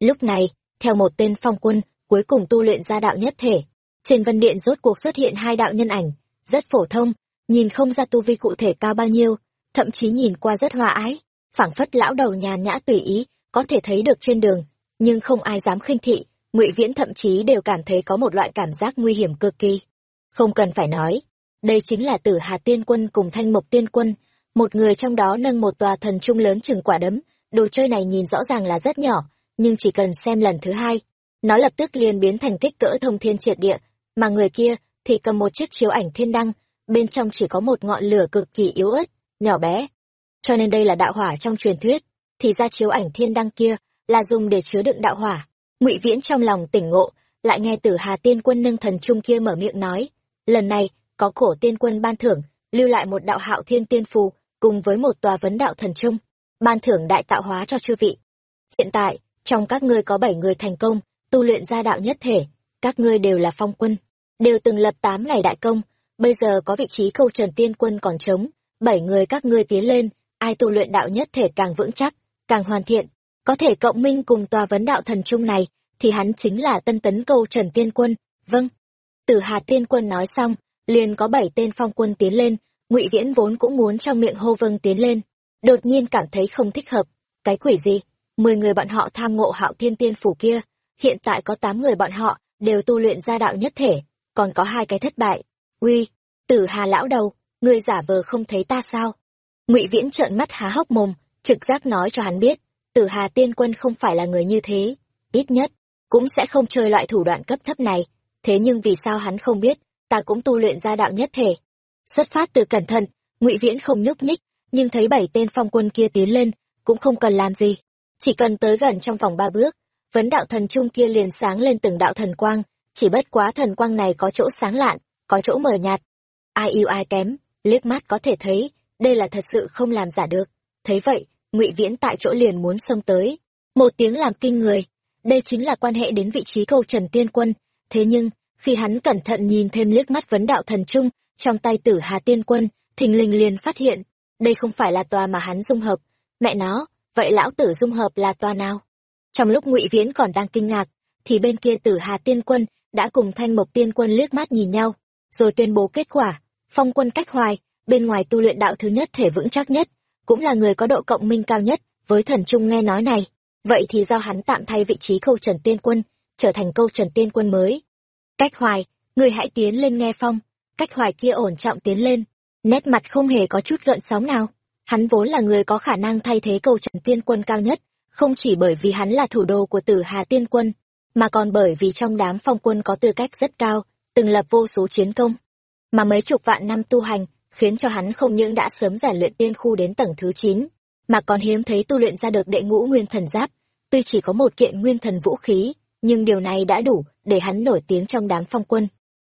Lúc này, theo một tên phong quân, cuối cùng tu luyện ra đạo nhất thể. Trên vân điện rốt cuộc xuất hiện hai đạo nhân ảnh, rất phổ thông, nhìn không ra tu vi cụ thể cao bao nhiêu, thậm chí nhìn qua rất hòa ái, phảng phất lão đầu nhàn nhã tùy ý, có thể thấy được trên đường, nhưng không ai dám khinh thị, Ngụy Viễn thậm chí đều cảm thấy có một loại cảm giác nguy hiểm cực kỳ. Không cần phải nói, đây chính là Tử Hà Tiên Quân cùng Thanh Mộc Tiên Quân, một người trong đó nâng một tòa thần trung lớn chừng quả đấm, đồ chơi này nhìn rõ ràng là rất nhỏ, nhưng chỉ cần xem lần thứ hai, nó lập tức liền biến thành kích cỡ thông thiên triệt địa, mà người kia thì cầm một chiếc chiếu ảnh thiên đăng, bên trong chỉ có một ngọn lửa cực kỳ yếu ớt, nhỏ bé. Cho nên đây là đạo hỏa trong truyền thuyết, thì ra chiếu ảnh thiên đăng kia là dùng để chứa đựng đạo hỏa. Ngụy Viễn trong lòng tỉnh ngộ, lại nghe Tử Hà Tiên Quân nâng thần trung kia mở miệng nói, lần này có cổ tiên quân ban thưởng, lưu lại một đạo hạo thiên tiên phù, cùng với một tòa vấn đạo thần trung, ban thưởng đại tạo hóa cho chư vị. Hiện tại, trong các ngươi có bảy người thành công, tu luyện ra đạo nhất thể, các ngươi đều là phong quân, đều từng lập tám ngày đại công, bây giờ có vị trí câu trần tiên quân còn trống, bảy người các ngươi tiến lên, ai tu luyện đạo nhất thể càng vững chắc, càng hoàn thiện, có thể cộng minh cùng tòa vấn đạo thần trung này, thì hắn chính là tân tấn câu trần tiên quân, vâng. Tử Hà tiên quân nói xong, liền có bảy tên phong quân tiến lên, ngụy Viễn vốn cũng muốn trong miệng hô vâng tiến lên, đột nhiên cảm thấy không thích hợp, cái quỷ gì, mười người bọn họ tham ngộ hạo thiên tiên phủ kia, hiện tại có tám người bọn họ đều tu luyện ra đạo nhất thể, còn có hai cái thất bại. Uy, Tử Hà lão đầu, ngươi giả vờ không thấy ta sao? Ngụy Viễn trợn mắt há hốc mồm, trực giác nói cho hắn biết, Tử Hà tiên quân không phải là người như thế, ít nhất cũng sẽ không chơi loại thủ đoạn cấp thấp này, thế nhưng vì sao hắn không biết, ta cũng tu luyện ra đạo nhất thể. Xuất phát từ cẩn thận, Ngụy Viễn không nhúc nhích, nhưng thấy bảy tên phong quân kia tiến lên, cũng không cần làm gì, chỉ cần tới gần trong vòng ba bước, vấn đạo thần trung kia liền sáng lên từng đạo thần quang, chỉ bất quá thần quang này có chỗ sáng lạn, có chỗ mờ nhạt. Ai yêu ai kém, liếc mắt có thể thấy, đây là thật sự không làm giả được. Thấy vậy, Ngụy Viễn tại chỗ liền muốn xông tới. Một tiếng làm kinh người, đây chính là quan hệ đến vị trí câu Trần Tiên Quân, thế nhưng, khi hắn cẩn thận nhìn thêm liếc mắt vấn đạo thần trung trong tay Tử Hà Tiên Quân, thình lình liền phát hiện, đây không phải là tòa mà hắn dung hợp. Mẹ nó, vậy lão tử dung hợp là toa nào? Trong lúc Ngụy Viễn còn đang kinh ngạc, thì bên kia Tử Hà Tiên Quân đã cùng Thanh Mộc Tiên Quân liếc mắt nhìn nhau, rồi tuyên bố kết quả. Phong quân cách hoài, bên ngoài tu luyện đạo thứ nhất thể vững chắc nhất, cũng là người có độ cộng minh cao nhất với thần trung nghe nói này. Vậy thì giao hắn tạm thay vị trí câu trần tiên quân, trở thành câu trần tiên quân mới. Cách hoài, người hãy tiến lên nghe phong. Cách hoài kia ổn trọng tiến lên, nét mặt không hề có chút gợn sóng nào. Hắn vốn là người có khả năng thay thế cầu trần tiên quân cao nhất, không chỉ bởi vì hắn là thủ đô của tử Hà Tiên Quân, mà còn bởi vì trong đám phong quân có tư cách rất cao, từng lập vô số chiến công. Mà mấy chục vạn năm tu hành, khiến cho hắn không những đã sớm giải luyện tiên khu đến tầng thứ 9, mà còn hiếm thấy tu luyện ra được đệ ngũ nguyên thần giáp, tuy chỉ có một kiện nguyên thần vũ khí, nhưng điều này đã đủ để hắn nổi tiếng trong đám phong quân.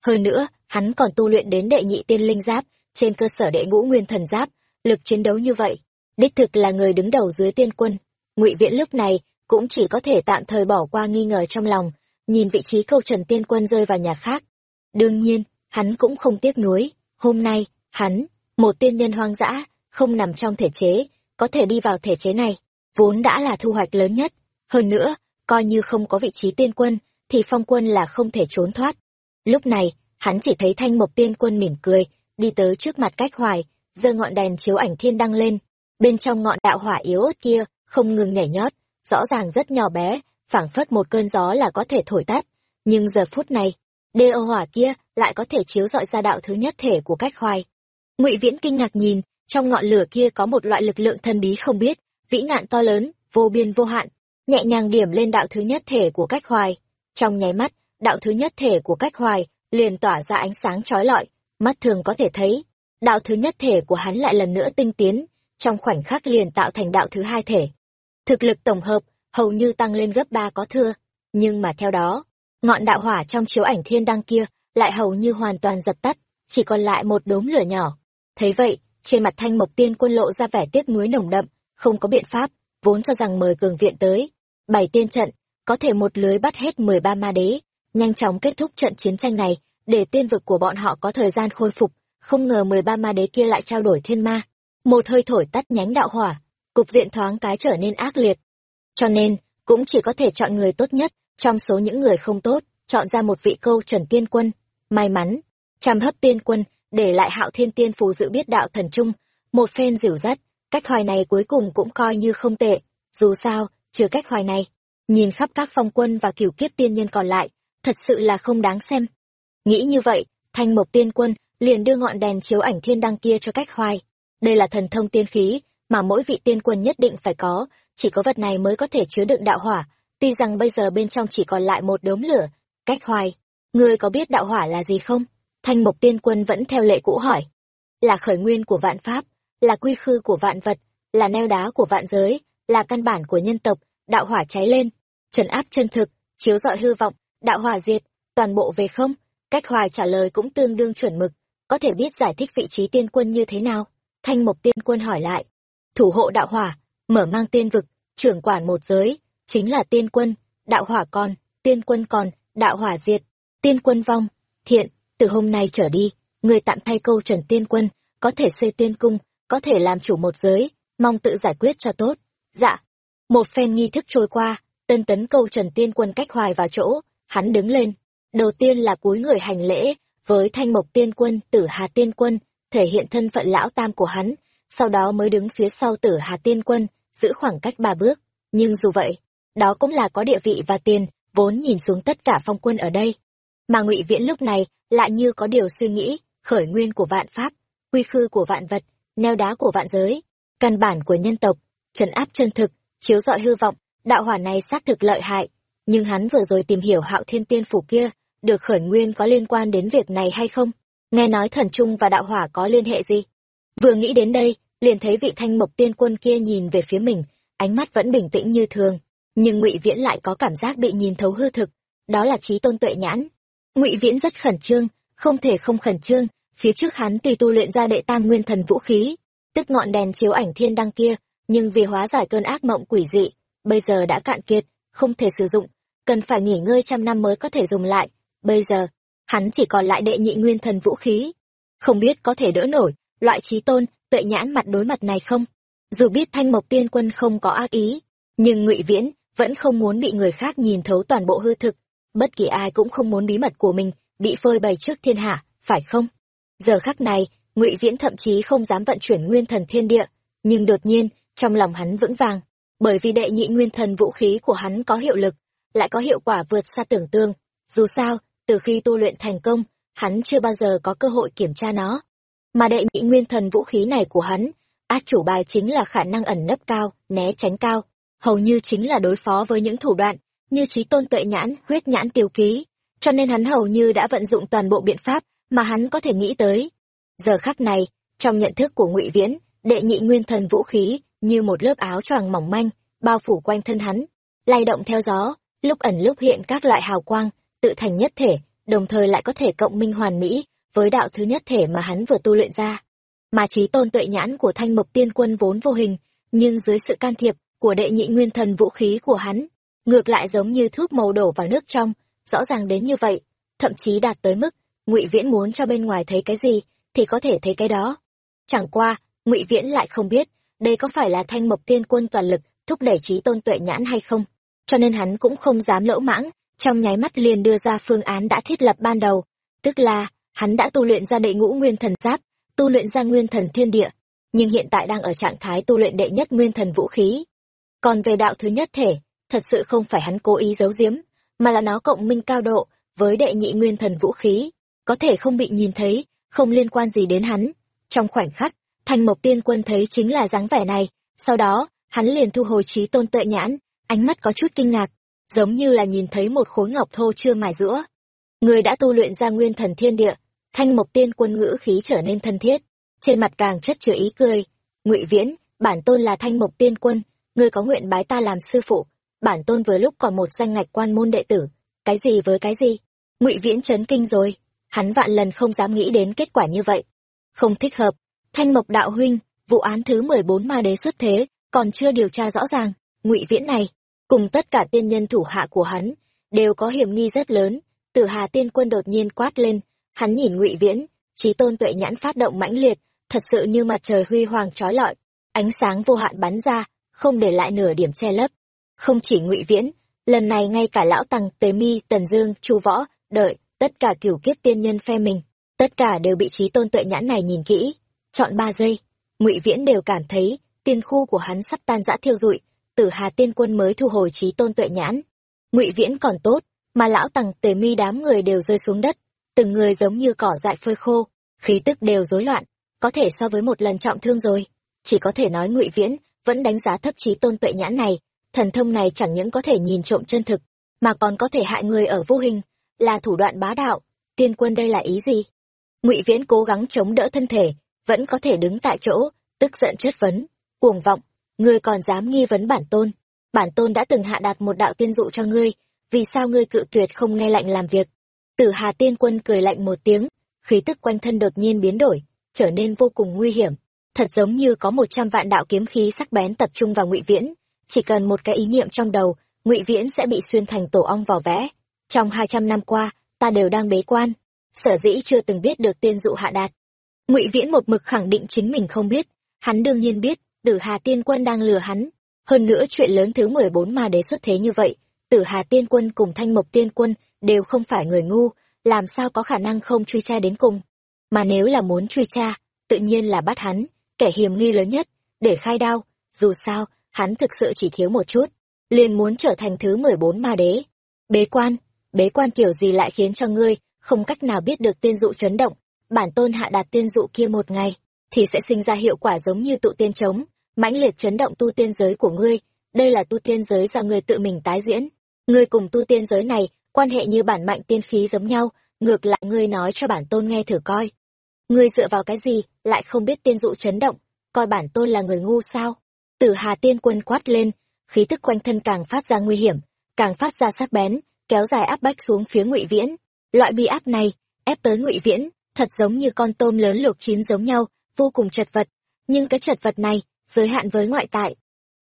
Hơn nữa, hắn còn tu luyện đến đệ nhị tiên linh giáp, trên cơ sở đệ ngũ nguyên thần giáp, lực chiến đấu như vậy, đích thực là người đứng đầu dưới tiên quân. Ngụy Viễn lúc này cũng chỉ có thể tạm thời bỏ qua nghi ngờ trong lòng, nhìn vị trí câu trần tiên quân rơi vào nhà khác. Đương nhiên, hắn cũng không tiếc nuối, hôm nay, hắn, một tiên nhân hoang dã, không nằm trong thể chế, có thể đi vào thể chế này, vốn đã là thu hoạch lớn nhất. Hơn nữa, coi như không có vị trí tiên quân, thì phong quân là không thể trốn thoát. Lúc này, hắn chỉ thấy thanh mộc tiên quân mỉm cười, đi tới trước mặt cách hoài, giơ ngọn đèn chiếu ảnh thiên đăng lên. Bên trong ngọn đạo hỏa yếu ớt kia, không ngừng nhảy nhót, rõ ràng rất nhỏ bé, phảng phất một cơn gió là có thể thổi tắt. Nhưng giờ phút này, đê ô hỏa kia lại có thể chiếu dọi ra đạo thứ nhất thể của cách hoài. Ngụy Viễn kinh ngạc nhìn, trong ngọn lửa kia có một loại lực lượng thần bí không biết, vĩ ngạn to lớn, vô biên vô hạn, nhẹ nhàng điểm lên đạo thứ nhất thể của cách hoài. Trong nháy mắt, đạo thứ nhất thể của cách hoài liền tỏa ra ánh sáng chói lọi, mắt thường có thể thấy, đạo thứ nhất thể của hắn lại lần nữa tinh tiến, trong khoảnh khắc liền tạo thành đạo thứ hai thể. Thực lực tổng hợp hầu như tăng lên gấp ba có thưa, nhưng mà theo đó, ngọn đạo hỏa trong chiếu ảnh thiên đăng kia lại hầu như hoàn toàn dập tắt, chỉ còn lại một đốm lửa nhỏ. Thấy vậy, trên mặt thanh mộc tiên quân lộ ra vẻ tiếc nuối nồng đậm, không có biện pháp, vốn cho rằng mời cường viện tới. Bảy tiên trận, có thể một lưới bắt hết mười ba ma đế, nhanh chóng kết thúc trận chiến tranh này, để tiên vực của bọn họ có thời gian khôi phục, không ngờ mười ba ma đế kia lại trao đổi thiên ma. Một hơi thổi tắt nhánh đạo hỏa, cục diện thoáng cái trở nên ác liệt. Cho nên, cũng chỉ có thể chọn người tốt nhất trong số những người không tốt chọn ra một vị câu chuẩn tiên quân may mắn chăm hấp tiên quân để lại hạo thiên tiên phù dự biết đạo thần trung một phen dìu dắt cách hoài này cuối cùng cũng coi như không tệ dù sao trừ cách hoài này nhìn khắp các phong quân và cửu kiếp tiên nhân còn lại thật sự là không đáng xem nghĩ như vậy thanh mộc tiên quân liền đưa ngọn đèn chiếu ảnh thiên đăng kia cho cách hoài đây là thần thông tiên khí, mà mỗi vị tiên quân nhất định phải có, chỉ có vật này mới có thể chứa đựng đạo hỏa. Tuy rằng bây giờ bên trong chỉ còn lại một đốm lửa, cách hoài ngươi có biết đạo hỏa là gì không? Thanh mộc tiên quân vẫn theo lệ cũ hỏi. Là khởi nguyên của vạn pháp, là quy khư của vạn vật, là neo đá của vạn giới, là căn bản của nhân tộc. Đạo hỏa cháy lên trấn áp chân thực, chiếu rọi hư vọng. Đạo hỏa diệt, toàn bộ về không? Cách hoài trả lời cũng tương đương chuẩn mực có thể biết giải thích vị trí tiên quân như thế nào? Thanh mộc tiên quân hỏi lại. Thủ hộ đạo hỏa, mở mang tiên vực, trưởng quản một giới, chính là tiên quân, đạo hỏa còn tiên quân còn đạo hỏa diệt, tiên quân vong, thiện, từ hôm nay trở đi, người tạm thay câu trần tiên quân, có thể xây tiên cung, có thể làm chủ một giới, mong tự giải quyết cho tốt. Dạ. Một phen nghi thức trôi qua, tân tấn câu trần tiên quân cách hoài vào chỗ, hắn đứng lên. Đầu tiên là cúi người hành lễ với thanh mộc tiên quân, tử hà tiên quân, thể hiện thân phận lão tam của hắn, sau đó mới đứng phía sau tử hà tiên quân, giữ khoảng cách ba bước. Nhưng dù vậy, đó cũng là có địa vị và tiền, vốn nhìn xuống tất cả phong quân ở đây. Mà ngụy viễn lúc này lại như có điều suy nghĩ, khởi nguyên của vạn pháp, quy khư của vạn vật, neo đá của vạn giới, căn bản của nhân tộc, trấn áp chân thực, chiếu rọi hư vọng, đạo hỏa này xác thực lợi hại. Nhưng hắn vừa rồi tìm hiểu hạo thiên tiên phủ kia được khởi nguyên có liên quan đến việc này hay không? Nghe nói thần trung và đạo hỏa có liên hệ gì? Vừa nghĩ đến đây, liền thấy vị thanh mộc tiên quân kia nhìn về phía mình, ánh mắt vẫn bình tĩnh như thường, nhưng ngụy viễn lại có cảm giác bị nhìn thấu hư thực, đó là trí tôn tuệ nhãn. Ngụy viễn rất khẩn trương, không thể không khẩn trương, phía trước hắn tùy tu luyện ra đệ tam nguyên thần vũ khí, tức ngọn đèn chiếu ảnh thiên đăng kia, nhưng vì hóa giải cơn ác mộng quỷ dị, bây giờ đã cạn kiệt, không thể sử dụng, cần phải nghỉ ngơi trăm năm mới có thể dùng lại bây giờ, hắn chỉ còn lại đệ nhị nguyên thần vũ khí. Không biết có thể đỡ nổi, loại trí tôn, tuệ nhãn mặt đối mặt này không? Dù biết thanh mộc tiên quân không có ác ý, nhưng ngụy viễn vẫn không muốn bị người khác nhìn thấu toàn bộ hư thực. Bất kỳ ai cũng không muốn bí mật của mình bị phơi bày trước thiên hạ, phải không? Giờ khắc này, ngụy viễn thậm chí không dám vận chuyển nguyên thần thiên địa, nhưng đột nhiên, trong lòng hắn vững vàng, bởi vì đệ nhị nguyên thần vũ khí của hắn có hiệu lực, lại có hiệu quả vượt xa tưởng tượng. Dù sao từ khi tu luyện thành công, hắn chưa bao giờ có cơ hội kiểm tra nó. Mà đệ nhị nguyên thần vũ khí này của hắn, át chủ bài chính là khả năng ẩn nấp cao, né tránh cao. Hầu như chính là đối phó với những thủ đoạn như trí tôn tuệ nhãn, huyết nhãn tiêu ký. Cho nên hắn hầu như đã vận dụng toàn bộ biện pháp mà hắn có thể nghĩ tới. Giờ khắc này, trong nhận thức của ngụy viễn, đệ nhị nguyên thần vũ khí như một lớp áo choàng mỏng manh, bao phủ quanh thân hắn, lay động theo gió, lúc ẩn lúc hiện các loại hào quang tự thành nhất thể, đồng thời lại có thể cộng minh hoàn mỹ với đạo thứ nhất thể mà hắn vừa tu luyện ra. Mà trí tôn tuệ nhãn của thanh mộc tiên quân vốn vô hình, nhưng dưới sự can thiệp của đệ nhị nguyên thần vũ khí của hắn, ngược lại giống như thuốc màu đổ vào nước trong, rõ ràng đến như vậy, thậm chí đạt tới mức ngụy viễn muốn cho bên ngoài thấy cái gì thì có thể thấy cái đó. Chẳng qua, ngụy viễn lại không biết đây có phải là thanh mộc tiên quân toàn lực thúc đẩy trí tôn tuệ nhãn hay không, cho nên hắn cũng không dám lỗ mãng trong nháy mắt liền đưa ra phương án đã thiết lập ban đầu, tức là, hắn đã tu luyện ra đệ ngũ nguyên thần giáp, tu luyện ra nguyên thần thiên địa, nhưng hiện tại đang ở trạng thái tu luyện đệ nhất nguyên thần vũ khí. Còn về đạo thứ nhất thể, thật sự không phải hắn cố ý giấu giếm, mà là nó cộng minh cao độ với đệ nhị nguyên thần vũ khí, có thể không bị nhìn thấy, không liên quan gì đến hắn. Trong khoảnh khắc thành mộc tiên quân thấy chính là dáng vẻ này, sau đó, hắn liền thu hồi trí tôn tệ nhãn, ánh mắt có chút kinh ngạc giống như là nhìn thấy một khối ngọc thô chưa mài rũa. Người đã tu luyện ra nguyên thần thiên địa, thanh mộc tiên quân ngữ khí trở nên thân thiết, trên mặt càng chất chứa ý cười. Ngụy viễn, bản tôn là thanh mộc tiên quân ngươi có nguyện bái ta làm sư phụ, bản tôn vừa lúc còn một danh ngạch quan môn đệ tử, cái gì với cái gì? Ngụy viễn chấn kinh rồi, hắn vạn lần không dám nghĩ đến kết quả như vậy. Không thích hợp, thanh mộc đạo huynh, vụ án thứ mười bốn ma đế xuất thế, còn chưa điều tra rõ ràng, ngụy viễn này cùng tất cả tiên nhân thủ hạ của hắn, đều có hiểm nghi rất lớn. Tử hà tiên quân đột nhiên quát lên, hắn nhìn ngụy viễn, trí tôn tuệ nhãn phát động mãnh liệt, thật sự như mặt trời huy hoàng trói lọi, ánh sáng vô hạn bắn ra, không để lại nửa điểm che lấp. Không chỉ ngụy viễn, lần này ngay cả lão tăng tế mi, tần dương, chu võ, đợi, tất cả cửu kiếp tiên nhân phe mình, tất cả đều bị trí tôn tuệ nhãn này nhìn kỹ. Chọn ba giây, ngụy viễn đều cảm thấy, tiên khu của hắn sắp tan rã thiêu rụi tử hà tiên quân mới thu hồi trí tôn tuệ nhãn. Ngụy viễn còn tốt, mà lão tằng tề mi đám người đều rơi xuống đất, từng người giống như cỏ dại phơi khô, khí tức đều rối loạn, có thể so với một lần trọng thương rồi. Chỉ có thể nói ngụy viễn vẫn đánh giá thấp trí tôn tuệ nhãn này, thần thông này chẳng những có thể nhìn trộm chân thực, mà còn có thể hại người ở vô hình, là thủ đoạn bá đạo. Tiên quân đây là ý gì? Ngụy viễn cố gắng chống đỡ thân thể, vẫn có thể đứng tại chỗ, tức giận chất vấn, cuồng vọng ngươi còn dám nghi vấn bản tôn. Bản tôn đã từng hạ đạt một đạo tiên dụ cho ngươi, vì sao ngươi cự tuyệt không nghe lệnh làm việc? Tử hà tiên quân cười lạnh một tiếng, khí tức quanh thân đột nhiên biến đổi, trở nên vô cùng nguy hiểm. Thật giống như có một trăm vạn đạo kiếm khí sắc bén tập trung vào ngụy viễn. Chỉ cần một cái ý niệm trong đầu, ngụy viễn sẽ bị xuyên thành tổ ong vỏ vẽ. Trong hai trăm năm qua, ta đều đang bế quan. Sở dĩ chưa từng biết được tiên dụ hạ đạt. Ngụy viễn một mực khẳng định chính mình không biết, hắn đương nhiên biết tử hà tiên quân đang lừa hắn. Hơn nữa chuyện lớn thứ mười bốn mà đề xuất thế như vậy, tử hà tiên quân cùng thanh mộc tiên quân đều không phải người ngu, làm sao có khả năng không truy tra đến cùng? Mà nếu là muốn truy tra, tự nhiên là bắt hắn, kẻ hiểm nghi lớn nhất, để khai đao, dù sao, hắn thực sự chỉ thiếu một chút, liền muốn trở thành thứ mười bốn ma đế. Bế quan bế quan kiểu gì lại khiến cho ngươi không cách nào biết được tiên dụ chấn động, bản tôn hạ đạt tiên dụ kia một ngày thì sẽ sinh ra hiệu quả giống như tụ tiên chống mãnh liệt chấn động tu tiên giới của ngươi. Đây là tu tiên giới do ngươi tự mình tái diễn. Ngươi cùng tu tiên giới này quan hệ như bản mạnh tiên khí giống nhau, ngược lại ngươi nói cho bản tôn nghe thử coi. Ngươi dựa vào cái gì lại không biết tiên dụ chấn động, coi bản tôn là người ngu sao? Tử hà tiên quân quát lên, khí tức quanh thân càng phát ra nguy hiểm, càng phát ra sắc bén, kéo dài áp bách xuống phía ngụy viễn. Loại bi áp này, ép tới ngụy viễn, thật giống như con tôm lớn luộc chín giống nhau vô cùng chật vật. Nhưng cái chật vật này, giới hạn với ngoại tại.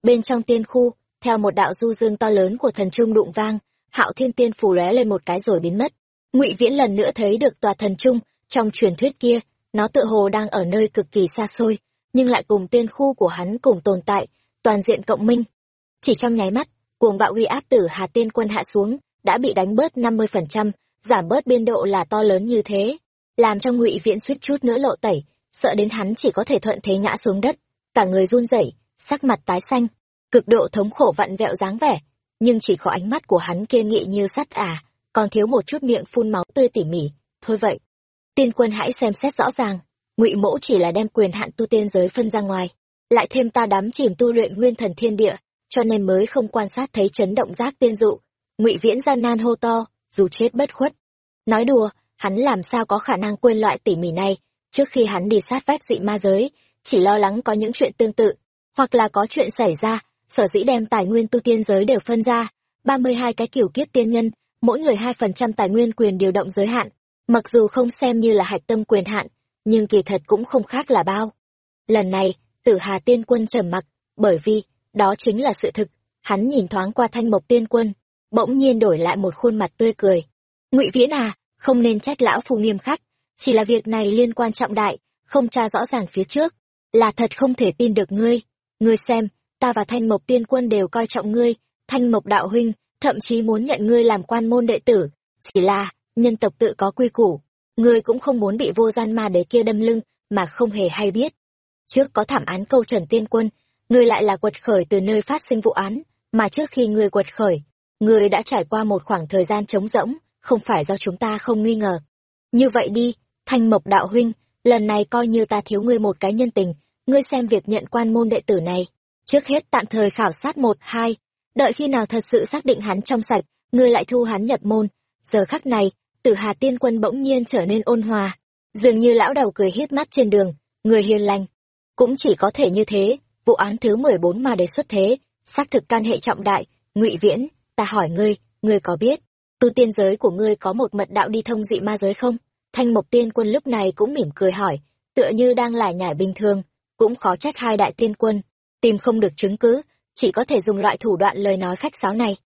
Bên trong tiên khu, theo một đạo du dương to lớn của thần trung đụng vang, hạo thiên tiên phủ lóe lên một cái rồi biến mất. Ngụy viễn lần nữa thấy được tòa thần trung, trong truyền thuyết kia, nó tự hồ đang ở nơi cực kỳ xa xôi, nhưng lại cùng tiên khu của hắn cùng tồn tại, toàn diện cộng minh. Chỉ trong nháy mắt, cuồng bạo uy áp tử hà tiên quân hạ xuống, đã bị đánh bớt năm mươi phần trăm, giảm bớt biên độ là to lớn như thế, làm cho ngụy viễn suýt chút nữa lộ tẩy sợ đến hắn chỉ có thể thuận thế ngã xuống đất, cả người run rẩy, sắc mặt tái xanh, cực độ thống khổ vặn vẹo dáng vẻ, nhưng chỉ có ánh mắt của hắn kiên nghị như sắt à còn thiếu một chút miệng phun máu tươi tỉ mỉ, thôi vậy. Tiên quân hãy xem xét rõ ràng, ngụy mỗ chỉ là đem quyền hạn tu tiên giới phân ra ngoài, lại thêm ta đắm chìm tu luyện nguyên thần thiên địa, cho nên mới không quan sát thấy chấn động giác tiên dụ. Ngụy viễn gian nan hô to, dù chết bất khuất. Nói đùa, hắn làm sao có khả năng quên loại tỉ mỉ này trước khi hắn đi sát vách dị ma giới, chỉ lo lắng có những chuyện tương tự, hoặc là có chuyện xảy ra, sở dĩ đem tài nguyên tu tiên giới đều phân ra. Ba mươi hai cái kiểu kiếp tiên nhân, mỗi người hai phần trăm tài nguyên quyền điều động giới hạn. Mặc dù không xem như là hạch tâm quyền hạn, nhưng kỳ thật cũng không khác là bao. Lần này, tử hà tiên quân trầm mặc, bởi vì, đó chính là sự thực. Hắn nhìn thoáng qua thanh mộc tiên quân, bỗng nhiên đổi lại một khuôn mặt tươi cười. Ngụy viễn à không nên trách lão phu nghiêm khắc chỉ là việc này liên quan trọng đại, không tra rõ ràng phía trước, là thật không thể tin được ngươi. Ngươi xem, ta và thanh mộc tiên quân đều coi trọng ngươi, thanh mộc đạo huynh, thậm chí muốn nhận ngươi làm quan môn đệ tử. Chỉ là, nhân tộc tự có quy củ, ngươi cũng không muốn bị vô gian ma đế kia đâm lưng, mà không hề hay biết. Trước có thảm án câu trần tiên quân, ngươi lại là quật khởi từ nơi phát sinh vụ án, mà trước khi ngươi quật khởi, ngươi đã trải qua một khoảng thời gian trống rỗng, không phải do chúng ta không nghi ngờ. Như vậy đi thanh mộc đạo huynh, lần này coi như ta thiếu ngươi một cái nhân tình, ngươi xem việc nhận quan môn đệ tử này. Trước hết tạm thời khảo sát một, hai, đợi khi nào thật sự xác định hắn trong sạch, ngươi lại thu hắn nhập môn. Giờ khắc này, tử hà tiên quân bỗng nhiên trở nên ôn hòa. Dường như lão đầu cười hiếp mắt trên đường, người hiền lành. Cũng chỉ có thể như thế, vụ án thứ mười bốn mà đề xuất thế. Xác thực can hệ trọng đại, ngụy viễn, ta hỏi ngươi ngươi có biết, tu tiên giới của ngươi có một mật đạo đi thông dị ma giới không? Thanh mộc tiên quân lúc này cũng mỉm cười hỏi tựa như đang lải nhải bình thường cũng khó trách hai đại tiên quân tìm không được chứng cứ chỉ có thể dùng loại thủ đoạn lời nói khách sáo này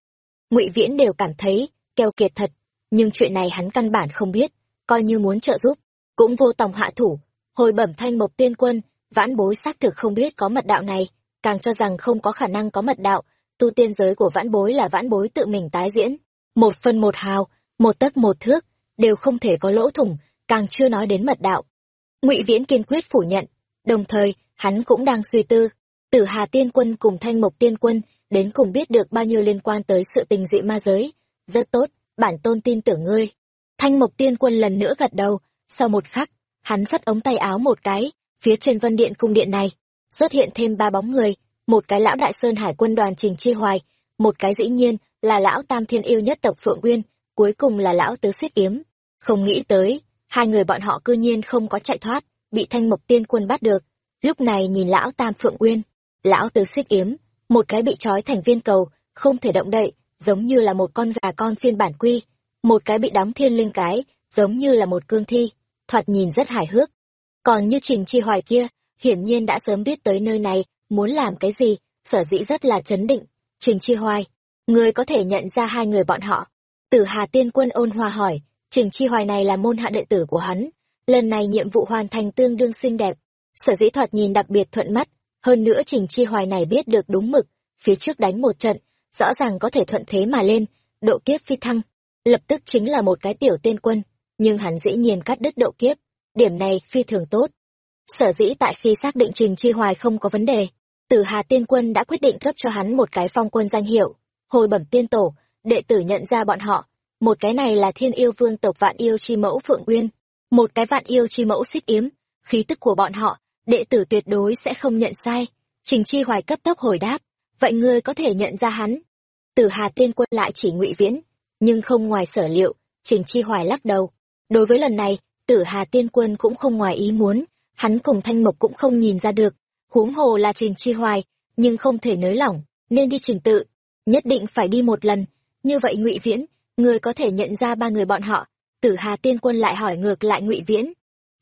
ngụy viễn đều cảm thấy keo kiệt thật nhưng chuyện này hắn căn bản không biết coi như muốn trợ giúp cũng vô tòng hạ thủ hồi bẩm thanh mộc tiên quân vãn bối xác thực không biết có mật đạo này càng cho rằng không có khả năng có mật đạo tu tiên giới của vãn bối là vãn bối tự mình tái diễn. Một phân một hào, một tấc một thước, đều không thể có lỗ thủng, càng chưa nói đến mật đạo. ngụy Viễn kiên quyết phủ nhận, đồng thời, hắn cũng đang suy tư. Tử Hà Tiên Quân cùng Thanh Mộc Tiên Quân đến cùng biết được bao nhiêu liên quan tới sự tình dị ma giới. Rất tốt, bản tôn tin tưởng ngươi. Thanh Mộc Tiên Quân lần nữa gật đầu, sau một khắc, hắn phất ống tay áo một cái, phía trên vân điện cung điện này, xuất hiện thêm ba bóng người, một cái lão đại sơn hải quân đoàn Trình Chi Hoài, một cái dĩ nhiên là lão tam thiên yêu nhất tộc Phượng uyên, cuối cùng là lão tứ xích yếm. Không nghĩ tới, hai người bọn họ cư nhiên không có chạy thoát, bị thanh mộc tiên quân bắt được. Lúc này nhìn lão tam Phượng Uyên, lão tứ xích yếm, một cái bị trói thành viên cầu, không thể động đậy, giống như là một con gà con phiên bản quy, một cái bị đóng thiên linh cái, giống như là một cương thi, thoạt nhìn rất hài hước. Còn như Trình Chi Hoài kia, hiển nhiên đã sớm biết tới nơi này, muốn làm cái gì, sở dĩ rất là chấn định. Trình Chi Hoài, người có thể nhận ra hai người bọn họ. Tử Hà Tiên Quân ôn hòa hỏi, Trình Chi Hoài này là môn hạ đệ tử của hắn, lần này nhiệm vụ hoàn thành tương đương xinh đẹp, sở dĩ thoạt nhìn đặc biệt thuận mắt, hơn nữa Trình Chi Hoài này biết được đúng mực, phía trước đánh một trận, rõ ràng có thể thuận thế mà lên, độ kiếp phi thăng, lập tức chính là một cái tiểu tiên quân, nhưng hắn dĩ nhiên cắt đứt độ kiếp, điểm này phi thường tốt. Sở dĩ tại khi xác định Trình Chi Hoài không có vấn đề, Tử Hà Tiên Quân đã quyết định cấp cho hắn một cái phong quân danh hiệu, hồi bẩm tiên tổ, đệ tử nhận ra bọn họ, một cái này là thiên yêu vương tộc vạn yêu chi mẫu Phượng uyên, một cái vạn yêu chi mẫu xích yếm, khí tức của bọn họ, đệ tử tuyệt đối sẽ không nhận sai. Trình Chi Hoài cấp tốc hồi đáp, vậy ngươi có thể nhận ra hắn. Tử Hà Tiên Quân lại chỉ ngụy viễn, nhưng không ngoài sở liệu, Trình Chi Hoài lắc đầu. Đối với lần này, Tử Hà Tiên Quân cũng không ngoài ý muốn, hắn cùng Thanh Mộc cũng không nhìn ra được, huống hồ là Trình Chi Hoài, nhưng không thể nới lỏng, nên đi trình tự, nhất định phải đi một lần. Như vậy Ngụy Viễn, người có thể nhận ra ba người bọn họ. Tử Hà Tiên Quân lại hỏi ngược lại Ngụy Viễn,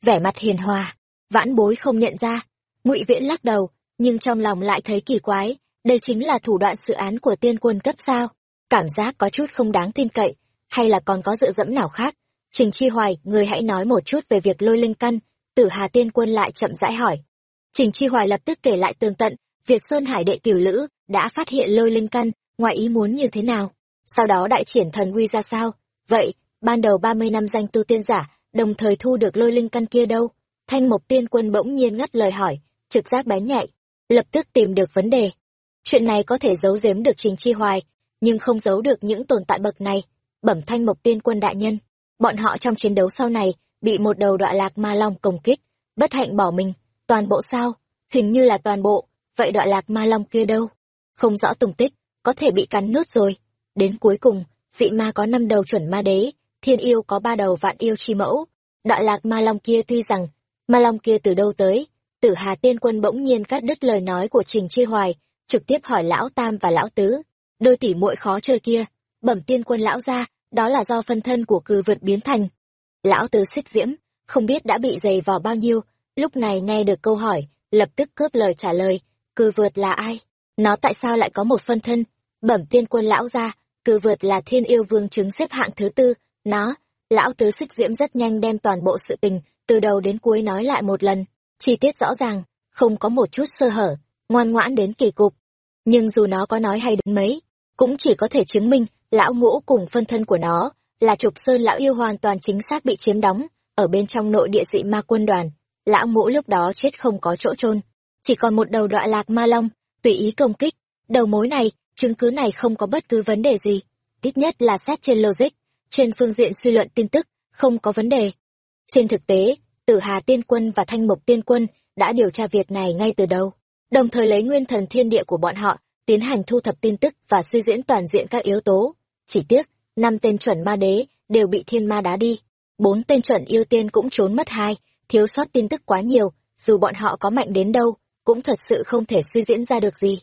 vẻ mặt hiền hòa, vãn bối không nhận ra. Ngụy Viễn lắc đầu, nhưng trong lòng lại thấy kỳ quái, đây chính là thủ đoạn sự án của tiên quân cấp sao? Cảm giác có chút không đáng tin cậy, hay là còn có dự dẫm nào khác? Trình Chi Hoài, người hãy nói một chút về việc lôi linh căn, Tử Hà Tiên Quân lại chậm rãi hỏi. Trình Chi Hoài lập tức kể lại tường tận, việc Sơn Hải đệ cửu lữ đã phát hiện lôi linh căn, ngoài ý muốn như thế nào. Sau đó đại triển thần uy ra sao? Vậy, ban đầu ba mươi năm danh tu tiên giả, đồng thời thu được lôi linh căn kia đâu? Thanh Mộc Tiên Quân bỗng nhiên ngắt lời hỏi, trực giác bén nhạy, lập tức tìm được vấn đề. Chuyện này có thể giấu giếm được Trình Chi Hoài, nhưng không giấu được những tồn tại bậc này. Bẩm Thanh Mộc Tiên Quân đại nhân, bọn họ trong chiến đấu sau này bị một đầu đọa lạc ma long công kích, bất hạnh bỏ mình, toàn bộ sao? Hình như là toàn bộ, vậy đọa lạc ma long kia đâu? Không rõ tung tích, có thể bị cắn nuốt rồi. Đến cuối cùng, dị ma có năm đầu chuẩn ma đế, thiên yêu có ba đầu vạn yêu chi mẫu. đoạn lạc ma long kia tuy rằng, ma long kia từ đâu tới? Tử Hà Tiên Quân bỗng nhiên cắt đứt lời nói của Trình Chi Hoài, trực tiếp hỏi lão Tam và lão Tứ. Đôi tỷ muội khó chơi kia, bẩm tiên quân lão ra, đó là do phân thân của cư vượt biến thành. Lão Tứ xích diễm, không biết đã bị dày vò bao nhiêu, lúc này nghe được câu hỏi, lập tức cướp lời trả lời, cư vượt là ai? Nó tại sao lại có một phân thân? Bẩm tiên quân lão ra, cư vượt là thiên yêu vương chứng xếp hạng thứ tư, nó, lão tứ xích diễm rất nhanh đem toàn bộ sự tình, từ đầu đến cuối nói lại một lần, chi tiết rõ ràng, không có một chút sơ hở, ngoan ngoãn đến kỳ cục. Nhưng dù nó có nói hay đến mấy, cũng chỉ có thể chứng minh lão ngũ cùng phân thân của nó là trục sơn lão yêu hoàn toàn chính xác bị chiếm đóng ở bên trong nội địa dị ma quân đoàn. Lão ngũ lúc đó chết không có chỗ chôn. Chỉ còn một đầu đọa lạc ma long tùy ý công kích. Đầu mối này chứng cứ này không có bất cứ vấn đề gì. Ít nhất là xét trên logic, trên phương diện suy luận tin tức, không có vấn đề. Trên thực tế, tử hà tiên quân và thanh mộc tiên quân đã điều tra việc này ngay từ đầu, đồng thời lấy nguyên thần thiên địa của bọn họ tiến hành thu thập tin tức và suy diễn toàn diện các yếu tố. Chỉ tiếc, năm tên chuẩn ma đế đều bị thiên ma đá đi. Bốn tên chuẩn yêu tiên cũng trốn mất hai, thiếu sót tin tức quá nhiều, dù bọn họ có mạnh đến đâu, cũng thật sự không thể suy diễn ra được gì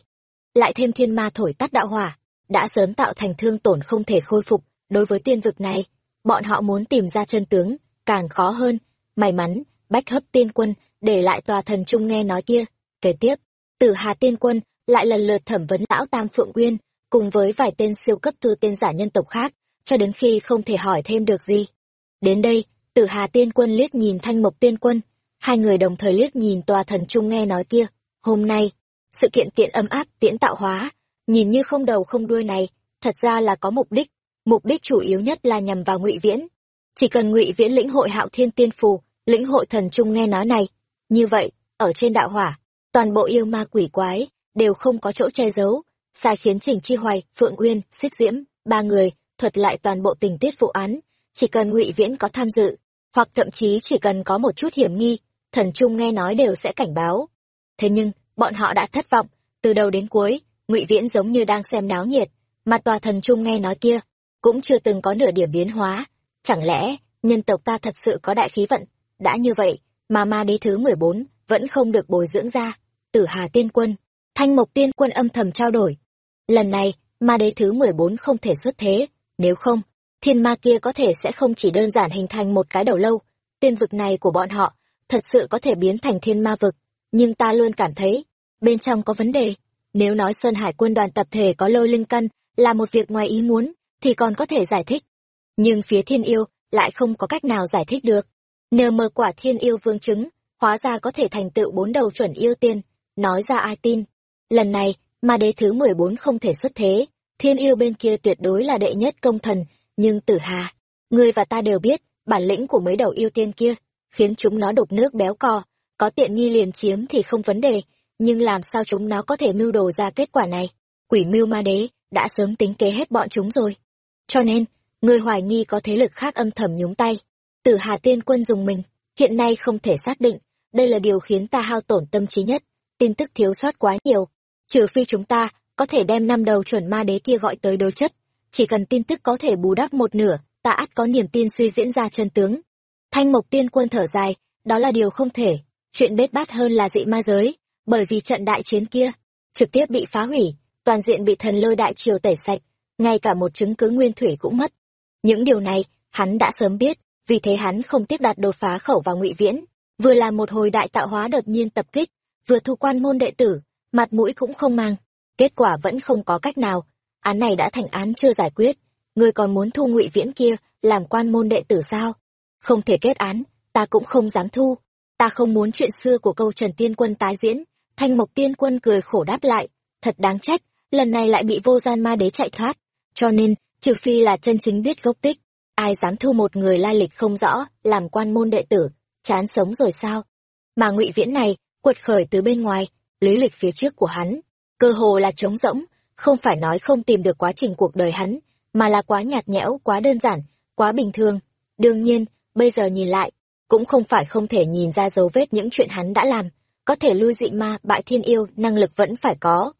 lại thêm thiên ma thổi tắt đạo hỏa, đã sớm tạo thành thương tổn không thể khôi phục. Đối với tiên vực này, bọn họ muốn tìm ra chân tướng, càng khó hơn. May mắn, bách hấp tiên quân để lại tòa thần trung nghe nói kia. Kế tiếp, tử hà tiên quân lại lần lượt thẩm vấn lão tam phượng uyên cùng với vài tên siêu cấp tư tiên giả nhân tộc khác, cho đến khi không thể hỏi thêm được gì. Đến đây, tử hà tiên quân liếc nhìn thanh mộc tiên quân. Hai người đồng thời liếc nhìn tòa thần trung nghe nói kia. Hôm nay sự kiện tiện âm áp, tiễn tạo hóa. Nhìn như không đầu không đuôi này, thật ra là có mục đích. Mục đích chủ yếu nhất là nhằm vào ngụy viễn. Chỉ cần ngụy viễn lĩnh hội hạo thiên tiên phù, lĩnh hội thần trung nghe nói này. Như vậy, ở trên đạo hỏa, toàn bộ yêu ma quỷ quái đều không có chỗ che giấu. Sai khiến trình chi hoài, phượng uyên, xích diễm, ba người thuật lại toàn bộ tình tiết vụ án. Chỉ cần ngụy viễn có tham dự, hoặc thậm chí chỉ cần có một chút hiểm nghi, thần trung nghe nói đều sẽ cảnh báo. Thế nhưng bọn họ đã thất vọng. Từ đầu đến cuối, ngụy viễn giống như đang xem náo nhiệt, mà tòa thần trung nghe nói kia cũng chưa từng có nửa điểm biến hóa. Chẳng lẽ nhân tộc ta thật sự có đại khí vận? Đã như vậy, mà ma đế thứ mười bốn vẫn không được bồi dưỡng ra. Tử hà tiên quân, thanh mộc tiên quân âm thầm trao đổi. Lần này, ma đế thứ mười bốn không thể xuất thế. Nếu không, thiên ma kia có thể sẽ không chỉ đơn giản hình thành một cái đầu lâu. Tiên vực này của bọn họ thật sự có thể biến thành thiên ma vực nhưng ta luôn cảm thấy, bên trong có vấn đề. Nếu nói sơn hải quân đoàn tập thể có lôi linh căn là một việc ngoài ý muốn, thì còn có thể giải thích. Nhưng phía thiên yêu lại không có cách nào giải thích được. Nhờ mờ quả thiên yêu vương chứng, hóa ra có thể thành tựu bốn đầu chuẩn yêu tiên, nói ra ai tin. Lần này, ma đế thứ mười bốn không thể xuất thế. Thiên yêu bên kia tuyệt đối là đệ nhất công thần, nhưng tử hà, ngươi và ta đều biết bản lĩnh của mấy đầu yêu tiên kia, khiến chúng nó đục nước béo cò có tiện nghi liền chiếm thì không vấn đề, nhưng làm sao chúng nó có thể mưu đồ ra kết quả này? Quỷ mưu ma đế, đã sớm tính kế hết bọn chúng rồi. Cho nên, người hoài nghi có thế lực khác âm thầm nhúng tay. Tử hà tiên quân dùng mình, hiện nay không thể xác định, đây là điều khiến ta hao tổn tâm trí nhất, tin tức thiếu sót quá nhiều. Trừ phi chúng ta có thể đem năm đầu chuẩn ma đế kia gọi tới đối chất, chỉ cần tin tức có thể bù đắp một nửa, ta ắt có niềm tin suy diễn ra chân tướng. Thanh mộc tiên quân thở dài, đó là điều không thể chuyện bết bát hơn là dị ma giới, bởi vì trận đại chiến kia, trực tiếp bị phá hủy, toàn diện bị thần lôi đại triều tẩy sạch, ngay cả một chứng cứ nguyên thủy cũng mất. Những điều này, hắn đã sớm biết, vì thế hắn không tiếp đặt đột phá khẩu vào ngụy viễn, vừa là một hồi đại tạo hóa đột nhiên tập kích, vừa thu quan môn đệ tử, mặt mũi cũng không mang, kết quả vẫn không có cách nào, án này đã thành án chưa giải quyết ngươi còn muốn thu ngụy viễn kia làm quan môn đệ tử sao? Không thể kết án, ta cũng không dám thu ta không muốn chuyện xưa của câu trần tiên quân tái diễn. Thanh mộc tiên quân cười khổ đáp lại. Thật đáng trách, lần này lại bị vô gian ma đế chạy thoát. Cho nên, trừ phi là chân chính biết gốc tích, ai dám thu một người lai lịch không rõ, làm quan môn đệ tử, chán sống rồi sao? Mà ngụy viễn này, quật khởi từ bên ngoài, lý lịch phía trước của hắn, cơ hồ là trống rỗng, không phải nói không tìm được quá trình cuộc đời hắn, mà là quá nhạt nhẽo, quá đơn giản, quá bình thường. Đương nhiên, bây giờ nhìn lại cũng không phải không thể nhìn ra dấu vết những chuyện hắn đã làm. Có thể lui dị ma, bại thiên yêu, năng lực vẫn phải có.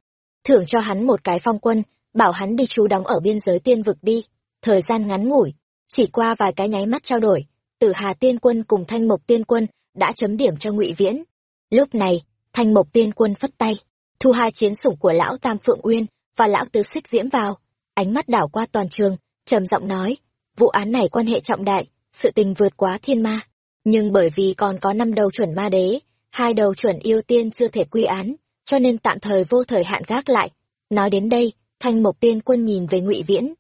Thưởng cho hắn một cái phong quân, bảo hắn đi trú đóng ở biên giới tiên vực đi. Thời gian ngắn ngủi, chỉ qua vài cái nháy mắt trao đổi, tử hà tiên quân cùng thanh mộc tiên quân đã chấm điểm cho ngụy viễn. Lúc này, thanh mộc tiên quân phất tay, thu hai chiến sủng của lão tam phượng uyên và lão tứ xích diễm vào. Ánh mắt đảo qua toàn trường, trầm giọng nói, vụ án này quan hệ trọng đại, sự tình vượt quá thiên ma nhưng bởi vì còn có năm đầu chuẩn ma đế, hai đầu chuẩn yêu tiên chưa thể quy án, cho nên tạm thời vô thời hạn gác lại. Nói đến đây, thanh mộc tiên quân nhìn về ngụy viễn.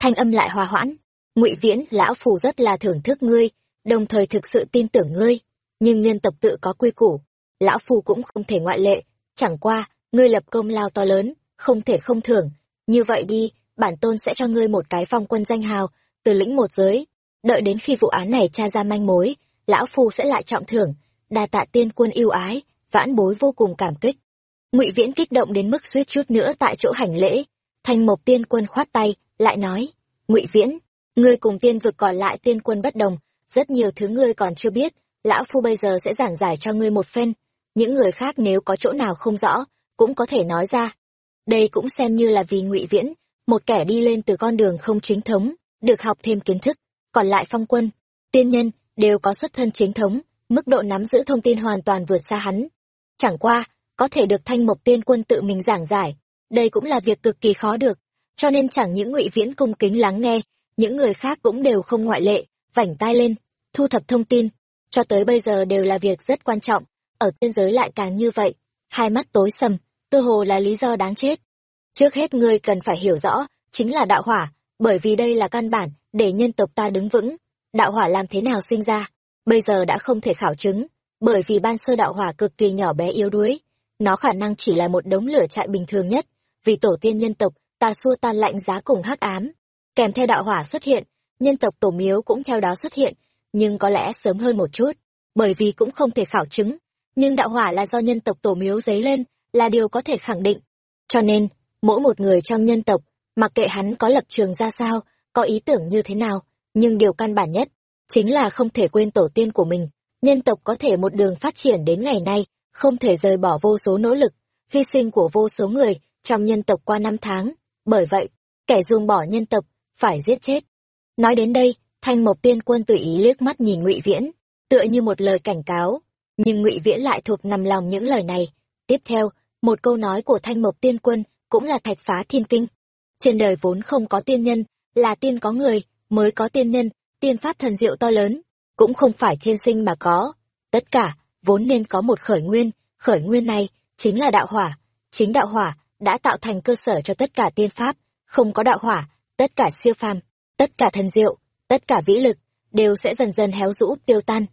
Thanh âm lại hòa hoãn. Ngụy viễn, lão phù rất là thưởng thức ngươi, đồng thời thực sự tin tưởng ngươi. Nhưng nhân tộc tự có quy củ. Lão phù cũng không thể ngoại lệ. Chẳng qua, ngươi lập công lao to lớn, không thể không thưởng. Như vậy đi, bản tôn sẽ cho ngươi một cái phong quân danh hào, từ lĩnh một giới. Đợi đến khi vụ án này tra ra manh mối lão phu sẽ lại trọng thưởng, đa tạ tiên quân yêu ái, vãn bối vô cùng cảm kích. Ngụy viễn kích động đến mức suýt chút nữa tại chỗ hành lễ. Thanh mộc tiên quân khoát tay, lại nói, ngụy viễn, ngươi cùng tiên vực còn lại tiên quân bất đồng, rất nhiều thứ ngươi còn chưa biết, lão phu bây giờ sẽ giảng giải cho ngươi một phen. Những người khác nếu có chỗ nào không rõ, cũng có thể nói ra. Đây cũng xem như là vì ngụy viễn, một kẻ đi lên từ con đường không chính thống, được học thêm kiến thức. Còn lại phong quân, tiên nhân đều có xuất thân chính thống, mức độ nắm giữ thông tin hoàn toàn vượt xa hắn. Chẳng qua, có thể được thanh mộc tiên quân tự mình giảng giải, đây cũng là việc cực kỳ khó được, cho nên chẳng những ngụy viễn cung kính lắng nghe, những người khác cũng đều không ngoại lệ, vảnh tai lên, thu thập thông tin. Cho tới bây giờ đều là việc rất quan trọng, ở tiên giới lại càng như vậy, hai mắt tối sầm tư hồ là lý do đáng chết. Trước hết ngươi cần phải hiểu rõ, chính là đạo hỏa, bởi vì đây là căn bản để nhân tộc ta đứng vững đạo hỏa làm thế nào sinh ra? Bây giờ đã không thể khảo chứng, bởi vì ban sơ đạo hỏa cực kỳ nhỏ bé yếu đuối. Nó khả năng chỉ là một đống lửa trại bình thường nhất, vì tổ tiên nhân tộc, ta xua tan lạnh giá cùng hắc ám. Kèm theo đạo hỏa xuất hiện, nhân tộc tổ miếu cũng theo đó xuất hiện, nhưng có lẽ sớm hơn một chút, bởi vì cũng không thể khảo chứng. Nhưng đạo hỏa là do nhân tộc tổ miếu dấy lên, là điều có thể khẳng định. Cho nên, mỗi một người trong nhân tộc, mặc kệ hắn có lập trường ra sao, có ý tưởng như thế nào nhưng điều căn bản nhất chính là không thể quên tổ tiên của mình. Nhân tộc có thể một đường phát triển đến ngày nay, không thể rời bỏ vô số nỗ lực, hy sinh của vô số người trong nhân tộc qua năm tháng. Bởi vậy, kẻ ruông bỏ nhân tộc phải giết chết. Nói đến đây, thanh mộc tiên quân tùy ý liếc mắt nhìn ngụy viễn, tựa như một lời cảnh cáo. Nhưng ngụy viễn lại thuộc nằm lòng những lời này. Tiếp theo, một câu nói của thanh mộc tiên quân cũng là thạch phá thiên kinh. Trên đời vốn không có tiên nhân, là tiên có người mới có tiên nhân, tiên pháp thần diệu to lớn, cũng không phải thiên sinh mà có. Tất cả, vốn nên có một khởi nguyên khởi nguyên này chính là đạo hỏa. Chính đạo hỏa đã tạo thành cơ sở cho tất cả tiên pháp, không có đạo hỏa, tất cả siêu phàm, tất cả thần diệu, tất cả vĩ lực đều sẽ dần dần héo rũ, tiêu tan.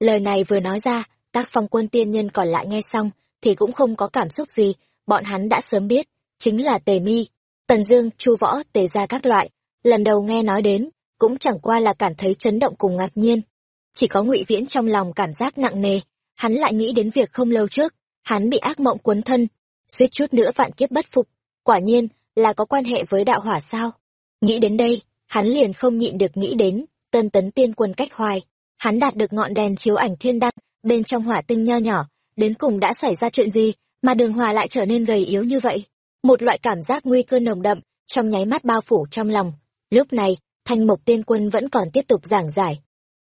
Lời này vừa nói ra, các phong quân tiên nhân còn lại nghe xong thì cũng không có cảm xúc gì, bọn hắn đã sớm biết, chính là tề mi, tần dương, chu võ, tề ra các loại, lần đầu nghe nói đến cũng chẳng qua là cảm thấy chấn động cùng ngạc nhiên. Chỉ có ngụy viễn trong lòng cảm giác nặng nề, hắn lại nghĩ đến việc không lâu trước, hắn bị ác mộng cuốn thân, suýt chút nữa vạn kiếp bất phục. Quả nhiên, là có quan hệ với đạo hỏa sao? Nghĩ đến đây, hắn liền không nhịn được nghĩ đến, tân tấn tiên quân cách hoài. Hắn đạt được ngọn đèn chiếu ảnh thiên đăng bên trong hỏa tinh nho nhỏ, đến cùng đã xảy ra chuyện gì mà đường hòa lại trở nên gầy yếu như vậy? Một loại cảm giác nguy cơ nồng đậm trong nháy mắt bao phủ trong lòng. Lúc này thanh mộc tiên quân vẫn còn tiếp tục giảng giải.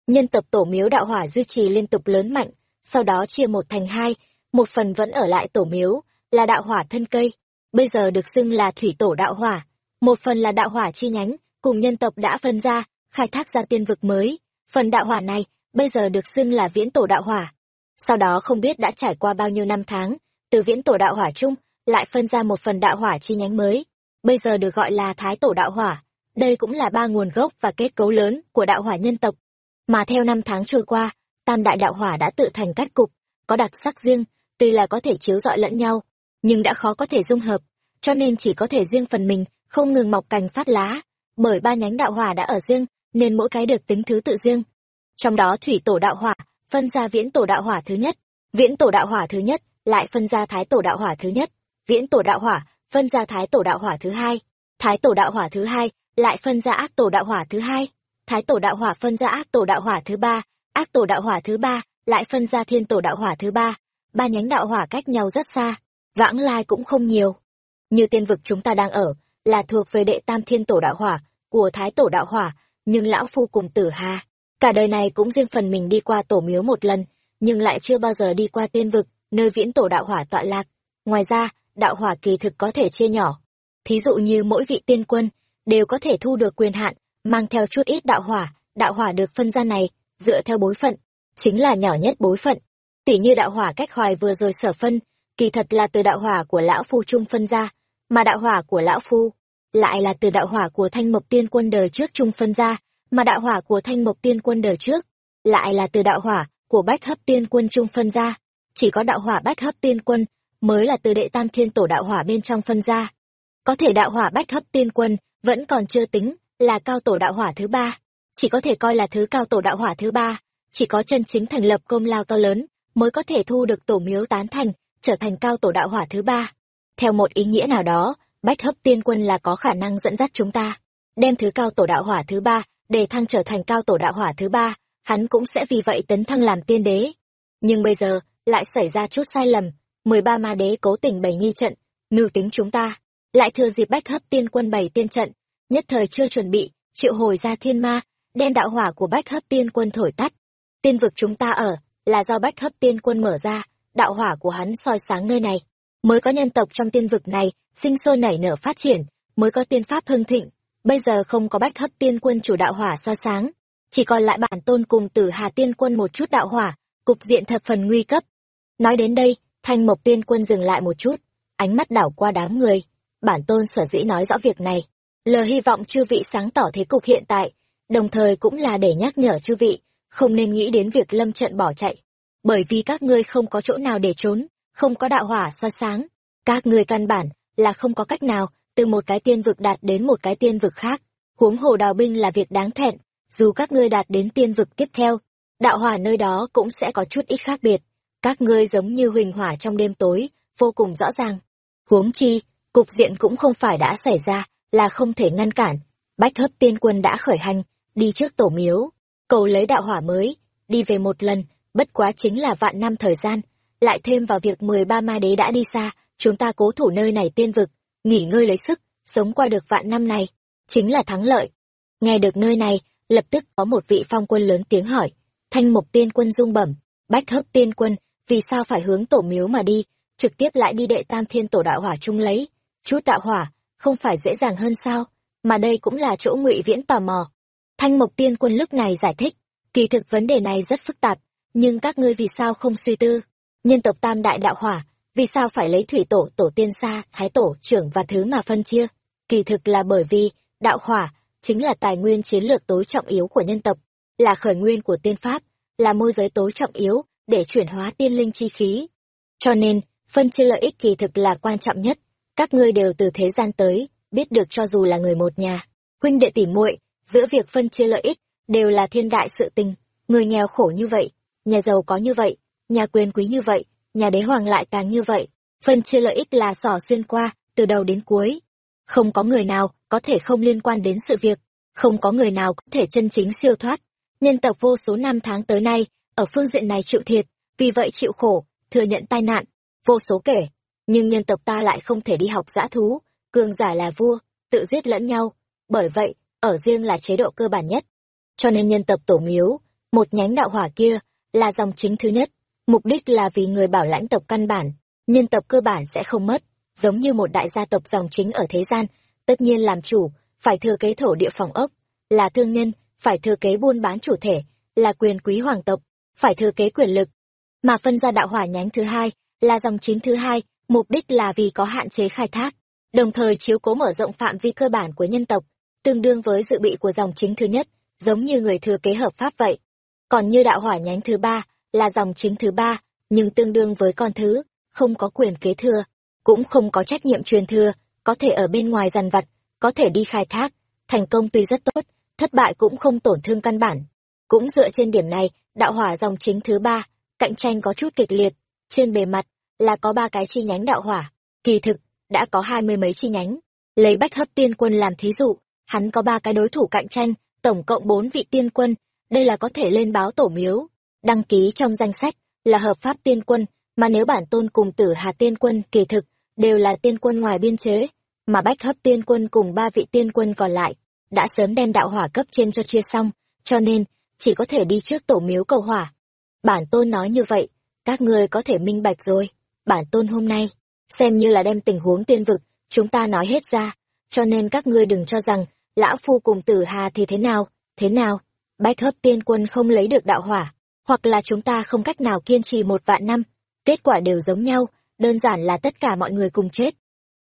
Nhân tập tổ miếu đạo hỏa duy trì liên tục lớn mạnh, sau đó chia một thành hai, một phần vẫn ở lại tổ miếu, là đạo hỏa thân cây. Bây giờ được xưng là thủy tổ đạo hỏa, một phần là đạo hỏa chi nhánh, cùng nhân tộc đã phân ra, khai thác ra tiên vực mới. Phần đạo hỏa này, bây giờ được xưng là viễn tổ đạo hỏa. Sau đó không biết đã trải qua bao nhiêu năm tháng, từ viễn tổ đạo hỏa chung, lại phân ra một phần đạo hỏa chi nhánh mới. Bây giờ được gọi là thái tổ đạo hỏa đây cũng là ba nguồn gốc và kết cấu lớn của đạo hỏa nhân tộc mà theo năm tháng trôi qua tam đại đạo hỏa đã tự thành cách cục có đặc sắc riêng tuy là có thể chiếu rọi lẫn nhau nhưng đã khó có thể dung hợp cho nên chỉ có thể riêng phần mình không ngừng mọc cành phát lá bởi ba nhánh đạo hỏa đã ở riêng nên mỗi cái được tính thứ tự riêng trong đó thủy tổ đạo hỏa phân ra viễn tổ đạo hỏa thứ nhất viễn tổ đạo hỏa thứ nhất lại phân ra thái tổ đạo hỏa thứ nhất viễn tổ đạo hỏa phân ra thái tổ đạo hỏa thứ hai thái tổ đạo hỏa thứ hai lại phân ra ác tổ đạo hỏa thứ hai. Thái tổ đạo hỏa phân ra ác tổ đạo hỏa thứ ba. Ác tổ đạo hỏa thứ ba lại phân ra thiên tổ đạo hỏa thứ ba. Ba nhánh đạo hỏa cách nhau rất xa, vãng lai cũng không nhiều. Như tiên vực chúng ta đang ở là thuộc về đệ tam thiên tổ đạo hỏa của thái tổ đạo hỏa, nhưng lão phu cùng tử hà, cả đời này cũng riêng phần mình đi qua tổ miếu một lần, nhưng lại chưa bao giờ đi qua tiên vực, nơi viễn tổ đạo hỏa tọa lạc. Ngoài ra, đạo hỏa kỳ thực có thể chia nhỏ. Thí dụ như mỗi vị tiên quân đều có thể thu được quyền hạn, mang theo chút ít đạo hỏa. Đạo hỏa được phân ra này, dựa theo bối phận, chính là nhỏ nhất bối phận. Tỷ như đạo hỏa cách hoài vừa rồi sở phân, kỳ thật là từ đạo hỏa của lão phu trung phân ra, mà đạo hỏa của lão phu lại là từ đạo hỏa của thanh mộc tiên quân đời trước trung phân ra, mà đạo hỏa của thanh mộc tiên quân đời trước lại là từ đạo hỏa của bách hấp tiên quân trung phân ra. Chỉ có đạo hỏa bách hấp tiên quân mới là từ đệ tam thiên tổ đạo hỏa bên trong phân ra. Có thể đạo hỏa bách hấp tiên quân vẫn còn chưa tính là cao tổ đạo hỏa thứ ba. Chỉ có thể coi là thứ cao tổ đạo hỏa thứ ba. Chỉ có chân chính thành lập công lao to lớn mới có thể thu được tổ miếu tán thành, trở thành cao tổ đạo hỏa thứ ba. Theo một ý nghĩa nào đó, bách hấp tiên quân là có khả năng dẫn dắt chúng ta, đem thứ cao tổ đạo hỏa thứ ba để thăng trở thành cao tổ đạo hỏa thứ ba, hắn cũng sẽ vì vậy tấn thăng làm tiên đế. Nhưng bây giờ lại xảy ra chút sai lầm, mười ba ma đế cố tình bày nghi trận, mưu tính chúng ta lại thừa dịp bách hấp tiên quân bày tiên trận, nhất thời chưa chuẩn bị, triệu hồi ra thiên ma, đem đạo hỏa của bách hấp tiên quân thổi tắt. Tiên vực chúng ta ở, là do bách hấp tiên quân mở ra, đạo hỏa của hắn soi sáng nơi này. Mới có nhân tộc trong tiên vực này, sinh sôi nảy nở phát triển, mới có tiên pháp hưng thịnh, bây giờ không có bách hấp tiên quân chủ đạo hỏa soi sáng. Chỉ còn lại bản tôn cùng tử hà tiên quân một chút đạo hỏa, cục diện thập phần nguy cấp. Nói đến đây, thanh mộc tiên quân dừng lại một chút, ánh mắt đảo qua đám người bản tôn sở dĩ nói rõ việc này. Lờ hy vọng chư vị sáng tỏ thế cục hiện tại, đồng thời cũng là để nhắc nhở chư vị, không nên nghĩ đến việc lâm trận bỏ chạy. Bởi vì các ngươi không có chỗ nào để trốn, không có đạo hỏa soi sáng. Các ngươi căn bản là không có cách nào từ một cái tiên vực đạt đến một cái tiên vực khác. Huống hồ đào binh là việc đáng thẹn, dù các ngươi đạt đến tiên vực tiếp theo, đạo hỏa nơi đó cũng sẽ có chút ít khác biệt. Các ngươi giống như huỳnh hỏa trong đêm tối, vô cùng rõ ràng. Huống chi cục diện cũng không phải đã xảy ra, là không thể ngăn cản. Bách hấp tiên quân đã khởi hành, đi trước tổ miếu, cầu lấy đạo hỏa mới, đi về một lần, bất quá chính là vạn năm thời gian. Lại thêm vào việc mười ba ma đế đã đi xa, chúng ta cố thủ nơi này tiên vực, nghỉ ngơi lấy sức, sống qua được vạn năm này, chính là thắng lợi. Nghe được nơi này, lập tức có một vị phong quân lớn tiếng hỏi. Thanh mục tiên quân dung bẩm, bách hấp tiên quân, vì sao phải hướng tổ miếu mà đi? Trực tiếp lại đi đệ tam thiên tổ đạo hỏa chung lấy chút đạo hỏa, không phải dễ dàng hơn sao? Mà đây cũng là chỗ ngụy viễn tò mò. Thanh mộc tiên quân lúc này giải thích, kỳ thực vấn đề này rất phức tạp, nhưng các ngươi vì sao không suy tư? Nhân tộc tam đại đạo hỏa, vì sao phải lấy thủy tổ tổ tiên xa thái tổ, trưởng và thứ mà phân chia? Kỳ thực là bởi vì đạo hỏa chính là tài nguyên chiến lược tối trọng yếu của nhân tộc, là khởi nguyên của tiên pháp, là môi giới tối trọng yếu để chuyển hóa tiên linh chi khí. Cho nên, phân chia lợi ích kỳ thực là quan trọng nhất các ngươi đều từ thế gian tới, biết được cho dù là người một nhà, huynh đệ tỉ muội, giữa việc phân chia lợi ích, đều là thiên đại sự tình. Người nghèo khổ như vậy, nhà giàu có như vậy, nhà quyền quý như vậy, nhà đế hoàng lại càng như vậy. Phân chia lợi ích là sỏ xuyên qua, từ đầu đến cuối. Không có người nào có thể không liên quan đến sự việc, không có người nào có thể chân chính siêu thoát. Nhân tộc vô số năm tháng tới nay, ở phương diện này chịu thiệt, vì vậy chịu khổ, thừa nhận tai nạn. Vô số kể nhưng nhân tộc ta lại không thể đi học dã thú, cường giả là vua, tự giết lẫn nhau. Bởi vậy, ở riêng là chế độ cơ bản nhất. Cho nên nhân tộc tổ miếu, một nhánh đạo hỏa kia là dòng chính thứ nhất. Mục đích là vì người bảo lãnh tộc căn bản, nhân tộc cơ bản sẽ không mất. Giống như một đại gia tộc dòng chính ở thế gian, tất nhiên làm chủ, phải thừa kế thổ địa phòng ốc, là thương nhân, phải thừa kế buôn bán chủ thể, là quyền quý hoàng tộc, phải thừa kế quyền lực. Mà phân ra đạo hỏa nhánh thứ hai là dòng chính thứ hai mục đích là vì có hạn chế khai thác, đồng thời chiếu cố mở rộng phạm vi cơ bản của nhân tộc, tương đương với dự bị của dòng chính thứ nhất, giống như người thừa kế hợp pháp vậy. Còn như đạo hỏa nhánh thứ ba là dòng chính thứ ba, nhưng tương đương với con thứ, không có quyền kế thừa, cũng không có trách nhiệm truyền thừa, có thể ở bên ngoài dằn vặt, có thể đi khai thác, thành công tuy rất tốt, thất bại cũng không tổn thương căn bản. Cũng dựa trên điểm này, đạo hỏa dòng chính thứ ba, cạnh tranh có chút kịch liệt, trên bề mặt là có ba cái chi nhánh đạo hỏa. Kỳ thực, đã có hai mươi mấy chi nhánh. Lấy bách hấp tiên quân làm thí dụ, hắn có ba cái đối thủ cạnh tranh, tổng cộng bốn vị tiên quân. Đây là có thể lên báo tổ miếu, đăng ký trong danh sách là hợp pháp tiên quân, mà nếu bản tôn cùng tử hà tiên quân, kỳ thực, đều là tiên quân ngoài biên chế, mà bách hấp tiên quân cùng ba vị tiên quân còn lại đã sớm đem đạo hỏa cấp trên cho chia xong, cho nên chỉ có thể đi trước tổ miếu cầu hỏa. Bản tôn nói như vậy, các ngươi có thể minh bạch rồi bản tôn hôm nay, xem như là đem tình huống tiên vực, chúng ta nói hết ra. Cho nên các ngươi đừng cho rằng, lão phu cùng tử hà thì thế nào thế nào? Bách hấp tiên quân không lấy được đạo hỏa, hoặc là chúng ta không cách nào kiên trì một vạn năm, kết quả đều giống nhau, đơn giản là tất cả mọi người cùng chết.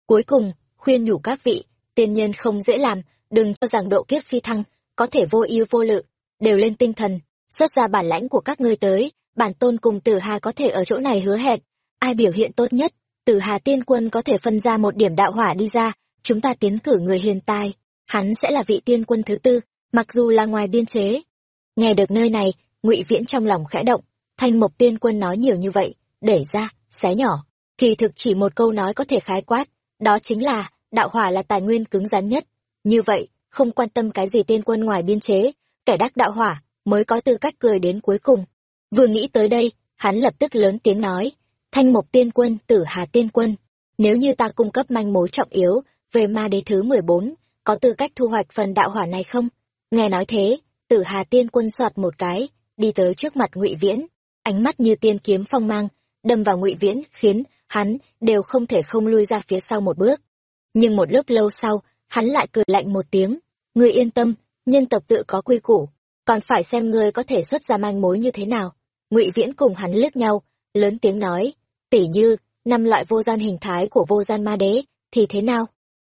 Cuối cùng, khuyên nhủ các vị, tiên nhân không dễ làm, đừng cho rằng độ kiếp phi thăng, có thể vô ưu vô lự, đều lên tinh thần, xuất ra bản lãnh của các ngươi tới, bản tôn cùng tử hà có thể ở chỗ này hứa hẹn ai biểu hiện tốt nhất tử hà tiên quân có thể phân ra một điểm đạo hỏa đi ra, chúng ta tiến cử người hiền tài. Hắn sẽ là vị tiên quân thứ tư, mặc dù là ngoài biên chế. Nghe được nơi này, ngụy viễn trong lòng khẽ động, thanh mộc tiên quân nói nhiều như vậy, để ra, xé nhỏ. Kỳ thực chỉ một câu nói có thể khái quát, đó chính là, đạo hỏa là tài nguyên cứng rắn nhất. Như vậy, không quan tâm cái gì tiên quân ngoài biên chế, kẻ đắc đạo hỏa mới có tư cách cười đến cuối cùng. Vừa nghĩ tới đây, hắn lập tức lớn tiếng nói thanh mộc tiên quân, tử hà tiên quân. Nếu như ta cung cấp manh mối trọng yếu về ma đế thứ mười bốn, có tư cách thu hoạch phần đạo hỏa này không? Nghe nói thế, tử hà tiên quân soạt một cái, đi tới trước mặt ngụy viễn. Ánh mắt như tiên kiếm phong mang, đâm vào ngụy viễn, khiến hắn đều không thể không lui ra phía sau một bước. Nhưng một lúc lâu sau, hắn lại cười lạnh một tiếng. Ngươi yên tâm, nhân tộc tự có quy củ, còn phải xem ngươi có thể xuất ra manh mối như thế nào. Ngụy viễn cùng hắn liếc nhau, lớn tiếng nói tỉ như, năm loại vô gian hình thái của vô gian ma đế, thì thế nào?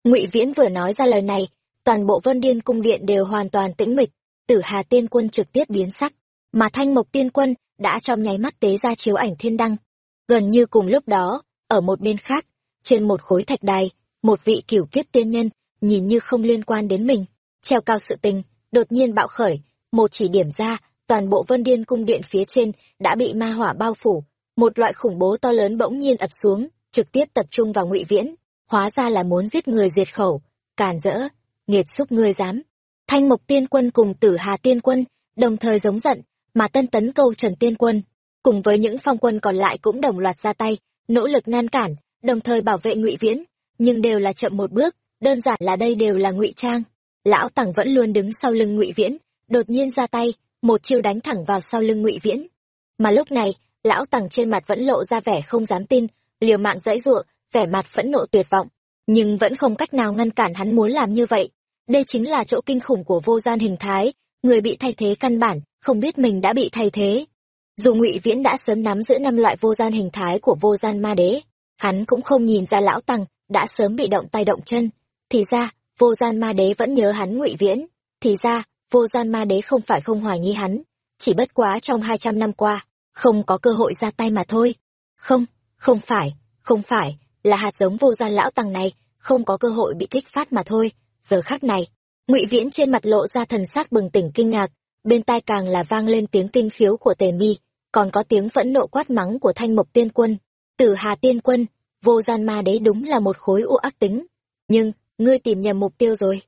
Ngụy viễn vừa nói ra lời này, toàn bộ vân điên cung điện đều hoàn toàn tĩnh mịch, tử hà tiên quân trực tiếp biến sắc, mà thanh mộc tiên quân đã trong nháy mắt tế ra chiếu ảnh thiên đăng. Gần như cùng lúc đó, ở một bên khác, trên một khối thạch đài, một vị cửu kiếp tiên nhân nhìn như không liên quan đến mình, treo cao sự tình, đột nhiên bạo khởi, một chỉ điểm ra, toàn bộ vân điên cung điện phía trên đã bị ma hỏa bao phủ một loại khủng bố to lớn bỗng nhiên ập xuống, trực tiếp tập trung vào ngụy viễn, hóa ra là muốn giết người diệt khẩu. Càn rỡ, nghiệt xúc ngươi dám. Thanh mộc tiên quân cùng tử hà tiên quân, đồng thời giống giận, mà tân tấn câu trần tiên quân, cùng với những phong quân còn lại cũng đồng loạt ra tay, nỗ lực ngăn cản, đồng thời bảo vệ ngụy viễn. Nhưng đều là chậm một bước, đơn giản là đây đều là ngụy trang. Lão tằng vẫn luôn đứng sau lưng ngụy viễn, đột nhiên ra tay, một chiêu đánh thẳng vào sau lưng ngụy viễn. Mà lúc này lão tằng trên mặt vẫn lộ ra vẻ không dám tin, liều mạng dãy giụa, vẻ mặt phẫn nộ tuyệt vọng. Nhưng vẫn không cách nào ngăn cản hắn muốn làm như vậy. Đây chính là chỗ kinh khủng của vô gian hình thái, người bị thay thế căn bản, không biết mình đã bị thay thế. Dù ngụy viễn đã sớm nắm giữ năm loại vô gian hình thái của vô gian ma đế, hắn cũng không nhìn ra lão tăng đã sớm bị động tay động chân. Thì ra, vô gian ma đế vẫn nhớ hắn ngụy viễn. Thì ra, vô gian ma đế không phải không hoài nghi hắn. Chỉ bất quá trong hai trăm năm qua không có cơ hội ra tay mà thôi. Không không phải không phải, là hạt giống vô gian lão tăng này, không có cơ hội bị kích phát mà thôi. Giờ khác này, ngụy viễn trên mặt lộ ra thần sắc bừng tỉnh kinh ngạc, bên tai càng là vang lên tiếng kinh khiếu của tề mi, còn có tiếng phẫn nộ quát mắng của thanh mộc tiên quân. Tử hà tiên quân, vô gian ma đấy đúng là một khối u ác tính. Nhưng, ngươi tìm nhầm mục tiêu rồi.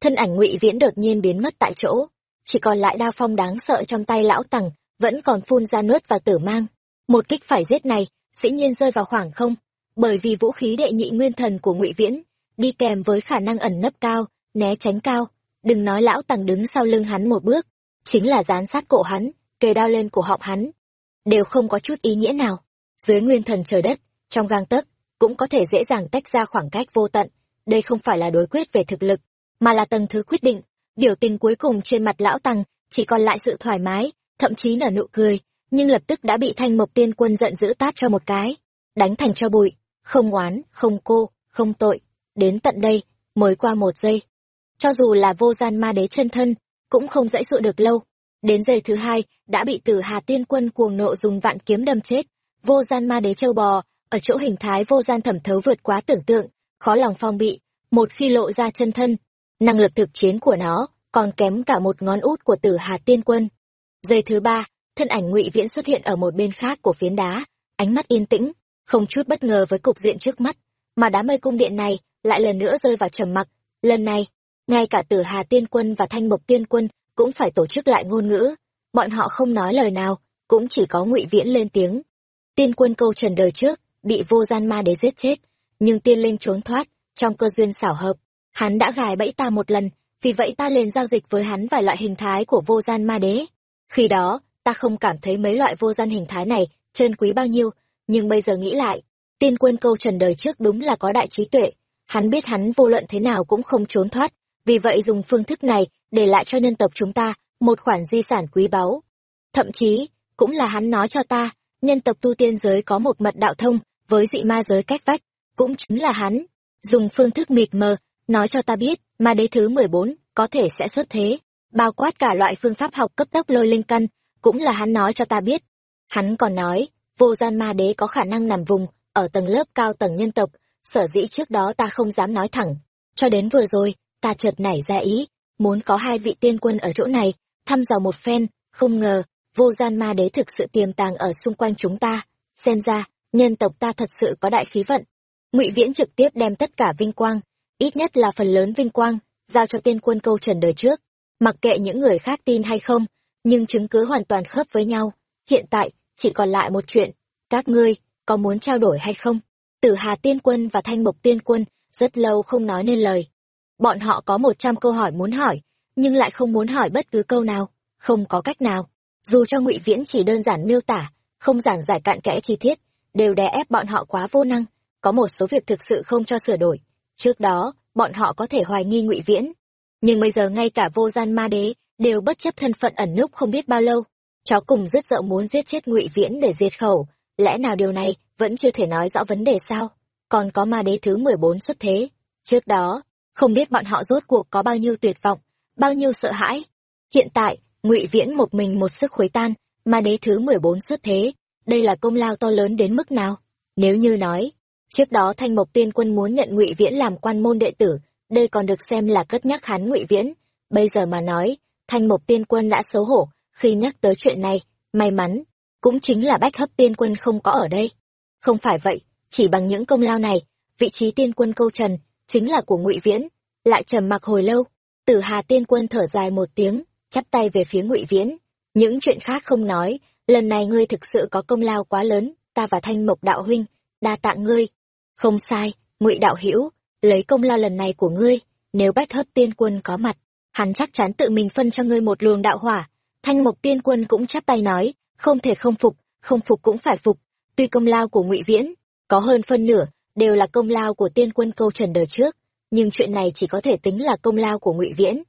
Thân ảnh ngụy viễn đột nhiên biến mất tại chỗ. Chỉ còn lại đao phong đáng sợ trong tay lão tằng vẫn còn phun ra nuốt và tử mang. Một kích phải giết này, dĩ nhiên rơi vào khoảng không, bởi vì vũ khí đệ nhị nguyên thần của ngụy viễn đi kèm với khả năng ẩn nấp cao, né tránh cao. Đừng nói lão tằng đứng sau lưng hắn một bước, chính là dán sát cổ hắn, kề đao lên cổ họng hắn. Đều không có chút ý nghĩa nào. Dưới nguyên thần trời đất, trong gang tấc, cũng có thể dễ dàng tách ra khoảng cách vô tận. Đây không phải là đối quyết về thực lực, mà là tầng thứ quyết định. Biểu tình cuối cùng trên mặt lão tăng chỉ còn lại sự thoải mái thậm chí nở nụ cười, nhưng lập tức đã bị thanh mộc tiên quân giận dữ tát cho một cái, đánh thành cho bụi, không oán, không cô, không tội, đến tận đây, mới qua một giây. Cho dù là vô gian ma đế chân thân, cũng không dãy dụ được lâu, đến giây thứ hai, đã bị tử hà tiên quân cuồng nộ dùng vạn kiếm đâm chết, vô gian ma đế châu bò, ở chỗ hình thái vô gian thẩm thấu vượt quá tưởng tượng, khó lòng phong bị, một khi lộ ra chân thân, năng lực thực chiến của nó còn kém cả một ngón út của tử hà tiên quân giây thứ ba, thân ảnh ngụy viễn xuất hiện ở một bên khác của phiến đá. Ánh mắt yên tĩnh, không chút bất ngờ với cục diện trước mắt, mà đám mây cung điện này lại lần nữa rơi vào trầm mặc. Lần này, ngay cả tử hà tiên quân và thanh mộc tiên quân cũng phải tổ chức lại ngôn ngữ. Bọn họ không nói lời nào, cũng chỉ có ngụy viễn lên tiếng. Tiên quân câu trần đời trước, bị vô gian ma đế giết chết, nhưng tiên linh trốn thoát trong cơ duyên xảo hợp. Hắn đã gài bẫy ta một lần, vì vậy ta liền giao dịch với hắn vài loại hình thái của vô gian ma đế khi đó, ta không cảm thấy mấy loại vô gian hình thái này trân quý bao nhiêu, nhưng bây giờ nghĩ lại, tiên quân câu trần đời trước đúng là có đại trí tuệ. Hắn biết hắn vô luận thế nào cũng không trốn thoát, vì vậy dùng phương thức này để lại cho nhân tộc chúng ta một khoản di sản quý báu. Thậm chí, cũng là hắn nói cho ta, nhân tộc tu tiên giới có một mật đạo thông với dị ma giới cách vách, cũng chính là hắn. Dùng phương thức mịt mờ, nói cho ta biết, ma đế thứ mười bốn có thể sẽ xuất thế bao quát cả loại phương pháp học cấp tốc lôi linh căn, cũng là hắn nói cho ta biết. Hắn còn nói, vô gian ma đế có khả năng nằm vùng, ở tầng lớp cao tầng nhân tộc, sở dĩ trước đó ta không dám nói thẳng. Cho đến vừa rồi, ta chợt nảy ra ý, muốn có hai vị tiên quân ở chỗ này, thăm dò một phen, không ngờ, vô gian ma đế thực sự tiềm tàng ở xung quanh chúng ta. Xem ra, nhân tộc ta thật sự có đại khí vận. Ngụy viễn trực tiếp đem tất cả vinh quang, ít nhất là phần lớn vinh quang, giao cho tiên quân câu trần đời trước mặc kệ những người khác tin hay không, nhưng chứng cứ hoàn toàn khớp với nhau. Hiện tại, chỉ còn lại một chuyện. Các ngươi, có muốn trao đổi hay không? Tử hà tiên quân và thanh mộc tiên quân rất lâu không nói nên lời. Bọn họ có một trăm câu hỏi muốn hỏi, nhưng lại không muốn hỏi bất cứ câu nào. Không có cách nào. Dù cho ngụy viễn chỉ đơn giản miêu tả, không giảng giải cạn kẽ chi tiết, đều đè ép bọn họ quá vô năng. Có một số việc thực sự không cho sửa đổi. Trước đó, bọn họ có thể hoài nghi ngụy viễn nhưng bây giờ ngay cả vô gian ma đế đều bất chấp thân phận ẩn núp không biết bao lâu. Chó cùng rất dậu muốn giết chết ngụy viễn để diệt khẩu. Lẽ nào điều này vẫn chưa thể nói rõ vấn đề sao? Còn có ma đế thứ mười bốn xuất thế. Trước đó, không biết bọn họ rốt cuộc có bao nhiêu tuyệt vọng, bao nhiêu sợ hãi. Hiện tại, ngụy viễn một mình một sức khuấy tan, ma đế thứ mười bốn xuất thế. Đây là công lao to lớn đến mức nào? Nếu như nói, trước đó thanh mộc tiên quân muốn nhận ngụy viễn làm quan môn đệ tử đây còn được xem là cất nhắc hắn ngụy viễn. Bây giờ mà nói, thanh mộc tiên quân đã xấu hổ, khi nhắc tới chuyện này, may mắn, cũng chính là bách hấp tiên quân không có ở đây. Không phải vậy, chỉ bằng những công lao này, vị trí tiên quân câu trần, chính là của ngụy viễn. Lại trầm mặc hồi lâu, tử hà tiên quân thở dài một tiếng, chắp tay về phía ngụy viễn. Những chuyện khác không nói, lần này ngươi thực sự có công lao quá lớn, ta và thanh mộc đạo huynh, đa tạ ngươi. Không sai, ngụy đạo hữu lấy công lao lần này của ngươi, nếu bách hấp tiên quân có mặt, hắn chắc chắn tự mình phân cho ngươi một luồng đạo hỏa. Thanh mộc tiên quân cũng chắp tay nói, không thể không phục không phục cũng phải phục. Tuy công lao của ngụy viễn có hơn phân nửa đều là công lao của tiên quân câu trần đời trước, nhưng chuyện này chỉ có thể tính là công lao của ngụy viễn.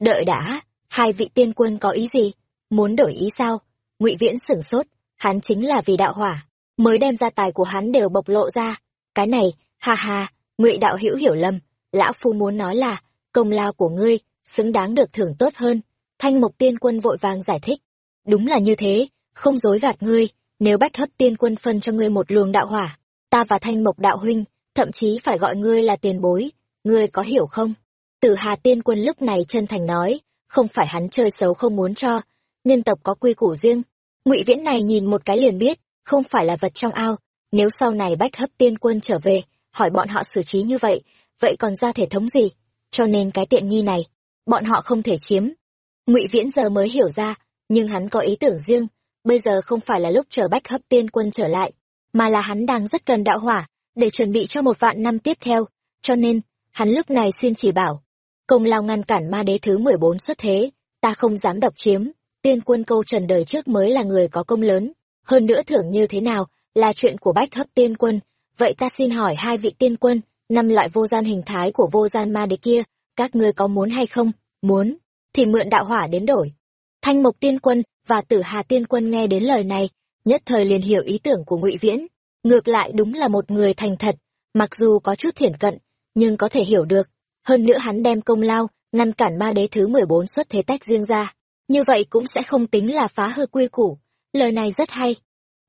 Đợi đã, hai vị tiên quân có ý gì? Muốn đổi ý sao? Ngụy viễn sửng sốt, hắn chính là vì đạo hỏa, mới đem gia tài của hắn đều bộc lộ ra. Cái này, ha ha ngụy đạo hữu hiểu lầm, lão phu muốn nói là, công lao của ngươi, xứng đáng được thưởng tốt hơn. Thanh mộc tiên quân vội vàng giải thích, đúng là như thế, không dối gạt ngươi, nếu bách hấp tiên quân phân cho ngươi một luồng đạo hỏa, ta và thanh mộc đạo huynh, thậm chí phải gọi ngươi là tiền bối, ngươi có hiểu không? Tử hà tiên quân lúc này chân thành nói, không phải hắn chơi xấu không muốn cho, nhân tộc có quy củ riêng. Ngụy viễn này nhìn một cái liền biết, không phải là vật trong ao, nếu sau này bách hấp tiên quân trở về hỏi bọn họ xử trí như vậy vậy còn ra thể thống gì? Cho nên cái tiện nghi này, bọn họ không thể chiếm. Ngụy viễn giờ mới hiểu ra, nhưng hắn có ý tưởng riêng, bây giờ không phải là lúc chờ bách hấp tiên quân trở lại, mà là hắn đang rất cần đạo hỏa để chuẩn bị cho một vạn năm tiếp theo, cho nên hắn lúc này xin chỉ bảo, công lao ngăn cản ma đế thứ mười bốn xuất thế, ta không dám độc chiếm, tiên quân câu trần đời trước mới là người có công lớn, hơn nữa thưởng như thế nào là chuyện của bách hấp tiên quân vậy ta xin hỏi hai vị tiên quân, năm loại vô gian hình thái của vô gian ma đế kia, các ngươi có muốn hay không? Muốn. Thì mượn đạo hỏa đến đổi. Thanh mộc tiên quân và tử hà tiên quân nghe đến lời này, nhất thời liền hiểu ý tưởng của ngụy viễn. Ngược lại đúng là một người thành thật, mặc dù có chút thiển cận, nhưng có thể hiểu được. Hơn nữa hắn đem công lao, ngăn cản ma đế thứ mười bốn xuất thế tách riêng ra. Như vậy cũng sẽ không tính là phá hư quy củ. Lời này rất hay.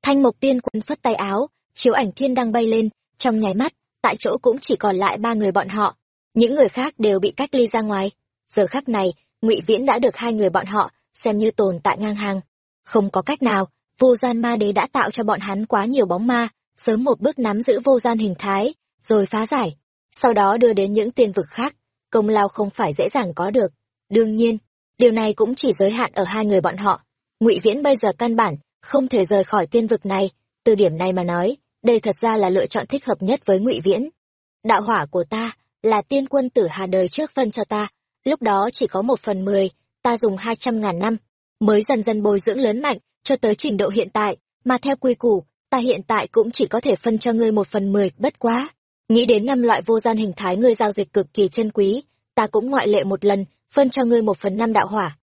Thanh mộc tiên quân phất tay áo chiếu ảnh thiên đang bay lên, trong nháy mắt, tại chỗ cũng chỉ còn lại ba người bọn họ. Những người khác đều bị cách ly ra ngoài. Giờ khắc này, ngụy viễn đã được hai người bọn họ xem như tồn tại ngang hàng. Không có cách nào, vô gian ma đế đã tạo cho bọn hắn quá nhiều bóng ma, sớm một bước nắm giữ vô gian hình thái, rồi phá giải. Sau đó đưa đến những tiên vực khác, công lao không phải dễ dàng có được. Đương nhiên, điều này cũng chỉ giới hạn ở hai người bọn họ. Ngụy viễn bây giờ căn bản không thể rời khỏi tiên vực này từ điểm này mà nói, đây thật ra là lựa chọn thích hợp nhất với ngụy viễn. Đạo hỏa của ta là tiên quân tử hà đời trước phân cho ta, lúc đó chỉ có một phần mười, ta dùng hai trăm ngàn năm, mới dần dần bồi dưỡng lớn mạnh cho tới trình độ hiện tại, mà theo quy củ, ta hiện tại cũng chỉ có thể phân cho ngươi một phần mười, bất quá. Nghĩ đến năm loại vô gian hình thái ngươi giao dịch cực kỳ chân quý, ta cũng ngoại lệ một lần, phân cho ngươi một phần năm đạo hỏa.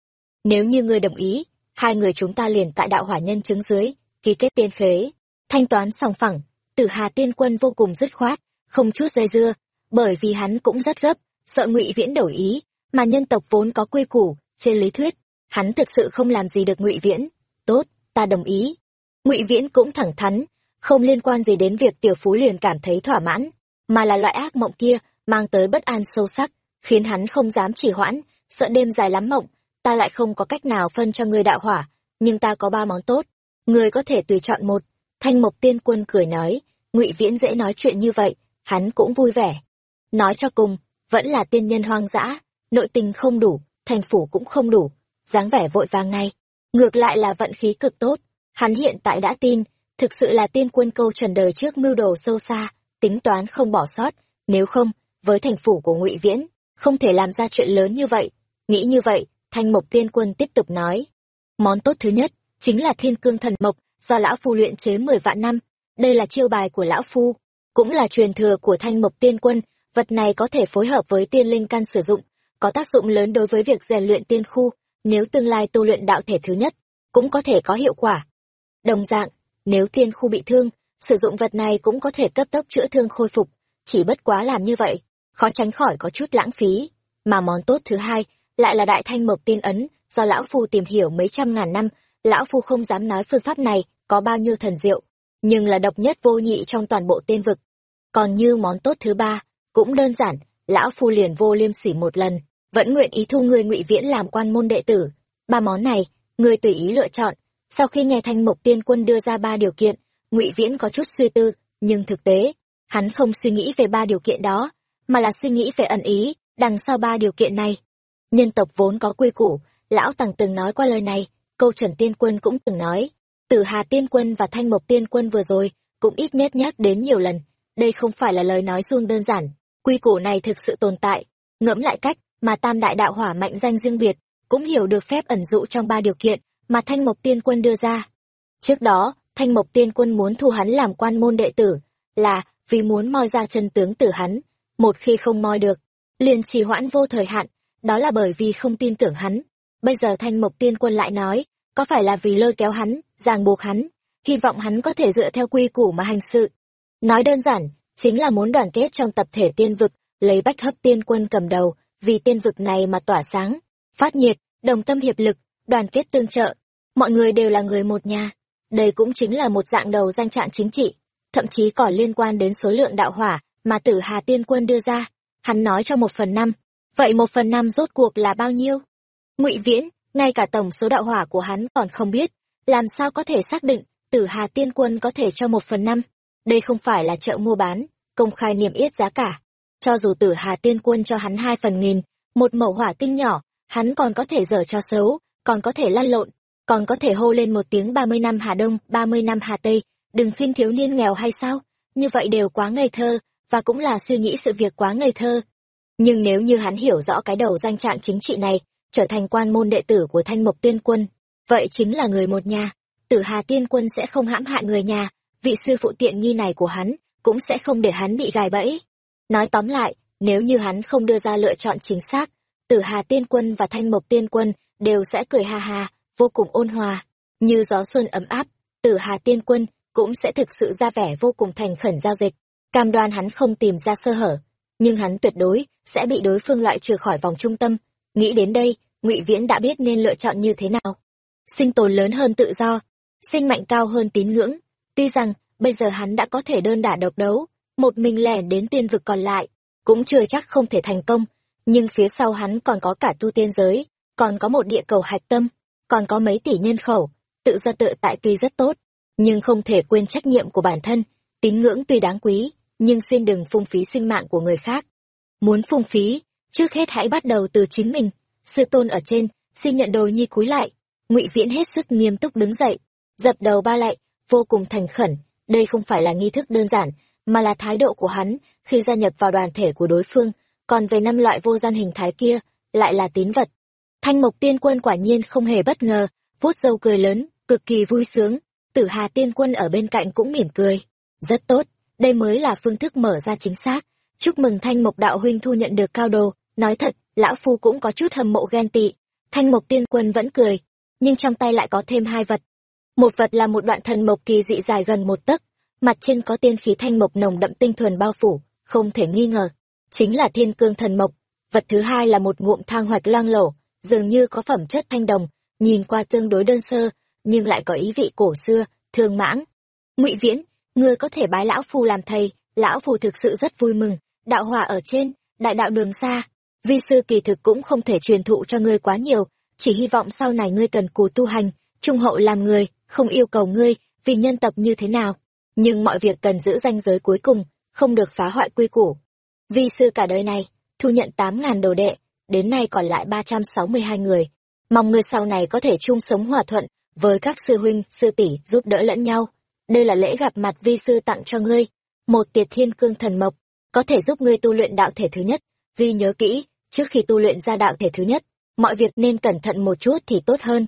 Nếu như ngươi đồng ý, hai người chúng ta liền tại đạo hỏa nhân chứng dưới, ký kết tiên khế thanh toán sòng phẳng. Tử hà tiên quân vô cùng dứt khoát, không chút dây dưa, bởi vì hắn cũng rất gấp, sợ ngụy viễn đổi ý, mà nhân tộc vốn có quy củ, trên lý thuyết, hắn thực sự không làm gì được ngụy viễn. Tốt, ta đồng ý. Ngụy viễn cũng thẳng thắn, không liên quan gì đến việc tiểu phú liền cảm thấy thỏa mãn, mà là loại ác mộng kia mang tới bất an sâu sắc, khiến hắn không dám trì hoãn, sợ đêm dài lắm mộng, ta lại không có cách nào phân cho ngươi đạo hỏa, nhưng ta có ba món tốt. Ngươi có thể tùy chọn một thanh mộc tiên quân cười nói, ngụy viễn dễ nói chuyện như vậy, hắn cũng vui vẻ. Nói cho cùng, vẫn là tiên nhân hoang dã, nội tình không đủ, thành phủ cũng không đủ, dáng vẻ vội vàng này ngược lại là vận khí cực tốt, hắn hiện tại đã tin, thực sự là tiên quân câu trần đời trước mưu đồ sâu xa, tính toán không bỏ sót, nếu không, với thành phủ của ngụy viễn, không thể làm ra chuyện lớn như vậy. Nghĩ như vậy, thanh mộc tiên quân tiếp tục nói, món tốt thứ nhất chính là thiên cương thần mộc do lão phu luyện chế mười vạn năm, đây là chiêu bài của lão phu, cũng là truyền thừa của thanh mộc tiên quân, vật này có thể phối hợp với tiên linh căn sử dụng, có tác dụng lớn đối với việc rèn luyện tiên khu, nếu tương lai tu luyện đạo thể thứ nhất, cũng có thể có hiệu quả. Đồng dạng, nếu tiên khu bị thương, sử dụng vật này cũng có thể cấp tốc chữa thương khôi phục, chỉ bất quá làm như vậy, khó tránh khỏi có chút lãng phí. Mà món tốt thứ hai lại là đại thanh mộc tiên ấn, do lão phu tìm hiểu mấy trăm ngàn năm, lão phu không dám nói phương pháp này có bao nhiêu thần diệu, nhưng là độc nhất vô nhị trong toàn bộ tiên vực. Còn như món tốt thứ ba, cũng đơn giản, lão phu liền vô liêm sỉ một lần, vẫn nguyện ý thu ngươi ngụy viễn làm quan môn đệ tử. Ba món này ngươi tùy ý lựa chọn, sau khi nghe thanh mộc tiên quân đưa ra ba điều kiện, ngụy viễn có chút suy tư, nhưng thực tế, hắn không suy nghĩ về ba điều kiện đó, mà là suy nghĩ về ẩn ý, đằng sau ba điều kiện này. Nhân tộc vốn có quy củ, lão tằng từng nói qua lời này, câu trần tiên quân cũng từng nói tử hà tiên quân và thanh mộc tiên quân vừa rồi, cũng ít nhất nhắc đến nhiều lần. Đây không phải là lời nói suông đơn giản. Quy củ này thực sự tồn tại. Ngẫm lại cách mà tam đại đạo hỏa mạnh danh riêng biệt cũng hiểu được phép ẩn dụ trong ba điều kiện mà thanh mộc tiên quân đưa ra. Trước đó, thanh mộc tiên quân muốn thu hắn làm quan môn đệ tử là vì muốn moi ra chân tướng tử hắn. Một khi không moi được, liền trì hoãn vô thời hạn, đó là bởi vì không tin tưởng hắn. Bây giờ thanh mộc tiên quân lại nói có phải là vì lôi kéo hắn, ràng buộc hắn, hy vọng hắn có thể dựa theo quy củ mà hành sự? Nói đơn giản, chính là muốn đoàn kết trong tập thể tiên vực, lấy bách hấp tiên quân cầm đầu, vì tiên vực này mà tỏa sáng, phát nhiệt, đồng tâm hiệp lực, đoàn kết tương trợ. Mọi người đều là người một nhà. Đây cũng chính là một dạng đầu danh trạng chính trị. Thậm chí còn liên quan đến số lượng đạo hỏa mà tử hà tiên quân đưa ra. Hắn nói cho một phần năm. Vậy một phần năm rốt cuộc là bao nhiêu? Ngụy viễn ngay cả tổng số đạo hỏa của hắn còn không biết, làm sao có thể xác định tử hà tiên quân có thể cho một phần năm? Đây không phải là chợ mua bán, công khai niêm yết giá cả. Cho dù tử hà tiên quân cho hắn hai phần nghìn, một mẩu hỏa tinh nhỏ, hắn còn có thể dở cho xấu, còn có thể lăn lộn, còn có thể hô lên một tiếng ba mươi năm hà đông, ba mươi năm hà tây, đừng khinh thiếu niên nghèo hay sao? Như vậy đều quá ngây thơ, và cũng là suy nghĩ sự việc quá ngây thơ. Nhưng nếu như hắn hiểu rõ cái đầu danh trạng chính trị này trở thành quan môn đệ tử của thanh mộc tiên quân. Vậy chính là người một nhà. Tử hà tiên quân sẽ không hãm hại người nhà. Vị sư phụ tiện nghi này của hắn cũng sẽ không để hắn bị gài bẫy. Nói tóm lại, nếu như hắn không đưa ra lựa chọn chính xác, tử hà tiên quân và thanh mộc tiên quân đều sẽ cười ha ha, vô cùng ôn hòa. Như gió xuân ấm áp, tử hà tiên quân cũng sẽ thực sự ra vẻ vô cùng thành khẩn giao dịch. Cam đoan hắn không tìm ra sơ hở, nhưng hắn tuyệt đối sẽ bị đối phương loại trừ khỏi vòng trung tâm nghĩ đến đây, ngụy viễn đã biết nên lựa chọn như thế nào. Sinh tồn lớn hơn tự do, sinh mạnh cao hơn tín ngưỡng. Tuy rằng, bây giờ hắn đã có thể đơn đả độc đấu, một mình lẻn đến tiên vực còn lại, cũng chưa chắc không thể thành công. Nhưng phía sau hắn còn có cả tu tiên giới, còn có một địa cầu hạch tâm, còn có mấy tỷ nhân khẩu, tự do tự tại tuy rất tốt, nhưng không thể quên trách nhiệm của bản thân. Tín ngưỡng tuy đáng quý, nhưng xin đừng phung phí sinh mạng của người khác. Muốn phung phí trước hết hãy bắt đầu từ chính mình. Sư tôn ở trên, xin nhận đồ nhi cúi lại. Ngụy viễn hết sức nghiêm túc đứng dậy. Dập đầu ba lại, vô cùng thành khẩn. Đây không phải là nghi thức đơn giản, mà là thái độ của hắn khi gia nhập vào đoàn thể của đối phương. Còn về năm loại vô gian hình thái kia, lại là tín vật. Thanh mộc tiên quân quả nhiên không hề bất ngờ, vuốt râu cười lớn, cực kỳ vui sướng. Tử hà tiên quân ở bên cạnh cũng mỉm cười. Rất tốt, đây mới là phương thức mở ra chính xác. Chúc mừng thanh mộc đạo huynh thu nhận được cao đồ nói thật, lão phu cũng có chút hâm mộ ghen tị. Thanh mộc tiên quân vẫn cười, nhưng trong tay lại có thêm hai vật. Một vật là một đoạn thần mộc kỳ dị dài gần một tấc, mặt trên có tiên khí thanh mộc nồng đậm tinh thuần bao phủ, không thể nghi ngờ, chính là thiên cương thần mộc. Vật thứ hai là một ngụm thang hoạch loang lổ, dường như có phẩm chất thanh đồng, nhìn qua tương đối đơn sơ, nhưng lại có ý vị cổ xưa, thương mãng. Ngụy viễn, ngươi có thể bái lão phu làm thầy, lão phu thực sự rất vui mừng. Đạo hòa ở trên, đại đạo đường xa vi sư kỳ thực cũng không thể truyền thụ cho ngươi quá nhiều, chỉ hy vọng sau này ngươi cần cù tu hành, trung hậu làm người, không yêu cầu ngươi, vì nhân tập như thế nào. Nhưng mọi việc cần giữ ranh giới cuối cùng, không được phá hoại quy củ. Vi sư cả đời này, thu nhận tám ngàn đồ đệ, đến nay còn lại ba trăm sáu mươi hai người. Mong ngươi sau này có thể chung sống hòa thuận với các sư huynh, sư tỷ giúp đỡ lẫn nhau. Đây là lễ gặp mặt vi sư tặng cho ngươi, một tiệt thiên cương thần mộc, có thể giúp ngươi tu luyện đạo thể thứ nhất. Vi nhớ kỹ trước khi tu luyện ra đạo thể thứ nhất, mọi việc nên cẩn thận một chút thì tốt hơn.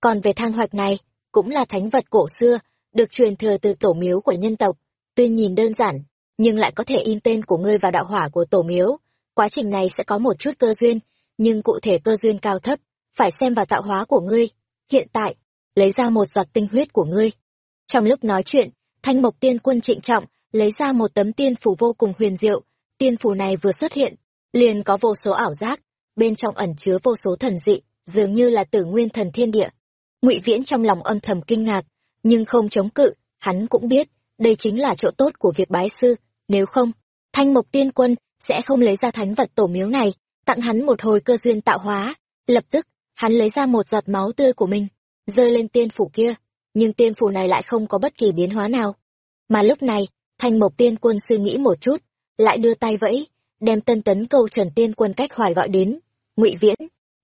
Còn về thang hoạch này, cũng là thánh vật cổ xưa, được truyền thừa từ tổ miếu của nhân tộc. Tuy nhìn đơn giản, nhưng lại có thể in tên của ngươi vào đạo hỏa của tổ miếu. Quá trình này sẽ có một chút cơ duyên, nhưng cụ thể cơ duyên cao thấp, phải xem vào tạo hóa của ngươi. Hiện tại, lấy ra một giọt tinh huyết của ngươi. Trong lúc nói chuyện, thanh mộc tiên quân trịnh trọng lấy ra một tấm tiên phủ vô cùng huyền diệu. Tiên phủ này vừa xuất hiện liền có vô số ảo giác, bên trong ẩn chứa vô số thần dị, dường như là tử nguyên thần thiên địa. Ngụy viễn trong lòng âm thầm kinh ngạc, nhưng không chống cự, hắn cũng biết, đây chính là chỗ tốt của việc bái sư, nếu không, thanh mộc tiên quân sẽ không lấy ra thánh vật tổ miếu này, tặng hắn một hồi cơ duyên tạo hóa. Lập tức, hắn lấy ra một giọt máu tươi của mình, rơi lên tiên phủ kia, nhưng tiên phủ này lại không có bất kỳ biến hóa nào. Mà lúc này, thanh mộc tiên quân suy nghĩ một chút, lại đưa tay vẫy đem tân tấn câu trần tiên quân cách hoài gọi đến. Ngụy viễn,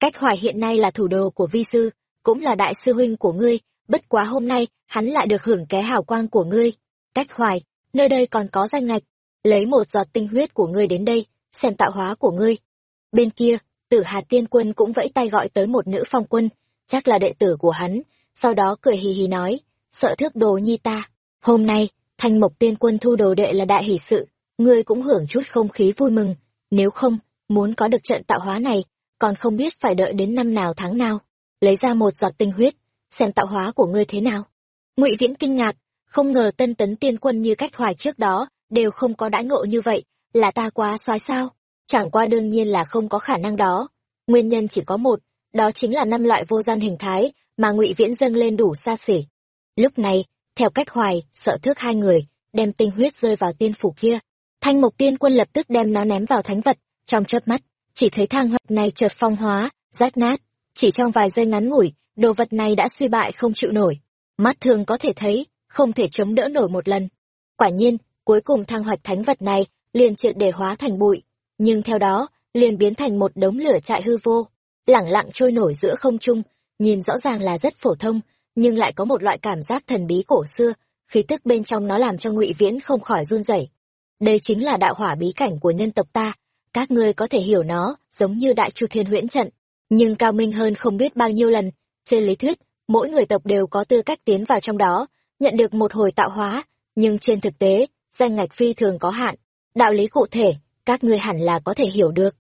cách hoài hiện nay là thủ đồ của vi sư, cũng là đại sư huynh của ngươi, bất quá hôm nay, hắn lại được hưởng ké hào quang của ngươi. Cách hoài, nơi đây còn có danh ngạch, lấy một giọt tinh huyết của ngươi đến đây, xem tạo hóa của ngươi. Bên kia, tử hà tiên quân cũng vẫy tay gọi tới một nữ phong quân, chắc là đệ tử của hắn, sau đó cười hì hì nói, sợ thước đồ nhi ta, hôm nay, thanh mộc tiên quân thu đồ đệ là đại hỷ sự ngươi cũng hưởng chút không khí vui mừng, nếu không, muốn có được trận tạo hóa này, còn không biết phải đợi đến năm nào tháng nào. Lấy ra một giọt tinh huyết, xem tạo hóa của ngươi thế nào. Ngụy viễn kinh ngạc, không ngờ tân tấn tiên quân như cách hoài trước đó, đều không có đãi ngộ như vậy, là ta quá soái sao? Chẳng qua đương nhiên là không có khả năng đó. Nguyên nhân chỉ có một, đó chính là năm loại vô gian hình thái mà ngụy viễn dâng lên đủ xa xỉ. Lúc này, theo cách hoài, sợ thước hai người, đem tinh huyết rơi vào tiên phủ kia thanh mục tiên quân lập tức đem nó ném vào thánh vật. Trong chớp mắt, chỉ thấy thang vật này chợt phong hóa, rách nát. Chỉ trong vài giây ngắn ngủi, đồ vật này đã suy bại không chịu nổi. Mắt thường có thể thấy, không thể chống đỡ nổi một lần. Quả nhiên, cuối cùng thang hoạch thánh vật này liền triệt để hóa thành bụi. Nhưng theo đó, liền biến thành một đống lửa trại hư vô. Lẳng lặng trôi nổi giữa không trung, nhìn rõ ràng là rất phổ thông, nhưng lại có một loại cảm giác thần bí cổ xưa. Khí tức bên trong nó làm cho ngụy viễn không khỏi run rẩy đây chính là đạo hỏa bí cảnh của nhân tộc ta. Các ngươi có thể hiểu nó, giống như đại chu thiên huyễn trận. Nhưng cao minh hơn không biết bao nhiêu lần, trên lý thuyết, mỗi người tộc đều có tư cách tiến vào trong đó, nhận được một hồi tạo hóa. Nhưng trên thực tế, danh ngạch phi thường có hạn. Đạo lý cụ thể, các ngươi hẳn là có thể hiểu được.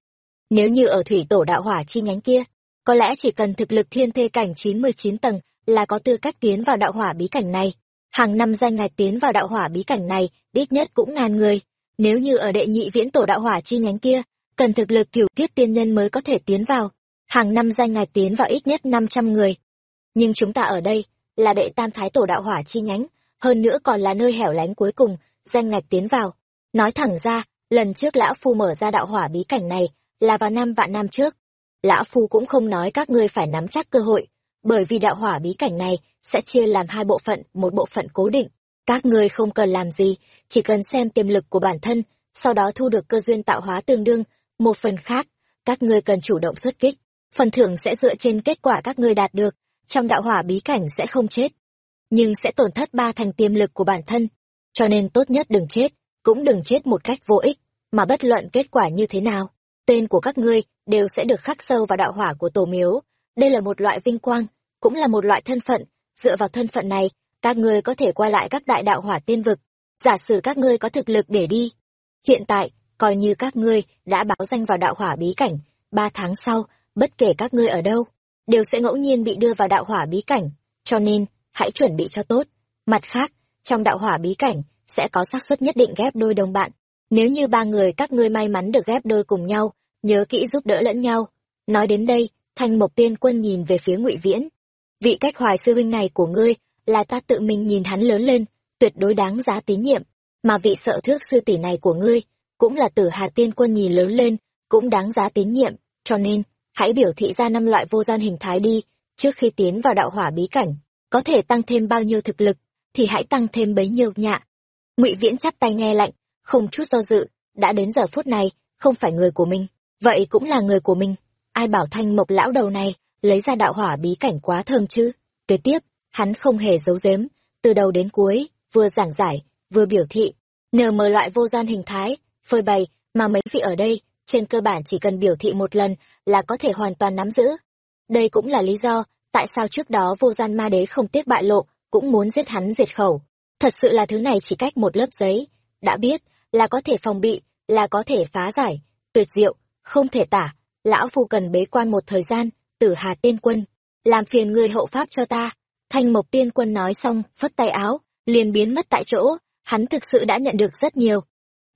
Nếu như ở thủy tổ đạo hỏa chi nhánh kia, có lẽ chỉ cần thực lực thiên thê cảnh chín mươi chín tầng là có tư cách tiến vào đạo hỏa bí cảnh này hàng năm danh ngạch tiến vào đạo hỏa bí cảnh này, ít nhất cũng ngàn người. Nếu như ở đệ nhị viễn tổ đạo hỏa chi nhánh kia, cần thực lực cửu kiếp tiên nhân mới có thể tiến vào. Hàng năm danh ngạch tiến vào ít nhất năm trăm người. Nhưng chúng ta ở đây, là đệ tam thái tổ đạo hỏa chi nhánh, hơn nữa còn là nơi hẻo lánh cuối cùng, danh ngạch tiến vào. Nói thẳng ra, lần trước lão phu mở ra đạo hỏa bí cảnh này, là vào năm vạn năm trước. Lão phu cũng không nói các ngươi phải nắm chắc cơ hội bởi vì đạo hỏa bí cảnh này sẽ chia làm hai bộ phận, một bộ phận cố định. Các ngươi không cần làm gì, chỉ cần xem tiềm lực của bản thân, sau đó thu được cơ duyên tạo hóa tương đương. Một phần khác, các ngươi cần chủ động xuất kích. Phần thưởng sẽ dựa trên kết quả các ngươi đạt được, trong đạo hỏa bí cảnh sẽ không chết, nhưng sẽ tổn thất ba thành tiềm lực của bản thân. Cho nên tốt nhất đừng chết, cũng đừng chết một cách vô ích, mà bất luận kết quả như thế nào, tên của các ngươi đều sẽ được khắc sâu vào đạo hỏa của tổ miếu. Đây là một loại vinh quang cũng là một loại thân phận. Dựa vào thân phận này, các ngươi có thể qua lại các đại đạo hỏa tiên vực. Giả sử các ngươi có thực lực để đi. Hiện tại, coi như các ngươi đã báo danh vào đạo hỏa bí cảnh, ba tháng sau, bất kể các ngươi ở đâu, đều sẽ ngẫu nhiên bị đưa vào đạo hỏa bí cảnh. Cho nên, hãy chuẩn bị cho tốt. Mặt khác, trong đạo hỏa bí cảnh sẽ có xác suất nhất định ghép đôi đồng bạn. Nếu như ba người các ngươi may mắn được ghép đôi cùng nhau, nhớ kỹ giúp đỡ lẫn nhau. Nói đến đây, thanh mộc tiên quân nhìn về phía ngụy viễn vị cách hoài sư huynh này của ngươi là ta tự mình nhìn hắn lớn lên, tuyệt đối đáng giá tín nhiệm. Mà vị sợ thước sư tỷ này của ngươi cũng là tử hà tiên quân nhìn lớn lên, cũng đáng giá tín nhiệm. Cho nên, hãy biểu thị ra năm loại vô gian hình thái đi, trước khi tiến vào đạo hỏa bí cảnh, có thể tăng thêm bao nhiêu thực lực, thì hãy tăng thêm bấy nhiêu nhạ. Ngụy viễn chắp tay nghe lạnh, không chút do dự, đã đến giờ phút này, không phải người của mình. Vậy cũng là người của mình. Ai bảo thanh mộc lão đầu này lấy ra đạo hỏa bí cảnh quá thơm chứ? Kế tiếp, hắn không hề giấu giếm, từ đầu đến cuối, vừa giảng giải, vừa biểu thị, nhờ mờ loại vô gian hình thái, phơi bày, mà mấy vị ở đây, trên cơ bản chỉ cần biểu thị một lần là có thể hoàn toàn nắm giữ. Đây cũng là lý do tại sao trước đó vô gian ma đế không tiếc bại lộ, cũng muốn giết hắn diệt khẩu. Thật sự là thứ này chỉ cách một lớp giấy. Đã biết là có thể phòng bị, là có thể phá giải. Tuyệt diệu, không thể tả. Lão phu cần bế quan một thời gian tử hà tiên quân, làm phiền người hậu pháp cho ta. Thanh mộc tiên quân nói xong, phất tay áo, liền biến mất tại chỗ. Hắn thực sự đã nhận được rất nhiều.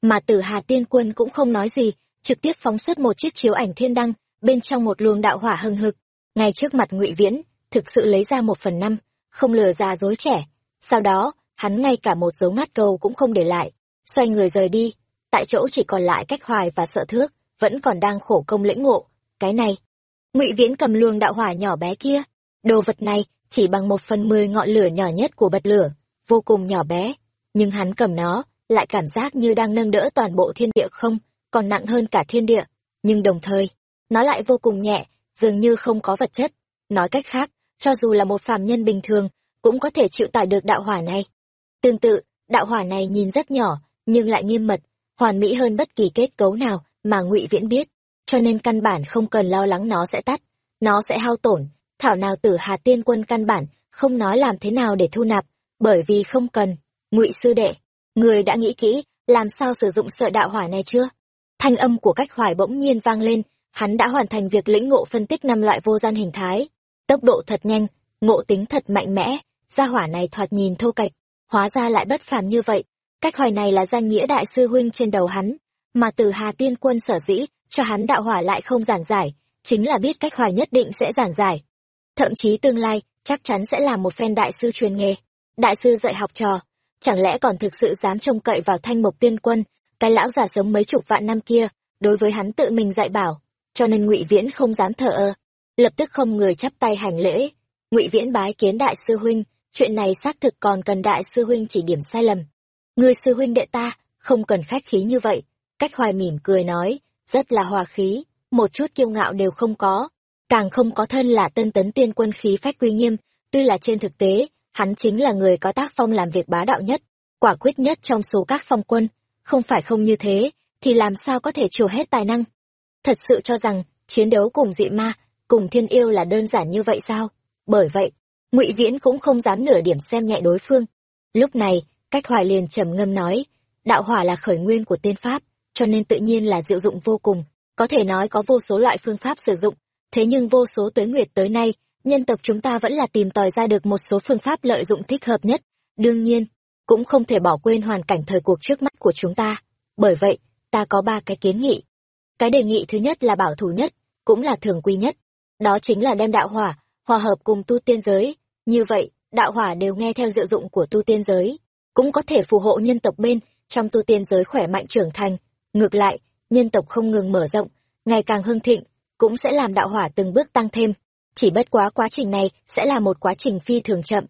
Mà tử hà tiên quân cũng không nói gì, trực tiếp phóng xuất một chiếc chiếu ảnh thiên đăng, bên trong một luồng đạo hỏa hừng hực. Ngay trước mặt ngụy viễn, thực sự lấy ra một phần năm, không lừa già dối trẻ. Sau đó, hắn ngay cả một dấu ngắt cầu cũng không để lại. Xoay người rời đi. Tại chỗ chỉ còn lại cách hoài và sợ thước, vẫn còn đang khổ công lĩnh ngộ. Cái này ngụy viễn cầm luồng đạo hỏa nhỏ bé kia. Đồ vật này chỉ bằng một phần mười ngọn lửa nhỏ nhất của bật lửa, vô cùng nhỏ bé, nhưng hắn cầm nó lại cảm giác như đang nâng đỡ toàn bộ thiên địa không, còn nặng hơn cả thiên địa, nhưng đồng thời, nó lại vô cùng nhẹ, dường như không có vật chất. Nói cách khác, cho dù là một phàm nhân bình thường, cũng có thể chịu tải được đạo hỏa này. Tương tự, đạo hỏa này nhìn rất nhỏ, nhưng lại nghiêm mật, hoàn mỹ hơn bất kỳ kết cấu nào mà ngụy viễn biết cho nên căn bản không cần lo lắng nó sẽ tắt, nó sẽ hao tổn. Thảo nào tử hà tiên quân căn bản không nói làm thế nào để thu nạp, bởi vì không cần. Ngụy sư đệ, người đã nghĩ kỹ, làm sao sử dụng sợi đạo hỏa này chưa? Thanh âm của cách hoài bỗng nhiên vang lên, hắn đã hoàn thành việc lĩnh ngộ phân tích năm loại vô gian hình thái. Tốc độ thật nhanh, ngộ tính thật mạnh mẽ gia hỏa này thoạt nhìn thô kệch, hóa ra lại bất phàm như vậy. Cách hoài này là danh nghĩa đại sư huynh trên đầu hắn, mà từ hà tiên quân sở dĩ cho hắn đạo hỏa lại không giảng giải, chính là biết cách hoài nhất định sẽ giảng giải. Thậm chí tương lai, chắc chắn sẽ là một phen đại sư truyền nghề, đại sư dạy học trò, chẳng lẽ còn thực sự dám trông cậy vào thanh mộc tiên quân, cái lão già sống mấy chục vạn năm kia, đối với hắn tự mình dạy bảo, cho nên ngụy viễn không dám thờ ơ, lập tức không người chắp tay hành lễ. Ngụy viễn bái kiến đại sư huynh, chuyện này xác thực còn cần đại sư huynh chỉ điểm sai lầm. Người sư huynh đệ ta, không cần khách khí như vậy, cách hoài mỉm cười nói rất là hòa khí, một chút kiêu ngạo đều không có, càng không có thân là tân tấn tiên quân khí phách quy nghiêm, tuy là trên thực tế, hắn chính là người có tác phong làm việc bá đạo nhất, quả quyết nhất trong số các phong quân, không phải không như thế, thì làm sao có thể trổ hết tài năng? Thật sự cho rằng, chiến đấu cùng dị ma, cùng thiên yêu là đơn giản như vậy sao? Bởi vậy, ngụy viễn cũng không dám nửa điểm xem nhẹ đối phương. Lúc này, cách hoài liền trầm ngâm nói, đạo hỏa là khởi nguyên của tiên pháp cho nên tự nhiên là diệu dụng vô cùng. Có thể nói có vô số loại phương pháp sử dụng. Thế nhưng vô số tuế nguyệt tới nay, nhân tộc chúng ta vẫn là tìm tòi ra được một số phương pháp lợi dụng thích hợp nhất. Đương nhiên, cũng không thể bỏ quên hoàn cảnh thời cuộc trước mắt của chúng ta. Bởi vậy, ta có ba cái kiến nghị. Cái đề nghị thứ nhất là bảo thủ nhất, cũng là thường quy nhất. Đó chính là đem đạo hỏa, hòa hợp cùng tu tiên giới. Như vậy, đạo hỏa đều nghe theo diệu dụng của tu tiên giới. Cũng có thể phù hộ nhân tộc bên trong tu tiên giới khỏe mạnh trưởng thành ngược lại, nhân tộc không ngừng mở rộng, ngày càng hưng thịnh, cũng sẽ làm đạo hỏa từng bước tăng thêm. Chỉ bất quá quá trình này sẽ là một quá trình phi thường chậm.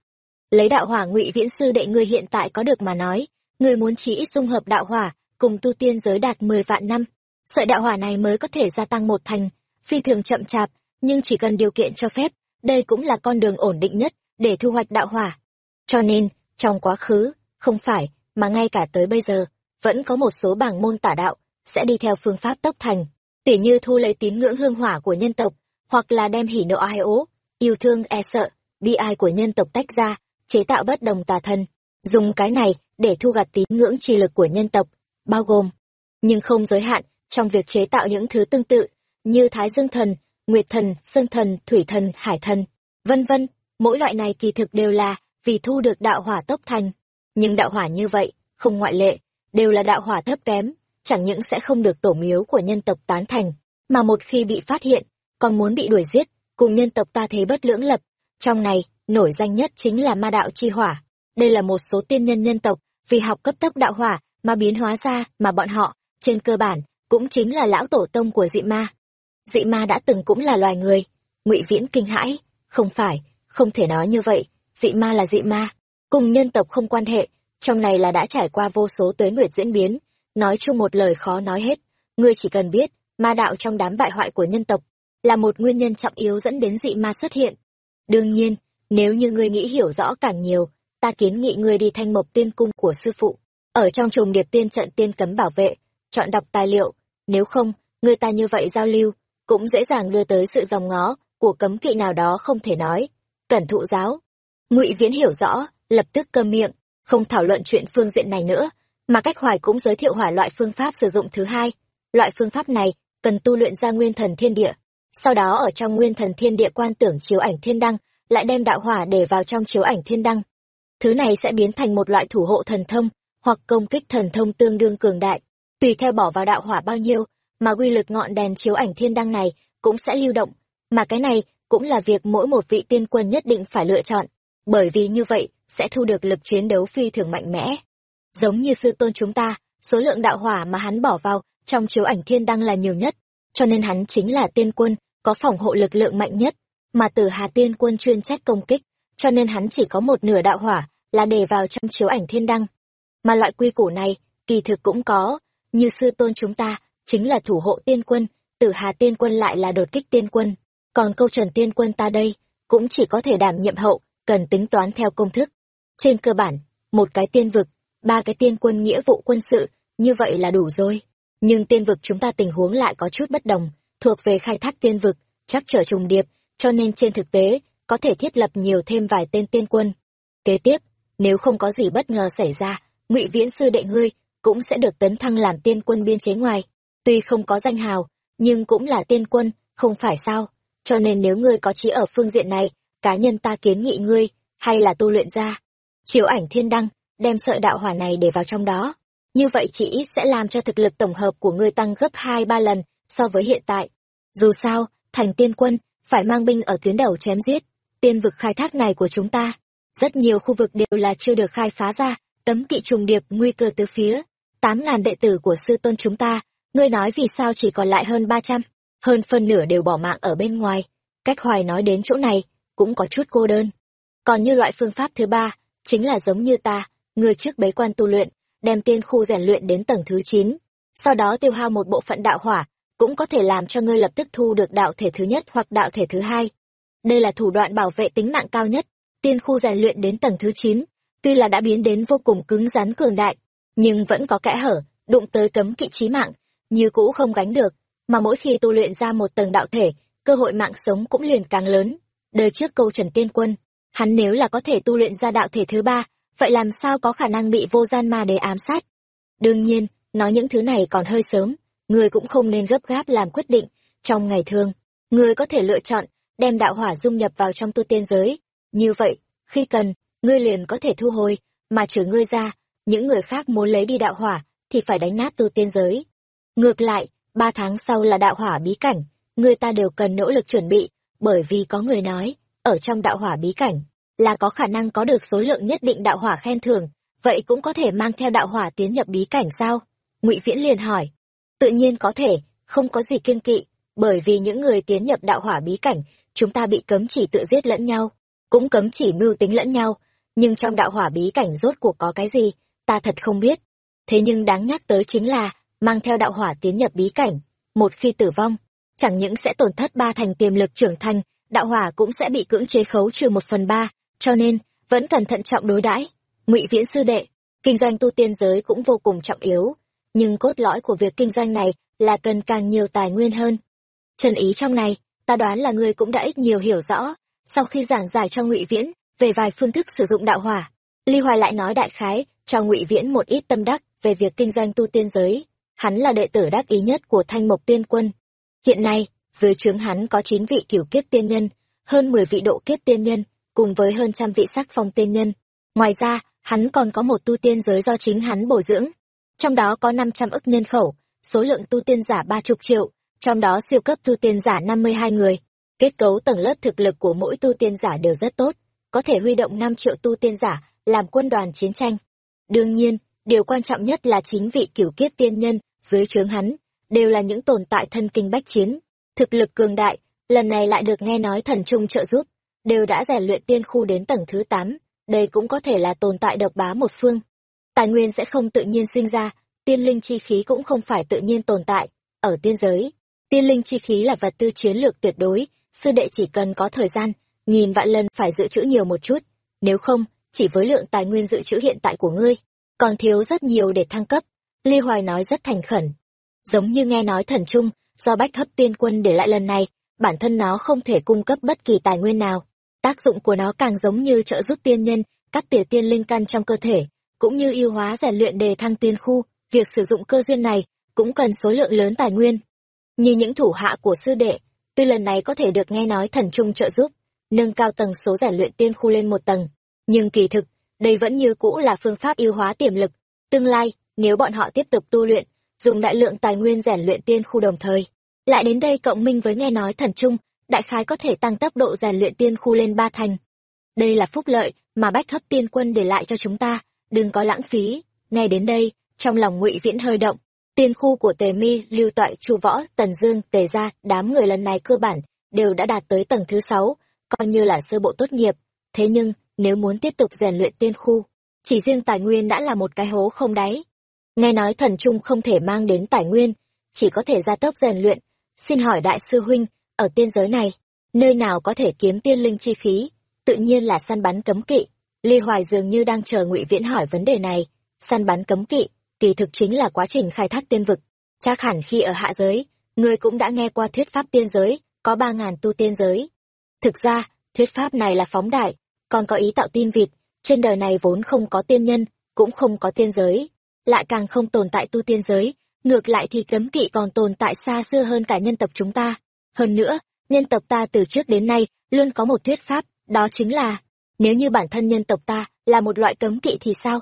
Lấy đạo hỏa ngụy viễn sư đệ ngươi hiện tại có được mà nói, ngươi muốn chỉ ít dung hợp đạo hỏa, cùng tu tiên giới đạt mười vạn năm. Sợi đạo hỏa này mới có thể gia tăng một thành, phi thường chậm chạp, nhưng chỉ cần điều kiện cho phép, đây cũng là con đường ổn định nhất để thu hoạch đạo hỏa. Cho nên, trong quá khứ, không phải, mà ngay cả tới bây giờ vẫn có một số bảng môn tả đạo, sẽ đi theo phương pháp tốc thành, tỉ như thu lấy tín ngưỡng hương hỏa của nhân tộc, hoặc là đem hỉ nộ ai ố, yêu thương e sợ, bi ai của nhân tộc tách ra, chế tạo bất đồng tà thân dùng cái này để thu gặt tín ngưỡng trì lực của nhân tộc, bao gồm, nhưng không giới hạn, trong việc chế tạo những thứ tương tự, như thái dương thần, nguyệt thần, sơn thần, thủy thần, hải thần, vân vân. Mỗi loại này kỳ thực đều là vì thu được đạo hỏa tốc thành. Nhưng đạo hỏa như vậy không ngoại lệ đều là đạo hỏa thấp kém, chẳng những sẽ không được tổ miếu của nhân tộc tán thành, mà một khi bị phát hiện, còn muốn bị đuổi giết, cùng nhân tộc ta thế bất lưỡng lập. Trong này, nổi danh nhất chính là ma đạo chi hỏa. Đây là một số tiên nhân nhân tộc, vì học cấp tốc đạo hỏa mà biến hóa ra mà bọn họ, trên cơ bản, cũng chính là lão tổ tông của dị ma. Dị ma đã từng cũng là loài người. Ngụy viễn kinh hãi, không phải, không thể nói như vậy. Dị ma là dị ma. Cùng nhân tộc không quan hệ trong này là đã trải qua vô số tuế nguyệt diễn biến. Nói chung một lời khó nói hết. Ngươi chỉ cần biết, ma đạo trong đám bại hoại của nhân tộc là một nguyên nhân trọng yếu dẫn đến dị ma xuất hiện. Đương nhiên, nếu như ngươi nghĩ hiểu rõ càng nhiều, ta kiến nghị ngươi đi thanh mộc tiên cung của sư phụ. Ở trong trùng điệp tiên trận tiên cấm bảo vệ, chọn đọc tài liệu. Nếu không người ta như vậy giao lưu, cũng dễ dàng đưa tới sự dòng ngó của cấm kỵ nào đó không thể nói. Cẩn thụ giáo. Ngụy viễn hiểu rõ, lập tức câm miệng không thảo luận chuyện phương diện này nữa, mà cách hoài cũng giới thiệu hỏa loại phương pháp sử dụng thứ hai. Loại phương pháp này cần tu luyện ra nguyên thần thiên địa, sau đó ở trong nguyên thần thiên địa quan tưởng chiếu ảnh thiên đăng, lại đem đạo hỏa để vào trong chiếu ảnh thiên đăng. Thứ này sẽ biến thành một loại thủ hộ thần thông, hoặc công kích thần thông tương đương cường đại. Tùy theo bỏ vào đạo hỏa bao nhiêu, mà uy lực ngọn đèn chiếu ảnh thiên đăng này cũng sẽ lưu động. Mà cái này cũng là việc mỗi một vị tiên quân nhất định phải lựa chọn. Bởi vì như vậy sẽ thu được lực chiến đấu phi thường mạnh mẽ giống như sư tôn chúng ta số lượng đạo hỏa mà hắn bỏ vào trong chiếu ảnh thiên đăng là nhiều nhất, cho nên hắn chính là tiên quân, có phòng hộ lực lượng mạnh nhất, mà Tử Hà tiên quân chuyên trách công kích, cho nên hắn chỉ có một nửa đạo hỏa là để vào trong chiếu ảnh thiên đăng. Mà loại quy củ này, kỳ thực cũng có, như sư tôn chúng ta, chính là thủ hộ tiên quân, Tử Hà tiên quân lại là đột kích tiên quân, còn câu trần tiên quân ta đây, cũng chỉ có thể đảm nhiệm hậu, cần tính toán theo công thức. Trên cơ bản, một cái tiên vực, ba cái tiên quân nghĩa vụ quân sự, như vậy là đủ rồi. Nhưng tiên vực chúng ta tình huống lại có chút bất đồng, thuộc về khai thác tiên vực, chắc trở trùng điệp, cho nên trên thực tế, có thể thiết lập nhiều thêm vài tên tiên quân. Kế tiếp, nếu không có gì bất ngờ xảy ra, ngụy Viễn sư đệ ngươi cũng sẽ được tấn thăng làm tiên quân biên chế ngoài. Tuy không có danh hào, nhưng cũng là tiên quân, không phải sao? Cho nên nếu ngươi có trí ở phương diện này, cá nhân ta kiến nghị ngươi, hay là tu luyện ra. Chiếu ảnh thiên đăng, đem sợi đạo hỏa này để vào trong đó. Như vậy chỉ ít sẽ làm cho thực lực tổng hợp của ngươi tăng gấp hai ba lần so với hiện tại. Dù sao, thành tiên quân, phải mang binh ở tuyến đầu chém giết. Tiên vực khai thác này của chúng ta, rất nhiều khu vực đều là chưa được khai phá ra, tấm kỵ trùng điệp nguy cơ từ phía. Tám ngàn đệ tử của sư tôn chúng ta, ngươi nói vì sao chỉ còn lại hơn ba trăm, hơn phân nửa đều bỏ mạng ở bên ngoài. Cách hoài nói đến chỗ này, cũng có chút cô đơn. Còn như loại phương pháp thứ ba, chính là giống như ta, người trước bế quan tu luyện, đem tiên khu rèn luyện đến tầng thứ chín sau đó tiêu hao một bộ phận đạo hỏa, cũng có thể làm cho ngươi lập tức thu được đạo thể thứ nhất hoặc đạo thể thứ hai. Đây là thủ đoạn bảo vệ tính mạng cao nhất, tiên khu rèn luyện đến tầng thứ chín tuy là đã biến đến vô cùng cứng rắn cường đại, nhưng vẫn có kẽ hở, đụng tới cấm kỵ chí mạng, như cũ không gánh được, mà mỗi khi tu luyện ra một tầng đạo thể, cơ hội mạng sống cũng liền càng lớn. Đời trước câu Trần Tiên Quân, hắn nếu là có thể tu luyện ra đạo thể thứ ba, vậy làm sao có khả năng bị vô gian ma đế ám sát? Đương nhiên, nói những thứ này còn hơi sớm, người cũng không nên gấp gáp làm quyết định. Trong ngày thường, người có thể lựa chọn đem đạo hỏa dung nhập vào trong tu tiên giới. Như vậy, khi cần, ngươi liền có thể thu hồi, mà trừ ngươi ra, những người khác muốn lấy đi đạo hỏa, thì phải đánh nát tu tiên giới. Ngược lại, ba tháng sau là đạo hỏa bí cảnh, người ta đều cần nỗ lực chuẩn bị, bởi vì có người nói, ở trong đạo hỏa bí cảnh, là có khả năng có được số lượng nhất định đạo hỏa khen thưởng, vậy cũng có thể mang theo đạo hỏa tiến nhập bí cảnh sao? Ngụy Viễn liền hỏi. Tự nhiên có thể, không có gì kiên kỵ, bởi vì những người tiến nhập đạo hỏa bí cảnh, chúng ta bị cấm chỉ tự giết lẫn nhau, cũng cấm chỉ mưu tính lẫn nhau, nhưng trong đạo hỏa bí cảnh rốt cuộc có cái gì, ta thật không biết. Thế nhưng đáng nhắc tới chính là, mang theo đạo hỏa tiến nhập bí cảnh, một khi tử vong, chẳng những sẽ tổn thất ba thành tiềm lực trưởng thành, đạo hỏa cũng sẽ bị cưỡng chế khấu trừ một phần ba, cho nên, vẫn cần thận trọng đối đãi. Ngụy viễn sư đệ kinh doanh tu tiên giới cũng vô cùng trọng yếu nhưng cốt lõi của việc kinh doanh này là cần càng nhiều tài nguyên hơn. Trần ý trong này ta đoán là ngươi cũng đã ít nhiều hiểu rõ sau khi giảng giải cho ngụy viễn về vài phương thức sử dụng đạo hỏa ly hoài lại nói đại khái cho ngụy viễn một ít tâm đắc về việc kinh doanh tu tiên giới. Hắn là đệ tử đắc ý nhất của thanh mộc tiên quân. Hiện nay dưới trướng hắn có chín vị cửu kiếp tiên nhân hơn mười vị độ kiếp tiên nhân cùng với hơn trăm vị sắc phong tiên nhân. Ngoài ra, hắn còn có một tu tiên giới do chính hắn bồi dưỡng. Trong đó có 500 ức nhân khẩu, số lượng tu tiên giả ba chục triệu, trong đó siêu cấp tu tiên giả 52 người. Kết cấu tầng lớp thực lực của mỗi tu tiên giả đều rất tốt, có thể huy động năm triệu tu tiên giả làm quân đoàn chiến tranh. Đương nhiên, điều quan trọng nhất là chính vị cửu kiếp tiên nhân dưới trướng hắn, đều là những tồn tại thân kinh bách chiến, thực lực cường đại, lần này lại được nghe nói thần trung trợ giúp, đều đã rèn luyện tiên khu đến tầng thứ tám đây cũng có thể là tồn tại độc bá một phương. Tài nguyên sẽ không tự nhiên sinh ra tiên linh chi khí cũng không phải tự nhiên tồn tại. Ở tiên giới tiên linh chi khí là vật tư chiến lược tuyệt đối sư đệ chỉ cần có thời gian nghìn vạn lần phải dự trữ nhiều một chút nếu không chỉ với lượng tài nguyên dự trữ hiện tại của ngươi còn thiếu rất nhiều để thăng cấp. Ly hoài nói rất thành khẩn. Giống như nghe nói thần trung do bách hấp tiên quân để lại lần này bản thân nó không thể cung cấp bất kỳ tài nguyên nào Tác dụng của nó càng giống như trợ giúp tiên nhân, cắt tỉa tiên linh căn trong cơ thể, cũng như yêu hóa rèn luyện đề thăng tiên khu, việc sử dụng cơ duyên này cũng cần số lượng lớn tài nguyên. Như những thủ hạ của sư đệ, tuy lần này có thể được nghe nói thần trung trợ giúp, nâng cao tầng số rèn luyện tiên khu lên một tầng, nhưng kỳ thực, đây vẫn như cũ là phương pháp yêu hóa tiềm lực. Tương lai, nếu bọn họ tiếp tục tu luyện, dùng đại lượng tài nguyên rèn luyện tiên khu đồng thời, lại đến đây cộng minh với nghe nói thần trung đại khái có thể tăng tốc độ rèn luyện tiên khu lên ba thành. Đây là phúc lợi mà bách hấp tiên quân để lại cho chúng ta, đừng có lãng phí. nghe đến đây, trong lòng ngụy viễn hơi động tiên khu của tề mi lưu toại chu võ tần dương tề gia đám người lần này cơ bản đều đã đạt tới tầng thứ sáu coi như là sơ bộ tốt nghiệp thế nhưng nếu muốn tiếp tục rèn luyện tiên khu chỉ riêng tài nguyên đã là một cái hố không đáy nghe nói thần trung không thể mang đến tài nguyên, chỉ có thể ra tốc rèn luyện. Xin hỏi đại sư huynh, ở tiên giới này, nơi nào có thể kiếm tiên linh chi khí? Tự nhiên là săn bắn cấm kỵ. Ly hoài dường như đang chờ ngụy viễn hỏi vấn đề này. Săn bắn cấm kỵ, kỳ thực chính là quá trình khai thác tiên vực. Chắc hẳn khi ở hạ giới người cũng đã nghe qua thuyết pháp tiên giới, có ba ngàn tu tiên giới. Thực ra, thuyết pháp này là phóng đại, còn có ý tạo tin vịt. Trên đời này vốn không có tiên nhân, cũng không có tiên giới lại càng không tồn tại tu tiên giới, ngược lại thì cấm kỵ còn tồn tại xa xưa hơn cả nhân tộc chúng ta. Hơn nữa, nhân tộc ta từ trước đến nay luôn có một thuyết pháp, đó chính là, nếu như bản thân nhân tộc ta là một loại cấm kỵ thì sao?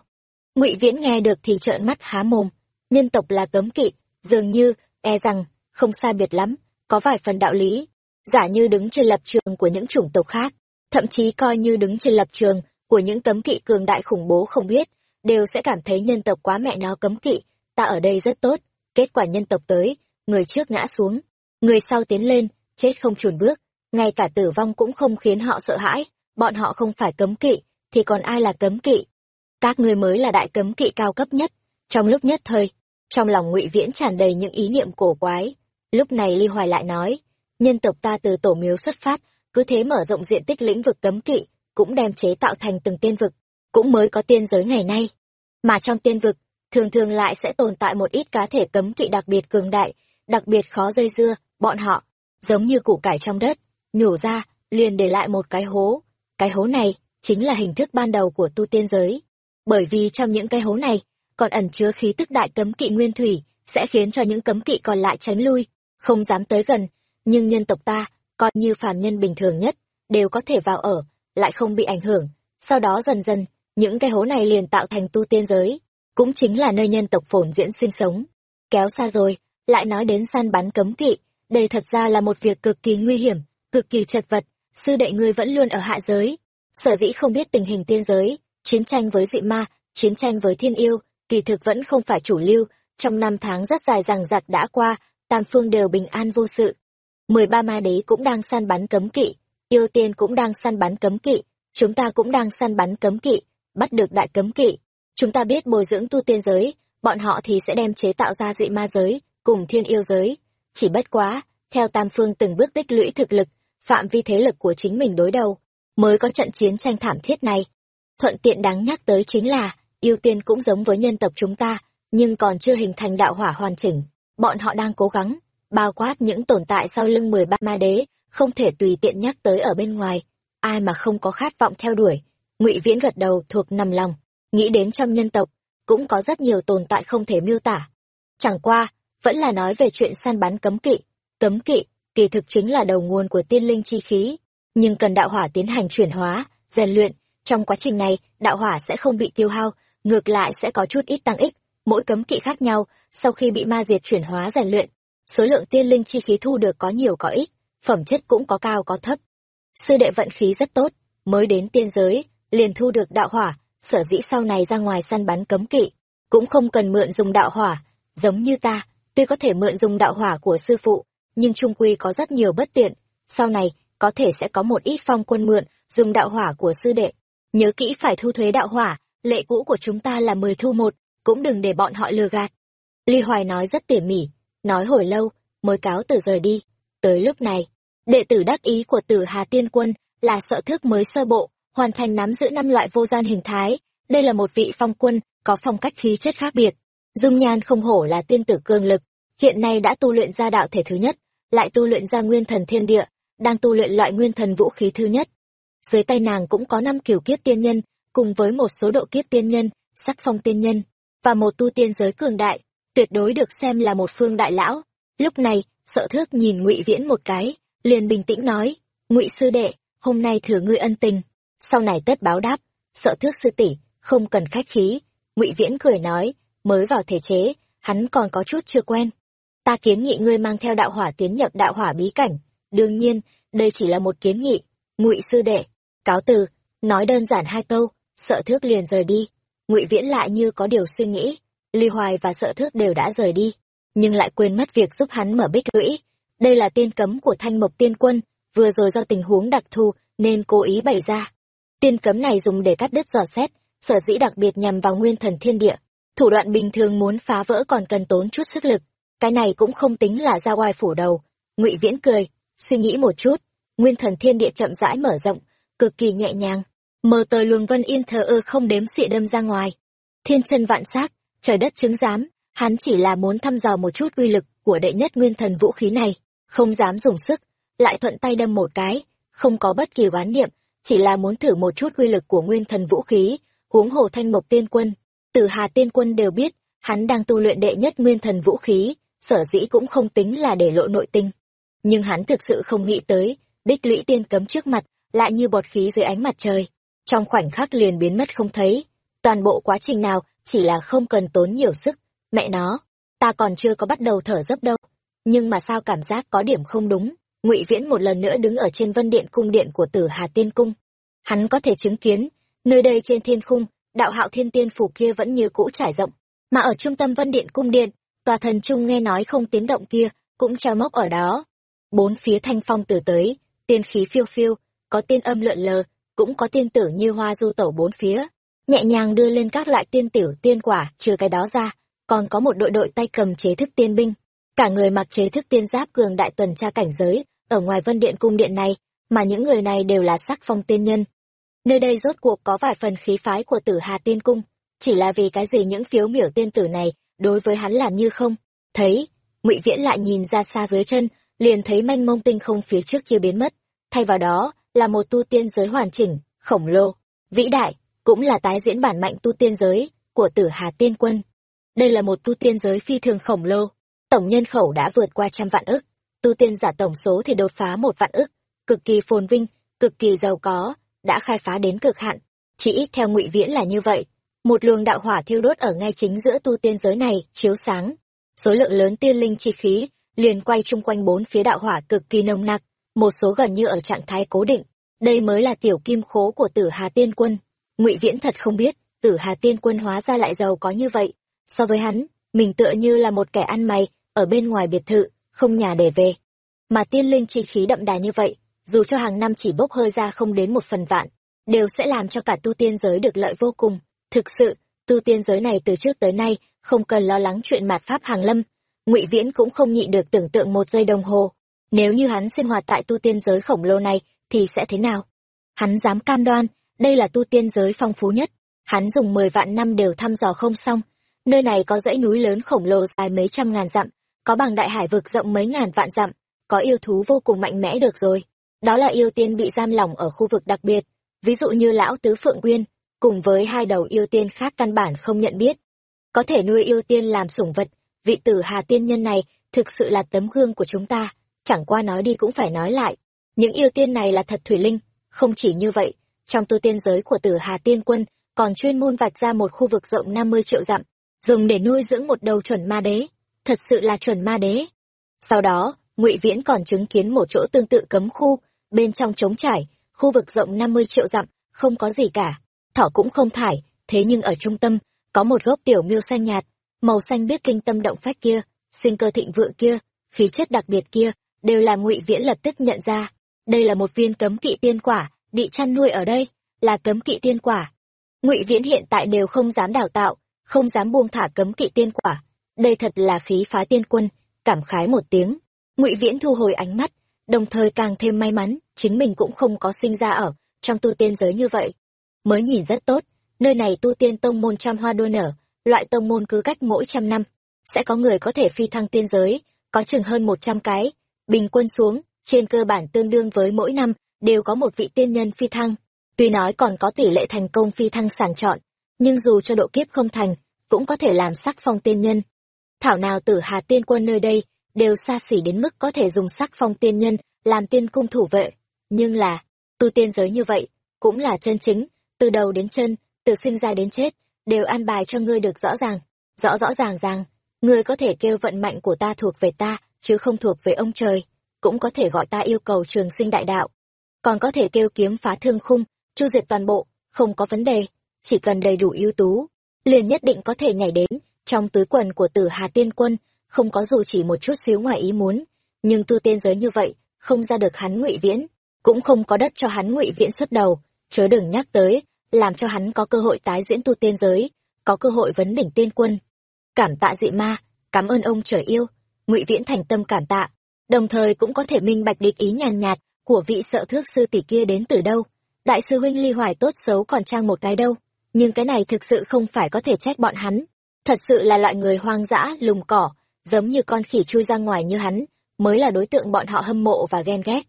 Ngụy viễn nghe được thì trợn mắt há mồm. Nhân tộc là cấm kỵ, dường như e rằng, không sai biệt lắm, có vài phần đạo lý. Giả như đứng trên lập trường của những chủng tộc khác, thậm chí coi như đứng trên lập trường của những cấm kỵ cường đại khủng bố không biết đều sẽ cảm thấy nhân tộc quá mẹ nó cấm kỵ, ta ở đây rất tốt, kết quả nhân tộc tới, người trước ngã xuống, người sau tiến lên, chết không chùn bước, ngay cả tử vong cũng không khiến họ sợ hãi, bọn họ không phải cấm kỵ, thì còn ai là cấm kỵ? Các ngươi mới là đại cấm kỵ cao cấp nhất, trong lúc nhất thời, trong lòng ngụy viễn tràn đầy những ý niệm cổ quái. Lúc này ly hoài lại nói, nhân tộc ta từ tổ miếu xuất phát, cứ thế mở rộng diện tích lĩnh vực cấm kỵ, cũng đem chế tạo thành từng tiên vực cũng mới có tiên giới ngày nay. Mà trong tiên vực, thường thường lại sẽ tồn tại một ít cá thể cấm kỵ đặc biệt cường đại, đặc biệt khó dây dưa, bọn họ, giống như củ cải trong đất, nhổ ra, liền để lại một cái hố. Cái hố này chính là hình thức ban đầu của tu tiên giới. Bởi vì trong những cái hố này, còn ẩn chứa khí tức đại cấm kỵ nguyên thủy, sẽ khiến cho những cấm kỵ còn lại tránh lui, không dám tới gần. Nhưng nhân tộc ta, coi như phàm nhân bình thường nhất, đều có thể vào ở, lại không bị ảnh hưởng. Sau đó dần dần những cái hố này liền tạo thành tu tiên giới, cũng chính là nơi nhân tộc phồn diễn sinh sống. Kéo xa rồi, lại nói đến săn bắn cấm kỵ, đây thật ra là một việc cực kỳ nguy hiểm, cực kỳ chật vật, sư đệ ngươi vẫn luôn ở hạ giới. Sở dĩ không biết tình hình tiên giới, chiến tranh với dị ma, chiến tranh với thiên yêu, kỳ thực vẫn không phải chủ lưu, trong năm tháng rất dài rằng giặc đã qua, tam phương đều bình an vô sự. Mười ba ma đế cũng đang săn bắn cấm kỵ, yêu tiên cũng đang săn bắn cấm kỵ, chúng ta cũng đang săn bắn cấm kỵ bắt được đại cấm kỵ. Chúng ta biết bồi dưỡng tu tiên giới, bọn họ thì sẽ đem chế tạo ra dị ma giới, cùng thiên yêu giới. Chỉ bất quá, theo tam phương từng bước tích lũy thực lực, phạm vi thế lực của chính mình đối đầu, mới có trận chiến tranh thảm thiết này. Thuận tiện đáng nhắc tới chính là, yêu tiên cũng giống với nhân tộc chúng ta, nhưng còn chưa hình thành đạo hỏa hoàn chỉnh. Bọn họ đang cố gắng, bao quát những tồn tại sau lưng mười ba ma đế, không thể tùy tiện nhắc tới ở bên ngoài. Ai mà không có khát vọng theo đuổi ngụy viễn gật đầu thuộc nằm lòng, nghĩ đến trong nhân tộc, cũng có rất nhiều tồn tại không thể miêu tả. Chẳng qua, vẫn là nói về chuyện săn bắn cấm kỵ. Cấm kỵ, kỳ thực chính là đầu nguồn của tiên linh chi khí. Nhưng cần đạo hỏa tiến hành chuyển hóa, rèn luyện, trong quá trình này, đạo hỏa sẽ không bị tiêu hao, ngược lại sẽ có chút ít tăng ích. Mỗi cấm kỵ khác nhau, sau khi bị ma diệt chuyển hóa rèn luyện, số lượng tiên linh chi khí thu được có nhiều có ít, phẩm chất cũng có cao có thấp. Sư đệ vận khí rất tốt, mới đến tiên giới liền thu được đạo hỏa. Sở dĩ sau này ra ngoài săn bắn cấm kỵ, cũng không cần mượn dùng đạo hỏa. Giống như ta, tuy có thể mượn dùng đạo hỏa của sư phụ, nhưng trung quy có rất nhiều bất tiện. Sau này, có thể sẽ có một ít phong quân mượn dùng đạo hỏa của sư đệ. Nhớ kỹ phải thu thuế đạo hỏa, lệ cũ của chúng ta là mười thu một, cũng đừng để bọn họ lừa gạt. Ly hoài nói rất tỉ mỉ, nói hồi lâu, mới cáo từ rời đi. Tới lúc này, đệ tử đắc ý của tử hà tiên quân là sợ thước mới sơ bộ hoàn thành nắm giữ năm loại vô gian hình thái. Đây là một vị phong quân, có phong cách khí chất khác biệt. Dung nhan không hổ là tiên tử cương lực. Hiện nay đã tu luyện ra đạo thể thứ nhất, lại tu luyện ra nguyên thần thiên địa, đang tu luyện loại nguyên thần vũ khí thứ nhất. Dưới tay nàng cũng có năm kiểu kiếp tiên nhân, cùng với một số độ kiếp tiên nhân, sắc phong tiên nhân, và một tu tiên giới cường đại, tuyệt đối được xem là một phương đại lão. Lúc này, sợ thước nhìn ngụy viễn một cái, liền bình tĩnh nói, ngụy sư đệ, hôm nay thừa ngươi ân tình sau này tất báo đáp, sợ thước sư tỷ, không cần khách khí. Ngụy viễn cười nói, mới vào thể chế, hắn còn có chút chưa quen. Ta kiến nghị ngươi mang theo đạo hỏa tiến nhập đạo hỏa bí cảnh. Đương nhiên, đây chỉ là một kiến nghị. Ngụy sư đệ, cáo từ, nói đơn giản hai câu, sợ thước liền rời đi. Ngụy viễn lại như có điều suy nghĩ, ly hoài và sợ thước đều đã rời đi, nhưng lại quên mất việc giúp hắn mở bích lũy. Đây là tiên cấm của thanh mộc tiên quân, vừa rồi do tình huống đặc thù nên cố ý bày ra tiên cấm này dùng để cắt đứt dò xét, sở dĩ đặc biệt nhằm vào nguyên thần thiên địa. Thủ đoạn bình thường muốn phá vỡ còn cần tốn chút sức lực. Cái này cũng không tính là ra oai phủ đầu. Ngụy viễn cười, suy nghĩ một chút. Nguyên thần thiên địa chậm rãi mở rộng, cực kỳ nhẹ nhàng. Mờ tờ luồng vân yên thờ ơ không đếm xịa đâm ra ngoài. Thiên chân vạn s á c trời đất chứng giám, hắn chỉ là muốn thăm dò một chút uy lực của đệ nhất nguyên thần vũ khí này. Không dám dùng sức, lại thuận tay đâm một cái, không có bất kỳ oán niệm chỉ là muốn thử một chút uy lực của nguyên thần vũ khí, huống hồ thanh mộc tiên quân. Từ hà tiên quân đều biết, hắn đang tu luyện đệ nhất nguyên thần vũ khí, sở dĩ cũng không tính là để lộ nội tinh nhưng hắn thực sự không nghĩ tới đích lũy tiên cấm trước mặt, lại như bọt khí dưới ánh mặt trời. Trong khoảnh khắc liền biến mất không thấy, toàn bộ quá trình nào chỉ là không cần tốn nhiều sức. Mẹ nó, ta còn chưa có bắt đầu thở dấp đâu. Nhưng mà sao cảm giác có điểm không đúng? Ngụy viễn một lần nữa đứng ở trên vân điện cung điện của tử hà tiên cung. Hắn có thể chứng kiến, nơi đây trên thiên khung, đạo hạo thiên tiên phủ kia vẫn như cũ trải rộng. Mà ở trung tâm vân điện cung điện, tòa thần trung nghe nói không tiếng động kia, cũng treo mốc ở đó. Bốn phía thanh phong từ tới, tiên khí phiêu phiêu, có tiên âm lượn lờ, cũng có tiên tử như hoa du tẩu bốn phía. Nhẹ nhàng đưa lên các loại tiên tiểu, tiên quả, trừ cái đó ra, còn có một đội đội tay cầm chế thức tiên binh cả người mặc chế thức tiên giáp cường đại tuần tra cảnh giới, ở ngoài vân điện cung điện này, mà những người này đều là sắc phong tiên nhân. Nơi đây rốt cuộc có vài phần khí phái của tử hà tiên cung, chỉ là vì cái gì những phiếu miểu tiên tử này đối với hắn làm như không? Thấy, ngụy viễn lại nhìn ra xa dưới chân, liền thấy manh mông tinh không phía trước kia biến mất. Thay vào đó là một tu tiên giới hoàn chỉnh, khổng lồ, vĩ đại, cũng là tái diễn bản mạnh tu tiên giới của tử hà tiên quân. Đây là một tu tiên giới phi thường khổng lồ tổng nhân khẩu đã vượt qua trăm vạn ức. Tu tiên giả tổng số thì đột phá một vạn ức. Cực kỳ phồn vinh, cực kỳ giàu có, đã khai phá đến cực hạn. Chỉ ít theo ngụy viễn là như vậy. Một luồng đạo hỏa thiêu đốt ở ngay chính giữa tu tiên giới này, chiếu sáng. Số lượng lớn tiên linh chi khí, liền quay chung quanh bốn phía đạo hỏa cực kỳ nồng nặc, một số gần như ở trạng thái cố định. Đây mới là tiểu kim khố của tử hà tiên quân. Ngụy viễn thật không biết, tử hà tiên quân hóa ra lại giàu có như vậy. So với hắn, mình tựa như là một kẻ ăn mày ở bên ngoài biệt thự, không nhà để về. Mà tiên linh chi khí đậm đà như vậy, dù cho hàng năm chỉ bốc hơi ra không đến một phần vạn, đều sẽ làm cho cả tu tiên giới được lợi vô cùng. Thực sự, tu tiên giới này từ trước tới nay không cần lo lắng chuyện mạt pháp hàng lâm, ngụy viễn cũng không nhịn được tưởng tượng một giây đồng hồ, nếu như hắn sinh hoạt tại tu tiên giới khổng lồ này thì sẽ thế nào? Hắn dám cam đoan, đây là tu tiên giới phong phú nhất, hắn dùng mười vạn năm đều thăm dò không xong, nơi này có dãy núi lớn khổng lồ dài mấy trăm ngàn dặm có bằng đại hải vực rộng mấy ngàn vạn dặm, có yêu thú vô cùng mạnh mẽ được rồi. Đó là yêu tiên bị giam lỏng ở khu vực đặc biệt, ví dụ như lão tứ phượng quyên, cùng với hai đầu yêu tiên khác căn bản không nhận biết. Có thể nuôi yêu tiên làm sủng vật, vị tử hà tiên nhân này thực sự là tấm gương của chúng ta, chẳng qua nói đi cũng phải nói lại. Những yêu tiên này là thật thủy linh, không chỉ như vậy, trong tu tiên giới của tử hà tiên quân còn chuyên môn vạch ra một khu vực rộng năm mươi triệu dặm, dùng để nuôi dưỡng một đầu chuẩn ma đế thật sự là chuẩn ma đế. Sau đó, ngụy viễn còn chứng kiến một chỗ tương tự cấm khu, bên trong trống trải, khu vực rộng năm mươi triệu dặm, không có gì cả. Thỏ cũng không thải, thế nhưng ở trung tâm, có một gốc tiểu miêu xanh nhạt, màu xanh biết kinh tâm động phách kia, sinh cơ thịnh vượng kia, khí chất đặc biệt kia, đều là ngụy viễn lập tức nhận ra. Đây là một viên cấm kỵ tiên quả, bị chăn nuôi ở đây, là cấm kỵ tiên quả. Ngụy viễn hiện tại đều không dám đào tạo, không dám buông thả cấm kỵ tiên quả đây thật là khí phá tiên quân, cảm khái một tiếng. Ngụy viễn thu hồi ánh mắt, đồng thời càng thêm may mắn, chính mình cũng không có sinh ra ở trong tu tiên giới như vậy. Mới nhìn rất tốt, nơi này tu tiên tông môn trăm hoa đua nở, loại tông môn cứ cách mỗi trăm năm, sẽ có người có thể phi thăng tiên giới, có chừng hơn một trăm cái, bình quân xuống, trên cơ bản tương đương với mỗi năm, đều có một vị tiên nhân phi thăng. Tuy nói còn có tỷ lệ thành công phi thăng sàng chọn, nhưng dù cho độ kiếp không thành, cũng có thể làm sắc phong tiên nhân thảo nào tử hà tiên quân nơi đây đều xa xỉ đến mức có thể dùng sắc phong tiên nhân làm tiên cung thủ vệ. Nhưng là, tu tiên giới như vậy cũng là chân chính, từ đầu đến chân, từ sinh ra đến chết, đều an bài cho ngươi được rõ ràng, rõ rõ ràng rằng ngươi có thể kêu vận mạnh của ta thuộc về ta, chứ không thuộc về ông trời, cũng có thể gọi ta yêu cầu trường sinh đại đạo. Còn có thể kêu kiếm phá thương khung, chu diệt toàn bộ, không có vấn đề, chỉ cần đầy đủ ưu tú, liền nhất định có thể nhảy đến trong túi quần của tử hà tiên quân, không có dù chỉ một chút xíu ngoài ý muốn, nhưng tu tiên giới như vậy, không ra được hắn ngụy viễn, cũng không có đất cho hắn ngụy viễn xuất đầu. Chớ đừng nhắc tới, làm cho hắn có cơ hội tái diễn tu tiên giới, có cơ hội vấn đỉnh tiên quân. Cảm tạ dị ma, cảm ơn ông trời yêu, ngụy viễn thành tâm cảm tạ. Đồng thời cũng có thể minh bạch địch ý nhàn nhạt của vị sợ thước sư tỷ kia đến từ đâu. Đại sư huynh ly hoài tốt xấu còn trang một cái đâu, nhưng cái này thực sự không phải có thể trách bọn hắn thật sự là loại người hoang dã lùng cỏ, giống như con khỉ chui ra ngoài như hắn, mới là đối tượng bọn họ hâm mộ và ghen ghét.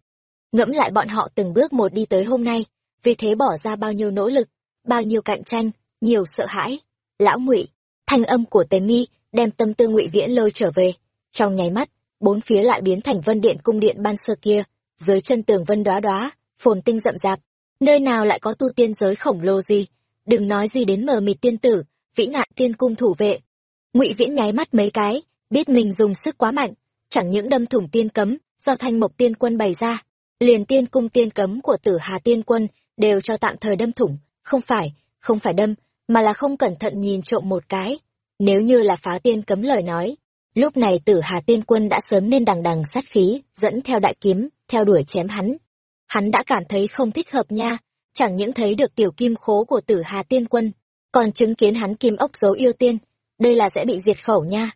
Ngẫm lại bọn họ từng bước một đi tới hôm nay, vì thế bỏ ra bao nhiêu nỗ lực, bao nhiêu cạnh tranh, nhiều sợ hãi. Lão ngụy, thanh âm của tề mi đem tâm tư ngụy viễn lôi trở về. Trong nháy mắt, bốn phía lại biến thành vân điện cung điện ban sơ kia, dưới chân tường vân đoá đoá phồn tinh rậm rạp. Nơi nào lại có tu tiên giới khổng lồ gì? Đừng nói gì đến mờ mịt tiên tử vĩ ngạn tiên cung thủ vệ. Ngụy viễn nháy mắt mấy cái, biết mình dùng sức quá mạnh, chẳng những đâm thủng tiên cấm, do thanh mộc tiên quân bày ra, liền tiên cung tiên cấm của tử hà tiên quân đều cho tạm thời đâm thủng. Không phải không phải đâm, mà là không cẩn thận nhìn trộm một cái. Nếu như là phá tiên cấm lời nói, lúc này tử hà tiên quân đã sớm nên đằng đằng sát khí, dẫn theo đại kiếm, theo đuổi chém hắn. Hắn đã cảm thấy không thích hợp nha, chẳng những thấy được tiểu kim khố của tử hà tiên quân còn chứng kiến hắn kim ốc giấu yêu tiên, đây là sẽ bị diệt khẩu nha.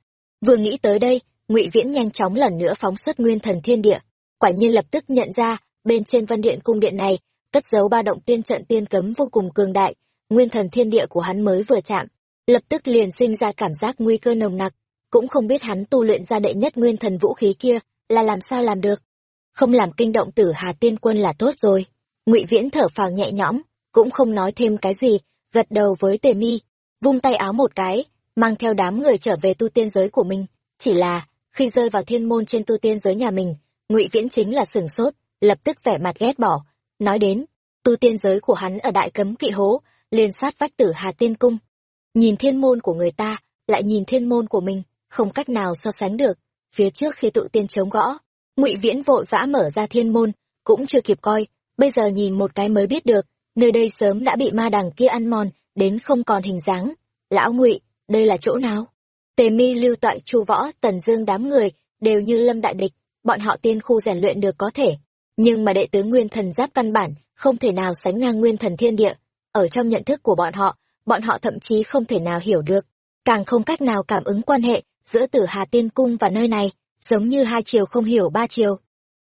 Vừa nghĩ tới đây, ngụy viễn nhanh chóng lần nữa phóng xuất nguyên thần thiên địa. Quả nhiên lập tức nhận ra, bên trên văn điện cung điện này, cất giấu ba động tiên trận tiên cấm vô cùng cường đại, nguyên thần thiên địa của hắn mới vừa chạm, lập tức liền sinh ra cảm giác nguy cơ nồng nặc. Cũng không biết hắn tu luyện ra đệ nhất nguyên thần vũ khí kia là làm sao làm được. Không làm kinh động tử hà tiên quân là tốt rồi. Ngụy viễn thở phào nhẹ nhõm, cũng không nói thêm cái gì gật đầu với tề mi, vung tay áo một cái, mang theo đám người trở về tu tiên giới của mình. Chỉ là, khi rơi vào thiên môn trên tu tiên giới nhà mình, ngụy viễn chính là sửng sốt, lập tức vẻ mặt ghét bỏ. Nói đến, tu tiên giới của hắn ở đại cấm kỵ hố, liền sát vách tử hà tiên cung. Nhìn thiên môn của người ta, lại nhìn thiên môn của mình, không cách nào so sánh được. Phía trước khi tụ tiên chống gõ, ngụy viễn vội vã mở ra thiên môn, cũng chưa kịp coi, bây giờ nhìn một cái mới biết được nơi đây sớm đã bị ma đằng kia ăn mòn, đến không còn hình dáng. Lão ngụy, đây là chỗ nào? Tề mi lưu toại, chu võ, tần dương đám người đều như lâm đại địch, bọn họ tiên khu rèn luyện được có thể. Nhưng mà đệ tướng nguyên thần giáp căn bản không thể nào sánh ngang nguyên thần thiên địa. Ở trong nhận thức của bọn họ bọn họ thậm chí không thể nào hiểu được. Càng không cách nào cảm ứng quan hệ giữa tử hà tiên cung và nơi này, giống như hai chiều không hiểu ba chiều.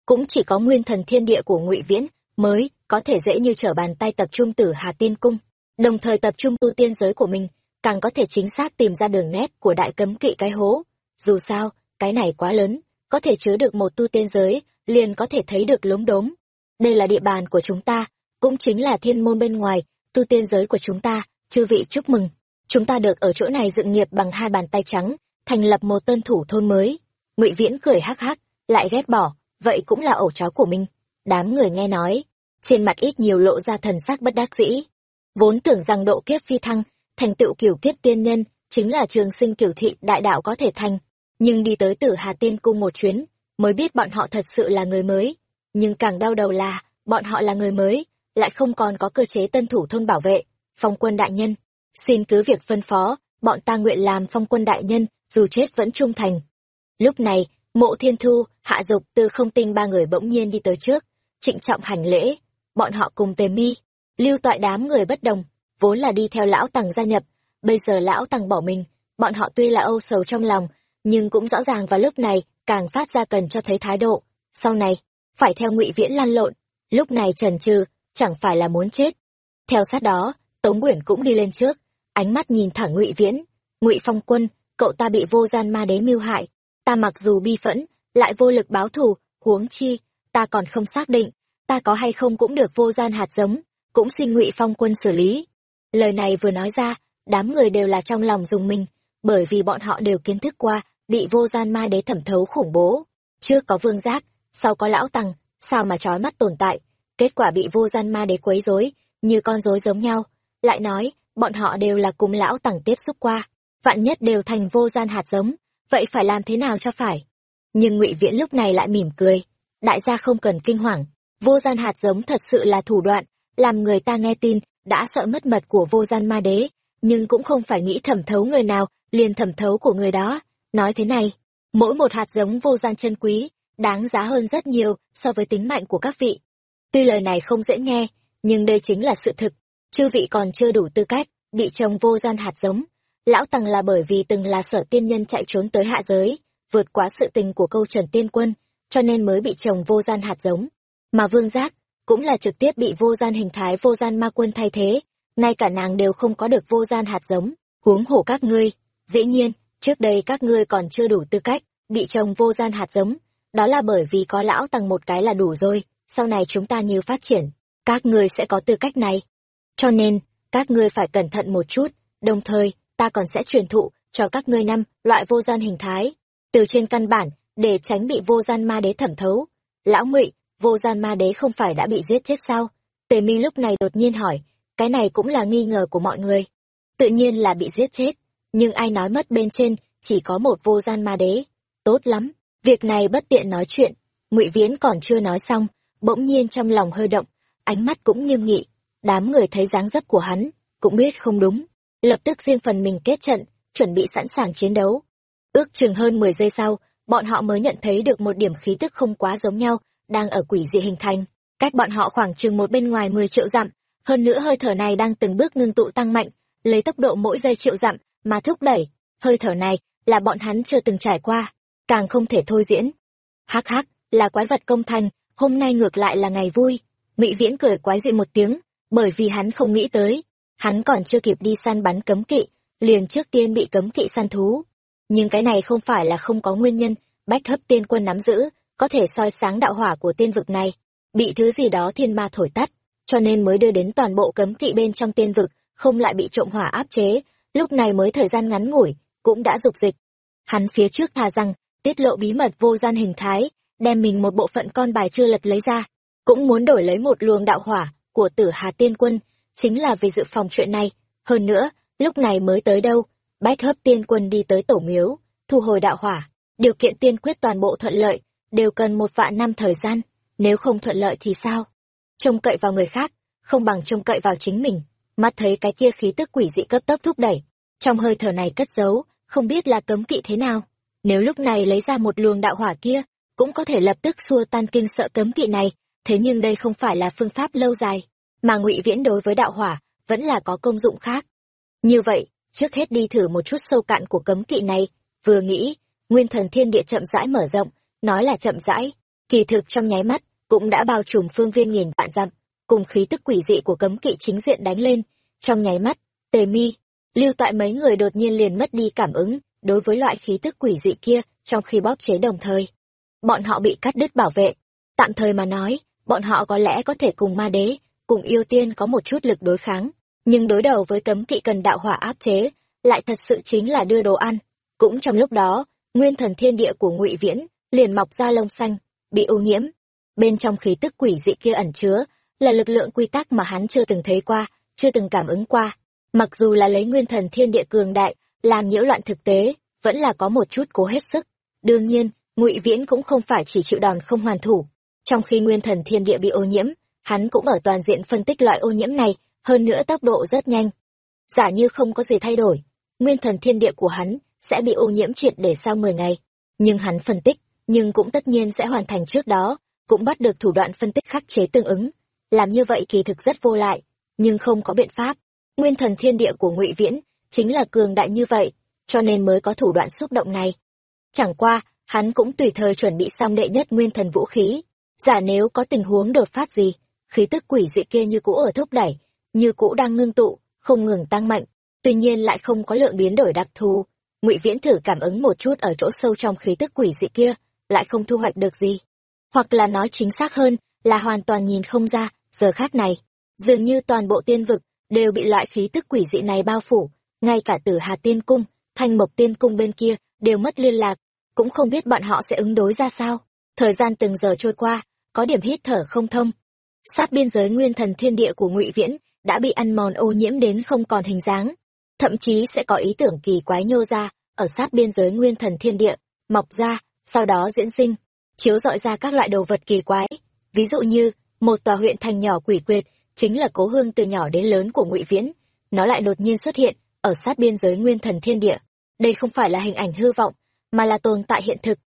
Cũng chỉ có nguyên thần thiên địa của ngụy viễn mới có thể dễ như trở bàn tay tập trung tử hà tiên cung, đồng thời tập trung tu tiên giới của mình, càng có thể chính xác tìm ra đường nét của đại cấm kỵ cái hố. Dù sao, cái này quá lớn, có thể chứa được một tu tiên giới, liền có thể thấy được lốm đốm. Đây là địa bàn của chúng ta, cũng chính là thiên môn bên ngoài, tu tiên giới của chúng ta, chư vị chúc mừng. Chúng ta được ở chỗ này dựng nghiệp bằng hai bàn tay trắng, thành lập một tân thủ thôn mới. Ngụy viễn cười hắc hắc, lại ghét bỏ, vậy cũng là ổ chó của mình. Đám người nghe nói trên mặt ít nhiều lộ ra thần sắc bất đắc dĩ. Vốn tưởng rằng độ kiếp phi thăng, thành tựu kiểu kiếp tiên nhân, chính là trường sinh kiểu thị đại đạo có thể thành. Nhưng đi tới tử hà tiên cung một chuyến, mới biết bọn họ thật sự là người mới. Nhưng càng đau đầu là, bọn họ là người mới, lại không còn có cơ chế tân thủ thôn bảo vệ, phong quân đại nhân. Xin cứ việc phân phó, bọn ta nguyện làm phong quân đại nhân, dù chết vẫn trung thành. Lúc này, mộ thiên thu, hạ dục từ không tinh ba người bỗng nhiên đi tới trước, trịnh trọng hành lễ bọn họ cùng tề mi. Lưu toại đám người bất đồng, vốn là đi theo lão tằng gia nhập, bây giờ lão tằng bỏ mình, bọn họ tuy là âu sầu trong lòng, nhưng cũng rõ ràng vào lúc này, càng phát ra cần cho thấy thái độ. Sau này, phải theo ngụy viễn lăn lộn, lúc này trần trừ, chẳng phải là muốn chết. Theo sát đó, tống quyển cũng đi lên trước, ánh mắt nhìn thẳng ngụy viễn. Ngụy phong quân, cậu ta bị vô gian ma đế mưu hại, ta mặc dù bi phẫn, lại vô lực báo thù, huống chi, ta còn không xác định ta có hay không cũng được vô gian hạt giống cũng xin ngụy phong quân xử lý. Lời này vừa nói ra đám người đều là trong lòng dùng mình bởi vì bọn họ đều kiến thức qua bị vô gian ma đế thẩm thấu khủng bố. Trước có vương giác sau có lão tằng, sao mà trói mắt tồn tại? Kết quả bị vô gian ma đế quấy rối như con rối giống nhau. Lại nói bọn họ đều là cùng lão tằng tiếp xúc qua vạn nhất đều thành vô gian hạt giống vậy phải làm thế nào cho phải? Nhưng ngụy viễn lúc này lại mỉm cười. Đại gia không cần kinh hoàng vô gian hạt giống thật sự là thủ đoạn, làm người ta nghe tin, đã sợ mất mật của vô gian ma đế, nhưng cũng không phải nghĩ thẩm thấu người nào, liền thẩm thấu của người đó. Nói thế này, mỗi một hạt giống vô gian chân quý, đáng giá hơn rất nhiều so với tính mạnh của các vị. Tuy lời này không dễ nghe, nhưng đây chính là sự thực. Chư vị còn chưa đủ tư cách bị trồng vô gian hạt giống. Lão tăng là bởi vì từng là sở tiên nhân chạy trốn tới hạ giới, vượt quá sự tình của câu trần tiên quân, cho nên mới bị trồng vô gian hạt giống mà vương giác cũng là trực tiếp bị vô gian hình thái, vô gian ma quân thay thế. Ngay cả nàng đều không có được vô gian hạt giống, huống hổ các ngươi. Dĩ nhiên, trước đây các ngươi còn chưa đủ tư cách bị trồng vô gian hạt giống. Đó là bởi vì có lão tăng một cái là đủ rồi. Sau này chúng ta như phát triển, các ngươi sẽ có tư cách này. Cho nên, các ngươi phải cẩn thận một chút. Đồng thời, ta còn sẽ truyền thụ cho các ngươi năm loại vô gian hình thái. Từ trên căn bản, để tránh bị vô gian ma đế thẩm thấu. Lão ngụy vô gian ma đế không phải đã bị giết chết sao? Tề mi lúc này đột nhiên hỏi, cái này cũng là nghi ngờ của mọi người. Tự nhiên là bị giết chết, nhưng ai nói mất bên trên, chỉ có một vô gian ma đế. Tốt lắm, việc này bất tiện nói chuyện. Ngụy viễn còn chưa nói xong, bỗng nhiên trong lòng hơi động, ánh mắt cũng nghiêm nghị. Đám người thấy dáng dấp của hắn, cũng biết không đúng. Lập tức riêng phần mình kết trận, chuẩn bị sẵn sàng chiến đấu. Ước chừng hơn mười giây sau, bọn họ mới nhận thấy được một điểm khí tức không quá giống nhau đang ở quỷ dị hình thành. Cách bọn họ khoảng chừng một bên ngoài mười triệu dặm, hơn nữa hơi thở này đang từng bước ngưng tụ tăng mạnh, lấy tốc độ mỗi giây triệu dặm mà thúc đẩy. Hơi thở này là bọn hắn chưa từng trải qua, càng không thể thôi diễn. Hắc hắc, là quái vật công thành, hôm nay ngược lại là ngày vui. Ngụy viễn cười quái dị một tiếng, bởi vì hắn không nghĩ tới, hắn còn chưa kịp đi săn bắn cấm kỵ, liền trước tiên bị cấm kỵ săn thú. Nhưng cái này không phải là không có nguyên nhân, bách hấp tiên quân nắm giữ có thể soi sáng đạo hỏa của tiên vực này. Bị thứ gì đó thiên ma thổi tắt, cho nên mới đưa đến toàn bộ cấm kỵ bên trong tiên vực, không lại bị trộm hỏa áp chế. Lúc này mới thời gian ngắn ngủi, cũng đã dục dịch. Hắn phía trước thà rằng, tiết lộ bí mật vô gian hình thái, đem mình một bộ phận con bài chưa lật lấy ra. Cũng muốn đổi lấy một luồng đạo hỏa của tử hà tiên quân, chính là vì dự phòng chuyện này. Hơn nữa, lúc này mới tới đâu, bách hấp tiên quân đi tới tổ miếu, thu hồi đạo hỏa, điều kiện tiên quyết toàn bộ thuận lợi đều cần một vạn năm thời gian, nếu không thuận lợi thì sao? Trông cậy vào người khác, không bằng trông cậy vào chính mình. Mắt thấy cái kia khí tức quỷ dị cấp tốc thúc đẩy, trong hơi thở này cất giấu, không biết là cấm kỵ thế nào. Nếu lúc này lấy ra một luồng đạo hỏa kia, cũng có thể lập tức xua tan kinh sợ cấm kỵ này, thế nhưng đây không phải là phương pháp lâu dài, mà ngụy viễn đối với đạo hỏa vẫn là có công dụng khác. Như vậy, trước hết đi thử một chút sâu cạn của cấm kỵ này, vừa nghĩ, nguyên thần thiên địa chậm rãi mở rộng nói là chậm rãi, kỳ thực trong nháy mắt cũng đã bao trùm phương viên nghìn vạn dặm, cùng khí tức quỷ dị của cấm kỵ chính diện đánh lên. Trong nháy mắt, tề mi, lưu toại mấy người đột nhiên liền mất đi cảm ứng đối với loại khí tức quỷ dị kia trong khi bóp chế đồng thời. Bọn họ bị cắt đứt bảo vệ. Tạm thời mà nói, bọn họ có lẽ có thể cùng ma đế, cùng yêu tiên có một chút lực đối kháng. Nhưng đối đầu với cấm kỵ cần đạo hỏa áp chế, lại thật sự chính là đưa đồ ăn. Cũng trong lúc đó, nguyên thần thiên địa của ngụy viễn liền mọc ra lông xanh, bị ô nhiễm. Bên trong khí tức quỷ dị kia ẩn chứa, là lực lượng quy tắc mà hắn chưa từng thấy qua, chưa từng cảm ứng qua. Mặc dù là lấy nguyên thần thiên địa cường đại, làm nhiễu loạn thực tế, vẫn là có một chút cố hết sức. Đương nhiên, ngụy viễn cũng không phải chỉ chịu đòn không hoàn thủ. Trong khi nguyên thần thiên địa bị ô nhiễm, hắn cũng ở toàn diện phân tích loại ô nhiễm này, hơn nữa tốc độ rất nhanh. Giả như không có gì thay đổi, nguyên thần thiên địa của hắn sẽ bị ô nhiễm triệt để sau mười ngày. Nhưng hắn phân tích nhưng cũng tất nhiên sẽ hoàn thành trước đó, cũng bắt được thủ đoạn phân tích khắc chế tương ứng. Làm như vậy kỳ thực rất vô lại, nhưng không có biện pháp. Nguyên thần thiên địa của ngụy viễn chính là cường đại như vậy, cho nên mới có thủ đoạn xúc động này. Chẳng qua, hắn cũng tùy thời chuẩn bị xong đệ nhất nguyên thần vũ khí. Giả nếu có tình huống đột phát gì, khí tức quỷ dị kia như cũ ở thúc đẩy, như cũ đang ngưng tụ, không ngừng tăng mạnh, tuy nhiên lại không có lượng biến đổi đặc thù. Ngụy viễn thử cảm ứng một chút ở chỗ sâu trong khí tức quỷ dị kia lại không thu hoạch được gì. Hoặc là nói chính xác hơn là hoàn toàn nhìn không ra, giờ khác này, dường như toàn bộ tiên vực đều bị loại khí tức quỷ dị này bao phủ, ngay cả tử hà tiên cung, thanh mộc tiên cung bên kia đều mất liên lạc, cũng không biết bọn họ sẽ ứng đối ra sao. Thời gian từng giờ trôi qua, có điểm hít thở không thông. Sát biên giới nguyên thần thiên địa của ngụy viễn đã bị ăn mòn ô nhiễm đến không còn hình dáng, thậm chí sẽ có ý tưởng kỳ quái nhô ra ở sát biên giới nguyên thần thiên địa, mọc ra sau đó diễn sinh chiếu dọi ra các loại đồ vật kỳ quái ví dụ như một tòa huyện thành nhỏ quỷ quyệt chính là cố hương từ nhỏ đến lớn của ngụy viễn nó lại đột nhiên xuất hiện ở sát biên giới nguyên thần thiên địa. Đây không phải là hình ảnh hư vọng, mà là tồn tại hiện thực.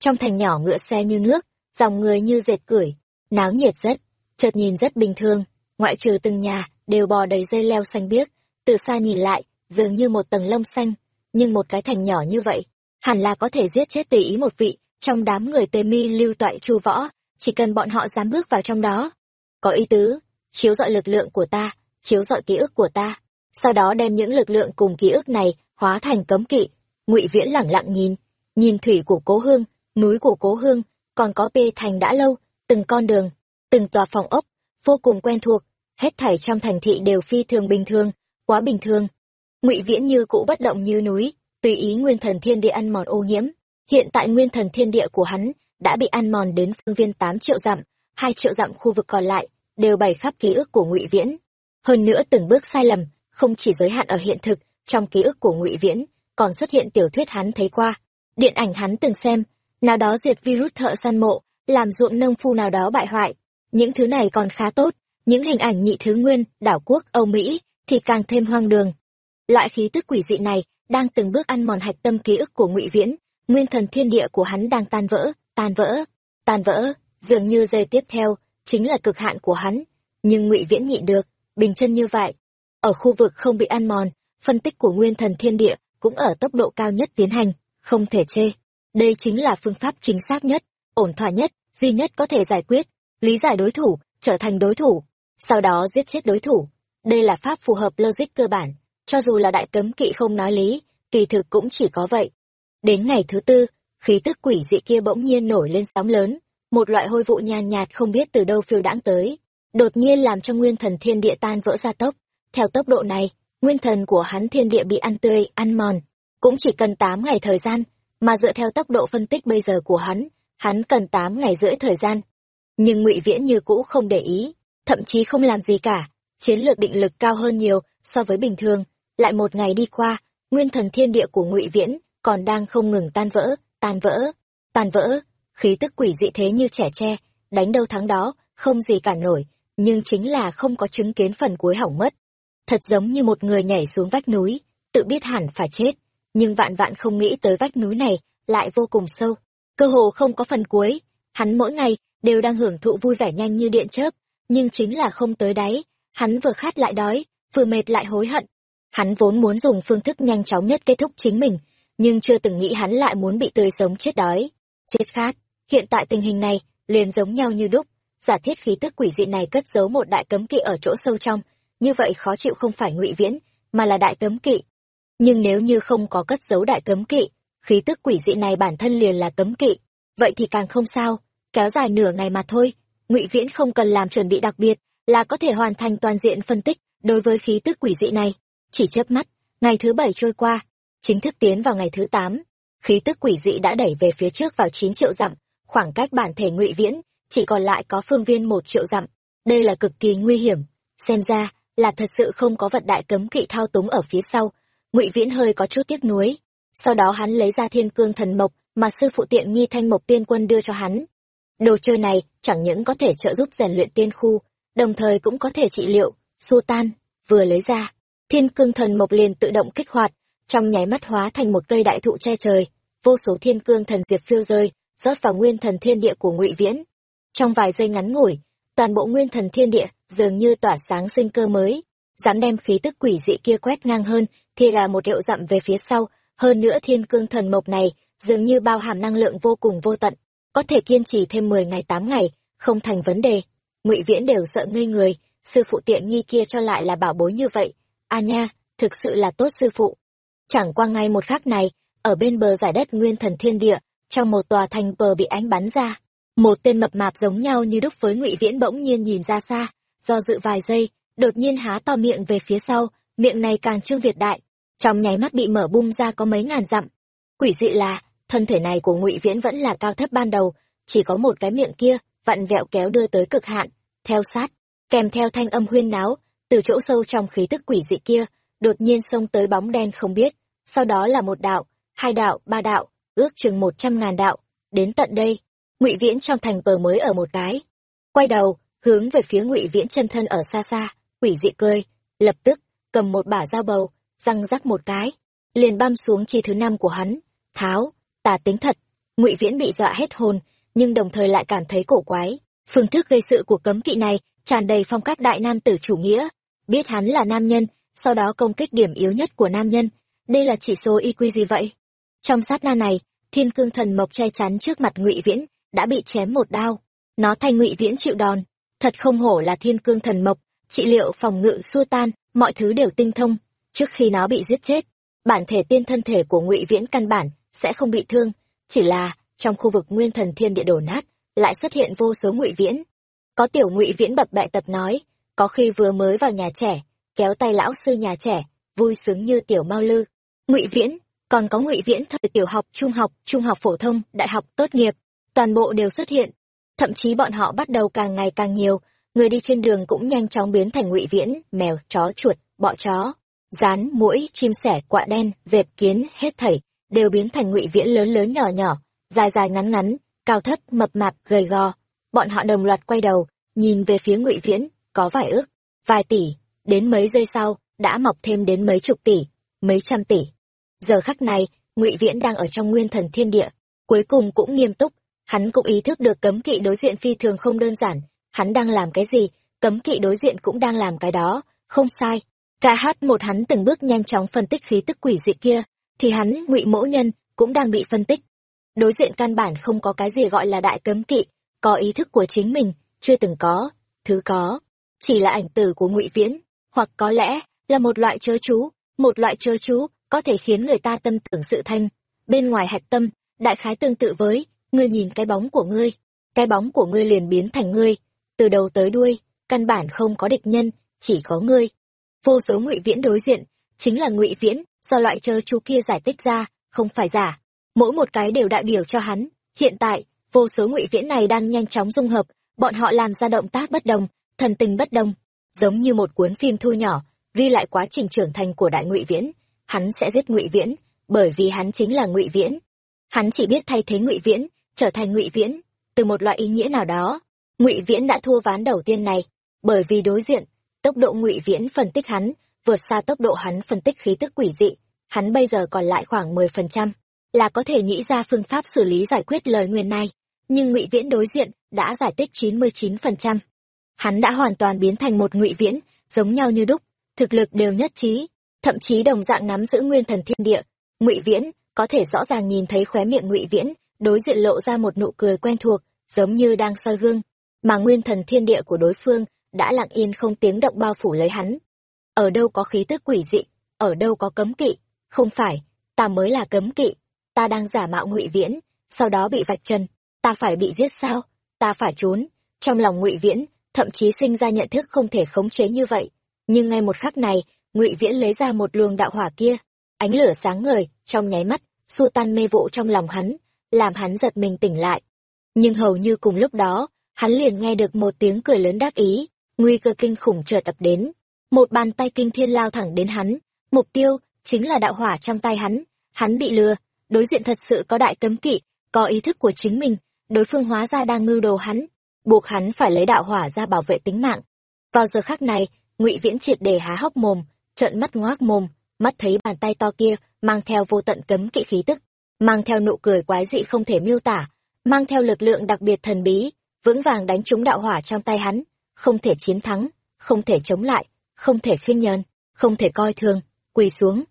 Trong thành nhỏ ngựa xe như nước, dòng người như dệt cưỡi, náo nhiệt rất, chợt nhìn rất bình thường, ngoại trừ từng nhà, đều bò đầy dây leo xanh biếc, từ xa nhìn lại, dường như một tầng lông xanh, nhưng một cái thành nhỏ như vậy, hẳn là có thể giết chết tùy ý một vị, trong đám người tề mi lưu toại chu võ, chỉ cần bọn họ dám bước vào trong đó. Có ý tứ, chiếu dọi lực lượng của ta, chiếu dọi ký ức của ta, sau đó đem những lực lượng cùng ký ức này hóa thành cấm kỵ. Ngụy Viễn lẳng lặng nhìn, nhìn thủy của Cố Hương, núi của Cố Hương, còn có bê thành đã lâu, từng con đường, từng tòa phòng ốc, vô cùng quen thuộc, hết thảy trong thành thị đều phi thường bình thường, quá bình thường. Ngụy Viễn như cũ bất động như núi, tùy ý nguyên thần thiên địa ăn mòn ô nhiễm. Hiện tại nguyên thần thiên địa của hắn đã bị ăn mòn đến phương viên tám triệu dặm, hai triệu dặm khu vực còn lại đều bày khắp ký ức của Ngụy Viễn. Hơn nữa từng bước sai lầm, không chỉ giới hạn ở hiện thực, trong ký ức của Ngụy Viễn, còn xuất hiện tiểu thuyết hắn thấy qua, điện ảnh hắn từng xem, nào đó diệt virus thợ săn mộ, làm ruộng nông phu nào đó bại hoại. Những thứ này còn khá tốt, những hình ảnh nhị thứ nguyên, đảo quốc, Âu Mỹ, thì càng thêm hoang đường. Loại khí tức quỷ dị này đang từng bước ăn mòn hạch tâm ký ức của Ngụy Viễn, nguyên thần thiên địa của hắn đang tan vỡ, tan vỡ, tan vỡ, dường như giây tiếp theo chính là cực hạn của hắn, nhưng Ngụy Viễn nhịn được, bình chân như vậy. Ở khu vực không bị ăn mòn, phân tích của nguyên thần thiên địa cũng ở tốc độ cao nhất tiến hành, không thể chê. Đây chính là phương pháp chính xác nhất, ổn thỏa nhất, duy nhất có thể giải quyết, lý giải đối thủ, trở thành đối thủ, sau đó giết chết đối thủ. Đây là pháp phù hợp logic cơ bản, cho dù là đại cấm kỵ không nói lý, kỳ thực cũng chỉ có vậy. Đến ngày thứ tư, khí tức quỷ dị kia bỗng nhiên nổi lên sóng lớn, một loại hôi vụ nhàn nhạt không biết từ đâu phiêu đãng tới, đột nhiên làm cho nguyên thần thiên địa tan vỡ ra tốc. Theo tốc độ này, nguyên thần của hắn thiên địa bị ăn tươi, ăn mòn, cũng chỉ cần tám ngày thời gian, mà dựa theo tốc độ phân tích bây giờ của hắn, hắn cần tám ngày rưỡi thời gian. Nhưng Ngụy Viễn như cũ không để ý, thậm chí không làm gì cả, chiến lược định lực cao hơn nhiều so với bình thường, lại một ngày đi qua, nguyên thần thiên địa của Ngụy Viễn còn đang không ngừng tan vỡ, tan vỡ, tan vỡ, khí tức quỷ dị thế như trẻ tre, đánh đâu thắng đó, không gì cản nổi, nhưng chính là không có chứng kiến phần cuối hỏng mất. Thật giống như một người nhảy xuống vách núi, tự biết hẳn phải chết, nhưng vạn vạn không nghĩ tới vách núi này lại vô cùng sâu, cơ hồ không có phần cuối, hắn mỗi ngày đều đang hưởng thụ vui vẻ nhanh như điện chớp, nhưng chính là không tới đáy, hắn vừa khát lại đói, vừa mệt lại hối hận. Hắn vốn muốn dùng phương thức nhanh chóng nhất kết thúc chính mình, nhưng chưa từng nghĩ hắn lại muốn bị tươi sống chết đói, chết khát. Hiện tại tình hình này liền giống nhau như đúc, giả thiết khí tức quỷ dị này cất giấu một đại cấm kỵ ở chỗ sâu trong, như vậy khó chịu không phải ngụy viễn, mà là đại cấm kỵ. Nhưng nếu như không có cất giấu đại cấm kỵ, khí tức quỷ dị này bản thân liền là cấm kỵ, vậy thì càng không sao, kéo dài nửa ngày mà thôi, ngụy viễn không cần làm chuẩn bị đặc biệt, là có thể hoàn thành toàn diện phân tích đối với khí tức quỷ dị này. Chỉ chớp mắt, ngày thứ bảy trôi qua, chính thức tiến vào ngày thứ tám, khí tức quỷ dị đã đẩy về phía trước vào chín triệu dặm, khoảng cách bản thể ngụy viễn chỉ còn lại có phương viên một triệu dặm. Đây là cực kỳ nguy hiểm xem ra là thật sự không có vật đại cấm kỵ thao túng ở phía sau. Ngụy viễn hơi có chút tiếc nuối. Sau đó hắn lấy ra thiên cương thần mộc mà sư phụ tiện nghi thanh mộc tiên quân đưa cho hắn. Đồ chơi này chẳng những có thể trợ giúp rèn luyện tiên khu đồng thời cũng có thể trị liệu xua tan vừa lấy ra thiên cương thần mộc liền tự động kích hoạt, trong nháy mắt hóa thành một cây đại thụ che trời, vô số thiên cương thần diệp phiêu rơi, rót vào nguyên thần thiên địa của ngụy viễn. Trong vài giây ngắn ngủi, toàn bộ nguyên thần thiên địa dường như tỏa sáng sinh cơ mới, dám đem khí tức quỷ dị kia quét ngang hơn, thì là một hiệu dặm về phía sau, hơn nữa thiên cương thần mộc này dường như bao hàm năng lượng vô cùng vô tận, có thể kiên trì thêm mười ngày tám ngày, không thành vấn đề. Ngụy viễn đều sợ ngây người, sư phụ tiện nghi kia cho lại là bảo bối như vậy a nha, thực sự là tốt sư phụ. Chẳng qua ngay một khắc này, ở bên bờ giải đất nguyên thần thiên địa, trong một tòa thành bờ bị ánh bắn ra, một tên mập mạp giống nhau như đúc với ngụy viễn bỗng nhiên nhìn ra xa, do dự vài giây, đột nhiên há to miệng về phía sau, miệng này càng trương việt đại, trong nháy mắt bị mở bung ra có mấy ngàn dặm. Quỷ dị là, thân thể này của ngụy viễn vẫn là cao thấp ban đầu, chỉ có một cái miệng kia, vặn vẹo kéo đưa tới cực hạn, theo sát, kèm theo thanh âm huyên náo từ chỗ sâu trong khí tức quỷ dị kia, đột nhiên xông tới bóng đen không biết. Sau đó là một đạo, hai đạo, ba đạo, ước chừng một trăm ngàn đạo. Đến tận đây, ngụy viễn trong thành cờ mới ở một cái. Quay đầu, hướng về phía ngụy viễn chân thân ở xa xa, quỷ dị cười. Lập tức, cầm một bả dao bầu, răng rắc một cái. Liền băm xuống chi thứ năm của hắn. Tháo, tà tính thật. Ngụy viễn bị dọa hết hồn, nhưng đồng thời lại cảm thấy cổ quái. Phương thức gây sự của cấm kỵ này tràn đầy phong cách đại nam tử chủ nghĩa biết hắn là nam nhân, sau đó công kích điểm yếu nhất của nam nhân. Đây là chỉ số y quy gì vậy? Trong sát na này, thiên cương thần mộc che chắn trước mặt ngụy viễn đã bị chém một đao. Nó thay ngụy viễn chịu đòn. Thật không hổ là thiên cương thần mộc, trị liệu phòng ngự xua tan, mọi thứ đều tinh thông. Trước khi nó bị giết chết, bản thể tiên thân thể của ngụy viễn căn bản sẽ không bị thương. Chỉ là, trong khu vực nguyên thần thiên địa đổ nát, lại xuất hiện vô số ngụy viễn. Có tiểu ngụy viễn bập bẹ tập nói có khi vừa mới vào nhà trẻ, kéo tay lão sư nhà trẻ, vui sướng như tiểu mao lư. Ngụy viễn, còn có ngụy viễn thời tiểu học, trung học trung học phổ thông, đại học tốt nghiệp, toàn bộ đều xuất hiện. Thậm chí bọn họ bắt đầu càng ngày càng nhiều, người đi trên đường cũng nhanh chóng biến thành ngụy viễn, mèo, chó, chuột, bọ chó. Rán mũi chim sẻ, quạ đen dẹp kiến, hết thảy đều biến thành ngụy viễn lớn lớn nhỏ nhỏ, dài dài ngắn ngắn, cao thấp, mập mạp, gầy gò. Bọn họ đồng loạt quay đầu, nhìn về phía ngụy viễn có vài ước, vài tỷ, đến mấy giây sau, đã mọc thêm đến mấy chục tỷ, mấy trăm tỷ. Giờ khắc này, ngụy viễn đang ở trong nguyên thần thiên địa. Cuối cùng cũng nghiêm túc, hắn cũng ý thức được cấm kỵ đối diện phi thường không đơn giản. Hắn đang làm cái gì? Cấm kỵ đối diện cũng đang làm cái đó. Không sai. Ca hát một hắn từng bước nhanh chóng phân tích khí tức quỷ dị kia, thì hắn, ngụy mỗ nhân, cũng đang bị phân tích. Đối diện căn bản không có cái gì gọi là đại cấm kỵ, có ý thức của chính mình, chưa từng có, thứ có chỉ là ảnh tử của ngụy viễn, hoặc có lẽ là một loại chớ chú, một loại chớ chú có thể khiến người ta tâm tưởng sự thanh. Bên ngoài hạch tâm, đại khái tương tự với, ngươi nhìn cái bóng của ngươi, cái bóng của ngươi liền biến thành ngươi. Từ đầu tới đuôi, căn bản không có địch nhân, chỉ có ngươi. Vô số ngụy viễn đối diện, chính là ngụy viễn, do loại chớ chú kia giải tích ra, không phải giả. Mỗi một cái đều đại biểu cho hắn. Hiện tại, vô số ngụy viễn này đang nhanh chóng dung hợp, bọn họ làm ra động tác bất đồng thần tình bất đồng, giống như một cuốn phim thu nhỏ, ghi lại quá trình trưởng thành của đại ngụy viễn, hắn sẽ giết ngụy viễn, bởi vì hắn chính là ngụy viễn. Hắn chỉ biết thay thế ngụy viễn, trở thành ngụy viễn, từ một loại ý nghĩa nào đó. Ngụy viễn đã thua ván đầu tiên này, bởi vì đối diện, tốc độ ngụy viễn phân tích hắn, vượt xa tốc độ hắn phân tích khí tức quỷ dị, hắn bây giờ còn lại khoảng 10%, là có thể nghĩ ra phương pháp xử lý giải quyết lời nguyền này. Nhưng Ngụy Viễn đối diện đã giải tích 99%, hắn đã hoàn toàn biến thành một ngụy viễn, giống nhau như đúc, thực lực đều nhất trí, thậm chí đồng dạng nắm giữ nguyên thần thiên địa. Ngụy viễn, có thể rõ ràng nhìn thấy khóe miệng ngụy viễn, đối diện lộ ra một nụ cười quen thuộc, giống như đang soi gương, mà nguyên thần thiên địa của đối phương đã lặng yên không tiếng động bao phủ lấy hắn. Ở đâu có khí tức quỷ dị, ở đâu có cấm kỵ, không phải, ta mới là cấm kỵ, ta đang giả mạo ngụy viễn, sau đó bị vạch trần, ta phải bị giết sao, ta phải trốn. Trong lòng ngụy viễn thậm chí sinh ra nhận thức không thể khống chế như vậy. Nhưng ngay một khắc này, ngụy viễn lấy ra một luồng đạo hỏa kia, ánh lửa sáng ngời, trong nháy mắt, xua tan mê vụ trong lòng hắn, làm hắn giật mình tỉnh lại. Nhưng hầu như cùng lúc đó, hắn liền nghe được một tiếng cười lớn đắc ý, nguy cơ kinh khủng chợt ập đến. Một bàn tay kinh thiên lao thẳng đến hắn, mục tiêu chính là đạo hỏa trong tay hắn. Hắn bị lừa, đối diện thật sự có đại cấm kỵ, có ý thức của chính mình, đối phương hóa ra đang mưu đồ hắn buộc hắn phải lấy đạo hỏa ra bảo vệ tính mạng. Vào giờ khắc này, ngụy viễn triệt để há hốc mồm, trợn mắt ngoác mồm, mắt thấy bàn tay to kia mang theo vô tận cấm kỵ khí tức, mang theo nụ cười quái dị không thể miêu tả, mang theo lực lượng đặc biệt thần bí, vững vàng đánh trúng đạo hỏa trong tay hắn, không thể chiến thắng, không thể chống lại, không thể khinh nhờn, không thể coi thường, quỳ xuống.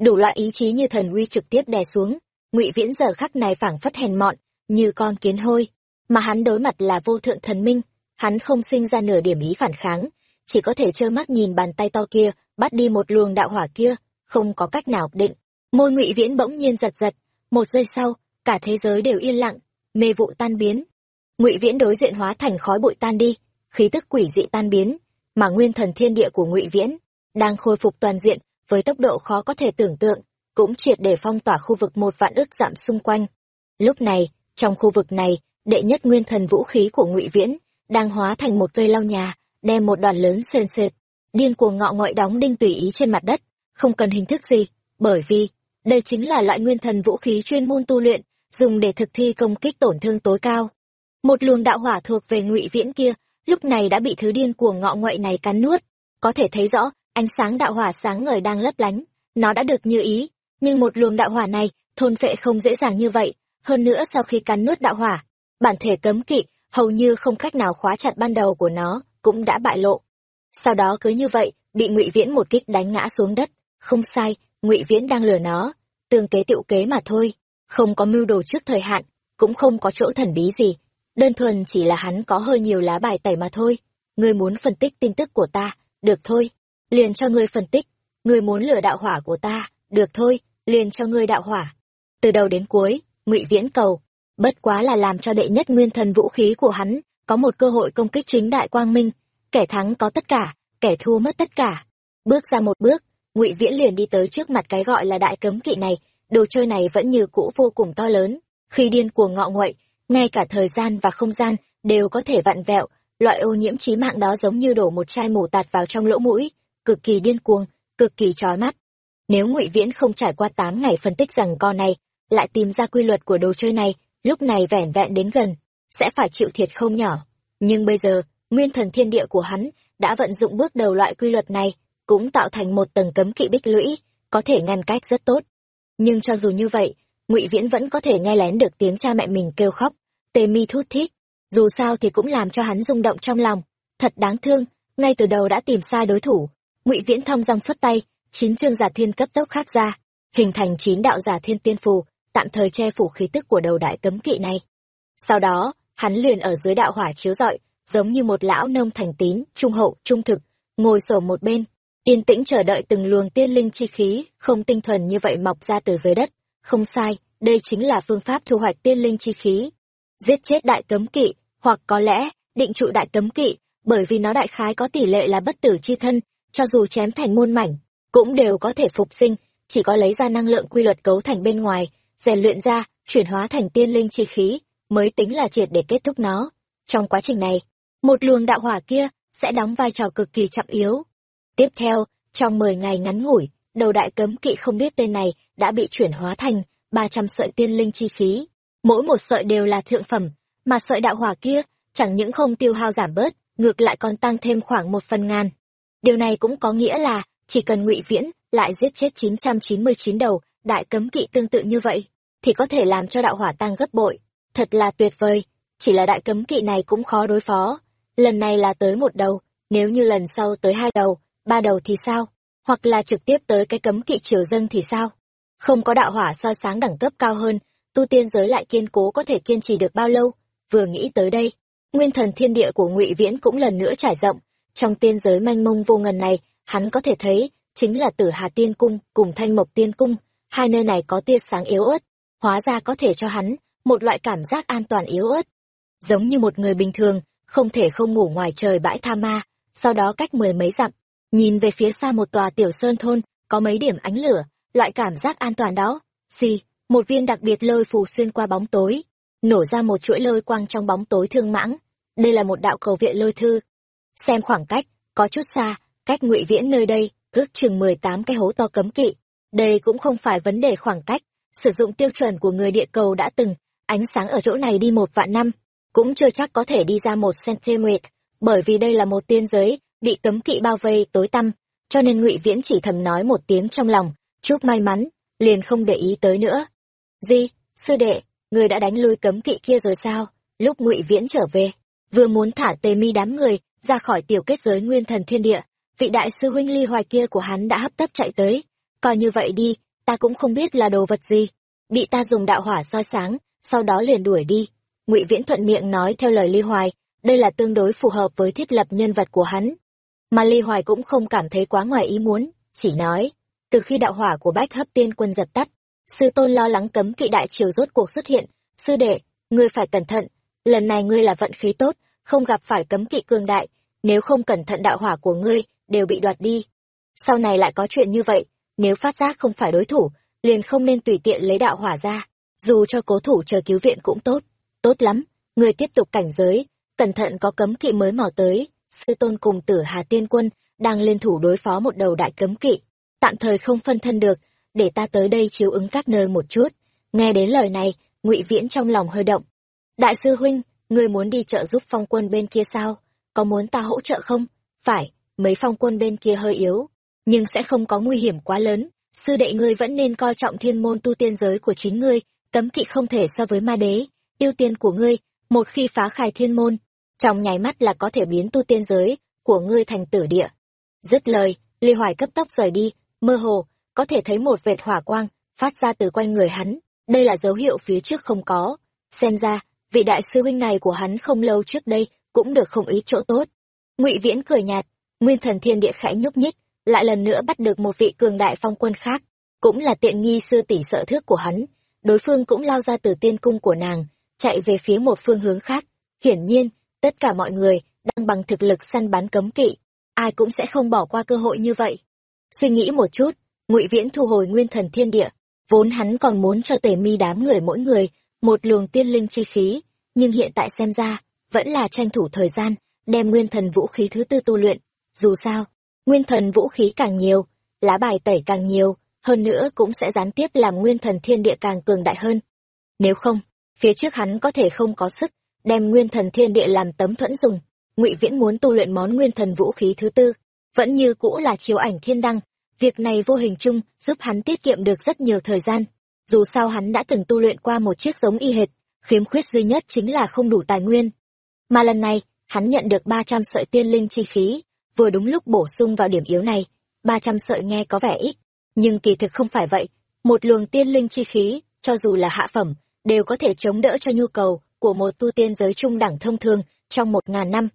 Đủ loại ý chí như thần uy trực tiếp đè xuống, ngụy viễn giờ khắc này phảng phất hèn mọn, như con kiến hôi mà hắn đối mặt là vô thượng thần minh, hắn không sinh ra nửa điểm ý phản kháng, chỉ có thể trơ mắt nhìn bàn tay to kia, bắt đi một luồng đạo hỏa kia, không có cách nào định. Môi ngụy viễn bỗng nhiên giật giật, một giây sau, cả thế giới đều yên lặng, mê vụ tan biến. Ngụy viễn đối diện hóa thành khói bụi tan đi, khí tức quỷ dị tan biến, mà nguyên thần thiên địa của ngụy viễn đang khôi phục toàn diện, với tốc độ khó có thể tưởng tượng, cũng triệt để phong tỏa khu vực một vạn ước dặm xung quanh. Lúc này, trong khu vực này đệ nhất nguyên thần vũ khí của ngụy viễn đang hóa thành một cây lau nhà, đem một đoàn lớn sền sệt. Điên cuồng ngọ ngoại đóng đinh tùy ý trên mặt đất, không cần hình thức gì, bởi vì đây chính là loại nguyên thần vũ khí chuyên môn tu luyện, dùng để thực thi công kích tổn thương tối cao. Một luồng đạo hỏa thuộc về ngụy viễn kia, lúc này đã bị thứ điên cuồng ngọ nguậy này cắn nuốt. Có thể thấy rõ, ánh sáng đạo hỏa sáng ngời đang lấp lánh, nó đã được như ý. Nhưng một luồng đạo hỏa này, thôn phệ không dễ dàng như vậy. Hơn nữa sau khi cắn nuốt đạo hỏa bản thể cấm kỵ hầu như không cách nào khóa chặt ban đầu của nó, cũng đã bại lộ. Sau đó cứ như vậy, bị ngụy viễn một kích đánh ngã xuống đất. Không sai, ngụy viễn đang lừa nó. Tương kế tựu kế mà thôi. Không có mưu đồ trước thời hạn, cũng không có chỗ thần bí gì. Đơn thuần chỉ là hắn có hơi nhiều lá bài tẩy mà thôi. Ngươi muốn phân tích tin tức của ta, được thôi. Liền cho ngươi phân tích. Ngươi muốn lừa đạo hỏa của ta, được thôi. Liền cho ngươi đạo hỏa. Từ đầu đến cuối, ngụy viễn cầu bất quá là làm cho đệ nhất nguyên thần vũ khí của hắn có một cơ hội công kích chính đại quang minh. Kẻ thắng có tất cả, kẻ thua mất tất cả. Bước ra một bước, ngụy viễn liền đi tới trước mặt cái gọi là đại cấm kỵ này. Đồ chơi này vẫn như cũ vô cùng to lớn. Khi điên cuồng ngọ nguậy, ngay cả thời gian và không gian đều có thể vặn vẹo. Loại ô nhiễm trí mạng đó giống như đổ một chai mù tạt vào trong lỗ mũi. Cực kỳ điên cuồng, cực kỳ trói mắt. Nếu ngụy viễn không trải qua tám ngày phân tích rằng con này lại tìm ra quy luật của đồ chơi này lúc này vẻn vẹn đến gần, sẽ phải chịu thiệt không nhỏ. Nhưng bây giờ, nguyên thần thiên địa của hắn đã vận dụng bước đầu loại quy luật này, cũng tạo thành một tầng cấm kỵ bích lũy, có thể ngăn cách rất tốt. Nhưng cho dù như vậy, ngụy viễn vẫn có thể nghe lén được tiếng cha mẹ mình kêu khóc, tê mi thút thít. Dù sao thì cũng làm cho hắn rung động trong lòng. Thật đáng thương, ngay từ đầu đã tìm sai đối thủ. Ngụy viễn thong dong phất tay, chín chương giả thiên cấp tốc khác ra, hình thành chín đạo giả thiên tiên phù tạm thời che phủ khí tức của đầu đại cấm kỵ này. Sau đó, hắn liền ở dưới đạo hỏa chiếu rọi, giống như một lão nông thành tín, trung hậu, trung thực, ngồi sổ một bên, yên tĩnh chờ đợi từng luồng tiên linh chi khí, không tinh thuần như vậy mọc ra từ dưới đất. Không sai, đây chính là phương pháp thu hoạch tiên linh chi khí. Giết chết đại cấm kỵ, hoặc có lẽ, định trụ đại cấm kỵ, bởi vì nó đại khái có tỷ lệ là bất tử chi thân, cho dù chém thành muôn mảnh, cũng đều có thể phục sinh, chỉ có lấy ra năng lượng quy luật cấu thành bên ngoài rèn luyện ra, chuyển hóa thành tiên linh chi khí, mới tính là triệt để kết thúc nó. Trong quá trình này, một luồng đạo hỏa kia sẽ đóng vai trò cực kỳ trọng yếu. Tiếp theo, trong mười ngày ngắn ngủi, đầu đại cấm kỵ không biết tên này đã bị chuyển hóa thành ba trăm sợi tiên linh chi khí. Mỗi một sợi đều là thượng phẩm, mà sợi đạo hỏa kia chẳng những không tiêu hao giảm bớt, ngược lại còn tăng thêm khoảng một phần ngàn. Điều này cũng có nghĩa là chỉ cần ngụy viễn lại giết chết chín trăm chín mươi chín đầu đại cấm kỵ tương tự như vậy thì có thể làm cho đạo hỏa tăng gấp bội. Thật là tuyệt vời. Chỉ là đại cấm kỵ này cũng khó đối phó. Lần này là tới một đầu, nếu như lần sau tới hai đầu, ba đầu thì sao? Hoặc là trực tiếp tới cái cấm kỵ triều dân thì sao? Không có đạo hỏa soi sáng đẳng cấp cao hơn, tu tiên giới lại kiên cố có thể kiên trì được bao lâu? Vừa nghĩ tới đây, nguyên thần thiên địa của ngụy viễn cũng lần nữa trải rộng. Trong tiên giới manh mông vô ngần này, hắn có thể thấy chính là tử hà tiên cung cùng thanh mộc tiên cung, hai nơi này có tia sáng yếu ớt hóa ra có thể cho hắn một loại cảm giác an toàn yếu ớt. Giống như một người bình thường, không thể không ngủ ngoài trời bãi tha ma, sau đó cách mười mấy dặm, nhìn về phía xa một tòa tiểu sơn thôn, có mấy điểm ánh lửa, loại cảm giác an toàn đó. Xì, một viên đặc biệt lôi phù xuyên qua bóng tối, nổ ra một chuỗi lôi quang trong bóng tối thương mãng. Đây là một đạo cầu viện lôi thư. Xem khoảng cách, có chút xa, cách ngụy viễn nơi đây, ước chừng mười tám cái hố to cấm kỵ. Đây cũng không phải vấn đề khoảng cách sử dụng tiêu chuẩn của người địa cầu đã từng, ánh sáng ở chỗ này đi một vạn năm, cũng chưa chắc có thể đi ra một cm bởi vì đây là một tiên giới, bị cấm kỵ bao vây tối tăm, cho nên ngụy viễn chỉ thầm nói một tiếng trong lòng, chúc may mắn, liền không để ý tới nữa. Di, sư đệ, người đã đánh lui cấm kỵ kia rồi sao? Lúc ngụy viễn trở về, vừa muốn thả tề mi đám người ra khỏi tiểu kết giới nguyên thần thiên địa, vị đại sư huynh ly hoài kia của hắn đã hấp tấp chạy tới, coi như vậy đi ta cũng không biết là đồ vật gì. Bị ta dùng đạo hỏa soi sáng, sau đó liền đuổi đi. Ngụy viễn thuận miệng nói theo lời ly hoài, đây là tương đối phù hợp với thiết lập nhân vật của hắn. Mà ly hoài cũng không cảm thấy quá ngoài ý muốn, chỉ nói, từ khi đạo hỏa của bách hấp tiên quân dập tắt, sư tôn lo lắng cấm kỵ đại triều rốt cuộc xuất hiện. Sư đệ, ngươi phải cẩn thận, lần này ngươi là vận khí tốt, không gặp phải cấm kỵ cương đại, nếu không cẩn thận đạo hỏa của ngươi, đều bị đoạt đi. Sau này lại có chuyện như vậy nếu phát giác không phải đối thủ, liền không nên tùy tiện lấy đạo hỏa ra. Dù cho cố thủ chờ cứu viện cũng tốt. Tốt lắm, người tiếp tục cảnh giới, cẩn thận có cấm kỵ mới mò tới. Sư tôn cùng tử hà tiên quân đang liên thủ đối phó một đầu đại cấm kỵ. Tạm thời không phân thân được, để ta tới đây chiếu ứng các nơi một chút. Nghe đến lời này, ngụy viễn trong lòng hơi động. Đại sư huynh, ngươi muốn đi chợ giúp phong quân bên kia sao? Có muốn ta hỗ trợ không? Phải, mấy phong quân bên kia hơi yếu nhưng sẽ không có nguy hiểm quá lớn sư đệ ngươi vẫn nên coi trọng thiên môn tu tiên giới của chính ngươi, cấm kỵ không thể so với ma đế, ưu tiên của ngươi, một khi phá khai thiên môn, trong nháy mắt là có thể biến tu tiên giới của ngươi thành tử địa. Dứt lời, Ly Hoài cấp tốc rời đi, mơ hồ, có thể thấy một vệt hỏa quang phát ra từ quanh người hắn, đây là dấu hiệu phía trước không có. Xem ra, vị đại sư huynh này của hắn không lâu trước đây cũng được không ý chỗ tốt. Ngụy Viễn cười nhạt, Nguyên Thần Thiên Địa khẽ nhúc nhích, lại lần nữa bắt được một vị cường đại phong quân khác, cũng là tiện nghi sư tỷ sợ thước của hắn, đối phương cũng lao ra từ tiên cung của nàng, chạy về phía một phương hướng khác. Hiển nhiên, tất cả mọi người đang bằng thực lực săn bắn cấm kỵ, ai cũng sẽ không bỏ qua cơ hội như vậy. Suy nghĩ một chút, Ngụy Viễn thu hồi Nguyên Thần Thiên Địa, vốn hắn còn muốn cho Tề Mi đám người mỗi người một luồng tiên linh chi khí, nhưng hiện tại xem ra, vẫn là tranh thủ thời gian, đem Nguyên Thần vũ khí thứ tư tu luyện. Dù sao, Nguyên Thần vũ khí càng nhiều, lá bài tẩy càng nhiều, hơn nữa cũng sẽ gián tiếp làm nguyên thần thiên địa càng cường đại hơn. Nếu không, phía trước hắn có thể không có sức, đem nguyên thần thiên địa làm tấm thuẫn dùng. Ngụy Viễn muốn tu luyện món nguyên thần vũ khí thứ tư, vẫn như cũ là chiếu ảnh thiên đăng. Việc này vô hình chung giúp hắn tiết kiệm được rất nhiều thời gian. Dù sao hắn đã từng tu luyện qua một chiếc giống y hệt, khiếm khuyết duy nhất chính là không đủ tài nguyên. Mà lần này, hắn nhận được 300 sợi tiên linh chi khí, vừa đúng lúc bổ sung vào điểm yếu này. 300 sợi nghe có vẻ ít, nhưng kỳ thực không phải vậy. Một luồng tiên linh chi khí cho dù là hạ phẩm đều có thể chống đỡ cho nhu cầu của một tu tiên giới trung đẳng thông thường trong một ngàn năm.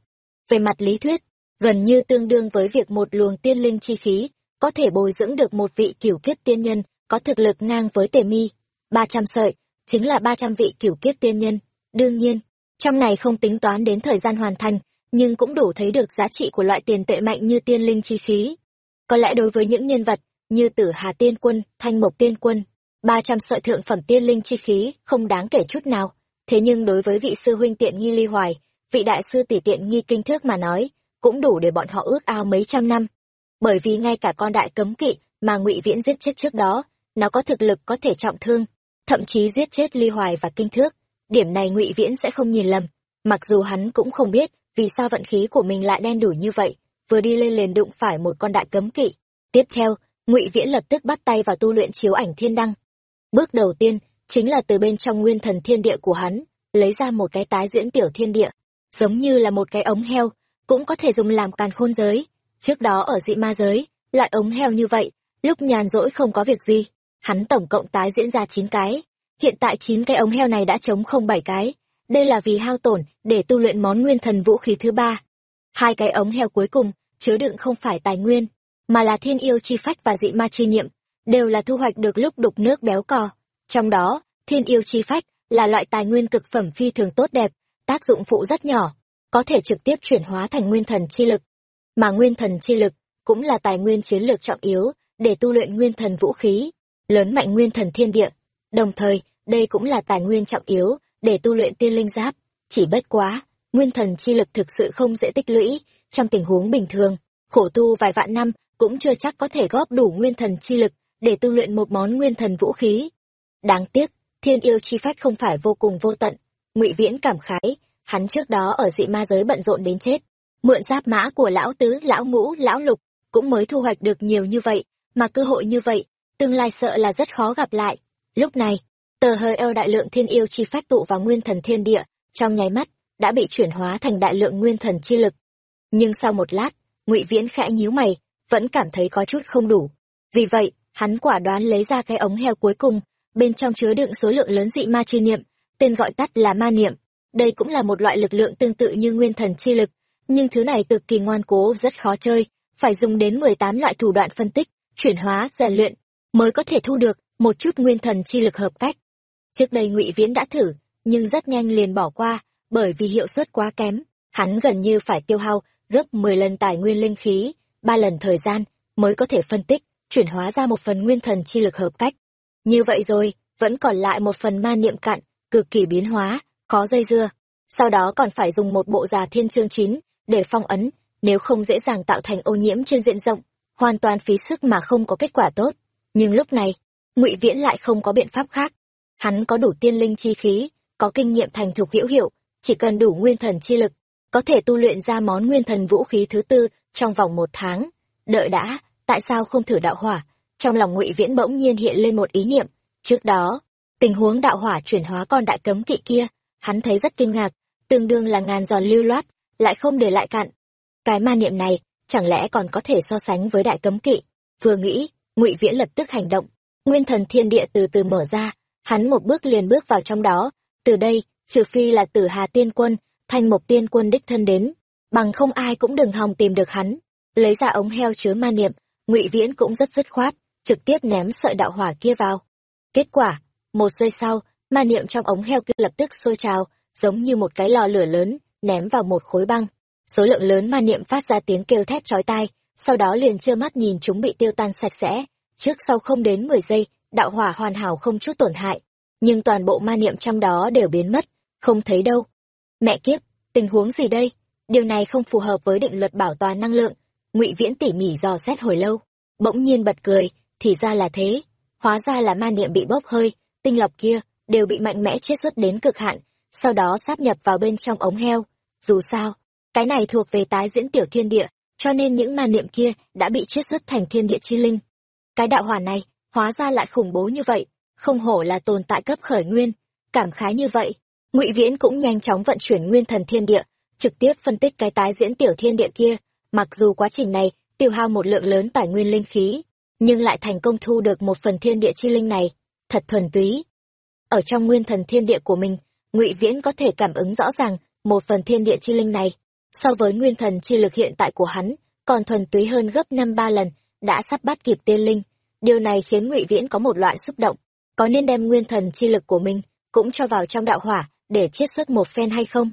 Về mặt lý thuyết gần như tương đương với việc một luồng tiên linh chi khí có thể bồi dưỡng được một vị cửu kiếp tiên nhân có thực lực ngang với tề mi. Ba trăm sợi chính là ba trăm vị cửu kiếp tiên nhân. Đương nhiên trong này không tính toán đến thời gian hoàn thành nhưng cũng đủ thấy được giá trị của loại tiền tệ mạnh như tiên linh chi khí. Có lẽ đối với những nhân vật như tử hà tiên quân, thanh mộc tiên quân, ba trăm sợi thượng phẩm tiên linh chi khí không đáng kể chút nào. Thế nhưng đối với vị sư huynh tiện nghi ly hoài, vị đại sư tỷ tiện nghi kinh thước mà nói, cũng đủ để bọn họ ước ao mấy trăm năm. Bởi vì ngay cả con đại cấm kỵ mà ngụy viễn giết chết trước đó, nó có thực lực có thể trọng thương, thậm chí giết chết ly hoài và kinh thước. Điểm này ngụy viễn sẽ không nhìn lầm, mặc dù hắn cũng không biết vì sao vận khí của mình lại đen đủ như vậy, vừa đi lên liền đụng phải một con đại cấm kỵ. Tiếp theo, ngụy viễn lập tức bắt tay vào tu luyện chiếu ảnh thiên đăng. Bước đầu tiên, chính là từ bên trong nguyên thần thiên địa của hắn, lấy ra một cái tái diễn tiểu thiên địa, giống như là một cái ống heo, cũng có thể dùng làm càn khôn giới. Trước đó ở dị ma giới, loại ống heo như vậy, lúc nhàn rỗi không có việc gì, hắn tổng cộng tái diễn ra chín cái. Hiện tại chín cái ống heo này đã chống không bảy cái đây là vì hao tổn để tu luyện món nguyên thần vũ khí thứ ba hai cái ống heo cuối cùng chứa đựng không phải tài nguyên mà là thiên yêu chi phách và dị ma chi niệm, đều là thu hoạch được lúc đục nước béo cò. Trong đó, thiên yêu chi phách là loại tài nguyên cực phẩm phi thường tốt đẹp, tác dụng phụ rất nhỏ, có thể trực tiếp chuyển hóa thành nguyên thần chi lực. Mà nguyên thần chi lực cũng là tài nguyên chiến lược trọng yếu để tu luyện nguyên thần vũ khí, lớn mạnh nguyên thần thiên địa. Đồng thời, đây cũng là tài nguyên trọng yếu để tu luyện tiên linh giáp. Chỉ bất quá, nguyên thần chi lực thực sự không dễ tích lũy, trong tình huống bình thường, khổ tu vài vạn năm cũng chưa chắc có thể góp đủ nguyên thần chi lực để tu luyện một món nguyên thần vũ khí. Đáng tiếc, thiên yêu chi phách không phải vô cùng vô tận. ngụy Viễn cảm khái, hắn trước đó ở dị ma giới bận rộn đến chết. Mượn giáp mã của lão tứ, lão ngũ, lão lục, cũng mới thu hoạch được nhiều như vậy, mà cơ hội như vậy, tương lai sợ là rất khó gặp lại. Lúc này, tờ hơi eo đại lượng thiên yêu chi phách tụ vào nguyên thần thiên địa, trong nháy mắt, đã bị chuyển hóa thành đại lượng nguyên thần chi lực. Nhưng sau một lát, ngụy Viễn khẽ nhíu mày, vẫn cảm thấy có chút không đủ. Vì vậy, hắn quả đoán lấy ra cái ống heo cuối cùng, bên trong chứa đựng số lượng lớn dị ma chi niệm, tên gọi tắt là ma niệm. Đây cũng là một loại lực lượng tương tự như nguyên thần chi lực, nhưng thứ này cực kỳ ngoan cố rất khó chơi, phải dùng đến 18 loại thủ đoạn phân tích, chuyển hóa, rèn luyện, mới có thể thu được một chút nguyên thần chi lực hợp cách. Trước đây Ngụy Viễn đã thử, nhưng rất nhanh liền bỏ qua, bởi vì hiệu suất quá kém, hắn gần như phải tiêu hao gấp 10 lần tài nguyên linh khí ba lần thời gian mới có thể phân tích, chuyển hóa ra một phần nguyên thần chi lực hợp cách. Như vậy rồi, vẫn còn lại một phần ma niệm cạn, cực kỳ biến hóa, khó dây dưa. Sau đó còn phải dùng một bộ già thiên chương chín để phong ấn, nếu không dễ dàng tạo thành ô nhiễm trên diện rộng, hoàn toàn phí sức mà không có kết quả tốt. Nhưng lúc này, ngụy Viễn lại không có biện pháp khác. Hắn có đủ tiên linh chi khí, có kinh nghiệm thành thục hữu hiệu, chỉ cần đủ nguyên thần chi lực, có thể tu luyện ra món nguyên thần vũ khí thứ tư trong vòng một tháng. Đợi đã, tại sao không thử đạo hỏa? trong lòng ngụy viễn bỗng nhiên hiện lên một ý niệm trước đó tình huống đạo hỏa chuyển hóa con đại cấm kỵ kia hắn thấy rất kinh ngạc tương đương là ngàn giòn lưu loát lại không để lại cạn cái ma niệm này chẳng lẽ còn có thể so sánh với đại cấm kỵ vừa nghĩ ngụy viễn lập tức hành động nguyên thần thiên địa từ từ mở ra hắn một bước liền bước vào trong đó. Từ đây, trừ phi là tử hà tiên quân, thanh mộc tiên quân đích thân đến, bằng không ai cũng đừng hòng tìm được hắn. Lấy ra ống heo chứa ma niệm, ngụy viễn cũng rất dứt khoát, trực tiếp ném sợi đạo hỏa kia vào. Kết quả, một giây sau, ma niệm trong ống heo kia lập tức sôi trào, giống như một cái lò lửa lớn, ném vào một khối băng. Số lượng lớn ma niệm phát ra tiếng kêu thét chói tai, sau đó liền trơ mắt nhìn chúng bị tiêu tan sạch sẽ. Trước sau không đến mười giây đạo hỏa hoàn hảo không chút tổn hại, nhưng toàn bộ ma niệm trong đó đều biến mất, không thấy đâu. Mẹ kiếp, tình huống gì đây? Điều này không phù hợp với định luật bảo toàn năng lượng, ngụy viễn tỉ mỉ dò xét hồi lâu, bỗng nhiên bật cười, thì ra là thế. Hóa ra là ma niệm bị bốc hơi, tinh lọc kia đều bị mạnh mẽ chiết xuất đến cực hạn, sau đó sáp nhập vào bên trong ống heo. Dù sao, cái này thuộc về tái diễn tiểu thiên địa, cho nên những ma niệm kia đã bị chiết xuất thành thiên địa chi linh. Cái đạo hỏa này hóa ra lại khủng bố như vậy, không hổ là tồn tại cấp khởi nguyên. Cảm khái như vậy, ngụy viễn cũng nhanh chóng vận chuyển nguyên thần thiên địa, trực tiếp phân tích cái tái diễn tiểu thiên địa kia. Mặc dù quá trình này tiêu hao một lượng lớn tài nguyên linh khí, nhưng lại thành công thu được một phần thiên địa chi linh này. Thật thuần túy. Ở trong nguyên thần thiên địa của mình, ngụy viễn có thể cảm ứng rõ ràng một phần thiên địa chi linh này. So với nguyên thần chi lực hiện tại của hắn, còn thuần túy hơn gấp năm ba lần, đã sắp bắt kịp tiên linh điều này khiến ngụy viễn có một loại xúc động, có nên đem nguyên thần chi lực của mình cũng cho vào trong đạo hỏa để chiết xuất một phen hay không?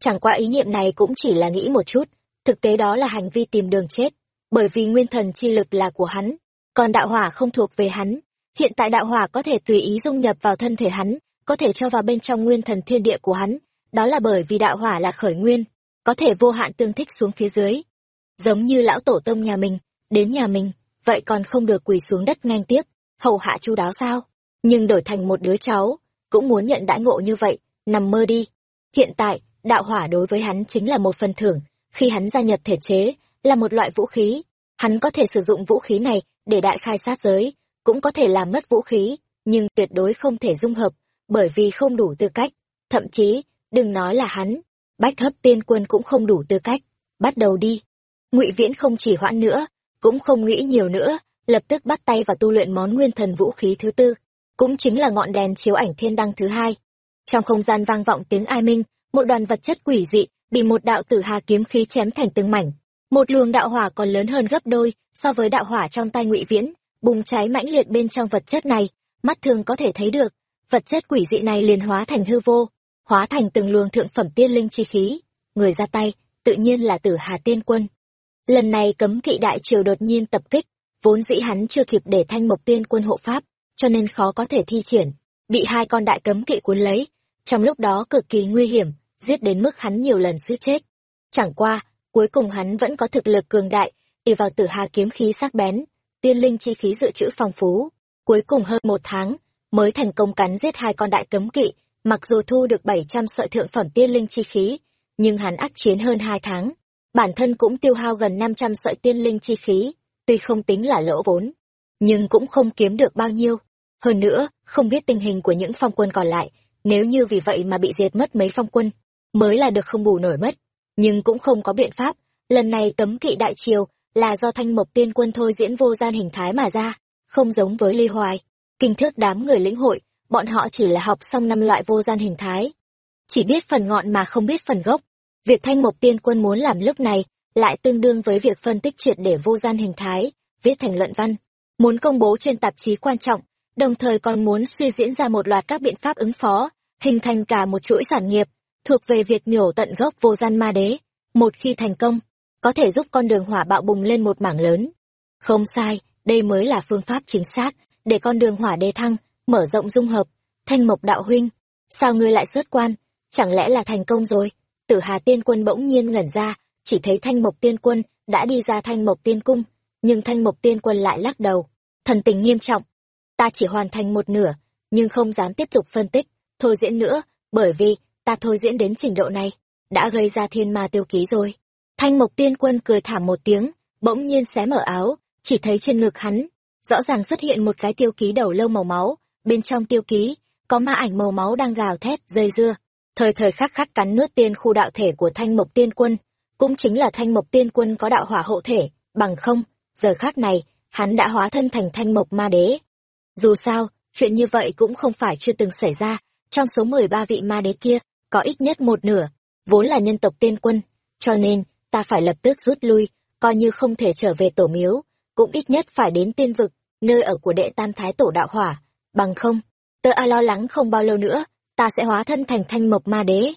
Chẳng qua ý niệm này cũng chỉ là nghĩ một chút, thực tế đó là hành vi tìm đường chết, bởi vì nguyên thần chi lực là của hắn, còn đạo hỏa không thuộc về hắn. Hiện tại đạo hỏa có thể tùy ý dung nhập vào thân thể hắn, có thể cho vào bên trong nguyên thần thiên địa của hắn, đó là bởi vì đạo hỏa là khởi nguyên, có thể vô hạn tương thích xuống phía dưới. Giống như lão tổ tông nhà mình, đến nhà mình vậy còn không được quỳ xuống đất ngang tiếp, hầu hạ chu đáo sao? Nhưng đổi thành một đứa cháu, cũng muốn nhận đãi ngộ như vậy, nằm mơ đi. Hiện tại, đạo hỏa đối với hắn chính là một phần thưởng. Khi hắn gia nhập thể chế, là một loại vũ khí. Hắn có thể sử dụng vũ khí này để đại khai sát giới, cũng có thể làm mất vũ khí, nhưng tuyệt đối không thể dung hợp, bởi vì không đủ tư cách. Thậm chí, đừng nói là hắn, bách hấp tiên quân cũng không đủ tư cách. Bắt đầu đi. Ngụy viễn không chỉ hoãn nữa cũng không nghĩ nhiều nữa, lập tức bắt tay vào tu luyện món nguyên thần vũ khí thứ tư, cũng chính là ngọn đèn chiếu ảnh thiên đăng thứ hai. Trong không gian vang vọng tiếng ai minh, một đoàn vật chất quỷ dị bị một đạo tử hà kiếm khí chém thành từng mảnh. Một luồng đạo hỏa còn lớn hơn gấp đôi so với đạo hỏa trong tay ngụy viễn, bùng cháy mãnh liệt bên trong vật chất này. Mắt thường có thể thấy được, vật chất quỷ dị này liền hóa thành hư vô, hóa thành từng luồng thượng phẩm tiên linh chi khí. Người ra tay, tự nhiên là tử hà tiên quân lần này cấm kỵ đại triều đột nhiên tập kích, vốn dĩ hắn chưa kịp để thanh mộc tiên quân hộ pháp, cho nên khó có thể thi triển, bị hai con đại cấm kỵ cuốn lấy, trong lúc đó cực kỳ nguy hiểm, giết đến mức hắn nhiều lần suýt chết. Chẳng qua, cuối cùng hắn vẫn có thực lực cường đại ỉ vào tử hà kiếm khí sắc bén, tiên linh chi khí dự trữ phong phú. Cuối cùng hơn một tháng, mới thành công cắn giết hai con đại cấm kỵ, mặc dù thu được bảy trăm sợi thượng phẩm tiên linh chi khí, nhưng hắn ác chiến hơn hai tháng bản thân cũng tiêu hao gần năm trăm sợi tiên linh chi khí, tuy không tính là lỗ vốn, nhưng cũng không kiếm được bao nhiêu. Hơn nữa, không biết tình hình của những phong quân còn lại, nếu như vì vậy mà bị diệt mất mấy phong quân, mới là được không bù nổi mất. Nhưng cũng không có biện pháp, lần này cấm kỵ đại triều là do thanh mộc tiên quân thôi diễn vô gian hình thái mà ra, không giống với ly hoài. Kinh thước đám người lĩnh hội, bọn họ chỉ là học xong năm loại vô gian hình thái. Chỉ biết phần ngọn mà không biết phần gốc việc thanh mộc tiên quân muốn làm lúc này lại tương đương với việc phân tích triệt để vô gian hình thái, viết thành luận văn, muốn công bố trên tạp chí quan trọng, đồng thời còn muốn suy diễn ra một loạt các biện pháp ứng phó, hình thành cả một chuỗi sản nghiệp thuộc về việc nhổ tận gốc vô gian ma đế. Một khi thành công, có thể giúp con đường hỏa bạo bùng lên một mảng lớn. Không sai, đây mới là phương pháp chính xác để con đường hỏa đề thăng, mở rộng dung hợp. Thanh mộc đạo huynh, sao ngươi lại xuất quan? Chẳng lẽ là thành công rồi? Tử hà tiên quân bỗng nhiên ngẩn ra, chỉ thấy thanh mộc tiên quân đã đi ra thanh mộc tiên cung, nhưng thanh mộc tiên quân lại lắc đầu, thần tình nghiêm trọng. Ta chỉ hoàn thành một nửa, nhưng không dám tiếp tục phân tích, thôi diễn nữa, bởi vì ta thôi diễn đến trình độ này, đã gây ra thiên ma tiêu ký rồi. Thanh mộc tiên quân cười thảm một tiếng, bỗng nhiên xé mở áo, chỉ thấy trên ngực hắn, rõ ràng xuất hiện một cái tiêu ký đầu lâu màu máu, bên trong tiêu ký, có ma ảnh màu máu đang gào thét, dây dưa thời thời khắc khắc cắn nuốt tiên khu đạo thể của thanh mộc tiên quân, cũng chính là thanh mộc tiên quân có đạo hỏa hộ thể, bằng không, giờ khác này, hắn đã hóa thân thành thanh mộc ma đế. Dù sao, chuyện như vậy cũng không phải chưa từng xảy ra, trong số mười ba vị ma đế kia, có ít nhất một nửa, vốn là nhân tộc tiên quân, cho nên, ta phải lập tức rút lui, coi như không thể trở về tổ miếu, cũng ít nhất phải đến tiên vực, nơi ở của đệ tam thái tổ đạo hỏa, bằng không, tớ a lo lắng không bao lâu nữa ta sẽ hóa thân thành thanh mộc ma đế.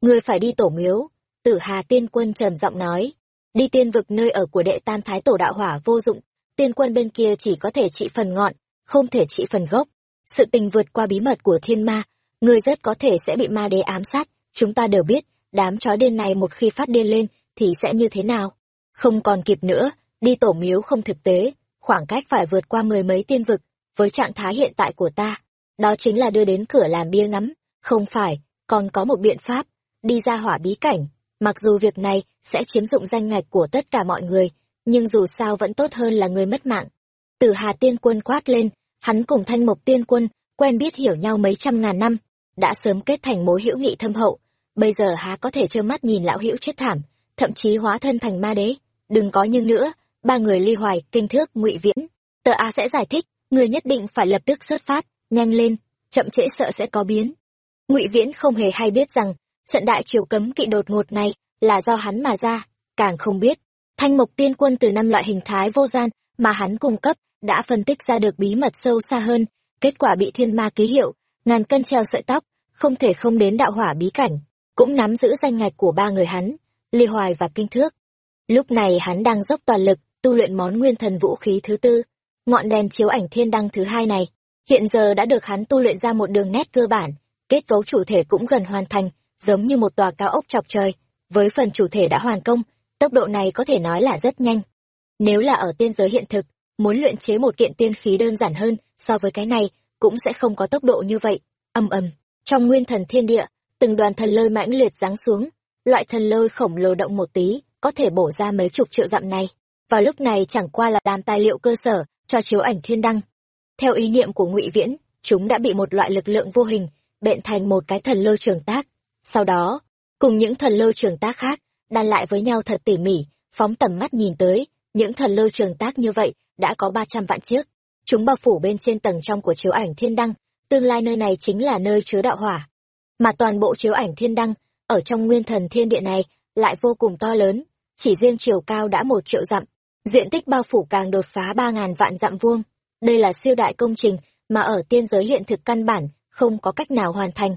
Ngươi phải đi tổ miếu. Tử hà tiên quân trầm giọng nói. Đi tiên vực nơi ở của đệ tam thái tổ đạo hỏa vô dụng. Tiên quân bên kia chỉ có thể trị phần ngọn, không thể trị phần gốc. Sự tình vượt qua bí mật của thiên ma. Ngươi rất có thể sẽ bị ma đế ám sát. Chúng ta đều biết, đám chó điên này một khi phát điên lên, thì sẽ như thế nào? Không còn kịp nữa, đi tổ miếu không thực tế. Khoảng cách phải vượt qua mười mấy tiên vực. Với trạng thái hiện tại của ta, đó chính là đưa đến cửa làm bia ngắm không phải, còn có một biện pháp, đi ra hỏa bí cảnh. Mặc dù việc này sẽ chiếm dụng danh ngạch của tất cả mọi người, nhưng dù sao vẫn tốt hơn là người mất mạng. Từ hà tiên quân quát lên, hắn cùng thanh mộc tiên quân quen biết hiểu nhau mấy trăm ngàn năm, đã sớm kết thành mối hữu nghị thâm hậu. Bây giờ há có thể trơ mắt nhìn lão hữu chết thảm, thậm chí hóa thân thành ma đế. Đừng có nhưng nữa, ba người ly hoài, kinh thước, ngụy viễn. Tờ a sẽ giải thích, người nhất định phải lập tức xuất phát, nhanh lên, chậm trễ sợ sẽ có biến ngụy viễn không hề hay biết rằng, trận đại triều cấm kỵ đột ngột này là do hắn mà ra, càng không biết, thanh mộc tiên quân từ năm loại hình thái vô gian mà hắn cung cấp đã phân tích ra được bí mật sâu xa hơn, kết quả bị thiên ma ký hiệu, ngàn cân treo sợi tóc, không thể không đến đạo hỏa bí cảnh, cũng nắm giữ danh ngạch của ba người hắn ly hoài và kinh thước. Lúc này hắn đang dốc toàn lực tu luyện món nguyên thần vũ khí thứ tư, ngọn đèn chiếu ảnh thiên đăng thứ hai này. Hiện giờ đã được hắn tu luyện ra một đường nét cơ bản kết cấu chủ thể cũng gần hoàn thành, giống như một tòa cao ốc chọc trời. Với phần chủ thể đã hoàn công, tốc độ này có thể nói là rất nhanh. Nếu là ở tiên giới hiện thực, muốn luyện chế một kiện tiên khí đơn giản hơn so với cái này cũng sẽ không có tốc độ như vậy. Âm ầm, trong nguyên thần thiên địa, từng đoàn thần lôi mãnh liệt giáng xuống. Loại thần lôi khổng lồ động một tí, có thể bổ ra mấy chục triệu dặm này. Vào lúc này chẳng qua là đàn tài liệu cơ sở cho chiếu ảnh thiên đăng. Theo ý niệm của ngụy viễn, chúng đã bị một loại lực lượng vô hình bện thành một cái thần lôi trường tác. Sau đó, cùng những thần lôi trường tác khác, đan lại với nhau thật tỉ mỉ, phóng tầm mắt nhìn tới. Những thần lôi trường tác như vậy đã có ba trăm vạn chiếc. Chúng bao phủ bên trên tầng trong của chiếu ảnh thiên đăng. Tương lai nơi này chính là nơi chứa đạo hỏa. Mà toàn bộ chiếu ảnh thiên đăng, ở trong nguyên thần thiên địa này, lại vô cùng to lớn. Chỉ riêng chiều cao đã một triệu dặm. Diện tích bao phủ càng đột phá ba ngàn vạn dặm vuông. Đây là siêu đại công trình mà ở tiên giới hiện thực căn bản không có cách nào hoàn thành.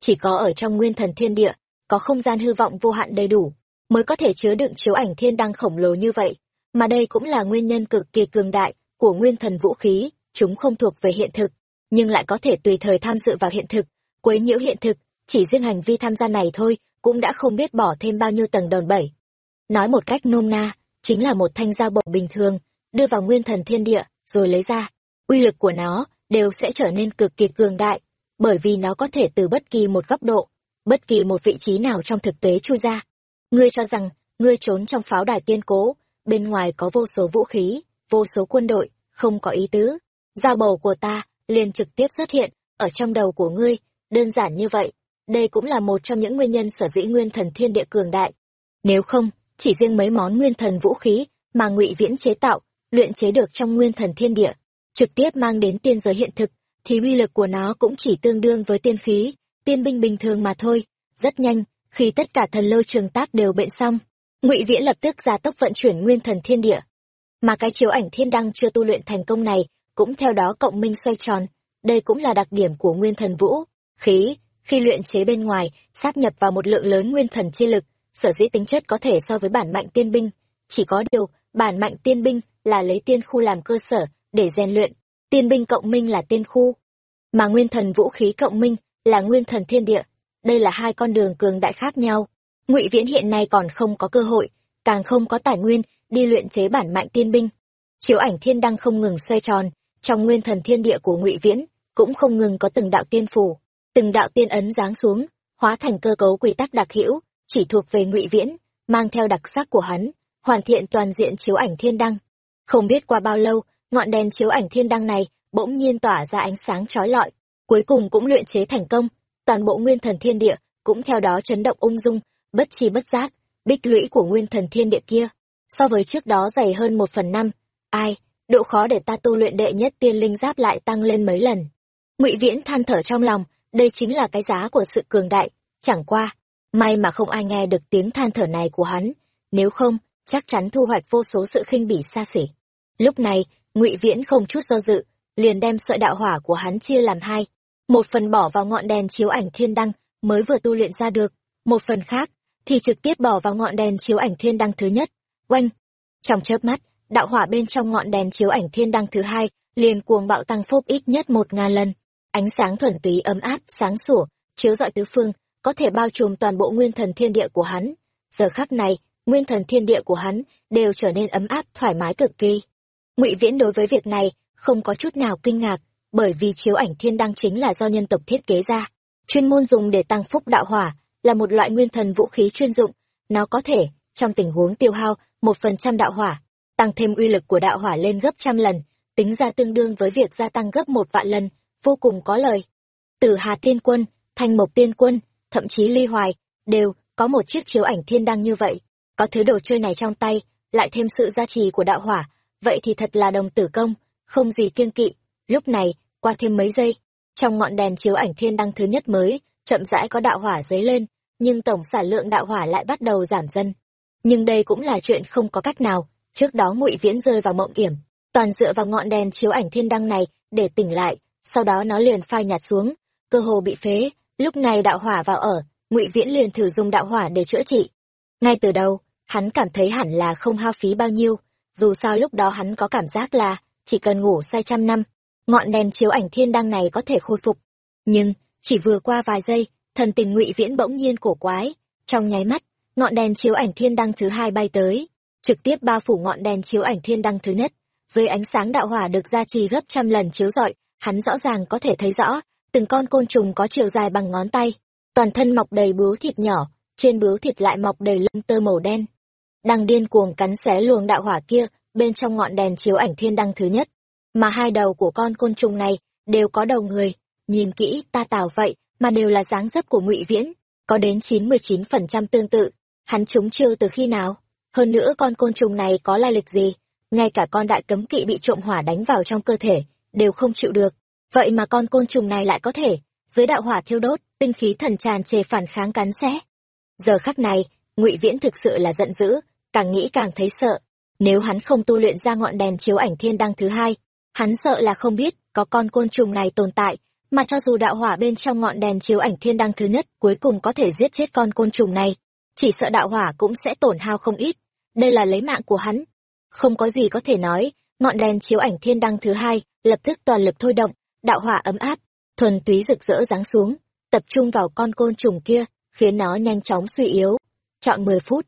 Chỉ có ở trong nguyên thần thiên địa, có không gian hư vọng vô hạn đầy đủ, mới có thể chứa đựng chiếu ảnh thiên đăng khổng lồ như vậy. Mà đây cũng là nguyên nhân cực kỳ cường đại của nguyên thần vũ khí, chúng không thuộc về hiện thực, nhưng lại có thể tùy thời tham dự vào hiện thực. Quấy nhiễu hiện thực, chỉ riêng hành vi tham gia này thôi, cũng đã không biết bỏ thêm bao nhiêu tầng đòn bẩy. Nói một cách nôm na, chính là một thanh dao bộc bình thường, đưa vào nguyên thần thiên địa, rồi lấy ra. Uy lực của nó đều sẽ trở nên cực kỳ cường đại bởi vì nó có thể từ bất kỳ một góc độ, bất kỳ một vị trí nào trong thực tế chui ra. Ngươi cho rằng, ngươi trốn trong pháo đài kiên cố, bên ngoài có vô số vũ khí, vô số quân đội, không có ý tứ. Giao bầu của ta liền trực tiếp xuất hiện ở trong đầu của ngươi, đơn giản như vậy. Đây cũng là một trong những nguyên nhân sở dĩ nguyên thần thiên địa cường đại. Nếu không, chỉ riêng mấy món nguyên thần vũ khí mà ngụy viễn chế tạo, luyện chế được trong nguyên thần thiên địa, trực tiếp mang đến tiên giới hiện thực thì uy lực của nó cũng chỉ tương đương với tiên khí, tiên binh bình thường mà thôi. Rất nhanh, khi tất cả thần lôi trường tác đều bệnh xong, ngụy viễn lập tức ra tốc vận chuyển nguyên thần thiên địa. Mà cái chiếu ảnh thiên đăng chưa tu luyện thành công này cũng theo đó cộng minh xoay tròn, đây cũng là đặc điểm của nguyên thần vũ. Khí, khi luyện chế bên ngoài, sáp nhập vào một lượng lớn nguyên thần chi lực, sở dĩ tính chất có thể so với bản mạnh tiên binh. Chỉ có điều, bản mạnh tiên binh là lấy tiên khu làm cơ sở để rèn luyện tiên binh cộng minh là tiên khu. Mà nguyên thần vũ khí cộng minh là nguyên thần thiên địa. Đây là hai con đường cường đại khác nhau. Ngụy viễn hiện nay còn không có cơ hội, càng không có tài nguyên đi luyện chế bản mạnh tiên binh. Chiếu ảnh thiên đăng không ngừng xoay tròn, trong nguyên thần thiên địa của ngụy viễn cũng không ngừng có từng đạo tiên phủ từng đạo tiên ấn giáng xuống, hóa thành cơ cấu quy tắc đặc hữu, chỉ thuộc về ngụy viễn, mang theo đặc sắc của hắn, hoàn thiện toàn diện chiếu ảnh thiên đăng. Không biết qua bao lâu ngọn đèn chiếu ảnh thiên đăng này bỗng nhiên tỏa ra ánh sáng chói lọi, cuối cùng cũng luyện chế thành công, toàn bộ nguyên thần thiên địa cũng theo đó chấn động ung dung, bất chi bất giác, bích lũy của nguyên thần thiên địa kia, so với trước đó dày hơn một phần năm. Ai, độ khó để ta tu luyện đệ nhất tiên linh giáp lại tăng lên mấy lần. Ngụy Viễn than thở trong lòng, đây chính là cái giá của sự cường đại, chẳng qua, may mà không ai nghe được tiếng than thở này của hắn, nếu không, chắc chắn thu hoạch vô số sự khinh bỉ xa xỉ. Lúc này, Ngụy Viễn không chút do dự, liền đem sợi đạo hỏa của hắn chia làm hai, một phần bỏ vào ngọn đèn chiếu ảnh thiên đăng mới vừa tu luyện ra được, một phần khác thì trực tiếp bỏ vào ngọn đèn chiếu ảnh thiên đăng thứ nhất. Oanh! Trong chớp mắt, đạo hỏa bên trong ngọn đèn chiếu ảnh thiên đăng thứ hai liền cuồng bạo tăng phúc ít nhất một ngàn lần. Ánh sáng thuần túy ấm áp, sáng sủa, chiếu rọi tứ phương, có thể bao trùm toàn bộ nguyên thần thiên địa của hắn. Giờ khắc này, nguyên thần thiên địa của hắn đều trở nên ấm áp thoải mái cực kỳ. Ngụy Viễn đối với việc này không có chút nào kinh ngạc, bởi vì chiếu ảnh thiên đăng chính là do nhân tộc thiết kế ra, chuyên môn dùng để tăng phúc đạo hỏa, là một loại nguyên thần vũ khí chuyên dụng, nó có thể, trong tình huống tiêu hao một phần trăm đạo hỏa, tăng thêm uy lực của đạo hỏa lên gấp trăm lần, tính ra tương đương với việc gia tăng gấp một vạn lần, vô cùng có lời. Từ Hà Tiên Quân, Thanh Mộc Tiên Quân, thậm chí Ly Hoài, đều có một chiếc chiếu ảnh thiên đăng như vậy. Có thứ đồ chơi này trong tay, lại thêm sự gia trì của đạo hỏa, vậy thì thật là đồng tử công, không gì kiêng kỵ. Lúc này, qua thêm mấy giây, trong ngọn đèn chiếu ảnh thiên đăng thứ nhất mới, chậm rãi có đạo hỏa dấy lên, nhưng tổng sản lượng đạo hỏa lại bắt đầu giảm dần. Nhưng đây cũng là chuyện không có cách nào, trước đó ngụy Viễn rơi vào mộng yểm, toàn dựa vào ngọn đèn chiếu ảnh thiên đăng này để tỉnh lại, sau đó nó liền phai nhạt xuống, cơ hồ bị phế, lúc này đạo hỏa vào ở, ngụy Viễn liền thử dùng đạo hỏa để chữa trị. Ngay từ đầu, hắn cảm thấy hẳn là không hao phí bao nhiêu, dù sao lúc đó hắn có cảm giác là chỉ cần ngủ say trăm năm, ngọn đèn chiếu ảnh thiên đăng này có thể khôi phục. Nhưng, chỉ vừa qua vài giây, thần tình ngụy viễn bỗng nhiên cổ quái, trong nháy mắt, ngọn đèn chiếu ảnh thiên đăng thứ hai bay tới, trực tiếp bao phủ ngọn đèn chiếu ảnh thiên đăng thứ nhất. Dưới ánh sáng đạo hỏa được gia trì gấp trăm lần chiếu rọi, hắn rõ ràng có thể thấy rõ, từng con côn trùng có chiều dài bằng ngón tay, toàn thân mọc đầy bướu thịt nhỏ, trên bướu thịt lại mọc đầy lông tơ màu đen. Đang điên cuồng cắn xé luồng đạo hỏa kia, bên trong ngọn đèn chiếu ảnh thiên đăng thứ nhất. Mà hai đầu của con côn trùng này đều có đầu người, nhìn kỹ ta tào vậy mà đều là dáng dấp của ngụy Viễn, có đến chín mươi chín phần trăm tương tự. Hắn trúng chiêu từ khi nào? Hơn nữa con côn trùng này có lai lịch gì? Ngay cả con đại cấm kỵ bị trộm hỏa đánh vào trong cơ thể, đều không chịu được. Vậy mà con côn trùng này lại có thể, dưới đạo hỏa thiêu đốt, tinh khí thần tràn trề phản kháng cắn xé. Giờ khắc này, ngụy Viễn thực sự là giận dữ, càng nghĩ càng thấy sợ. Nếu hắn không tu luyện ra ngọn đèn chiếu ảnh thiên đăng thứ hai, hắn sợ là không biết có con côn trùng này tồn tại, mà cho dù đạo hỏa bên trong ngọn đèn chiếu ảnh thiên đăng thứ nhất cuối cùng có thể giết chết con côn trùng này, chỉ sợ đạo hỏa cũng sẽ tổn hao không ít. Đây là lấy mạng của hắn. Không có gì có thể nói, ngọn đèn chiếu ảnh thiên đăng thứ hai lập tức toàn lực thôi động, đạo hỏa ấm áp, thuần túy rực rỡ giáng xuống, tập trung vào con côn trùng kia, khiến nó nhanh chóng suy yếu. Chọn 10 phút,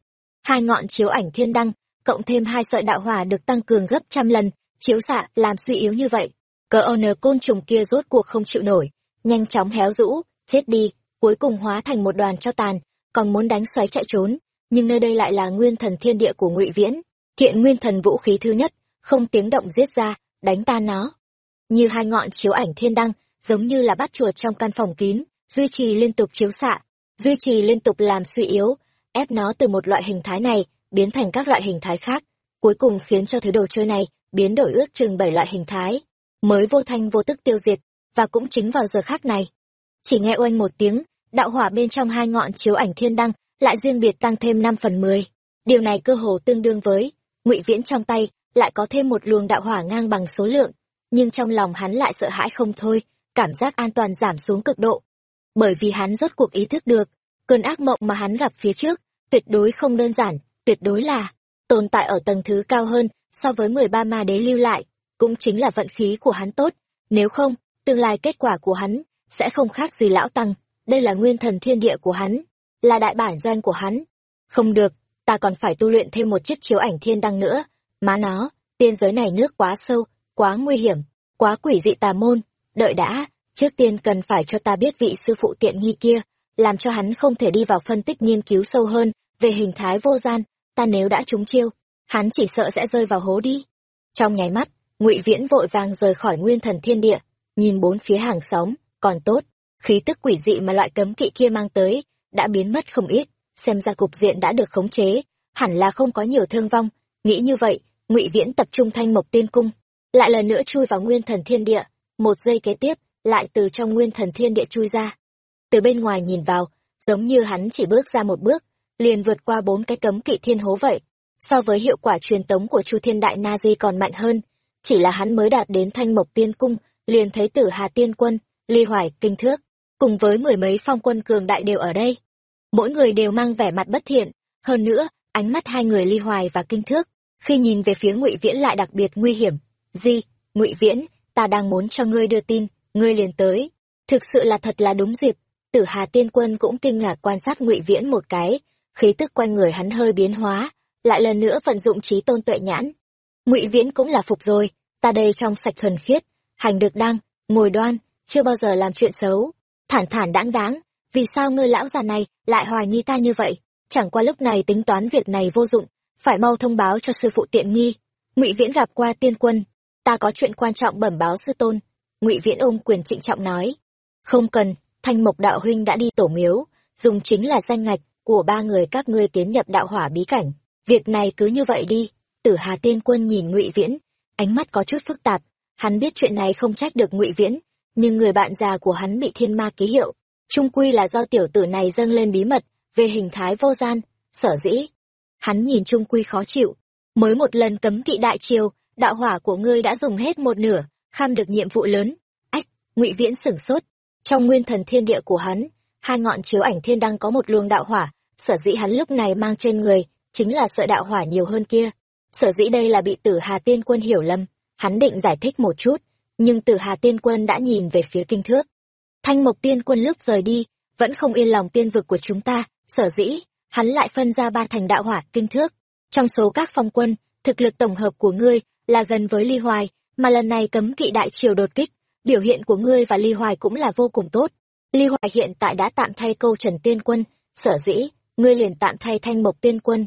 hai ngọn chiếu ảnh thiên đăng, cộng thêm hai sợi đạo hỏa được tăng cường gấp trăm lần, chiếu xạ làm suy yếu như vậy. Cờ ôn côn trùng kia rốt cuộc không chịu nổi, nhanh chóng héo rũ, chết đi, cuối cùng hóa thành một đoàn cho tàn, còn muốn đánh xoáy chạy trốn, nhưng nơi đây lại là nguyên thần thiên địa của Ngụy Viễn, kiện nguyên thần vũ khí thứ nhất, không tiếng động giết ra, đánh tan nó. Như hai ngọn chiếu ảnh thiên đăng, giống như là bắt chuột trong căn phòng kín, duy trì liên tục chiếu xạ, duy trì liên tục làm suy yếu, ép nó từ một loại hình thái này biến thành các loại hình thái khác, cuối cùng khiến cho thứ đồ chơi này biến đổi ước chừng bảy loại hình thái, mới vô thanh vô tức tiêu diệt, và cũng chính vào giờ khác này. Chỉ nghe oanh một tiếng, đạo hỏa bên trong hai ngọn chiếu ảnh thiên đăng lại riêng biệt tăng thêm năm phần mười Điều này cơ hồ tương đương với, ngụy Viễn trong tay lại có thêm một luồng đạo hỏa ngang bằng số lượng, nhưng trong lòng hắn lại sợ hãi không thôi, cảm giác an toàn giảm xuống cực độ. Bởi vì hắn rốt cuộc ý thức được, cơn ác mộng mà hắn gặp phía trước, tuyệt đối không đơn giản, tuyệt đối là tồn tại ở tầng thứ cao hơn so với mười ba ma đế lưu lại, cũng chính là vận khí của hắn tốt, nếu không, tương lai kết quả của hắn sẽ không khác gì lão tăng, đây là nguyên thần thiên địa của hắn, là đại bản doanh của hắn. Không được, ta còn phải tu luyện thêm một chiếc chiếu ảnh thiên đăng nữa, má nó, tiên giới này nước quá sâu, quá nguy hiểm, quá quỷ dị tà môn, đợi đã, trước tiên cần phải cho ta biết vị sư phụ tiện nghi kia, làm cho hắn không thể đi vào phân tích nghiên cứu sâu hơn về hình thái vô gian, ta nếu đã trúng chiêu, hắn chỉ sợ sẽ rơi vào hố đi. Trong nháy mắt, ngụy viễn vội vàng rời khỏi nguyên thần thiên địa nhìn bốn phía hàng xóm còn tốt khí tức quỷ dị mà loại cấm kỵ kia mang tới đã biến mất không ít xem ra cục diện đã được khống chế hẳn là không có nhiều thương vong nghĩ như vậy ngụy viễn tập trung thanh mộc tiên cung lại lần nữa chui vào nguyên thần thiên địa một giây kế tiếp lại từ trong nguyên thần thiên địa chui ra từ bên ngoài nhìn vào, giống như hắn chỉ bước ra một bước, liền vượt qua bốn cái cấm kỵ thiên hố vậy. So với hiệu quả truyền tống của chu thiên đại na di còn mạnh hơn, chỉ là hắn mới đạt đến thanh mộc tiên cung, liền thấy tử hà tiên quân, ly hoài, kinh thước, cùng với mười mấy phong quân cường đại đều ở đây. Mỗi người đều mang vẻ mặt bất thiện, hơn nữa, ánh mắt hai người ly hoài và kinh thước, khi nhìn về phía ngụy viễn lại đặc biệt nguy hiểm. Di, ngụy viễn, ta đang muốn cho ngươi đưa tin, ngươi liền tới. Thực sự là thật là đúng dịp tử hà tiên quân cũng kinh ngạc quan sát ngụy viễn một cái, khí tức quanh người hắn hơi biến hóa, lại lần nữa vận dụng trí tôn tuệ nhãn. Ngụy viễn cũng là phục rồi, ta đây trong sạch thuần khiết, hành được đăng, ngồi đoan, chưa bao giờ làm chuyện xấu. Thản thản đáng đáng, vì sao ngươi lão già này lại hoài nghi ta như vậy? Chẳng qua lúc này tính toán việc này vô dụng, phải mau thông báo cho sư phụ tiện nghi. Ngụy viễn gặp qua tiên quân, ta có chuyện quan trọng bẩm báo sư tôn. Ngụy viễn ôm quyền trịnh trọng nói. Không cần thanh mộc đạo huynh đã đi tổ miếu, dùng chính là danh ngạch của ba người các ngươi tiến nhập đạo hỏa bí cảnh. Việc này cứ như vậy đi. Tử hà tiên quân nhìn ngụy viễn, ánh mắt có chút phức tạp. Hắn biết chuyện này không trách được ngụy viễn, nhưng người bạn già của hắn bị thiên ma ký hiệu. Trung quy là do tiểu tử này dâng lên bí mật, về hình thái vô gian, sở dĩ. Hắn nhìn trung quy khó chịu. Mới một lần cấm kỵ đại triều đạo hỏa của ngươi đã dùng hết một nửa, kham được nhiệm vụ lớn. Ách, ngụy viễn sửng sốt trong nguyên thần thiên địa của hắn, hai ngọn chiếu ảnh thiên đăng có một luồng đạo hỏa, sở dĩ hắn lúc này mang trên người, chính là sợ đạo hỏa nhiều hơn kia. Sở dĩ đây là bị tử hà tiên quân hiểu lầm, hắn định giải thích một chút, nhưng tử hà tiên quân đã nhìn về phía kinh thước. Thanh mộc tiên quân lúc rời đi, vẫn không yên lòng tiên vực của chúng ta, sở dĩ, hắn lại phân ra ba thành đạo hỏa kinh thước. Trong số các phong quân, thực lực tổng hợp của ngươi là gần với ly hoài, mà lần này cấm kỵ đại triều đột kích biểu hiện của ngươi và ly hoài cũng là vô cùng tốt. Ly hoài hiện tại đã tạm thay câu trần tiên quân. Sở dĩ, ngươi liền tạm thay thanh mộc tiên quân.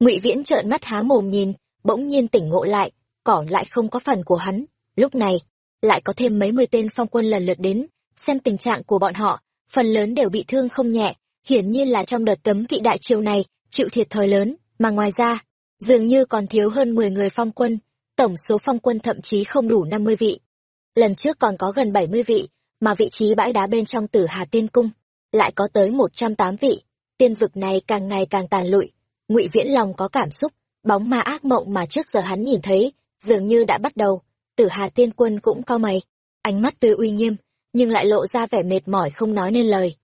Ngụy viễn trợn mắt há mồm nhìn, bỗng nhiên tỉnh ngộ lại, cỏ lại không có phần của hắn. Lúc này, lại có thêm mấy mươi tên phong quân lần lượt đến, xem tình trạng của bọn họ. Phần lớn đều bị thương không nhẹ, hiển nhiên là trong đợt cấm kỵ đại triều này, chịu thiệt thòi lớn, mà ngoài ra, dường như còn thiếu hơn mười người phong quân. Tổng số phong quân thậm chí không đủ năm mươi vị lần trước còn có gần bảy mươi vị, mà vị trí bãi đá bên trong tử hà tiên cung lại có tới một trăm tám vị. Tiên vực này càng ngày càng tàn lụi, ngụy viễn lòng có cảm xúc, bóng ma ác mộng mà trước giờ hắn nhìn thấy dường như đã bắt đầu. Tử hà tiên quân cũng cau mày, ánh mắt tươi uy nghiêm, nhưng lại lộ ra vẻ mệt mỏi không nói nên lời.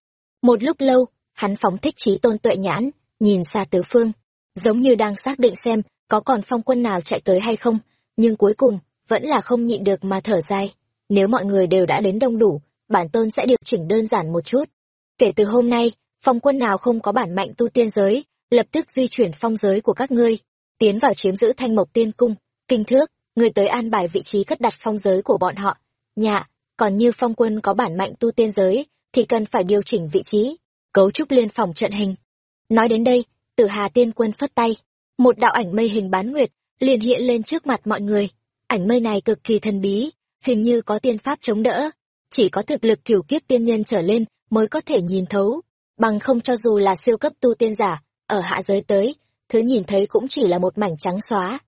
Một lúc lâu, hắn phóng thích trí tôn tuệ nhãn, nhìn xa tứ phương, giống như đang xác định xem có còn phong quân nào chạy tới hay không, nhưng cuối cùng vẫn là không nhịn được mà thở dài nếu mọi người đều đã đến đông đủ, bản tôn sẽ điều chỉnh đơn giản một chút. Kể từ hôm nay, phong quân nào không có bản mạnh tu tiên giới, lập tức di chuyển phong giới của các ngươi, tiến vào chiếm giữ thanh mộc tiên cung, kinh thước, người tới an bài vị trí cất đặt phong giới của bọn họ. Nhạ, còn như phong quân có bản mạnh tu tiên giới, thì cần phải điều chỉnh vị trí, cấu trúc liên phòng trận hình. Nói đến đây, tử hà tiên quân phất tay. Một đạo ảnh mây hình bán nguyệt liền hiện lên trước mặt mọi người. Ảnh mây này cực kỳ thần bí hình như có tiên pháp chống đỡ. Chỉ có thực lực cửu kiếp tiên nhân trở lên mới có thể nhìn thấu. Bằng không cho dù là siêu cấp tu tiên giả, ở hạ giới tới, thứ nhìn thấy cũng chỉ là một mảnh trắng xóa.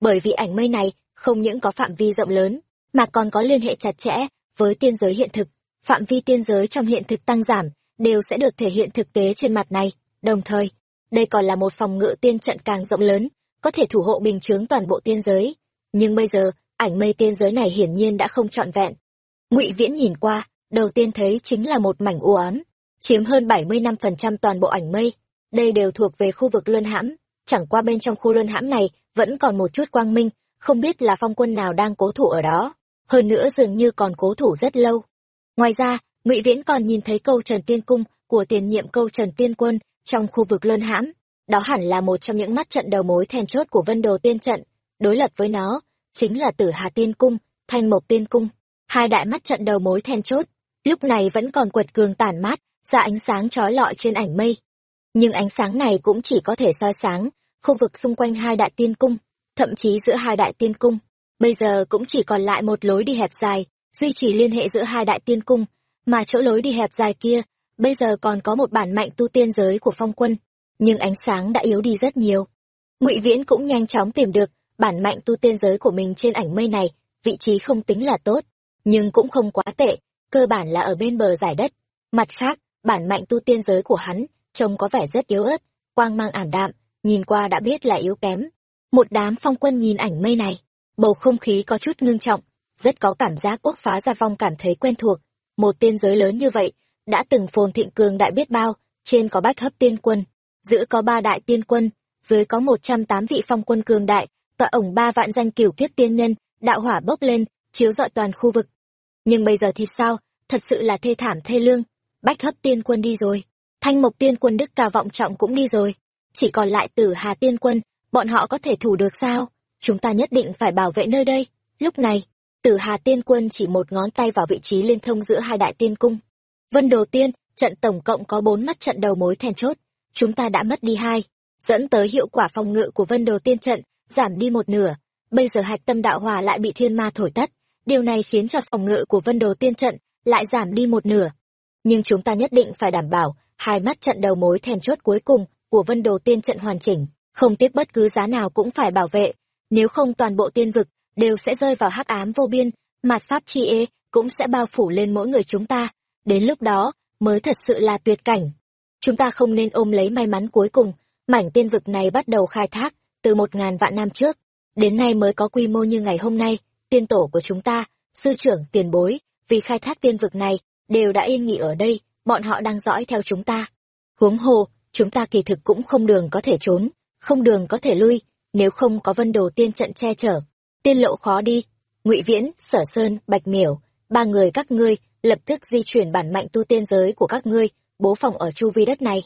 Bởi vì ảnh mây này không những có phạm vi rộng lớn, mà còn có liên hệ chặt chẽ với tiên giới hiện thực. Phạm vi tiên giới trong hiện thực tăng giảm đều sẽ được thể hiện thực tế trên mặt này. Đồng thời, đây còn là một phòng ngự tiên trận càng rộng lớn, có thể thủ hộ bình chướng toàn bộ tiên giới. Nhưng bây giờ ảnh mây tiên giới này hiển nhiên đã không trọn vẹn. Ngụy viễn nhìn qua, đầu tiên thấy chính là một mảnh u ám, chiếm hơn bảy mươi năm phần trăm toàn bộ ảnh mây. Đây đều thuộc về khu vực luân hãm. Chẳng qua bên trong khu luân hãm này vẫn còn một chút quang minh, không biết là phong quân nào đang cố thủ ở đó. Hơn nữa dường như còn cố thủ rất lâu. Ngoài ra, ngụy viễn còn nhìn thấy câu trần tiên cung của tiền nhiệm câu trần tiên quân trong khu vực luân hãm. Đó hẳn là một trong những mắt trận đầu mối then chốt của vân đồ tiên trận. Đối lập với nó chính là tử hà tiên cung thanh mộc tiên cung. Hai đại mắt trận đầu mối then chốt lúc này vẫn còn quật cường tản mát ra ánh sáng trói lọi trên ảnh mây. Nhưng ánh sáng này cũng chỉ có thể soi sáng khu vực xung quanh hai đại tiên cung thậm chí giữa hai đại tiên cung. Bây giờ cũng chỉ còn lại một lối đi hẹp dài, duy trì liên hệ giữa hai đại tiên cung, mà chỗ lối đi hẹp dài kia, bây giờ còn có một bản mạnh tu tiên giới của phong quân, nhưng ánh sáng đã yếu đi rất nhiều. Ngụy Viễn cũng nhanh chóng tìm được bản mạnh tu tiên giới của mình trên ảnh mây này, vị trí không tính là tốt, nhưng cũng không quá tệ, cơ bản là ở bên bờ giải đất. Mặt khác, bản mạnh tu tiên giới của hắn trông có vẻ rất yếu ớt, quang mang ảm đạm, nhìn qua đã biết là yếu kém. Một đám phong quân nhìn ảnh mây này, bầu không khí có chút ngưng trọng, rất có cảm giác quốc phá gia vong cảm thấy quen thuộc. Một tiên giới lớn như vậy, đã từng phồn thịnh cường đại biết bao, trên có bách hấp tiên quân, giữa có ba đại tiên quân, dưới có một trăm tám vị phong quân cường đại, tọa ổng ba vạn danh cửu kiếp tiên nhân, đạo hỏa bốc lên, chiếu rọi toàn khu vực. Nhưng bây giờ thì sao, thật sự là thê thảm thê lương, bách hấp tiên quân đi rồi, thanh mộc tiên quân đức cao vọng trọng cũng đi rồi, chỉ còn lại tử hà tiên quân, bọn họ có thể thủ được sao? Chúng ta nhất định phải bảo vệ nơi đây. Lúc này, tử hà tiên quân chỉ một ngón tay vào vị trí liên thông giữa hai đại tiên cung. Vân Đồ Tiên, trận tổng cộng có bốn mắt trận đầu mối then chốt, chúng ta đã mất đi hai, dẫn tới hiệu quả phòng ngự của Vân Đồ Tiên trận giảm đi một nửa. Bây giờ hạch tâm đạo hòa lại bị thiên ma thổi tắt, điều này khiến cho phòng ngự của Vân Đồ Tiên trận lại giảm đi một nửa. Nhưng chúng ta nhất định phải đảm bảo hai mắt trận đầu mối then chốt cuối cùng của Vân Đồ Tiên trận hoàn chỉnh, không tiếp bất cứ giá nào cũng phải bảo vệ, nếu không toàn bộ tiên vực đều sẽ rơi vào hắc ám vô biên, mạt pháp chi ê cũng sẽ bao phủ lên mỗi người chúng ta. Đến lúc đó mới thật sự là tuyệt cảnh. Chúng ta không nên ôm lấy may mắn cuối cùng. Mảnh tiên vực này bắt đầu khai thác từ một ngàn vạn năm trước đến nay mới có quy mô như ngày hôm nay tiên tổ của chúng ta sư trưởng tiền bối vì khai thác tiên vực này đều đã yên nghỉ ở đây bọn họ đang dõi theo chúng ta huống hồ chúng ta kỳ thực cũng không đường có thể trốn không đường có thể lui nếu không có vân đồ tiên trận che chở tiên lộ khó đi ngụy viễn sở sơn bạch miểu ba người các ngươi lập tức di chuyển bản mạnh tu tiên giới của các ngươi, bố phòng ở chu vi đất này.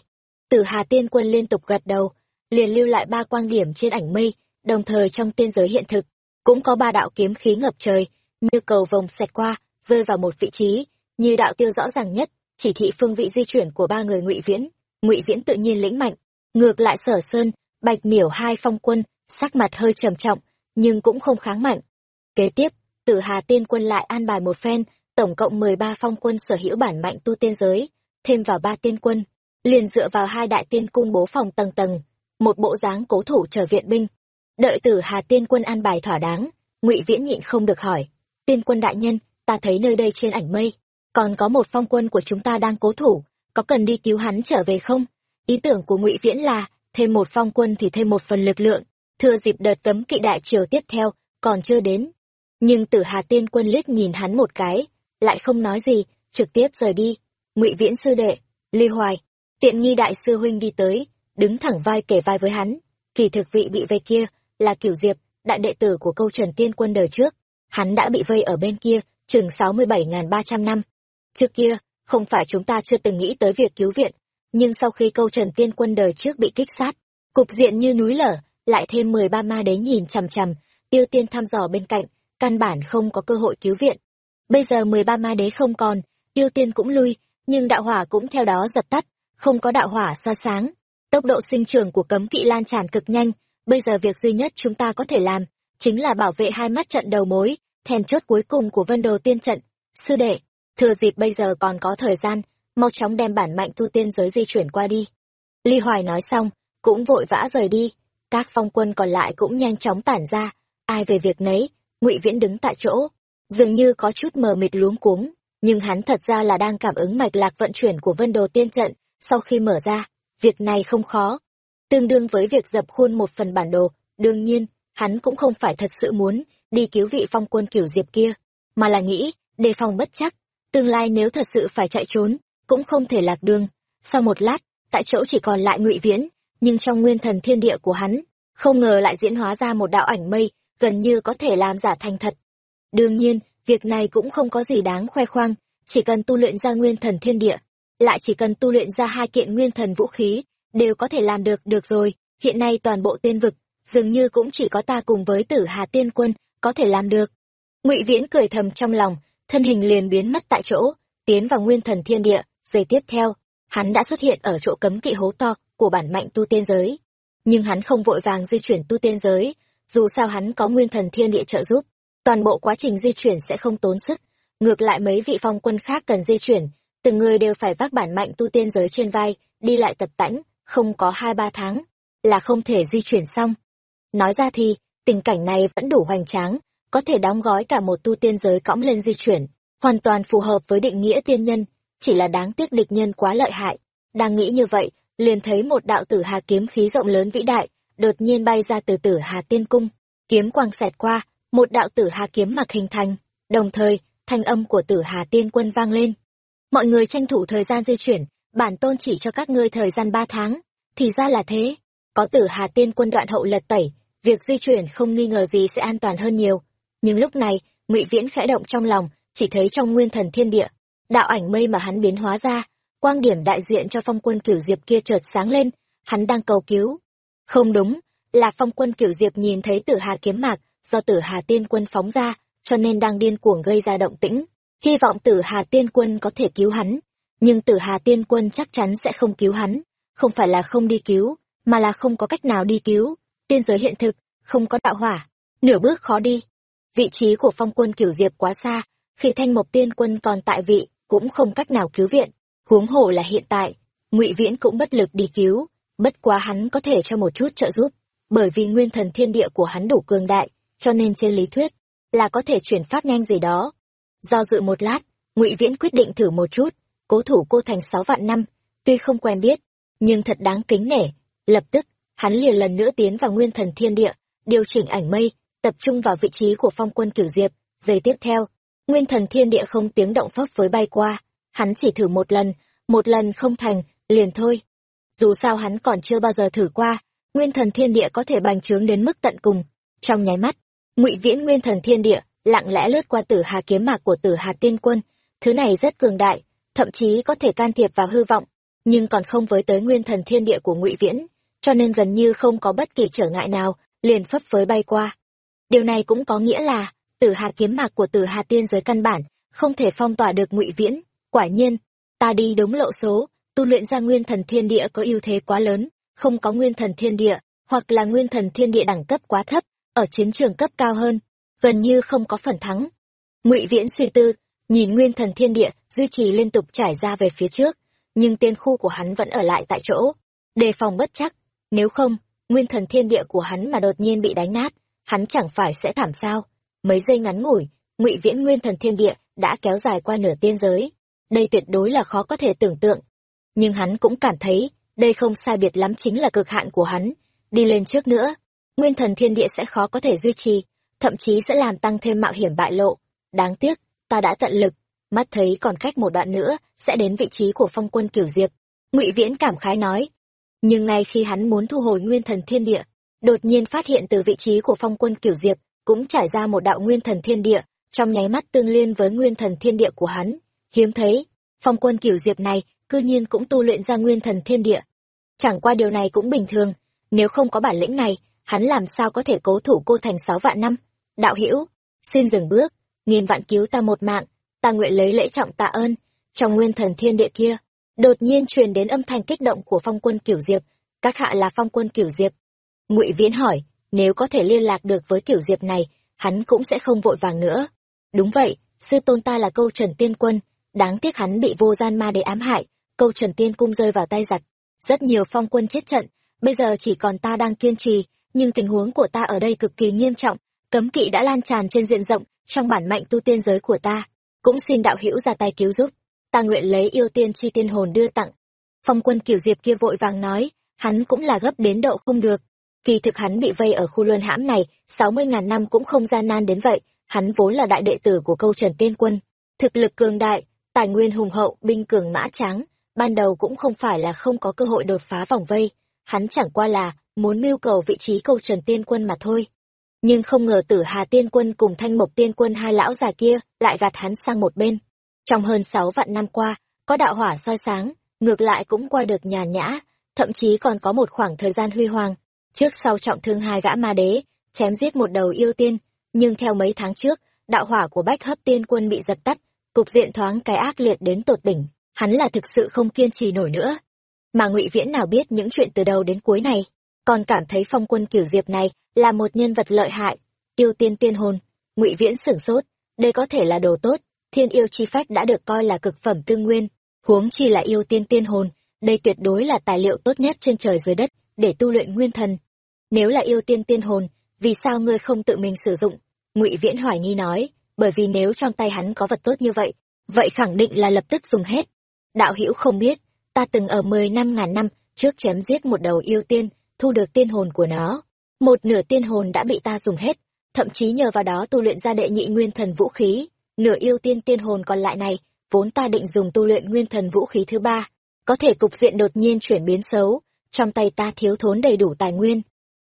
Tử Hà Tiên Quân liên tục gật đầu, liền lưu lại ba quang điểm trên ảnh mây, đồng thời trong tiên giới hiện thực, cũng có ba đạo kiếm khí ngập trời, như cầu vồng xẹt qua, rơi vào một vị trí, như đạo tiêu rõ ràng nhất, chỉ thị phương vị di chuyển của ba người Ngụy Viễn. Ngụy Viễn tự nhiên lĩnh mạnh, ngược lại Sở Sơn, Bạch Miểu hai phong quân, sắc mặt hơi trầm trọng, nhưng cũng không kháng mạnh. Kế tiếp, Tử Hà Tiên Quân lại an bài một phen, tổng cộng 13 phong quân sở hữu bản mạnh tu tiên giới, thêm vào ba tiên quân, liền dựa vào hai đại tiên cung bố phòng tầng tầng, một bộ dáng cố thủ chờ viện binh. Đợi tử Hà tiên quân an bài thỏa đáng, Ngụy Viễn nhịn không được hỏi, "Tiên quân đại nhân, ta thấy nơi đây trên ảnh mây, còn có một phong quân của chúng ta đang cố thủ, có cần đi cứu hắn trở về không?" Ý tưởng của Ngụy Viễn là, thêm một phong quân thì thêm một phần lực lượng, thừa dịp đợt cấm kỵ đại triều tiếp theo còn chưa đến. Nhưng Tử Hà Tiên Quân liếc nhìn hắn một cái, lại không nói gì trực tiếp rời đi ngụy viễn sư đệ ly hoài tiện nghi đại sư huynh đi tới đứng thẳng vai kể vai với hắn. Kỳ thực vị bị vây kia là cửu diệp đại đệ tử của câu trần tiên quân đời trước. Hắn đã bị vây ở bên kia chừng sáu mươi bảy n ba trăm năm. Trước kia không phải chúng ta chưa từng nghĩ tới việc cứu viện nhưng sau khi câu trần tiên quân đời trước bị kích sát cục diện như núi lở lại thêm mười ba ma đế nhìn chằm chằm tiêu tiên thăm dò bên cạnh căn bản không có cơ hội cứu viện. Bây giờ mười ba ma đế không còn, tiêu tiên cũng lui, nhưng đạo hỏa cũng theo đó dập tắt, không có đạo hỏa xa sáng. Tốc độ sinh trưởng của cấm kỵ lan tràn cực nhanh, bây giờ việc duy nhất chúng ta có thể làm, chính là bảo vệ hai mắt trận đầu mối, thèn chốt cuối cùng của vân đồ tiên trận. Sư đệ, thừa dịp bây giờ còn có thời gian, mau chóng đem bản mạnh tu tiên giới di chuyển qua đi. Ly Hoài nói xong, cũng vội vã rời đi, các phong quân còn lại cũng nhanh chóng tản ra, ai về việc nấy, ngụy Viễn đứng tại chỗ, dường như có chút mờ mịt luống cuống, nhưng hắn thật ra là đang cảm ứng mạch lạc vận chuyển của vân đồ tiên trận sau khi mở ra. Việc này không khó. Tương đương với việc dập khuôn một phần bản đồ, đương nhiên, hắn cũng không phải thật sự muốn đi cứu vị phong quân kiểu diệp kia, mà là nghĩ, đề phòng bất chắc, tương lai nếu thật sự phải chạy trốn, cũng không thể lạc đường. Sau một lát, tại chỗ chỉ còn lại ngụy viễn, nhưng trong nguyên thần thiên địa của hắn, không ngờ lại diễn hóa ra một đạo ảnh mây, gần như có thể làm giả thành thật. Đương nhiên, việc này cũng không có gì đáng khoe khoang, chỉ cần tu luyện ra nguyên thần thiên địa, lại chỉ cần tu luyện ra hai kiện nguyên thần vũ khí, đều có thể làm được được rồi. Hiện nay toàn bộ tiên vực, dường như cũng chỉ có ta cùng với tử hà tiên quân, có thể làm được. ngụy Viễn cười thầm trong lòng, thân hình liền biến mất tại chỗ, tiến vào nguyên thần thiên địa, giây tiếp theo, hắn đã xuất hiện ở chỗ cấm kỵ hố to của bản mạnh tu tiên giới. Nhưng hắn không vội vàng di chuyển tu tiên giới, dù sao hắn có nguyên thần thiên địa trợ giúp, toàn bộ quá trình di chuyển sẽ không tốn sức ngược lại mấy vị phong quân khác cần di chuyển từng người đều phải vác bản mạnh tu tiên giới trên vai, đi lại tập tãnh, không có hai ba tháng, là không thể di chuyển xong. Nói ra thì, tình cảnh này vẫn đủ hoành tráng, có thể đóng gói cả một tu tiên giới cõng lên di chuyển, hoàn toàn phù hợp với định nghĩa tiên nhân, chỉ là đáng tiếc địch nhân quá lợi hại. Đang nghĩ như vậy, liền thấy một đạo tử hà kiếm khí rộng lớn vĩ đại, đột nhiên bay ra từ tử hà tiên cung. Kiếm quang xẹt qua, một đạo tử hà kiếm mặc hình thành, đồng thời, thanh âm của tử hà tiên quân vang lên mọi người tranh thủ thời gian di chuyển, bản tôn chỉ cho các ngươi thời gian ba tháng. Thì ra là thế. Có tử hà tiên quân đoạn hậu lật tẩy, việc di chuyển không nghi ngờ gì sẽ an toàn hơn nhiều. Nhưng lúc này, ngụy viễn khẽ động trong lòng, chỉ thấy trong nguyên thần thiên địa, đạo ảnh mây mà hắn biến hóa ra, quang điểm đại diện cho phong quân kiểu diệp kia chợt sáng lên, hắn đang cầu cứu. Không đúng, là phong quân kiểu diệp nhìn thấy tử hà kiếm mạc do tử hà tiên quân phóng ra, cho nên đang điên cuồng gây ra động tĩnh hy vọng tử hà tiên quân có thể cứu hắn, nhưng tử hà tiên quân chắc chắn sẽ không cứu hắn, không phải là không đi cứu, mà là không có cách nào đi cứu. Tiên giới hiện thực, không có đạo hỏa, nửa bước khó đi. Vị trí của phong quân kiểu diệp quá xa, khi thanh mộc tiên quân còn tại vị, cũng không cách nào cứu viện. Huống hồ là hiện tại, ngụy viễn cũng bất lực đi cứu, bất quá hắn có thể cho một chút trợ giúp, bởi vì nguyên thần thiên địa của hắn đủ cường đại, cho nên trên lý thuyết là có thể chuyển phát nhanh gì đó do dự một lát, ngụy viễn quyết định thử một chút. Cố thủ cô thành sáu vạn năm, tuy không quen biết, nhưng thật đáng kính nể. Lập tức, hắn liền lần nữa tiến vào nguyên thần thiên địa, điều chỉnh ảnh mây, tập trung vào vị trí của phong quân cửu diệp. Giây tiếp theo, nguyên thần thiên địa không tiếng động phấp với bay qua. Hắn chỉ thử một lần một lần không thành, liền thôi. Dù sao hắn còn chưa bao giờ thử qua, nguyên thần thiên địa có thể bành trướng đến mức tận cùng. Trong nháy mắt, ngụy viễn nguyên thần thiên địa lặng lẽ lướt qua tử hà kiếm mạc của tử hà tiên quân. Thứ này rất cường đại, thậm chí có thể can thiệp vào hư vọng, nhưng còn không với tới nguyên thần thiên địa của ngụy viễn, cho nên gần như không có bất kỳ trở ngại nào, liền phấp phới bay qua. Điều này cũng có nghĩa là, tử hà kiếm mạc của tử hà tiên giới căn bản, không thể phong tỏa được ngụy viễn. Quả nhiên, ta đi đúng lộ số, tu luyện ra nguyên thần thiên địa có ưu thế quá lớn, không có nguyên thần thiên địa, hoặc là nguyên thần thiên địa đẳng cấp quá thấp, ở chiến trường cấp cao hơn gần như không có phần thắng. Ngụy viễn suy tư, nhìn nguyên thần thiên địa duy trì liên tục trải ra về phía trước, nhưng tiên khu của hắn vẫn ở lại tại chỗ. Đề phòng bất chắc, nếu không, nguyên thần thiên địa của hắn mà đột nhiên bị đánh nát, hắn chẳng phải sẽ thảm sao. Mấy giây ngắn ngủi, ngụy viễn nguyên thần thiên địa đã kéo dài qua nửa tiên giới. Đây tuyệt đối là khó có thể tưởng tượng. Nhưng hắn cũng cảm thấy, đây không sai biệt lắm chính là cực hạn của hắn. Đi lên trước nữa, nguyên thần thiên địa sẽ khó có thể duy trì thậm chí sẽ làm tăng thêm mạo hiểm bại lộ. Đáng tiếc, ta đã tận lực, mắt thấy còn cách một đoạn nữa, sẽ đến vị trí của phong quân kiểu diệp. Ngụy viễn cảm khái nói. Nhưng ngay khi hắn muốn thu hồi nguyên thần thiên địa, đột nhiên phát hiện từ vị trí của phong quân kiểu diệp cũng trải ra một đạo nguyên thần thiên địa, trong nháy mắt tương liên với nguyên thần thiên địa của hắn. Hiếm thấy, phong quân kiểu diệp này cư nhiên cũng tu luyện ra nguyên thần thiên địa. Chẳng qua điều này cũng bình thường, nếu không có bản lĩnh này, hắn làm sao có thể cố thủ cô thành sáu vạn năm? Đạo hữu, xin dừng bước, nghìn vạn cứu ta một mạng, ta nguyện lấy lễ trọng tạ ơn. Trong nguyên thần thiên địa kia, đột nhiên truyền đến âm thanh kích động của phong quân kiểu diệp. Các hạ là phong quân kiểu diệp. Ngụy viễn hỏi, nếu có thể liên lạc được với kiểu diệp này, hắn cũng sẽ không vội vàng nữa. Đúng vậy, sư tôn ta là câu trần tiên quân. Đáng tiếc hắn bị vô gian ma đế ám hại, câu trần tiên cung rơi vào tay giặc. Rất nhiều phong quân chết trận, bây giờ chỉ còn ta đang kiên trì, nhưng tình huống của ta ở đây cực kỳ nghiêm trọng cấm kỵ đã lan tràn trên diện rộng, trong bản mệnh tu tiên giới của ta. Cũng xin đạo hữu ra tay cứu giúp. Ta nguyện lấy yêu tiên chi tiên hồn đưa tặng. Phong quân kiểu diệp kia vội vàng nói, hắn cũng là gấp đến độ không được. Kỳ thực hắn bị vây ở khu luân hãm này, sáu mươi ngàn năm cũng không gian nan đến vậy, hắn vốn là đại đệ tử của câu trần tiên quân. Thực lực cường đại, tài nguyên hùng hậu, binh cường mã tráng, ban đầu cũng không phải là không có cơ hội đột phá vòng vây. Hắn chẳng qua là muốn mưu cầu vị trí câu trần tiên quân mà thôi nhưng không ngờ tử hà tiên quân cùng thanh mộc tiên quân hai lão già kia lại gạt hắn sang một bên. Trong hơn sáu vạn năm qua, có đạo hỏa soi sáng, ngược lại cũng qua được nhàn nhã, thậm chí còn có một khoảng thời gian huy hoàng. Trước sau trọng thương hai gã ma đế, chém giết một đầu yêu tiên, nhưng theo mấy tháng trước, đạo hỏa của bách hấp tiên quân bị dập tắt, cục diện thoáng cái ác liệt đến tột đỉnh, hắn là thực sự không kiên trì nổi nữa. Mà ngụy viễn nào biết những chuyện từ đầu đến cuối này? Còn cảm thấy phong quân kiểu diệp này là một nhân vật lợi hại, yêu tiên tiên hồn, ngụy viễn sửng sốt, đây có thể là đồ tốt, thiên yêu chi phách đã được coi là cực phẩm tương nguyên, huống chi là yêu tiên tiên hồn, đây tuyệt đối là tài liệu tốt nhất trên trời dưới đất để tu luyện nguyên thần. Nếu là yêu tiên tiên hồn, vì sao ngươi không tự mình sử dụng? Ngụy viễn hoài nghi nói, bởi vì nếu trong tay hắn có vật tốt như vậy vậy khẳng định là lập tức dùng hết. Đạo hữu không biết, ta từng ở mười năm ngàn năm trước chém giết một đầu yêu tiên thu được tiên hồn của nó. Một nửa tiên hồn đã bị ta dùng hết, thậm chí nhờ vào đó tu luyện ra đệ nhị nguyên thần vũ khí. Nửa yêu tiên tiên hồn còn lại này, vốn ta định dùng tu luyện nguyên thần vũ khí thứ ba, có thể cục diện đột nhiên chuyển biến xấu, trong tay ta thiếu thốn đầy đủ tài nguyên.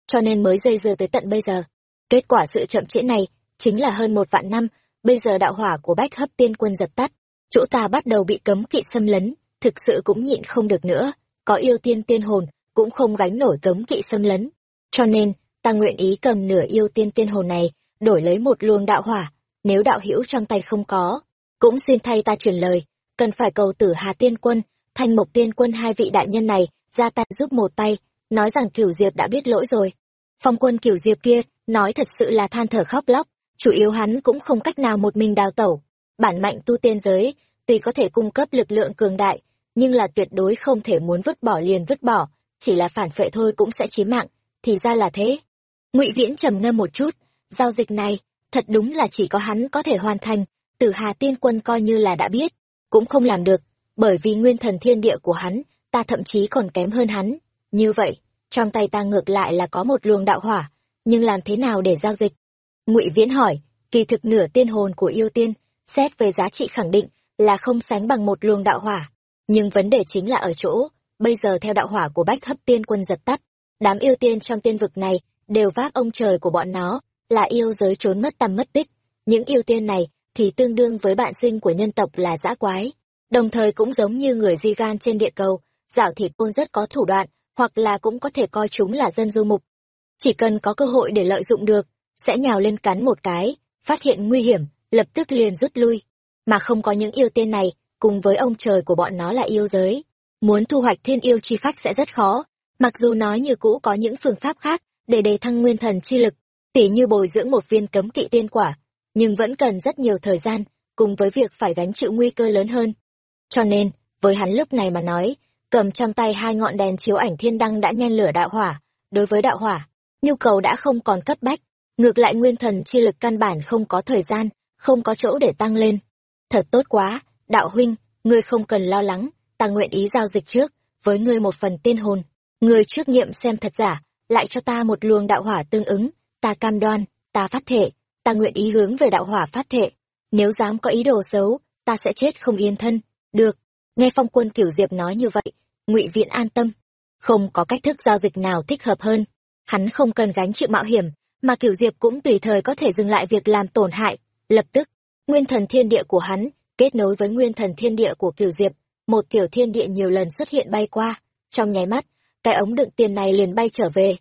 Cho nên mới dây dưa tới tận bây giờ. Kết quả sự chậm trễ này chính là hơn một vạn năm, bây giờ đạo hỏa của bách hấp tiên quân dập tắt, chỗ ta bắt đầu bị cấm kỵ xâm lấn, thực sự cũng nhịn không được nữa. Có yêu tiên tiên hồn cũng không gánh nổi cấm kỵ xâm lấn. Cho nên, ta nguyện ý cầm nửa yêu tiên tiên hồn này, đổi lấy một luồng đạo hỏa, nếu đạo hữu trong tay không có, cũng xin thay ta truyền lời, cần phải cầu tử hà tiên quân, thanh mộc tiên quân hai vị đại nhân này, ra tay giúp một tay, nói rằng cửu diệp đã biết lỗi rồi. Phong quân cửu diệp kia, nói thật sự là than thở khóc lóc, chủ yếu hắn cũng không cách nào một mình đào tẩu. Bản mạnh tu tiên giới, tuy có thể cung cấp lực lượng cường đại, nhưng là tuyệt đối không thể muốn vứt bỏ liền vứt bỏ chỉ là phản phệ thôi cũng sẽ chí mạng, thì ra là thế. Ngụy viễn trầm ngâm một chút, giao dịch này, thật đúng là chỉ có hắn có thể hoàn thành tử hà tiên quân coi như là đã biết, cũng không làm được, bởi vì nguyên thần thiên địa của hắn, ta thậm chí còn kém hơn hắn. Như vậy, trong tay ta ngược lại là có một luồng đạo hỏa, nhưng làm thế nào để giao dịch? Ngụy viễn hỏi, kỳ thực nửa tiên hồn của yêu tiên, xét về giá trị khẳng định là không sánh bằng một luồng đạo hỏa, nhưng vấn đề chính là ở chỗ bây giờ theo đạo hỏa của bách hấp tiên quân giật tắt, đám yêu tiên trong tiên vực này đều vác ông trời của bọn nó, là yêu giới trốn mất tầm mất tích. Những yêu tiên này thì tương đương với bạn sinh của nhân tộc là dã quái, đồng thời cũng giống như người di gan trên địa cầu, dạo thịt côn rất có thủ đoạn, hoặc là cũng có thể coi chúng là dân du mục. Chỉ cần có cơ hội để lợi dụng được, sẽ nhào lên cắn một cái, phát hiện nguy hiểm, lập tức liền rút lui. Mà không có những yêu tiên này cùng với ông trời của bọn nó là yêu giới muốn thu hoạch thiên yêu chi phách sẽ rất khó. Mặc dù nói như cũ có những phương pháp khác để đề thăng nguyên thần chi lực, tỉ như bồi dưỡng một viên cấm kỵ tiên quả, nhưng vẫn cần rất nhiều thời gian, cùng với việc phải gánh chịu nguy cơ lớn hơn. Cho nên, với hắn lúc này mà nói, cầm trong tay hai ngọn đèn chiếu ảnh thiên đăng đã nhen lửa đạo hỏa. Đối với đạo hỏa, nhu cầu đã không còn cấp bách, ngược lại nguyên thần chi lực căn bản không có thời gian, không có chỗ để tăng lên. Thật tốt quá, đạo huynh, ngươi không cần lo lắng ta nguyện ý giao dịch trước, với ngươi một phần tiên hồn. Ngươi trước nghiệm xem thật giả, lại cho ta một luồng đạo hỏa tương ứng, ta cam đoan, ta phát thệ, ta nguyện ý hướng về đạo hỏa phát thệ. Nếu dám có ý đồ xấu, ta sẽ chết không yên thân. Được, nghe phong quân kiểu diệp nói như vậy, ngụy viện an tâm. Không có cách thức giao dịch nào thích hợp hơn. Hắn không cần gánh chịu mạo hiểm, mà kiểu diệp cũng tùy thời có thể dừng lại việc làm tổn hại. Lập tức, nguyên thần thiên địa của hắn, kết nối với nguyên thần thiên địa của kiểu diệp một tiểu thiên địa nhiều lần xuất hiện bay qua. Trong nháy mắt, cái ống đựng tiền này liền bay trở về.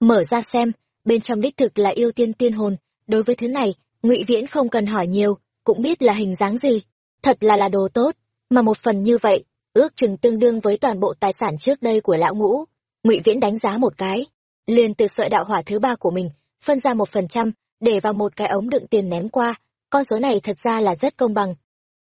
Mở ra xem, bên trong đích thực là yêu tiên tiên hồn. Đối với thứ này, ngụy viễn không cần hỏi nhiều, cũng biết là hình dáng gì. Thật là là đồ tốt. Mà một phần như vậy, ước chừng tương đương với toàn bộ tài sản trước đây của lão ngũ. Ngụy viễn đánh giá một cái, liền từ sợi đạo hỏa thứ ba của mình, phân ra một phần trăm, để vào một cái ống đựng tiền ném qua. Con số này thật ra là rất công bằng.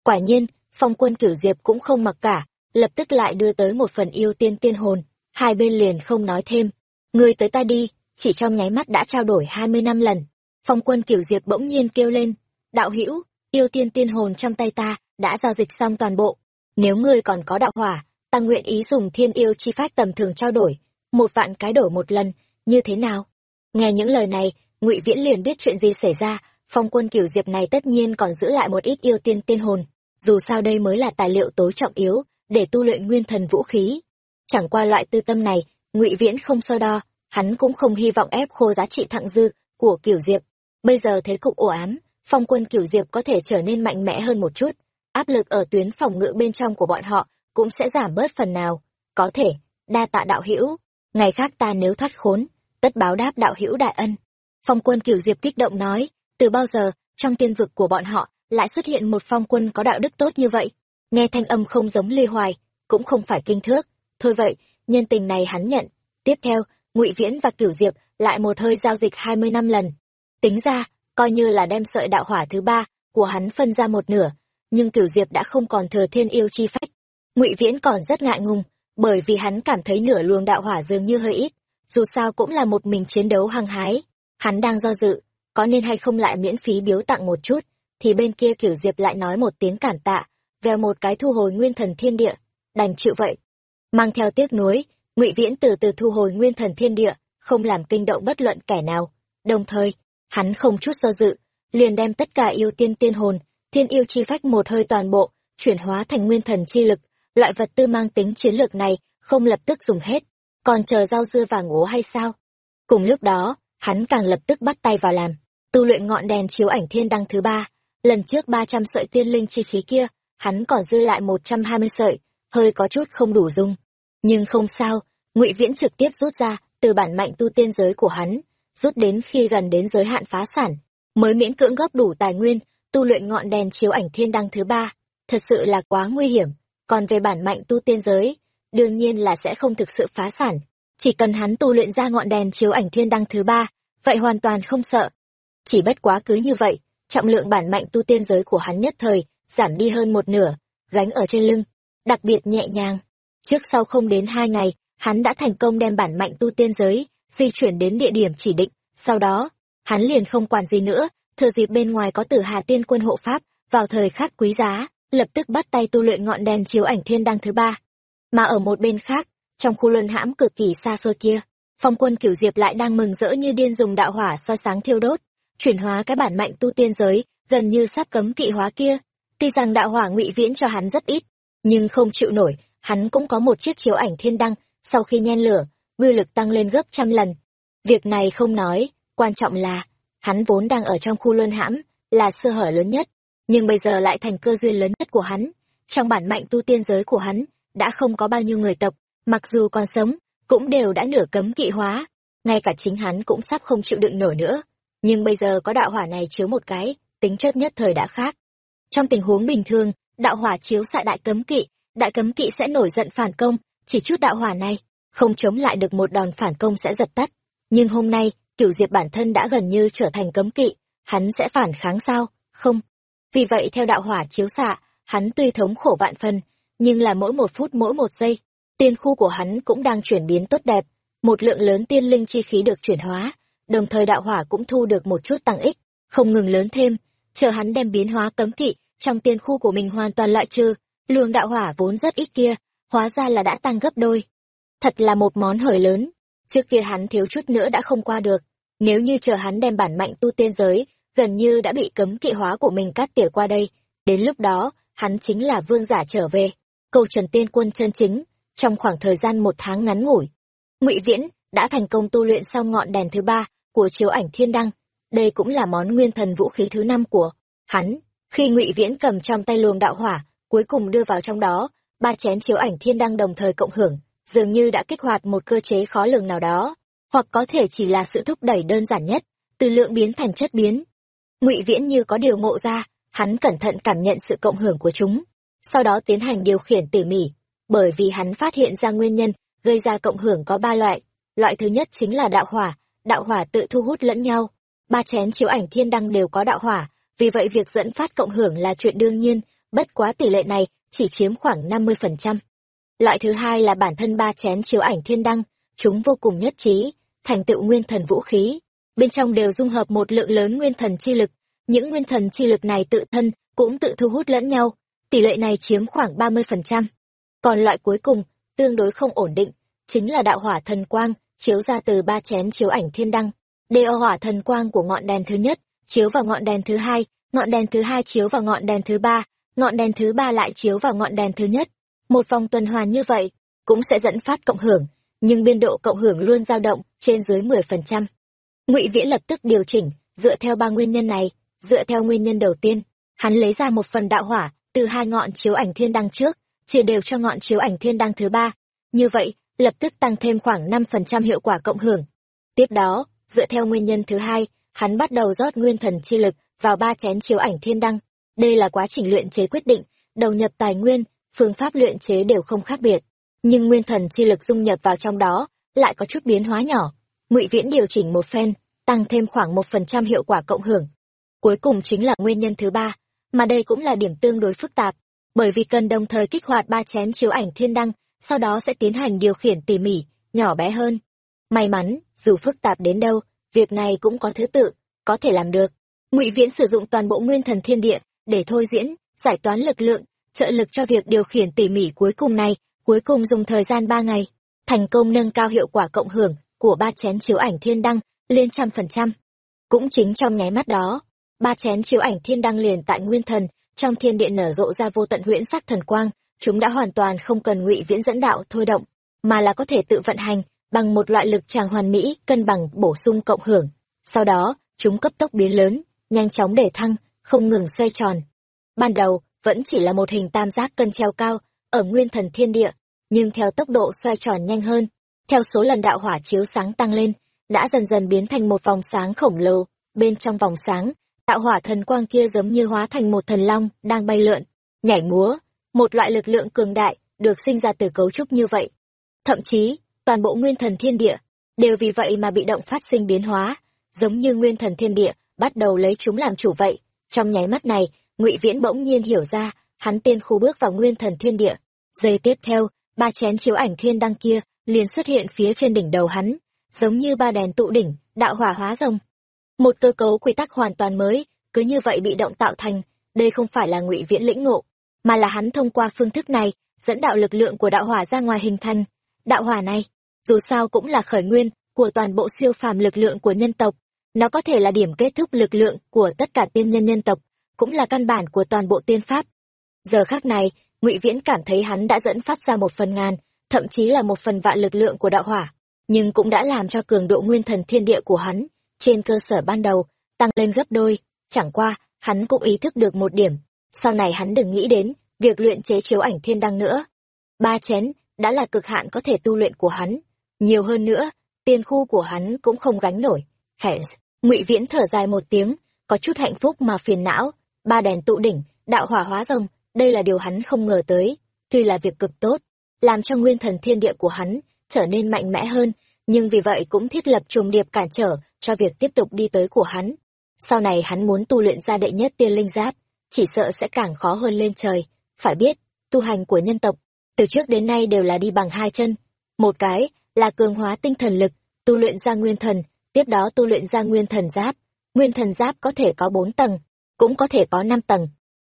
Quả nhiên phong quân cửu diệp cũng không mặc cả, lập tức lại đưa tới một phần yêu tiên tiên hồn. Hai bên liền không nói thêm. Người tới ta đi, chỉ trong nháy mắt đã trao đổi hai mươi năm lần. Phong quân cửu diệp bỗng nhiên kêu lên, đạo hữu, yêu tiên tiên hồn trong tay ta đã giao dịch xong toàn bộ. Nếu ngươi còn có đạo hỏa, ta nguyện ý dùng thiên yêu chi phách tầm thường trao đổi, một vạn cái đổi một lần, như thế nào? Nghe những lời này, ngụy viễn liền biết chuyện gì xảy ra, phong quân cửu diệp này tất nhiên còn giữ lại một ít yêu tiên tiên hồn dù sao đây mới là tài liệu tối trọng yếu để tu luyện nguyên thần vũ khí. Chẳng qua loại tư tâm này, ngụy viễn không so đo, hắn cũng không hy vọng ép khô giá trị thặng dư của kiểu diệp. Bây giờ thế cục ổ ám, phong quân kiểu diệp có thể trở nên mạnh mẽ hơn một chút, áp lực ở tuyến phòng ngự bên trong của bọn họ cũng sẽ giảm bớt phần nào. Có thể, đa tạ đạo hữu. Ngày khác ta nếu thoát khốn, tất báo đáp đạo hữu đại ân. Phong quân kiểu diệp kích động nói, từ bao giờ, trong tiên vực của bọn họ lại xuất hiện một phong quân có đạo đức tốt như vậy. Nghe thanh âm không giống lê hoài cũng không phải kinh thước. Thôi vậy nhân tình này hắn nhận. Tiếp theo ngụy viễn và cửu diệp lại một hơi giao dịch hai mươi năm lần. Tính ra coi như là đem sợi đạo hỏa thứ ba của hắn phân ra một nửa, nhưng Cửu Diệp đã không còn thừa thiên yêu chi phách. Ngụy Viễn còn rất ngại ngùng, bởi vì hắn cảm thấy nửa luồng đạo hỏa dường như hơi ít, dù sao cũng là một mình chiến đấu hăng hái. Hắn đang do dự, có nên hay không lại miễn phí biếu tặng một chút, thì bên kia kiểu Diệp lại nói một tiếng cản tạ, vèo một cái thu hồi nguyên thần thiên địa, đành chịu vậy. Mang theo tiếc nuối, Ngụy Viễn từ từ thu hồi nguyên thần thiên địa, không làm kinh động bất luận kẻ nào. Đồng thời, hắn không chút do dự, liền đem tất cả yêu tiên tiên hồn, thiên yêu chi phách một hơi toàn bộ, chuyển hóa thành nguyên thần chi lực, loại vật tư mang tính chiến lược này không lập tức dùng hết, còn chờ rau dưa vàng ố hay sao? Cùng lúc đó, hắn càng lập tức bắt tay vào làm, tu luyện ngọn đèn chiếu ảnh thiên đăng thứ ba, lần trước ba trăm sợi tiên linh chi khí kia, hắn còn dư lại một trăm hai mươi sợi, hơi có chút không đủ dùng. Nhưng không sao, Ngụy Viễn trực tiếp rút ra từ bản mạnh tu tiên giới của hắn, rút đến khi gần đến giới hạn phá sản, mới miễn cưỡng góp đủ tài nguyên, tu luyện ngọn đèn chiếu ảnh thiên đăng thứ ba. Thật sự là quá nguy hiểm, còn về bản mạnh tu tiên giới, đương nhiên là sẽ không thực sự phá sản. Chỉ cần hắn tu luyện ra ngọn đèn chiếu ảnh thiên đăng thứ ba, vậy hoàn toàn không sợ. Chỉ bất quá cứ như vậy, trọng lượng bản mạnh tu tiên giới của hắn nhất thời, giảm đi hơn một nửa, gánh ở trên lưng, đặc biệt nhẹ nhàng. Trước sau không đến hai ngày, hắn đã thành công đem bản mạnh tu tiên giới, di chuyển đến địa điểm chỉ định, sau đó, hắn liền không quản gì nữa, thừa dịp bên ngoài có tử hà tiên quân hộ pháp, vào thời khắc quý giá, lập tức bắt tay tu luyện ngọn đèn chiếu ảnh thiên đăng thứ ba. Mà ở một bên khác, trong khu luân hãm cực kỳ xa xôi kia, phong quân cửu diệp lại đang mừng rỡ như điên dùng đạo hỏa soi sáng thiêu đốt, chuyển hóa cái bản mạnh tu tiên giới, gần như sắp cấm kỵ hóa kia. Tuy rằng đạo hỏa ngụy viễn cho hắn rất ít, nhưng không chịu nổi, hắn cũng có một chiếc chiếu ảnh thiên đăng, sau khi nhen lửa, uy lực tăng lên gấp trăm lần. Việc này không nói, quan trọng là, hắn vốn đang ở trong khu luân hãm, là sơ hở lớn nhất, nhưng bây giờ lại thành cơ duyên lớn nhất của hắn. Trong bản mạnh tu tiên giới của hắn, đã không có bao nhiêu người tộc, mặc dù còn sống, cũng đều đã nửa cấm kỵ hóa, ngay cả chính hắn cũng sắp không chịu đựng nổi nữa. Nhưng bây giờ có đạo hỏa này chiếu một cái, tính chất nhất thời đã khác. Trong tình huống bình thường, đạo hỏa chiếu xạ đại cấm kỵ, đại cấm kỵ sẽ nổi giận phản công, chỉ chút đạo hỏa này, không chống lại được một đòn phản công sẽ giật tắt. Nhưng hôm nay, cửu diệp bản thân đã gần như trở thành cấm kỵ, hắn sẽ phản kháng sao? Không. Vì vậy theo đạo hỏa chiếu xạ, hắn tuy thống khổ vạn phần, nhưng là mỗi một phút mỗi một giây, tiên khu của hắn cũng đang chuyển biến tốt đẹp, một lượng lớn tiên linh chi khí được chuyển hóa, đồng thời đạo hỏa cũng thu được một chút tăng ích, không ngừng lớn thêm, chờ hắn đem biến hóa cấm kỵ trong tiên khu của mình hoàn toàn loại trừ, luồng đạo hỏa vốn rất ít kia, hóa ra là đã tăng gấp đôi. Thật là một món hời lớn, trước kia hắn thiếu chút nữa đã không qua được, nếu như chờ hắn đem bản mạnh tu tiên giới, gần như đã bị cấm kỵ hóa của mình cắt tỉa qua đây, đến lúc đó, hắn chính là vương giả trở về, câu trần tiên quân chân chính, trong khoảng thời gian một tháng ngắn ngủi. ngụy Viễn đã thành công tu luyện xong ngọn đèn thứ ba của chiếu ảnh thiên đăng, đây cũng là món nguyên thần vũ khí thứ năm của hắn. Khi ngụy Viễn cầm trong tay luồng đạo hỏa, cuối cùng đưa vào trong đó, ba chén chiếu ảnh thiên đăng đồng thời cộng hưởng, dường như đã kích hoạt một cơ chế khó lường nào đó, hoặc có thể chỉ là sự thúc đẩy đơn giản nhất, từ lượng biến thành chất biến. Ngụy Viễn như có điều ngộ ra, hắn cẩn thận cảm nhận sự cộng hưởng của chúng, sau đó tiến hành điều khiển tỉ mỉ, bởi vì hắn phát hiện ra nguyên nhân gây ra cộng hưởng có ba loại. Loại thứ nhất chính là đạo hỏa, đạo hỏa tự thu hút lẫn nhau. Ba chén chiếu ảnh thiên đăng đều có đạo hỏa, vì vậy việc dẫn phát cộng hưởng là chuyện đương nhiên, bất quá tỷ lệ này chỉ chiếm khoảng 50%. Loại thứ hai là bản thân ba chén chiếu ảnh thiên đăng, chúng vô cùng nhất trí, thành tựu nguyên thần vũ khí. Bên trong đều dung hợp một lượng lớn nguyên thần chi lực, những nguyên thần chi lực này tự thân cũng tự thu hút lẫn nhau, tỷ lệ này chiếm khoảng 30%. Còn loại cuối cùng, tương đối không ổn định, chính là đạo hỏa thần quang, chiếu ra từ ba chén chiếu ảnh thiên đăng. Đeo hỏa thần quang của ngọn đèn thứ nhất, chiếu vào ngọn đèn thứ hai, ngọn đèn thứ hai chiếu vào ngọn đèn thứ ba, ngọn đèn thứ ba lại chiếu vào ngọn đèn thứ nhất. Một vòng tuần hoàn như vậy, cũng sẽ dẫn phát cộng hưởng, nhưng biên độ cộng hưởng luôn dao động trên dưới 10%. Ngụy Viễn lập tức điều chỉnh, dựa theo ba nguyên nhân này, dựa theo nguyên nhân đầu tiên, hắn lấy ra một phần đạo hỏa từ hai ngọn chiếu ảnh thiên đăng trước, chia đều cho ngọn chiếu ảnh thiên đăng thứ ba. Như vậy, lập tức tăng thêm khoảng 5% hiệu quả cộng hưởng. Tiếp đó, dựa theo nguyên nhân thứ hai, hắn bắt đầu rót nguyên thần chi lực vào ba chén chiếu ảnh thiên đăng. Đây là quá trình luyện chế quyết định, đầu nhập tài nguyên, phương pháp luyện chế đều không khác biệt, nhưng nguyên thần chi lực dung nhập vào trong đó lại có chút biến hóa nhỏ. Ngụy Viễn điều chỉnh một phen, tăng thêm khoảng một phần trăm hiệu quả cộng hưởng. cuối cùng chính là nguyên nhân thứ ba mà đây cũng là điểm tương đối phức tạp bởi vì cần đồng thời kích hoạt ba chén chiếu ảnh thiên đăng sau đó sẽ tiến hành điều khiển tỉ mỉ, nhỏ bé hơn. May mắn, dù phức tạp đến đâu, việc này cũng có thứ tự, có thể làm được. Ngụy viễn sử dụng toàn bộ nguyên thần thiên địa để thôi diễn, giải toán lực lượng, trợ lực cho việc điều khiển tỉ mỉ cuối cùng này, cuối cùng dùng thời gian ba ngày. Thành công nâng cao hiệu quả cộng hưởng của ba chén chiếu ảnh thiên đăng lên trăm phần trăm. Cũng chính trong nháy mắt đó, ba chén chiếu ảnh thiên đăng liền tại nguyên thần, trong thiên địa nở rộ ra vô tận huyễn sắc thần quang chúng đã hoàn toàn không cần ngụy viễn dẫn đạo, thôi động, mà là có thể tự vận hành bằng một loại lực tràng hoàn mỹ cân bằng bổ sung cộng hưởng. Sau đó, chúng cấp tốc biến lớn, nhanh chóng để thăng, không ngừng xoay tròn. Ban đầu, vẫn chỉ là một hình tam giác cân treo cao, ở nguyên thần thiên địa, nhưng theo tốc độ xoay tròn nhanh hơn, theo số lần đạo hỏa chiếu sáng tăng lên, đã dần dần biến thành một vòng sáng khổng lồ. Bên trong vòng sáng, đạo hỏa thần quang kia giống như hóa thành một thần long đang bay lượn, nhảy múa một loại lực lượng cường đại được sinh ra từ cấu trúc như vậy. Thậm chí, toàn bộ nguyên thần thiên địa đều vì vậy mà bị động phát sinh biến hóa, giống như nguyên thần thiên địa bắt đầu lấy chúng làm chủ vậy. Trong nháy mắt này, ngụy viễn bỗng nhiên hiểu ra, hắn tiên khu bước vào nguyên thần thiên địa. Giây tiếp theo, ba chén chiếu ảnh thiên đăng kia liền xuất hiện phía trên đỉnh đầu hắn, giống như ba đèn tụ đỉnh, đạo hỏa hóa rồng. Một cơ cấu quy tắc hoàn toàn mới, cứ như vậy bị động tạo thành, đây không phải là ngụy viễn lĩnh ngộ mà là hắn thông qua phương thức này, dẫn đạo lực lượng của đạo hỏa ra ngoài hình thành. Đạo hỏa này, dù sao cũng là khởi nguyên của toàn bộ siêu phàm lực lượng của nhân tộc. Nó có thể là điểm kết thúc lực lượng của tất cả tiên nhân nhân tộc, cũng là căn bản của toàn bộ tiên pháp. Giờ khác này, ngụy viễn cảm thấy hắn đã dẫn phát ra một phần ngàn, thậm chí là một phần vạn lực lượng của đạo hỏa, nhưng cũng đã làm cho cường độ nguyên thần thiên địa của hắn trên cơ sở ban đầu tăng lên gấp đôi. Chẳng qua, hắn cũng ý thức được một điểm sau này hắn đừng nghĩ đến việc luyện chế chiếu ảnh thiên đăng nữa. Ba chén đã là cực hạn có thể tu luyện của hắn. Nhiều hơn nữa, tiền khu của hắn cũng không gánh nổi. Hẻ ngụy viễn thở dài một tiếng, có chút hạnh phúc mà phiền não. Ba đèn tụ đỉnh, đạo hỏa hóa rồng, đây là điều hắn không ngờ tới. Tuy là việc cực tốt, làm cho nguyên thần thiên địa của hắn trở nên mạnh mẽ hơn, nhưng vì vậy cũng thiết lập trùng điệp cản trở cho việc tiếp tục đi tới của hắn. Sau này hắn muốn tu luyện ra đệ nhất tiên linh giáp chỉ sợ sẽ càng khó hơn lên trời. Phải biết, tu hành của nhân tộc, từ trước đến nay đều là đi bằng hai chân. Một cái là cường hóa tinh thần lực, tu luyện ra nguyên thần, tiếp đó tu luyện ra nguyên thần giáp. Nguyên thần giáp có thể có bốn tầng, cũng có thể có năm tầng.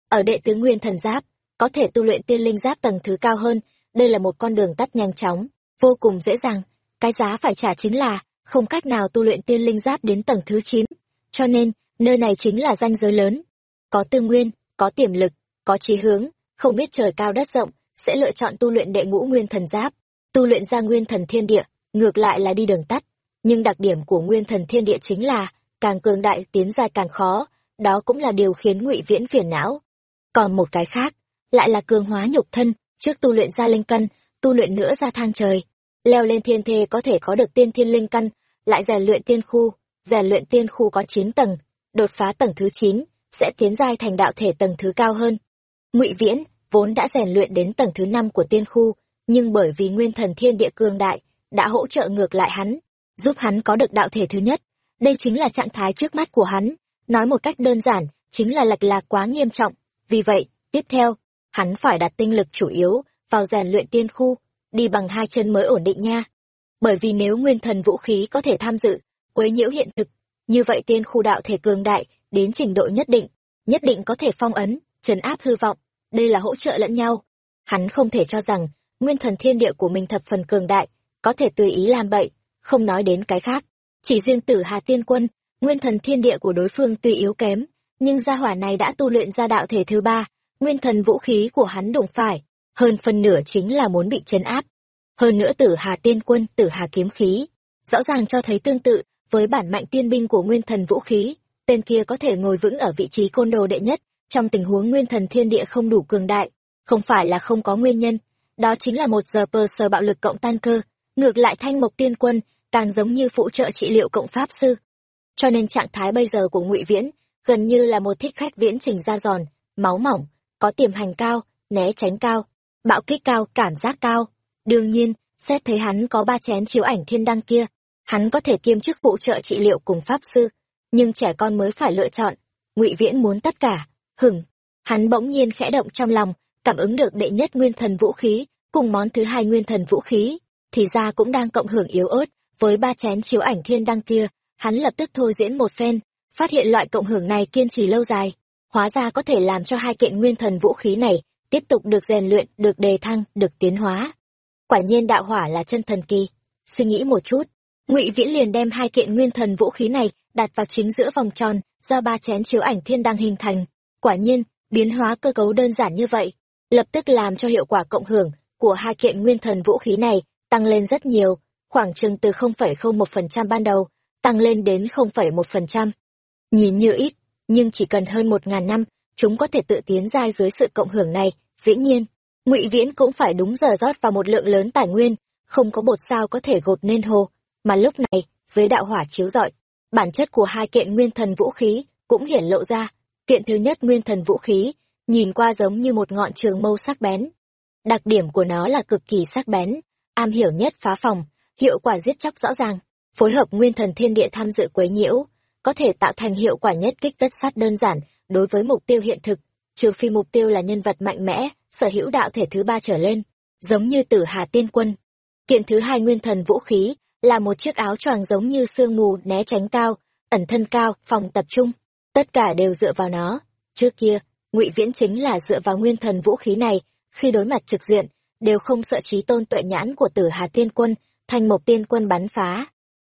Ở đệ tứ nguyên thần giáp, có thể tu luyện tiên linh giáp tầng thứ cao hơn. Đây là một con đường tắt nhanh chóng, vô cùng dễ dàng. Cái giá phải trả chính là không cách nào tu luyện tiên linh giáp đến tầng thứ chín. Cho nên, nơi này chính là ranh giới lớn có tư nguyên, có tiềm lực, có chí hướng, không biết trời cao đất rộng, sẽ lựa chọn tu luyện đệ ngũ nguyên thần giáp, tu luyện ra nguyên thần thiên địa, ngược lại là đi đường tắt. Nhưng đặc điểm của nguyên thần thiên địa chính là càng cường đại tiến ra càng khó, đó cũng là điều khiến ngụy viễn phiền não. Còn một cái khác, lại là cường hóa nhục thân, trước tu luyện ra linh căn, tu luyện nữa ra thang trời. Leo lên thiên thê có thể có được tiên thiên linh căn, lại rèn luyện tiên khu, rèn luyện tiên khu có 9 tầng, đột phá tầng thứ chín sẽ tiến giai thành đạo thể tầng thứ cao hơn. Ngụy viễn vốn đã rèn luyện đến tầng thứ năm của tiên khu, nhưng bởi vì nguyên thần thiên địa cương đại, đã hỗ trợ ngược lại hắn, giúp hắn có được đạo thể thứ nhất. Đây chính là trạng thái trước mắt của hắn. Nói một cách đơn giản, chính là lệch lạc quá nghiêm trọng. Vì vậy, tiếp theo, hắn phải đặt tinh lực chủ yếu vào rèn luyện tiên khu, đi bằng hai chân mới ổn định nha. Bởi vì nếu nguyên thần vũ khí có thể tham dự, quấy nhiễu hiện thực, như vậy tiên khu đạo thể cường đại đến trình độ nhất định nhất định có thể phong ấn, trấn áp hư vọng. Đây là hỗ trợ lẫn nhau. Hắn không thể cho rằng, nguyên thần thiên địa của mình thập phần cường đại, có thể tùy ý làm bậy, không nói đến cái khác. Chỉ riêng tử hà tiên quân, nguyên thần thiên địa của đối phương tuy yếu kém, nhưng gia hỏa này đã tu luyện ra đạo thể thứ ba, nguyên thần vũ khí của hắn đụng phải, hơn phần nửa chính là muốn bị chấn áp. Hơn nữa tử hà tiên quân, tử hà kiếm khí, rõ ràng cho thấy tương tự với bản mạnh tiên binh của nguyên thần vũ khí tên kia có thể ngồi vững ở vị trí côn đồ đệ nhất, trong tình huống nguyên thần thiên địa không đủ cường đại, không phải là không có nguyên nhân, đó chính là một giờ pơ sờ bạo lực cộng tan cơ, ngược lại thanh mộc tiên quân càng giống như phụ trợ trị liệu cộng pháp sư. Cho nên trạng thái bây giờ của ngụy viễn gần như là một thích khách viễn trình ra giòn, máu mỏng, có tiềm hành cao, né tránh cao, bạo kích cao, cảm giác cao. Đương nhiên, xét thấy hắn có ba chén chiếu ảnh thiên đăng kia, hắn có thể kiêm chức phụ trợ trị liệu cùng pháp sư nhưng trẻ con mới phải lựa chọn. Ngụy viễn muốn tất cả. Hửng. Hắn bỗng nhiên khẽ động trong lòng, cảm ứng được đệ nhất nguyên thần vũ khí, cùng món thứ hai nguyên thần vũ khí, thì ra cũng đang cộng hưởng yếu ớt với ba chén chiếu ảnh thiên đăng kia. Hắn lập tức thôi diễn một phen, phát hiện loại cộng hưởng này kiên trì lâu dài. Hóa ra có thể làm cho hai kiện nguyên thần vũ khí này tiếp tục được rèn luyện, được đề thăng, được tiến hóa. Quả nhiên đạo hỏa là chân thần kỳ. Suy nghĩ một chút, ngụy viễn liền đem hai kiện nguyên thần vũ khí này đặt vào chính giữa vòng tròn do ba chén chiếu ảnh thiên đăng hình thành quả nhiên biến hóa cơ cấu đơn giản như vậy lập tức làm cho hiệu quả cộng hưởng của hai kiện nguyên thần vũ khí này tăng lên rất nhiều khoảng chừng từ 0,01% ban đầu tăng lên đến 0,1%. Nhìn như ít, nhưng chỉ cần hơn một ngàn năm, chúng có thể tự tiến giai dưới sự cộng hưởng này, dĩ nhiên, ngụy Viễn cũng phải đúng giờ rót vào một lượng lớn tài nguyên, không có bột sao có thể gột nên hồ, mà lúc này, dưới đạo hỏa chiếu rọi, bản chất của hai kiện nguyên thần vũ khí cũng hiển lộ ra. Kiện thứ nhất nguyên thần vũ khí, nhìn qua giống như một ngọn trường mâu sắc bén. Đặc điểm của nó là cực kỳ sắc bén, am hiểu nhất phá phòng, hiệu quả giết chóc rõ ràng, phối hợp nguyên thần thiên địa tham dự quấy nhiễu, có thể tạo thành hiệu quả nhất kích tất sát đơn giản đối với mục tiêu hiện thực, trừ phi mục tiêu là nhân vật mạnh mẽ, sở hữu đạo thể thứ ba trở lên, giống như tử hà tiên quân. Kiện thứ hai nguyên thần vũ khí là một chiếc áo choàng giống như sương mù né tránh cao, ẩn thân cao, phòng tập trung. Tất cả đều dựa vào nó. Trước kia, ngụy Viễn chính là dựa vào nguyên thần vũ khí này, khi đối mặt trực diện, đều không sợ trí tôn tuệ nhãn của tử hà tiên quân, thành mộc tiên quân bắn phá.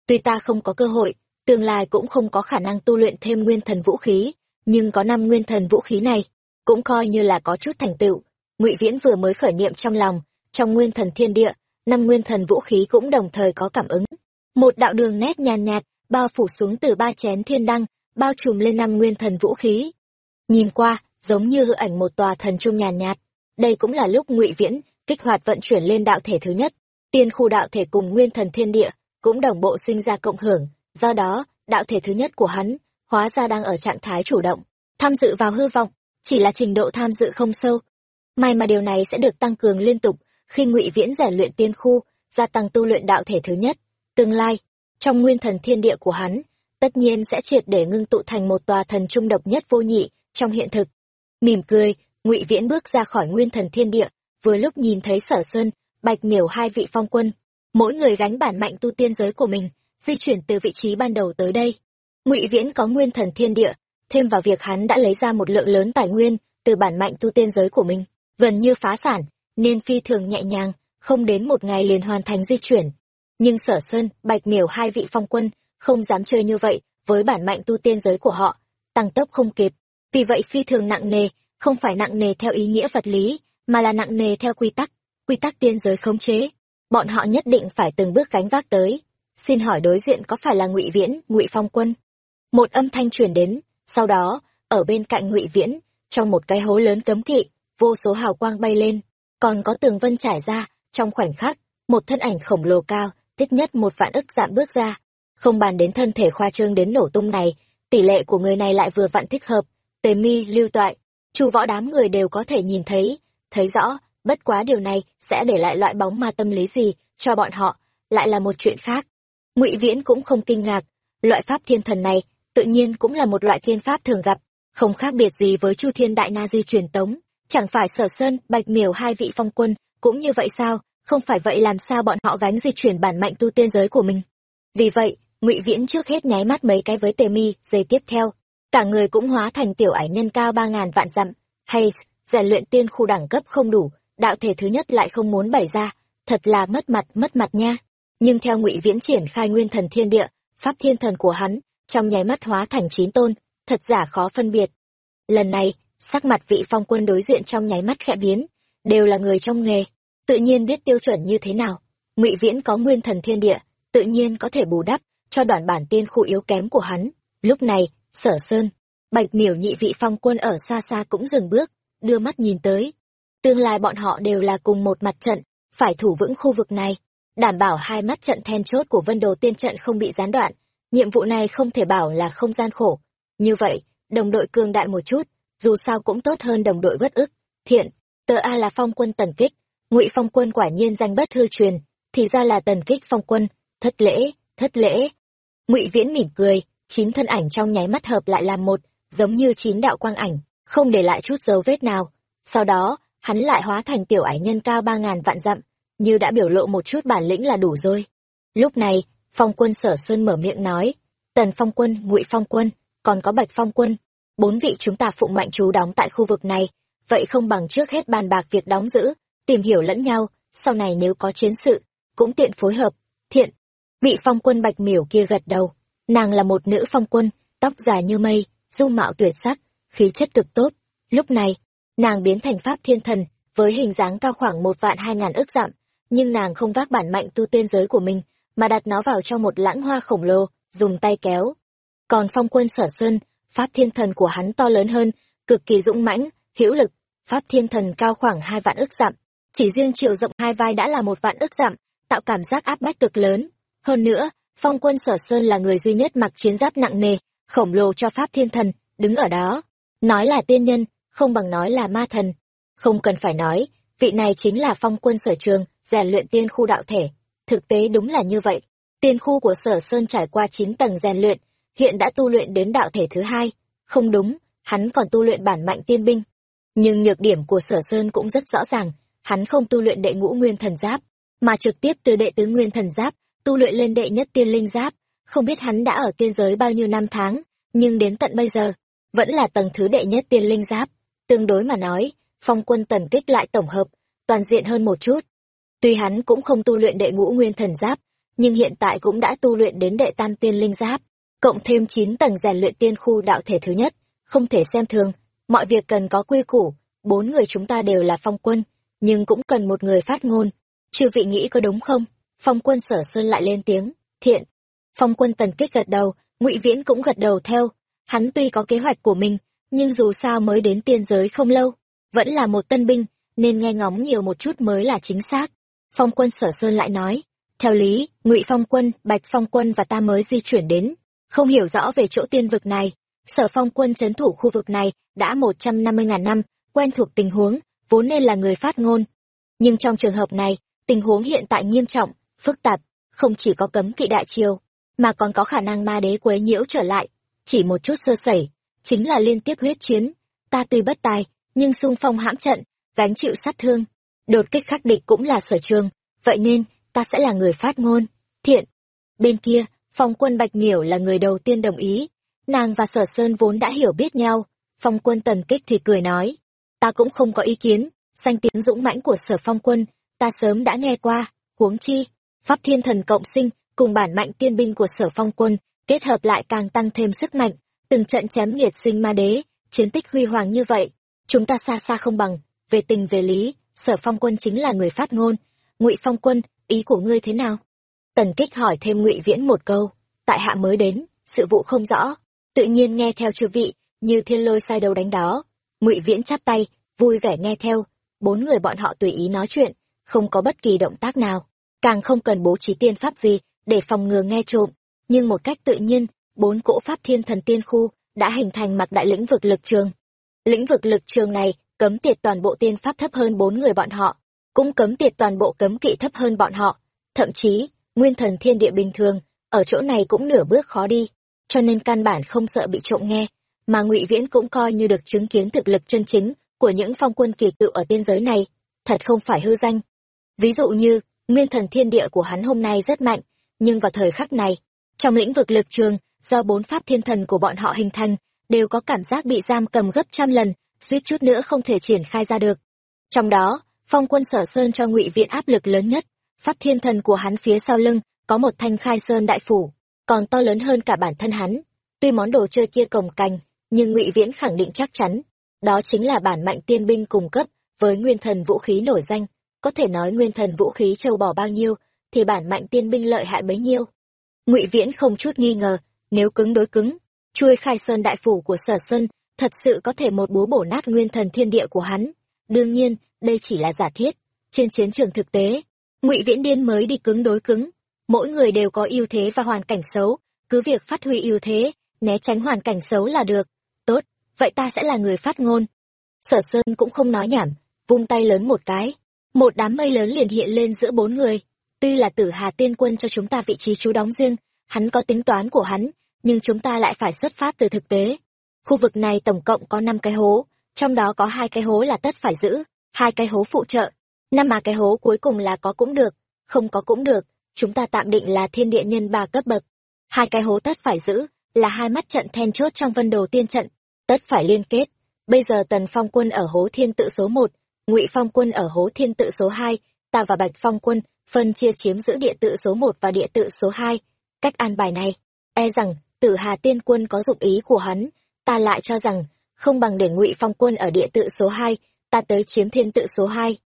Tuy ta không có cơ hội, tương lai cũng không có khả năng tu luyện thêm nguyên thần vũ khí, nhưng có năm nguyên thần vũ khí này, cũng coi như là có chút thành tựu. Ngụy Viễn vừa mới khởi niệm trong lòng, trong nguyên thần thiên địa, năm nguyên thần vũ khí cũng đồng thời có cảm ứng. Một đạo đường nét nhàn nhạt, bao phủ xuống từ ba chén thiên đăng, bao trùm lên năm nguyên thần vũ khí. Nhìn qua, giống như hư ảnh một tòa thần trung nhàn nhạt. Đây cũng là lúc Ngụy Viễn kích hoạt vận chuyển lên đạo thể thứ nhất, tiên khu đạo thể cùng nguyên thần thiên địa cũng đồng bộ sinh ra cộng hưởng, do đó, đạo thể thứ nhất của hắn hóa ra đang ở trạng thái chủ động, tham dự vào hư vọng, chỉ là trình độ tham dự không sâu. May mà điều này sẽ được tăng cường liên tục khi Ngụy Viễn rèn luyện tiên khu, gia tăng tu luyện đạo thể thứ nhất, tương lai, trong nguyên thần thiên địa của hắn, tất nhiên sẽ triệt để ngưng tụ thành một tòa thần trung độc nhất vô nhị trong hiện thực. Mỉm cười, Ngụy Viễn bước ra khỏi nguyên thần thiên địa, vừa lúc nhìn thấy Sở Sơn, Bạch Miểu hai vị phong quân, mỗi người gánh bản mạnh tu tiên giới của mình, di chuyển từ vị trí ban đầu tới đây. Ngụy Viễn có nguyên thần thiên địa, thêm vào việc hắn đã lấy ra một lượng lớn tài nguyên từ bản mạnh tu tiên giới của mình, gần như phá sản, nên phi thường nhẹ nhàng, không đến một ngày liền hoàn thành di chuyển. Nhưng Sở Sơn, Bạch Miểu hai vị phong quân không dám chơi như vậy với bản mạnh tu tiên giới của họ, tăng tốc không kịp. Vì vậy phi thường nặng nề, không phải nặng nề theo ý nghĩa vật lý, mà là nặng nề theo quy tắc, quy tắc tiên giới khống chế. Bọn họ nhất định phải từng bước gánh vác tới. Xin hỏi đối diện có phải là Ngụy Viễn, Ngụy Phong Quân? Một âm thanh truyền đến, sau đó, ở bên cạnh Ngụy Viễn, trong một cái hố lớn cấm kỵ, vô số hào quang bay lên, còn có tường vân trải ra, trong khoảnh khắc, một thân ảnh khổng lồ cao, thích nhất một vạn ức dặm bước ra. Không bàn đến thân thể khoa trương đến nổ tung này, tỷ lệ của người này lại vừa vặn thích hợp, tề mi lưu toại, chu võ đám người đều có thể nhìn thấy, thấy rõ, bất quá điều này sẽ để lại loại bóng ma tâm lý gì cho bọn họ, lại là một chuyện khác. Ngụy Viễn cũng không kinh ngạc, loại pháp thiên thần này tự nhiên cũng là một loại thiên pháp thường gặp, không khác biệt gì với Chu Thiên Đại Na Di truyền tống, chẳng phải Sở Sơn, Bạch Miểu hai vị phong quân cũng như vậy sao? Không phải vậy làm sao bọn họ gánh di chuyển bản mạnh tu tiên giới của mình? Vì vậy, Ngụy Viễn trước hết nháy mắt mấy cái với Tề Mi, giây tiếp theo, cả người cũng hóa thành tiểu ảnh nhân cao ba ngàn vạn dặm, hay rèn luyện tiên khu đẳng cấp không đủ, đạo thể thứ nhất lại không muốn bày ra, thật là mất mặt mất mặt nha. Nhưng theo Ngụy Viễn triển khai nguyên thần thiên địa, pháp thiên thần của hắn, trong nháy mắt hóa thành chín tôn, thật giả khó phân biệt. Lần này, sắc mặt vị phong quân đối diện trong nháy mắt khẽ biến, đều là người trong nghề, tự nhiên biết tiêu chuẩn như thế nào. Ngụy Viễn có nguyên thần thiên địa, tự nhiên có thể bù đắp cho đoạn bản tiên khu yếu kém của hắn. Lúc này, Sở Sơn, Bạch Miểu nhị vị phong quân ở xa xa cũng dừng bước, đưa mắt nhìn tới. Tương lai bọn họ đều là cùng một mặt trận, phải thủ vững khu vực này, đảm bảo hai mắt trận then chốt của vân đồ tiên trận không bị gián đoạn. Nhiệm vụ này không thể bảo là không gian khổ. Như vậy, đồng đội cường đại một chút, dù sao cũng tốt hơn đồng đội bất ức. Thiện, tờ A là phong quân tần kích, ngụy phong quân quả nhiên danh bất hư truyền, thì ra là tần kích phong quân, thất lễ, thất lễ. Ngụy Viễn mỉm cười, chín thân ảnh trong nháy mắt hợp lại làm một, giống như chín đạo quang ảnh, không để lại chút dấu vết nào. Sau đó, hắn lại hóa thành tiểu ảnh nhân cao ba ngàn vạn dặm, như đã biểu lộ một chút bản lĩnh là đủ rồi. Lúc này, phong quân sở sơn mở miệng nói, tần phong quân, ngụy phong quân, còn có bạch phong quân, bốn vị chúng ta phụng mạnh chú đóng tại khu vực này, vậy không bằng trước hết bàn bạc việc đóng giữ, tìm hiểu lẫn nhau, sau này nếu có chiến sự, cũng tiện phối hợp, thiện. Vị phong quân bạch miểu kia gật đầu, nàng là một nữ phong quân, tóc dài như mây, dung mạo tuyệt sắc, khí chất cực tốt. Lúc này, nàng biến thành pháp thiên thần, với hình dáng cao khoảng một vạn hai ngàn ức dặm, nhưng nàng không vác bản mạnh tu tiên giới của mình, mà đặt nó vào trong một lãng hoa khổng lồ, dùng tay kéo. Còn phong quân sở sơn, pháp thiên thần của hắn to lớn hơn, cực kỳ dũng mãnh, hữu lực, pháp thiên thần cao khoảng hai vạn ức dặm, chỉ riêng chiều rộng hai vai đã là một vạn ức dặm, tạo cảm giác áp bách cực lớn. Hơn nữa, phong quân sở sơn là người duy nhất mặc chiến giáp nặng nề, khổng lồ cho pháp thiên thần, đứng ở đó. Nói là tiên nhân, không bằng nói là ma thần. Không cần phải nói, vị này chính là phong quân sở trường, rèn luyện tiên khu đạo thể. Thực tế đúng là như vậy. Tiên khu của sở sơn trải qua chín tầng rèn luyện, hiện đã tu luyện đến đạo thể thứ hai. Không đúng, hắn còn tu luyện bản mạnh tiên binh. Nhưng nhược điểm của sở sơn cũng rất rõ ràng, hắn không tu luyện đệ ngũ nguyên thần giáp, mà trực tiếp từ đệ tứ nguyên thần giáp, tu luyện lên đệ nhất tiên linh giáp. Không biết hắn đã ở tiên giới bao nhiêu năm tháng, nhưng đến tận bây giờ, vẫn là tầng thứ đệ nhất tiên linh giáp. Tương đối mà nói, phong quân tần kích lại tổng hợp, toàn diện hơn một chút. Tuy hắn cũng không tu luyện đệ ngũ nguyên thần giáp, nhưng hiện tại cũng đã tu luyện đến đệ tam tiên linh giáp, cộng thêm chín tầng rèn luyện tiên khu đạo thể thứ nhất, không thể xem thường, mọi việc cần có quy củ, bốn người chúng ta đều là phong quân, nhưng cũng cần một người phát ngôn. Chư vị nghĩ có đúng không? Phong quân sở sơn lại lên tiếng, thiện. Phong quân tần kích gật đầu, ngụy Viễn cũng gật đầu theo. Hắn tuy có kế hoạch của mình, nhưng dù sao mới đến tiên giới không lâu, vẫn là một tân binh, nên nghe ngóng nhiều một chút mới là chính xác. Phong quân sở sơn lại nói, theo lý, ngụy Phong quân, Bạch Phong quân và ta mới di chuyển đến, không hiểu rõ về chỗ tiên vực này. Sở Phong quân chấn thủ khu vực này đã một trăm năm mươi ngàn năm, quen thuộc tình huống, vốn nên là người phát ngôn. Nhưng trong trường hợp này, tình huống hiện tại nghiêm trọng, phức tạp, không chỉ có cấm kỵ đại triều, mà còn có khả năng ma đế quấy nhiễu trở lại. Chỉ một chút sơ sẩy, chính là liên tiếp huyết chiến. Ta tuy bất tài, nhưng sung phong hãm trận, gánh chịu sát thương. Đột kích khắc địch cũng là sở trường, vậy nên, ta sẽ là người phát ngôn. Thiện. Bên kia, phong quân Bạch Miểu là người đầu tiên đồng ý. Nàng và sở sơn vốn đã hiểu biết nhau. Phong quân tần kích thì cười nói. Ta cũng không có ý kiến, danh tiếng dũng mãnh của sở phong quân, ta sớm đã nghe qua, huống chi. Pháp thiên thần cộng sinh, cùng bản mạnh tiên binh của sở phong quân, kết hợp lại càng tăng thêm sức mạnh, từng trận chém nghiệt sinh ma đế, chiến tích huy hoàng như vậy, chúng ta xa xa không bằng, về tình về lý, sở phong quân chính là người phát ngôn, ngụy phong quân, ý của ngươi thế nào? Tần kích hỏi thêm ngụy viễn một câu, tại hạ mới đến, sự vụ không rõ, tự nhiên nghe theo chư vị, như thiên lôi sai đầu đánh đó. ngụy viễn chắp tay, vui vẻ nghe theo, bốn người bọn họ tùy ý nói chuyện, không có bất kỳ động tác nào, càng không cần bố trí tiên pháp gì để phòng ngừa nghe trộm, nhưng một cách tự nhiên, bốn cỗ pháp thiên thần tiên khu đã hình thành mặc đại lĩnh vực lực trường. Lĩnh vực lực trường này cấm tiệt toàn bộ tiên pháp thấp hơn bốn người bọn họ, cũng cấm tiệt toàn bộ cấm kỵ thấp hơn bọn họ, thậm chí, nguyên thần thiên địa bình thường, ở chỗ này cũng nửa bước khó đi, cho nên căn bản không sợ bị trộm nghe, mà Ngụy Viễn cũng coi như được chứng kiến thực lực chân chính của những phong quân kỳ cựu ở tiên giới này, thật không phải hư danh. Ví dụ như, nguyên thần thiên địa của hắn hôm nay rất mạnh, nhưng vào thời khắc này, trong lĩnh vực lực trường, do bốn pháp thiên thần của bọn họ hình thành, đều có cảm giác bị giam cầm gấp trăm lần, suýt chút nữa không thể triển khai ra được. Trong đó, phong quân sở sơn cho ngụy viện áp lực lớn nhất, pháp thiên thần của hắn phía sau lưng có một thanh khai sơn đại phủ, còn to lớn hơn cả bản thân hắn. Tuy món đồ chơi kia cồng cành, nhưng ngụy viễn khẳng định chắc chắn, đó chính là bản mạnh tiên binh cung cấp với nguyên thần vũ khí nổi danh. Có thể nói nguyên thần vũ khí châu bò bao nhiêu, thì bản mạnh tiên binh lợi hại bấy nhiêu. Ngụy Viễn không chút nghi ngờ, nếu cứng đối cứng, chuôi khai sơn đại phủ của sở sơn thật sự có thể một búa bổ nát nguyên thần thiên địa của hắn. Đương nhiên, đây chỉ là giả thiết. Trên chiến trường thực tế, Ngụy Viễn điên mới đi cứng đối cứng. Mỗi người đều có ưu thế và hoàn cảnh xấu, cứ việc phát huy ưu thế, né tránh hoàn cảnh xấu là được. Tốt, vậy ta sẽ là người phát ngôn. Sở Sơn cũng không nói nhảm, vung tay lớn một cái. Một đám mây lớn liền hiện lên giữa bốn người. Tuy là tử hà tiên quân cho chúng ta vị trí trú đóng riêng, hắn có tính toán của hắn, nhưng chúng ta lại phải xuất phát từ thực tế. Khu vực này tổng cộng có năm cái hố, trong đó có hai cái hố là tất phải giữ, hai cái hố phụ trợ. Năm mà cái hố cuối cùng là có cũng được, không có cũng được, chúng ta tạm định là thiên địa nhân ba cấp bậc. Hai cái hố tất phải giữ, là hai mắt trận then chốt trong vân đồ tiên trận, tất phải liên kết. Bây giờ Tần Phong Quân ở hố thiên tự số một, Ngụy Phong Quân ở hố thiên tự số hai, ta và Bạch Phong Quân phân chia chiếm giữ địa tự số một và địa tự số hai. Cách an bài này, e rằng Tử Hà Tiên Quân có dụng ý của hắn, ta lại cho rằng không bằng để Ngụy Phong Quân ở địa tự số hai, ta tới chiếm thiên tự số hai.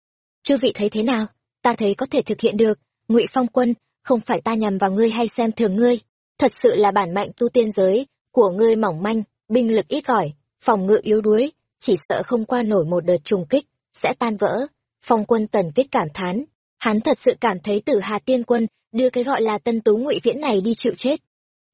Chư vị thấy thế nào? Ta thấy có thể thực hiện được, Ngụy Phong Quân, không phải ta nhằm vào ngươi hay xem thường ngươi, thật sự là bản mạnh tu tiên giới của ngươi mỏng manh, binh lực ít ỏi, phòng ngự yếu đuối, chỉ sợ không qua nổi một đợt trùng kích, sẽ tan vỡ. Phong quân tần tiết cảm thán, hắn thật sự cảm thấy tử hà tiên quân đưa cái gọi là tân tú ngụy viễn này đi chịu chết.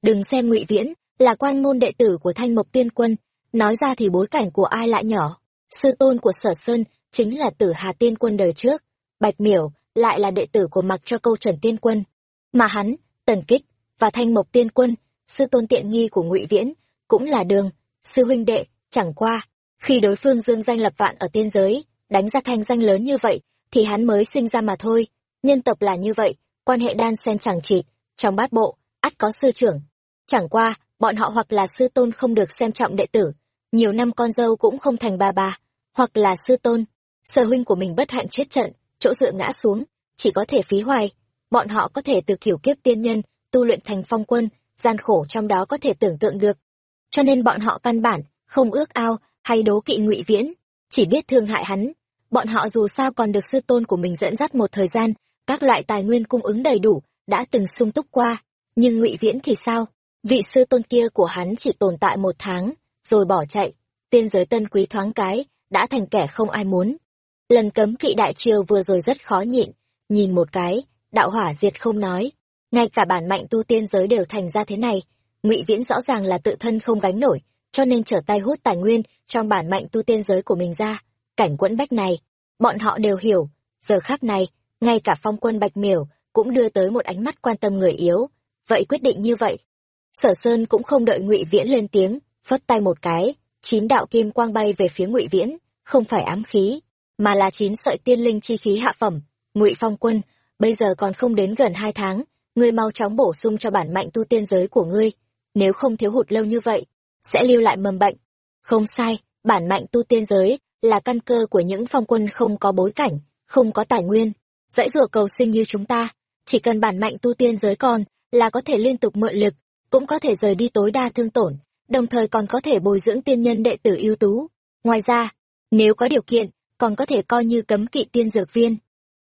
Đừng xem ngụy viễn, là quan môn đệ tử của thanh mộc tiên quân, nói ra thì bối cảnh của ai lại nhỏ. Sư tôn của sở sơn chính là tử hà tiên quân đời trước, bạch miểu lại là đệ tử của mặc cho câu trần tiên quân. Mà hắn, tần kích, và thanh mộc tiên quân, sư tôn tiện nghi của ngụy viễn, cũng là đường, sư huynh đệ, chẳng qua. Khi đối phương dương danh lập vạn ở tiên giới, đánh ra thanh danh lớn như vậy, thì hắn mới sinh ra mà thôi. Nhân tộc là như vậy, quan hệ đan sen chẳng chịt, trong bát bộ, ắt có sư trưởng. Chẳng qua, bọn họ hoặc là sư tôn không được xem trọng đệ tử, nhiều năm con dâu cũng không thành ba ba, hoặc là sư tôn, sở huynh của mình bất hạnh chết trận, chỗ dựa ngã xuống, chỉ có thể phí hoài. Bọn họ có thể từ kiểu kiếp tiên nhân, tu luyện thành phong quân, gian khổ trong đó có thể tưởng tượng được. Cho nên bọn họ căn bản, không ước ao, hay đố kỵ ngụy viễn, chỉ biết thương hại hắn. Bọn họ dù sao còn được sư tôn của mình dẫn dắt một thời gian, các loại tài nguyên cung ứng đầy đủ, đã từng sung túc qua. Nhưng ngụy viễn thì sao? Vị sư tôn kia của hắn chỉ tồn tại một tháng, rồi bỏ chạy. Tiên giới tân quý thoáng cái, đã thành kẻ không ai muốn. Lần cấm kỵ đại triều vừa rồi rất khó nhịn, nhìn một cái, đạo hỏa diệt không nói, ngay cả bản mạnh tu tiên giới đều thành ra thế này. Ngụy viễn rõ ràng là tự thân không gánh nổi cho nên trở tay hút tài nguyên trong bản mạnh tu tiên giới của mình ra. Cảnh quẫn bách này bọn họ đều hiểu. Giờ khác này ngay cả phong quân bạch miểu cũng đưa tới một ánh mắt quan tâm người yếu. Vậy quyết định như vậy. Sở sơn cũng không đợi ngụy viễn lên tiếng phất tay một cái chín đạo kim quang bay về phía ngụy viễn. Không phải ám khí mà là chín sợi tiên linh chi khí hạ phẩm ngụy phong quân bây giờ còn không đến gần hai tháng ngươi mau chóng bổ sung cho bản mạnh tu tiên giới của ngươi, nếu không thiếu hụt lâu như vậy, sẽ lưu lại mầm bệnh. Không sai, bản mạnh tu tiên giới là căn cơ của những phong quân không có bối cảnh, không có tài nguyên, dãy rùa cầu sinh như chúng ta, chỉ cần bản mạnh tu tiên giới còn là có thể liên tục mượn lực, cũng có thể rời đi tối đa thương tổn, đồng thời còn có thể bồi dưỡng tiên nhân đệ tử ưu tú. Ngoài ra, nếu có điều kiện, còn có thể coi như cấm kỵ tiên dược viên.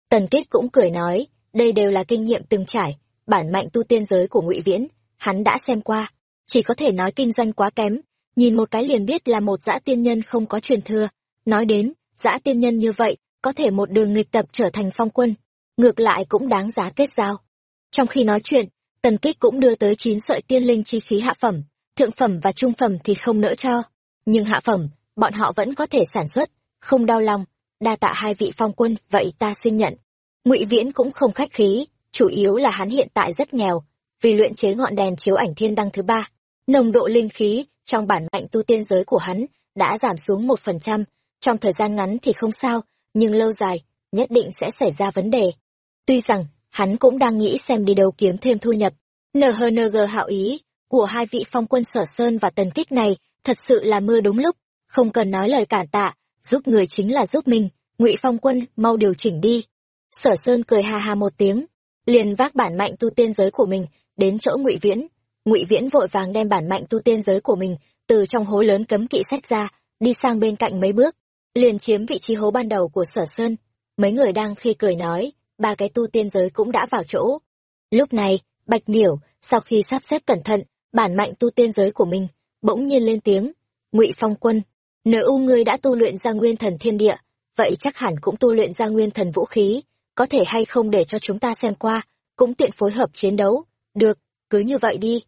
Tần Kết cũng cười nói, đây đều là kinh nghiệm từng trải, bản mạnh tu tiên giới của ngụy viễn hắn đã xem qua. Chỉ có thể nói kinh doanh quá kém nhìn một cái liền biết là một dã tiên nhân không có truyền thừa. Nói đến dã tiên nhân như vậy có thể một đường nghịch tập trở thành phong quân ngược lại cũng đáng giá kết giao. Trong khi nói chuyện tần kích cũng đưa tới chín sợi tiên linh chi khí hạ phẩm thượng phẩm và trung phẩm thì không nỡ cho. Nhưng hạ phẩm bọn họ vẫn có thể sản xuất không đau lòng đa tạ hai vị phong quân vậy ta xin nhận ngụy viễn cũng không khách khí chủ yếu là hắn hiện tại rất nghèo, vì luyện chế ngọn đèn chiếu ảnh thiên đăng thứ ba, nồng độ linh khí trong bản mạnh tu tiên giới của hắn đã giảm xuống một phần trăm, trong thời gian ngắn thì không sao, nhưng lâu dài, nhất định sẽ xảy ra vấn đề. Tuy rằng, hắn cũng đang nghĩ xem đi đâu kiếm thêm thu nhập. NHNG hạo ý của hai vị phong quân sở sơn và tần kích này thật sự là mưa đúng lúc, không cần nói lời cản tạ, giúp người chính là giúp mình, ngụy phong quân mau điều chỉnh đi. Sở sơn cười ha ha một tiếng, liền vác bản mạnh tu tiên giới của mình đến chỗ ngụy viễn. Ngụy viễn vội vàng đem bản mạnh tu tiên giới của mình từ trong hố lớn cấm kỵ sách ra đi sang bên cạnh mấy bước liền chiếm vị trí hố ban đầu của sở sơn. Mấy người đang khi cười nói ba cái tu tiên giới cũng đã vào chỗ. Lúc này bạch miểu sau khi sắp xếp cẩn thận bản mạnh tu tiên giới của mình bỗng nhiên lên tiếng. Ngụy phong quân nếu u ngươi đã tu luyện ra nguyên thần thiên địa, vậy chắc hẳn cũng tu luyện ra nguyên thần vũ khí, có thể hay không để cho chúng ta xem qua, cũng tiện phối hợp chiến đấu. Được, cứ như vậy đi.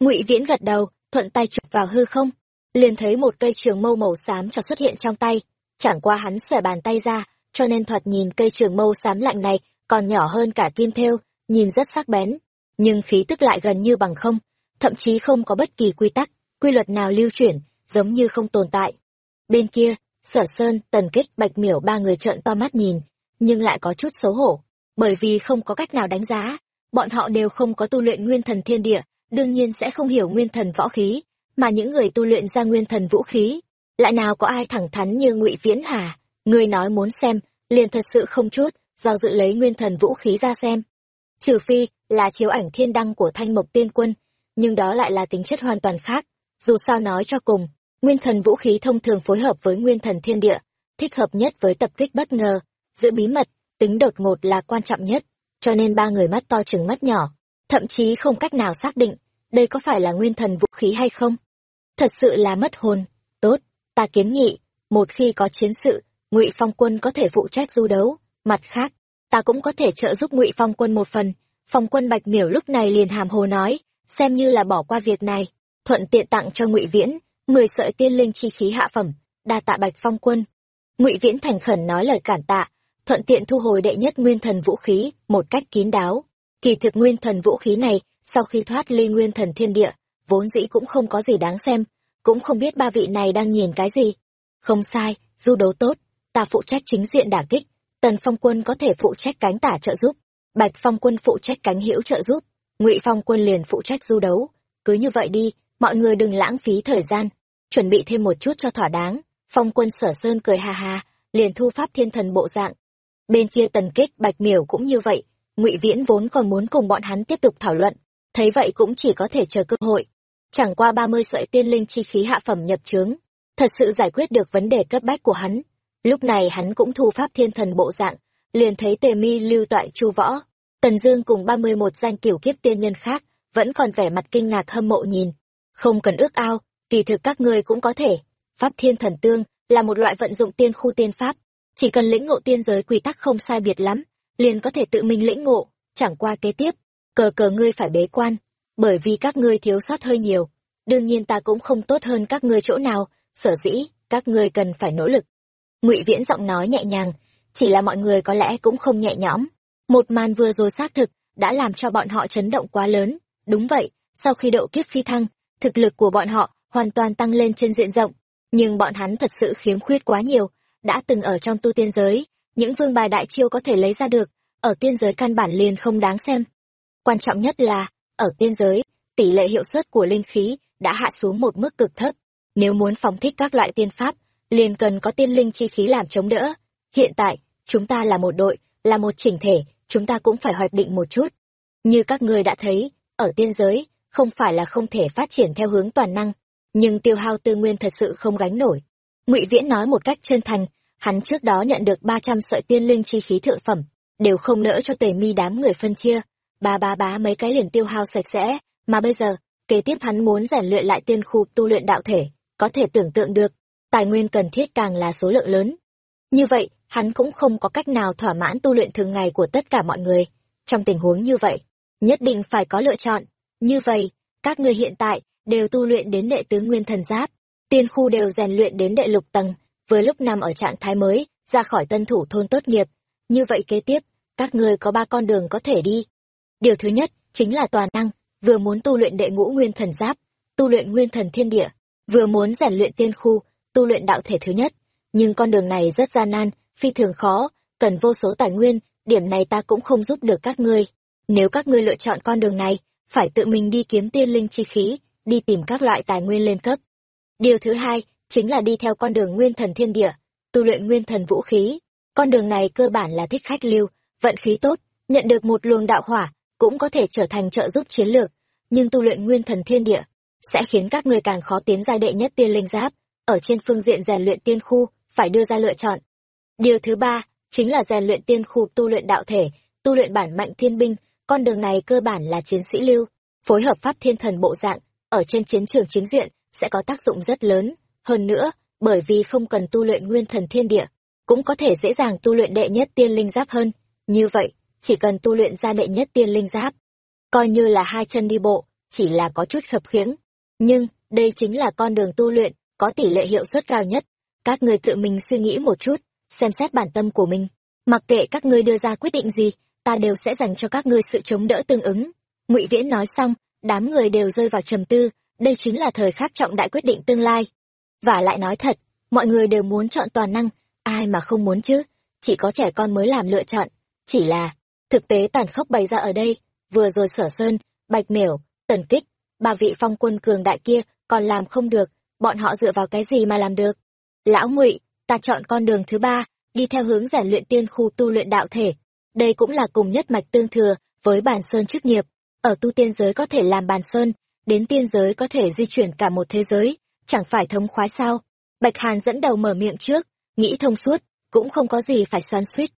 Ngụy viễn gật đầu, thuận tay chụp vào hư không, liền thấy một cây trường mâu màu xám cho xuất hiện trong tay. Chẳng qua hắn xòe bàn tay ra, cho nên thoạt nhìn cây trường mâu xám lạnh này còn nhỏ hơn cả kim thêu, nhìn rất sắc bén, nhưng khí tức lại gần như bằng không, thậm chí không có bất kỳ quy tắc, quy luật nào lưu chuyển, giống như không tồn tại. Bên kia, Sở Sơn, Tần Kích, Bạch Miểu ba người trợn to mắt nhìn, nhưng lại có chút xấu hổ, bởi vì không có cách nào đánh giá, bọn họ đều không có tu luyện nguyên thần thiên địa, đương nhiên sẽ không hiểu nguyên thần võ khí, mà những người tu luyện ra nguyên thần vũ khí, lại nào có ai thẳng thắn như Ngụy Viễn Hà, người nói muốn xem, liền thật sự không chút, do dự lấy nguyên thần vũ khí ra xem. Trừ phi là chiếu ảnh thiên đăng của Thanh Mộc Tiên Quân, nhưng đó lại là tính chất hoàn toàn khác, dù sao nói cho cùng, nguyên thần vũ khí thông thường phối hợp với nguyên thần thiên địa, thích hợp nhất với tập kích bất ngờ, giữ bí mật, tính đột ngột là quan trọng nhất, cho nên ba người mắt to chừng mắt nhỏ, thậm chí không cách nào xác định đây có phải là nguyên thần vũ khí hay không. Thật sự là mất hồn. Tốt, ta kiến nghị, một khi có chiến sự, Ngụy Phong Quân có thể phụ trách du đấu, mặt khác, ta cũng có thể trợ giúp Ngụy Phong Quân một phần. Phong Quân Bạch Miểu lúc này liền hàm hồ nói, xem như là bỏ qua việc này, thuận tiện tặng cho Ngụy Viễn mười sợi tiên linh chi khí hạ phẩm, đa tạ Bạch Phong Quân. Ngụy Viễn thành khẩn nói lời cản tạ, thuận tiện thu hồi đệ nhất nguyên thần vũ khí một cách kín đáo. Kỳ thực nguyên thần vũ khí này, sau khi thoát ly nguyên thần thiên địa, vốn dĩ cũng không có gì đáng xem, cũng không biết ba vị này đang nhìn cái gì. Không sai, du đấu tốt, ta phụ trách chính diện đả kích, Tần Phong Quân có thể phụ trách cánh tả trợ giúp, Bạch Phong Quân phụ trách cánh hữu trợ giúp, Ngụy Phong Quân liền phụ trách du đấu. Cứ như vậy đi, mọi người đừng lãng phí thời gian, chuẩn bị thêm một chút cho thỏa đáng. Phong Quân Sở Sơn cười ha ha, liền thu pháp thiên thần bộ dạng, bên kia tần kích bạch miểu cũng như vậy. Ngụy viễn vốn còn muốn cùng bọn hắn tiếp tục thảo luận. Thấy vậy cũng chỉ có thể chờ cơ hội. Chẳng qua ba mươi sợi tiên linh chi khí hạ phẩm nhập trướng. Thật sự giải quyết được vấn đề cấp bách của hắn. Lúc này hắn cũng thu pháp thiên thần bộ dạng liền thấy tề mi lưu toại chu võ tần dương cùng ba mươi một danh kiểu kiếp tiên nhân khác vẫn còn vẻ mặt kinh ngạc hâm mộ nhìn không cần ước ao, kỳ thực các ngươi cũng có thể. Pháp thiên thần tương là một loại vận dụng tiên khu tiên pháp. Chỉ cần lĩnh ngộ tiên giới quy tắc không sai biệt lắm, liền có thể tự mình lĩnh ngộ, chẳng qua kế tiếp, cờ cờ ngươi phải bế quan, bởi vì các ngươi thiếu sót hơi nhiều. Đương nhiên ta cũng không tốt hơn các ngươi chỗ nào, sở dĩ các ngươi cần phải nỗ lực. Ngụy viễn giọng nói nhẹ nhàng, chỉ là mọi người có lẽ cũng không nhẹ nhõm. Một màn vừa rồi xác thực đã làm cho bọn họ chấn động quá lớn. Đúng vậy, sau khi độ kiếp phi thăng thực lực của bọn họ hoàn toàn tăng lên trên diện rộng nhưng bọn hắn thật sự khiếm khuyết quá nhiều đã từng ở trong tu tiên giới, những vương bài đại chiêu có thể lấy ra được, ở tiên giới căn bản liền không đáng xem. Quan trọng nhất là, ở tiên giới, tỷ lệ hiệu suất của linh khí đã hạ xuống một mức cực thấp. Nếu muốn phóng thích các loại tiên pháp, liền cần có tiên linh chi khí làm chống đỡ. Hiện tại, chúng ta là một đội, là một chỉnh thể, chúng ta cũng phải hoạch định một chút. Như các ngươi đã thấy, ở tiên giới, không phải là không thể phát triển theo hướng toàn năng, nhưng tiêu hao tư nguyên thật sự không gánh nổi. Ngụy viễn nói một cách chân thành hắn trước đó nhận được ba trăm sợi tiên linh chi khí thượng phẩm đều không nỡ cho tề mi đám người phân chia. Ba ba bá mấy cái liền tiêu hao sạch sẽ mà bây giờ kế tiếp hắn muốn rèn luyện lại tiên khu tu luyện đạo thể có thể tưởng tượng được tài nguyên cần thiết càng là số lượng lớn. Như vậy hắn cũng không có cách nào thỏa mãn tu luyện thường ngày của tất cả mọi người. Trong tình huống như vậy nhất định phải có lựa chọn như vậy các người hiện tại đều tu luyện đến đệ tứ nguyên thần giáp tiên khu đều rèn luyện đến đệ lục tầng, với lúc nằm ở trạng thái mới, ra khỏi tân thủ thôn tốt nghiệp. Như vậy kế tiếp, các ngươi có ba con đường có thể đi. Điều thứ nhất, chính là toàn năng, vừa muốn tu luyện đệ ngũ nguyên thần giáp, tu luyện nguyên thần thiên địa, vừa muốn rèn luyện tiên khu, tu luyện đạo thể thứ nhất. Nhưng con đường này rất gian nan, phi thường khó, cần vô số tài nguyên, điểm này ta cũng không giúp được các ngươi. Nếu các ngươi lựa chọn con đường này, phải tự mình đi kiếm tiên linh chi khí, đi tìm các loại tài nguyên lên cấp, Điều thứ hai, chính là đi theo con đường nguyên thần thiên địa, tu luyện nguyên thần vũ khí. Con đường này cơ bản là thích khách lưu, vận khí tốt, nhận được một luồng đạo hỏa, cũng có thể trở thành trợ giúp chiến lược, nhưng tu luyện nguyên thần thiên địa sẽ khiến các người càng khó tiến giai đệ nhất tiên linh giáp, ở trên phương diện rèn luyện tiên khu, phải đưa ra lựa chọn. Điều thứ ba, chính là rèn luyện tiên khu tu luyện đạo thể, tu luyện bản mạnh thiên binh, con đường này cơ bản là chiến sĩ lưu, phối hợp pháp thiên thần bộ dạng, ở trên chiến trường chính diện sẽ có tác dụng rất lớn. Hơn nữa, bởi vì không cần tu luyện nguyên thần thiên địa, cũng có thể dễ dàng tu luyện đệ nhất tiên linh giáp hơn. Như vậy, chỉ cần tu luyện ra đệ nhất tiên linh giáp, coi như là hai chân đi bộ, chỉ là có chút khập khiễng. Nhưng, đây chính là con đường tu luyện, có tỷ lệ hiệu suất cao nhất. Các người tự mình suy nghĩ một chút, xem xét bản tâm của mình. Mặc kệ các ngươi đưa ra quyết định gì, ta đều sẽ dành cho các ngươi sự chống đỡ tương ứng. Ngụy Viễn nói xong, đám người đều rơi vào trầm tư, đây chính là thời khắc trọng đại quyết định tương lai. Và lại nói thật, mọi người đều muốn chọn toàn năng, ai mà không muốn chứ, chỉ có trẻ con mới làm lựa chọn. Chỉ là, thực tế tàn khốc bày ra ở đây, vừa rồi sở sơn, bạch miểu, tần kích, ba vị phong quân cường đại kia còn làm không được, bọn họ dựa vào cái gì mà làm được. Lão ngụy ta chọn con đường thứ ba, đi theo hướng rèn luyện tiên khu tu luyện đạo thể. Đây cũng là cùng nhất mạch tương thừa với bàn sơn chức nghiệp. Ở tu tiên giới có thể làm bàn sơn, đến tiên giới có thể di chuyển cả một thế giới, chẳng phải thống khoái sao. Bạch Hàn dẫn đầu mở miệng trước, nghĩ thông suốt, cũng không có gì phải xoan suýt.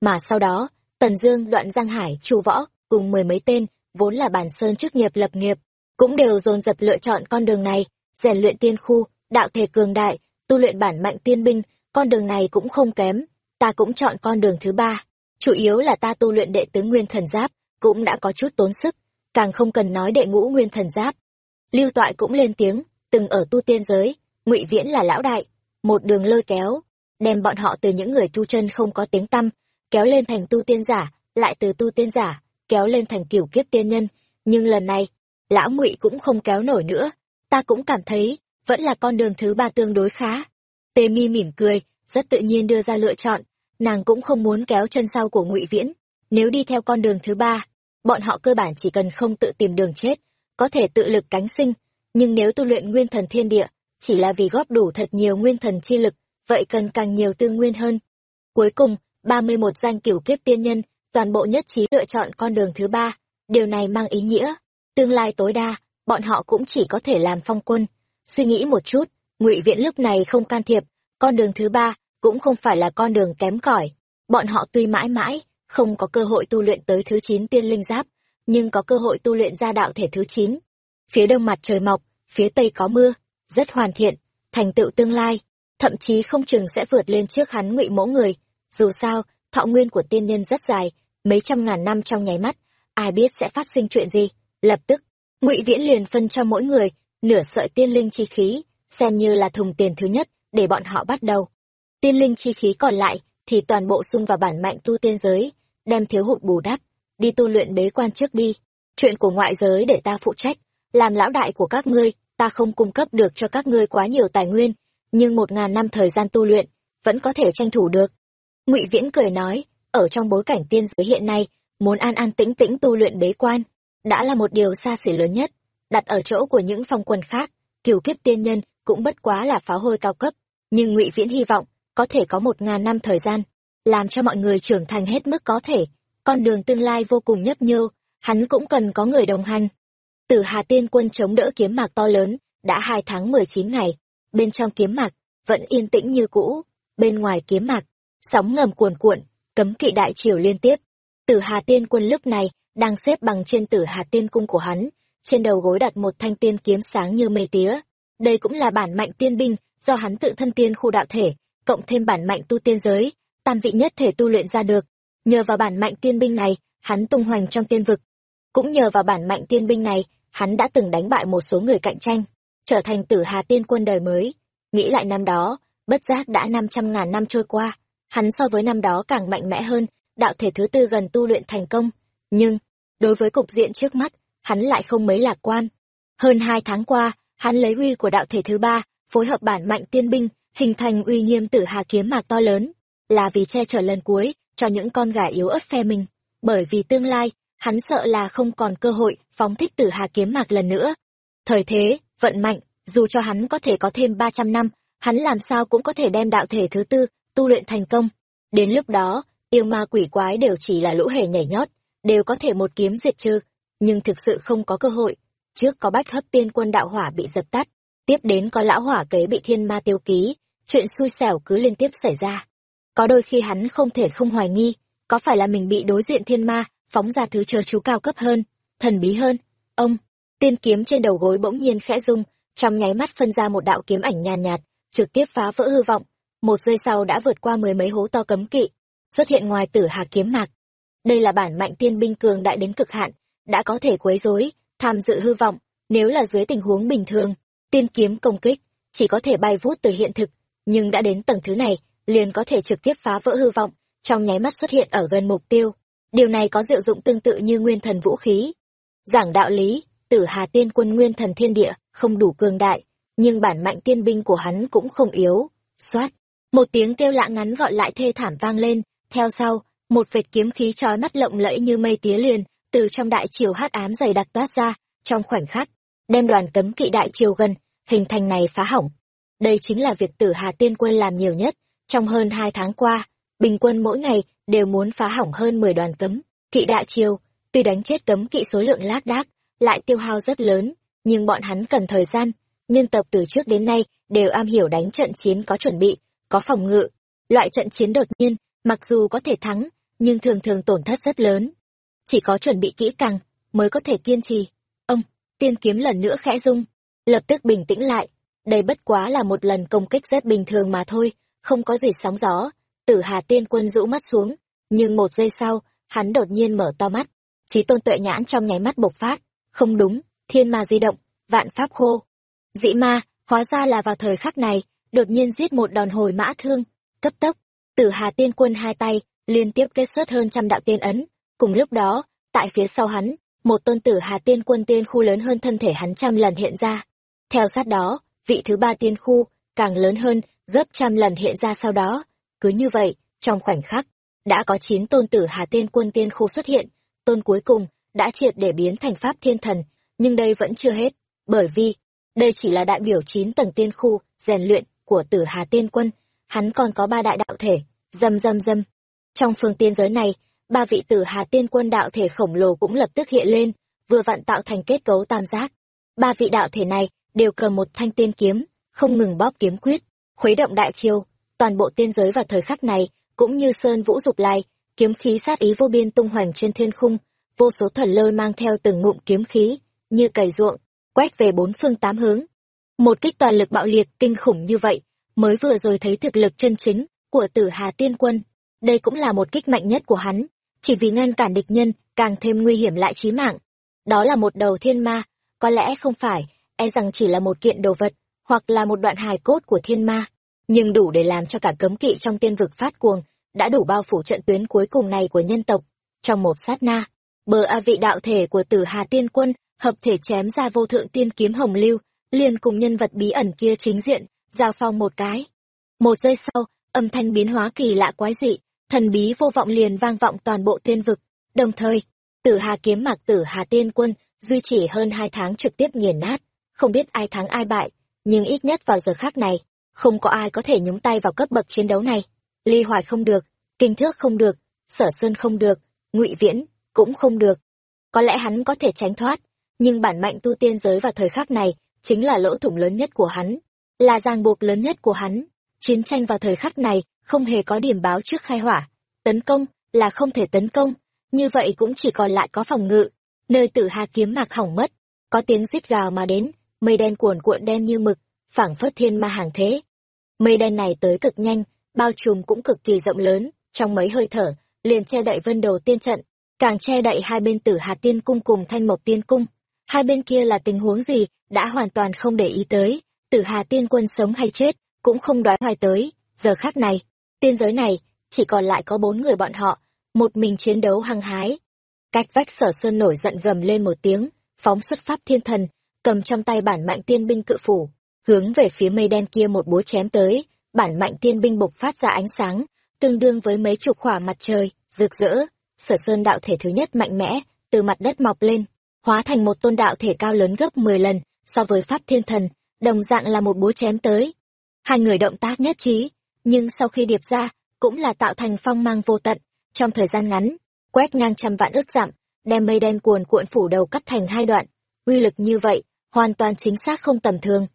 Mà sau đó, Tần Dương, Đoạn Giang Hải, Chu Võ, cùng mười mấy tên, vốn là bàn sơn chức nghiệp lập nghiệp, cũng đều dồn dập lựa chọn con đường này, rèn luyện tiên khu, đạo thể cường đại, tu luyện bản mạnh tiên binh, con đường này cũng không kém, ta cũng chọn con đường thứ ba. Chủ yếu là ta tu luyện đệ tứ nguyên thần giáp, cũng đã có chút tốn sức, càng không cần nói đệ ngũ nguyên thần giáp. Lưu Toại cũng lên tiếng, từng ở tu tiên giới, Ngụy Viễn là lão đại, một đường lôi kéo, đem bọn họ từ những người tu chân không có tiếng tăm, kéo lên thành tu tiên giả, lại từ tu tiên giả, kéo lên thành kiểu kiếp tiên nhân, nhưng lần này, lão Ngụy cũng không kéo nổi nữa, ta cũng cảm thấy, vẫn là con đường thứ ba tương đối khá. Tê Mi mỉm cười, rất tự nhiên đưa ra lựa chọn, nàng cũng không muốn kéo chân sau của Ngụy Viễn, nếu đi theo con đường thứ ba, bọn họ cơ bản chỉ cần không tự tìm đường chết, có thể tự lực cánh sinh, nhưng nếu tu luyện nguyên thần thiên địa, chỉ là vì góp đủ thật nhiều nguyên thần chi lực, vậy cần càng nhiều tương nguyên hơn. Cuối cùng, 31 danh cửu kiếp tiên nhân, toàn bộ nhất trí lựa chọn con đường thứ ba, điều này mang ý nghĩa, tương lai tối đa, bọn họ cũng chỉ có thể làm phong quân. Suy nghĩ một chút, ngụy Viễn lúc này không can thiệp, con đường thứ ba cũng không phải là con đường kém cỏi. Bọn họ tuy mãi mãi không có cơ hội tu luyện tới thứ 9 tiên linh giáp, nhưng có cơ hội tu luyện ra đạo thể thứ 9. Phía đông mặt trời mọc, phía tây có mưa, rất hoàn thiện, thành tựu tương lai, thậm chí không chừng sẽ vượt lên trước hắn ngụy mẫu người. Dù sao, thọ nguyên của tiên nhân rất dài, mấy trăm ngàn năm trong nháy mắt, ai biết sẽ phát sinh chuyện gì. Lập tức, ngụy Viễn liền phân cho mỗi người nửa sợi tiên linh chi khí, xem như là thùng tiền thứ nhất để bọn họ bắt đầu. Tiên linh chi khí còn lại thì toàn bộ sung vào bản mạnh tu tiên giới, đem thiếu hụt bù đắp, đi tu luyện bế quan trước đi. Chuyện của ngoại giới để ta phụ trách, làm lão đại của các ngươi, ta không cung cấp được cho các ngươi quá nhiều tài nguyên, nhưng một ngàn năm thời gian tu luyện, vẫn có thể tranh thủ được. Ngụy Viễn cười nói, ở trong bối cảnh tiên giới hiện nay, muốn an an tĩnh tĩnh tu luyện bế quan, đã là một điều xa xỉ lớn nhất, đặt ở chỗ của những phong quân khác, cửu kiếp tiên nhân cũng bất quá là pháo hôi cao cấp, nhưng Ngụy Viễn hy vọng có thể có một ngàn năm thời gian, làm cho mọi người trưởng thành hết mức có thể, con đường tương lai vô cùng nhấp nhô, hắn cũng cần có người đồng hành. Tử Hà Tiên quân chống đỡ kiếm mạc to lớn, đã hai tháng mười chín ngày, bên trong kiếm mạc, vẫn yên tĩnh như cũ, bên ngoài kiếm mạc, sóng ngầm cuồn cuộn, cấm kỵ đại triều liên tiếp. Tử Hà Tiên quân lúc này, đang xếp bằng trên tử Hà Tiên cung của hắn, trên đầu gối đặt một thanh tiên kiếm sáng như mây tía. Đây cũng là bản mạnh tiên binh, do hắn tự thân tiên khu đạo thể, cộng thêm bản mạnh tu tiên giới, tam vị nhất thể tu luyện ra được. Nhờ vào bản mạnh tiên binh này, hắn tung hoành trong tiên vực. Cũng nhờ vào bản mạnh tiên binh này, hắn đã từng đánh bại một số người cạnh tranh, trở thành tử hà tiên quân đời mới. Nghĩ lại năm đó, bất giác đã năm trăm ngàn năm trôi qua, hắn so với năm đó càng mạnh mẽ hơn, đạo thể thứ tư gần tu luyện thành công. Nhưng, đối với cục diện trước mắt, hắn lại không mấy lạc quan. Hơn hai tháng qua, hắn lấy uy của đạo thể thứ ba, phối hợp bản mạnh tiên binh, hình thành uy nghiêm tử hà kiếm mạc to lớn, là vì che chở lần cuối cho những con gà yếu ớt phe mình. Bởi vì tương lai, hắn sợ là không còn cơ hội phóng thích tử hà kiếm mạc lần nữa. Thời thế, vận mạnh, dù cho hắn có thể có thêm 300 năm, hắn làm sao cũng có thể đem đạo thể thứ tư, tu luyện thành công. Đến lúc đó, yêu ma quỷ quái đều chỉ là lũ hề nhảy nhót, đều có thể một kiếm diệt trừ, nhưng thực sự không có cơ hội. Trước có bách hấp tiên quân đạo hỏa bị dập tắt, tiếp đến có lão hỏa kế bị thiên ma tiêu ký, chuyện xui xẻo cứ liên tiếp xảy ra. Có đôi khi hắn không thể không hoài nghi, có phải là mình bị đối diện thiên ma, phóng ra thứ chờ chú cao cấp hơn, thần bí hơn. Ông, tiên kiếm trên đầu gối bỗng nhiên khẽ rung, trong nháy mắt phân ra một đạo kiếm ảnh nhàn nhạt, nhạt, trực tiếp phá vỡ hư vọng. Một giây sau đã vượt qua mười mấy hố to cấm kỵ, xuất hiện ngoài tử hà kiếm mạc. Đây là bản mạnh tiên binh cường đại đến cực hạn, đã có thể quấy rối, tham dự hư vọng, nếu là dưới tình huống bình thường, tiên kiếm công kích, chỉ có thể bay vút từ hiện thực, nhưng đã đến tầng thứ này, liền có thể trực tiếp phá vỡ hư vọng, trong nháy mắt xuất hiện ở gần mục tiêu. Điều này có diệu dụng tương tự như nguyên thần vũ khí. Giảng đạo lý, tử hà tiên quân nguyên thần thiên địa, không đủ cường đại, nhưng bản mạnh tiên binh của hắn cũng không yếu. Xoát, một tiếng kêu lạ ngắn gọi lại thê thảm vang lên, theo sau, một vệt kiếm khí trói mắt lộng lẫy như mây tía liền, từ trong đại triều hắc ám dày đặc toát ra, trong khoảnh khắc, đem đoàn cấm kỵ đại triều gần, hình thành này phá hỏng. Đây chính là việc tử Hà Tiên Quân làm nhiều nhất, trong hơn hai tháng qua, bình quân mỗi ngày đều muốn phá hỏng hơn mười đoàn cấm, kỵ đại triều, tuy đánh chết cấm kỵ số lượng lác đác, lại tiêu hao rất lớn, nhưng bọn hắn cần thời gian, nhân tộc từ trước đến nay đều am hiểu đánh trận chiến có chuẩn bị, có phòng ngự. Loại trận chiến đột nhiên, mặc dù có thể thắng, nhưng thường thường tổn thất rất lớn. Chỉ có chuẩn bị kỹ càng, mới có thể kiên trì. Ông, tiên kiếm lần nữa khẽ rung, lập tức bình tĩnh lại. Đây bất quá là một lần công kích rất bình thường mà thôi, không có gì sóng gió. Tử Hà Tiên Quân rũ mắt xuống, nhưng một giây sau, hắn đột nhiên mở to mắt. Trí tôn tuệ nhãn trong nháy mắt bộc phát. Không đúng, thiên ma di động, vạn pháp khô. Dĩ ma, hóa ra là vào thời khắc này, đột nhiên giết một đòn hồi mã thương, cấp tốc. Tử Hà Tiên Quân hai tay, liên tiếp kết xuất hơn trăm đạo tiên ấn. Cùng lúc đó, tại phía sau hắn, một tôn tử Hà Tiên Quân tiên khu lớn hơn thân thể hắn trăm lần hiện ra. Theo sát đó, vị thứ ba tiên khu, càng lớn hơn, gấp trăm lần hiện ra sau đó. Cứ như vậy, trong khoảnh khắc, đã có chín tôn tử Hà Tiên Quân tiên khu xuất hiện, tôn cuối cùng, đã triệt để biến thành Pháp Thiên Thần, nhưng đây vẫn chưa hết, bởi vì, đây chỉ là đại biểu chín tầng tiên khu, rèn luyện của tử Hà Tiên Quân, hắn còn có ba đại đạo thể, dâm dâm dâm. Trong phương tiên giới này, ba vị tử Hà Tiên Quân đạo thể khổng lồ cũng lập tức hiện lên, vừa vặn tạo thành kết cấu tam giác. Ba vị đạo thể này đều cầm một thanh tiên kiếm, không ngừng bóp kiếm quyết, khuấy động đại chiêu, toàn bộ tiên giới vào thời khắc này, cũng như sơn vũ dục lai, kiếm khí sát ý vô biên tung hoành trên thiên khung, vô số thần lôi mang theo từng ngụm kiếm khí, như cày ruộng, quét về bốn phương tám hướng. Một kích toàn lực bạo liệt kinh khủng như vậy, mới vừa rồi thấy thực lực chân chính của tử Hà Tiên Quân. Đây cũng là một kích mạnh nhất của hắn, chỉ vì ngăn cản địch nhân càng thêm nguy hiểm lại chí mạng. Đó là một đầu thiên ma, có lẽ không phải, e rằng chỉ là một kiện đồ vật, hoặc là một đoạn hài cốt của thiên ma, nhưng đủ để làm cho cả cấm kỵ trong tiên vực phát cuồng, đã đủ bao phủ trận tuyến cuối cùng này của nhân tộc. Trong một sát na, bờ a vị đạo thể của tử Hà Tiên Quân hợp thể chém ra vô thượng tiên kiếm hồng lưu, liền cùng nhân vật bí ẩn kia chính diện, giao phong một cái. Một giây sau, âm thanh biến hóa kỳ lạ quái dị, thần bí vô vọng liền vang vọng toàn bộ tiên vực. Đồng thời, tử hà kiếm mạc tử hà tiên quân duy trì hơn hai tháng trực tiếp nghiền nát, không biết ai thắng ai bại, nhưng ít nhất vào giờ khác này, không có ai có thể nhúng tay vào cấp bậc chiến đấu này. Ly Hoài không được, Kinh Thước không được, Sở Sơn không được, Ngụy Viễn cũng không được. Có lẽ hắn có thể tránh thoát, nhưng bản mạnh tu tiên giới vào thời khắc này chính là lỗ thủng lớn nhất của hắn, là ràng buộc lớn nhất của hắn. Chiến tranh vào thời khắc này không hề có điểm báo trước khai hỏa, tấn công là không thể tấn công, như vậy cũng chỉ còn lại có phòng ngự, nơi tử hà kiếm mạc hỏng mất, có tiếng rít gào mà đến, mây đen cuồn cuộn đen như mực, phảng phất thiên ma hàng thế. Mây đen này tới cực nhanh, bao trùm cũng cực kỳ rộng lớn, trong mấy hơi thở, liền che đậy vân đầu tiên trận, càng che đậy hai bên tử hà tiên cung cùng thanh mộc tiên cung hai bên kia là tình huống gì đã hoàn toàn không để ý tới tử hà tiên quân sống hay chết cũng không đoán hoài tới giờ khác này tiên giới này chỉ còn lại có bốn người bọn họ một mình chiến đấu hăng hái cách vách sở sơn nổi giận gầm lên một tiếng phóng xuất pháp thiên thần cầm trong tay bản mạnh tiên binh cự phủ hướng về phía mây đen kia một búa chém tới. Bản mạnh tiên binh bộc phát ra ánh sáng tương đương với mấy chục khỏa mặt trời rực rỡ. Sở sơn đạo thể thứ nhất mạnh mẽ từ mặt đất mọc lên hóa thành một tôn đạo thể cao lớn gấp 10 lần so với pháp thiên thần, đồng dạng là một búa chém tới. Hai người động tác nhất trí, nhưng sau khi điệp ra, cũng là tạo thành phong mang vô tận, trong thời gian ngắn, quét ngang trăm vạn ước dặm, đem mây đen cuồn cuộn phủ đầu cắt thành hai đoạn, uy lực như vậy, hoàn toàn chính xác không tầm thường.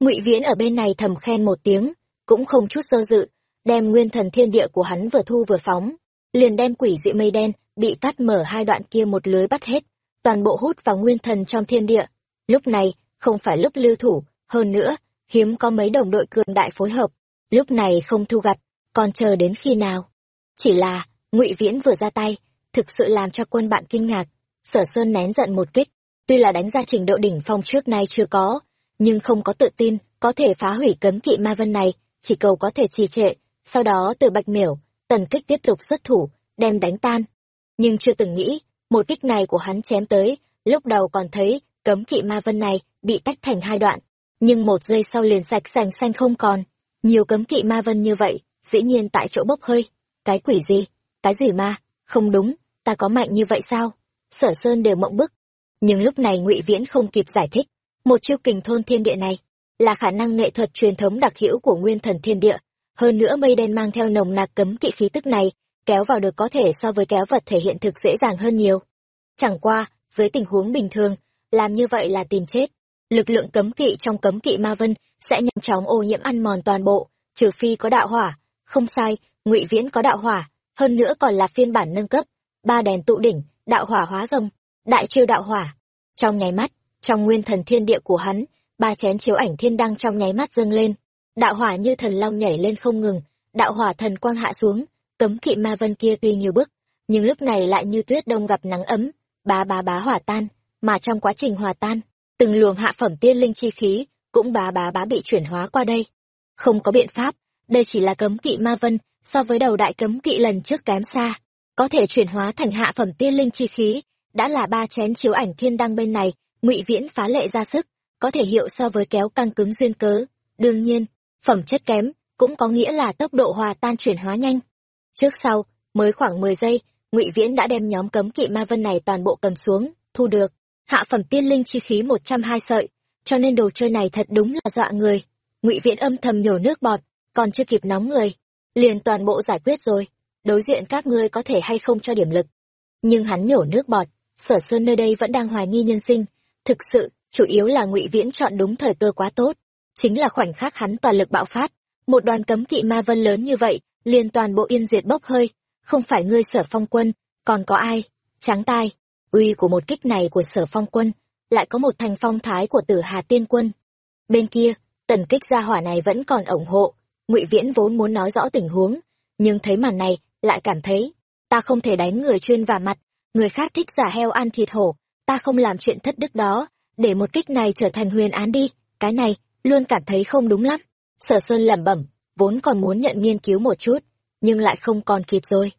Ngụy Viễn ở bên này thầm khen một tiếng, cũng không chút sơ dự, đem nguyên thần thiên địa của hắn vừa thu vừa phóng, liền đem quỷ dị mây đen bị cắt mở hai đoạn kia một lưới bắt hết toàn bộ hút vào nguyên thần trong thiên địa. Lúc này, không phải lúc lưu thủ, hơn nữa, hiếm có mấy đồng đội cường đại phối hợp. Lúc này không thu gặt, còn chờ đến khi nào? Chỉ là, ngụy Viễn vừa ra tay, thực sự làm cho quân bạn kinh ngạc. Sở Sơn nén giận một kích, tuy là đánh ra trình độ đỉnh phong trước nay chưa có, nhưng không có tự tin có thể phá hủy cấm kỵ ma vân này, chỉ cầu có thể trì trệ, sau đó từ bạch miểu, tần kích tiếp tục xuất thủ, đem đánh tan. Nhưng chưa từng nghĩ, một kích này của hắn chém tới, lúc đầu còn thấy cấm kỵ ma vân này bị tách thành hai đoạn, nhưng một giây sau liền sạch sành xanh không còn. Nhiều cấm kỵ ma vân như vậy, dĩ nhiên tại chỗ bốc hơi. Cái quỷ gì? Cái gì ma? Không đúng, ta có mạnh như vậy sao? Sở Sơn đều mộng bức. Nhưng lúc này Ngụy Viễn không kịp giải thích. Một chiêu kình thôn thiên địa này là khả năng nghệ thuật truyền thống đặc hữu của nguyên thần thiên địa. Hơn nữa mây đen mang theo nồng nặc cấm kỵ khí tức này, kéo vào được có thể so với kéo vật thể hiện thực dễ dàng hơn nhiều. Chẳng qua, dưới tình huống bình thường, làm như vậy là tìm chết. Lực lượng cấm kỵ trong cấm kỵ ma vân sẽ nhanh chóng ô nhiễm ăn mòn toàn bộ, trừ phi có đạo hỏa. Không sai, ngụy Viễn có đạo hỏa, hơn nữa còn là phiên bản nâng cấp, ba đèn tụ đỉnh, đạo hỏa hóa rồng, đại chiêu đạo hỏa. Trong nháy mắt, trong nguyên thần thiên địa của hắn, ba chén chiếu ảnh thiên đăng trong nháy mắt dâng lên. Đạo hỏa như thần long nhảy lên không ngừng, đạo hỏa thần quang hạ xuống, cấm kỵ ma vân kia tuy nhiều bức, nhưng lúc này lại như tuyết đông gặp nắng ấm, bá bá bá hỏa tan, mà trong quá trình hòa tan, từng luồng hạ phẩm tiên linh chi khí cũng bá bá bá bị chuyển hóa qua đây. Không có biện pháp, đây chỉ là cấm kỵ ma vân, so với đầu đại cấm kỵ lần trước kém xa, có thể chuyển hóa thành hạ phẩm tiên linh chi khí, đã là ba chén chiếu ảnh thiên đăng bên này, ngụy viễn phá lệ ra sức, có thể hiệu so với kéo căng cứng duyên cớ. Đương nhiên, phẩm chất kém, cũng có nghĩa là tốc độ hòa tan chuyển hóa nhanh. Trước sau, mới khoảng 10 giây, ngụy Viễn đã đem nhóm cấm kỵ ma vân này toàn bộ cầm xuống, thu được. Hạ phẩm tiên linh chi khí 102 sợi, cho nên đồ chơi này thật đúng là dọa người. ngụy Viễn âm thầm nhổ nước bọt, còn chưa kịp nóng người. Liền toàn bộ giải quyết rồi, đối diện các ngươi có thể hay không cho điểm lực. Nhưng hắn nhổ nước bọt, sở sơn nơi đây vẫn đang hoài nghi nhân sinh. Thực sự, chủ yếu là ngụy Viễn chọn đúng thời cơ quá tốt. Chính là khoảnh khắc hắn toàn lực bạo phát, một đoàn cấm kỵ ma vân lớn như vậy, liền toàn bộ yên diệt bốc hơi, không phải ngươi sở phong quân, còn có ai? Tráng tai, uy của một kích này của sở phong quân, lại có một thành phong thái của tử hà tiên quân. Bên kia, tần kích gia hỏa này vẫn còn ủng hộ, ngụy Viễn vốn muốn nói rõ tình huống, nhưng thấy màn này, lại cảm thấy, ta không thể đánh người chuyên vào mặt, người khác thích giả heo ăn thịt hổ, ta không làm chuyện thất đức đó, để một kích này trở thành huyền án đi, cái này, luôn cảm thấy không đúng lắm. Sở Sơn lẩm bẩm, vốn còn muốn nhận nghiên cứu một chút, nhưng lại không còn kịp rồi.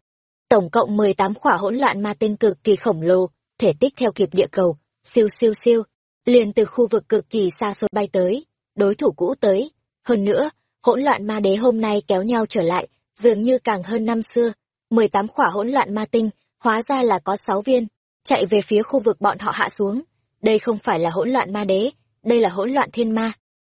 Tổng cộng 18 khỏa hỗn loạn ma tinh cực kỳ khổng lồ, thể tích theo kịp địa cầu, siêu siêu siêu, liền từ khu vực cực kỳ xa xôi bay tới, đối thủ cũ tới. Hơn nữa, hỗn loạn ma đế hôm nay kéo nhau trở lại, dường như càng hơn năm xưa. 18 khỏa hỗn loạn ma tinh, hóa ra là có sáu viên, chạy về phía khu vực bọn họ hạ xuống. Đây không phải là hỗn loạn ma đế, đây là hỗn loạn thiên ma.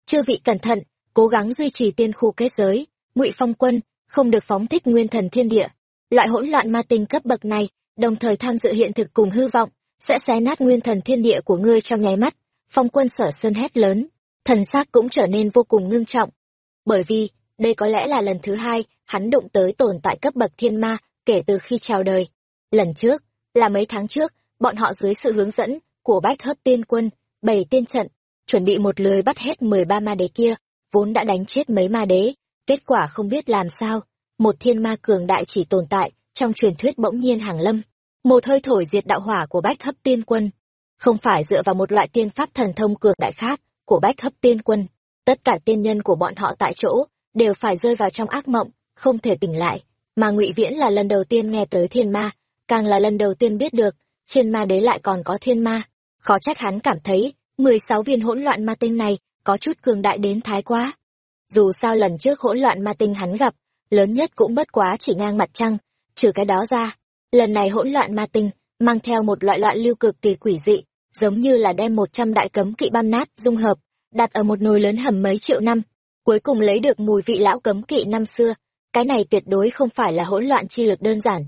Chư vị cẩn thận, cố gắng duy trì tiên khu kết giới, ngụy phong quân, không được phóng thích nguyên thần thiên địa. Loại hỗn loạn ma tinh cấp bậc này, đồng thời tham dự hiện thực cùng hư vọng, sẽ xé nát nguyên thần thiên địa của ngươi trong nháy mắt. Phong quân sở sơn hét lớn, thần xác cũng trở nên vô cùng ngưng trọng. Bởi vì, đây có lẽ là lần thứ hai hắn đụng tới tồn tại cấp bậc thiên ma kể từ khi chào đời. Lần trước, là mấy tháng trước, bọn họ dưới sự hướng dẫn của bách hấp tiên quân, bày tiên trận, chuẩn bị một lưới bắt hết 13 ma đế kia, vốn đã đánh chết mấy ma đế, kết quả không biết làm sao, một thiên ma cường đại chỉ tồn tại trong truyền thuyết bỗng nhiên hàng lâm, một hơi thổi diệt đạo hỏa của bách hấp tiên quân, không phải dựa vào một loại tiên pháp thần thông cường đại khác của bách hấp tiên quân, tất cả tiên nhân của bọn họ tại chỗ đều phải rơi vào trong ác mộng, không thể tỉnh lại, mà Ngụy Viễn là lần đầu tiên nghe tới thiên ma, càng là lần đầu tiên biết được, trên ma đế lại còn có thiên ma, khó trách hắn cảm thấy, 16 viên hỗn loạn ma tinh này có chút cường đại đến thái quá. Dù sao lần trước hỗn loạn ma tinh hắn gặp, lớn nhất cũng bất quá chỉ ngang mặt trăng, trừ cái đó ra. Lần này hỗn loạn ma tinh, mang theo một loại loạn lưu cực kỳ quỷ dị, giống như là đem một trăm đại cấm kỵ băm nát, dung hợp, đặt ở một nồi lớn hầm mấy triệu năm, cuối cùng lấy được mùi vị lão cấm kỵ năm xưa. Cái này tuyệt đối không phải là hỗn loạn chi lực đơn giản.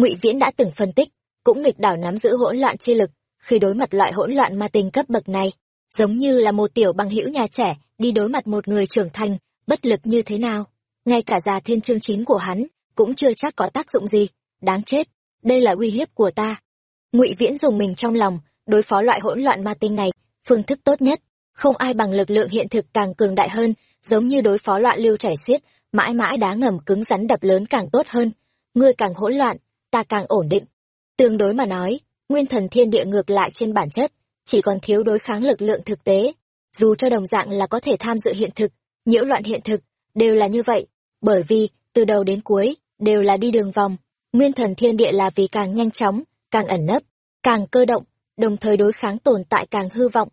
Ngụy Viễn đã từng phân tích, cũng nghịch đảo nắm giữ hỗn loạn chi lực, khi đối mặt loại hỗn loạn ma tinh cấp bậc này, giống như là một tiểu bằng hữu nhà trẻ đi đối mặt một người trưởng thành, bất lực như thế nào. Ngay cả già thiên chương chín của hắn, cũng chưa chắc có tác dụng gì. Đáng chết, đây là uy hiếp của ta. ngụy Viễn dùng mình trong lòng, đối phó loại hỗn loạn ma tinh này, phương thức tốt nhất, không ai bằng lực lượng hiện thực càng cường đại hơn, giống như đối phó loạn lưu chảy xiết, mãi mãi đá ngầm cứng rắn đập lớn càng tốt hơn. Ngươi càng hỗn loạn, ta càng ổn định. Tương đối mà nói, nguyên thần thiên địa ngược lại trên bản chất, chỉ còn thiếu đối kháng lực lượng thực tế. Dù cho đồng dạng là có thể tham dự hiện thực, nhiễu loạn hiện thực, đều là như vậy, bởi vì, từ đầu đến cuối, đều là đi đường vòng. Nguyên thần thiên địa là vì càng nhanh chóng, càng ẩn nấp, càng cơ động, đồng thời đối kháng tồn tại càng hư vọng.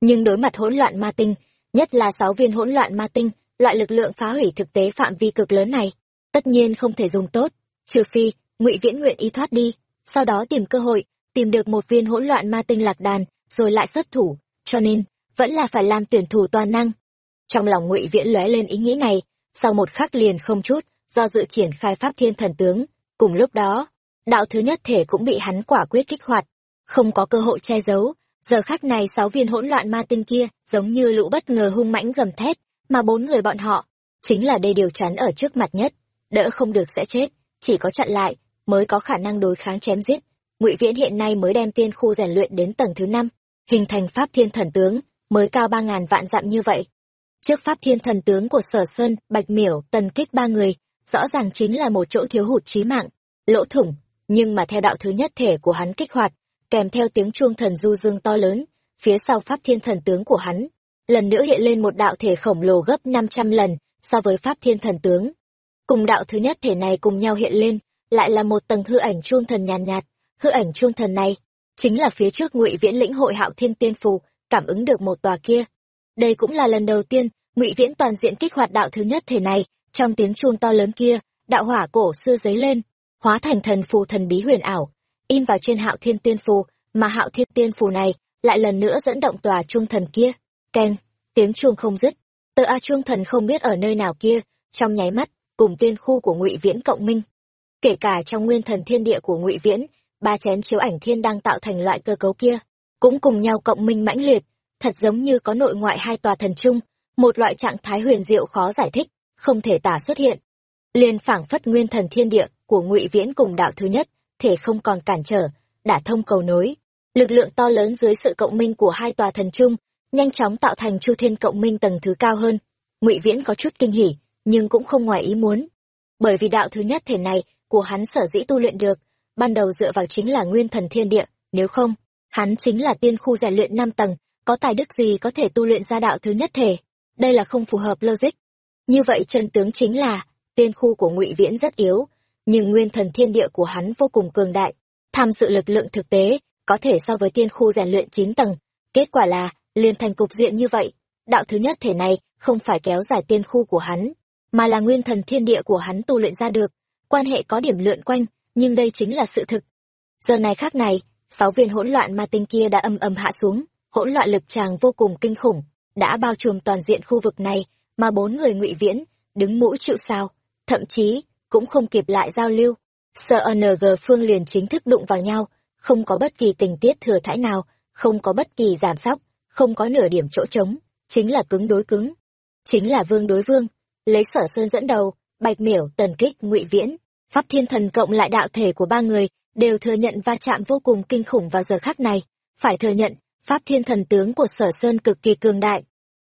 Nhưng đối mặt hỗn loạn ma tinh, nhất là sáu viên hỗn loạn ma tinh loại lực lượng phá hủy thực tế phạm vi cực lớn này tất nhiên không thể dùng tốt trừ phi ngụy viễn nguyện ý thoát đi, sau đó tìm cơ hội, tìm được một viên hỗn loạn ma tinh lạc đàn, rồi lại xuất thủ, cho nên, vẫn là phải làm tuyển thủ toàn năng. Trong lòng ngụy viễn lóe lên ý nghĩ này, sau một khắc liền không chút, do dự triển khai pháp thiên thần tướng. Cùng lúc đó, đạo thứ nhất thể cũng bị hắn quả quyết kích hoạt, không có cơ hội che giấu. Giờ khắc này sáu viên hỗn loạn ma tinh kia giống như lũ bất ngờ hung mãnh gầm thét, mà bốn người bọn họ chính là đây điều chắn ở trước mặt nhất. Đỡ không được sẽ chết, chỉ có chặn lại mới có khả năng đối kháng chém giết. Ngụy viễn hiện nay mới đem tiên khu rèn luyện đến tầng thứ năm, hình thành pháp thiên thần tướng, mới cao ba ngàn vạn dặm như vậy. Trước pháp thiên thần tướng của sở sơn, bạch miểu, tần kích ba người, rõ ràng chính là một chỗ thiếu hụt trí mạng, lỗ thủng, nhưng mà theo đạo thứ nhất thể của hắn kích hoạt, kèm theo tiếng chuông thần du dương to lớn, phía sau pháp thiên thần tướng của hắn, lần nữa hiện lên một đạo thể khổng lồ gấp năm trăm lần so với pháp thiên thần tướng. Cùng đạo thứ nhất thể này cùng nhau hiện lên lại là một tầng hư ảnh chuông thần nhàn nhạt, nhạt hư ảnh chuông thần này chính là phía trước ngụy viễn lĩnh hội hạo thiên tiên phù cảm ứng được một tòa kia. Đây cũng là lần đầu tiên ngụy viễn toàn diện kích hoạt đạo thứ nhất thể này trong tiếng chuông to lớn kia đạo hỏa cổ xưa dấy lên hóa thành thần phù thần bí huyền ảo in vào trên hạo thiên tiên phù mà hạo thiên tiên phù này lại lần nữa dẫn động tòa chuông thần kia. Keng tiếng chuông không dứt. Tờ a chuông thần không biết ở nơi nào kia trong nháy mắt cùng tiên khu của ngụy viễn cộng minh kể cả trong nguyên thần thiên địa của ngụy viễn, ba chén chiếu ảnh thiên đang tạo thành loại cơ cấu kia, cũng cùng nhau cộng minh mãnh liệt, thật giống như có nội ngoại hai tòa thần chung, một loại trạng thái huyền diệu khó giải thích, không thể tả xuất hiện. Liền phảng phất nguyên thần thiên địa của ngụy viễn cùng đạo thứ nhất, thể không còn cản trở, đã thông cầu nối. Lực lượng to lớn dưới sự cộng minh của hai tòa thần chung, nhanh chóng tạo thành chu thiên cộng minh tầng thứ cao hơn. Ngụy viễn có chút kinh hỉ, nhưng cũng không ngoài ý muốn. Bởi vì đạo thứ nhất thể này của hắn sở dĩ tu luyện được, ban đầu dựa vào chính là nguyên thần thiên địa, nếu không, hắn chính là tiên khu rèn luyện năm tầng, có tài đức gì có thể tu luyện ra đạo thứ nhất thể? Đây là không phù hợp logic. Như vậy chân tướng chính là, tiên khu của ngụy viễn rất yếu, nhưng nguyên thần thiên địa của hắn vô cùng cường đại. Tham dự lực lượng thực tế, có thể so với tiên khu rèn luyện chín tầng. Kết quả là, liền thành cục diện như vậy. Đạo thứ nhất thể này không phải kéo dài tiên khu của hắn, mà là nguyên thần thiên địa của hắn tu luyện ra được quan hệ có điểm lượn quanh, nhưng đây chính là sự thực. Giờ này khác này, sáu viên hỗn loạn ma tinh kia đã âm âm hạ xuống, hỗn loạn lực tràng vô cùng kinh khủng, đã bao trùm toàn diện khu vực này, mà bốn người ngụy viễn, đứng mũi chịu sao thậm chí cũng không kịp lại giao lưu. Cng phương liền chính thức đụng vào nhau, không có bất kỳ tình tiết thừa thãi nào, không có bất kỳ giảm sóc, không có nửa điểm chỗ trống, chính là cứng đối cứng. Chính là vương đối vương, lấy sở sơn dẫn đầu bạch miểu, tần kích, ngụy viễn, pháp thiên thần cộng lại đạo thể của ba người, đều thừa nhận va chạm vô cùng kinh khủng vào giờ khắc này. Phải thừa nhận, pháp thiên thần tướng của sở sơn cực kỳ cường đại.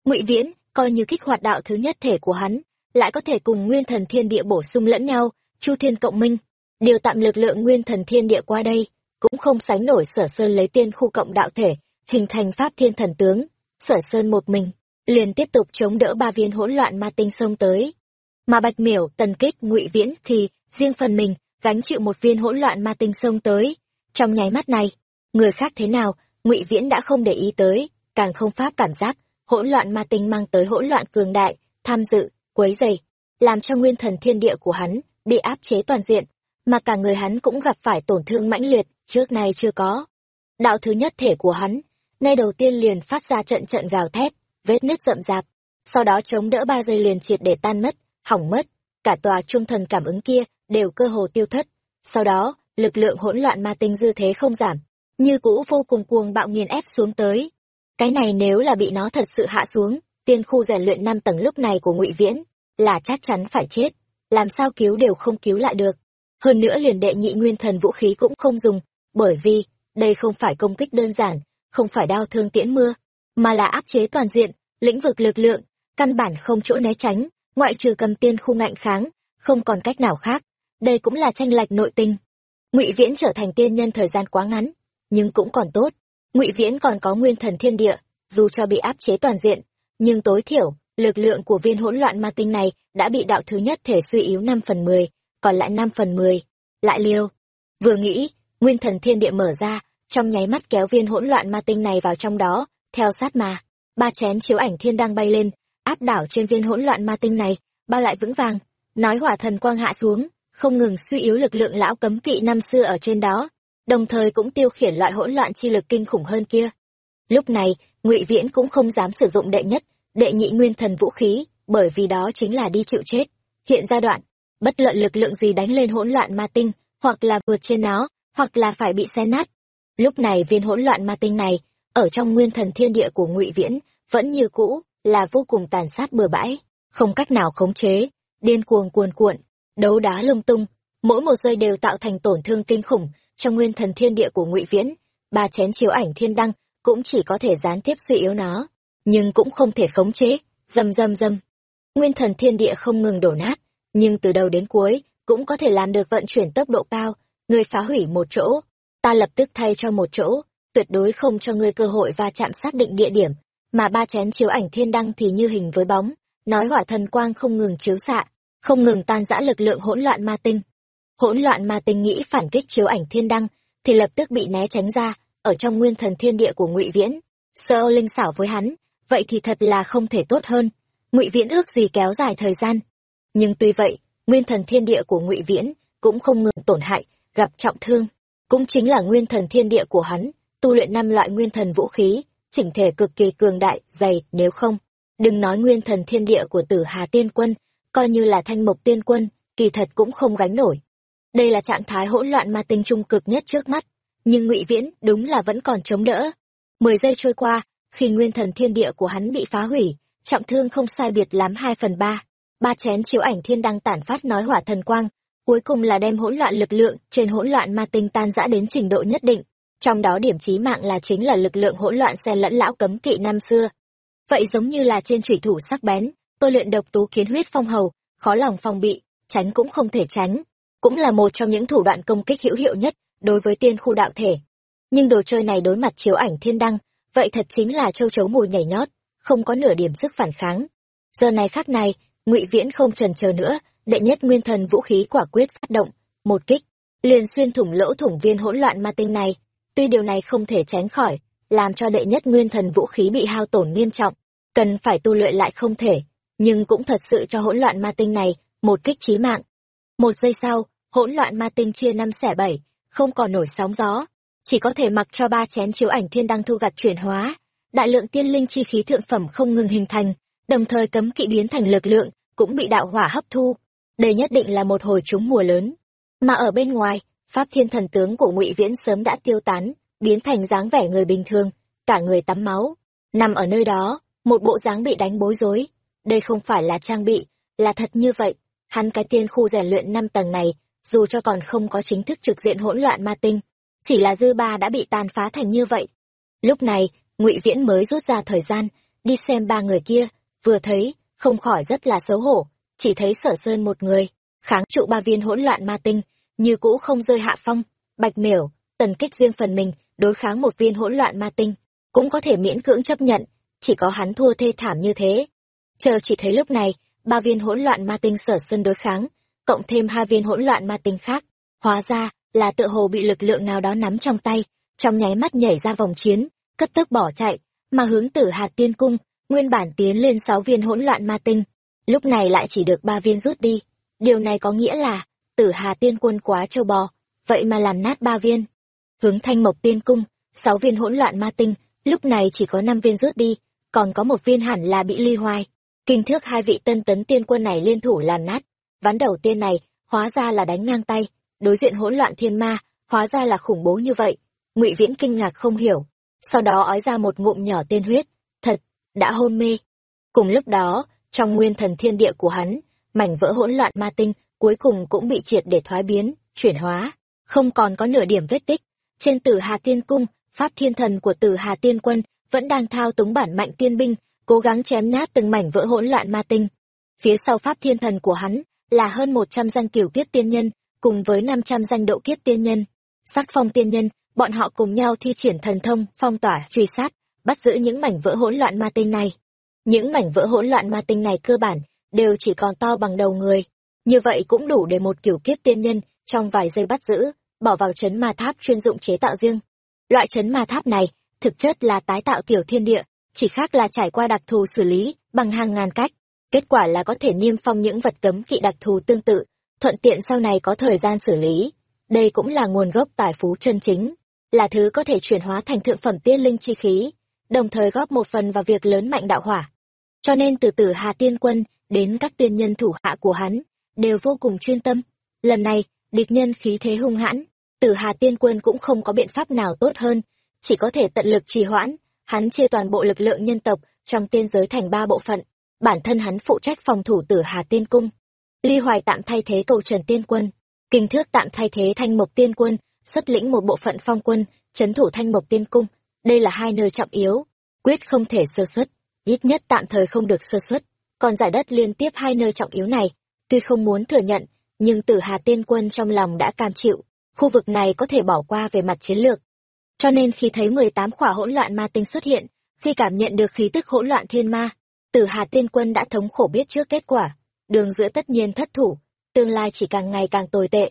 Ngụy viễn, coi như kích hoạt đạo thứ nhất thể của hắn, lại có thể cùng nguyên thần thiên địa bổ sung lẫn nhau, chu thiên cộng minh. Điều tạm lực lượng nguyên thần thiên địa qua đây, cũng không sánh nổi sở sơn lấy tiên khu cộng đạo thể, hình thành pháp thiên thần tướng, sở sơn một mình, liền tiếp tục chống đỡ ba viên hỗn loạn ma tinh xông tới mà bạch miểu tần kích ngụy viễn thì riêng phần mình gánh chịu một viên hỗn loạn ma tinh xông tới. Trong nháy mắt này, người khác thế nào, ngụy viễn đã không để ý tới, càng không pháp cảm giác hỗn loạn ma tinh mang tới hỗn loạn cường đại, tham dự, quấy dày làm cho nguyên thần thiên địa của hắn bị áp chế toàn diện, mà cả người hắn cũng gặp phải tổn thương mãnh liệt, trước nay chưa có. Đạo thứ nhất thể của hắn, ngay đầu tiên liền phát ra trận trận gào thét, vết nứt rậm rạp, sau đó chống đỡ ba giây liền triệt để tan mất hỏng mất, cả tòa trung thần cảm ứng kia đều cơ hồ tiêu thất. Sau đó, lực lượng hỗn loạn ma tinh dư thế không giảm, như cũ vô cùng cuồng bạo nghiền ép xuống tới. Cái này nếu là bị nó thật sự hạ xuống, tiên khu rèn luyện năm tầng lúc này của ngụy viễn là chắc chắn phải chết, làm sao cứu đều không cứu lại được. Hơn nữa liền đệ nhị nguyên thần vũ khí cũng không dùng, bởi vì đây không phải công kích đơn giản, không phải đau thương tiễn mưa, mà là áp chế toàn diện, lĩnh vực lực lượng, căn bản không chỗ né tránh ngoại trừ cầm tiên khu ngạnh kháng, không còn cách nào khác. Đây cũng là tranh lệch nội tình. Ngụy viễn trở thành tiên nhân thời gian quá ngắn, nhưng cũng còn tốt. Ngụy viễn còn có nguyên thần thiên địa, dù cho bị áp chế toàn diện, nhưng tối thiểu, lực lượng của viên hỗn loạn ma tinh này đã bị đạo thứ nhất thể suy yếu năm phần mười, còn lại năm phần mười. Lại liêu. Vừa nghĩ, nguyên thần thiên địa mở ra, trong nháy mắt kéo viên hỗn loạn ma tinh này vào trong đó, theo sát mà. Ba chén chiếu ảnh thiên đang bay lên áp đảo trên viên hỗn loạn ma tinh này, bao lại vững vàng, nói hỏa thần quang hạ xuống, không ngừng suy yếu lực lượng lão cấm kỵ năm xưa ở trên đó, đồng thời cũng tiêu khiển loại hỗn loạn chi lực kinh khủng hơn kia. Lúc này, ngụy viễn cũng không dám sử dụng đệ nhất, đệ nhị nguyên thần vũ khí, bởi vì đó chính là đi chịu chết. Hiện giai đoạn, bất luận lực lượng gì đánh lên hỗn loạn ma tinh, hoặc là vượt trên nó, hoặc là phải bị xé nát. Lúc này viên hỗn loạn ma tinh này, ở trong nguyên thần thiên địa của ngụy viễn, vẫn như cũ là vô cùng tàn sát bừa bãi, không cách nào khống chế, điên cuồng cuồn cuộn, đấu đá lung tung, mỗi một giây đều tạo thành tổn thương kinh khủng trong nguyên thần thiên địa của ngụy viễn. Ba chén chiếu ảnh thiên đăng cũng chỉ có thể gián tiếp suy yếu nó, nhưng cũng không thể khống chế. Dầm dầm dầm. Nguyên thần thiên địa không ngừng đổ nát, nhưng từ đầu đến cuối cũng có thể làm được vận chuyển tốc độ cao. Người phá hủy một chỗ, ta lập tức thay cho một chỗ, tuyệt đối không cho ngươi cơ hội va chạm xác định địa điểm mà ba chén chiếu ảnh thiên đăng thì như hình với bóng, nói hỏa thần quang không ngừng chiếu xạ, không ngừng tan rã lực lượng hỗn loạn ma tinh. Hỗn loạn ma tinh nghĩ phản kích chiếu ảnh thiên đăng, thì lập tức bị né tránh ra, ở trong nguyên thần thiên địa của ngụy viễn. Sơ linh xảo với hắn, vậy thì thật là không thể tốt hơn. Ngụy viễn ước gì kéo dài thời gian. Nhưng tuy vậy, nguyên thần thiên địa của ngụy viễn cũng không ngừng tổn hại, gặp trọng thương. Cũng chính là nguyên thần thiên địa của hắn, tu luyện năm loại nguyên thần vũ khí chỉnh thể cực kỳ cường đại, dày, nếu không, đừng nói nguyên thần thiên địa của tử hà tiên quân, coi như là thanh mộc tiên quân, kỳ thật cũng không gánh nổi. Đây là trạng thái hỗn loạn ma tinh trung cực nhất trước mắt, nhưng ngụy viễn đúng là vẫn còn chống đỡ. Mười giây trôi qua, khi nguyên thần thiên địa của hắn bị phá hủy, trọng thương không sai biệt lắm hai phần ba. Ba chén chiếu ảnh thiên đăng tản phát nói hỏa thần quang, cuối cùng là đem hỗn loạn lực lượng trên hỗn loạn ma tinh tan rã đến trình độ nhất định trong đó điểm chí mạng là chính là lực lượng hỗn loạn xen lẫn lão cấm kỵ năm xưa. Vậy giống như là trên thủy thủ sắc bén, tôi luyện độc tú kiến huyết phong hầu, khó lòng phòng bị, tránh cũng không thể tránh, cũng là một trong những thủ đoạn công kích hữu hiệu nhất đối với tiên khu đạo thể. Nhưng đồ chơi này đối mặt chiếu ảnh thiên đăng, vậy thật chính là châu chấu mùi nhảy nhót, không có nửa điểm sức phản kháng. Giờ này khác này, ngụy viễn không trần chờ nữa, đệ nhất nguyên thần vũ khí quả quyết phát động, một kích, liền xuyên thủng lỗ thủng viên hỗn loạn ma tinh này tuy điều này không thể tránh khỏi, làm cho đệ nhất nguyên thần vũ khí bị hao tổn nghiêm trọng, cần phải tu luyện lại không thể, nhưng cũng thật sự cho hỗn loạn ma tinh này một kích trí mạng. Một giây sau, hỗn loạn ma tinh chia năm xẻ bảy, không còn nổi sóng gió, chỉ có thể mặc cho ba chén chiếu ảnh thiên đăng thu gặt chuyển hóa, đại lượng tiên linh chi khí thượng phẩm không ngừng hình thành, đồng thời cấm kỵ biến thành lực lượng cũng bị đạo hỏa hấp thu, đây nhất định là một hồi trúng mùa lớn. Mà ở bên ngoài pháp thiên thần tướng của ngụy viễn sớm đã tiêu tán, biến thành dáng vẻ người bình thường, cả người tắm máu. Nằm ở nơi đó, một bộ dáng bị đánh bối rối. Đây không phải là trang bị, là thật như vậy. Hắn cái tiên khu rèn luyện năm tầng này, dù cho còn không có chính thức trực diện hỗn loạn ma tinh, chỉ là dư ba đã bị tàn phá thành như vậy. Lúc này, ngụy viễn mới rút ra thời gian, đi xem ba người kia. Vừa thấy, không khỏi rất là xấu hổ, chỉ thấy sở sơn một người, kháng trụ ba viên hỗn loạn ma tinh như cũ không rơi hạ phong. Bạch miểu, tần kích riêng phần mình, đối kháng một viên hỗn loạn ma tinh, cũng có thể miễn cưỡng chấp nhận, chỉ có hắn thua thê thảm như thế. Chờ chỉ thấy lúc này, ba viên hỗn loạn ma tinh sở sơn đối kháng, cộng thêm hai viên hỗn loạn ma tinh khác, hóa ra là tựa hồ bị lực lượng nào đó nắm trong tay, trong nháy mắt nhảy ra vòng chiến, cấp tốc bỏ chạy, mà hướng tử hạt tiên cung, nguyên bản tiến lên sáu viên hỗn loạn ma tinh, lúc này lại chỉ được ba viên rút đi. Điều này có nghĩa là tử hà tiên quân quá châu bò, vậy mà làm nát ba viên. Hướng thanh mộc tiên cung, sáu viên hỗn loạn ma tinh, lúc này chỉ có năm viên rút đi, còn có một viên hẳn là bị ly hoài kinh thước hai vị tân tấn tiên quân này liên thủ làm nát. Ván đầu tiên này, hóa ra là đánh ngang tay. Đối diện hỗn loạn thiên ma, hóa ra là khủng bố như vậy. Ngụy viễn kinh ngạc không hiểu. Sau đó ói ra một ngụm nhỏ tiên huyết. Thật, đã hôn mê. Cùng lúc đó, trong nguyên thần thiên địa của hắn, mảnh vỡ hỗn loạn ma tinh cuối cùng cũng bị triệt để thoái biến, chuyển hóa, không còn có nửa điểm vết tích. Trên tử hà tiên cung, pháp thiên thần của tử hà tiên quân vẫn đang thao túng bản mạnh tiên binh, cố gắng chém nát từng mảnh vỡ hỗn loạn ma tinh. Phía sau pháp thiên thần của hắn là hơn một trăm danh cửu kiếp tiên nhân, cùng với năm trăm danh độ kiếp tiên nhân. Sắc phong tiên nhân, bọn họ cùng nhau thi triển thần thông, phong tỏa, truy sát, bắt giữ những mảnh vỡ hỗn loạn ma tinh này. Những mảnh vỡ hỗn loạn ma tinh này cơ bản đều chỉ còn to bằng đầu người như vậy cũng đủ để một kiểu kiếp tiên nhân trong vài giây bắt giữ bỏ vào chấn ma tháp chuyên dụng chế tạo riêng loại chấn ma tháp này thực chất là tái tạo tiểu thiên địa chỉ khác là trải qua đặc thù xử lý bằng hàng ngàn cách. Kết quả là có thể niêm phong những vật cấm kỵ đặc thù tương tự, thuận tiện sau này có thời gian xử lý. Đây cũng là nguồn gốc tài phú chân chính, là thứ có thể chuyển hóa thành thượng phẩm tiên linh chi khí, đồng thời góp một phần vào việc lớn mạnh đạo hỏa. Cho nên từ từ Hà Tiên Quân đến các tiên nhân thủ hạ của hắn, đều vô cùng chuyên tâm. Lần này, địch nhân khí thế hung hãn, tử Hà Tiên Quân cũng không có biện pháp nào tốt hơn, chỉ có thể tận lực trì hoãn, hắn chia toàn bộ lực lượng nhân tộc trong tiên giới thành ba bộ phận, bản thân hắn phụ trách phòng thủ tử Hà Tiên Cung. Ly Hoài tạm thay thế cầu Trần Tiên Quân, Kinh Thước tạm thay thế Thanh Mộc Tiên Quân, xuất lĩnh một bộ phận phong quân, chấn thủ Thanh Mộc Tiên Cung. Đây là hai nơi trọng yếu, quyết không thể sơ suất, ít nhất tạm thời không được sơ suất. Còn giải đất liên tiếp hai nơi trọng yếu này, tuy không muốn thừa nhận, nhưng Tử Hà Tiên Quân trong lòng đã cam chịu, khu vực này có thể bỏ qua về mặt chiến lược. Cho nên khi thấy 18 khỏa hỗn loạn ma tinh xuất hiện, khi cảm nhận được khí tức hỗn loạn thiên ma, Tử Hà Tiên Quân đã thống khổ biết trước kết quả, đường giữa tất nhiên thất thủ, tương lai chỉ càng ngày càng tồi tệ.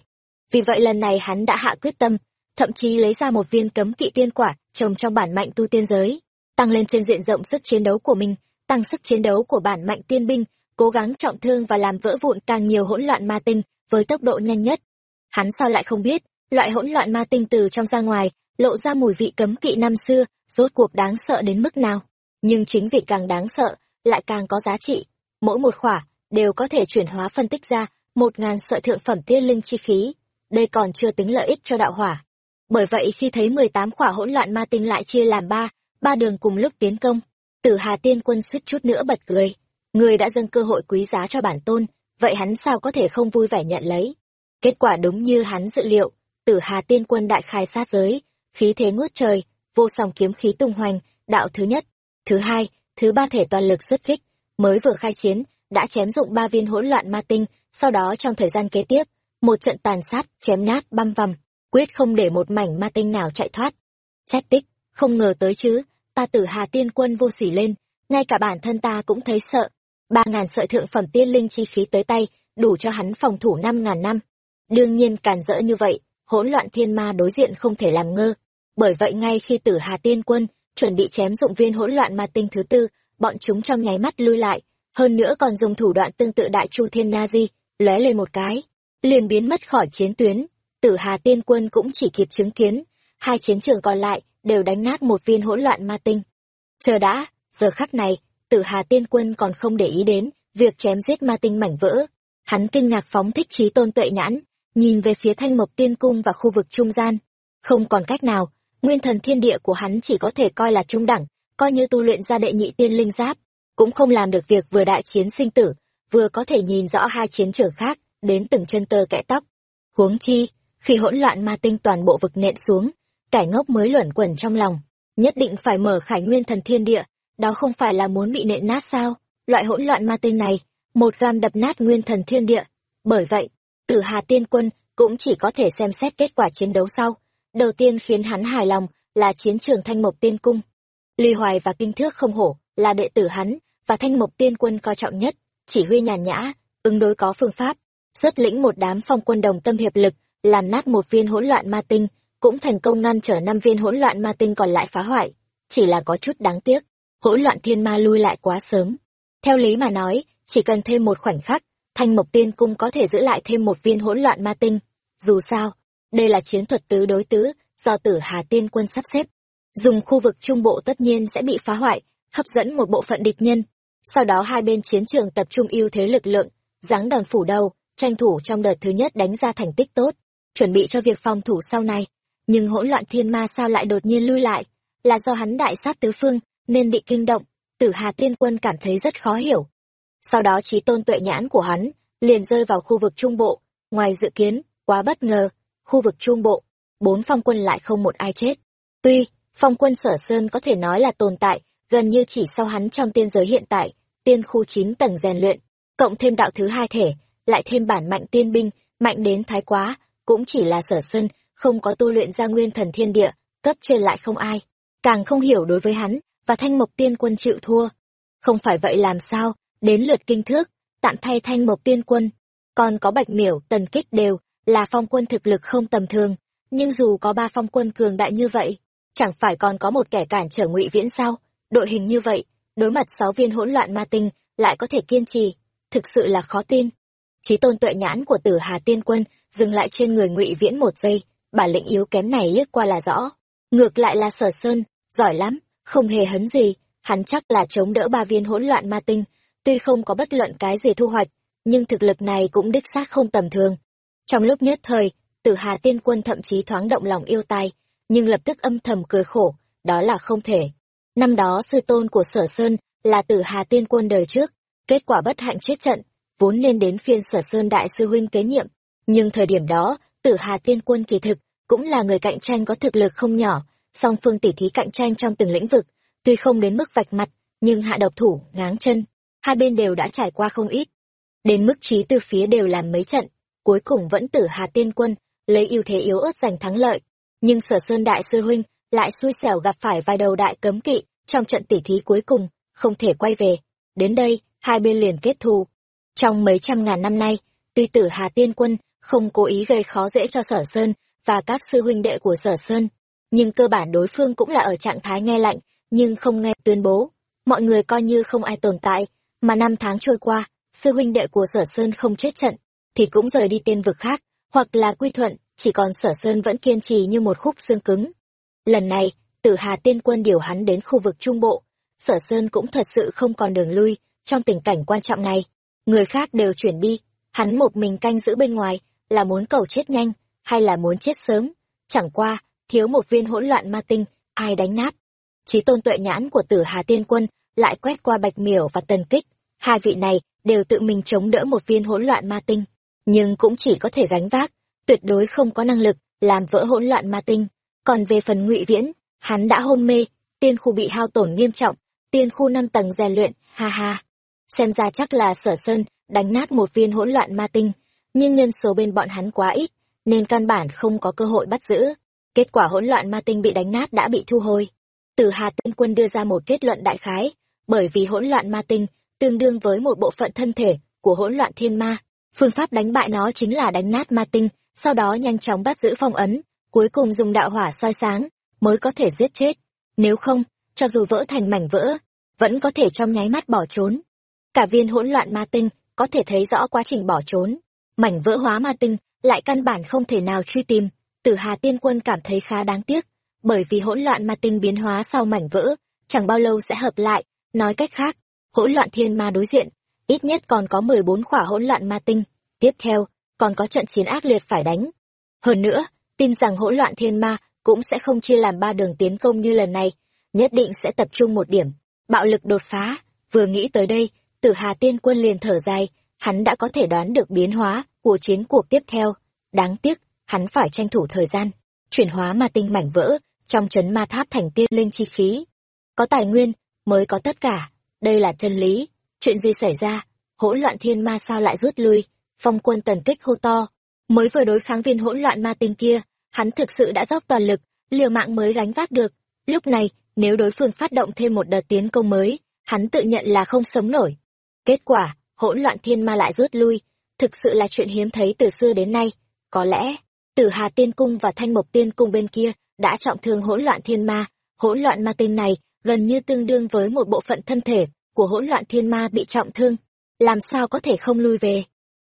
Vì vậy lần này hắn đã hạ quyết tâm, thậm chí lấy ra một viên cấm kỵ tiên quả trồng trong bản mạnh tu tiên giới, tăng lên trên diện rộng sức chiến đấu của mình, tăng sức chiến đấu của bản mạnh tiên binh, cố gắng trọng thương và làm vỡ vụn càng nhiều hỗn loạn ma tinh với tốc độ nhanh nhất. Hắn sao lại không biết, loại hỗn loạn ma tinh từ trong ra ngoài, lộ ra mùi vị cấm kỵ năm xưa, rốt cuộc đáng sợ đến mức nào. Nhưng chính vì càng đáng sợ, lại càng có giá trị. Mỗi một khỏa, đều có thể chuyển hóa phân tích ra một ngàn sợi thượng phẩm tiên linh chi khí. Đây còn chưa tính lợi ích cho đạo hỏa. Bởi vậy khi thấy 18 khỏa hỗn loạn ma tinh lại chia làm ba, ba đường cùng lúc tiến công, tử hà tiên quân suýt chút nữa bật cười. Người đã dâng cơ hội quý giá cho bản tôn, vậy hắn sao có thể không vui vẻ nhận lấy. Kết quả đúng như hắn dự liệu, tử hà tiên quân đại khai sát giới, khí thế ngút trời, vô song kiếm khí tung hoành, đạo thứ nhất, thứ hai, thứ ba thể toàn lực xuất kích, mới vừa khai chiến, đã chém dụng ba viên hỗn loạn ma tinh, sau đó trong thời gian kế tiếp, một trận tàn sát, chém nát băm vằm, quyết không để một mảnh ma tinh nào chạy thoát. Trách tích, không ngờ tới chứ, ta tử hà tiên quân vô sỉ lên, ngay cả bản thân ta cũng thấy sợ. Ba ngàn sợi thượng phẩm tiên linh chi khí tới tay, đủ cho hắn phòng thủ năm ngàn năm. Đương nhiên càn rỡ như vậy, hỗn loạn thiên ma đối diện không thể làm ngơ. Bởi vậy ngay khi tử hà tiên quân chuẩn bị chém dụng viên hỗn loạn ma tinh thứ tư, bọn chúng trong nháy mắt lui lại, hơn nữa còn dùng thủ đoạn tương tự đại chu thiên na di, lóe lên một cái, liền biến mất khỏi chiến tuyến. Tử Hà Tiên Quân cũng chỉ kịp chứng kiến, hai chiến trường còn lại đều đánh nát một viên hỗn loạn ma tinh. Chờ đã, giờ khắc này, Tử Hà Tiên Quân còn không để ý đến việc chém giết ma tinh mảnh vỡ. Hắn kinh ngạc phóng thích trí tôn tuệ nhãn, nhìn về phía thanh mộc tiên cung và khu vực trung gian. Không còn cách nào, nguyên thần thiên địa của hắn chỉ có thể coi là trung đẳng, coi như tu luyện ra đệ nhị tiên linh giáp, cũng không làm được việc vừa đại chiến sinh tử, vừa có thể nhìn rõ hai chiến trường khác, đến từng chân tơ kẽ tóc. Huống chi, khi hỗn loạn ma tinh toàn bộ vực nện xuống, kẻ ngốc mới luẩn quẩn trong lòng, nhất định phải mở khải nguyên thần thiên địa, đó không phải là muốn bị nện nát sao? Loại hỗn loạn ma tinh này, một gam đập nát nguyên thần thiên địa. Bởi vậy, tử hà tiên quân cũng chỉ có thể xem xét kết quả chiến đấu sau. Đầu tiên khiến hắn hài lòng là chiến trường thanh mộc tiên cung. Ly Hoài và Kinh Thước không hổ, là đệ tử hắn, và thanh mộc tiên quân coi trọng nhất, chỉ huy nhàn nhã, ứng đối có phương pháp, xuất lĩnh một đám phong quân đồng tâm hiệp lực, làm nát một viên hỗn loạn ma tinh, cũng thành công ngăn trở năm viên hỗn loạn ma tinh còn lại phá hoại. Chỉ là có chút đáng tiếc, hỗn loạn thiên ma lui lại quá sớm. Theo lý mà nói, chỉ cần thêm một khoảnh khắc, thanh mộc tiên cung có thể giữ lại thêm một viên hỗn loạn ma tinh. Dù sao, đây là chiến thuật tứ đối tứ, do tử Hà Tiên quân sắp xếp. Dùng khu vực trung bộ tất nhiên sẽ bị phá hoại, hấp dẫn một bộ phận địch nhân. Sau đó hai bên chiến trường tập trung ưu thế lực lượng, giáng đòn phủ đầu, tranh thủ trong đợt thứ nhất đánh ra thành tích tốt, chuẩn bị cho việc phòng thủ sau này. Nhưng hỗn loạn thiên ma sao lại đột nhiên lui lại, là do hắn đại sát tứ phương, nên bị kinh động, tử Hà Tiên Quân cảm thấy rất khó hiểu. Sau đó trí tôn tuệ nhãn của hắn, liền rơi vào khu vực trung bộ, ngoài dự kiến, quá bất ngờ, khu vực trung bộ, bốn phong quân lại không một ai chết. Tuy, phong quân sở sơn có thể nói là tồn tại, gần như chỉ sau hắn trong tiên giới hiện tại, tiên khu chín tầng rèn luyện, cộng thêm đạo thứ hai thể, lại thêm bản mạnh tiên binh, mạnh đến thái quá, cũng chỉ là sở sơn, không có tu luyện ra nguyên thần thiên địa, cấp trên lại không ai, càng không hiểu đối với hắn, và thanh mộc tiên quân chịu thua. Không phải vậy làm sao, đến lượt kinh thước, tạm thay thanh mộc tiên quân, còn có bạch miểu, tần kích đều, là phong quân thực lực không tầm thường, nhưng dù có ba phong quân cường đại như vậy, chẳng phải còn có một kẻ cản trở ngụy viễn sao, đội hình như vậy đối mặt sáu viên hỗn loạn ma tinh lại có thể kiên trì thực sự là khó tin. Trí tôn tuệ nhãn của tử hà tiên quân dừng lại trên người ngụy viễn một giây bản lĩnh yếu kém này liếc qua là rõ. Ngược lại là sở sơn giỏi lắm không hề hấn gì, hắn chắc là chống đỡ ba viên hỗn loạn ma tinh, tuy không có bất luận cái gì thu hoạch, nhưng thực lực này cũng đích xác không tầm thường. Trong lúc nhất thời, tử hà tiên quân thậm chí thoáng động lòng yêu tai, nhưng lập tức âm thầm cười khổ, đó là không thể. Năm đó sư tôn của sở sơn là tử hà tiên quân đời trước, kết quả bất hạnh chết trận, vốn nên đến phiên sở sơn đại sư huynh kế nhiệm, nhưng thời điểm đó, tử hà tiên quân kỳ thực cũng là người cạnh tranh có thực lực không nhỏ song phương tỉ thí cạnh tranh trong từng lĩnh vực, tuy không đến mức vạch mặt, nhưng hạ độc thủ, ngáng chân, hai bên đều đã trải qua không ít. Đến mức trí từ phía đều làm mấy trận, cuối cùng vẫn tử hà tiên quân, lấy ưu thế yếu ớt giành thắng lợi. Nhưng sở sơn đại sư huynh lại xui xẻo gặp phải vài đầu đại cấm kỵ trong trận tỉ thí cuối cùng, không thể quay về. Đến đây, hai bên liền kết thù. Trong mấy trăm ngàn năm nay, tuy tử hà tiên quân không cố ý gây khó dễ cho sở sơn và các sư huynh đệ của sở sơn nhưng cơ bản đối phương cũng là ở trạng thái nghe lạnh, nhưng không nghe tuyên bố. Mọi người coi như không ai tồn tại, mà năm tháng trôi qua, sư huynh đệ của sở sơn không chết trận, thì cũng rời đi tiên vực khác, hoặc là quy thuận, chỉ còn sở sơn vẫn kiên trì như một khúc xương cứng. Lần này tử hà tiên quân điều hắn đến khu vực trung bộ, sở sơn cũng thật sự không còn đường lui trong tình cảnh quan trọng này. Người khác đều chuyển đi, hắn một mình canh giữ bên ngoài, là muốn cầu chết nhanh, hay là muốn chết sớm? Chẳng qua thiếu một viên hỗn loạn ma tinh, ai đánh nát. Trí tôn tuệ nhãn của tử hà tiên quân lại quét qua bạch miểu và tần kích. Hai vị này đều tự mình chống đỡ một viên hỗn loạn ma tinh. Nhưng cũng chỉ có thể gánh vác, tuyệt đối không có năng lực làm vỡ hỗn loạn ma tinh. Còn về phần ngụy viễn, hắn đã hôn mê, tiên khu bị hao tổn nghiêm trọng, tiên khu năm tầng rèn luyện, ha ha. Xem ra chắc là sở sơn đánh nát một viên hỗn loạn ma tinh, nhưng nhân số bên bọn hắn quá ít, nên căn bản không có cơ hội bắt giữ kết quả hỗn loạn ma tinh bị đánh nát đã bị thu hồi. Từ hà Tinh quân đưa ra một kết luận đại khái, bởi vì hỗn loạn ma tinh tương đương với một bộ phận thân thể của hỗn loạn thiên ma. Phương pháp đánh bại nó chính là đánh nát ma tinh, sau đó nhanh chóng bắt giữ phong ấn, cuối cùng dùng đạo hỏa soi sáng mới có thể giết chết. Nếu không, cho dù vỡ thành mảnh vỡ, vẫn có thể trong nháy mắt bỏ trốn. Cả viên hỗn loạn ma tinh có thể thấy rõ quá trình bỏ trốn. Mảnh vỡ hóa ma tinh lại căn bản không thể nào truy tìm tử hà tiên quân cảm thấy khá đáng tiếc, bởi vì hỗn loạn ma tinh biến hóa sau mảnh vỡ, chẳng bao lâu sẽ hợp lại. Nói cách khác, hỗn loạn thiên ma đối diện, ít nhất còn có mười bốn khỏa hỗn loạn ma tinh. Tiếp theo, còn có trận chiến ác liệt phải đánh. Hơn nữa, tin rằng hỗn loạn thiên ma cũng sẽ không chia làm ba đường tiến công như lần này, nhất định sẽ tập trung một điểm. Bạo lực đột phá, vừa nghĩ tới đây, tử hà tiên quân liền thở dài, hắn đã có thể đoán được biến hóa của chiến cuộc tiếp theo. Đáng tiếc hắn phải tranh thủ thời gian, chuyển hóa ma tinh mảnh vỡ trong chấn ma tháp thành tiên linh chi khí. Có tài nguyên mới có tất cả. Đây là chân lý. Chuyện gì xảy ra? Hỗn loạn thiên ma sao lại rút lui? Phong quân tần kích hô to. Mới vừa đối kháng viên hỗn loạn ma tinh kia, hắn thực sự đã dốc toàn lực, liều mạng mới gánh vác được. Lúc này, nếu đối phương phát động thêm một đợt tiến công mới, hắn tự nhận là không sống nổi. Kết quả, hỗn loạn thiên ma lại rút lui. Thực sự là chuyện hiếm thấy từ xưa đến nay. Có lẽ tử hà tiên cung và thanh mộc tiên cung bên kia đã trọng thương hỗn loạn thiên ma. Hỗn loạn ma tên này gần như tương đương với một bộ phận thân thể của hỗn loạn thiên ma bị trọng thương. Làm sao có thể không lui về?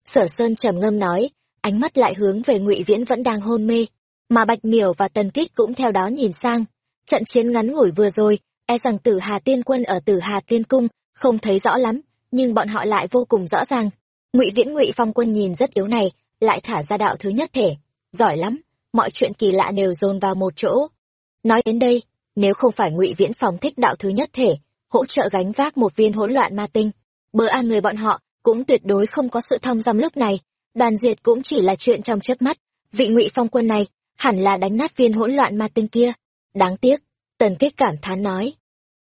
Sở sơn trầm ngâm nói, ánh mắt lại hướng về ngụy viễn vẫn đang hôn mê. Mà bạch miểu và tần kích cũng theo đó nhìn sang. Trận chiến ngắn ngủi vừa rồi e rằng tử hà tiên quân ở tử hà tiên cung không thấy rõ lắm, nhưng bọn họ lại vô cùng rõ ràng. Ngụy viễn ngụy phong quân nhìn rất yếu này, lại thả ra đạo thứ nhất thể giỏi lắm, mọi chuyện kỳ lạ đều dồn vào một chỗ. Nói đến đây, nếu không phải ngụy viễn phòng thích đạo thứ nhất thể, hỗ trợ gánh vác một viên hỗn loạn ma tinh bữa ăn người bọn họ cũng tuyệt đối không có sự thông dòng lúc này. Đoàn diệt cũng chỉ là chuyện trong chớp mắt, vị ngụy phong quân này hẳn là đánh nát viên hỗn loạn ma tinh kia. Đáng tiếc, tần kích cảm thán nói,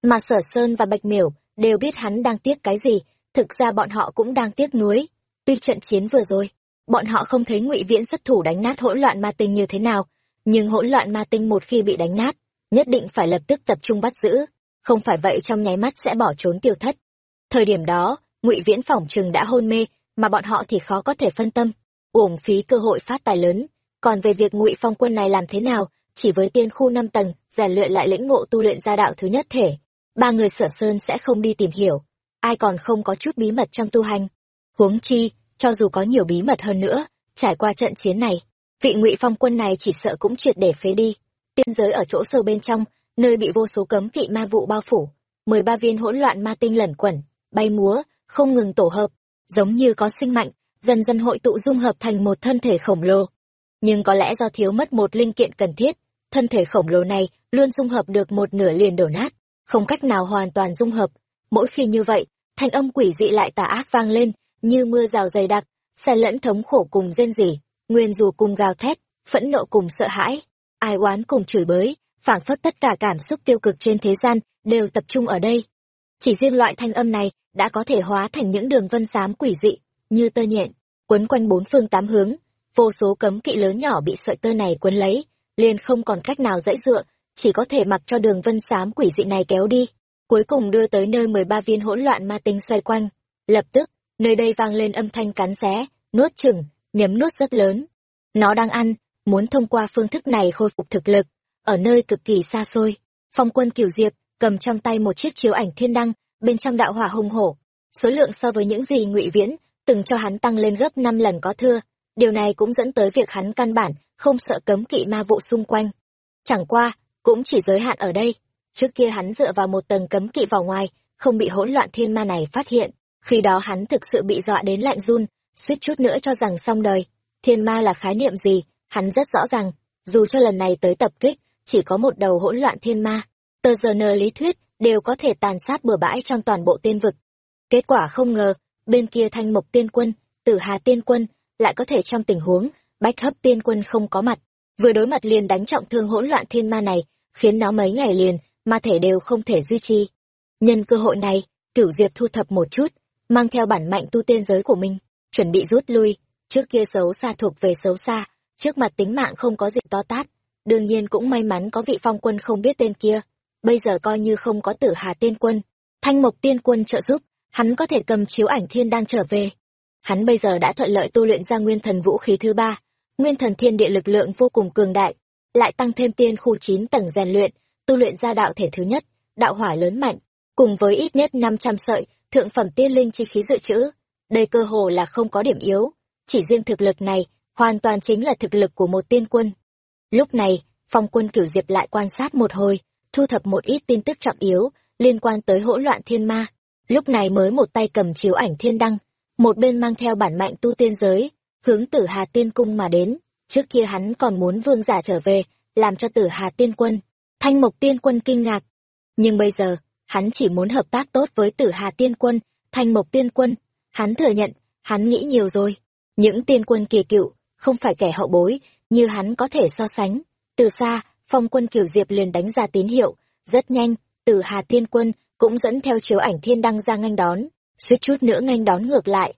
mà sở sơn và bạch miểu đều biết hắn đang tiếc cái gì, thực ra bọn họ cũng đang tiếc nuối. Tuy trận chiến vừa rồi bọn họ không thấy ngụy viễn xuất thủ đánh nát hỗn loạn ma tinh như thế nào, nhưng hỗn loạn ma tinh một khi bị đánh nát, nhất định phải lập tức tập trung bắt giữ, không phải vậy trong nháy mắt sẽ bỏ trốn tiêu thất. Thời điểm đó, ngụy viễn phỏng chừng đã hôn mê, mà bọn họ thì khó có thể phân tâm, uổng phí cơ hội phát tài lớn. Còn về việc ngụy phong quân này làm thế nào, chỉ với tiên khu năm tầng, rèn luyện lại lĩnh ngộ tu luyện gia đạo thứ nhất thể, ba người sở sơn sẽ không đi tìm hiểu, ai còn không có chút bí mật trong tu hành. Huống chi cho dù có nhiều bí mật hơn nữa, trải qua trận chiến này, vị ngụy phong quân này chỉ sợ cũng triệt để phế đi. Tiên giới ở chỗ sâu bên trong, nơi bị vô số cấm kỵ ma vụ bao phủ, mười ba viên hỗn loạn ma tinh lẩn quẩn, bay múa, không ngừng tổ hợp, giống như có sinh mạnh dần dần hội tụ dung hợp thành một thân thể khổng lồ. Nhưng có lẽ do thiếu mất một linh kiện cần thiết, thân thể khổng lồ này luôn dung hợp được một nửa liền đổ nát, không cách nào hoàn toàn dung hợp. Mỗi khi như vậy, thanh âm quỷ dị lại tà ác vang lên như mưa rào dày đặc, xen lẫn thống khổ cùng rên rỉ, nguyên dù cùng gào thét, phẫn nộ cùng sợ hãi, ai oán cùng chửi bới, phảng phất tất cả cảm xúc tiêu cực trên thế gian đều tập trung ở đây. Chỉ riêng loại thanh âm này đã có thể hóa thành những đường vân xám quỷ dị, như tơ nhện, quấn quanh bốn phương tám hướng, vô số cấm kỵ lớn nhỏ bị sợi tơ này quấn lấy, liền không còn cách nào dãy dựa, chỉ có thể mặc cho đường vân xám quỷ dị này kéo đi, cuối cùng đưa tới nơi mười ba viên hỗn loạn ma tinh xoay quanh. Lập tức nơi đây vang lên âm thanh cắn xé, nuốt chừng nhấm nuốt rất lớn. Nó đang ăn, muốn thông qua phương thức này khôi phục thực lực, ở nơi cực kỳ xa xôi. Phong quân kiều diệp cầm trong tay một chiếc chiếu ảnh thiên đăng, bên trong đạo hỏa hùng hổ. Số lượng so với những gì ngụy viễn từng cho hắn tăng lên gấp năm lần có thưa. Điều này cũng dẫn tới việc hắn căn bản không sợ cấm kỵ ma vụ xung quanh. Chẳng qua, cũng chỉ giới hạn ở đây. Trước kia hắn dựa vào một tầng cấm kỵ vào ngoài, không bị hỗn loạn thiên ma này phát hiện khi đó hắn thực sự bị dọa đến lạnh run, suýt chút nữa cho rằng xong đời. Thiên ma là khái niệm gì? Hắn rất rõ ràng. Dù cho lần này tới tập kích, chỉ có một đầu hỗn loạn thiên ma. Tờ giờ nờ lý thuyết đều có thể tàn sát bừa bãi trong toàn bộ tiên vực. Kết quả không ngờ, bên kia thanh mộc tiên quân, tử hà tiên quân, lại có thể trong tình huống, bách hấp tiên quân không có mặt. Vừa đối mặt liền đánh trọng thương hỗn loạn thiên ma này, khiến nó mấy ngày liền, ma thể đều không thể duy trì. Nhân cơ hội này, cửu diệp thu thập một chút mang theo bản mạnh tu tiên giới của mình, chuẩn bị rút lui. Trước kia xấu xa thuộc về xấu xa, trước mặt tính mạng không có gì to tát. Đương nhiên cũng may mắn có vị phong quân không biết tên kia. Bây giờ coi như không có tử hà tiên quân. Thanh mộc tiên quân trợ giúp, hắn có thể cầm chiếu ảnh thiên đang trở về. Hắn bây giờ đã thuận lợi tu luyện ra nguyên thần vũ khí thứ ba. Nguyên thần thiên địa lực lượng vô cùng cường đại, lại tăng thêm tiên khu chín tầng rèn luyện, tu luyện ra đạo thể thứ nhất, đạo hỏa lớn mạnh cùng với ít nhất năm trăm sợi, thượng phẩm tiên linh chi khí dự trữ. Đây cơ hồ là không có điểm yếu. Chỉ riêng thực lực này, hoàn toàn chính là thực lực của một tiên quân. Lúc này, phong quân cửu diệp lại quan sát một hồi, thu thập một ít tin tức trọng yếu liên quan tới hỗn loạn thiên ma. Lúc này mới một tay cầm chiếu ảnh thiên đăng, một bên mang theo bản mạnh tu tiên giới, hướng tử hà tiên cung mà đến. Trước kia hắn còn muốn vương giả trở về, làm cho tử hà tiên quân. Thanh mộc tiên quân kinh ngạc. Nhưng bây giờ hắn chỉ muốn hợp tác tốt với tử hà tiên quân, thanh mộc tiên quân. Hắn thừa nhận, hắn nghĩ nhiều rồi. Những tiên quân kỳ cựu, không phải kẻ hậu bối, như hắn có thể so sánh. Từ xa, phong quân kiểu diệp liền đánh ra tín hiệu. Rất nhanh, tử hà tiên quân cũng dẫn theo chiếu ảnh thiên đăng ra nghênh đón. Suýt chút nữa nghênh đón ngược lại.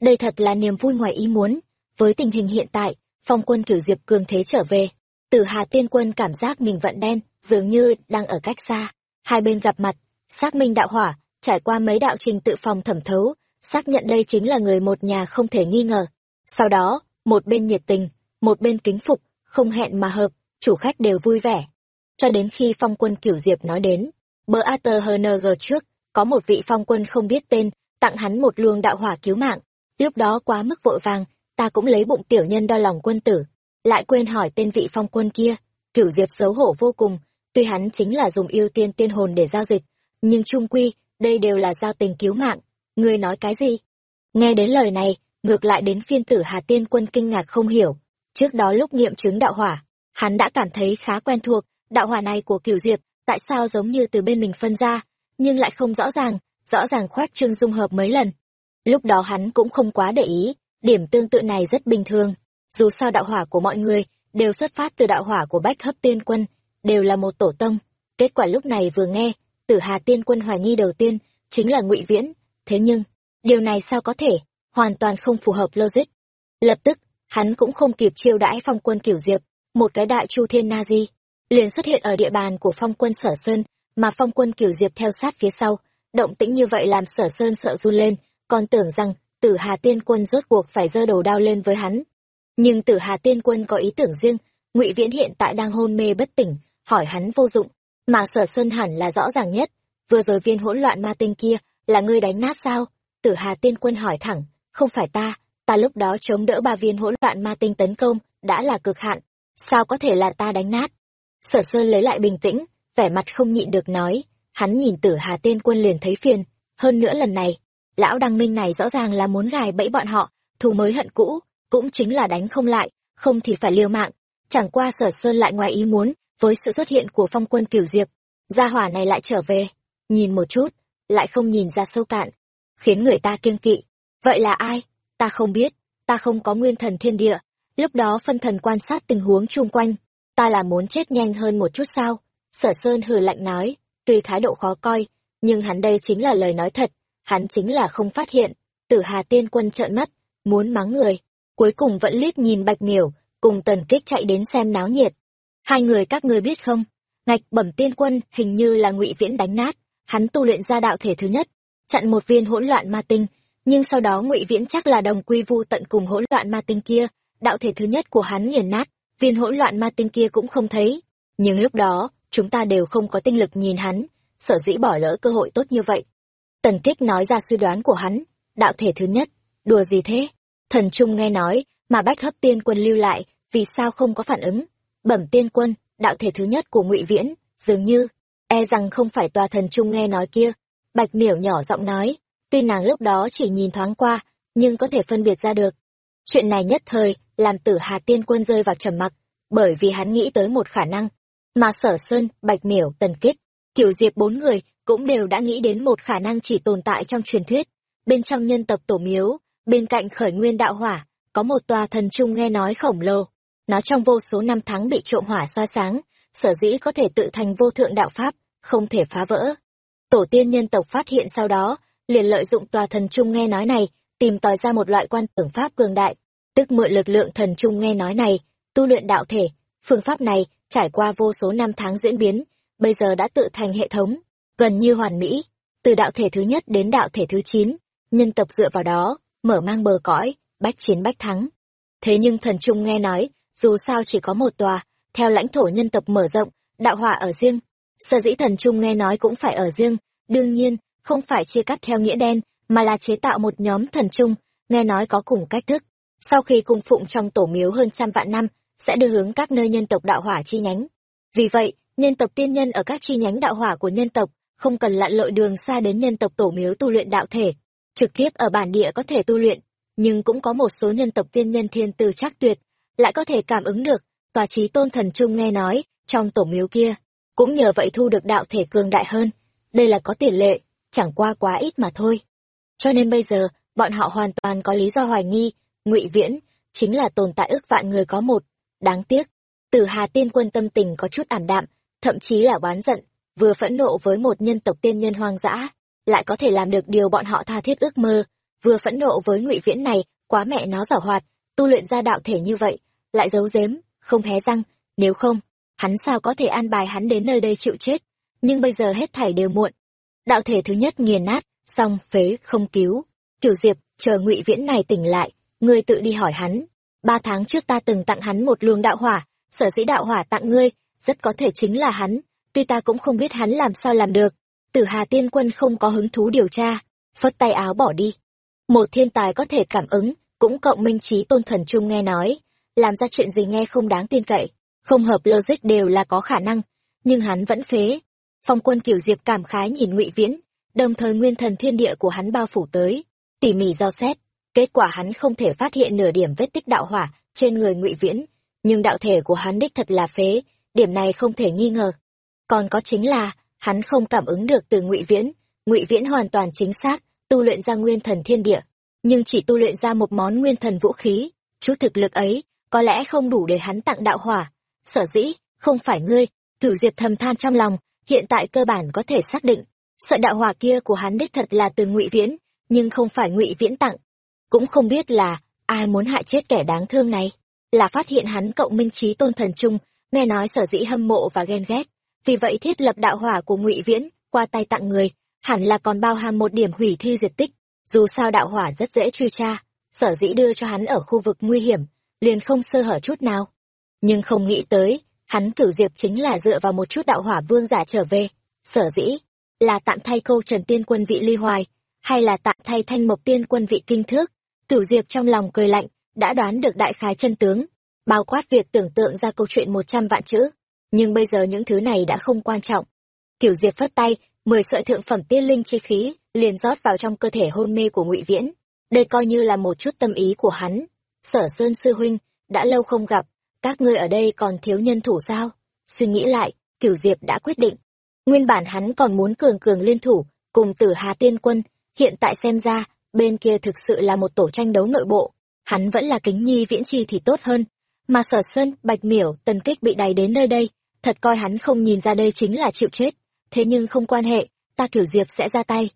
Đây thật là niềm vui ngoài ý muốn. Với tình hình hiện tại, phong quân kiểu diệp cường thế trở về. Tử hà tiên quân cảm giác mình vận đen, dường như đang ở cách xa. Hai bên gặp mặt xác minh đạo hỏa, trải qua mấy đạo trình tự phòng thẩm thấu, xác nhận đây chính là người một nhà không thể nghi ngờ. Sau đó, một bên nhiệt tình, một bên kính phục, không hẹn mà hợp, chủ khách đều vui vẻ. Cho đến khi phong quân kiểu diệp nói đến, bờ a tờ g trước, có một vị phong quân không biết tên, tặng hắn một luồng đạo hỏa cứu mạng. Lúc đó quá mức vội vàng, ta cũng lấy bụng tiểu nhân đo lòng quân tử, lại quên hỏi tên vị phong quân kia. Cửu diệp xấu hổ vô cùng, tuy hắn chính là dùng ưu tiên tiên hồn để giao dịch nhưng trung quy, đây đều là giao tình cứu mạng. Ngươi nói cái gì? Nghe đến lời này, ngược lại đến phiên tử hà tiên quân kinh ngạc không hiểu. Trước đó lúc nghiệm chứng đạo hỏa, hắn đã cảm thấy khá quen thuộc. Đạo hỏa này của cửu diệp, tại sao giống như từ bên mình phân ra, nhưng lại không rõ ràng rõ ràng khoác trương dung hợp mấy lần. Lúc đó hắn cũng không quá để ý, điểm tương tự này rất bình thường. Dù sao đạo hỏa của mọi người đều xuất phát từ đạo hỏa của bách hấp tiên quân, đều là một tổ tông. Kết quả lúc này vừa nghe tử hà tiên quân hoài nghi đầu tiên, chính là ngụy viễn. Thế nhưng, điều này sao có thể? Hoàn toàn không phù hợp logic. Lập tức, hắn cũng không kịp chiêu đãi phong quân kiểu diệp, một cái đại chu thiên na di. Liền xuất hiện ở địa bàn của phong quân sở sơn, mà phong quân kiểu diệp theo sát phía sau. Động tĩnh như vậy làm sở sơn sợ run lên, còn tưởng rằng tử hà tiên quân rốt cuộc phải giơ đầu đao lên với hắn. Nhưng tử hà tiên quân có ý tưởng riêng, ngụy viễn hiện tại đang hôn mê bất tỉnh, hỏi hắn vô dụng mà sở sơn hẳn là rõ ràng nhất. Vừa rồi viên hỗn loạn ma tinh kia là ngươi đánh nát sao? Tử hà tiên quân hỏi thẳng. Không phải ta ta lúc đó chống đỡ ba viên hỗn loạn ma tinh tấn công đã là cực hạn. Sao có thể là ta đánh nát? Sở sơn lấy lại bình tĩnh, vẻ mặt không nhịn được nói. Hắn nhìn tử hà tiên quân liền thấy phiền. Hơn nữa lần này, lão đăng minh này rõ ràng là muốn gài bẫy bọn họ. Thù mới hận cũ, cũng chính là đánh không lại, không thì phải liều mạng. Chẳng qua sở sơn lại ngoài ý muốn với sự xuất hiện của phong quân cửu diệp, gia hỏa này lại trở về. Nhìn một chút, lại không nhìn ra sâu cạn, khiến người ta kiêng kỵ. Vậy là ai? Ta không biết, ta không có nguyên thần thiên địa. Lúc đó phân thần quan sát tình huống chung quanh, ta là muốn chết nhanh hơn một chút sao? Sở sơn hừ lạnh nói, tuy thái độ khó coi, nhưng hắn đây chính là lời nói thật, hắn chính là không phát hiện. Tử hà tiên quân trợn mắt, muốn mắng người, cuối cùng vẫn liếc nhìn bạch miểu, cùng tần kích chạy đến xem náo nhiệt hai người các ngươi biết không? Ngạch bẩm tiên quân hình như là ngụy viễn đánh nát. Hắn tu luyện ra đạo thể thứ nhất, chặn một viên hỗn loạn ma tinh. Nhưng sau đó ngụy viễn chắc là đồng quy vu tận cùng hỗn loạn ma tinh kia. Đạo thể thứ nhất của hắn nghiền nát, viên hỗn loạn ma tinh kia cũng không thấy. Nhưng lúc đó, chúng ta đều không có tinh lực nhìn hắn, sở dĩ bỏ lỡ cơ hội tốt như vậy. Tần kích nói ra suy đoán của hắn, đạo thể thứ nhất, đùa gì thế? Thần trung nghe nói mà bách hấp tiên quân lưu lại, vì sao không có phản ứng? Bẩm tiên quân, đạo thể thứ nhất của ngụy viễn, dường như e rằng không phải tòa thần trung nghe nói kia. Bạch miểu nhỏ giọng nói, tuy nàng lúc đó chỉ nhìn thoáng qua, nhưng có thể phân biệt ra được. Chuyện này nhất thời, làm tử hà tiên quân rơi vào trầm mặc, bởi vì hắn nghĩ tới một khả năng. Mà sở sơn, bạch miểu, tần kích kiểu diệp bốn người cũng đều đã nghĩ đến một khả năng chỉ tồn tại trong truyền thuyết. Bên trong nhân tập tổ miếu, bên cạnh khởi nguyên đạo hỏa, có một tòa thần trung nghe nói khổng lồ nó trong vô số năm tháng bị trộm hỏa soi sáng, sở dĩ có thể tự thành vô thượng đạo pháp, không thể phá vỡ. Tổ tiên nhân tộc phát hiện sau đó, liền lợi dụng tòa thần trung nghe nói này, tìm tòi ra một loại quan tưởng pháp cường đại. Tức mượn lực lượng thần trung nghe nói này, tu luyện đạo thể, phương pháp này trải qua vô số năm tháng diễn biến, bây giờ đã tự thành hệ thống, gần như hoàn mỹ. Từ đạo thể thứ nhất đến đạo thể thứ chín, nhân tộc dựa vào đó, mở mang bờ cõi, bách chiến bách thắng. Thế nhưng thần trung nghe nói dù sao chỉ có một tòa, theo lãnh thổ nhân tộc mở rộng, đạo hỏa ở riêng. Sở dĩ thần trung nghe nói cũng phải ở riêng, đương nhiên, không phải chia cắt theo nghĩa đen, mà là chế tạo một nhóm thần trung, nghe nói có cùng cách thức. Sau khi cung phụng trong tổ miếu hơn trăm vạn năm, sẽ đưa hướng các nơi nhân tộc đạo hỏa chi nhánh. Vì vậy, nhân tộc tiên nhân ở các chi nhánh đạo hỏa của nhân tộc, không cần lặn lội đường xa đến nhân tộc tổ miếu tu luyện đạo thể. Trực tiếp ở bản địa có thể tu luyện, nhưng cũng có một số nhân tộc tiên nhân thiên tư chắc tuyệt lại có thể cảm ứng được, tòa trí tôn thần trung nghe nói, trong tổ miếu kia, cũng nhờ vậy thu được đạo thể cường đại hơn. Đây là có tiền lệ, chẳng qua quá ít mà thôi. Cho nên bây giờ, bọn họ hoàn toàn có lý do hoài nghi, ngụy viễn, chính là tồn tại ước vạn người có một. Đáng tiếc, từ hà tiên quân tâm tình có chút ảm đạm, thậm chí là oán giận, vừa phẫn nộ với một nhân tộc tiên nhân hoang dã, lại có thể làm được điều bọn họ tha thiết ước mơ. Vừa phẫn nộ với ngụy viễn này, quá mẹ nó giảo hoạt, tu luyện ra đạo thể như vậy lại giấu giếm, không hé răng, nếu không, hắn sao có thể an bài hắn đến nơi đây chịu chết? Nhưng bây giờ hết thảy đều muộn. Đạo thể thứ nhất nghiền nát, xong, phế, không cứu. Kiểu diệp, chờ ngụy viễn này tỉnh lại, ngươi tự đi hỏi hắn. Ba tháng trước ta từng tặng hắn một luồng đạo hỏa, sở dĩ đạo hỏa tặng ngươi, rất có thể chính là hắn, tuy ta cũng không biết hắn làm sao làm được. Tử hà tiên quân không có hứng thú điều tra, phất tay áo bỏ đi. Một thiên tài có thể cảm ứng, cũng cộng minh trí tôn thần trung nghe nói làm ra chuyện gì nghe không đáng tin cậy. Không hợp logic đều là có khả năng, nhưng hắn vẫn phế. Phong quân kiểu diệp cảm khái nhìn ngụy viễn, đồng thời nguyên thần thiên địa của hắn bao phủ tới, tỉ mỉ do xét. Kết quả hắn không thể phát hiện nửa điểm vết tích đạo hỏa trên người ngụy viễn, nhưng đạo thể của hắn đích thật là phế, điểm này không thể nghi ngờ. Còn có chính là, hắn không cảm ứng được từ ngụy viễn ngụy viễn hoàn toàn chính xác, tu luyện ra nguyên thần thiên địa, nhưng chỉ tu luyện ra một món nguyên thần vũ khí chút thực lực ấy có lẽ không đủ để hắn tặng đạo hỏa. Sở dĩ, không phải ngươi, cửu diệp thầm than trong lòng, hiện tại cơ bản có thể xác định. Sợi đạo hỏa kia của hắn đích thật là từ ngụy viễn, nhưng không phải ngụy viễn tặng. Cũng không biết là ai muốn hại chết kẻ đáng thương này. Là phát hiện hắn cộng minh trí tôn thần trung nghe nói sở dĩ hâm mộ và ghen ghét. Vì vậy thiết lập đạo hỏa của ngụy viễn, qua tay tặng người, hẳn là còn bao hàm một điểm hủy thi diệt tích. Dù sao đạo hỏa rất dễ truy tra, sở dĩ đưa cho hắn ở khu vực nguy hiểm liền không sơ hở chút nào. Nhưng không nghĩ tới, hắn cử diệp chính là dựa vào một chút đạo hỏa vương giả trở về. Sở dĩ, là tạm thay câu trần tiên quân vị ly hoài, hay là tạm thay thanh mộc tiên quân vị kinh thước, cửu diệp trong lòng cười lạnh, đã đoán được đại khái chân tướng, bao quát việc tưởng tượng ra câu chuyện một trăm vạn chữ. Nhưng bây giờ những thứ này đã không quan trọng. Cửu diệp phất tay, mười sợi thượng phẩm tiên linh chi khí, liền rót vào trong cơ thể hôn mê của ngụy viễn. Đây coi như là một chút tâm ý của hắn sở sơn sư huynh, đã lâu không gặp, các ngươi ở đây còn thiếu nhân thủ sao? Suy nghĩ lại, cửu diệp đã quyết định. Nguyên bản hắn còn muốn cường cường liên thủ cùng tử hà tiên quân, hiện tại xem ra, bên kia thực sự là một tổ tranh đấu nội bộ. Hắn vẫn là kính nhi viễn chi thì tốt hơn. Mà sở sơn, bạch miểu, tần kích bị đày đến nơi đây, thật coi hắn không nhìn ra đây chính là chịu chết. Thế nhưng không quan hệ, ta kiểu diệp sẽ ra tay.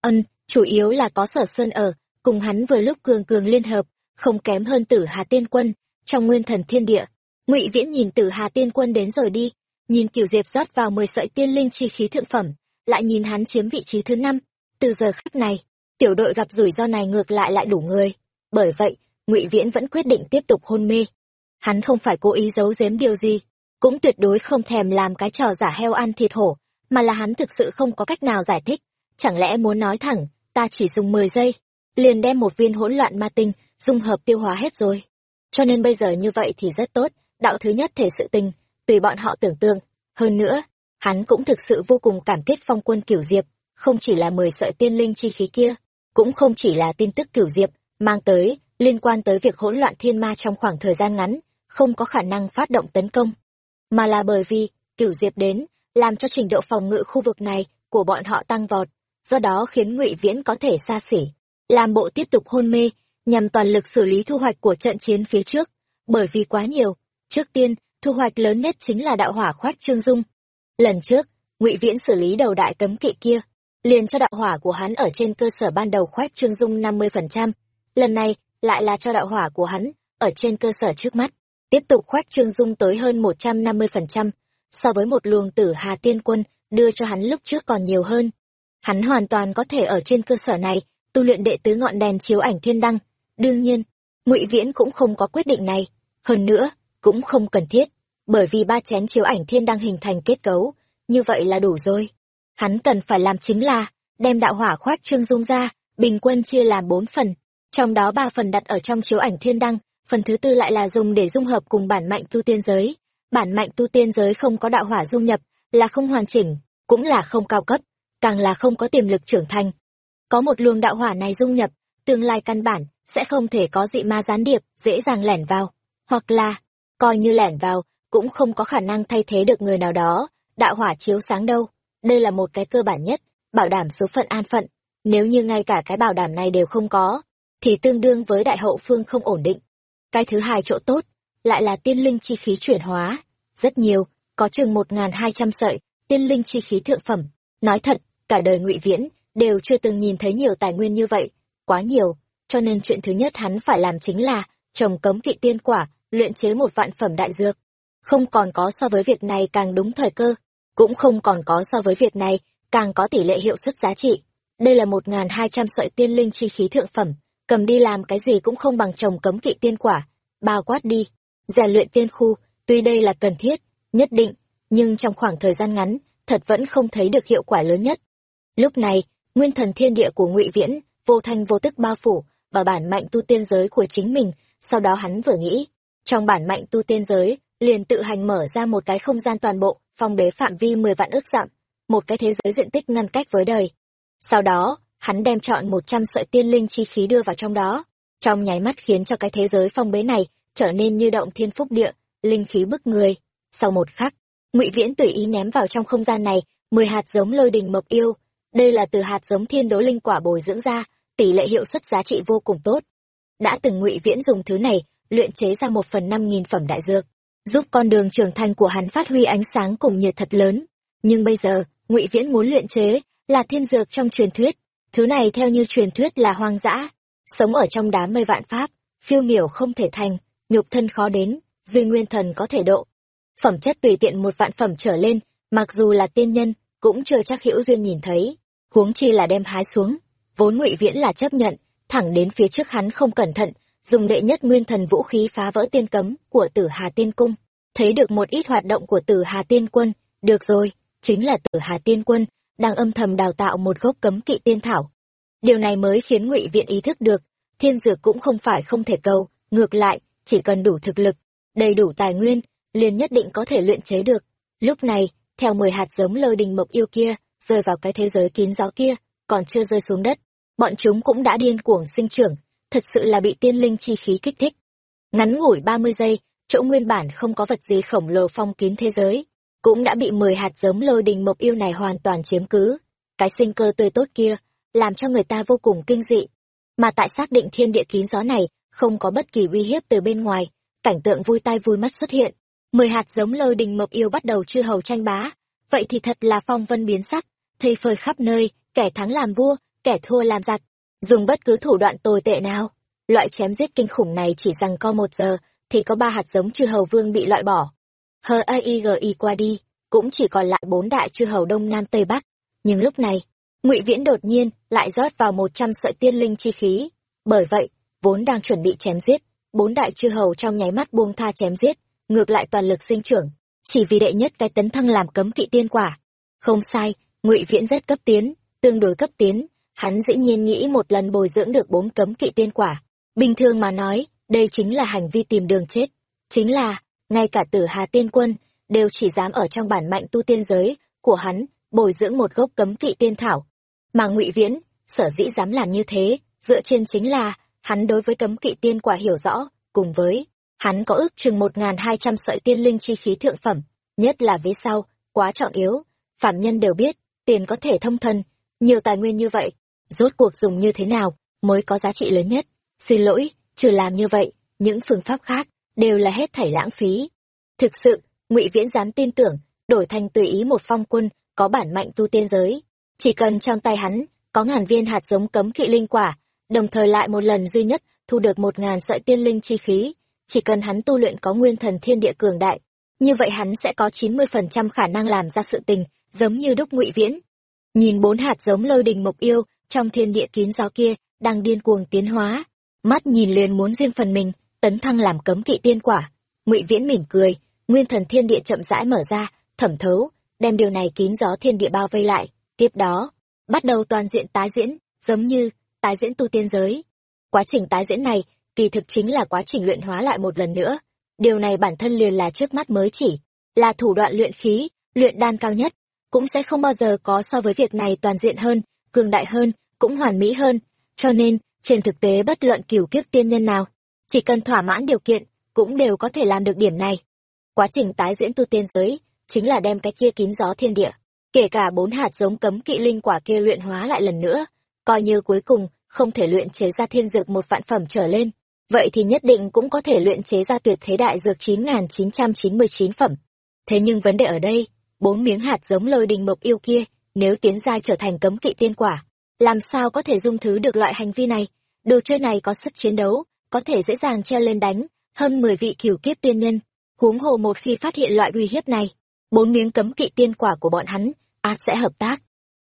Ân, chủ yếu là có sở sơn ở, cùng hắn vừa lúc cường cường liên hợp không kém hơn tử hà tiên quân, trong nguyên thần thiên địa. Ngụy viễn nhìn tử hà tiên quân đến rồi đi, nhìn kiểu diệp rót vào mười sợi tiên linh chi khí thượng phẩm, lại nhìn hắn chiếm vị trí thứ năm. Từ giờ khắc này, tiểu đội gặp rủi ro này ngược lại lại đủ người. Bởi vậy, ngụy viễn vẫn quyết định tiếp tục hôn mê. Hắn không phải cố ý giấu giếm điều gì, cũng tuyệt đối không thèm làm cái trò giả heo ăn thịt hổ, mà là hắn thực sự không có cách nào giải thích. Chẳng lẽ muốn nói thẳng, ta chỉ dùng mười giây, liền đem một viên hỗn loạn ma tinh dung hợp tiêu hóa hết rồi. Cho nên bây giờ như vậy thì rất tốt. Đạo thứ nhất thể sự tình, tùy bọn họ tưởng tượng. Hơn nữa, hắn cũng thực sự vô cùng cảm kích phong quân kiểu diệp, không chỉ là mười sợi tiên linh chi khí kia, cũng không chỉ là tin tức kiểu diệp mang tới, liên quan tới việc hỗn loạn thiên ma trong khoảng thời gian ngắn, không có khả năng phát động tấn công. Mà là bởi vì kiểu diệp đến, làm cho trình độ phòng ngự khu vực này của bọn họ tăng vọt, do đó khiến ngụy viễn có thể xa xỉ, làm bộ tiếp tục hôn mê nhằm toàn lực xử lý thu hoạch của trận chiến phía trước. Bởi vì quá nhiều, trước tiên, thu hoạch lớn nhất chính là đạo hỏa khoách trương dung. Lần trước, ngụy viễn xử lý đầu đại cấm kỵ kia, liền cho đạo hỏa của hắn ở trên cơ sở ban đầu khoách trương dung năm mươi phần trăm. Lần này, lại là cho đạo hỏa của hắn ở trên cơ sở trước mắt, tiếp tục khoách trương dung tới hơn một trăm năm mươi phần trăm, so với một luồng tử hà tiên quân đưa cho hắn lúc trước còn nhiều hơn. Hắn hoàn toàn có thể ở trên cơ sở này, tu luyện đệ tứ ngọn đèn chiếu ảnh thiên đăng đương nhiên, ngụy viễn cũng không có quyết định này. Hơn nữa, cũng không cần thiết, bởi vì ba chén chiếu ảnh thiên đang hình thành kết cấu, như vậy là đủ rồi. Hắn cần phải làm chính là, đem đạo hỏa khoác trương dung ra, bình quân chia làm bốn phần. Trong đó ba phần đặt ở trong chiếu ảnh thiên đăng, phần thứ tư lại là dùng để dung hợp cùng bản mạnh tu tiên giới. Bản mạnh tu tiên giới không có đạo hỏa dung nhập, là không hoàn chỉnh, cũng là không cao cấp, càng là không có tiềm lực trưởng thành. Có một luồng đạo hỏa này dung nhập, tương lai căn bản sẽ không thể có dị ma gián điệp, dễ dàng lẻn vào. Hoặc là, coi như lẻn vào, cũng không có khả năng thay thế được người nào đó. Đạo hỏa chiếu sáng đâu? Đây là một cái cơ bản nhất, bảo đảm số phận an phận. Nếu như ngay cả cái bảo đảm này đều không có, thì tương đương với đại hậu phương không ổn định. Cái thứ hai chỗ tốt, lại là tiên linh chi khí chuyển hóa. Rất nhiều, có chừng một nghìn hai trăm sợi, tiên linh chi khí thượng phẩm. Nói thật, cả đời ngụy viễn, đều chưa từng nhìn thấy nhiều tài nguyên như vậy. Quá nhiều cho nên chuyện thứ nhất hắn phải làm chính là trồng cấm kỵ tiên quả, luyện chế một vạn phẩm đại dược. Không còn có so với việc này càng đúng thời cơ, cũng không còn có so với việc này càng có tỷ lệ hiệu suất giá trị. Đây là một nghìn hai trăm sợi tiên linh chi khí thượng phẩm, cầm đi làm cái gì cũng không bằng trồng cấm kỵ tiên quả, bao quát đi, rèn luyện tiên khu, tuy đây là cần thiết, nhất định, nhưng trong khoảng thời gian ngắn, thật vẫn không thấy được hiệu quả lớn nhất. Lúc này, nguyên thần thiên địa của ngụy viễn, vô thanh vô tức bao phủ vào bản mạnh tu tiên giới của chính mình. Sau đó hắn vừa nghĩ, trong bản mạnh tu tiên giới, liền tự hành mở ra một cái không gian toàn bộ, phong bế phạm vi mười vạn ước dặm, một cái thế giới diện tích ngăn cách với đời. Sau đó, hắn đem chọn một trăm sợi tiên linh chi khí đưa vào trong đó. Trong nháy mắt khiến cho cái thế giới phong bế này trở nên như động thiên phúc địa, linh khí bức người. Sau một khắc, ngụy viễn tùy ý ném vào trong không gian này mười hạt giống lôi đình mộc yêu. Đây là từ hạt giống thiên đố linh quả bồi dưỡng ra tỷ lệ hiệu suất giá trị vô cùng tốt. Đã từng ngụy viễn dùng thứ này, luyện chế ra một phần năm nghìn phẩm đại dược, giúp con đường trưởng thành của hắn phát huy ánh sáng cùng nhiệt thật lớn. Nhưng bây giờ, ngụy viễn muốn luyện chế là thiên dược trong truyền thuyết. Thứ này theo như truyền thuyết là hoang dã, sống ở trong đám mây vạn pháp, phiêu miểu không thể thành, nhục thân khó đến, duy nguyên thần có thể độ. Phẩm chất tùy tiện một vạn phẩm trở lên, mặc dù là tiên nhân, cũng chưa chắc hữu duyên nhìn thấy. Huống chi là đem hái xuống vốn ngụy viễn là chấp nhận thẳng đến phía trước hắn không cẩn thận dùng đệ nhất nguyên thần vũ khí phá vỡ tiên cấm của tử hà tiên cung thấy được một ít hoạt động của tử hà tiên quân được rồi chính là tử hà tiên quân đang âm thầm đào tạo một gốc cấm kỵ tiên thảo. Điều này mới khiến Ngụy Viện ý thức được, thiên dược cũng không phải không thể cầu, ngược lại, chỉ cần đủ thực lực, đầy đủ tài nguyên, liền nhất định có thể luyện chế được. Lúc này, theo mười hạt giống lôi đình mộc yêu kia, rơi vào cái thế giới kín gió kia, còn chưa rơi xuống đất, bọn chúng cũng đã điên cuồng sinh trưởng, thật sự là bị tiên linh chi khí kích thích. Ngắn ngủi ba mươi giây, chỗ nguyên bản không có vật gì khổng lồ phong kín thế giới, cũng đã bị mười hạt giống lôi đình mộc yêu này hoàn toàn chiếm cứ. Cái sinh cơ tươi tốt kia, làm cho người ta vô cùng kinh dị. Mà tại xác định thiên địa kín gió này, không có bất kỳ uy hiếp từ bên ngoài, cảnh tượng vui tai vui mắt xuất hiện. Mười hạt giống lôi đình mộc yêu bắt đầu chư hầu tranh bá, vậy thì thật là phong vân biến sắc, thây phơi khắp nơi, kẻ thắng làm vua, kẻ thua làm giặc, dùng bất cứ thủ đoạn tồi tệ nào. Loại chém giết kinh khủng này chỉ rằng co một giờ, thì có ba hạt giống chư hầu vương bị loại bỏ. Hờ AIGI qua đi, cũng chỉ còn lại bốn đại chư hầu đông nam tây bắc. Nhưng lúc này, ngụy Viễn đột nhiên lại rót vào một trăm sợi tiên linh chi khí. Bởi vậy, vốn đang chuẩn bị chém giết, bốn đại chư hầu trong nháy mắt buông tha chém giết, ngược lại toàn lực sinh trưởng, chỉ vì đệ nhất cái tấn thăng làm cấm kỵ tiên quả. Không sai, ngụy Viễn rất cấp tiến, tương đối cấp tiến, hắn dĩ nhiên nghĩ một lần bồi dưỡng được bốn cấm kỵ tiên quả. Bình thường mà nói, đây chính là hành vi tìm đường chết. Chính là, ngay cả tử hà tiên quân, đều chỉ dám ở trong bản mạnh tu tiên giới của hắn, bồi dưỡng một gốc cấm kỵ tiên thảo. Mà ngụy Viễn, sở dĩ dám làm như thế, dựa trên chính là, hắn đối với cấm kỵ tiên quả hiểu rõ, cùng với, hắn có ước chừng một nghìn hai trăm sợi tiên linh chi khí thượng phẩm, nhất là vế sau, quá trọng yếu. Phạm nhân đều biết, tiền có thể thông thân, nhiều tài nguyên như vậy, rốt cuộc dùng như thế nào mới có giá trị lớn nhất. Xin lỗi, trừ làm như vậy, những phương pháp khác đều là hết thảy lãng phí. Thực sự, ngụy Viễn dám tin tưởng, đổi thành tùy ý một phong quân có bản mạnh tu tiên giới, chỉ cần trong tay hắn có ngàn viên hạt giống cấm kỵ linh quả, đồng thời lại một lần duy nhất thu được một ngàn sợi tiên linh chi khí, chỉ cần hắn tu luyện có nguyên thần thiên địa cường đại, như vậy hắn sẽ có chín mươi phần trăm khả năng làm ra sự tình, giống như đúc ngụy viễn. Nhìn bốn hạt giống lôi đình mộc yêu trong thiên địa kín gió kia đang điên cuồng tiến hóa, mắt nhìn liền muốn riêng phần mình tấn thăng làm cấm kỵ tiên quả. Ngụy Viễn mỉm cười, nguyên thần thiên địa chậm rãi mở ra, thẩm thấu, đem điều này kín gió thiên địa bao vây lại. Tiếp đó, bắt đầu toàn diện tái diễn, giống như tái diễn tu tiên giới. Quá trình tái diễn này, kỳ thực chính là quá trình luyện hóa lại một lần nữa. Điều này bản thân liền là trước mắt mới chỉ, là thủ đoạn luyện khí, luyện đan cao nhất, cũng sẽ không bao giờ có so với việc này toàn diện hơn, cường đại hơn, cũng hoàn mỹ hơn. Cho nên, trên thực tế bất luận cửu kiếp tiên nhân nào, chỉ cần thỏa mãn điều kiện, cũng đều có thể làm được điểm này. Quá trình tái diễn tu tiên giới, chính là đem cái kia kín gió thiên địa, kể cả bốn hạt giống cấm kỵ linh quả kia luyện hóa lại lần nữa, coi như cuối cùng không thể luyện chế ra thiên dược một vạn phẩm trở lên, vậy thì nhất định cũng có thể luyện chế ra tuyệt thế đại dược 9.999 phẩm. Thế nhưng vấn đề ở đây, bốn miếng hạt giống lôi đình mộc yêu kia, nếu tiến giai trở thành cấm kỵ tiên quả, làm sao có thể dung thứ được loại hành vi này? Đồ chơi này có sức chiến đấu, có thể dễ dàng treo lên đánh, hơn 10 vị cửu kiếp tiên nhân. Huống hồ một khi phát hiện loại uy hiếp này, bốn miếng cấm kỵ tiên quả của bọn hắn, át sẽ hợp tác.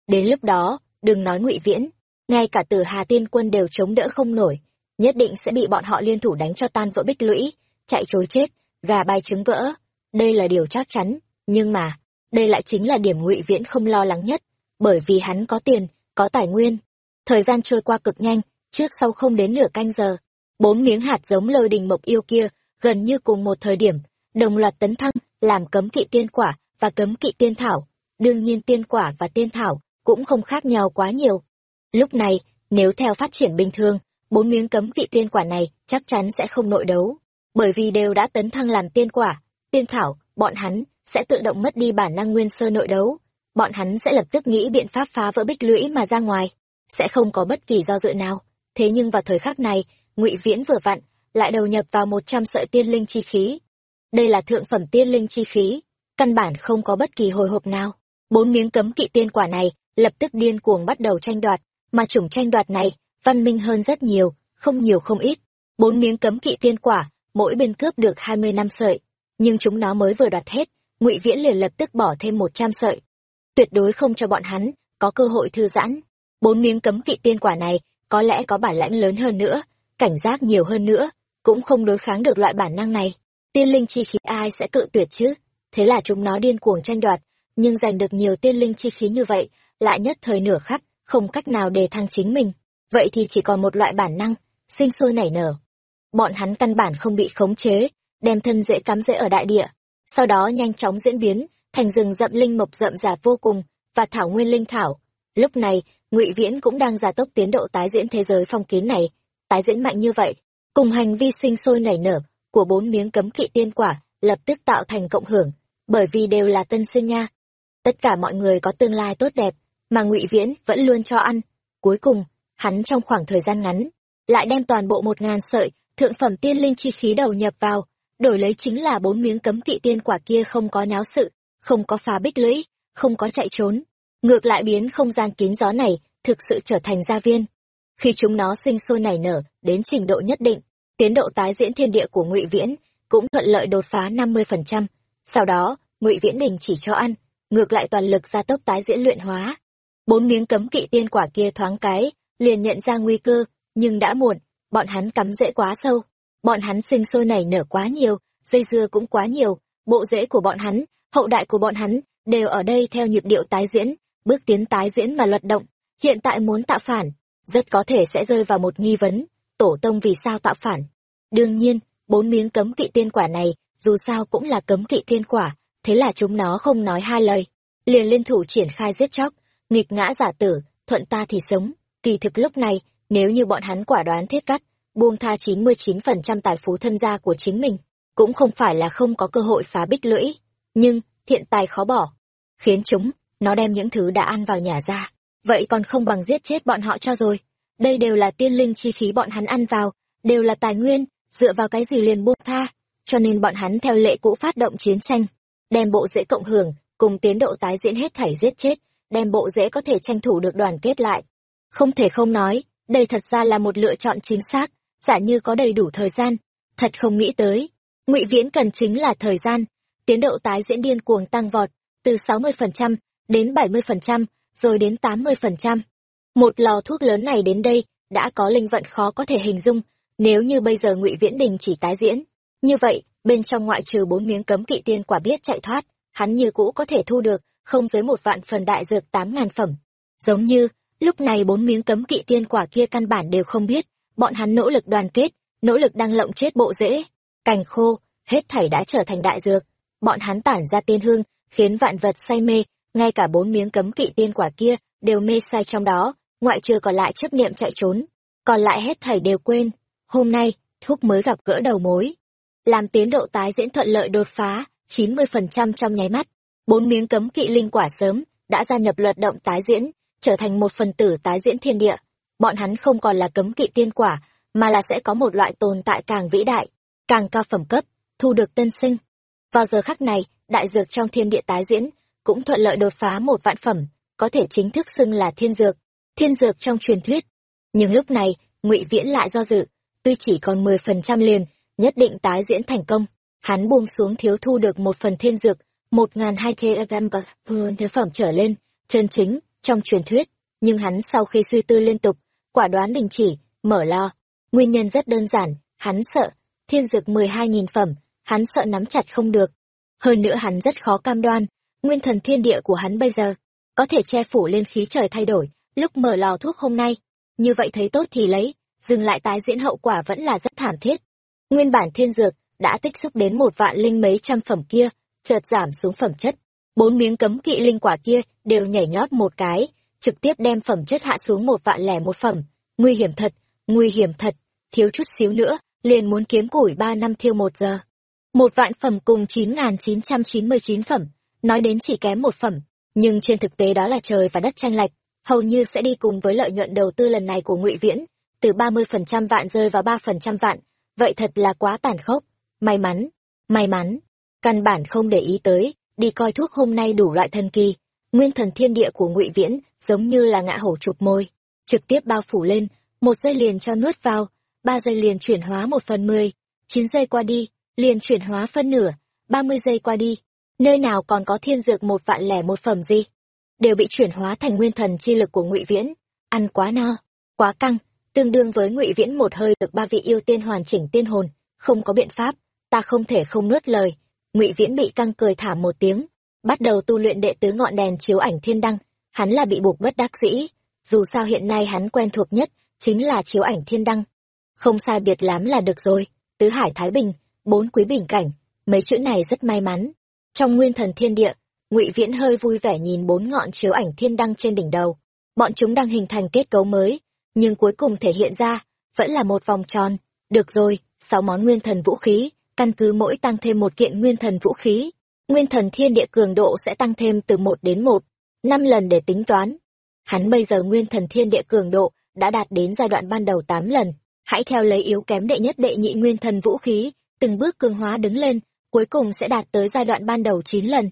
Đến lúc đó, đừng nói ngụy viễn, ngay cả tử hà tiên quân đều chống đỡ không nổi, nhất định sẽ bị bọn họ liên thủ đánh cho tan vỡ bích lũy, chạy trối chết, gà bay trứng vỡ. Đây là điều chắc chắn, nhưng mà, đây lại chính là điểm ngụy viễn không lo lắng nhất, bởi vì hắn có tiền, có tài nguyên. Thời gian trôi qua cực nhanh, trước sau không đến nửa canh giờ, bốn miếng hạt giống lôi đình mộc yêu kia, gần như cùng một thời điểm, đồng loạt tấn thăng, làm cấm kỵ tiên quả và cấm kỵ tiên thảo. Đương nhiên tiên quả và tiên thảo cũng không khác nhau quá nhiều. Lúc này, nếu theo phát triển bình thường, bốn miếng cấm kỵ tiên quả này chắc chắn sẽ không nội đấu, bởi vì đều đã tấn thăng làm tiên quả, tiên thảo, bọn hắn sẽ tự động mất đi bản năng nguyên sơ nội đấu, bọn hắn sẽ lập tức nghĩ biện pháp phá vỡ bích lũy mà ra ngoài, sẽ không có bất kỳ do dự nào. Thế nhưng vào thời khắc này, Ngụy Viễn vừa vặn lại đầu nhập vào một trăm sợi tiên linh chi khí. Đây là thượng phẩm tiên linh chi khí, căn bản không có bất kỳ hồi hộp nào. Bốn miếng cấm kỵ tiên quả này lập tức điên cuồng bắt đầu tranh đoạt, mà chủng tranh đoạt này văn minh hơn rất nhiều, không nhiều không ít. Bốn miếng cấm kỵ tiên quả, mỗi bên cướp được hai mươi năm sợi, nhưng chúng nó mới vừa đoạt hết, Ngụy Viễn liền lập tức bỏ thêm một trăm sợi. Tuyệt đối không cho bọn hắn có cơ hội thư giãn. Bốn miếng cấm kỵ tiên quả này có lẽ có bản lãnh lớn hơn nữa, cảnh giác nhiều hơn nữa, cũng không đối kháng được loại bản năng này. Tiên linh chi khí ai sẽ cự tuyệt chứ? Thế là chúng nó điên cuồng tranh đoạt, nhưng giành được nhiều tiên linh chi khí như vậy, lại nhất thời nửa khắc không cách nào đề thăng chính mình vậy thì chỉ còn một loại bản năng sinh sôi nảy nở bọn hắn căn bản không bị khống chế đem thân dễ cắm rễ ở đại địa sau đó nhanh chóng diễn biến, thành rừng rậm linh mộc rậm rạp vô cùng và thảo nguyên linh thảo. Lúc này, ngụy viễn cũng đang gia tốc tiến độ tái diễn thế giới phong kiến này. Tái diễn mạnh như vậy, cùng hành vi sinh sôi nảy nở của bốn miếng cấm kỵ tiên quả lập tức tạo thành cộng hưởng, bởi vì đều là tân sinh nha. Tất cả mọi người có tương lai tốt đẹp mà ngụy viễn vẫn luôn cho ăn. Cuối cùng, hắn trong khoảng thời gian ngắn lại đem toàn bộ một ngàn sợi thượng phẩm tiên linh chi khí đầu nhập vào đổi lấy chính là bốn miếng cấm kỵ tiên quả kia không có nháo sự, không có phá bích lũy, không có chạy trốn. Ngược lại biến không gian kín gió này thực sự trở thành gia viên. Khi chúng nó sinh sôi nảy nở đến trình độ nhất định, tiến độ tái diễn thiên địa của ngụy viễn cũng thuận lợi đột phá năm mươi phần trăm. Sau đó, ngụy viễn đình chỉ cho ăn, ngược lại toàn lực gia tốc tái diễn luyện hóa. Bốn miếng cấm kỵ tiên quả kia thoáng cái, liền nhận ra nguy cơ, nhưng đã muộn, bọn hắn cắm rễ quá sâu bọn hắn sinh sôi nảy nở quá nhiều, dây dưa cũng quá nhiều, bộ rễ của bọn hắn, hậu đại của bọn hắn, đều ở đây theo nhịp điệu tái diễn, bước tiến tái diễn mà luật động. Hiện tại muốn tạo phản, rất có thể sẽ rơi vào một nghi vấn, tổ tông vì sao tạo phản? Đương nhiên, bốn miếng cấm kỵ tiên quả này, dù sao cũng là cấm kỵ tiên quả, thế là chúng nó không nói hai lời. Liền liên thủ triển khai giết chóc, nghịch ngã giả tử, thuận ta thì sống. Kỳ thực lúc này, nếu như bọn hắn quả đoán thiết cắt buông tha chín mươi chín phần trăm tài phú thân gia của chính mình, cũng không phải là không có cơ hội phá bích lũy, nhưng thiện tài khó bỏ, khiến chúng, nó đem những thứ đã ăn vào nhà ra. Vậy còn không bằng giết chết bọn họ cho rồi. Đây đều là tiên linh chi khí bọn hắn ăn vào, đều là tài nguyên, dựa vào cái gì liền buông tha? Cho nên bọn hắn theo lệ cũ phát động chiến tranh, đem bộ dễ cộng hưởng, cùng tiến độ tái diễn hết thảy giết chết, đem bộ dễ có thể tranh thủ được đoàn kết lại. Không thể không nói, đây thật ra là một lựa chọn chính xác dạ như có đầy đủ thời gian. Thật không nghĩ tới. Ngụy viễn cần chính là thời gian. Tiến độ tái diễn điên cuồng tăng vọt từ sáu mươi phần trăm đến bảy mươi phần trăm, rồi đến tám mươi phần trăm. Một lò thuốc lớn này đến đây đã có linh vận khó có thể hình dung nếu như bây giờ ngụy viễn đình chỉ tái diễn. Như vậy, bên trong ngoại trừ bốn miếng cấm kỵ tiên quả biết chạy thoát, hắn như cũ có thể thu được không dưới một vạn phần đại dược tám ngàn phẩm. Giống như, lúc này bốn miếng cấm kỵ tiên quả kia căn bản đều không biết bọn hắn nỗ lực đoàn kết, nỗ lực đang lộng chết bộ rễ cành khô, hết thảy đã trở thành đại dược. Bọn hắn tản ra tiên hương, khiến vạn vật say mê, ngay cả bốn miếng cấm kỵ tiên quả kia đều mê say trong đó, ngoại trừ còn lại chấp niệm chạy trốn. Còn lại hết thảy đều quên. Hôm nay thuốc mới gặp gỡ đầu mối. Làm tiến độ tái diễn thuận lợi đột phá, chín mươi phần trăm trong nháy mắt. Bốn miếng cấm kỵ linh quả sớm đã gia nhập luật động tái diễn, trở thành một phần tử tái diễn thiên địa bọn hắn không còn là cấm kỵ tiên quả, mà là sẽ có một loại tồn tại càng vĩ đại, càng cao phẩm cấp, thu được tân sinh. Vào giờ khắc này, đại dược trong thiên địa tái diễn, cũng thuận lợi đột phá một vạn phẩm, có thể chính thức xưng là thiên dược thiên dược trong truyền thuyết. Nhưng lúc này, ngụy viễn lại do dự, tuy chỉ còn mười phần trăm liền, nhất định tái diễn thành công. Hắn buông xuống thiếu thu được một phần thiên dược, một ngàn hai kg thứ phẩm trở lên, chân chính, trong truyền thuyết. Nhưng hắn sau khi suy tư liên tục quả đoán đình chỉ, mở lo. Nguyên nhân rất đơn giản, hắn sợ. Thiên dược mười hai nghìn phẩm, hắn sợ nắm chặt không được. Hơn nữa hắn rất khó cam đoan, nguyên thần thiên địa của hắn bây giờ có thể che phủ lên khí trời thay đổi, lúc mở lò thuốc hôm nay. Như vậy thấy tốt thì lấy, dừng lại tái diễn hậu quả vẫn là rất thảm thiết. Nguyên bản thiên dược đã tích xúc đến một vạn linh mấy trăm phẩm kia, chợt giảm xuống phẩm chất. Bốn miếng cấm kỵ linh quả kia đều nhảy nhót một cái trực tiếp đem phẩm chất hạ xuống một vạn lẻ một phẩm. Nguy hiểm thật, nguy hiểm thật. Thiếu chút xíu nữa, liền muốn kiếm củi ba năm thiêu một giờ. Một vạn phẩm cùng chín nghìn chín trăm chín mươi chín phẩm. Nói đến chỉ kém một phẩm, nhưng trên thực tế đó là trời và đất tranh lệch. Hầu như sẽ đi cùng với lợi nhuận đầu tư lần này của ngụy viễn, từ ba mươi phần trăm vạn rơi vào ba phần trăm vạn. Vậy thật là quá tàn khốc. May mắn may mắn. Căn bản không để ý tới, đi coi thuốc hôm nay đủ loại thần kỳ nguyên thần thiên địa của ngụy viễn giống như là ngạ hổ chụp môi, trực tiếp bao phủ lên, một giây liền cho nuốt vào, ba giây liền chuyển hóa một phần mười, chín giây qua đi, liền chuyển hóa phân nửa, ba mươi giây qua đi. Nơi nào còn có thiên dược một vạn lẻ một phẩm gì? Đều bị chuyển hóa thành nguyên thần chi lực của ngụy viễn. Ăn quá no, quá căng, tương đương với ngụy viễn một hơi được ba vị yêu tiên hoàn chỉnh tiên hồn. Không có biện pháp, ta không thể không nuốt lời. Ngụy viễn bị căng cười thả một tiếng bắt đầu tu luyện đệ tứ ngọn đèn chiếu ảnh thiên đăng hắn là bị buộc bất đắc dĩ, dù sao hiện nay hắn quen thuộc nhất chính là chiếu ảnh thiên đăng. Không sai biệt lắm là được rồi, tứ hải thái bình, bốn quý bình cảnh, mấy chữ này rất may mắn. Trong nguyên thần thiên địa, ngụy Viễn hơi vui vẻ nhìn bốn ngọn chiếu ảnh thiên đăng trên đỉnh đầu. Bọn chúng đang hình thành kết cấu mới, nhưng cuối cùng thể hiện ra, vẫn là một vòng tròn. Được rồi, sáu món nguyên thần vũ khí, căn cứ mỗi tăng thêm một kiện nguyên thần vũ khí. Nguyên thần thiên địa cường độ sẽ tăng thêm từ một đến một, năm lần để tính toán. Hắn bây giờ nguyên thần thiên địa cường độ đã đạt đến giai đoạn ban đầu tám lần. Hãy theo lấy yếu kém đệ nhất đệ nhị nguyên thần vũ khí, từng bước cường hóa đứng lên, cuối cùng sẽ đạt tới giai đoạn ban đầu chín lần.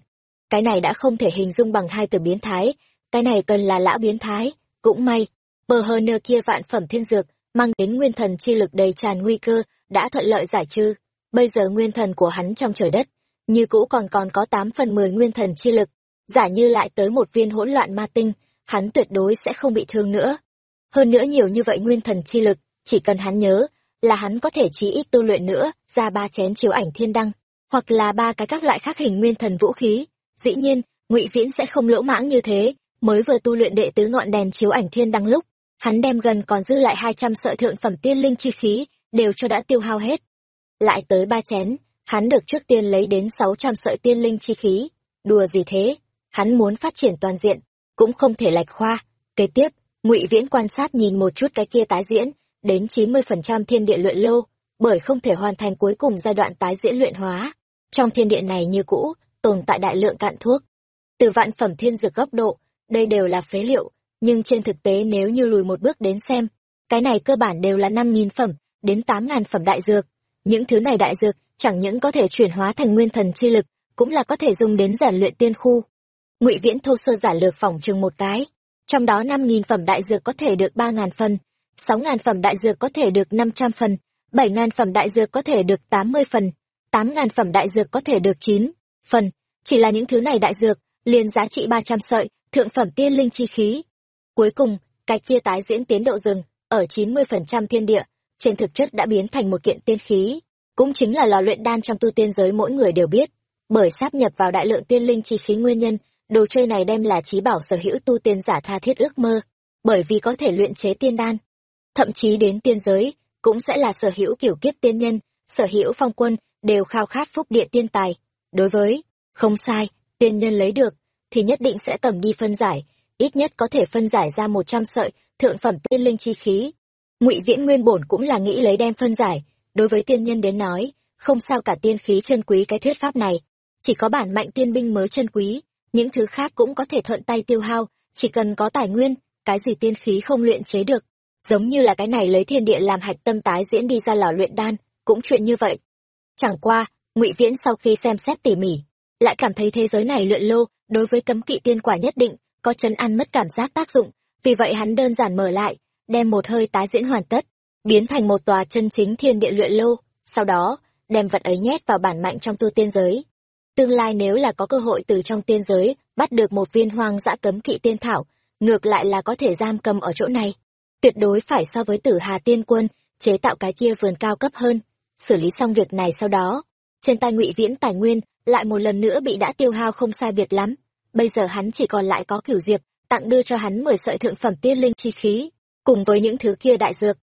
Cái này đã không thể hình dung bằng hai từ biến thái, cái này cần là lão biến thái, cũng may. Bờ hờ nơ kia vạn phẩm thiên dược, mang đến nguyên thần chi lực đầy tràn nguy cơ, đã thuận lợi giải trừ. Bây giờ nguyên thần của hắn trong trời đất, như cũ còn còn có tám phần mười nguyên thần chi lực. Giả như lại tới một viên hỗn loạn ma tinh, hắn tuyệt đối sẽ không bị thương nữa. Hơn nữa nhiều như vậy nguyên thần chi lực, chỉ cần hắn nhớ, là hắn có thể chí ít tu luyện nữa, ra ba chén chiếu ảnh thiên đăng, hoặc là ba cái các loại khác hình nguyên thần vũ khí. Dĩ nhiên, ngụy Viễn sẽ không lỗ mãng như thế, mới vừa tu luyện đệ tứ ngọn đèn chiếu ảnh thiên đăng lúc, hắn đem gần còn dư lại hai trăm sợi thượng phẩm tiên linh chi khí, đều cho đã tiêu hao hết. Lại tới ba chén, hắn được trước tiên lấy đến sáu trăm sợi tiên linh chi khí. Đùa gì thế? Hắn muốn phát triển toàn diện, cũng không thể lệch khoa. Kế tiếp, ngụy Viễn quan sát nhìn một chút cái kia tái diễn, đến 90% thiên địa luyện lô, bởi không thể hoàn thành cuối cùng giai đoạn tái diễn luyện hóa. Trong thiên địa này như cũ, tồn tại đại lượng cạn thuốc. Từ vạn phẩm thiên dược góc độ, đây đều là phế liệu, nhưng trên thực tế nếu như lùi một bước đến xem, cái này cơ bản đều là 5.000 phẩm, đến 8.000 phẩm đại dược. Những thứ này đại dược chẳng những có thể chuyển hóa thành nguyên thần chi lực, cũng là có thể dùng đến giản luyện tiên khu. Ngụy Viễn thô sơ giả lược phòng chừng một cái, trong đó 5.000 phẩm đại dược có thể được ba ngàn phần, sáu ngàn phẩm đại dược có thể được năm trăm phần, bảy ngàn phẩm đại dược có thể được tám mươi phần, tám ngàn phẩm đại dược có thể được chín phần. Chỉ là những thứ này đại dược, liền giá trị ba trăm sợi, thượng phẩm tiên linh chi khí. Cuối cùng, cái kia tái diễn tiến độ rừng, ở chín mươi phần trăm thiên địa, trên thực chất đã biến thành một kiện tiên khí. Cũng chính là lò luyện đan trong tu tiên giới mỗi người đều biết. Bởi sáp nhập vào đại lượng tiên linh chi khí nguyên nhân, đồ chơi này đem là trí bảo sở hữu tu tiên giả tha thiết ước mơ. Bởi vì có thể luyện chế tiên đan, thậm chí đến tiên giới, cũng sẽ là sở hữu kiểu kiếp tiên nhân, sở hữu phong quân, đều khao khát phúc địa tiên tài. Đối với, không sai, tiên nhân lấy được, thì nhất định sẽ cầm đi phân giải, ít nhất có thể phân giải ra một trăm sợi, thượng phẩm tiên linh chi khí. ngụy Viễn Nguyên bổn cũng là nghĩ lấy đem phân giải, đối với tiên nhân đến nói, không sao cả tiên khí chân quý cái thuyết pháp này, chỉ có bản mạnh tiên binh mới chân quý, những thứ khác cũng có thể thuận tay tiêu hao, chỉ cần có tài nguyên, cái gì tiên khí không luyện chế được, giống như là cái này lấy thiên địa làm hạch tâm tái diễn đi ra lò luyện đan cũng chuyện như vậy. Chẳng qua ngụy viễn sau khi xem xét tỉ mỉ lại cảm thấy thế giới này luyện lô đối với cấm kỵ tiên quả nhất định có chấn ăn mất cảm giác tác dụng. Vì vậy hắn đơn giản mở lại đem một hơi tái diễn hoàn tất biến thành một tòa chân chính thiên địa luyện lâu, sau đó, đem vật ấy nhét vào bản mạnh trong tu tiên giới. Tương lai nếu là có cơ hội từ trong tiên giới bắt được một viên hoang dã cấm kỵ tiên thảo, ngược lại là có thể giam cầm ở chỗ này. Tuyệt đối phải so với tử hà tiên quân, chế tạo cái kia vườn cao cấp hơn. Xử lý xong việc này sau đó, trên tay ngụy viễn tài nguyên lại một lần nữa bị đã tiêu hao không sai biệt lắm. Bây giờ hắn chỉ còn lại có cửu diệp, tặng đưa cho hắn mười sợi thượng phẩm tiên linh chi khí, cùng với những thứ kia đại dược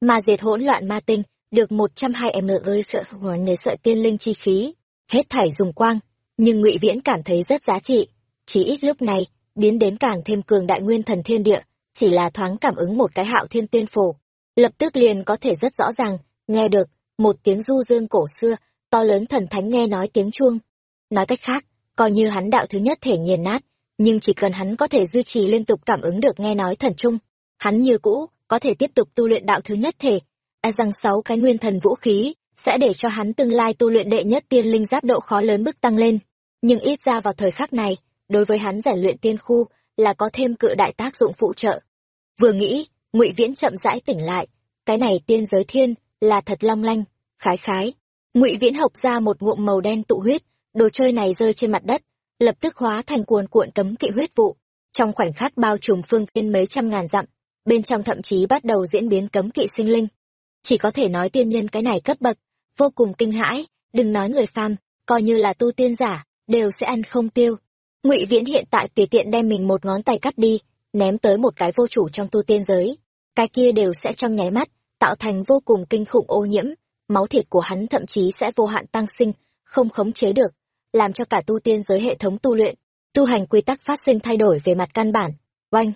mà diệt hỗn loạn ma tinh được một trăm hai m ơi sợ hồn nề sợi tiên linh chi khí hết thảy dùng quang nhưng ngụy viễn cảm thấy rất giá trị chỉ ít lúc này biến đến càng thêm cường đại nguyên thần thiên địa chỉ là thoáng cảm ứng một cái hạo thiên tiên phổ, lập tức liền có thể rất rõ ràng, nghe được, một tiếng du dương cổ xưa, to lớn thần thánh nghe nói tiếng chuông. Nói cách khác, coi như hắn đạo thứ nhất thể nghiền nát, nhưng chỉ cần hắn có thể duy trì liên tục cảm ứng được nghe nói thần trung, hắn như cũ, có thể tiếp tục tu luyện đạo thứ nhất thể, e rằng sáu cái nguyên thần vũ khí, sẽ để cho hắn tương lai tu luyện đệ nhất tiên linh giáp độ khó lớn bước tăng lên. Nhưng ít ra vào thời khắc này, đối với hắn giải luyện tiên khu, là có thêm cự đại tác dụng phụ trợ. Vừa nghĩ ngụy viễn chậm rãi tỉnh lại. Cái này tiên giới thiên là thật long lanh khái khái. Ngụy viễn hộc ra một ngụm màu đen tụ huyết đồ chơi này rơi trên mặt đất lập tức hóa thành cuồn cuộn cấm kỵ huyết vụ. Trong khoảnh khắc bao trùm phương thiên mấy trăm ngàn dặm bên trong thậm chí bắt đầu diễn biến cấm kỵ sinh linh. Chỉ có thể nói tiên nhân cái này cấp bậc, vô cùng kinh hãi, đừng nói người phàm, coi như là tu tiên giả, đều sẽ ăn không tiêu. Ngụy viễn hiện tại tùy tiện đem mình một ngón tay cắt đi, ném tới một cái vô chủ trong tu tiên giới. Cái kia đều sẽ trong nháy mắt, tạo thành vô cùng kinh khủng ô nhiễm, máu thịt của hắn thậm chí sẽ vô hạn tăng sinh, không khống chế được, làm cho cả tu tiên giới hệ thống tu luyện, tu hành quy tắc phát sinh thay đổi về mặt căn bản. Oanh!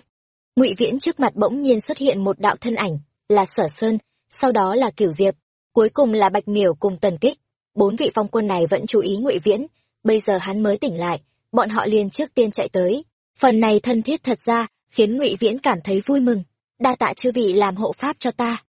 Ngụy viễn trước mặt bỗng nhiên xuất hiện một đạo thân ảnh, là sở sơn, sau đó là cửu diệp, cuối cùng là bạch miểu cùng tần kích. Bốn vị phong quân này vẫn chú ý ngụy viễn, bây giờ hắn mới tỉnh lại, bọn họ liền trước tiên chạy tới. Phần này thân thiết thật ra, khiến ngụy viễn cảm thấy vui mừng. Đa tạ chư vị làm hộ pháp cho ta.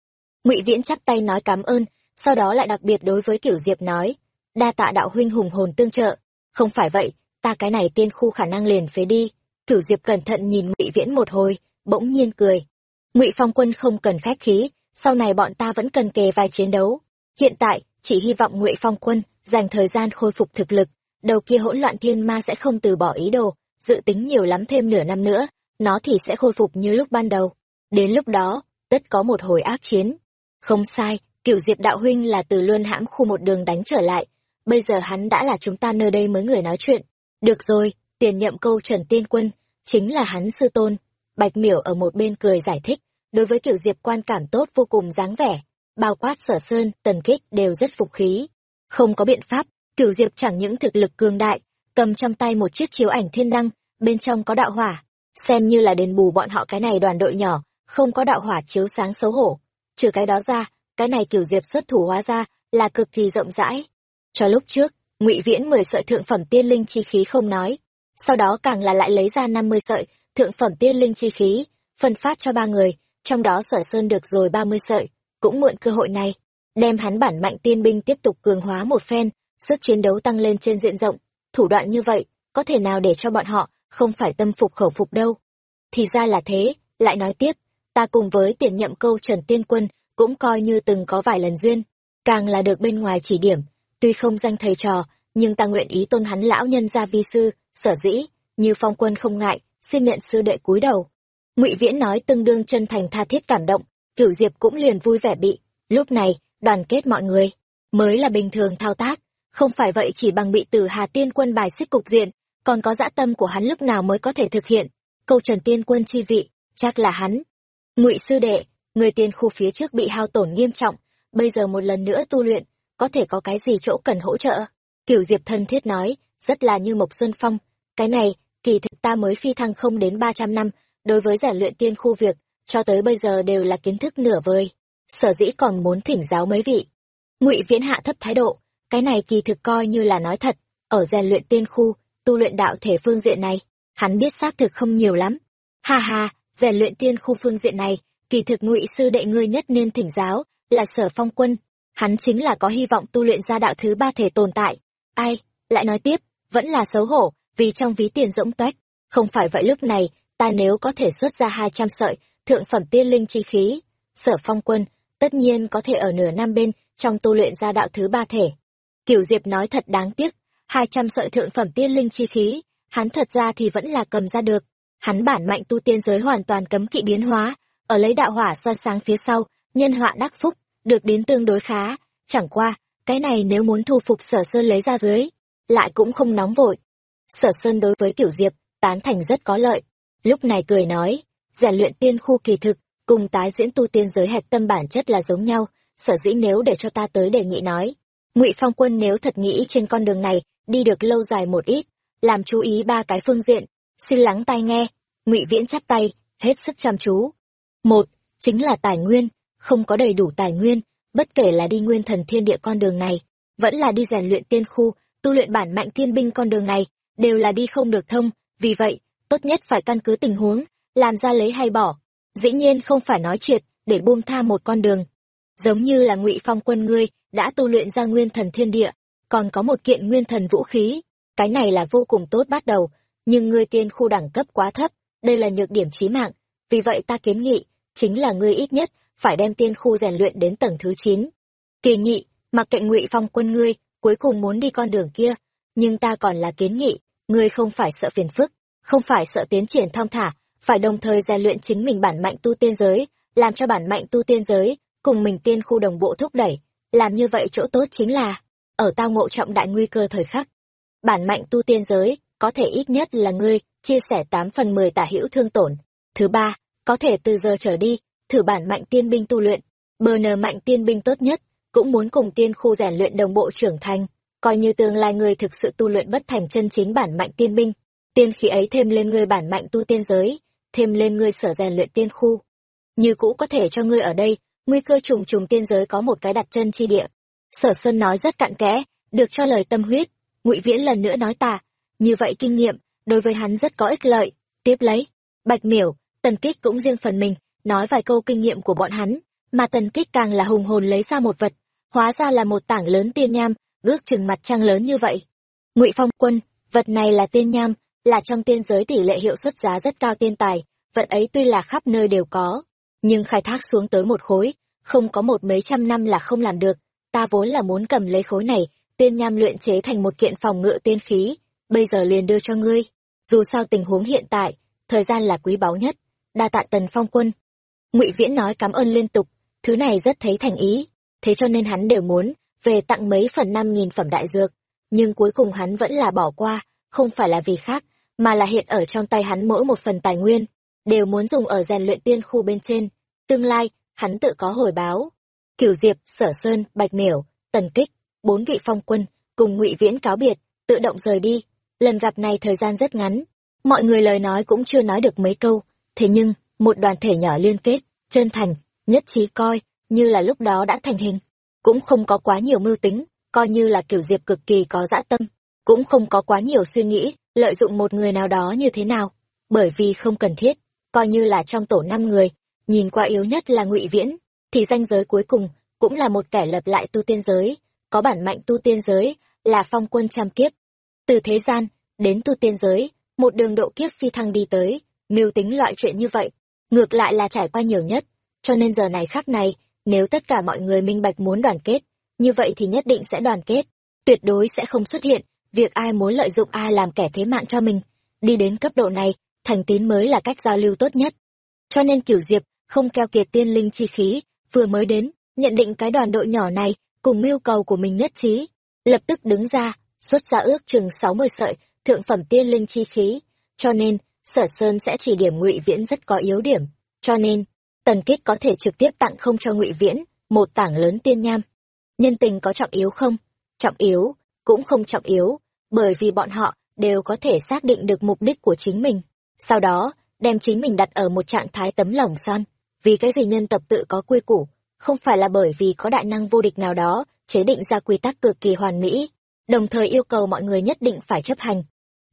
Ngụy viễn chắp tay nói cảm ơn, sau đó lại đặc biệt đối với kiểu diệp nói, đa tạ đạo huynh hùng hồn tương trợ. Không phải vậy, ta cái này tiên khu khả năng liền phế đi. Cửu diệp cẩn thận nhìn ngụy viễn một hồi bỗng nhiên cười. Ngụy phong quân không cần khách khí, sau này bọn ta vẫn cần kề vai chiến đấu. Hiện tại, chỉ hy vọng ngụy phong quân dành thời gian khôi phục thực lực, đầu kia hỗn loạn thiên ma sẽ không từ bỏ ý đồ, dự tính nhiều lắm thêm nửa năm nữa, nó thì sẽ khôi phục như lúc ban đầu. Đến lúc đó, tất có một hồi ác chiến. Không sai cựu diệp đạo huynh là từ luân hãm khu một đường đánh trở lại. Bây giờ hắn đã là chúng ta nơi đây mới người nói chuyện. Được rồi, tiền nhậm câu trần tiên quân, chính là hắn sư tôn bạch miểu ở một bên cười giải thích, đối với kiểu diệp quan cảm tốt vô cùng dáng vẻ, bao quát sở sơn, tần kích đều rất phục khí. Không có biện pháp kiểu diệp chẳng những thực lực cường đại, cầm trong tay một chiếc chiếu ảnh thiên đăng, bên trong có đạo hỏa. Xem như là đền bù bọn họ cái này đoàn đội nhỏ, không có đạo hỏa chiếu sáng xấu hổ. Trừ cái đó ra, cái này kiểu diệp xuất thủ hóa ra là cực kỳ rộng rãi. Cho lúc trước, ngụy viễn mười sợi thượng phẩm tiên linh chi khí không nói, sau đó càng là lại lấy ra năm mươi sợi thượng phẩm tiên linh chi khí, phân phát cho ba người, trong đó sở sơn được rồi ba mươi sợi, cũng mượn cơ hội này, đem hắn bản mạnh tiên binh tiếp tục cường hóa một phen, sức chiến đấu tăng lên trên diện rộng. Thủ đoạn như vậy, có thể nào để cho bọn họ không phải tâm phục khẩu phục đâu? Thì ra là thế, lại nói tiếp, ta cùng với tiền nhậm câu trần tiên quân cũng coi như từng có vài lần duyên, càng là được bên ngoài chỉ điểm. Tuy không danh thầy trò, nhưng ta nguyện ý tôn hắn lão nhân gia vi sư, sở dĩ, như phong quân không ngại xin nhận sư đệ cúi đầu. Ngụy viễn nói tương đương chân thành tha thiết cảm động, cửu diệp cũng liền vui vẻ bị, lúc này, đoàn kết mọi người mới là bình thường thao tác, không phải vậy chỉ bằng bị tử hà tiên quân bài xích cục diện, còn có dã tâm của hắn lúc nào mới có thể thực hiện. Câu trần tiên quân chi vị, chắc là hắn. Ngụy sư đệ, người tiên khu phía trước bị hao tổn nghiêm trọng, bây giờ một lần nữa tu luyện, có thể có cái gì chỗ cần hỗ trợ? Kiểu diệp thân thiết nói, rất là như mộc xuân phong, cái này kỳ thực ta mới phi thăng không đến ba trăm năm, đối với giải luyện tiên khu việc, cho tới bây giờ đều là kiến thức nửa vời. Sở dĩ còn muốn thỉnh giáo mấy vị. Ngụy viễn hạ thấp thái độ, cái này kỳ thực coi như là nói thật, ở rèn luyện tiên khu, tu luyện đạo thể phương diện này, hắn biết xác thực không nhiều lắm. Ha ha, rèn luyện tiên khu phương diện này, kỳ thực ngụy sư đệ ngươi nhất nên thỉnh giáo, là sở phong quân. Hắn chính là có hy vọng tu luyện ra đạo thứ ba thể tồn tại. Ai, lại nói tiếp, vẫn là xấu hổ vì trong ví tiền rỗng toách. Không phải vậy lúc này, ta nếu có thể xuất ra hai trăm sợi, thượng phẩm tiên linh chi khí, sở phong quân, tất nhiên có thể ở nửa năm bên trong tu luyện ra đạo thứ ba thể. Kiểu diệp nói thật đáng tiếc, hai trăm sợi thượng phẩm tiên linh chi khí, hắn thật ra thì vẫn là cầm ra được. Hắn bản mạnh tu tiên giới hoàn toàn cấm kỵ biến hóa, ở lấy đạo hỏa soi sáng phía sau, nhân họa đắc phúc, được đến tương đối khá. Chẳng qua, cái này nếu muốn thu phục sở sơn lấy ra dưới, lại cũng không nóng vội sở sơn đối với kiểu diệp, tán thành rất có lợi. Lúc này cười nói, rèn luyện tiên khu kỳ thực, cùng tái diễn tu tiên giới hạch tâm bản chất là giống nhau. Sở dĩ nếu để cho ta tới đề nghị nói, ngụy phong quân nếu thật nghĩ trên con đường này, đi được lâu dài một ít, làm chú ý ba cái phương diện. Xin lắng tai nghe, ngụy viễn chắp tay, hết sức chăm chú. Một, chính là tài nguyên, không có đầy đủ tài nguyên, bất kể là đi nguyên thần thiên địa con đường này, vẫn là đi rèn luyện tiên khu, tu luyện bản mạnh thiên binh con đường này đều là đi không được thông, vì vậy, tốt nhất phải căn cứ tình huống, làm ra lấy hay bỏ. Dĩ nhiên không phải nói triệt, để buông tha một con đường. Giống như là ngụy phong quân ngươi, đã tu luyện ra nguyên thần thiên địa, còn có một kiện nguyên thần vũ khí. Cái này là vô cùng tốt bắt đầu, nhưng ngươi tiên khu đẳng cấp quá thấp, đây là nhược điểm chí mạng. Vì vậy ta kiến nghị, chính là ngươi ít nhất, phải đem tiên khu rèn luyện đến tầng thứ chín. Kỳ nhị, mặc kệ ngụy phong quân ngươi, cuối cùng muốn đi con đường kia, nhưng ta còn là kiến nghị ngươi không phải sợ phiền phức không phải sợ tiến triển thong thả phải đồng thời rèn luyện chính mình bản mạnh tu tiên giới làm cho bản mạnh tu tiên giới cùng mình tiên khu đồng bộ thúc đẩy làm như vậy chỗ tốt chính là ở tao ngộ trọng đại nguy cơ thời khắc bản mạnh tu tiên giới có thể ít nhất là ngươi chia sẻ tám phần mười tả hữu thương tổn. Thứ ba, có thể từ giờ trở đi, thử bản mạnh tiên binh tu luyện. Bờ nờ mạnh tiên binh tốt nhất, cũng muốn cùng tiên khu rèn luyện đồng bộ trưởng thành, coi như tương lai ngươi thực sự tu luyện bất thành chân chính bản mạnh tiên binh. Tiên khí ấy thêm lên ngươi bản mạnh tu tiên giới, thêm lên ngươi sở rèn luyện tiên khu. Như cũ có thể cho ngươi ở đây, nguy cơ trùng trùng tiên giới có một cái đặt chân chi địa. Sở Sơn nói rất cặn kẽ, được cho lời tâm huyết. Ngụy Viễn lần nữa nói tà, như vậy kinh nghiệm đối với hắn rất có ích lợi. Tiếp lấy, Bạch Miểu, Tần Kích cũng riêng phần mình nói vài câu kinh nghiệm của bọn hắn, mà Tần Kích càng là hùng hồn lấy ra một vật, hóa ra là một tảng lớn tiên nham, ước chừng mặt trăng lớn như vậy. Ngụy Phong Quân, vật này là tiên nham, là trong tiên giới tỷ lệ hiệu suất giá rất cao tiên tài, vật ấy tuy là khắp nơi đều có, nhưng khai thác xuống tới một khối, không có một mấy trăm năm là không làm được. Ta vốn là muốn cầm lấy khối này, tiên nham luyện chế thành một kiện phòng ngự tiên khí, bây giờ liền đưa cho ngươi. Dù sao tình huống hiện tại, thời gian là quý báu nhất. Đa tạ tần phong quân. Ngụy Viễn nói cảm ơn liên tục, thứ này rất thấy thành ý, thế cho nên hắn đều muốn về tặng mấy phần năm nghìn phẩm đại dược, nhưng cuối cùng hắn vẫn là bỏ qua, không phải là vì khác, mà là hiện ở trong tay hắn mỗi một phần tài nguyên, đều muốn dùng ở rèn luyện tiên khu bên trên. Tương lai, hắn tự có hồi báo. Cửu Diệp, Sở Sơn, Bạch Miểu, Tần Kích, bốn vị phong quân, cùng ngụy Viễn cáo biệt, tự động rời đi. Lần gặp này thời gian rất ngắn, mọi người lời nói cũng chưa nói được mấy câu, thế nhưng, một đoàn thể nhỏ liên kết, chân thành, nhất trí coi, như là lúc đó đã thành hình. Cũng không có quá nhiều mưu tính, coi như là kiểu diệp cực kỳ có dã tâm, cũng không có quá nhiều suy nghĩ, lợi dụng một người nào đó như thế nào, bởi vì không cần thiết, coi như là trong tổ năm người, nhìn qua yếu nhất là ngụy Viễn, thì danh giới cuối cùng cũng là một kẻ lập lại tu tiên giới, có bản mạnh tu tiên giới, là phong quân trăm kiếp. Từ thế gian, đến tu tiên giới, một đường độ kiếp phi thăng đi tới, mưu tính loại chuyện như vậy, ngược lại là trải qua nhiều nhất, cho nên giờ này khác này, nếu tất cả mọi người minh bạch muốn đoàn kết, như vậy thì nhất định sẽ đoàn kết, tuyệt đối sẽ không xuất hiện việc ai muốn lợi dụng ai làm kẻ thế mạng cho mình. Đi đến cấp độ này, thành tín mới là cách giao lưu tốt nhất. Cho nên Cửu Diệp không keo kiệt tiên linh chi khí, vừa mới đến, nhận định cái đoàn đội nhỏ này cùng mưu cầu của mình nhất trí, lập tức đứng ra, xuất ra ước chừng 60 sợi thượng phẩm tiên linh chi khí, cho nên Sở Sơn sẽ chỉ điểm Ngụy Viễn rất có yếu điểm, cho nên Tần Kích có thể trực tiếp tặng không cho Ngụy Viễn một tảng lớn tiên nham. Nhân tình có trọng yếu không? Trọng yếu, cũng không trọng yếu, bởi vì bọn họ đều có thể xác định được mục đích của chính mình. Sau đó, đem chính mình đặt ở một trạng thái tấm lòng son. Vì cái gì nhân tập tự có quy củ, không phải là bởi vì có đại năng vô địch nào đó chế định ra quy tắc cực kỳ hoàn mỹ, đồng thời yêu cầu mọi người nhất định phải chấp hành.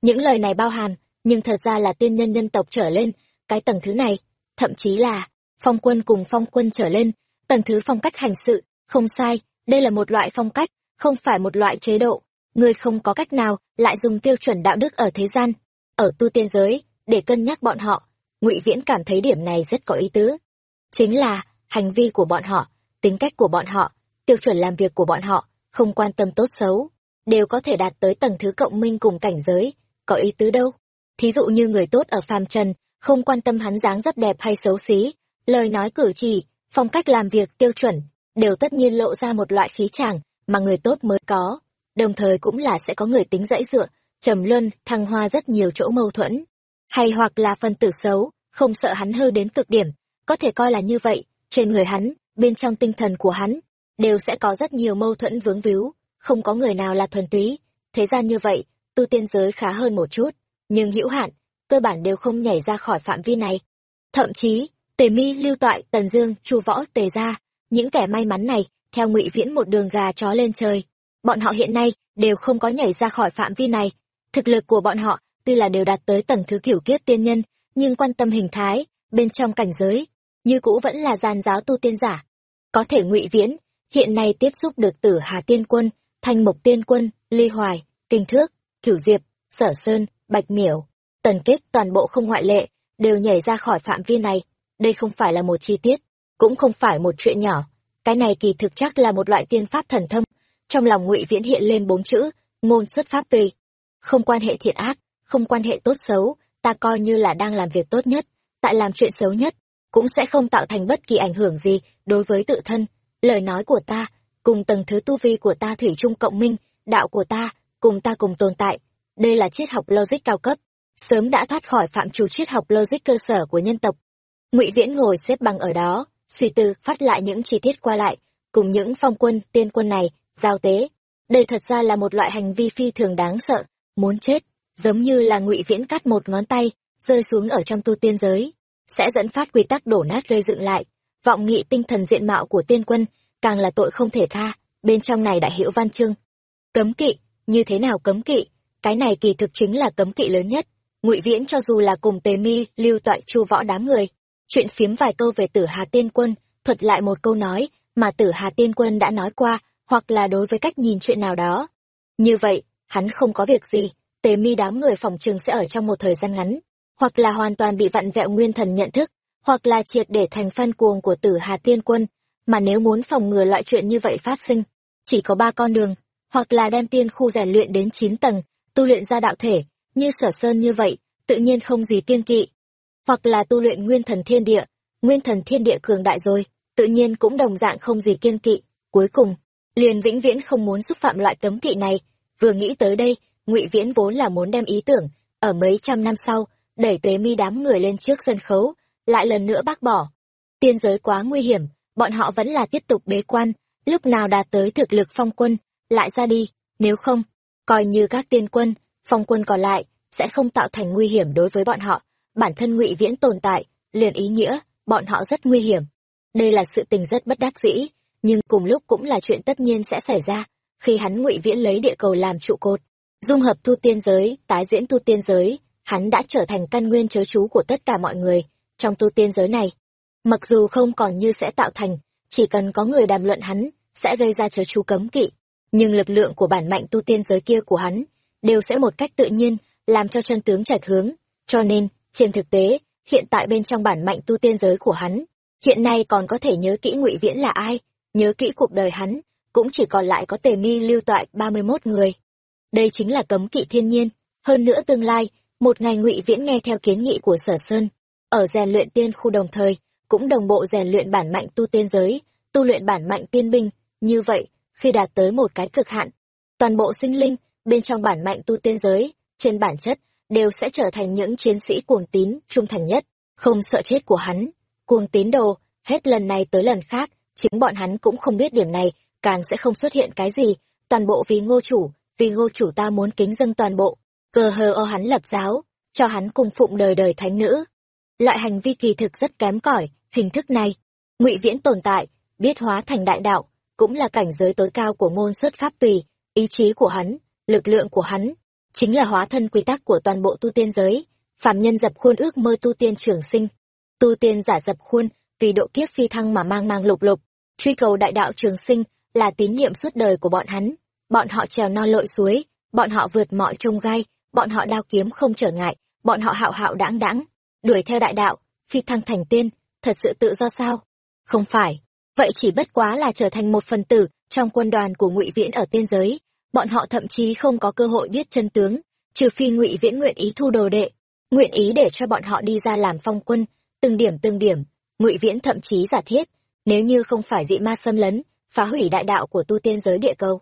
Những lời này bao hàm, nhưng thật ra là tiên nhân nhân tộc trở lên, cái tầng thứ này, thậm chí là phong quân cùng phong quân trở lên, tầng thứ phong cách hành sự, không sai, đây là một loại phong cách, không phải một loại chế độ. Người không có cách nào lại dùng tiêu chuẩn đạo đức ở thế gian, ở tu tiên giới, để cân nhắc bọn họ. Ngụy Viễn cảm thấy điểm này rất có ý tứ. Chính là, hành vi của bọn họ, tính cách của bọn họ, tiêu chuẩn làm việc của bọn họ, không quan tâm tốt xấu, đều có thể đạt tới tầng thứ cộng minh cùng cảnh giới, có ý tứ đâu. Thí dụ như người tốt ở phàm trần, không quan tâm hắn dáng rất đẹp hay xấu xí, lời nói cử chỉ, phong cách làm việc tiêu chuẩn, đều tất nhiên lộ ra một loại khí chàng mà người tốt mới có, đồng thời cũng là sẽ có người tính dãy dựa, trầm luân, thăng hoa rất nhiều chỗ mâu thuẫn, hay hoặc là phân tử xấu, không sợ hắn hư đến cực điểm, có thể coi là như vậy, trên người hắn, bên trong tinh thần của hắn, đều sẽ có rất nhiều mâu thuẫn vướng víu, không có người nào là thuần túy, thế gian như vậy, tu tiên giới khá hơn một chút, nhưng hữu hạn, cơ bản đều không nhảy ra khỏi phạm vi này. Thậm chí, Tề Mi, Lưu Toại, Tần Dương, Chu Võ, Tề gia, những kẻ may mắn này, theo Ngụy Viễn một đường gà chó lên trời, bọn họ hiện nay đều không có nhảy ra khỏi phạm vi này. Thực lực của bọn họ tuy là đều đạt tới tầng thứ kiểu kiếp tiên nhân, nhưng quan tâm hình thái, bên trong cảnh giới, như cũ vẫn là gian giáo tu tiên giả. Có thể Ngụy Viễn, hiện nay tiếp xúc được Tử Hà Tiên Quân, Thanh Mộc Tiên Quân, Ly Hoài, Kinh Thước, Cửu Diệp, Sở Sơn, Bạch Miểu, Tần Kết toàn bộ không ngoại lệ, đều nhảy ra khỏi phạm vi này. Đây không phải là một chi tiết, cũng không phải một chuyện nhỏ. Cái này kỳ thực chắc là một loại tiên pháp thần thông. Trong lòng ngụy Viễn hiện lên bốn chữ, ngôn xuất pháp tùy. Không quan hệ thiện ác, không quan hệ tốt xấu, ta coi như là đang làm việc tốt nhất, tại làm chuyện xấu nhất, cũng sẽ không tạo thành bất kỳ ảnh hưởng gì đối với tự thân. Lời nói của ta, cùng tầng thứ tu vi của ta thủy chung cộng minh, đạo của ta, cùng ta cùng tồn tại, đây là triết học logic cao cấp sớm đã thoát khỏi phạm trù triết học logic cơ sở của nhân tộc ngụy viễn ngồi xếp bằng ở đó, suy tư, phát lại những chi tiết qua lại. Cùng những phong quân, tiên quân này, giao tế. Đây thật ra là một loại hành vi phi thường đáng sợ, muốn chết. Giống như là ngụy viễn cắt một ngón tay, rơi xuống ở trong tu tiên giới. Sẽ dẫn phát quy tắc đổ nát gây dựng lại. Vọng nghị tinh thần diện mạo của tiên quân, càng là tội không thể tha. Bên trong này đại hiểu văn chương. Cấm kỵ, như thế nào cấm kỵ? Cái này kỳ thực chính là cấm kỵ lớn nhất. Ngụy viễn cho dù là cùng tề mi, lưu toại, chu võ đám người chuyện phiếm vài câu về tử hà tiên quân, thuật lại một câu nói mà tử hà tiên quân đã nói qua hoặc là đối với cách nhìn chuyện nào đó. Như vậy, hắn không có việc gì, tề mi đám người phòng trường sẽ ở trong một thời gian ngắn, hoặc là hoàn toàn bị vặn vẹo nguyên thần nhận thức, hoặc là triệt để thành fan cuồng của tử hà tiên quân. Mà nếu muốn phòng ngừa loại chuyện như vậy phát sinh, chỉ có ba con đường, hoặc là đem tiên khu rèn luyện đến chín tầng, tu luyện ra đạo thể, như sở sơn như vậy, tự nhiên không gì kiên kỵ hoặc là tu luyện nguyên thần thiên địa, nguyên thần thiên địa cường đại rồi, tự nhiên cũng đồng dạng không gì kiên kỵ. Cuối cùng, liền vĩnh viễn không muốn xúc phạm loại cấm kỵ này. Vừa nghĩ tới đây, ngụy viễn vốn là muốn đem ý tưởng, ở mấy trăm năm sau, đẩy tế mi đám người lên trước sân khấu, lại lần nữa bác bỏ. Tiên giới quá nguy hiểm, bọn họ vẫn là tiếp tục bế quan, lúc nào đạt tới thực lực phong quân, lại ra đi. Nếu không, coi như các tiên quân, phong quân còn lại, sẽ không tạo thành nguy hiểm đối với bọn họ bản thân ngụy viễn tồn tại, liền ý nghĩa, bọn họ rất nguy hiểm. Đây là sự tình rất bất đắc dĩ, nhưng cùng lúc cũng là chuyện tất nhiên sẽ xảy ra, khi hắn ngụy viễn lấy địa cầu làm trụ cột. Dung hợp tu tiên giới, tái diễn tu tiên giới, hắn đã trở thành căn nguyên chớ chú của tất cả mọi người trong tu tiên giới này. Mặc dù không còn như sẽ tạo thành, chỉ cần có người đàm luận hắn, sẽ gây ra chớ chú cấm kỵ. Nhưng lực lượng của bản mạnh tu tiên giới kia của hắn, đều sẽ một cách tự nhiên, làm cho chân tướng trạch hướng. Cho nên trên thực tế, hiện tại bên trong bản mạnh tu tiên giới của hắn, hiện nay còn có thể nhớ kỹ ngụy viễn là ai, nhớ kỹ cuộc đời hắn, cũng chỉ còn lại có tề mi, lưu toại, ba mươi mốt người. Đây chính là cấm kỵ thiên nhiên. Hơn nữa tương lai, một ngày ngụy viễn nghe theo kiến nghị của sở sơn, ở rèn luyện tiên khu đồng thời, cũng đồng bộ rèn luyện bản mạnh tu tiên giới, tu luyện bản mạnh tiên binh. Như vậy, khi đạt tới một cái cực hạn, toàn bộ sinh linh bên trong bản mạnh tu tiên giới, trên bản chất đều sẽ trở thành những chiến sĩ cuồng tín, trung thành nhất. Không sợ chết của hắn, cuồng tín đồ, hết lần này tới lần khác, chính bọn hắn cũng không biết điểm này, càng sẽ không xuất hiện cái gì, toàn bộ vì ngô chủ, vì ngô chủ ta muốn kính dâng toàn bộ. Cờ hờ o hắn lập giáo, cho hắn cùng phụng đời đời thánh nữ. Loại hành vi kỳ thực rất kém cỏi, hình thức này. Ngụy viễn tồn tại, biết hóa thành đại đạo, cũng là cảnh giới tối cao của môn xuất pháp tùy, ý chí của hắn, lực lượng của hắn chính là hóa thân quy tắc của toàn bộ tu tiên giới. Phạm nhân dập khuôn ước mơ tu tiên trường sinh. Tu tiên giả dập khuôn vì độ kiếp phi thăng mà mang mang lục lục. Truy cầu đại đạo trường sinh là tín nhiệm suốt đời của bọn hắn. Bọn họ trèo non lội suối, bọn họ vượt mọi trông gai, bọn họ đao kiếm không trở ngại, bọn họ hạo hạo đãng đãng đuổi theo đại đạo, phi thăng thành tiên, thật sự tự do sao? Không phải. Vậy chỉ bất quá là trở thành một phần tử trong quân đoàn của ngụy viễn ở tiên giới bọn họ thậm chí không có cơ hội biết chân tướng, trừ phi ngụy viễn nguyện ý thu đồ đệ, nguyện ý để cho bọn họ đi ra làm phong quân, từng điểm từng điểm. Ngụy viễn thậm chí giả thiết, nếu như không phải dị ma xâm lấn, phá hủy đại đạo của tu tiên giới địa cầu,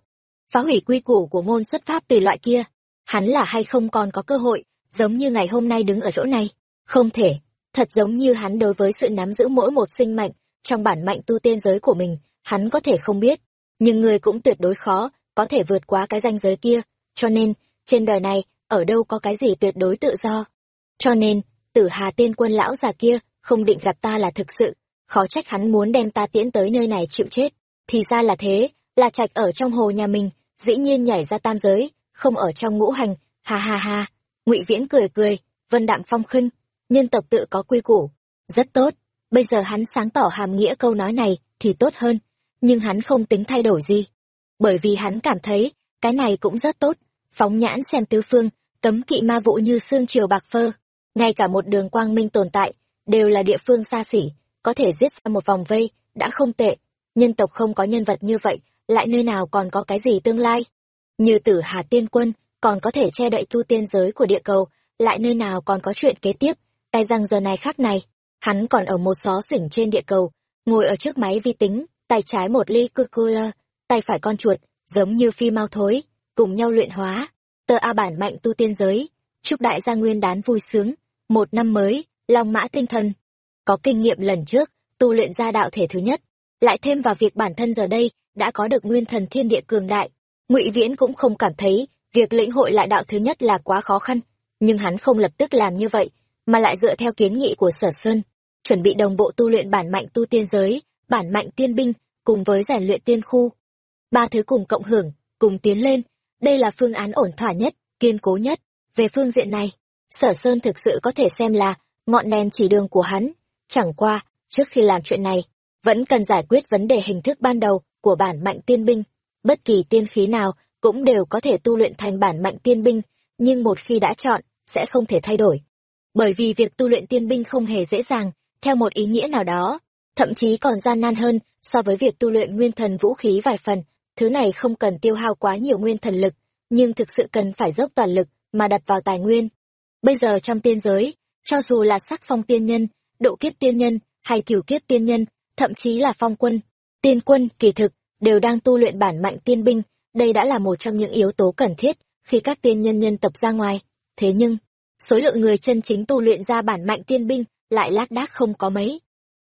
phá hủy quy củ của ngôn xuất pháp từ loại kia, hắn là hay không còn có cơ hội, giống như ngày hôm nay đứng ở chỗ này? Không thể, thật giống như hắn đối với sự nắm giữ mỗi một sinh mệnh, trong bản mạnh tu tiên giới của mình, hắn có thể không biết, nhưng người cũng tuyệt đối khó có thể vượt qua cái ranh giới kia, cho nên, trên đời này, ở đâu có cái gì tuyệt đối tự do. Cho nên, tử hà tiên quân lão già kia không định gặp ta là thực sự, khó trách hắn muốn đem ta tiễn tới nơi này chịu chết. Thì ra là thế là trạch ở trong hồ nhà mình, dĩ nhiên nhảy ra tam giới, không ở trong ngũ hành, ha ha ha. Ngụy viễn cười cười, vân đạm phong khinh, nhân tộc tự có quy củ, rất tốt. Bây giờ hắn sáng tỏ hàm nghĩa câu nói này thì tốt hơn, nhưng hắn không tính thay đổi gì bởi vì hắn cảm thấy, cái này cũng rất tốt. Phóng nhãn xem tứ phương, cấm kỵ ma vụ như xương triều bạc phơ. Ngay cả một đường quang minh tồn tại, đều là địa phương xa xỉ, có thể giết ra một vòng vây, đã không tệ. Nhân tộc không có nhân vật như vậy, lại nơi nào còn có cái gì tương lai? Như tử hà tiên quân, còn có thể che đậy tu tiên giới của địa cầu, lại nơi nào còn có chuyện kế tiếp? Tay răng giờ này khác này, hắn còn ở một xó xỉnh trên địa cầu, ngồi ở trước máy vi tính, tay trái một ly coca tay phải con chuột giống như phi mau thối cùng nhau luyện hóa tờ A bản mạnh tu tiên giới, chúc đại gia nguyên đán vui sướng, một năm mới, long mã tinh thần. Có kinh nghiệm lần trước, tu luyện ra đạo thể thứ nhất, lại thêm vào việc bản thân giờ đây đã có được nguyên thần thiên địa cường đại, Ngụy Viễn cũng không cảm thấy việc lĩnh hội lại đạo thứ nhất là quá khó khăn, nhưng hắn không lập tức làm như vậy, mà lại dựa theo kiến nghị của Sở Sơn, chuẩn bị đồng bộ tu luyện bản mạnh tu tiên giới, bản mạnh tiên binh cùng với rèn luyện tiên khu. Ba thứ cùng cộng hưởng, cùng tiến lên, đây là phương án ổn thỏa nhất, kiên cố nhất. Về phương diện này, Sở Sơn thực sự có thể xem là ngọn đèn chỉ đường của hắn. Chẳng qua, trước khi làm chuyện này, vẫn cần giải quyết vấn đề hình thức ban đầu của bản mạnh tiên binh. Bất kỳ tiên khí nào cũng đều có thể tu luyện thành bản mạnh tiên binh, nhưng một khi đã chọn, sẽ không thể thay đổi. Bởi vì việc tu luyện tiên binh không hề dễ dàng, theo một ý nghĩa nào đó, thậm chí còn gian nan hơn so với việc tu luyện nguyên thần vũ khí vài phần, thứ này không cần tiêu hao quá nhiều nguyên thần lực, nhưng thực sự cần phải dốc toàn lực mà đặt vào tài nguyên. Bây giờ trong tiên giới, cho dù là sắc phong tiên nhân, độ kiếp tiên nhân, hay cửu kiếp tiên nhân, thậm chí là phong quân, tiên quân, kỳ thực, đều đang tu luyện bản mạnh tiên binh, đây đã là một trong những yếu tố cần thiết khi các tiên nhân nhân tập ra ngoài. Thế nhưng, số lượng người chân chính tu luyện ra bản mạnh tiên binh lại lác đác không có mấy.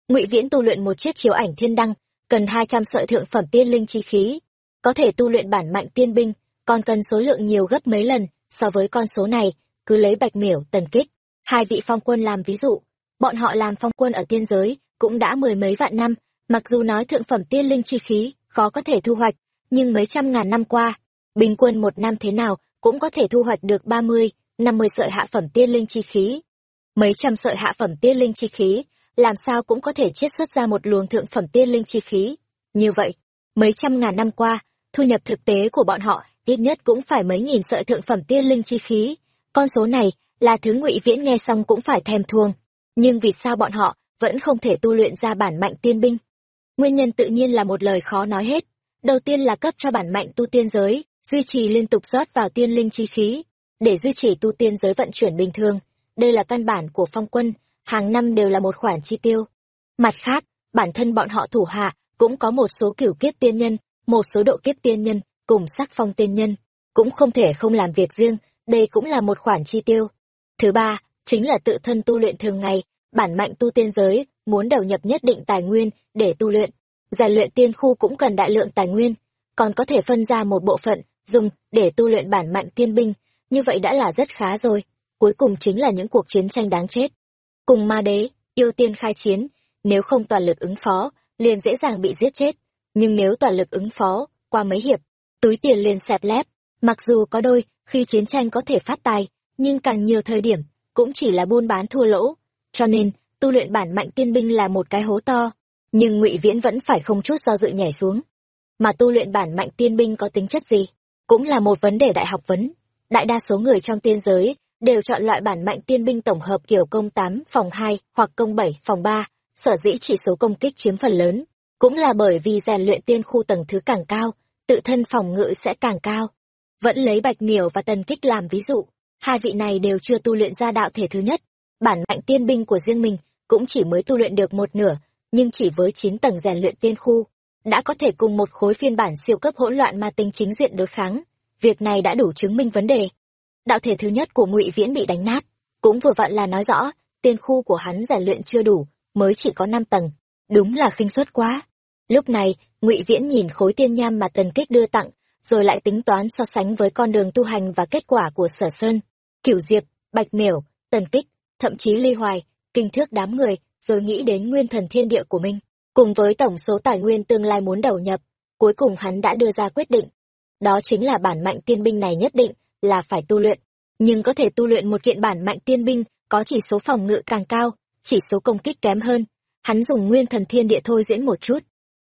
Ngụy Viễn tu luyện một chiếc chiếu ảnh thiên đăng, cần hai trăm sợi thượng phẩm tiên linh chi khí, có thể tu luyện bản mạnh tiên binh, còn cần số lượng nhiều gấp mấy lần so với con số này, cứ lấy Bạch Miểu, Tần Kích, hai vị phong quân làm ví dụ, bọn họ làm phong quân ở tiên giới cũng đã mười mấy vạn năm, mặc dù nói thượng phẩm tiên linh chi khí khó có thể thu hoạch, nhưng mấy trăm ngàn năm qua, bình quân một năm thế nào cũng có thể thu hoạch được ba mươi, năm mươi sợi hạ phẩm tiên linh chi khí. Mấy trăm sợi hạ phẩm tiên linh chi khí, làm sao cũng có thể chiết xuất ra một luồng thượng phẩm tiên linh chi khí. Như vậy, mấy trăm ngàn năm qua, thu nhập thực tế của bọn họ ít nhất cũng phải mấy nghìn sợi thượng phẩm tiên linh chi khí. Con số này là thứ ngụy viễn nghe xong cũng phải thèm thuồng. Nhưng vì sao bọn họ vẫn không thể tu luyện ra bản mạnh tiên binh? Nguyên nhân tự nhiên là một lời khó nói hết. Đầu tiên là cấp cho bản mạnh tu tiên giới, duy trì liên tục rót vào tiên linh chi khí, để duy trì tu tiên giới vận chuyển bình thường. Đây là căn bản của phong quân, hàng năm đều là một khoản chi tiêu. Mặt khác, bản thân bọn họ thủ hạ cũng có một số cửu kiếp tiên nhân, một số độ kiếp tiên nhân, cùng sắc phong tiên nhân, cũng không thể không làm việc riêng, đây cũng là một khoản chi tiêu. Thứ ba, chính là tự thân tu luyện thường ngày, bản mạnh tu tiên giới, muốn đầu nhập nhất định tài nguyên để tu luyện. Rèn luyện tiên khu cũng cần đại lượng tài nguyên, còn có thể phân ra một bộ phận, dùng để tu luyện bản mạnh tiên binh, như vậy đã là rất khá rồi. Cuối cùng chính là những cuộc chiến tranh đáng chết. Cùng ma đế, yêu tiên khai chiến, nếu không toàn lực ứng phó, liền dễ dàng bị giết chết. Nhưng nếu toàn lực ứng phó, qua mấy hiệp, túi tiền liền xẹp lép. Mặc dù có đôi, khi chiến tranh có thể phát tài, nhưng càng nhiều thời điểm, cũng chỉ là buôn bán thua lỗ. Cho nên, tu luyện bản mạnh tiên binh là một cái hố to. Nhưng ngụy Viễn vẫn phải không chút do dự nhảy xuống. Mà tu luyện bản mạnh tiên binh có tính chất gì? Cũng là một vấn đề đại học vấn. Đại đa số người trong tiên giới đều chọn loại bản mạnh tiên binh tổng hợp kiểu công 8 phòng 2 hoặc công 7 phòng 3, sở dĩ chỉ số công kích chiếm phần lớn, cũng là bởi vì rèn luyện tiên khu tầng thứ càng cao, tự thân phòng ngự sẽ càng cao. Vẫn lấy Bạch Miểu và Tần Kích làm ví dụ, hai vị này đều chưa tu luyện ra đạo thể thứ nhất, bản mạnh tiên binh của riêng mình cũng chỉ mới tu luyện được một nửa, nhưng chỉ với 9 tầng rèn luyện tiên khu, đã có thể cùng một khối phiên bản siêu cấp hỗn loạn ma tinh chính diện đối kháng. Việc này đã đủ chứng minh vấn đề. Đạo thể thứ nhất của Ngụy Viễn bị đánh nát, cũng vừa vặn là nói rõ, tiên khu của hắn rèn luyện chưa đủ, mới chỉ có 5 tầng, đúng là khinh suất quá. Lúc này, Ngụy Viễn nhìn khối tiên nham mà Tần Kích đưa tặng, rồi lại tính toán so sánh với con đường tu hành và kết quả của Sở Sơn, Cửu Diệp, Bạch Miểu, Tần Kích, thậm chí Ly Hoài, kinh thước đám người, rồi nghĩ đến nguyên thần thiên địa của mình, cùng với tổng số tài nguyên tương lai muốn đầu nhập, cuối cùng hắn đã đưa ra quyết định. Đó chính là bản mạnh tiên binh này nhất định là phải tu luyện, nhưng có thể tu luyện một kiện bản mạnh tiên binh có chỉ số phòng ngự càng cao, chỉ số công kích kém hơn. Hắn dùng nguyên thần thiên địa thôi diễn một chút.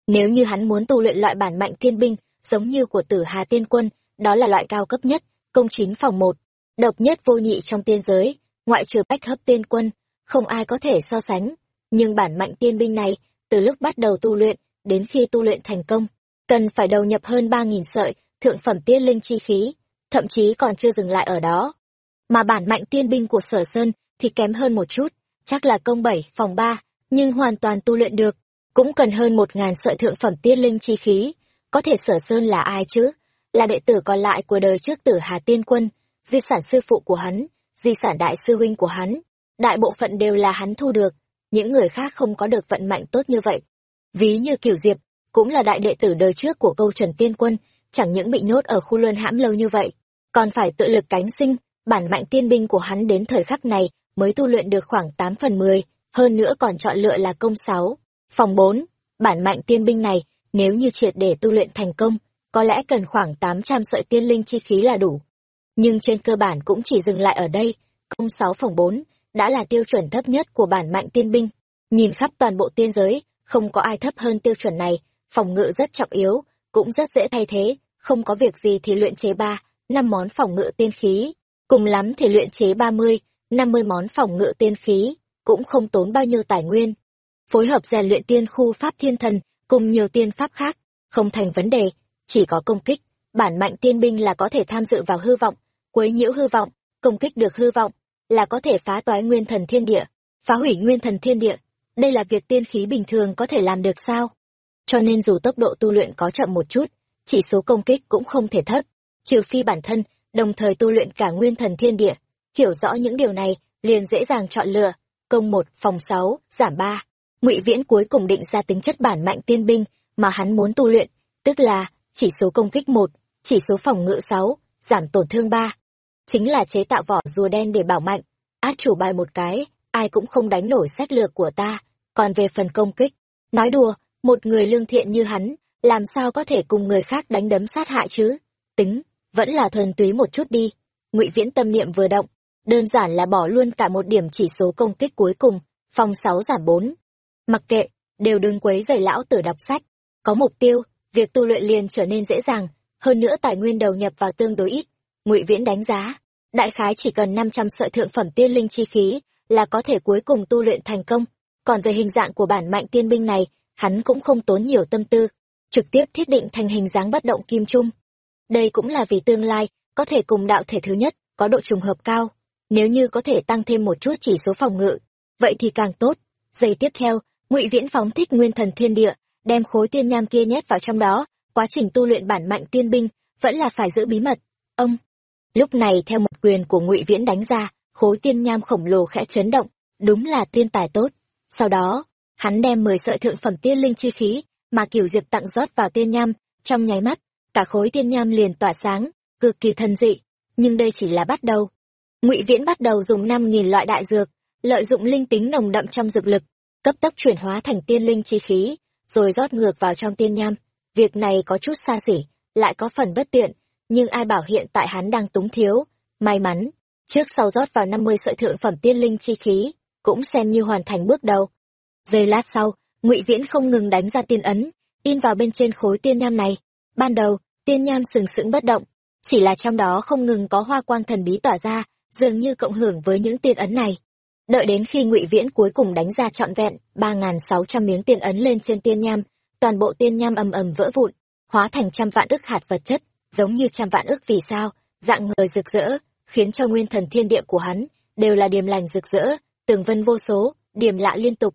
Nếu như hắn muốn tu luyện loại bản mạnh thiên binh, giống như của tử Hà Tiên Quân, đó là loại cao cấp nhất, công chín phòng một, độc nhất vô nhị trong tiên giới, ngoại trừ bách hấp tiên quân, không ai có thể so sánh. Nhưng bản mạnh tiên binh này, từ lúc bắt đầu tu luyện, đến khi tu luyện thành công, cần phải đầu nhập hơn ba nghìn sợi, thượng phẩm tiên linh chi khí, thậm chí còn chưa dừng lại ở đó. Mà bản mạnh tiên binh của sở sơn thì kém hơn một chút, chắc là công bảy phòng ba nhưng hoàn toàn tu luyện được, cũng cần hơn một ngàn sợi thượng phẩm tiên linh chi khí. Có thể sở sơn là ai chứ? Là đệ tử còn lại của đời trước tử Hà Tiên Quân, di sản sư phụ của hắn, di sản đại sư huynh của hắn, đại bộ phận đều là hắn thu được, những người khác không có được vận mạnh tốt như vậy. Ví như Kiều Diệp, cũng là đại đệ tử đời trước của câu Trần Tiên Quân, chẳng những bị nhốt ở khu luân hãm lâu như vậy, còn phải tự lực cánh sinh, bản mạnh tiên binh của hắn đến thời khắc này mới tu luyện được khoảng 8 phần 10, hơn nữa còn chọn lựa là công 6. Phòng 4, bản mạnh tiên binh này, nếu như triệt để tu luyện thành công, có lẽ cần khoảng 800 sợi tiên linh chi khí là đủ. Nhưng trên cơ bản cũng chỉ dừng lại ở đây, công 6 phòng 4 đã là tiêu chuẩn thấp nhất của bản mạnh tiên binh. Nhìn khắp toàn bộ tiên giới, không có ai thấp hơn tiêu chuẩn này, phòng ngự rất trọng yếu, cũng rất dễ thay thế, không có việc gì thì luyện chế ba, năm món phòng ngự tiên khí, cùng lắm thì luyện chế ba mươi, năm mươi món phòng ngự tiên khí, cũng không tốn bao nhiêu tài nguyên. Phối hợp rèn luyện tiên khu pháp thiên thần cùng nhiều tiên pháp khác, không thành vấn đề, chỉ có công kích, bản mạnh tiên binh là có thể tham dự vào hư vọng, quấy nhiễu hư vọng, công kích được hư vọng, là có thể phá toái nguyên thần thiên địa, phá hủy nguyên thần thiên địa. Đây là việc tiên khí bình thường có thể làm được sao? Cho nên dù tốc độ tu luyện có chậm một chút, chỉ số công kích cũng không thể thấp, trừ phi bản thân, đồng thời tu luyện cả nguyên thần thiên địa. Hiểu rõ những điều này, liền dễ dàng chọn lựa, công một phòng sáu giảm ba ngụy Viễn cuối cùng định ra tính chất bản mạnh tiên binh mà hắn muốn tu luyện, tức là chỉ số công kích một chỉ số phòng ngự sáu giảm tổn thương ba Chính là chế tạo vỏ rùa đen để bảo mạnh, át chủ bài một cái, ai cũng không đánh nổi sách lược của ta, còn về phần công kích, nói đùa, một người lương thiện như hắn, làm sao có thể cùng người khác đánh đấm sát hại chứ? Tính, vẫn là thuần túy một chút đi. Ngụy Viễn tâm niệm vừa động, đơn giản là bỏ luôn cả một điểm chỉ số công kích cuối cùng, phòng sáu giảm bốn Mặc kệ, đều đừng quấy rầy lão tử đọc sách. Có mục tiêu, việc tu luyện liền trở nên dễ dàng, hơn nữa tài nguyên đầu nhập vào tương đối ít. Ngụy Viễn đánh giá, đại khái chỉ cần năm trăm sợi thượng phẩm tiên linh chi khí là có thể cuối cùng tu luyện thành công. Còn về hình dạng của bản mạnh tiên binh này, hắn cũng không tốn nhiều tâm tư, trực tiếp thiết định thành hình dáng bất động kim trung. Đây cũng là vì tương lai có thể cùng đạo thể thứ nhất có độ trùng hợp cao. Nếu như có thể tăng thêm một chút chỉ số phòng ngự, vậy thì càng tốt. Giây tiếp theo, Ngụy Viễn phóng thích nguyên thần thiên địa, đem khối tiên nham kia nhét vào trong đó, quá trình tu luyện bản mạnh tiên binh vẫn là phải giữ bí mật. Ông. Lúc này theo một quyền của Ngụy Viễn đánh ra, khối tiên nham khổng lồ khẽ chấn động, đúng là tiên tài tốt. Sau đó, hắn đem mười sợi thượng phẩm tiên linh chi khí mà Kiều Diệp tặng rót vào tiên nham, trong nháy mắt, cả khối tiên nham liền tỏa sáng, cực kỳ thần dị, nhưng đây chỉ là bắt đầu. Ngụy Viễn bắt đầu dùng năm nghìn loại đại dược, lợi dụng linh tính nồng đậm trong dược lực, cấp tốc chuyển hóa thành tiên linh chi khí, rồi rót ngược vào trong tiên nham. Việc này có chút xa xỉ, lại có phần bất tiện, nhưng ai bảo hiện tại hắn đang túng thiếu. May mắn, trước sau rót vào năm mươi sợi thượng phẩm tiên linh chi khí, cũng xem như hoàn thành bước đầu. Giây lát sau, ngụy Viễn không ngừng đánh ra tiên ấn, in vào bên trên khối tiên nham này. Ban đầu, tiên nham sừng sững bất động, chỉ là trong đó không ngừng có hoa quang thần bí tỏa ra, dường như cộng hưởng với những tiên ấn này đợi đến khi ngụy viễn cuối cùng đánh ra trọn vẹn, ba nghìn sáu trăm miếng tiên ấn lên trên tiên nham, toàn bộ tiên nham ầm ầm vỡ vụn, hóa thành trăm vạn ức hạt vật chất, giống như trăm vạn ức vì sao, dạng người rực rỡ, khiến cho nguyên thần thiên địa của hắn đều là điềm lành rực rỡ, tường vân vô số, điềm lạ liên tục.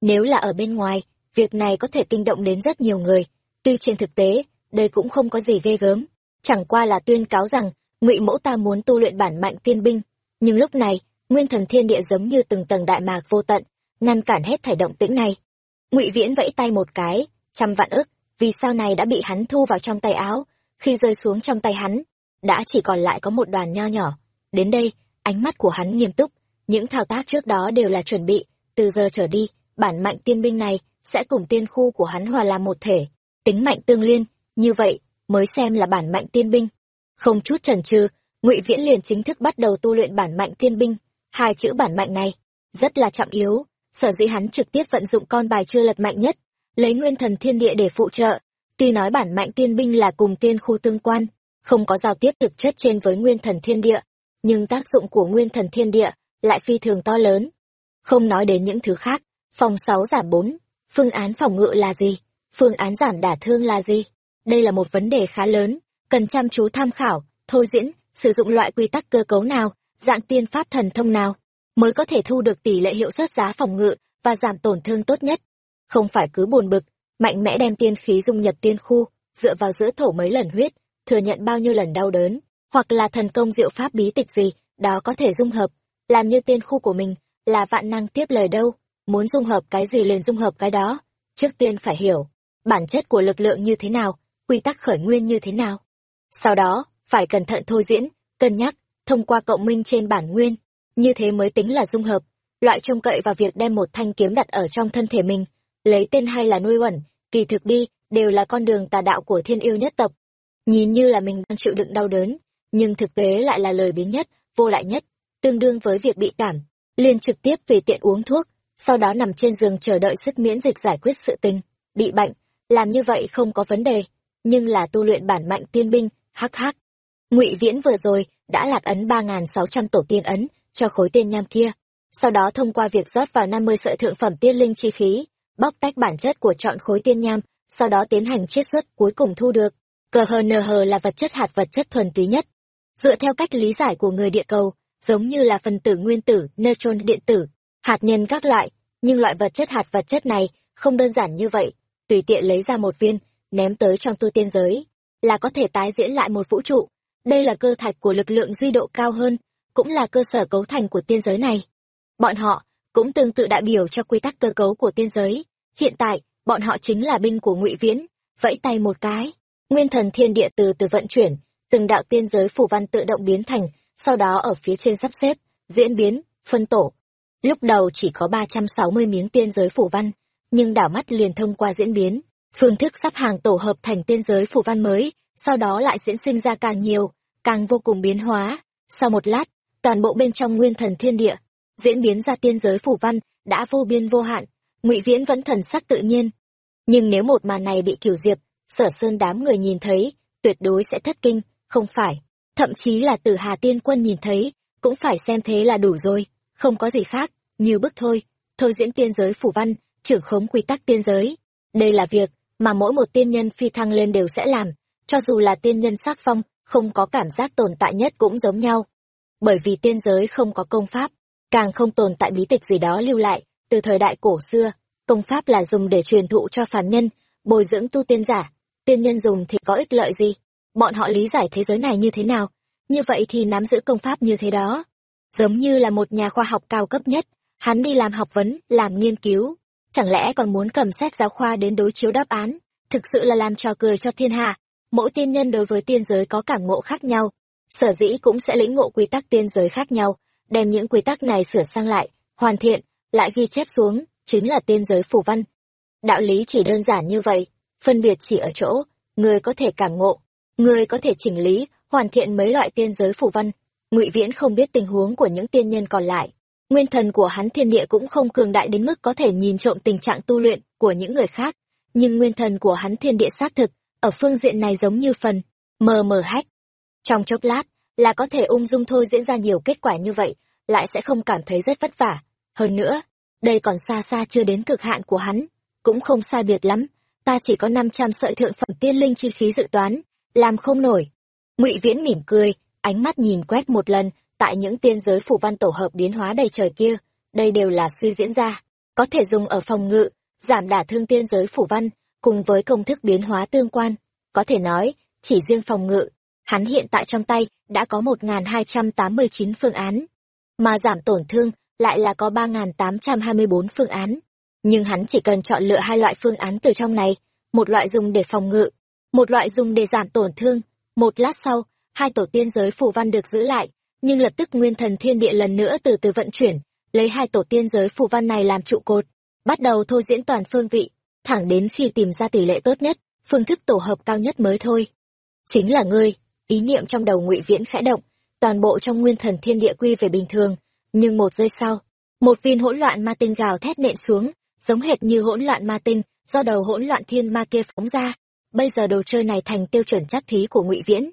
Nếu là ở bên ngoài, việc này có thể kinh động đến rất nhiều người, tuy trên thực tế, đây cũng không có gì ghê gớm. Chẳng qua là tuyên cáo rằng, ngụy mẫu ta muốn tu luyện bản mạnh tiên binh, nhưng lúc này nguyên thần thiên địa giống như từng tầng đại mạc vô tận, ngăn cản hết thảy động tĩnh này. Ngụy viễn vẫy tay một cái, trăm vạn ức, vì sau này đã bị hắn thu vào trong tay áo? Khi rơi xuống trong tay hắn, đã chỉ còn lại có một đoàn nho nhỏ. Đến đây, ánh mắt của hắn nghiêm túc, những thao tác trước đó đều là chuẩn bị. Từ giờ trở đi, bản mạnh tiên binh này sẽ cùng tiên khu của hắn hòa làm một thể, tính mạnh tương liên, như vậy mới xem là bản mạnh tiên binh. Không chút chần chừ, ngụy viễn liền chính thức bắt đầu tu luyện bản mạnh tiên binh hai chữ bản mạnh này, rất là trọng yếu. Sở dĩ hắn trực tiếp vận dụng con bài chưa lật mạnh nhất, lấy nguyên thần thiên địa để phụ trợ, tuy nói bản mạnh tiên binh là cùng tiên khu tương quan, không có giao tiếp thực chất trên với nguyên thần thiên địa, nhưng tác dụng của nguyên thần thiên địa lại phi thường to lớn. Không nói đến những thứ khác, phòng sáu giảm bốn, phương án phòng ngự là gì, phương án giảm đả thương là gì? Đây là một vấn đề khá lớn, cần chăm chú tham khảo, thôi diễn, sử dụng loại quy tắc cơ cấu nào dạng tiên pháp thần thông nào mới có thể thu được tỷ lệ hiệu suất giá phòng ngự và giảm tổn thương tốt nhất không phải cứ buồn bực mạnh mẽ đem tiên khí dung nhập tiên khu dựa vào giữa thổ mấy lần huyết thừa nhận bao nhiêu lần đau đớn hoặc là thần công diệu pháp bí tịch gì, đó có thể dung hợp, làm như tiên khu của mình, là vạn năng tiếp lời đâu, muốn dung hợp cái gì liền dung hợp cái đó. Trước tiên phải hiểu, bản chất của lực lượng như thế nào, quy tắc khởi nguyên như thế nào. Sau đó, phải cẩn thận thôi diễn, cân nhắc, thông qua cộng minh trên bản nguyên, như thế mới tính là dung hợp. Loại trông cậy vào việc đem một thanh kiếm đặt ở trong thân thể mình, lấy tên hay là nuôi uẩn, kỳ thực đi, đều là con đường tà đạo của thiên yêu nhất tộc. Nhìn như là mình đang chịu đựng đau đớn, nhưng thực tế lại là lời biến nhất, vô lại nhất, tương đương với việc bị cảm, liền trực tiếp tùy tiện uống thuốc, sau đó nằm trên giường chờ đợi sức miễn dịch giải quyết sự tình, bị bệnh, làm như vậy không có vấn đề, nhưng là tu luyện bản mạnh tiên binh, hắc hắc. Ngụy Viễn vừa rồi đã lạc ấn ba sáu trăm tổ tiên ấn cho khối tiên nham kia, sau đó thông qua việc rót vào năm mươi sợi thượng phẩm tiên linh chi khí, bóc tách bản chất của chọn khối tiên nham, sau đó tiến hành chiết xuất cuối cùng thu được. Cờ hờ nờ hờ là vật chất hạt vật chất thuần túy nhất. Dựa theo cách lý giải của người địa cầu, giống như là phần tử nguyên tử, neutron điện tử, hạt nhân các loại, nhưng loại vật chất hạt vật chất này không đơn giản như vậy, tùy tiện lấy ra một viên, ném tới trong tu tiên giới, là có thể tái diễn lại một vũ trụ. Đây là cơ thạch của lực lượng duy độ cao hơn, cũng là cơ sở cấu thành của tiên giới này. Bọn họ cũng tương tự đại biểu cho quy tắc cơ cấu của tiên giới. Hiện tại, bọn họ chính là binh của Ngụy Viễn, vẫy tay một cái, nguyên thần thiên địa từ từ vận chuyển, từng đạo tiên giới phủ văn tự động biến thành, sau đó ở phía trên sắp xếp, diễn biến, phân tổ. Lúc đầu chỉ có 360 miếng tiên giới phủ văn, nhưng đảo mắt liền thông qua diễn biến, phương thức sắp hàng tổ hợp thành tiên giới phủ văn mới, sau đó lại diễn sinh ra càng nhiều, càng vô cùng biến hóa. Sau một lát, toàn bộ bên trong nguyên thần thiên địa, diễn biến ra tiên giới phủ văn, đã vô biên vô hạn, ngụy Viễn vẫn thần sắc tự nhiên. Nhưng nếu một màn này bị cửu diệp, sở sơn đám người nhìn thấy, tuyệt đối sẽ thất kinh, không phải. Thậm chí là từ Hà Tiên Quân nhìn thấy, cũng phải xem thế là đủ rồi, không có gì khác, như bức thôi. Thôi diễn tiên giới phủ văn, trưởng khống quy tắc tiên giới. Đây là việc mà mỗi một tiên nhân phi thăng lên đều sẽ làm, cho dù là tiên nhân sắc phong, không có cảm giác tồn tại nhất cũng giống nhau. Bởi vì tiên giới không có công pháp, càng không tồn tại bí tịch gì đó lưu lại, từ thời đại cổ xưa, công pháp là dùng để truyền thụ cho phàm nhân, bồi dưỡng tu tiên giả, tiên nhân dùng thì có ích lợi gì? Bọn họ lý giải thế giới này như thế nào? Như vậy thì nắm giữ công pháp như thế đó. Giống như là một nhà khoa học cao cấp nhất, hắn đi làm học vấn, làm nghiên cứu, chẳng lẽ còn muốn cầm sách giáo khoa đến đối chiếu đáp án, thực sự là làm trò cười cho thiên hạ. Mỗi tiên nhân đối với tiên giới có cảm ngộ khác nhau, sở dĩ cũng sẽ lĩnh ngộ quy tắc tiên giới khác nhau, đem những quy tắc này sửa sang lại, hoàn thiện, lại ghi chép xuống, chính là tiên giới phủ văn. Đạo lý chỉ đơn giản như vậy, phân biệt chỉ ở chỗ, người có thể cảm ngộ, người có thể chỉnh lý, hoàn thiện mấy loại tiên giới phủ văn. Ngụy Viễn không biết tình huống của những tiên nhân còn lại, nguyên thần của hắn thiên địa cũng không cường đại đến mức có thể nhìn trộm tình trạng tu luyện của những người khác, nhưng nguyên thần của hắn thiên địa xác thực, ở phương diện này giống như phần mờ mờ hách. Trong chốc lát, là có thể ung dung thôi diễn ra nhiều kết quả như vậy, lại sẽ không cảm thấy rất vất vả. Hơn nữa, đây còn xa xa chưa đến cực hạn của hắn, cũng không sai biệt lắm, ta chỉ có 500 sợi thượng phẩm tiên linh chi khí dự toán, làm không nổi. Ngụy Viễn mỉm cười, ánh mắt nhìn quét một lần, tại những tiên giới phủ văn tổ hợp biến hóa đầy trời kia, đây đều là suy diễn ra, có thể dùng ở phòng ngự, giảm đả thương tiên giới phủ văn, cùng với công thức biến hóa tương quan. Có thể nói, chỉ riêng phòng ngự, hắn hiện tại trong tay đã có 1.289 phương án, mà giảm tổn thương lại là có 3.824 phương án. Nhưng hắn chỉ cần chọn lựa hai loại phương án từ trong này, một loại dùng để phòng ngự, một loại dùng để giảm tổn thương. Một lát sau, hai tổ tiên giới phù văn được giữ lại, nhưng lập tức nguyên thần thiên địa lần nữa từ từ vận chuyển, lấy hai tổ tiên giới phù văn này làm trụ cột, bắt đầu thôi diễn toàn phương vị, thẳng đến khi tìm ra tỷ lệ tốt nhất, phương thức tổ hợp cao nhất mới thôi. Chính là ngươi, ý niệm trong đầu ngụy viễn khẽ động, toàn bộ trong nguyên thần thiên địa quy về bình thường, nhưng một giây sau, một viên hỗn loạn ma tinh gào thét nện xuống, giống hệt như hỗn loạn ma tinh do đầu hỗn loạn thiên ma kia phóng ra. Bây giờ đồ chơi này thành tiêu chuẩn chắc thí của ngụy viễn.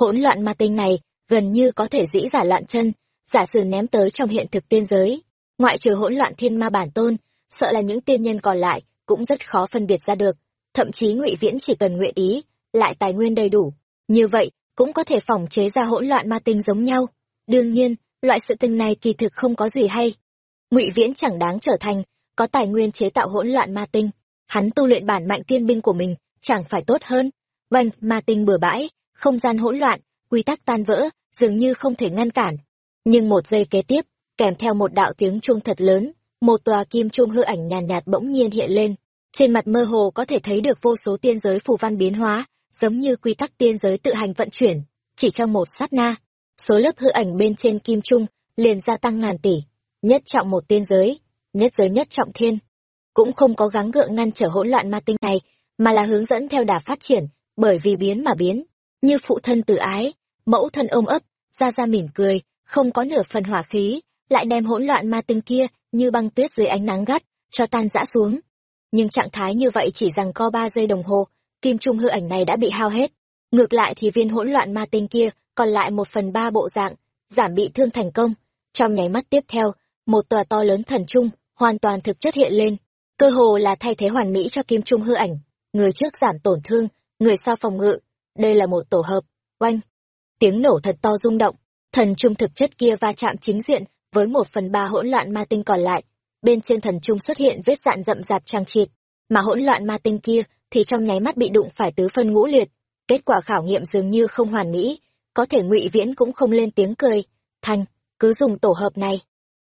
Hỗn loạn ma tinh này gần như có thể dĩ giả loạn chân, giả sử ném tới trong hiện thực tiên giới. Ngoại trừ hỗn loạn thiên ma bản tôn, sợ là những tiên nhân còn lại cũng rất khó phân biệt ra được. Thậm chí ngụy viễn chỉ cần nguyện ý, lại tài nguyên đầy đủ. Như vậy, cũng có thể phòng chế ra hỗn loạn ma tinh giống nhau. Đương nhiên, loại sự tình này kỳ thực không có gì hay. Ngụy Viễn chẳng đáng trở thành có tài nguyên chế tạo hỗn loạn ma tinh, hắn tu luyện bản mạnh tiên binh của mình chẳng phải tốt hơn. bành ma tinh bừa bãi, không gian hỗn loạn, quy tắc tan vỡ dường như không thể ngăn cản nhưng một giây kế tiếp kèm theo một đạo tiếng chuông thật lớn một tòa kim chuông hư ảnh nhàn nhạt, nhạt bỗng nhiên hiện lên. Trên mặt mơ hồ có thể thấy được vô số tiên giới phù văn biến hóa giống như quy tắc tiên giới tự hành vận chuyển chỉ trong một sát na. Số lớp hư ảnh bên trên kim trung liền gia tăng ngàn tỷ nhất trọng một tiên giới nhất giới nhất trọng thiên. Cũng không có gắng gượng ngăn trở hỗn loạn ma tinh này mà là hướng dẫn theo đà phát triển bởi vì biến mà biến. Như phụ thân tự ái mẫu thân ôm ấp ra ra mỉm cười không có nửa phần hỏa khí lại đem hỗn loạn ma tinh kia như băng tuyết dưới ánh nắng gắt, cho tan rã xuống. Nhưng trạng thái như vậy chỉ rằng co ba giây đồng hồ, kim trung hư ảnh này đã bị hao hết. Ngược lại thì viên hỗn loạn ma tinh kia còn lại một phần ba bộ dạng, giảm bị thương thành công. Trong nháy mắt tiếp theo, một tòa to lớn thần trung hoàn toàn thực chất hiện lên. Cơ hồ là thay thế hoàn mỹ cho kim trung hư ảnh. Người trước giảm tổn thương, người sau phòng ngự. Đây là một tổ hợp. Oanh. Tiếng nổ thật to rung động. Thần trung thực chất kia va chạm chính diện với một phần ba hỗn loạn ma tinh còn lại, bên trên thần trung xuất hiện vết dạn rậm rạp trang triệt mà hỗn loạn ma tinh kia thì trong nháy mắt bị đụng phải tứ phân ngũ liệt. Kết quả khảo nghiệm dường như không hoàn mỹ, có thể ngụy viễn cũng không lên tiếng cười. Thành cứ dùng tổ hợp này.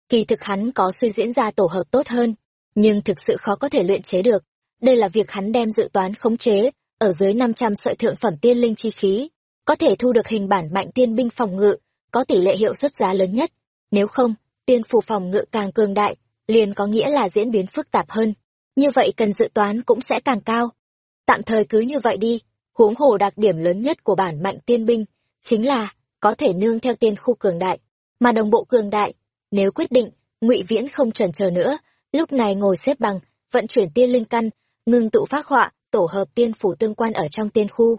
Kỳ thực hắn có suy diễn ra tổ hợp tốt hơn, nhưng thực sự khó có thể luyện chế được. Đây là việc hắn đem dự toán khống chế, ở dưới năm trăm sợi thượng phẩm tiên linh chi khí, có thể thu được hình bản mạnh tiên binh phòng ngự, có tỷ lệ hiệu suất giá lớn nhất nếu không, tiên phủ phòng ngự càng cường đại, liền có nghĩa là diễn biến phức tạp hơn. Như vậy cần dự toán cũng sẽ càng cao. Tạm thời cứ như vậy đi, huống hồ đặc điểm lớn nhất của bản mạnh tiên binh, chính là có thể nương theo tiên khu cường đại. Mà đồng bộ cường đại, nếu quyết định, ngụy viễn không trần chờ nữa, lúc này ngồi xếp bằng, vận chuyển tiên linh căn ngưng tụ phát họa, tổ hợp tiên phủ tương quan ở trong tiên khu.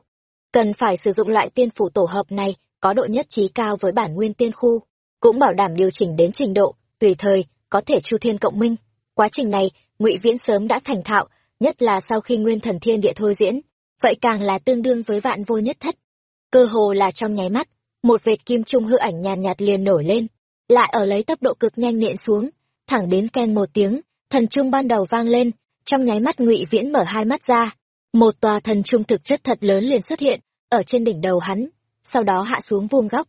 Cần phải sử dụng loại tiên phủ tổ hợp này có độ nhất trí cao với bản nguyên tiên khu cũng bảo đảm điều chỉnh đến trình độ tùy thời có thể chu thiên cộng minh. Quá trình này ngụy viễn sớm đã thành thạo nhất là sau khi nguyên thần thiên địa thôi diễn vậy càng là tương đương với vạn vô nhất thất. Cơ hồ là trong nháy mắt một vệt kim trung hư ảnh nhàn nhạt, nhạt liền nổi lên lại ở lấy tốc độ cực nhanh nện xuống thẳng đến ken một tiếng thần trung ban đầu vang lên trong nháy mắt ngụy viễn mở hai mắt ra một tòa thần trung thực chất thật lớn liền xuất hiện ở trên đỉnh đầu hắn sau đó hạ xuống vuông góc.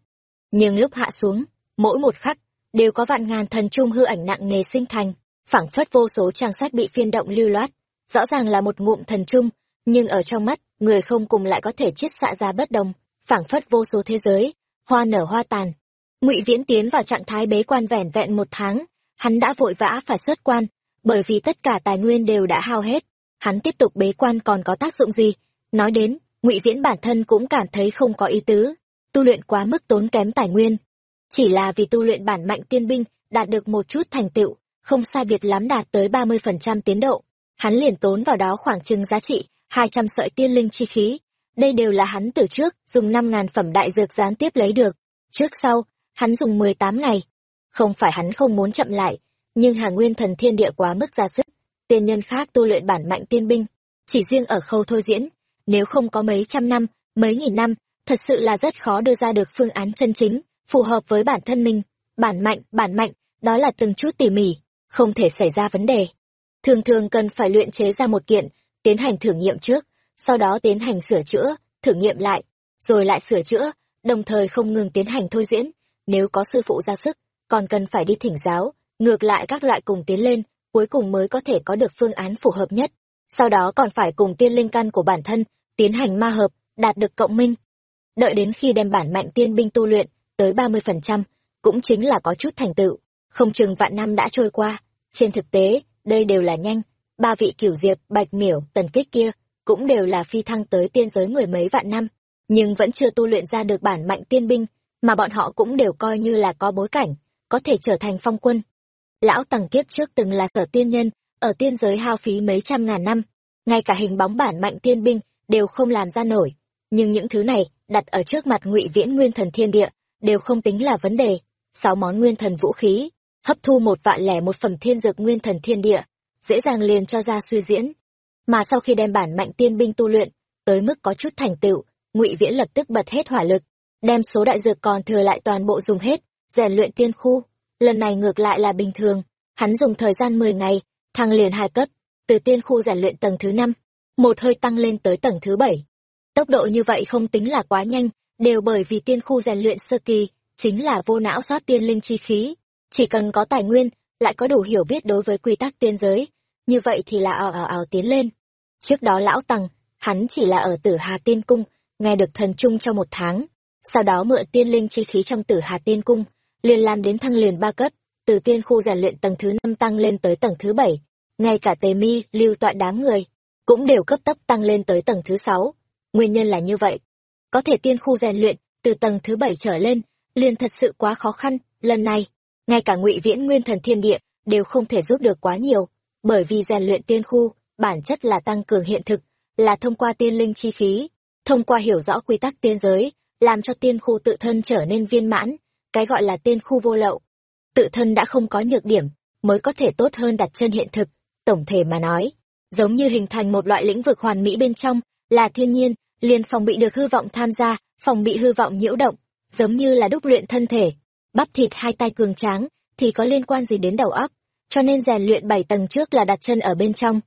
Nhưng lúc hạ xuống mỗi một khắc, đều có vạn ngàn thần trung hư ảnh nặng nề sinh thành, phảng phất vô số trang sách bị phiên động lưu loát. Rõ ràng là một ngụm thần trung, nhưng ở trong mắt, người không cùng lại có thể chiết xạ ra bất đồng, phảng phất vô số thế giới, hoa nở hoa tàn. Ngụy viễn tiến vào trạng thái bế quan vẻn vẹn một tháng, hắn đã vội vã phải xuất quan, bởi vì tất cả tài nguyên đều đã hao hết. Hắn tiếp tục bế quan còn có tác dụng gì? Nói đến, ngụy viễn bản thân cũng cảm thấy không có ý tứ. Tu luyện quá mức tốn kém tài nguyên chỉ là vì tu luyện bản mạnh tiên binh, đạt được một chút thành tựu, không sai biệt lắm đạt tới ba mươi phần trăm tiến độ. Hắn liền tốn vào đó khoảng chừng giá trị hai trăm sợi tiên linh chi khí. Đây đều là hắn từ trước dùng năm ngàn phẩm đại dược gián tiếp lấy được. Trước sau, hắn dùng mười tám ngày. Không phải hắn không muốn chậm lại, nhưng hà nguyên thần thiên địa quá mức ra sức. Tiên nhân khác tu luyện bản mạnh tiên binh, chỉ riêng ở khâu thôi diễn, nếu không có mấy trăm năm, mấy nghìn năm, thật sự là rất khó đưa ra được phương án chân chính phù hợp với bản thân mình, bản mạnh bản mạnh, đó là từng chút tỉ mỉ, không thể xảy ra vấn đề. Thường thường cần phải luyện chế ra một kiện, tiến hành thử nghiệm trước, sau đó tiến hành sửa chữa, thử nghiệm lại, rồi lại sửa chữa, đồng thời không ngừng tiến hành thôi diễn. Nếu có sư phụ ra sức, còn cần phải đi thỉnh giáo, ngược lại các loại cùng tiến lên, cuối cùng mới có thể có được phương án phù hợp nhất. Sau đó còn phải cùng tiên linh căn của bản thân tiến hành ma hợp, đạt được cộng minh. Đợi đến khi đem bản mạnh tiên binh tu luyện tới ba mươi phần trăm, cũng chính là có chút thành tựu. Không chừng vạn năm đã trôi qua. Trên thực tế, đây đều là nhanh. Ba vị cửu diệp, bạch miểu, tần kích kia cũng đều là phi thăng tới tiên giới mười mấy vạn năm, nhưng vẫn chưa tu luyện ra được bản mạnh tiên binh, mà bọn họ cũng đều coi như là có bối cảnh, có thể trở thành phong quân. Lão tầng kiếp trước từng là sở tiên nhân, ở tiên giới hao phí mấy trăm ngàn năm. Ngay cả hình bóng bản mạnh tiên binh đều không làm ra nổi. Nhưng những thứ này đặt ở trước mặt ngụy viễn nguyên thần thiên địa đều không tính là vấn đề. Sáu món nguyên thần vũ khí, hấp thu một vạn lẻ một phẩm thiên dược nguyên thần thiên địa, dễ dàng liền cho ra suy diễn. Mà sau khi đem bản mạnh tiên binh tu luyện, tới mức có chút thành tựu, ngụy viễn lập tức bật hết hỏa lực, đem số đại dược còn thừa lại toàn bộ dùng hết, rèn luyện tiên khu. Lần này ngược lại là bình thường, hắn dùng thời gian mười ngày, thăng liền hai cấp, từ tiên khu rèn luyện tầng thứ năm, một hơi tăng lên tới tầng thứ bảy. Tốc độ như vậy không tính là quá nhanh đều bởi vì tiên khu rèn luyện sơ kỳ, chính là vô não soát tiên linh chi khí. Chỉ cần có tài nguyên, lại có đủ hiểu biết đối với quy tắc tiên giới, như vậy thì là ào ào ào tiến lên. Trước đó lão Tằng, hắn chỉ là ở tử Hà Tiên Cung, nghe được thần trung trong một tháng. Sau đó mượn tiên linh chi khí trong tử Hà Tiên Cung, liền làm đến thăng liền ba cấp, từ tiên khu rèn luyện tầng thứ năm tăng lên tới tầng thứ bảy. Ngay cả tề mi, lưu tọa đám người, cũng đều cấp tốc tăng lên tới tầng thứ sáu. Nguyên nhân là như vậy. Có thể tiên khu rèn luyện, từ tầng thứ bảy trở lên, liền thật sự quá khó khăn, lần này, ngay cả ngụy viễn nguyên thần thiên địa, đều không thể giúp được quá nhiều, bởi vì rèn luyện tiên khu, bản chất là tăng cường hiện thực, là thông qua tiên linh chi khí, thông qua hiểu rõ quy tắc tiên giới, làm cho tiên khu tự thân trở nên viên mãn, cái gọi là tiên khu vô lậu. Tự thân đã không có nhược điểm, mới có thể tốt hơn đặt chân hiện thực, tổng thể mà nói, giống như hình thành một loại lĩnh vực hoàn mỹ bên trong, là thiên nhiên, liền phòng bị được hư vọng tham gia, phòng bị hư vọng nhiễu động, giống như là đúc luyện thân thể, bắp thịt hai tay cường tráng, thì có liên quan gì đến đầu óc, cho nên rèn luyện bảy tầng trước là đặt chân ở bên trong.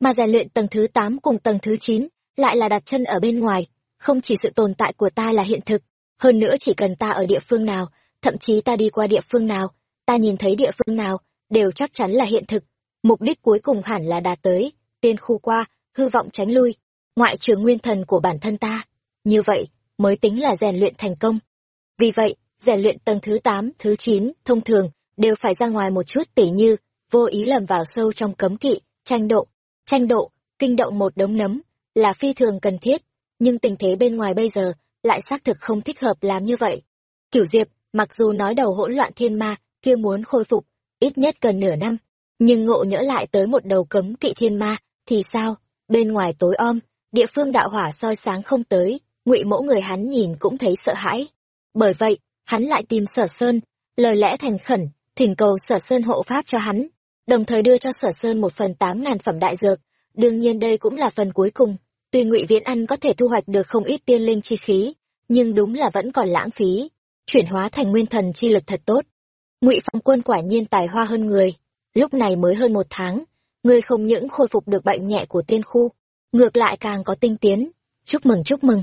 Mà rèn luyện tầng thứ tám cùng tầng thứ chín lại là đặt chân ở bên ngoài, không chỉ sự tồn tại của ta là hiện thực, hơn nữa chỉ cần ta ở địa phương nào, thậm chí ta đi qua địa phương nào, ta nhìn thấy địa phương nào, đều chắc chắn là hiện thực. Mục đích cuối cùng hẳn là đạt tới, tiên khu qua, hư vọng tránh lui, ngoại trừ nguyên thần của bản thân ta. Như vậy, mới tính là rèn luyện thành công. Vì vậy, rèn luyện tầng thứ tám thứ chín thông thường, đều phải ra ngoài một chút tỉ như, vô ý lầm vào sâu trong cấm kỵ, tranh độ. Tranh độ, kinh động một đống nấm, là phi thường cần thiết, nhưng tình thế bên ngoài bây giờ lại xác thực không thích hợp làm như vậy. Kiểu Diệp, mặc dù nói đầu hỗn loạn thiên ma, kia muốn khôi phục, ít nhất cần nửa năm, nhưng ngộ nhỡ lại tới một đầu cấm kỵ thiên ma, thì sao? Bên ngoài tối om, địa phương đạo hỏa soi sáng không tới, ngụy mẫu người hắn nhìn cũng thấy sợ hãi. Bởi vậy, hắn lại tìm sở sơn, lời lẽ thành khẩn, thỉnh cầu sở sơn hộ pháp cho hắn, đồng thời đưa cho sở sơn một phần tám ngàn phẩm đại dược. Đương nhiên đây cũng là phần cuối cùng, tuy ngụy viễn ăn có thể thu hoạch được không ít tiên linh chi khí, nhưng đúng là vẫn còn lãng phí, chuyển hóa thành nguyên thần chi lực thật tốt. Ngụy Phong Quân quả nhiên tài hoa hơn người, lúc này mới hơn một tháng, ngươi không những khôi phục được bệnh nhẹ của tiên khu, ngược lại càng có tinh tiến. Chúc mừng chúc mừng.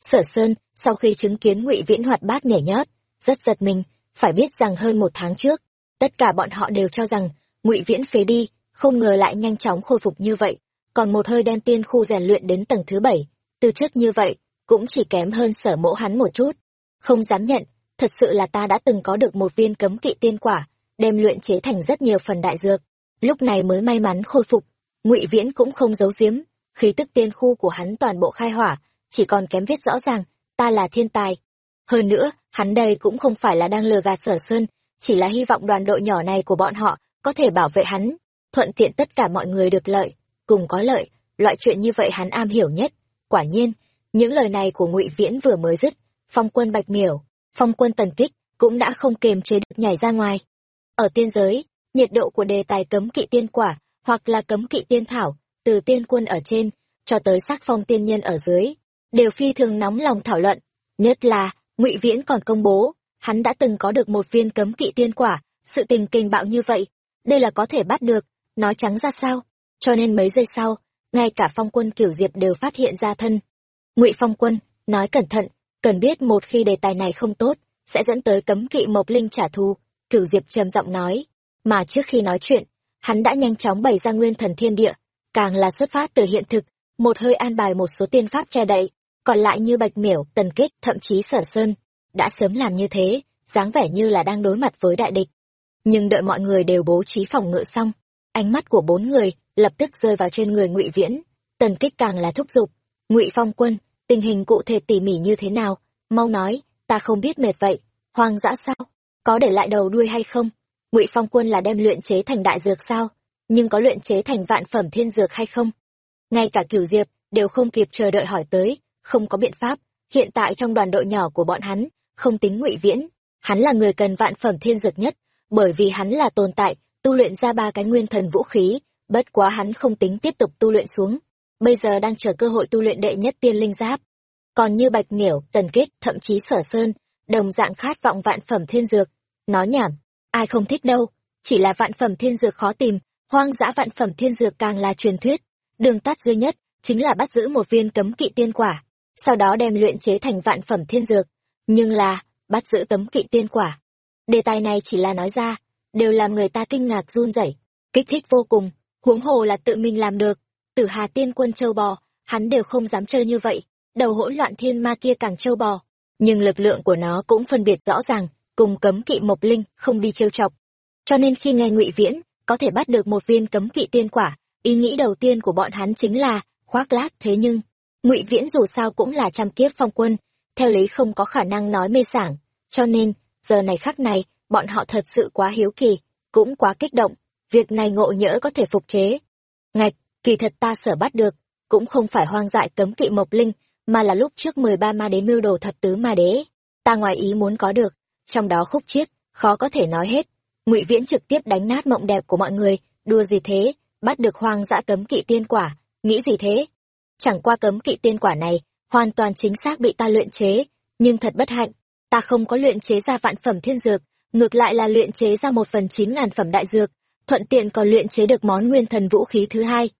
Sở Sơn, sau khi chứng kiến Ngụy Viễn hoạt bát nhảy nhót, rất giật mình, phải biết rằng hơn một tháng trước, tất cả bọn họ đều cho rằng Ngụy Viễn phế đi, không ngờ lại nhanh chóng khôi phục như vậy, còn một hơi đen tiên khu rèn luyện đến tầng thứ bảy, từ trước như vậy, cũng chỉ kém hơn sở mỗ hắn một chút. Không dám nhận, thật sự là ta đã từng có được một viên cấm kỵ tiên quả, đem luyện chế thành rất nhiều phần đại dược, lúc này mới may mắn khôi phục. Ngụy Viễn cũng không giấu giếm, khí tức tiên khu của hắn toàn bộ khai hỏa, chỉ còn kém viết rõ ràng, ta là thiên tài. Hơn nữa, hắn đây cũng không phải là đang lừa gạt sở sơn, chỉ là hy vọng đoàn đội nhỏ này của bọn họ có thể bảo vệ hắn, thuận tiện tất cả mọi người được lợi, cùng có lợi, loại chuyện như vậy hắn am hiểu nhất. Quả nhiên, những lời này của ngụy Viễn vừa mới dứt, phong quân Bạch Miểu, phong quân Tần Kích cũng đã không kềm chế được nhảy ra ngoài. Ở tiên giới, nhiệt độ của đề tài cấm kỵ tiên quả hoặc là cấm kỵ tiên thảo, từ tiên quân ở trên cho tới sắc phong tiên nhân ở dưới, đều phi thường nóng lòng thảo luận, nhất là ngụy Viễn còn công bố, hắn đã từng có được một viên cấm kỵ tiên quả, sự tình kinh bạo như vậy, đây là có thể bắt được, nói trắng ra sao? Cho nên mấy giây sau, ngay cả phong quân kiểu diệp đều phát hiện ra thân. Ngụy Phong Quân, nói cẩn thận, cần biết một khi đề tài này không tốt, sẽ dẫn tới cấm kỵ Mộc Linh trả thù, Cửu Diệp trầm giọng nói, mà trước khi nói chuyện, hắn đã nhanh chóng bày ra nguyên thần thiên địa, càng là xuất phát từ hiện thực, một hơi an bài một số tiên pháp che đậy, còn lại như Bạch Miểu, Tần Kích, thậm chí Sở Sơn, đã sớm làm như thế, dáng vẻ như là đang đối mặt với đại địch. Nhưng đợi mọi người đều bố trí phòng ngự xong, ánh mắt của bốn người lập tức rơi vào trên người Ngụy Viễn, Tần Kích càng là thúc giục, ngụy phong quân tình hình cụ thể tỉ mỉ như thế nào? Mau nói ta không biết mệt vậy hoang dã sao? Có để lại đầu đuôi hay không? Ngụy phong quân là đem luyện chế thành đại dược sao? Nhưng có luyện chế thành vạn phẩm thiên dược hay không ngay cả cửu diệp đều không kịp chờ đợi hỏi tới không có biện pháp hiện tại trong đoàn đội nhỏ của bọn hắn không tính ngụy viễn hắn là người cần vạn phẩm thiên dược nhất bởi vì hắn là tồn tại tu luyện ra ba cái nguyên thần vũ khí bất quá hắn không tính tiếp tục tu luyện xuống bây giờ đang chờ cơ hội tu luyện đệ nhất tiên linh giáp. Còn như Bạch Miểu, Tần Kết, thậm chí Sở Sơn, đồng dạng khát vọng vạn phẩm thiên dược. Nói nhảm, ai không thích đâu, chỉ là vạn phẩm thiên dược khó tìm, hoang dã vạn phẩm thiên dược càng là truyền thuyết. Đường tắt duy nhất, chính là bắt giữ một viên cấm kỵ tiên quả. sau đó đem luyện chế thành vạn phẩm thiên dược, nhưng là bắt giữ tấm kỵ tiên quả. Đề tài này chỉ là nói ra, đều làm người ta kinh ngạc run rẩy, kích thích vô cùng, huống hồ là tự mình làm được. Tử Hà Tiên Quân châu bò, hắn đều không dám chơi như vậy, đầu hỗn loạn thiên ma kia càng châu bò, nhưng lực lượng của nó cũng phân biệt rõ ràng, cùng cấm kỵ mộc linh không đi trêu chọc. Cho nên khi nghe Ngụy Viễn có thể bắt được một viên cấm kỵ tiên quả, ý nghĩ đầu tiên của bọn hắn chính là khoác lác thế nhưng ngụy viễn dù sao cũng là trăm kiếp phong quân theo lý không có khả năng nói mê sảng. Cho nên giờ này khắc này bọn họ thật sự quá hiếu kỳ cũng quá kích động. Việc này ngộ nhỡ có thể phục chế. Ngạch kỳ thật ta sở bắt được cũng không phải hoang dại cấm kỵ mộc linh mà là lúc trước mười ba ma đế mưu đồ thập tứ ma đế. Ta ngoài ý muốn có được trong đó khúc chiết khó có thể nói hết ngụy viễn trực tiếp đánh nát mộng đẹp của mọi người. Đua gì thế? Bắt được hoang dã cấm kỵ tiên quả. Nghĩ gì thế? Chẳng qua cấm kỵ tiên quả này, hoàn toàn chính xác bị ta luyện chế. Nhưng thật bất hạnh, ta không có luyện chế ra vạn phẩm thiên dược, ngược lại là luyện chế ra một phần chín ngàn phẩm đại dược, thuận tiện còn luyện chế được món nguyên thần vũ khí thứ hai.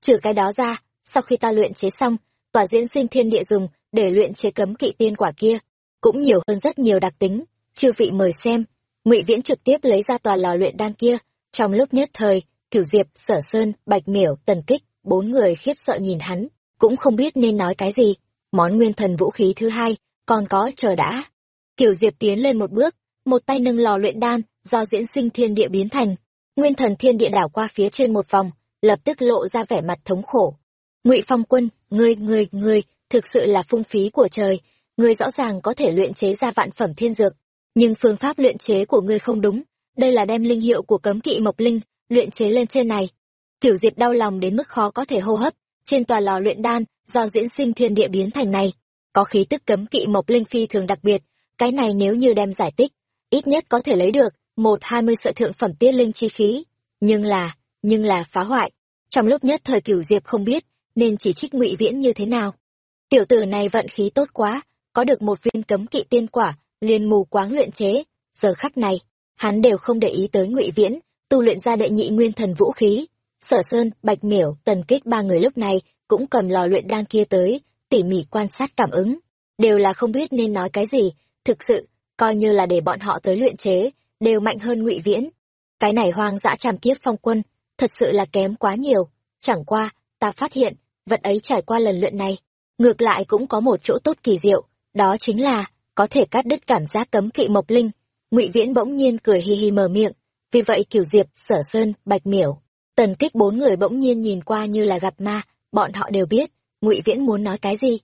Trừ cái đó ra, sau khi ta luyện chế xong, tòa diễn sinh thiên địa dùng để luyện chế cấm kỵ tiên quả kia, cũng nhiều hơn rất nhiều đặc tính, chư vị mời xem ngụy viễn trực tiếp lấy ra tòa lò luyện đan kia. Trong lúc nhất thời, cửu diệp, sở sơn, bạch miểu, tần kích, bốn người khiếp sợ nhìn hắn, cũng không biết nên nói cái gì. Món nguyên thần vũ khí thứ hai, còn có chờ đã. Cửu diệp tiến lên một bước, một tay nâng lò luyện đan, do diễn sinh thiên địa biến thành. Nguyên thần thiên địa đảo qua phía trên một vòng, lập tức lộ ra vẻ mặt thống khổ. Ngụy phong quân, ngươi ngươi ngươi, thực sự là phung phí của trời. Ngươi rõ ràng có thể luyện chế ra vạn phẩm thiên dược nhưng phương pháp luyện chế của ngươi không đúng. Đây là đem linh hiệu của cấm kỵ mộc linh luyện chế lên trên này. Tiểu diệp đau lòng đến mức khó có thể hô hấp. Trên tòa lò luyện đan, do diễn sinh thiên địa biến thành này, có khí tức cấm kỵ mộc linh phi thường đặc biệt. Cái này nếu như đem giải tích ít nhất có thể lấy được một hai mươi sợi thượng phẩm tiết linh chi khí. Nhưng là nhưng là phá hoại. Trong lúc nhất thời cửu diệp không biết nên chỉ trích ngụy viễn như thế nào. Tiểu tử này vận khí tốt quá, có được một viên cấm kỵ tiên quả liền mù quáng luyện chế. Giờ khắc này, hắn đều không để ý tới ngụy viễn, tu luyện ra đệ nhị nguyên thần vũ khí. Sở sơn, bạch miểu, tần kích ba người lúc này cũng cầm lò luyện đan kia tới, tỉ mỉ quan sát cảm ứng. Đều là không biết nên nói cái gì. Thực sự, coi như là để bọn họ tới luyện chế, đều mạnh hơn ngụy viễn. Cái này hoang dã tràm kiếp phong quân, thật sự là kém quá nhiều. Chẳng qua, ta phát hiện, vật ấy trải qua lần luyện này, ngược lại cũng có một chỗ tốt kỳ diệu, đó chính là có thể cắt đứt cảm giác cấm kỵ mộc linh. Ngụy viễn bỗng nhiên cười hi hi mở miệng. Vì vậy kiểu diệp, sở sơn, bạch miểu, tần kích bốn người bỗng nhiên nhìn qua như là gặp ma. Bọn họ đều biết, ngụy viễn muốn nói cái gì.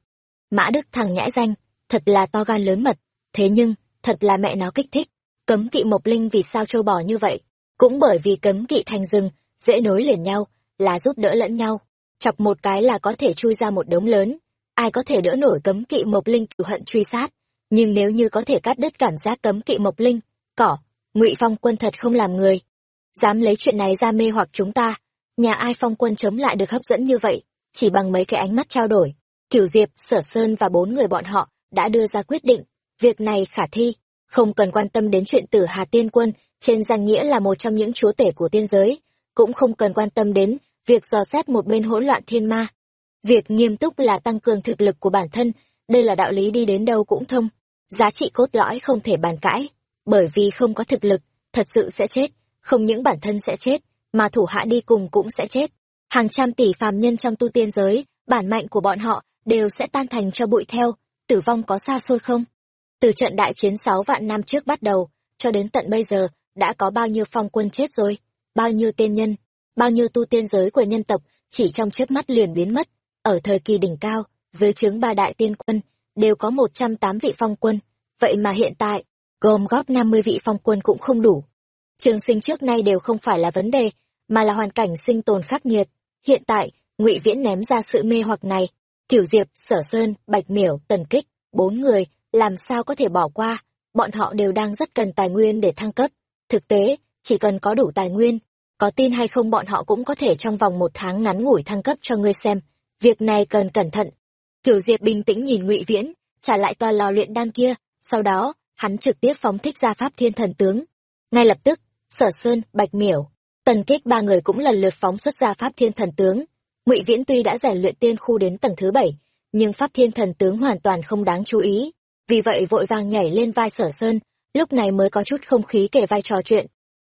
Mã đức thằng nhãi danh, thật là to gan lớn mật. Thế nhưng, thật là mẹ nó kích thích. Cấm kỵ mộc linh vì sao trâu bò như vậy? Cũng bởi vì cấm kỵ thành rừng, dễ nối liền nhau, là giúp đỡ lẫn nhau. Chọc một cái là có thể chui ra một đống lớn. Ai có thể đỡ nổi cấm kỵ mộc linh cửu hận truy sát? Nhưng nếu như có thể cắt đứt cảm giác cấm kỵ mộc linh, cỏ, ngụy phong quân thật không làm người. Dám lấy chuyện này ra mê hoặc chúng ta, nhà ai phong quân chống lại được hấp dẫn như vậy, chỉ bằng mấy cái ánh mắt trao đổi. Cửu diệp, sở sơn và bốn người bọn họ đã đưa ra quyết định, việc này khả thi, không cần quan tâm đến chuyện tử hà tiên quân, trên danh nghĩa là một trong những chúa tể của tiên giới, cũng không cần quan tâm đến việc dò xét một bên hỗn loạn thiên ma. Việc nghiêm túc là tăng cường thực lực của bản thân đây là đạo lý đi đến đâu cũng thông. Giá trị cốt lõi không thể bàn cãi. Bởi vì không có thực lực, thật sự sẽ chết. Không những bản thân sẽ chết, mà thủ hạ đi cùng cũng sẽ chết. Hàng trăm tỷ phàm nhân trong tu tiên giới, bản mạnh của bọn họ đều sẽ tan thành cho bụi theo. Tử vong có xa xôi không? Từ trận đại chiến sáu vạn năm trước bắt đầu, cho đến tận bây giờ, đã có bao nhiêu phong quân chết rồi? Bao nhiêu tiên nhân? Bao nhiêu tu tiên giới của nhân tộc chỉ trong chớp mắt liền biến mất? Ở thời kỳ đỉnh cao dưới trướng ba đại tiên quân, đều có một trăm tám vị phong quân. Vậy mà hiện tại gồm góp năm mươi vị phong quân cũng không đủ. Trường sinh trước nay đều không phải là vấn đề, mà là hoàn cảnh sinh tồn khắc nghiệt. Hiện tại, ngụy viễn ném ra sự mê hoặc này. Kiểu diệp, sở sơn, bạch miểu, tần kích, bốn người, làm sao có thể bỏ qua? Bọn họ đều đang rất cần tài nguyên để thăng cấp. Thực tế, chỉ cần có đủ tài nguyên, có tin hay không bọn họ cũng có thể trong vòng một tháng ngắn ngủi thăng cấp cho ngươi xem. Việc này cần cẩn thận kiểu diệp bình tĩnh nhìn ngụy viễn, trả lại tòa lò luyện đan kia, sau đó, hắn trực tiếp phóng thích ra pháp thiên thần tướng. Ngay lập tức, sở sơn, bạch miểu, tần kích ba người cũng lần lượt phóng xuất ra pháp thiên thần tướng. Ngụy viễn tuy đã rèn luyện tiên khu đến tầng thứ bảy, nhưng pháp thiên thần tướng hoàn toàn không đáng chú ý, vì vậy vội vàng nhảy lên vai sở sơn, lúc này mới có chút không khí kể vai trò chuyện.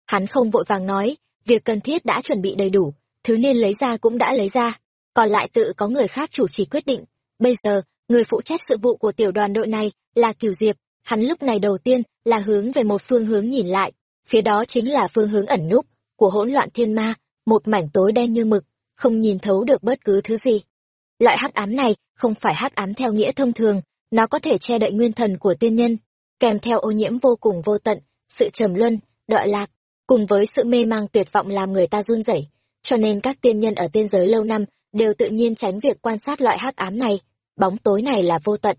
Hắn không vội vàng nói, việc cần thiết đã chuẩn bị đầy đủ, thứ nên lấy ra cũng đã lấy ra, còn lại tự có người khác chủ trì quyết định bây giờ, người phụ trách sự vụ của tiểu đoàn đội này là kiều diệp. Hắn lúc này đầu tiên là hướng về một phương hướng nhìn lại. Phía đó chính là phương hướng ẩn núp của hỗn loạn thiên ma, một mảnh tối đen như mực, không nhìn thấu được bất cứ thứ gì. Loại hắc ám này không phải hắc ám theo nghĩa thông thường, nó có thể che đậy nguyên thần của tiên nhân, kèm theo ô nhiễm vô cùng vô tận, sự trầm luân, đọa lạc, cùng với sự mê mang tuyệt vọng làm người ta run rẩy. Cho nên các tiên nhân ở tiên giới lâu năm đều tự nhiên tránh việc quan sát loại hắc ám này. Bóng tối này là vô tận.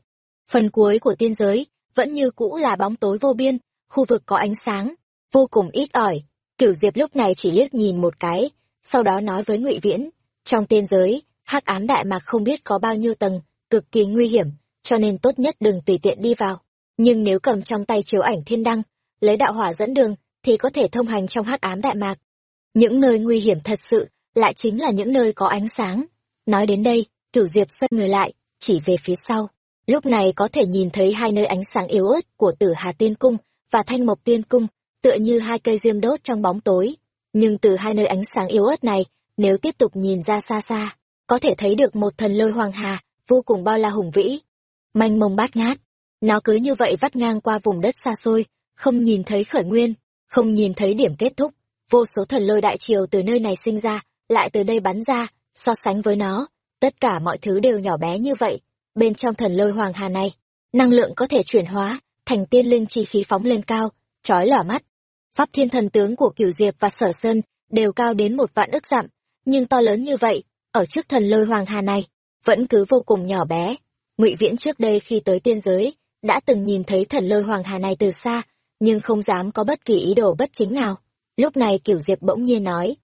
Phần cuối của tiên giới vẫn như cũ là bóng tối vô biên, khu vực có ánh sáng, vô cùng ít ỏi. Cửu diệp lúc này chỉ liếc nhìn một cái, sau đó nói với ngụy viễn, trong tiên giới, hắc ám đại mạc không biết có bao nhiêu tầng, cực kỳ nguy hiểm, cho nên tốt nhất đừng tùy tiện đi vào. Nhưng nếu cầm trong tay chiếu ảnh thiên đăng, lấy đạo hỏa dẫn đường, thì có thể thông hành trong hắc ám đại mạc. Những nơi nguy hiểm thật sự lại chính là những nơi có ánh sáng. Nói đến đây, cửu diệp xoay người lại, chỉ về phía sau. Lúc này có thể nhìn thấy hai nơi ánh sáng yếu ớt của tử hà tiên cung và thanh mộc tiên cung, tựa như hai cây diêm đốt trong bóng tối. Nhưng từ hai nơi ánh sáng yếu ớt này, nếu tiếp tục nhìn ra xa xa, có thể thấy được một thần lôi hoàng hà, vô cùng bao la hùng vĩ. Manh mông bát ngát, nó cứ như vậy vắt ngang qua vùng đất xa xôi, không nhìn thấy khởi nguyên, không nhìn thấy điểm kết thúc. Vô số thần lôi đại triều từ nơi này sinh ra lại từ đây bắn ra, so sánh với nó, tất cả mọi thứ đều nhỏ bé như vậy, bên trong thần lôi hoàng hà này, năng lượng có thể chuyển hóa, thành tiên linh chi khí phóng lên cao trói lỏa mắt. Pháp thiên thần tướng của cửu diệp và sở sơn đều cao đến một vạn ức dặm, nhưng to lớn như vậy, ở trước thần lôi hoàng hà này, vẫn cứ vô cùng nhỏ bé. Ngụy viễn trước đây khi tới tiên giới, đã từng nhìn thấy thần lôi hoàng hà này từ xa, nhưng không dám có bất kỳ ý đồ bất chính nào. Lúc này cửu diệp bỗng nhiên nói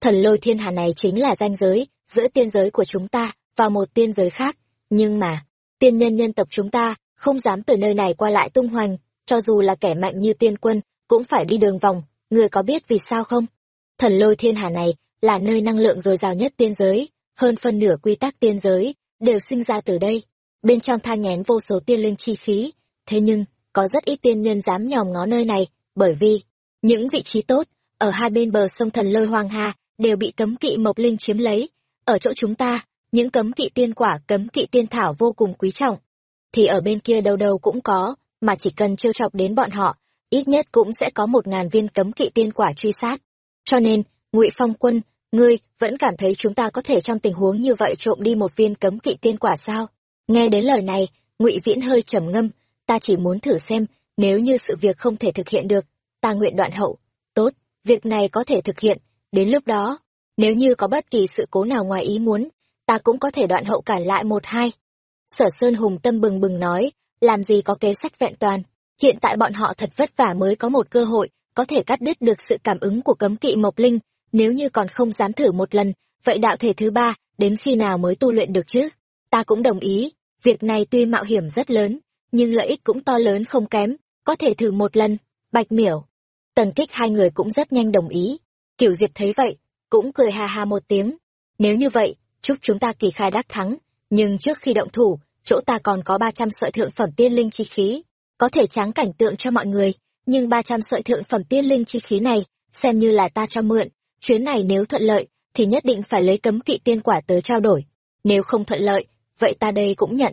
thần lôi thiên hà này chính là ranh giới, giữa tiên giới của chúng ta, và một tiên giới khác. Nhưng mà, tiên nhân nhân tộc chúng ta, không dám từ nơi này qua lại tung hoành, cho dù là kẻ mạnh như tiên quân, cũng phải đi đường vòng. Người có biết vì sao không? Thần lôi thiên hà này là nơi năng lượng dồi dào nhất tiên giới, hơn phân nửa quy tắc tiên giới đều sinh ra từ đây. Bên trong thai nghén vô số tiên linh chi khí, thế nhưng, có rất ít tiên nhân dám nhòm ngó nơi này, bởi vì, những vị trí tốt ở hai bên bờ sông thần lôi hoàng hà đều bị cấm kỵ mộc linh chiếm lấy. Ở chỗ chúng ta, những cấm kỵ tiên quả, cấm kỵ tiên thảo vô cùng quý trọng. Thì ở bên kia đâu đâu cũng có, mà chỉ cần trêu chọc đến bọn họ, ít nhất cũng sẽ có một ngàn viên cấm kỵ tiên quả truy sát. Cho nên, ngụy phong quân, ngươi vẫn cảm thấy chúng ta có thể trong tình huống như vậy trộm đi một viên cấm kỵ tiên quả sao? Nghe đến lời này, ngụy viễn hơi trầm ngâm, ta chỉ muốn thử xem, nếu như sự việc không thể thực hiện được, ta nguyện đoạn hậu. Tốt, việc này có thể thực hiện đến lúc đó, nếu như có bất kỳ sự cố nào ngoài ý muốn, ta cũng có thể đoạn hậu cản lại một hai. Sở sơn hùng tâm bừng bừng nói, làm gì có kế sách vẹn toàn. Hiện tại bọn họ thật vất vả mới có một cơ hội, có thể cắt đứt được sự cảm ứng của cấm kỵ mộc linh. Nếu như còn không dám thử một lần, vậy đạo thể thứ ba, đến khi nào mới tu luyện được chứ? Ta cũng đồng ý, việc này tuy mạo hiểm rất lớn, nhưng lợi ích cũng to lớn không kém, có thể thử một lần. Bạch miểu. Tần kích hai người cũng rất nhanh đồng ý kiểu diệp thấy vậy, cũng cười ha ha một tiếng. Nếu như vậy, chúc chúng ta kỳ khai đắc thắng, nhưng trước khi động thủ, chỗ ta còn có ba trăm sợi thượng phẩm tiên linh chi khí. Có thể tráng cảnh tượng cho mọi người, nhưng ba trăm sợi thượng phẩm tiên linh chi khí này, xem như là ta cho mượn. Chuyến này nếu thuận lợi, thì nhất định phải lấy cấm kỵ tiên quả tới trao đổi. Nếu không thuận lợi, vậy ta đây cũng nhận.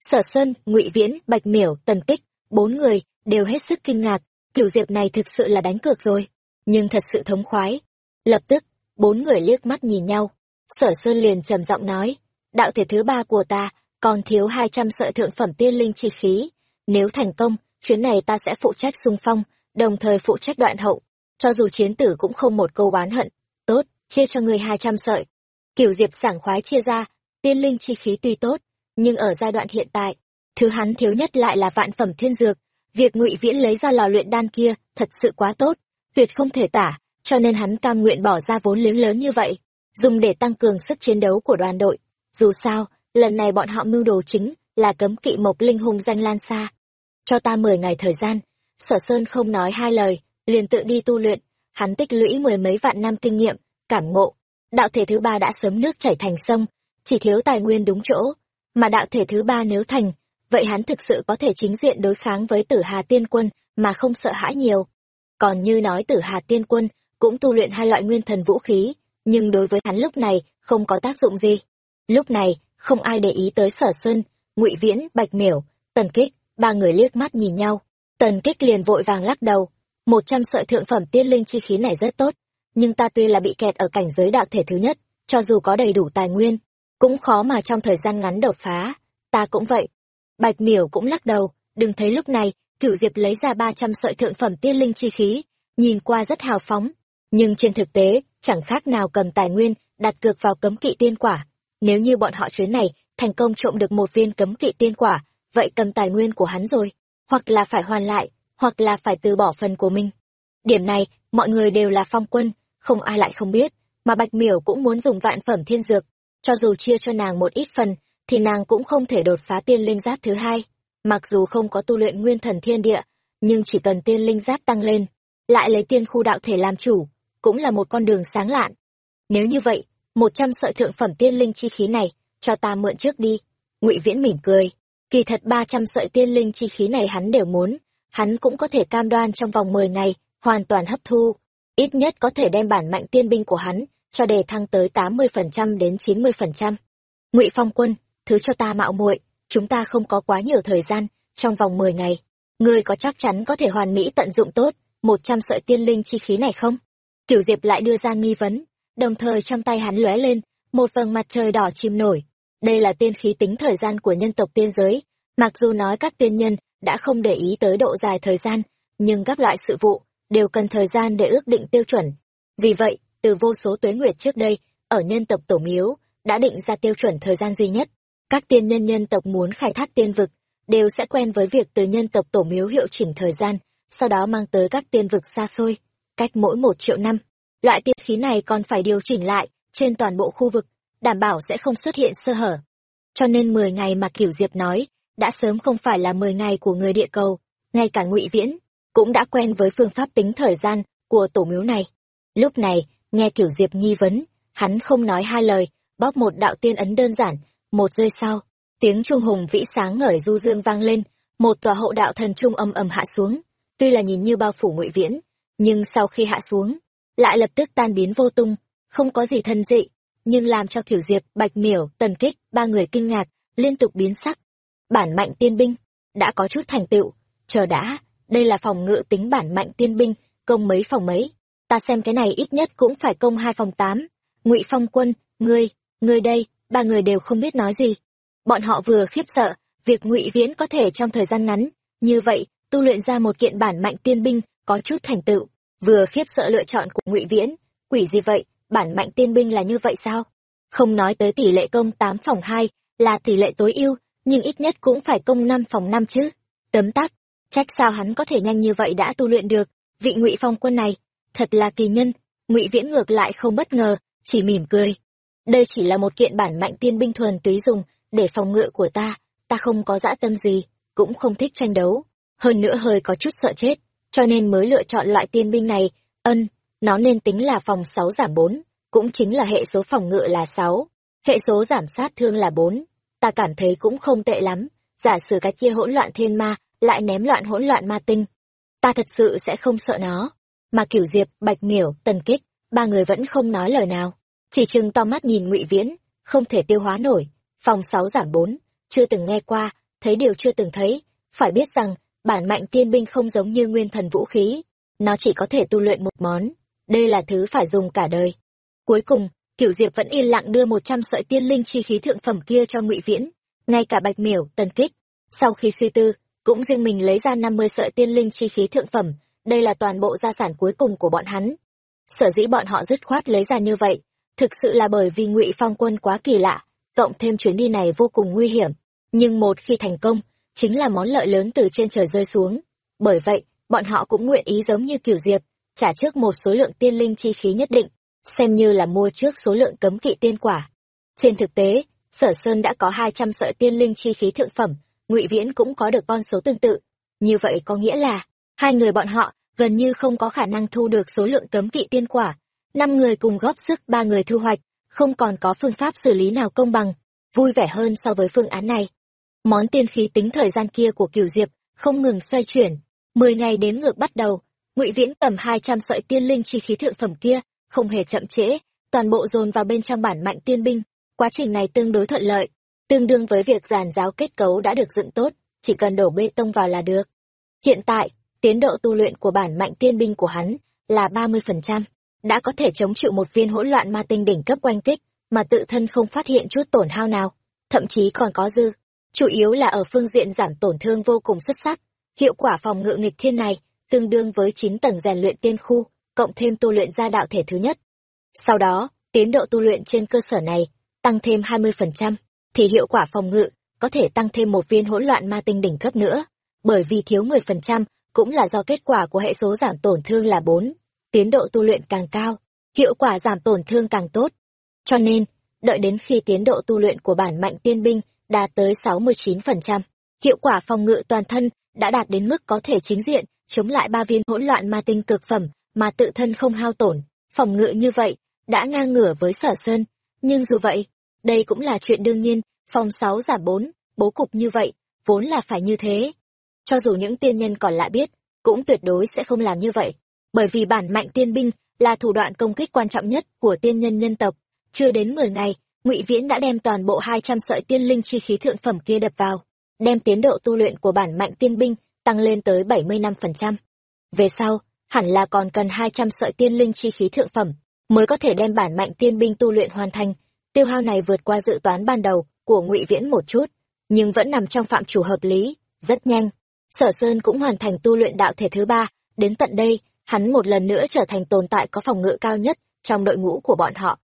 Sở sơn, ngụy viễn, bạch miểu, tần tích, bốn người đều hết sức kinh ngạc. Kiểu diệp này thực sự là đánh cược rồi nhưng thật sự thống khoái. Lập tức, bốn người liếc mắt nhìn nhau. Sở sơn liền trầm giọng nói, đạo thể thứ ba của ta, còn thiếu hai trăm sợi thượng phẩm tiên linh chi khí. Nếu thành công, chuyến này ta sẽ phụ trách xung phong, đồng thời phụ trách đoạn hậu. Cho dù chiến tử cũng không một câu oán hận. Tốt, chia cho người hai trăm sợi. Kiểu diệp sảng khoái chia ra, tiên linh chi khí tuy tốt, nhưng ở giai đoạn hiện tại, thứ hắn thiếu nhất lại là vạn phẩm thiên dược. Việc ngụy viễn lấy ra lò luyện đan kia thật sự quá tốt tuyệt không thể tả cho nên hắn cam nguyện bỏ ra vốn liếng lớn như vậy dùng để tăng cường sức chiến đấu của đoàn đội. Dù sao lần này bọn họ mưu đồ chính là cấm kỵ mộc linh hùng danh lan xa cho ta mười ngày thời gian sở sơn không nói hai lời liền tự đi tu luyện. Hắn tích lũy mười mấy vạn năm kinh nghiệm cảm ngộ. Đạo thể thứ ba đã sớm nước chảy thành sông chỉ thiếu tài nguyên đúng chỗ. Mà đạo thể thứ ba nếu thành, vậy hắn thực sự có thể chính diện đối kháng với tử Hà Tiên Quân mà không sợ hãi nhiều. Còn như nói tử Hà Tiên Quân cũng tu luyện hai loại nguyên thần vũ khí, nhưng đối với hắn lúc này không có tác dụng gì. Lúc này, không ai để ý tới sở sơn, ngụy Viễn, Bạch Miểu, Tần Kích, ba người liếc mắt nhìn nhau. Tần Kích liền vội vàng lắc đầu, một trăm sợi thượng phẩm tiên linh chi khí này rất tốt, nhưng ta tuy là bị kẹt ở cảnh giới đạo thể thứ nhất, cho dù có đầy đủ tài nguyên, cũng khó mà trong thời gian ngắn đột phá, ta cũng vậy. Bạch Miểu cũng lắc đầu, đừng thấy lúc này, cửu diệp lấy ra ba trăm sợi thượng phẩm tiên linh chi khí, nhìn qua rất hào phóng, nhưng trên thực tế, chẳng khác nào cầm tài nguyên, đặt cược vào cấm kỵ tiên quả. Nếu như bọn họ chuyến này thành công trộm được một viên cấm kỵ tiên quả, vậy cầm tài nguyên của hắn rồi, hoặc là phải hoàn lại, hoặc là phải từ bỏ phần của mình. Điểm này, mọi người đều là phong quân, không ai lại không biết, mà Bạch Miểu cũng muốn dùng vạn phẩm thiên dược, cho dù chia cho nàng một ít phần, thì nàng cũng không thể đột phá tiên linh giáp thứ hai. Mặc dù không có tu luyện nguyên thần thiên địa, nhưng chỉ cần tiên linh giáp tăng lên, lại lấy tiên khu đạo thể làm chủ, cũng là một con đường sáng lạn. Nếu như vậy, một trăm sợi thượng phẩm tiên linh chi khí này, cho ta mượn trước đi. Ngụy Viễn mỉm cười, kỳ thật ba trăm sợi tiên linh chi khí này hắn đều muốn, hắn cũng có thể cam đoan trong vòng mười ngày, hoàn toàn hấp thu, ít nhất có thể đem bản mạnh tiên binh của hắn cho đề thăng tới tám mươi phần trăm đến chín mươi phần trăm. Ngụy Phong Quân, thứ cho ta mạo muội, chúng ta không có quá nhiều thời gian, trong vòng mười ngày, ngươi có chắc chắn có thể hoàn mỹ tận dụng tốt một trăm sợi tiên linh chi khí này không? Kiểu Diệp lại đưa ra nghi vấn, đồng thời trong tay hắn lóe lên, một vầng mặt trời đỏ chìm nổi. Đây là tiên khí tính thời gian của nhân tộc tiên giới, mặc dù nói các tiên nhân đã không để ý tới độ dài thời gian, nhưng các loại sự vụ đều cần thời gian để ước định tiêu chuẩn. Vì vậy, từ vô số tuế nguyệt trước đây, ở nhân tộc tổ miếu, đã định ra tiêu chuẩn thời gian duy nhất. Các tiên nhân nhân tộc muốn khai thác tiên vực, đều sẽ quen với việc từ nhân tộc tổ miếu hiệu chỉnh thời gian, sau đó mang tới các tiên vực xa xôi, cách mỗi một triệu năm. Loại tiên khí này còn phải điều chỉnh lại trên toàn bộ khu vực, đảm bảo sẽ không xuất hiện sơ hở. Cho nên 10 ngày mà Kiểu Diệp nói, đã sớm không phải là 10 ngày của người địa cầu, ngay cả Ngụy Viễn cũng đã quen với phương pháp tính thời gian của tổ miếu này. Lúc này, nghe Kiểu Diệp nghi vấn, hắn không nói hai lời, bóp một đạo tiên ấn đơn giản, một giây sau, tiếng trung hùng vĩ sáng ngời du dương vang lên, một tòa hộ đạo thần trung âm ầm hạ xuống, tuy là nhìn như bao phủ Ngụy Viễn, nhưng sau khi hạ xuống, lại lập tức tan biến vô tung, không có gì thân dị, nhưng làm cho Kiểu Diệp, Bạch Miểu, Tần Kích, ba người kinh ngạc, liên tục biến sắc. Bản mạnh tiên binh, đã có chút thành tựu, chờ đã, đây là phòng ngự tính bản mạnh tiên binh, công mấy phòng mấy, ta xem cái này ít nhất cũng phải công hai phòng tám. Ngụy Phong Quân, ngươi, ngươi đây, ba người đều không biết nói gì. Bọn họ vừa khiếp sợ, việc Ngụy Viễn có thể trong thời gian ngắn, như vậy, tu luyện ra một kiện bản mạnh tiên binh, có chút thành tựu, vừa khiếp sợ lựa chọn của Ngụy Viễn, quỷ gì vậy, bản mạnh tiên binh là như vậy sao? Không nói tới tỷ lệ công tám phòng hai là tỷ lệ tối ưu, nhưng ít nhất cũng phải công năm phòng năm chứ. Tấm tắc, trách sao hắn có thể nhanh như vậy đã tu luyện được, vị Ngụy Phong quân này, thật là kỳ nhân, Ngụy Viễn ngược lại không bất ngờ, chỉ mỉm cười. Đây chỉ là một kiện bản mạnh tiên binh thuần túy dùng để phòng ngự của ta, ta không có dã tâm gì, cũng không thích tranh đấu, hơn nữa hơi có chút sợ chết, cho nên mới lựa chọn loại tiên binh này, ân, nó nên tính là phòng sáu giảm bốn, cũng chính là hệ số phòng ngự là sáu, hệ số giảm sát thương là bốn. Ta cảm thấy cũng không tệ lắm, giả sử cái kia hỗn loạn thiên ma, lại ném loạn hỗn loạn ma tinh. Ta thật sự sẽ không sợ nó. Mà kiểu diệp, bạch miểu, tần kích, ba người vẫn không nói lời nào. Chỉ chừng to mắt nhìn ngụy Viễn, không thể tiêu hóa nổi. Phòng sáu giảm bốn chưa từng nghe qua, thấy điều chưa từng thấy. Phải biết rằng, bản mạnh tiên binh không giống như nguyên thần vũ khí. Nó chỉ có thể tu luyện một món. Đây là thứ phải dùng cả đời. Cuối cùng, Kiểu Diệp vẫn yên lặng đưa một trăm sợi tiên linh chi khí thượng phẩm kia cho Ngụy Viễn, ngay cả Bạch Miểu, Tần Kích, sau khi suy tư, cũng riêng mình lấy ra năm mươi sợi tiên linh chi khí thượng phẩm, đây là toàn bộ gia sản cuối cùng của bọn hắn. Sở dĩ bọn họ dứt khoát lấy ra như vậy, thực sự là bởi vì Ngụy Phong Quân quá kỳ lạ, cộng thêm chuyến đi này vô cùng nguy hiểm, nhưng một khi thành công, chính là món lợi lớn từ trên trời rơi xuống. Bởi vậy, bọn họ cũng nguyện ý giống như Kiều Diệp, trả trước một số lượng tiên linh chi khí nhất định, xem như là mua trước số lượng cấm kỵ tiên quả. Trên thực tế, Sở Sơn đã có 200 sợi tiên linh chi khí thượng phẩm, Ngụy Viễn cũng có được con số tương tự. Như vậy có nghĩa là, hai người bọn họ gần như không có khả năng thu được số lượng cấm kỵ tiên quả. Năm người cùng góp sức ba người thu hoạch, không còn có phương pháp xử lý nào công bằng. vui vẻ hơn so với phương án này. Món tiên khí tính thời gian kia của Cửu Diệp không ngừng xoay chuyển, mười ngày đến ngược bắt đầu, Ngụy Viễn cầm hai trăm sợi tiên linh chi khí thượng phẩm kia, không hề chậm trễ, toàn bộ dồn vào bên trong bản mạnh tiên binh, quá trình này tương đối thuận lợi, tương đương với việc giàn giáo kết cấu đã được dựng tốt, chỉ cần đổ bê tông vào là được. Hiện tại, tiến độ tu luyện của bản mạnh tiên binh của hắn là ba mươi phần trăm đã có thể chống chịu một viên hỗn loạn ma tinh đỉnh cấp oanh kích, mà tự thân không phát hiện chút tổn hao nào, thậm chí còn có dư. Chủ yếu là ở phương diện giảm tổn thương vô cùng xuất sắc. Hiệu quả phòng ngự nghịch thiên này tương đương với chín tầng rèn luyện tiên khu, cộng thêm tu luyện gia đạo thể thứ nhất. Sau đó, tiến độ tu luyện trên cơ sở này tăng thêm 20%, thì hiệu quả phòng ngự có thể tăng thêm một viên hỗn loạn ma tinh đỉnh cấp nữa, bởi vì thiếu 10% cũng là do kết quả của hệ số giảm tổn thương là bốn tiến độ tu luyện càng cao, hiệu quả giảm tổn thương càng tốt. Cho nên, đợi đến khi tiến độ tu luyện của bản mạnh tiên binh đạt tới 69%, hiệu quả phòng ngự toàn thân đã đạt đến mức có thể chính diện chống lại ba viên hỗn loạn ma tinh cực phẩm mà tự thân không hao tổn. Phòng ngự như vậy đã ngang ngửa với Sở Sơn, nhưng dù vậy, đây cũng là chuyện đương nhiên, phòng 6 giảm 4, bố cục như vậy, vốn là phải như thế. Cho dù những tiên nhân còn lại biết, cũng tuyệt đối sẽ không làm như vậy bởi vì bản mạnh tiên binh là thủ đoạn công kích quan trọng nhất của tiên nhân nhân tộc. Chưa đến mười ngày, ngụy viễn đã đem toàn bộ hai trăm sợi tiên linh chi khí thượng phẩm kia đập vào, đem tiến độ tu luyện của bản mạnh tiên binh tăng lên tới bảy mươi năm phần trăm. Về sau, hẳn là còn cần hai trăm sợi tiên linh chi khí thượng phẩm mới có thể đem bản mạnh tiên binh tu luyện hoàn thành. Tiêu hao này vượt qua dự toán ban đầu của ngụy viễn một chút, nhưng vẫn nằm trong phạm chủ hợp lý, rất nhanh. Sở sơn cũng hoàn thành tu luyện đạo thể thứ ba, đến tận đây hắn một lần nữa trở thành tồn tại có phòng ngự cao nhất trong đội ngũ của bọn họ.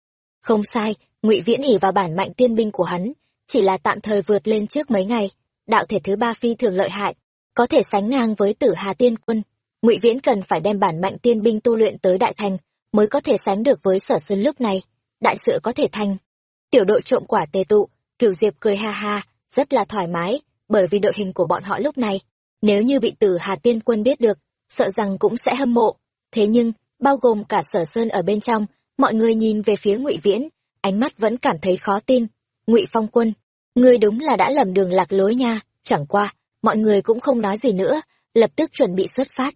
Không sai, ngụy viễn ỉ vào bản mạnh tiên binh của hắn, chỉ là tạm thời vượt lên trước mấy ngày. Đạo thể thứ ba phi thường lợi hại, có thể sánh ngang với tử hà tiên quân. Ngụy viễn cần phải đem bản mạnh tiên binh tu luyện tới đại thành mới có thể sánh được với sở sơn lúc này. Đại sự có thể thành. Tiểu đội trộm quả tề tụ, cửu diệp cười ha ha, rất là thoải mái, bởi vì đội hình của bọn họ lúc này, nếu như bị tử hà tiên quân biết được sợ rằng cũng sẽ hâm mộ. Thế nhưng, bao gồm cả sở sơn ở bên trong, mọi người nhìn về phía ngụy viễn, ánh mắt vẫn cảm thấy khó tin. Ngụy phong quân, ngươi đúng là đã lầm đường lạc lối nha, chẳng qua, mọi người cũng không nói gì nữa, lập tức chuẩn bị xuất phát.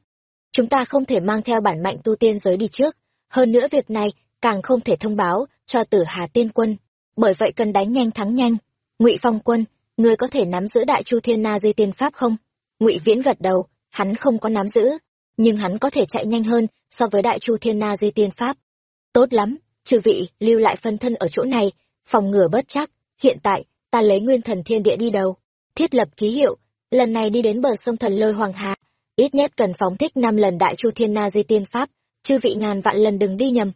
Chúng ta không thể mang theo bản mạnh tu tiên giới đi trước, hơn nữa việc này càng không thể thông báo cho tử hà tiên quân. Bởi vậy cần đánh nhanh thắng nhanh. Ngụy phong quân, ngươi có thể nắm giữ đại chu thiên na di tiên pháp không? Ngụy viễn gật đầu, hắn không có nắm giữ nhưng hắn có thể chạy nhanh hơn so với đại chu thiên na di tiên pháp. Tốt lắm, chư vị, lưu lại phân thân ở chỗ này, phòng ngừa bất chắc, hiện tại, ta lấy nguyên thần thiên địa đi đầu thiết lập ký hiệu, lần này đi đến bờ sông thần lôi hoàng hà, ít nhất cần phóng thích năm lần đại chu thiên na di tiên pháp, chư vị ngàn vạn lần đừng đi nhầm.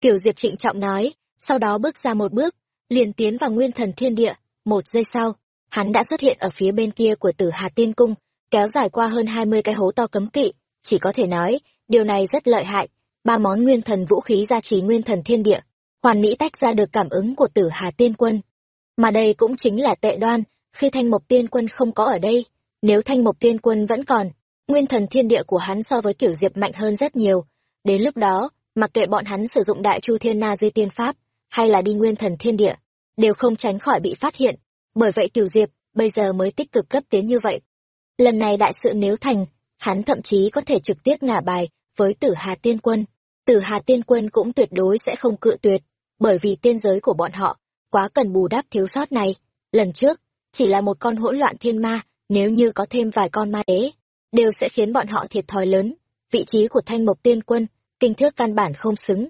Kiểu diệp trịnh trọng nói, sau đó bước ra một bước, liền tiến vào nguyên thần thiên địa, một giây sau, hắn đã xuất hiện ở phía bên kia của tử hà tiên cung, kéo dài qua hơn hai mươi cái hố to cấm kỵ chỉ có thể nói, điều này rất lợi hại. Ba món nguyên thần vũ khí gia trì nguyên thần thiên địa, hoàn mỹ tách ra được cảm ứng của tử Hà Tiên Quân. Mà đây cũng chính là tệ đoan, khi Thanh Mộc Tiên Quân không có ở đây, nếu Thanh Mộc Tiên Quân vẫn còn, nguyên thần thiên địa của hắn so với kiểu diệp mạnh hơn rất nhiều. Đến lúc đó, mặc kệ bọn hắn sử dụng đại chu thiên na di tiên pháp, hay là đi nguyên thần thiên địa, đều không tránh khỏi bị phát hiện. Bởi vậy kiểu diệp, bây giờ mới tích cực cấp tiến như vậy. Lần này đại sự nếu thành, hắn thậm chí có thể trực tiếp ngả bài với tử hà tiên quân. Tử hà tiên quân cũng tuyệt đối sẽ không cự tuyệt, bởi vì tiên giới của bọn họ quá cần bù đắp thiếu sót này. Lần trước, chỉ là một con hỗn loạn thiên ma, nếu như có thêm vài con ma đế, đều sẽ khiến bọn họ thiệt thòi lớn. Vị trí của thanh mộc tiên quân, kinh thước căn bản không xứng.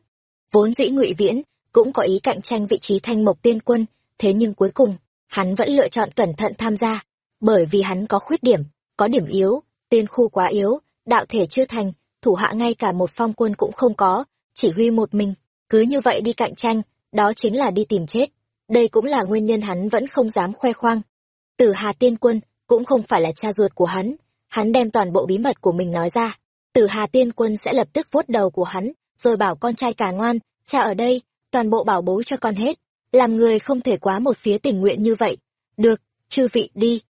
Vốn dĩ ngụy viễn cũng có ý cạnh tranh vị trí thanh mộc tiên quân, thế nhưng cuối cùng, hắn vẫn lựa chọn cẩn thận tham gia, bởi vì hắn có khuyết điểm, có điểm yếu tiên khu quá yếu, đạo thể chưa thành, thủ hạ ngay cả một phong quân cũng không có, chỉ huy một mình, cứ như vậy đi cạnh tranh, đó chính là đi tìm chết. Đây cũng là nguyên nhân hắn vẫn không dám khoe khoang. Tử Hà Tiên Quân cũng không phải là cha ruột của hắn, hắn đem toàn bộ bí mật của mình nói ra. Tử Hà Tiên Quân sẽ lập tức vuốt đầu của hắn, rồi bảo con trai cả ngoan, cha ở đây, toàn bộ bảo bố cho con hết. Làm người không thể quá một phía tình nguyện như vậy. Được, chư vị đi.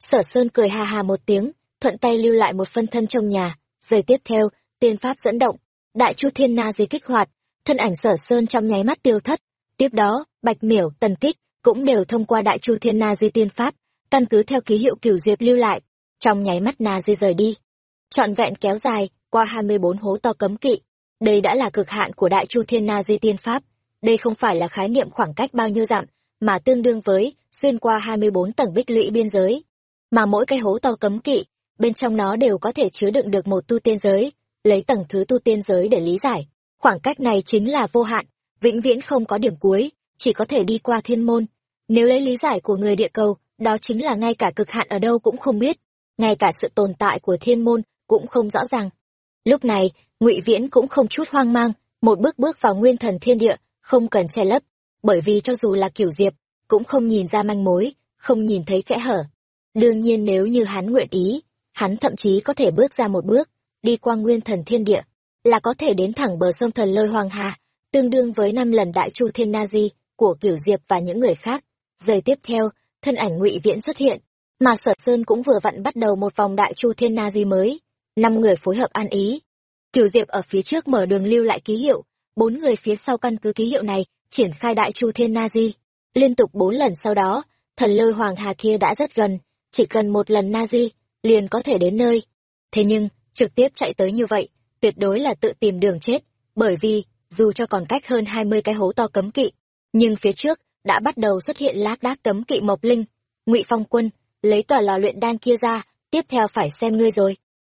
Sở Sơn cười hà hà một tiếng, thuận tay lưu lại một phân thân trong nhà. Giây tiếp theo, tiên pháp dẫn động. Đại chu thiên na di kích hoạt. Thân ảnh sở sơn trong nháy mắt tiêu thất. Tiếp đó, bạch miểu, tần kích cũng đều thông qua đại chu thiên na di tiên pháp, căn cứ theo ký hiệu cửu diệp lưu lại. Trong nháy mắt na di rời đi. Trọn vẹn kéo dài qua hai mươi bốn hố to cấm kỵ. Đây đã là cực hạn của đại chu thiên na di tiên pháp. Đây không phải là khái niệm khoảng cách bao nhiêu dặm, mà tương đương với xuyên qua hai mươi bốn tầng bích lũy biên giới. Mà mỗi cái hố to cấm kỵ bên trong nó đều có thể chứa đựng được một tu tiên giới, lấy tầng thứ tu tiên giới để lý giải. Khoảng cách này chính là vô hạn, vĩnh viễn không có điểm cuối, chỉ có thể đi qua thiên môn. Nếu lấy lý giải của người địa cầu, đó chính là ngay cả cực hạn ở đâu cũng không biết, ngay cả sự tồn tại của thiên môn cũng không rõ ràng. Lúc này, ngụy viễn cũng không chút hoang mang, một bước bước vào nguyên thần thiên địa, không cần che lấp, bởi vì cho dù là kiểu diệp, cũng không nhìn ra manh mối, không nhìn thấy kẽ hở. Đương nhiên nếu như hắn nguyện ý hắn thậm chí có thể bước ra một bước, đi qua nguyên thần thiên địa, là có thể đến thẳng bờ sông thần lôi hoàng hà, tương đương với năm lần đại chu thiên na di của Cửu diệp và những người khác. Giây tiếp theo, thân ảnh ngụy viễn xuất hiện, mà sở sơn cũng vừa vặn bắt đầu một vòng đại chu thiên na di mới. Năm người phối hợp ăn ý. Cửu diệp ở phía trước mở đường lưu lại ký hiệu. Bốn người phía sau căn cứ ký hiệu này triển khai đại chu thiên na di. Liên tục bốn lần sau đó, thần lôi hoàng hà kia đã rất gần, chỉ cần một lần na di liền có thể đến nơi. Thế nhưng, trực tiếp chạy tới như vậy, tuyệt đối là tự tìm đường chết, bởi vì dù cho còn cách hơn hai mươi cái hố to cấm kỵ, nhưng phía trước đã bắt đầu xuất hiện lác đác cấm kỵ mộc linh. Ngụy phong quân lấy tòa lò luyện đan kia ra, tiếp theo phải xem ngươi rồi.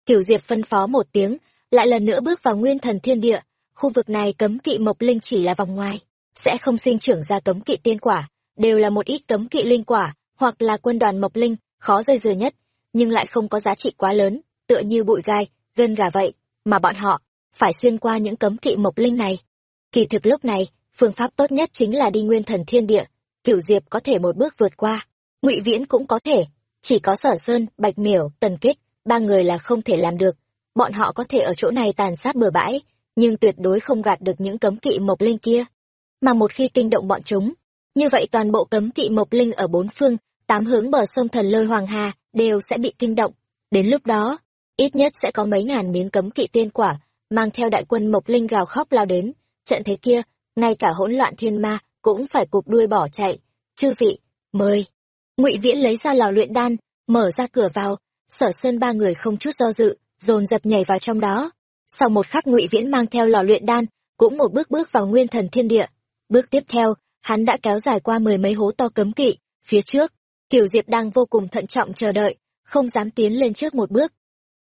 Kiểu diệp phân phó một tiếng, lại lần nữa bước vào nguyên thần thiên địa. Khu vực này cấm kỵ mộc linh chỉ là vòng ngoài, sẽ không sinh trưởng ra cấm kỵ tiên quả, đều là một ít cấm kỵ linh quả hoặc là quân đoàn mộc linh, khó dây dưa nhất nhưng lại không có giá trị quá lớn, tựa như bụi gai, gân gà vậy, mà bọn họ phải xuyên qua những cấm kỵ mộc linh này. Kỳ thực lúc này, phương pháp tốt nhất chính là đi nguyên thần thiên địa cửu diệp có thể một bước vượt qua, ngụy viễn cũng có thể, chỉ có sở sơn, bạch miểu, tần kích, ba người là không thể làm được, bọn họ có thể ở chỗ này tàn sát bừa bãi, nhưng tuyệt đối không gạt được những cấm kỵ mộc linh kia. Mà một khi kinh động bọn chúng, như vậy toàn bộ cấm kỵ mộc linh ở bốn phương tám hướng bờ sông thần lôi hoàng hà đều sẽ bị kinh động. Đến lúc đó, ít nhất sẽ có mấy ngàn miếng cấm kỵ tiên quả mang theo đại quân mộc linh gào khóc lao đến. Trận thế kia, ngay cả hỗn loạn thiên ma cũng phải cụp đuôi bỏ chạy. Chư vị, mời. Ngụy viễn lấy ra lò luyện đan, mở ra cửa vào. Sở sơn ba người không chút do dự, dồn dập nhảy vào trong đó. Sau một khắc ngụy viễn mang theo lò luyện đan, cũng một bước bước vào nguyên thần thiên địa. Bước tiếp theo, hắn đã kéo dài qua mười mấy hố to cấm kỵ, phía trước kiều diệp đang vô cùng thận trọng chờ đợi, không dám tiến lên trước một bước.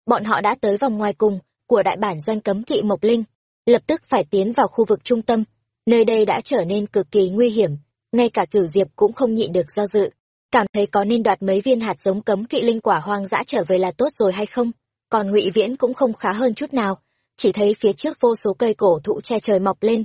Bọn họ đã tới vòng ngoài cùng của đại bản doanh cấm kỵ mộc linh, lập tức phải tiến vào khu vực trung tâm. Nơi đây đã trở nên cực kỳ nguy hiểm, ngay cả kiều diệp cũng không nhịn được do dự. Cảm thấy có nên đoạt mấy viên hạt giống cấm kỵ linh quả hoang dã trở về là tốt rồi hay không? Còn ngụy viễn cũng không khá hơn chút nào, chỉ thấy phía trước vô số cây cổ thụ che trời mọc lên.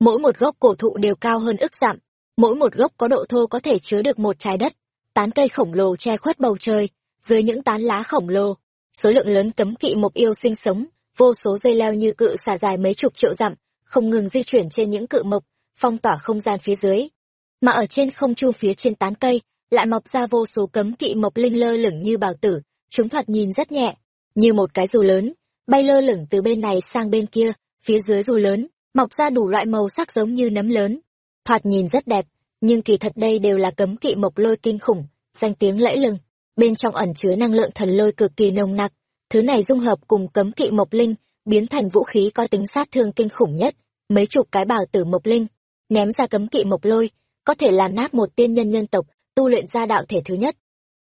Mỗi một gốc cổ thụ đều cao hơn ức dặm, mỗi một gốc có độ thô có thể chứa được một trái đất tán cây khổng lồ che khuất bầu trời, dưới những tán lá khổng lồ, số lượng lớn cấm kỵ mục yêu sinh sống, vô số dây leo như cự xả dài mấy chục triệu dặm, không ngừng di chuyển trên những cự mộc, phong tỏa không gian phía dưới. Mà ở trên không trung phía trên tán cây, lại mọc ra vô số cấm kỵ mộc linh lơ lửng như bào tử, chúng thoạt nhìn rất nhẹ, như một cái dù lớn, bay lơ lửng từ bên này sang bên kia, phía dưới dù lớn, mọc ra đủ loại màu sắc giống như nấm lớn, thoạt nhìn rất đẹp nhưng kỳ thật đây đều là cấm kỵ mộc lôi kinh khủng, danh tiếng lẫy lừng. Bên trong ẩn chứa năng lượng thần lôi cực kỳ nồng nặc, thứ này dung hợp cùng cấm kỵ mộc linh, biến thành vũ khí có tính sát thương kinh khủng nhất, mấy chục cái bào tử mộc linh, ném ra cấm kỵ mộc lôi, có thể làm nát một tiên nhân nhân tộc, tu luyện ra đạo thể thứ nhất.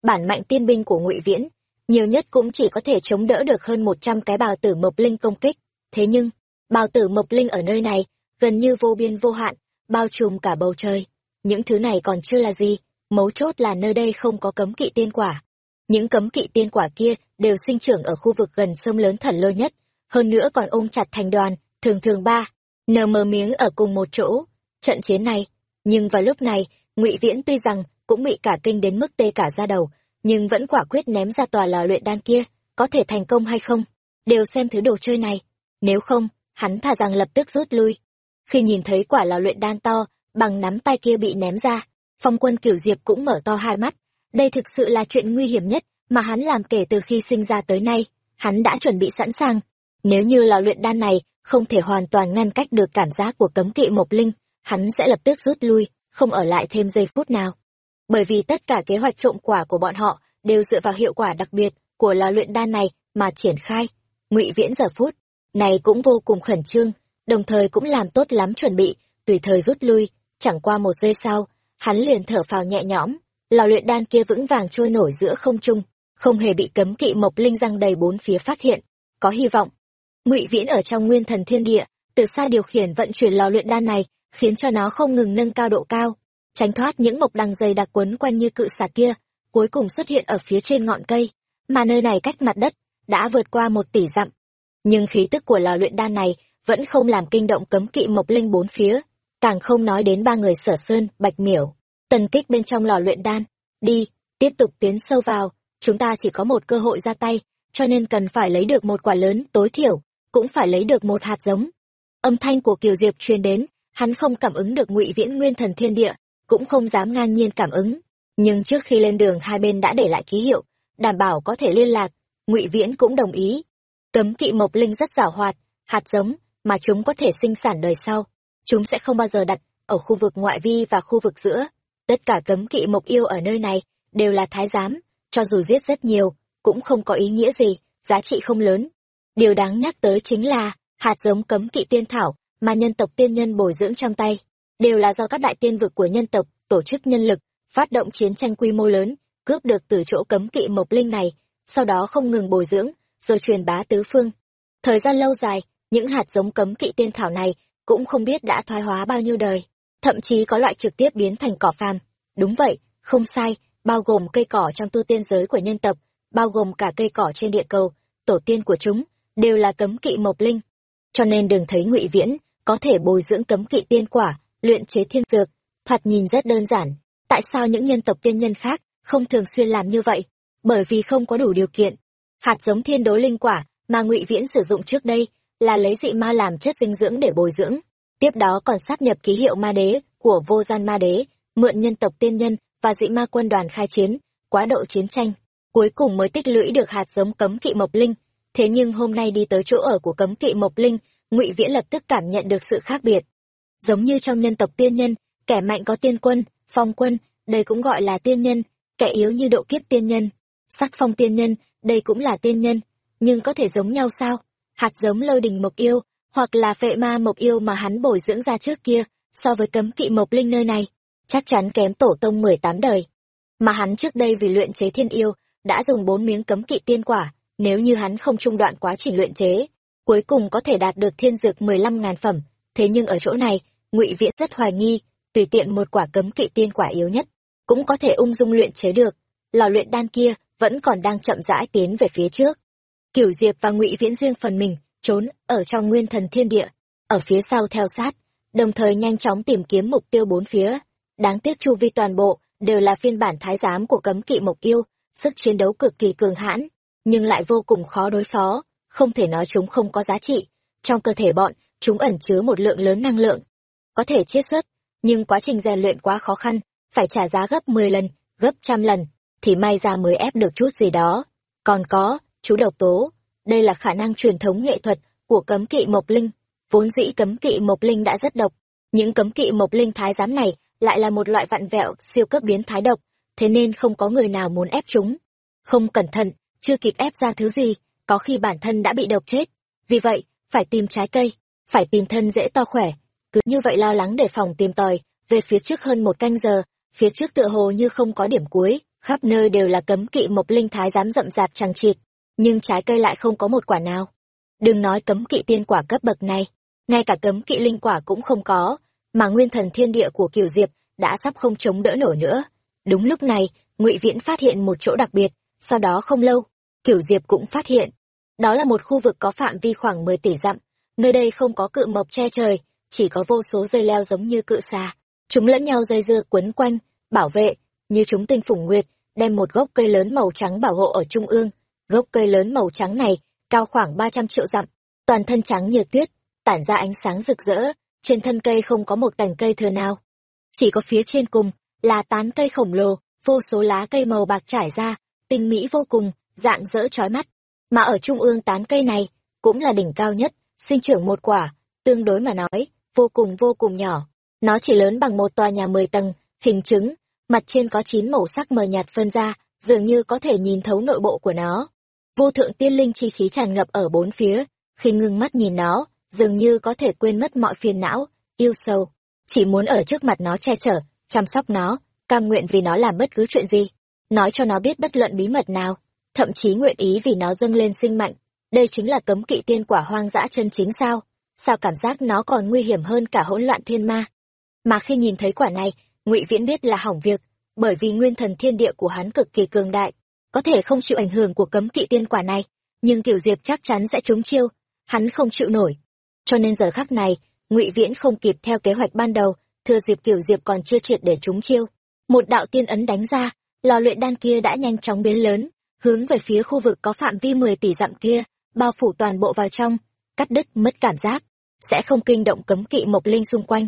Bản mạnh tiên binh của ngụy viễn, nhiều nhất cũng chỉ có thể chống đỡ được hơn một trăm cái bào tử mộc linh công kích. Thế nhưng, bào tử mộc linh ở nơi này gần như vô biên vô hạn, bao trùm cả bầu trời những thứ này còn chưa là gì, mấu chốt là nơi đây không có cấm kỵ tiên quả. Những cấm kỵ tiên quả kia đều sinh trưởng ở khu vực gần sông lớn thần lôi nhất, hơn nữa còn ôm chặt thành đoàn, thường thường ba, nờ mờ miếng ở cùng một chỗ. Trận chiến này, nhưng vào lúc này, ngụy viễn tuy rằng cũng bị cả kinh đến mức tê cả ra đầu, nhưng vẫn quả quyết ném ra tòa lò luyện đan kia, có thể thành công hay không, đều xem thứ đồ chơi này. Nếu không, hắn thà rằng lập tức rút lui. Khi nhìn thấy quả lò luyện đan to bằng nắm tay kia bị ném ra phong quân kiểu diệp cũng mở to hai mắt đây thực sự là chuyện nguy hiểm nhất mà hắn làm kể từ khi sinh ra tới nay hắn đã chuẩn bị sẵn sàng nếu như lò luyện đan này không thể hoàn toàn ngăn cách được cảm giác của cấm kỵ mộc linh hắn sẽ lập tức rút lui không ở lại thêm giây phút nào. Bởi vì tất cả kế hoạch trộm quả của bọn họ đều dựa vào hiệu quả đặc biệt của lò luyện đan này mà triển khai. Ngụy Viễn giờ phút này cũng vô cùng khẩn trương, đồng thời cũng làm tốt lắm chuẩn bị, tùy thời rút lui, chẳng qua một giây sau, hắn liền thở phào nhẹ nhõm, lò luyện đan kia vững vàng trôi nổi giữa không trung, không hề bị cấm kỵ mộc linh răng đầy bốn phía phát hiện, có hy vọng. Ngụy Viễn ở trong Nguyên Thần Thiên Địa, từ xa điều khiển vận chuyển lò luyện đan này, khiến cho nó không ngừng nâng cao độ cao, tránh thoát những mộc đằng dày đặc quấn quanh như cự xà kia, cuối cùng xuất hiện ở phía trên ngọn cây, mà nơi này cách mặt đất đã vượt qua một tỷ dặm. Nhưng khí tức của lò luyện đan này vẫn không làm kinh động cấm kỵ mộc linh bốn phía, càng không nói đến ba người sở sơn, bạch miểu, tần kích bên trong lò luyện đan. Đi, tiếp tục tiến sâu vào, chúng ta chỉ có một cơ hội ra tay, cho nên cần phải lấy được một quả lớn tối thiểu, cũng phải lấy được một hạt giống. Âm thanh của Kiều Diệp truyền đến, hắn không cảm ứng được ngụy viễn nguyên thần thiên địa, cũng không dám ngang nhiên cảm ứng. Nhưng trước khi lên đường hai bên đã để lại ký hiệu, đảm bảo có thể liên lạc, ngụy viễn cũng đồng ý. Cấm kỵ mộc linh rất giảo hoạt, hạt giống, mà chúng có thể sinh sản đời sau. Chúng sẽ không bao giờ đặt ở khu vực ngoại vi và khu vực giữa. Tất cả cấm kỵ mộc yêu ở nơi này đều là thái giám, cho dù giết rất nhiều, cũng không có ý nghĩa gì, giá trị không lớn. Điều đáng nhắc tới chính là, hạt giống cấm kỵ tiên thảo mà nhân tộc tiên nhân bồi dưỡng trong tay, đều là do các đại tiên vực của nhân tộc tổ chức nhân lực, phát động chiến tranh quy mô lớn, cướp được từ chỗ cấm kỵ mộc linh này, sau đó không ngừng bồi dưỡng, rồi truyền bá tứ phương. Thời gian lâu dài, những hạt giống cấm kỵ tiên thảo này cũng không biết đã thoái hóa bao nhiêu đời, thậm chí có loại trực tiếp biến thành cỏ phàm. Đúng vậy, không sai, bao gồm cây cỏ trong tu tiên giới của nhân tộc, bao gồm cả cây cỏ trên địa cầu, tổ tiên của chúng, đều là cấm kỵ mộc linh. Cho nên đừng thấy ngụy Viễn có thể bồi dưỡng cấm kỵ tiên quả, luyện chế thiên dược, thoạt nhìn rất đơn giản. Tại sao những nhân tộc tiên nhân khác không thường xuyên làm như vậy? Bởi vì không có đủ điều kiện. Hạt giống thiên đối linh quả mà ngụy Viễn sử dụng trước đây là lấy dị ma làm chất dinh dưỡng để bồi dưỡng. Tiếp đó còn sát nhập ký hiệu ma đế của vô gian ma đế, mượn nhân tộc tiên nhân và dị ma quân đoàn khai chiến, quá độ chiến tranh, cuối cùng mới tích lũy được hạt giống cấm kỵ mộc linh. Thế nhưng hôm nay đi tới chỗ ở của cấm kỵ mộc linh, Ngụy Viễn lập tức cảm nhận được sự khác biệt. Giống như trong nhân tộc tiên nhân, kẻ mạnh có tiên quân, phong quân, đây cũng gọi là tiên nhân, kẻ yếu như độ kiếp tiên nhân, sắc phong tiên nhân, đây cũng là tiên nhân, nhưng có thể giống nhau sao? Hạt giống lôi đình mộc yêu, hoặc là phệ ma mộc yêu mà hắn bồi dưỡng ra trước kia, so với cấm kỵ mộc linh nơi này, chắc chắn kém tổ tông mười tám đời. Mà hắn trước đây vì luyện chế thiên yêu, đã dùng bốn miếng cấm kỵ tiên quả, nếu như hắn không trung đoạn quá trình luyện chế, cuối cùng có thể đạt được thiên dược mười lăm ngàn phẩm, thế nhưng ở chỗ này, Ngụy Viễn rất hoài nghi, tùy tiện một quả cấm kỵ tiên quả yếu nhất, cũng có thể ung dung luyện chế được, lò luyện đan kia vẫn còn đang chậm rãi tiến về phía trước. Cửu Diệp và Ngụy Viễn riêng phần mình trốn ở trong Nguyên Thần Thiên Địa, ở phía sau theo sát, đồng thời nhanh chóng tìm kiếm mục tiêu bốn phía. Đáng tiếc chu vi toàn bộ đều là phiên bản thái giám của cấm kỵ mộc yêu, sức chiến đấu cực kỳ cường hãn, nhưng lại vô cùng khó đối phó, không thể nói chúng không có giá trị. Trong cơ thể bọn, chúng ẩn chứa một lượng lớn năng lượng, có thể chiết xuất, nhưng quá trình rèn luyện quá khó khăn, phải trả giá gấp 10 lần, gấp trăm lần, thì may ra mới ép được chút gì đó. Còn có, chú độc tố, đây là khả năng truyền thống nghệ thuật của cấm kỵ mộc linh. Vốn dĩ cấm kỵ mộc linh đã rất độc, những cấm kỵ mộc linh thái giám này lại là một loại vặn vẹo siêu cấp biến thái độc, thế nên không có người nào muốn ép chúng. Không cẩn thận, chưa kịp ép ra thứ gì, có khi bản thân đã bị độc chết. Vì vậy, phải tìm trái cây, phải tìm thân dễ to khỏe. Cứ như vậy lo lắng để phòng tìm tòi, về phía trước hơn một canh giờ, phía trước tựa hồ như không có điểm cuối, khắp nơi đều là cấm kỵ mộc linh thái giám rậm rạp chằng chịt, nhưng trái cây lại không có một quả nào. Đừng nói cấm kỵ tiên quả cấp bậc này, ngay cả cấm kỵ linh quả cũng không có, mà nguyên thần thiên địa của Kiều Diệp đã sắp không chống đỡ nổi nữa. Đúng lúc này, Ngụy Viễn phát hiện một chỗ đặc biệt, sau đó không lâu, Kiều Diệp cũng phát hiện. Đó là một khu vực có phạm vi khoảng 10 tỷ dặm, nơi đây không có cự mộc che trời, chỉ có vô số dây leo giống như cự xà. Chúng lẫn nhau dây dưa quấn quanh, bảo vệ, như chúng tinh phủng nguyệt, đem một gốc cây lớn màu trắng bảo hộ ở trung ương. Gốc cây lớn màu trắng này, cao khoảng 300 triệu dặm, toàn thân trắng như tuyết, tản ra ánh sáng rực rỡ, trên thân cây không có một cành cây thừa nào. Chỉ có phía trên cùng, là tán cây khổng lồ, vô số lá cây màu bạc trải ra, tinh mỹ vô cùng, dạng dỡ chói mắt. Mà ở trung ương tán cây này, cũng là đỉnh cao nhất, sinh trưởng một quả, tương đối mà nói, vô cùng vô cùng nhỏ. Nó chỉ lớn bằng một tòa nhà mười tầng, hình trứng, mặt trên có chín màu sắc mờ nhạt phân ra, dường như có thể nhìn thấu nội bộ của nó. Vô thượng tiên linh chi khí tràn ngập ở bốn phía, khi ngưng mắt nhìn nó, dường như có thể quên mất mọi phiền não, yêu sâu. chỉ muốn ở trước mặt nó che chở, chăm sóc nó, cam nguyện vì nó làm bất cứ chuyện gì, nói cho nó biết bất luận bí mật nào, thậm chí nguyện ý vì nó dâng lên sinh mạnh. Đây chính là cấm kỵ tiên quả hoang dã chân chính sao? Sao cảm giác nó còn nguy hiểm hơn cả hỗn loạn thiên ma? Mà khi nhìn thấy quả này, Ngụy Viễn biết là hỏng việc, bởi vì nguyên thần thiên địa của hắn cực kỳ cường đại, có thể không chịu ảnh hưởng của cấm kỵ tiên quả này, nhưng Kiểu Diệp chắc chắn sẽ trúng chiêu, hắn không chịu nổi. Cho nên giờ khắc này, Ngụy Viễn không kịp theo kế hoạch ban đầu, thừa dịp Kiểu Diệp còn chưa triệt để trúng chiêu, một đạo tiên ấn đánh ra, lò luyện đan kia đã nhanh chóng biến lớn, hướng về phía khu vực có phạm vi 10 tỷ dặm kia, bao phủ toàn bộ vào trong, cắt đứt mất cảm giác, sẽ không kinh động cấm kỵ mộc linh xung quanh.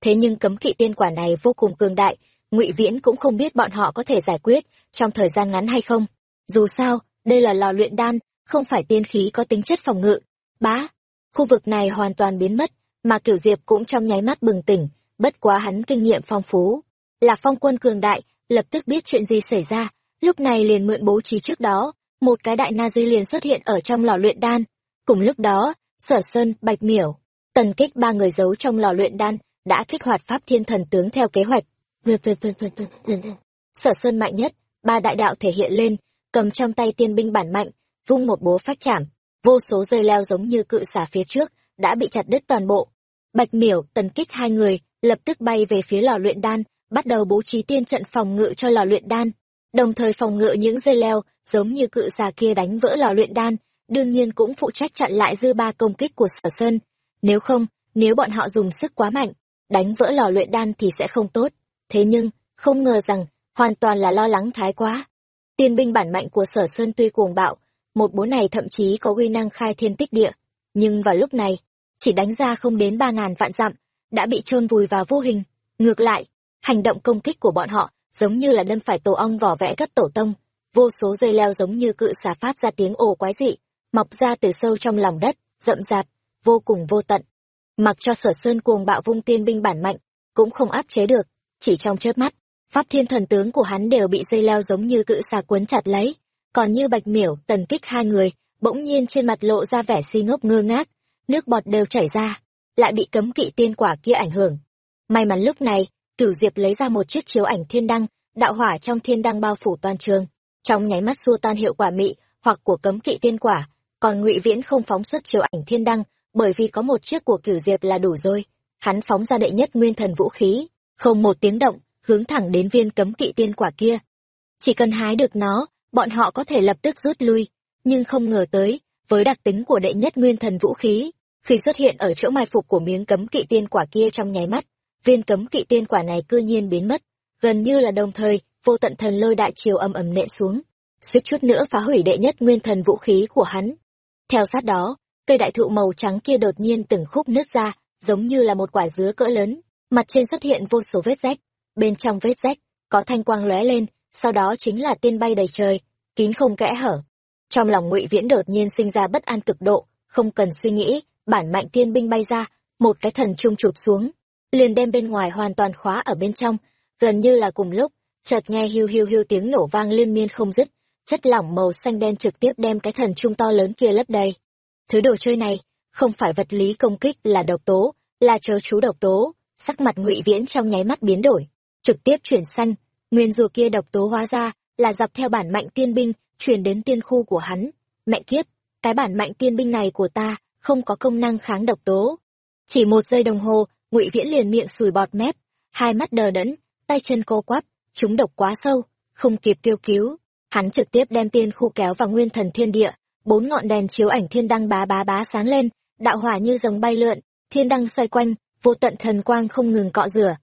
Thế nhưng cấm kỵ tiên quả này vô cùng cường đại, Ngụy Viễn cũng không biết bọn họ có thể giải quyết trong thời gian ngắn hay không. Dù sao, đây là lò luyện đan, không phải tiên khí có tính chất phòng ngự. Bá, khu vực này hoàn toàn biến mất, mà Kiểu Diệp cũng trong nháy mắt bừng tỉnh, bất quá hắn kinh nghiệm phong phú, là phong quân cường đại, lập tức biết chuyện gì xảy ra, lúc này liền mượn bố trí trước đó, một cái đại na di liền xuất hiện ở trong lò luyện đan. Cùng lúc đó, Sở Sơn, Bạch Miểu, tần kích ba người giấu trong lò luyện đan, đã kích hoạt pháp thiên thần tướng theo kế hoạch. Vâng, vâng, vâng, Sở Sơn mạnh nhất, ba đại đạo thể hiện lên, cầm trong tay tiên binh bản mạnh, vung một bố phát chảm, vô số dây leo giống như cự xả phía trước, đã bị chặt đứt toàn bộ. Bạch Miểu, tần kích hai người, lập tức bay về phía lò luyện đan, bắt đầu bố trí tiên trận phòng ngự cho lò luyện đan, đồng thời phòng ngự những dây leo giống như cự xà kia đánh vỡ lò luyện đan, đương nhiên cũng phụ trách chặn lại dư ba công kích của Sở Sơn. Nếu không, nếu bọn họ dùng sức quá mạnh, đánh vỡ lò luyện đan thì sẽ không tốt. Thế nhưng, không ngờ rằng, hoàn toàn là lo lắng thái quá. Tiên binh bản mạnh của Sở Sơn tuy cuồng bạo, một bố này thậm chí có uy năng khai thiên tích địa, nhưng vào lúc này, chỉ đánh ra không đến ba ngàn vạn dặm, đã bị chôn vùi vào vô hình. Ngược lại, hành động công kích của bọn họ giống như là đâm phải tổ ong vỏ vẽ cấp tổ tông vô số dây leo giống như cự xà phát ra tiếng ồ quái dị mọc ra từ sâu trong lòng đất rậm rạp vô cùng vô tận mặc cho sở sơn cuồng bạo vung tiên binh bản mạnh cũng không áp chế được chỉ trong chớp mắt pháp thiên thần tướng của hắn đều bị dây leo giống như cự xà quấn chặt lấy còn như bạch miểu tần kích hai người bỗng nhiên trên mặt lộ ra vẻ si ngốc ngơ ngác nước bọt đều chảy ra lại bị cấm kỵ tiên quả kia ảnh hưởng. May mắn lúc này Cửu Diệp lấy ra một chiếc chiếu ảnh thiên đăng, đạo hỏa trong thiên đăng bao phủ toàn trường, trong nháy mắt xua tan hiệu quả mị hoặc của cấm kỵ tiên quả, còn Ngụy Viễn không phóng xuất chiếu ảnh thiên đăng, bởi vì có một chiếc của Cửu Diệp là đủ rồi. Hắn phóng ra đệ nhất nguyên thần vũ khí, không một tiếng động, hướng thẳng đến viên cấm kỵ tiên quả kia. Chỉ cần hái được nó, bọn họ có thể lập tức rút lui, nhưng không ngờ tới, với đặc tính của đệ nhất nguyên thần vũ khí, khi xuất hiện ở chỗ mai phục của miếng cấm kỵ tiên quả kia trong nháy mắt, viên cấm kỵ tiên quả này cư nhiên biến mất. Gần như là đồng thời vô tận thần lôi đại chiều ầm ầm nện xuống suýt chút nữa phá hủy đệ nhất nguyên thần vũ khí của hắn. Theo sát đó cây đại thụ màu trắng kia đột nhiên từng khúc nứt ra giống như là một quả dứa cỡ lớn mặt trên xuất hiện vô số vết rách, bên trong vết rách có thanh quang lóe lên, sau đó chính là tiên bay đầy trời, kín không kẽ hở. Trong lòng ngụy viễn đột nhiên sinh ra bất an cực độ, không cần suy nghĩ, bản mạnh tiên binh bay ra, một cái thần trung chụp xuống, liền đem bên ngoài hoàn toàn khóa ở bên trong, gần như là cùng lúc, chợt nghe hiu hiu hiu tiếng nổ vang liên miên không dứt, chất lỏng màu xanh đen trực tiếp đem cái thần trung to lớn kia lấp đầy. Thứ đồ chơi này, không phải vật lý công kích là độc tố, là chớ chú độc tố sắc mặt ngụy viễn trong nháy mắt biến đổi, trực tiếp chuyển xanh, nguyên rùa kia độc tố hóa ra, là dọc theo bản mạnh tiên binh, truyền đến tiên khu của hắn. Mẹ kiếp, cái bản mạnh tiên binh này của ta, không có công năng kháng độc tố. Chỉ một giây đồng hồ, ngụy viễn liền miệng sùi bọt mép, hai mắt đờ đẫn, tay chân cô quắp, chúng độc quá sâu, không kịp kêu cứu. Hắn trực tiếp đem tiên khu kéo vào nguyên thần thiên địa, bốn ngọn đèn chiếu ảnh thiên đăng bá bá bá sáng lên, đạo hỏa như rồng bay lượn, thiên đăng xoay quanh vô tận thần quang không ngừng cọ rửa.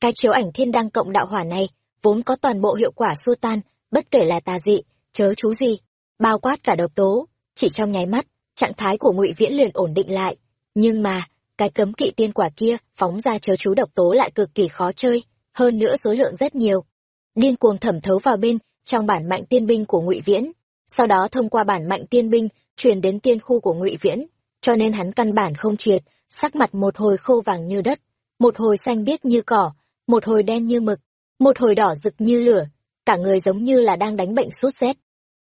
Cái chiếu ảnh thiên đăng cộng đạo hỏa này, vốn có toàn bộ hiệu quả xua tan, bất kể là tà dị, chớ chú gì, bao quát cả độc tố, chỉ trong nháy mắt, trạng thái của ngụy viễn liền ổn định lại. Nhưng mà, cái cấm kỵ tiên quả kia phóng ra chớ chú độc tố lại cực kỳ khó chơi, hơn nữa số lượng rất nhiều. Điên cuồng thẩm thấu vào bên, trong bản mạnh tiên binh của ngụy viễn. Sau đó thông qua bản mạnh tiên binh, truyền đến tiên khu của ngụy viễn, cho nên hắn căn bản không triệt sắc mặt một hồi khô vàng như đất một hồi xanh biếc như cỏ, một hồi đen như mực, một hồi đỏ rực như lửa, cả người giống như là đang đánh bệnh sốt rét.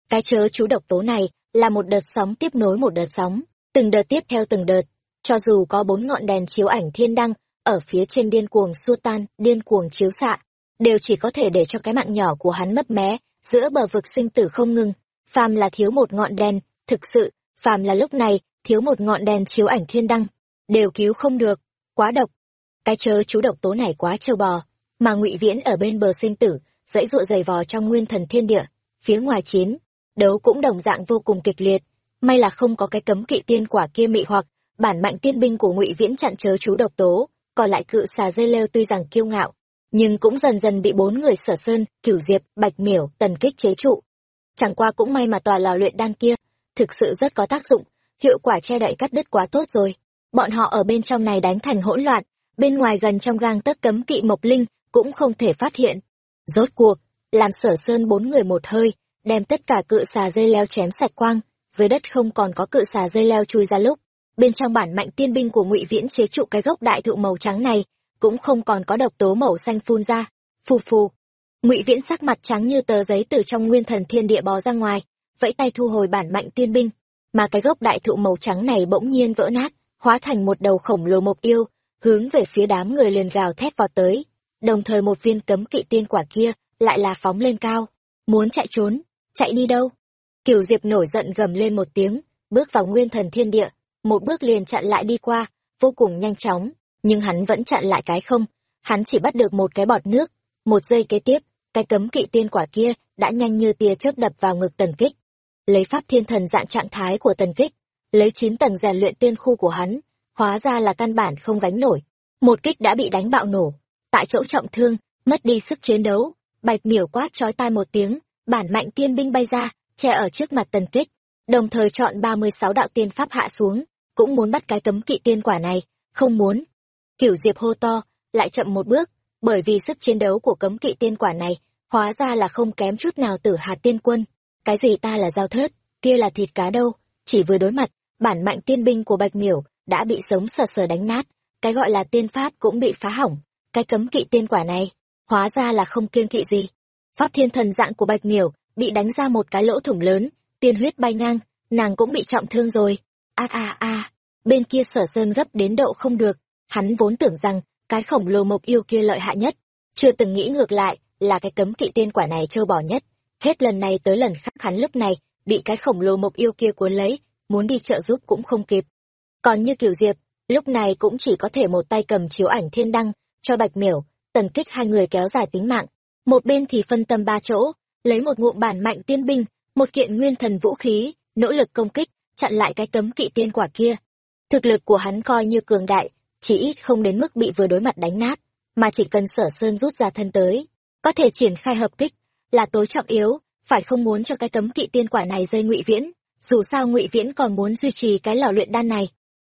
Cái chớ chú độc tố này là một đợt sóng tiếp nối một đợt sóng, từng đợt tiếp theo từng đợt, cho dù có bốn ngọn đèn chiếu ảnh thiên đăng ở phía trên điên cuồng xua tan, điên cuồng chiếu xạ, đều chỉ có thể để cho cái mạng nhỏ của hắn mất mé, giữa bờ vực sinh tử không ngừng. Phàm là thiếu một ngọn đèn, thực sự, phàm là lúc này, thiếu một ngọn đèn chiếu ảnh thiên đăng, đều cứu không được, quá độc. Cái chớ chú độc tố này quá trâu bò, mà ngụy Viễn ở bên bờ sinh tử, dãy dụa dày vò trong nguyên thần thiên địa, phía ngoài chiến, đấu cũng đồng dạng vô cùng kịch liệt, may là không có cái cấm kỵ tiên quả kia mị hoặc, bản mạnh tiên binh của ngụy Viễn chặn chớ chú độc tố, còn lại cự xà dây leo tuy rằng kiêu ngạo, nhưng cũng dần dần bị bốn người sở sơn, cửu diệp, bạch miểu, tần kích chế trụ. Chẳng qua cũng may mà tòa lò luyện đan kia, thực sự rất có tác dụng, hiệu quả che đậy cắt đứt quá tốt rồi. Bọn họ ở bên trong này đánh thành hỗn loạn, bên ngoài gần trong gang tấc cấm kỵ mộc linh, cũng không thể phát hiện. Rốt cuộc, làm sở sơn bốn người một hơi, đem tất cả cự xà dây leo chém sạch quang, dưới đất không còn có cự xà dây leo chui ra lúc. Bên trong bản mạnh tiên binh của ngụy Viễn chế trụ cái gốc đại thụ màu trắng này, cũng không còn có độc tố màu xanh phun ra phù phù ngụy viễn sắc mặt trắng như tờ giấy từ trong nguyên thần thiên địa bò ra ngoài vẫy tay thu hồi bản mạnh tiên binh mà cái gốc đại thụ màu trắng này bỗng nhiên vỡ nát hóa thành một đầu khổng lồ mộc yêu, hướng về phía đám người liền gào thét vào tới. Đồng thời một viên cấm kỵ tiên quả kia lại là phóng lên cao. Muốn chạy trốn, chạy đi đâu? Kiều diệp nổi giận gầm lên một tiếng, bước vào nguyên thần thiên địa. Một bước liền chặn lại đi qua, vô cùng nhanh chóng. Nhưng hắn vẫn chặn lại cái không, hắn chỉ bắt được một cái bọt nước. Một giây kế tiếp, cái cấm kỵ tiên quả kia đã nhanh như tia chớp đập vào ngực tần kích. Lấy pháp thiên thần dạng trạng thái của tần kích lấy chín tầng rèn luyện tiên khu của hắn hóa ra là căn bản không gánh nổi. Một kích đã bị đánh bạo nổ tại chỗ trọng thương mất đi sức chiến đấu. Bạch miểu quát chói tai một tiếng bản mạnh tiên binh bay ra che ở trước mặt tần kích đồng thời chọn ba mươi sáu đạo tiên pháp hạ xuống cũng muốn bắt cái cấm kỵ tiên quả này không muốn. Kiểu Diệp hô to, lại chậm một bước, bởi vì sức chiến đấu của cấm kỵ tiên quả này, hóa ra là không kém chút nào tử hạt tiên quân. Cái gì ta là giao thớt, kia là thịt cá đâu, chỉ vừa đối mặt, bản mạnh tiên binh của Bạch Miểu đã bị sống sờ sờ đánh nát, cái gọi là tiên pháp cũng bị phá hỏng, cái cấm kỵ tiên quả này, hóa ra là không kiêng kỵ gì. Pháp thiên thần dạng của Bạch Miểu bị đánh ra một cái lỗ thủng lớn, tiên huyết bay ngang, nàng cũng bị trọng thương rồi. A a a, bên kia sở sơn gấp đến độ không được, Hắn vốn tưởng rằng cái khổng lồ mộc yêu kia lợi hại nhất, chưa từng nghĩ ngược lại là cái cấm kỵ tiên quả này trâu bỏ nhất. Hết lần này tới lần khác hắn lúc này bị cái khổng lồ mộc yêu kia cuốn lấy, muốn đi trợ giúp cũng không kịp. Còn như Kiều Diệp, lúc này cũng chỉ có thể một tay cầm chiếu ảnh thiên đăng, cho Bạch Miểu, tần kích hai người kéo dài tính mạng. Một bên thì phân tâm ba chỗ, lấy một ngụm bản mạnh tiên binh, một kiện nguyên thần vũ khí, nỗ lực công kích, chặn lại cái cấm kỵ tiên quả kia. Thực lực của hắn coi như cường đại, chỉ ít không đến mức bị vừa đối mặt đánh nát, mà chỉ cần sở sơn rút ra thân tới, có thể triển khai hợp kích, là tối trọng yếu, phải không muốn cho cái cấm kỵ tiên quả này dây ngụy viễn, dù sao ngụy viễn còn muốn duy trì cái lò luyện đan này.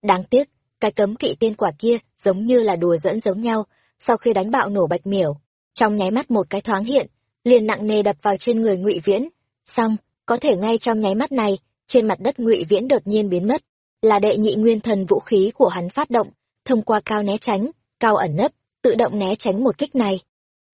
Đáng tiếc, cái cấm kỵ tiên quả kia giống như là đùa dẫn giống nhau, sau khi đánh bạo nổ bạch miểu, trong nháy mắt một cái thoáng hiện, liền nặng nề đập vào trên người ngụy viễn, xong, có thể ngay trong nháy mắt này, trên mặt đất ngụy viễn đột nhiên biến mất, là đệ nhị nguyên thần vũ khí của hắn phát động, thông qua cao né tránh, cao ẩn nấp, tự động né tránh một kích này.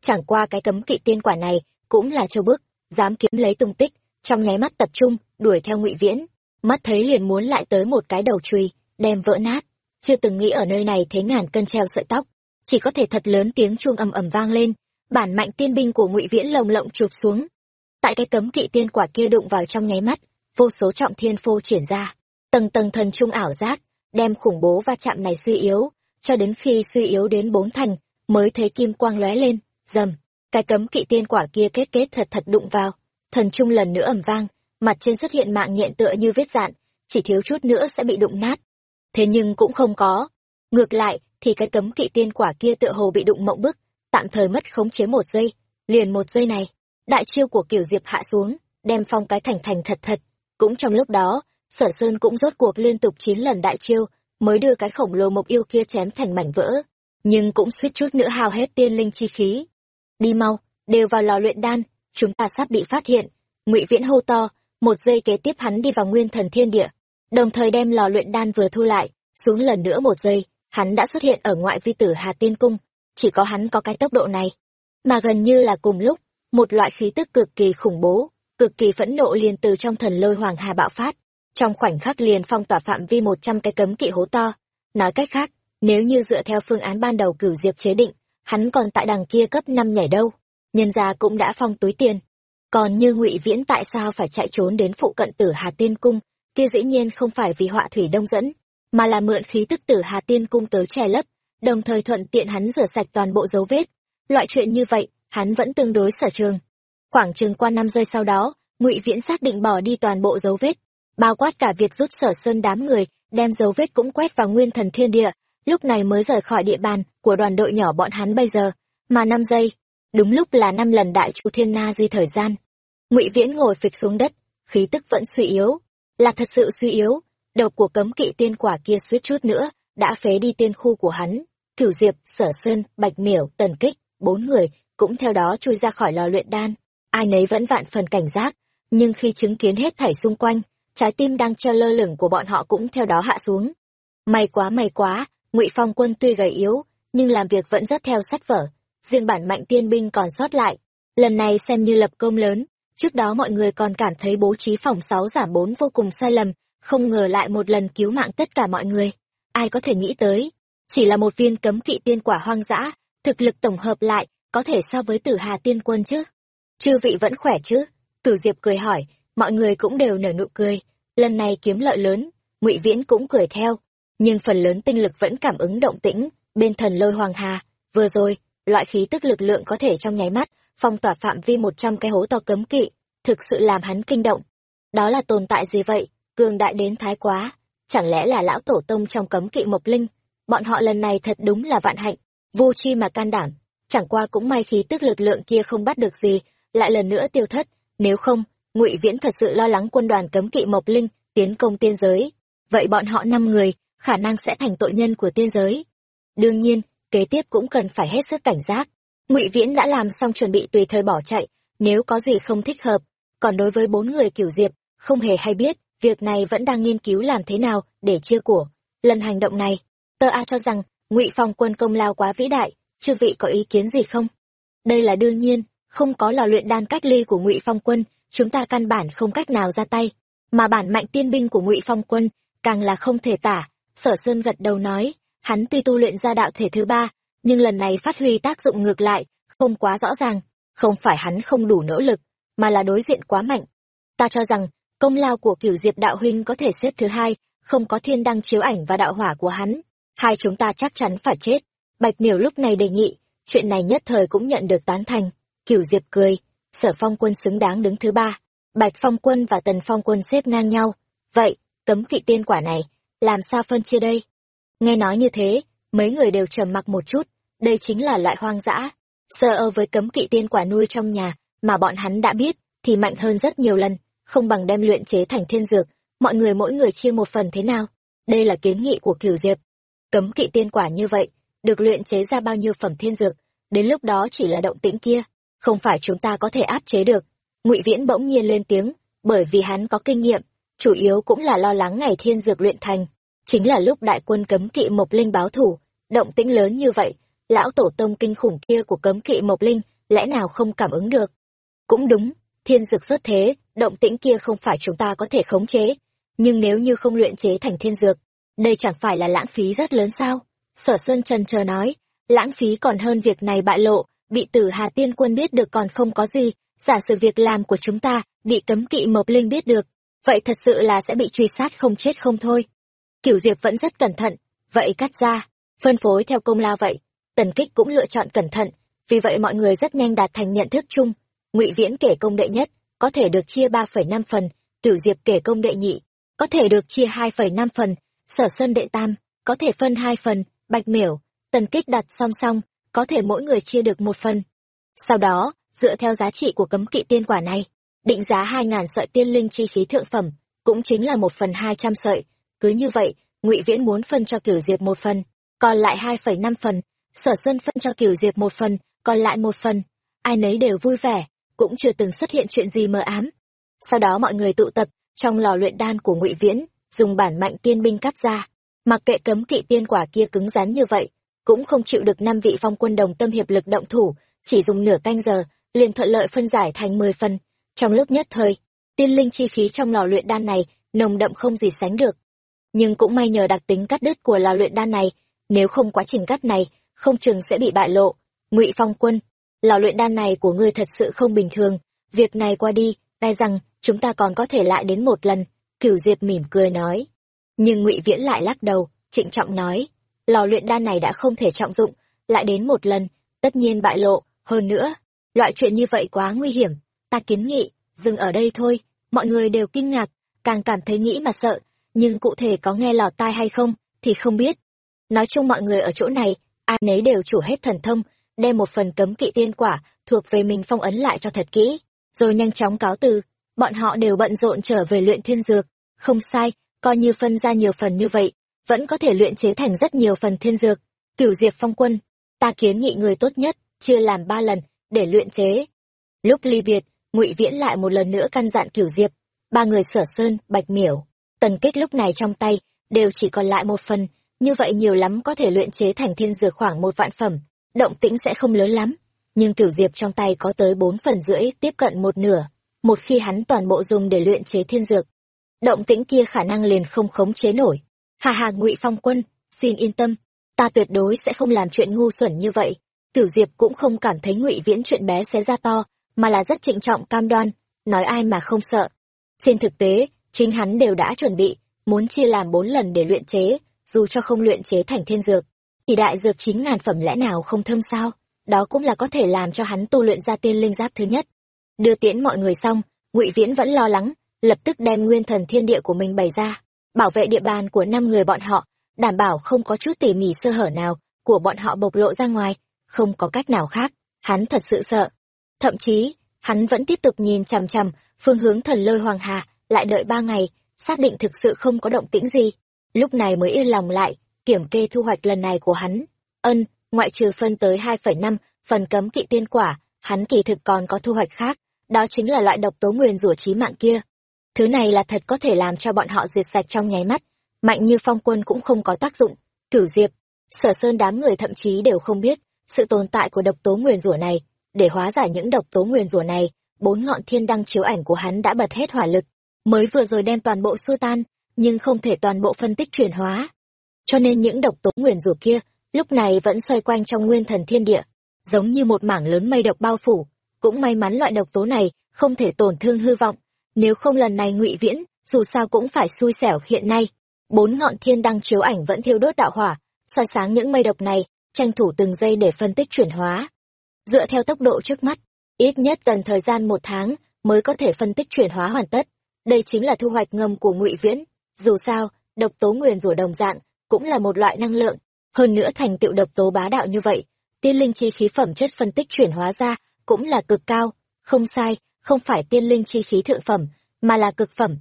Chẳng qua cái cấm kỵ tiên quả này cũng là châu bức, dám kiếm lấy tung tích, trong nháy mắt tập trung, đuổi theo ngụy Viễn, mắt thấy liền muốn lại tới một cái đầu chùy, đem vỡ nát, chưa từng nghĩ ở nơi này thế ngàn cân treo sợi tóc, chỉ có thể thật lớn tiếng chuông ầm ầm vang lên, bản mạnh tiên binh của ngụy Viễn lồng lộng chụp xuống. Tại cái cấm kỵ tiên quả kia đụng vào trong nháy mắt, vô số trọng thiên phô triển ra, tầng tầng thần trung ảo giác, đem khủng bố va chạm này suy yếu, cho đến khi suy yếu đến bốn thành, mới thấy kim quang lóe lên, dầm, cái cấm kỵ tiên quả kia kết kết thật thật đụng vào, thần trung lần nữa ầm vang, mặt trên xuất hiện mạng nhện tựa như vết dạn, chỉ thiếu chút nữa sẽ bị đụng nát. Thế nhưng cũng không có. Ngược lại, thì cái cấm kỵ tiên quả kia tựa hồ bị đụng mộng bức, tạm thời mất khống chế một giây, liền một giây này, đại chiêu của kiểu diệp hạ xuống, đem phong cái thành thành thật thật. Cũng trong lúc đó, sở sơn cũng rốt cuộc liên tục chín lần đại chiêu mới đưa cái khổng lồ mộc yêu kia chém thành mảnh vỡ nhưng cũng suýt chút nữa hao hết tiên linh chi khí đi mau đều vào lò luyện đan chúng ta sắp bị phát hiện. Ngụy viễn hô to, một giây kế tiếp hắn đi vào nguyên thần thiên địa, đồng thời đem lò luyện đan vừa thu lại, xuống lần nữa một giây, hắn đã xuất hiện ở ngoại vi tử hà tiên cung, chỉ có hắn có cái tốc độ này. Mà gần như là cùng lúc, một loại khí tức cực kỳ khủng bố, cực kỳ phẫn nộ liền từ trong thần lôi hoàng hà bạo phát. Trong khoảnh khắc liền phong tỏa phạm vi một trăm cái cấm kỵ hố to. Nói cách khác, nếu như dựa theo phương án ban đầu cửu diệp chế định, hắn còn tại đằng kia cấp năm nhảy đâu nhân gia cũng đã phong túi tiền. Còn như ngụy viễn tại sao phải chạy trốn đến phụ cận tử hà tiên cung, kia dĩ nhiên không phải vì họa thủy đông dẫn, mà là mượn khí tức tử hà tiên cung tới che lấp, đồng thời thuận tiện hắn rửa sạch toàn bộ dấu vết. Loại chuyện như vậy, hắn vẫn tương đối sở trường. Khoảng chừng qua năm giây sau đó, ngụy viễn xác định bỏ đi toàn bộ dấu vết, bao quát cả việc rút sở sơn đám người, đem dấu vết cũng quét vào nguyên thần thiên địa, lúc này mới rời khỏi địa bàn của đoàn đội nhỏ bọn hắn bây giờ. Mà năm giây đúng lúc là năm lần đại chu thiên na di thời gian. Ngụy viễn ngồi phịch xuống đất, khí tức vẫn suy yếu. Là thật sự suy yếu, đầu của cấm kỵ tiên quả kia suýt chút nữa, đã phế đi tiên khu của hắn. Cửu diệp, sở sơn, bạch miểu, tần kích, bốn người cũng theo đó chui ra khỏi lò luyện đan. Ai nấy vẫn vạn phần cảnh giác, nhưng khi chứng kiến hết thảy xung quanh, trái tim đang treo lơ lửng của bọn họ cũng theo đó hạ xuống. May quá may quá, ngụy phong quân tuy gầy yếu, nhưng làm việc vẫn rất theo sách vở riêng bản mạnh tiên binh còn sót lại. Lần này xem như lập công lớn, trước đó mọi người còn cảm thấy bố trí phòng sáu giảm bốn vô cùng sai lầm, không ngờ lại một lần cứu mạng tất cả mọi người. Ai có thể nghĩ tới, chỉ là một viên cấm kỵ tiên quả hoang dã, thực lực tổng hợp lại, có thể so với tử hà tiên quân chứ? Chư vị vẫn khỏe chứ? Tử diệp cười hỏi, mọi người cũng đều nở nụ cười. Lần này kiếm lợi lớn, ngụy viễn cũng cười theo. Nhưng phần lớn tinh lực vẫn cảm ứng động tĩnh, bên thần lôi hoàng hà. Vừa rồi loại khí tức lực lượng có thể trong nháy mắt phong tỏa phạm vi một trăm cái hố to cấm kỵ, thực sự làm hắn kinh động. Đó là tồn tại gì vậy? Cường đại đến thái quá. Chẳng lẽ là lão tổ tông trong cấm kỵ mộc linh? Bọn họ lần này thật đúng là vạn hạnh. Vô chi mà can đảm. Chẳng qua cũng may khí tức lực lượng kia không bắt được gì, lại lần nữa tiêu thất. Nếu không, ngụy viễn thật sự lo lắng quân đoàn cấm kỵ mộc linh tiến công tiên giới. Vậy bọn họ năm người khả năng sẽ thành tội nhân của tiên giới. Đương nhiên kế tiếp cũng cần phải hết sức cảnh giác. Ngụy viễn đã làm xong chuẩn bị tùy thời bỏ chạy, nếu có gì không thích hợp. Còn đối với bốn người kiểu diệp, không hề hay biết việc này vẫn đang nghiên cứu làm thế nào để chia của. Lần hành động này tơ a cho rằng ngụy phong quân công lao quá vĩ đại, chư vị có ý kiến gì không? Đây là đương nhiên, không có lò luyện đan cách ly của ngụy phong quân, chúng ta căn bản không cách nào ra tay. Mà bản mạnh tiên binh của ngụy phong quân càng là không thể tả, sở sơn gật đầu nói hắn tuy tu luyện ra đạo thể thứ ba, nhưng lần này phát huy tác dụng ngược lại, không quá rõ ràng, không phải hắn không đủ nỗ lực, mà là đối diện quá mạnh. Ta cho rằng, công lao của cửu diệp đạo huynh có thể xếp thứ hai, không có thiên đăng chiếu ảnh và đạo hỏa của hắn, hai chúng ta chắc chắn phải chết. Bạch miểu lúc này đề nghị, chuyện này nhất thời cũng nhận được tán thành. Cửu diệp cười, sở phong quân xứng đáng đứng thứ ba. Bạch phong quân và tần phong quân xếp ngang nhau. Vậy, cấm kỵ tiên quả này, làm sao phân chia đây? Nghe nói như thế, mấy người đều trầm mặc một chút, đây chính là loại hoang dã. Sơ ơ với cấm kỵ tiên quả nuôi trong nhà, mà bọn hắn đã biết, thì mạnh hơn rất nhiều lần, không bằng đem luyện chế thành thiên dược, mọi người mỗi người chia một phần thế nào? Đây là kiến nghị của cửu diệp. Cấm kỵ tiên quả như vậy, được luyện chế ra bao nhiêu phẩm thiên dược, đến lúc đó chỉ là động tĩnh kia, không phải chúng ta có thể áp chế được. Ngụy viễn bỗng nhiên lên tiếng, bởi vì hắn có kinh nghiệm, chủ yếu cũng là lo lắng ngày thiên dược luyện thành chính là lúc đại quân cấm kỵ mộc linh báo thủ, động tĩnh lớn như vậy, lão tổ tông kinh khủng kia của cấm kỵ mộc linh lẽ nào không cảm ứng được? Cũng đúng, thiên dược xuất thế, động tĩnh kia không phải chúng ta có thể khống chế, nhưng nếu như không luyện chế thành thiên dược, đây chẳng phải là lãng phí rất lớn sao? Sở sơn trần chờ nói, lãng phí còn hơn việc này bại lộ, bị tử hà tiên quân biết được còn không có gì, giả sử việc làm của chúng ta bị cấm kỵ mộc linh biết được, vậy thật sự là sẽ bị truy sát không chết không thôi kiểu diệp vẫn rất cẩn thận, vậy cắt ra, phân phối theo công lao vậy. Tần kích cũng lựa chọn cẩn thận, vì vậy mọi người rất nhanh đạt thành nhận thức chung. Ngụy viễn kể công đệ nhất, có thể được chia ba phẩy năm phần. Tiểu diệp kể công đệ nhị, có thể được chia hai phẩy năm phần. Sở sơn đệ tam, có thể phân hai phần. Bạch miểu, tần kích đặt song song, có thể mỗi người chia được một phần. Sau đó, dựa theo giá trị của cấm kỵ tiên quả này, định giá hai ngàn sợi tiên linh chi khí thượng phẩm, cũng chính là một phần hai trăm sợi cứ như vậy, ngụy viễn muốn phân cho kiểu diệp một phần, còn lại hai phẩy năm phần. Sở sơn phân cho kiểu diệp một phần, còn lại một phần. Ai nấy đều vui vẻ, cũng chưa từng xuất hiện chuyện gì mờ ám. Sau đó mọi người tụ tập trong lò luyện đan của ngụy viễn, dùng bản mạnh tiên binh cắt ra. Mặc kệ cấm kỵ tiên quả kia cứng rắn như vậy, cũng không chịu được năm vị phong quân đồng tâm hiệp lực động thủ, chỉ dùng nửa canh giờ, liền thuận lợi phân giải thành mười phần. Trong lúc nhất thời, tiên linh chi khí trong lò luyện đan này nồng đậm không gì sánh được nhưng cũng may nhờ đặc tính cắt đứt của lò luyện đan này, nếu không quá trình cắt này, không chừng sẽ bị bại lộ. Ngụy phong quân, lò luyện đan này của ngươi thật sự không bình thường. Việc này qua đi e rằng chúng ta còn có thể lại đến một lần, cửu diệp mỉm cười nói. Nhưng ngụy viễn lại lắc đầu, trịnh trọng nói, lò luyện đan này đã không thể trọng dụng, lại đến một lần, tất nhiên bại lộ. Hơn nữa, loại chuyện như vậy quá nguy hiểm. Ta kiến nghị, dừng ở đây thôi, mọi người đều kinh ngạc, càng cảm thấy nghĩ mà sợ nhưng cụ thể có nghe lọt tai hay không, thì không biết. Nói chung mọi người ở chỗ này, ai nấy đều chủ hết thần thông, đem một phần cấm kỵ tiên quả thuộc về mình phong ấn lại cho thật kỹ. Rồi nhanh chóng cáo từ, bọn họ đều bận rộn trở về luyện thiên dược. Không sai, coi như phân ra nhiều phần như vậy, vẫn có thể luyện chế thành rất nhiều phần thiên dược. Cửu diệp phong quân, ta kiến nghị người tốt nhất chia làm ba lần để luyện chế. Lúc ly biệt, ngụy viễn lại một lần nữa căn dặn cửu diệp. Ba người sở sơn, bạch miểu tần kích lúc này trong tay, đều chỉ còn lại một phần. Như vậy nhiều lắm có thể luyện chế thành thiên dược khoảng một vạn phẩm. Động tĩnh sẽ không lớn lắm. Nhưng cửu diệp trong tay có tới bốn phần rưỡi, tiếp cận một nửa. Một khi hắn toàn bộ dùng để luyện chế thiên dược, động tĩnh kia khả năng liền không khống chế nổi. Hà hà, ngụy phong quân, xin yên tâm. Ta tuyệt đối sẽ không làm chuyện ngu xuẩn như vậy. Cửu diệp cũng không cảm thấy ngụy viễn chuyện bé xé ra to, mà là rất trịnh trọng cam đoan, nói ai mà không sợ. Trên thực tế chính hắn đều đã chuẩn bị, muốn chia làm bốn lần để luyện chế, dù cho không luyện chế thành thiên dược. Thì đại dược chín ngàn phẩm lẽ nào không thâm sao? Đó cũng là có thể làm cho hắn tu luyện ra tiên linh giáp thứ nhất. Đưa tiễn mọi người xong, ngụy viễn vẫn lo lắng, lập tức đem nguyên thần thiên địa của mình bày ra, bảo vệ địa bàn của năm người bọn họ, đảm bảo không có chút tỉ mỉ sơ hở nào của bọn họ bộc lộ ra ngoài, không có cách nào khác. Hắn thật sự sợ. Thậm chí, hắn vẫn tiếp tục nhìn chằm chằm phương hướng thần lôi hoàng hà lại đợi ba ngày, xác định thực sự không có động tĩnh gì. Lúc này mới yên lòng lại, kiểm kê thu hoạch lần này của hắn. Ân, ngoại trừ phân tới hai phẩy năm, phần cấm kỵ tiên quả, hắn kỳ thực còn có thu hoạch khác, đó chính là loại độc tố nguyền rủa trí mạng kia. Thứ này là thật có thể làm cho bọn họ diệt sạch trong nháy mắt, mạnh như phong quân cũng không có tác dụng. Cửu diệp, sở sơn đám người thậm chí đều không biết, sự tồn tại của độc tố nguyền rủa này, để hóa giải những độc tố nguyền rủa này, bốn ngọn thiên đăng chiếu ảnh của hắn đã bật hết hỏa lực mới vừa rồi đem toàn bộ xua tan, nhưng không thể toàn bộ phân tích chuyển hóa. Cho nên những độc tố nguyền rủa kia, lúc này vẫn xoay quanh trong nguyên thần thiên địa, giống như một mảng lớn mây độc bao phủ. Cũng may mắn loại độc tố này không thể tổn thương hư vọng, nếu không lần này ngụy viễn, dù sao cũng phải xui xẻo hiện nay. Bốn ngọn thiên đăng chiếu ảnh vẫn thiêu đốt đạo hỏa, soi sáng những mây độc này, tranh thủ từng giây để phân tích chuyển hóa. Dựa theo tốc độ trước mắt, ít nhất cần thời gian một tháng mới có thể phân tích chuyển hóa hoàn tất đây chính là thu hoạch ngầm của ngụy viễn. Dù sao, độc tố nguyền rủa đồng dạng cũng là một loại năng lượng. Hơn nữa thành tựu độc tố bá đạo như vậy, tiên linh chi khí phẩm chất phân tích chuyển hóa ra cũng là cực cao. Không sai, không phải tiên linh chi khí thượng phẩm, mà là cực phẩm.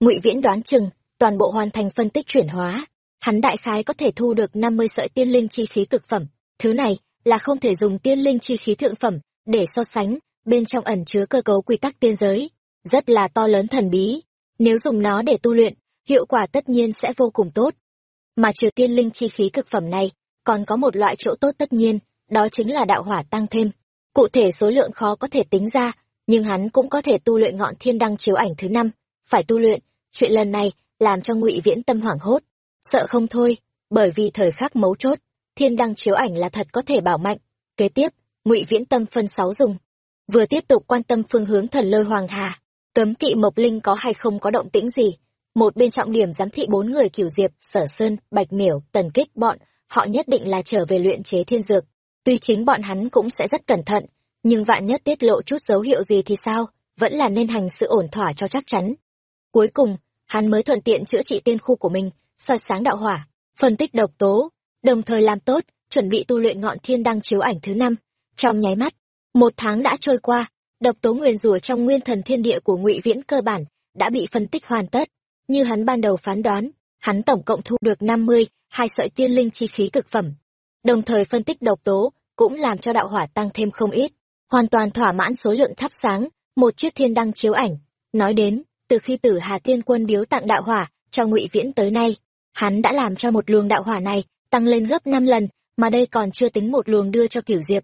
Ngụy viễn đoán chừng, toàn bộ hoàn thành phân tích chuyển hóa, hắn đại khái có thể thu được năm mươi sợi tiên linh chi khí cực phẩm. Thứ này là không thể dùng tiên linh chi khí thượng phẩm để so sánh bên trong ẩn chứa cơ cấu quy tắc tiên giới rất là to lớn thần bí. Nếu dùng nó để tu luyện, hiệu quả tất nhiên sẽ vô cùng tốt. Mà trừ tiên linh chi khí cực phẩm này, còn có một loại chỗ tốt tất nhiên, đó chính là đạo hỏa tăng thêm. Cụ thể số lượng khó có thể tính ra, nhưng hắn cũng có thể tu luyện ngọn thiên đăng chiếu ảnh thứ năm. Phải tu luyện, chuyện lần này làm cho ngụy viễn tâm hoảng hốt. Sợ không thôi, bởi vì thời khắc mấu chốt, thiên đăng chiếu ảnh là thật có thể bảo mạnh. Kế tiếp, ngụy viễn tâm phân sáu dùng. Vừa tiếp tục quan tâm phương hướng thần lôi hoàng hà cấm kỵ mộc linh có hay không có động tĩnh gì? Một bên trọng điểm giám thị bốn người cửu diệp, sở sơn, bạch miểu, tần kích, bọn, họ nhất định là trở về luyện chế thiên dược. Tuy chính bọn hắn cũng sẽ rất cẩn thận, nhưng vạn nhất tiết lộ chút dấu hiệu gì thì sao? Vẫn là nên hành sự ổn thỏa cho chắc chắn. Cuối cùng, hắn mới thuận tiện chữa trị tiên khu của mình, soi sáng đạo hỏa, phân tích độc tố, đồng thời làm tốt, chuẩn bị tu luyện ngọn thiên đăng chiếu ảnh thứ năm. Trong nháy mắt, một tháng đã trôi qua độc tố nguyền rủa trong nguyên thần thiên địa của ngụy viễn cơ bản đã bị phân tích hoàn tất. Như hắn ban đầu phán đoán, hắn tổng cộng thu được năm mươi, hai sợi tiên linh chi khí cực phẩm. Đồng thời phân tích độc tố cũng làm cho đạo hỏa tăng thêm không ít. Hoàn toàn thỏa mãn số lượng thắp sáng, một chiếc thiên đăng chiếu ảnh. Nói đến, từ khi tử hà tiên quân biếu tặng đạo hỏa cho ngụy viễn tới nay, hắn đã làm cho một luồng đạo hỏa này tăng lên gấp năm lần, mà đây còn chưa tính một luồng đưa cho cửu diệp.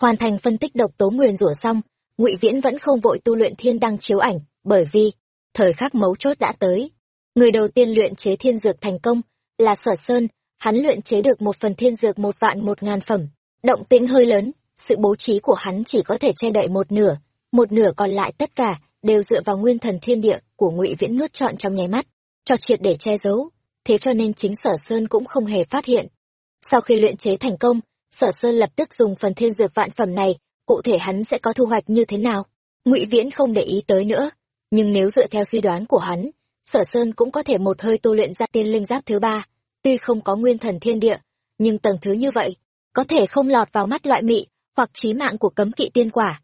Hoàn thành phân tích độc tố nguyền rủa xong ngụy viễn vẫn không vội tu luyện thiên đăng chiếu ảnh, bởi vì thời khắc mấu chốt đã tới. Người đầu tiên luyện chế thiên dược thành công là sở sơn, hắn luyện chế được một phần thiên dược một vạn một ngàn phẩm. Động tĩnh hơi lớn, sự bố trí của hắn chỉ có thể che đậy một nửa một nửa còn lại tất cả đều dựa vào nguyên thần thiên địa của ngụy viễn nuốt trọn trong nháy mắt, cho triệt để che giấu. Thế cho nên chính sở sơn cũng không hề phát hiện. Sau khi luyện chế thành công, sở sơn lập tức dùng phần thiên dược vạn phẩm này cụ thể hắn sẽ có thu hoạch như thế nào? Ngụy viễn không để ý tới nữa. Nhưng nếu dựa theo suy đoán của hắn, sở sơn cũng có thể một hơi tu luyện ra tiên linh giáp thứ ba. Tuy không có nguyên thần thiên địa, nhưng tầng thứ như vậy, có thể không lọt vào mắt loại mị hoặc trí mạng của cấm kỵ tiên quả.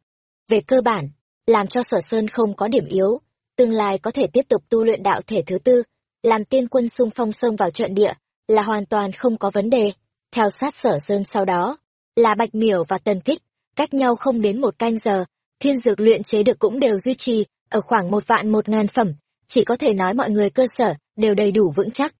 Về cơ bản, làm cho sở sơn không có điểm yếu, tương lai có thể tiếp tục tu luyện đạo thể thứ tư, làm tiên quân xung phong xông vào trận địa là hoàn toàn không có vấn đề. Theo sát sở sơn sau đó, là bạch miểu và tần kích cách nhau không đến một canh giờ, thiên dược luyện chế được cũng đều duy trì, ở khoảng một vạn một ngàn phẩm, chỉ có thể nói mọi người cơ sở đều đầy đủ vững chắc.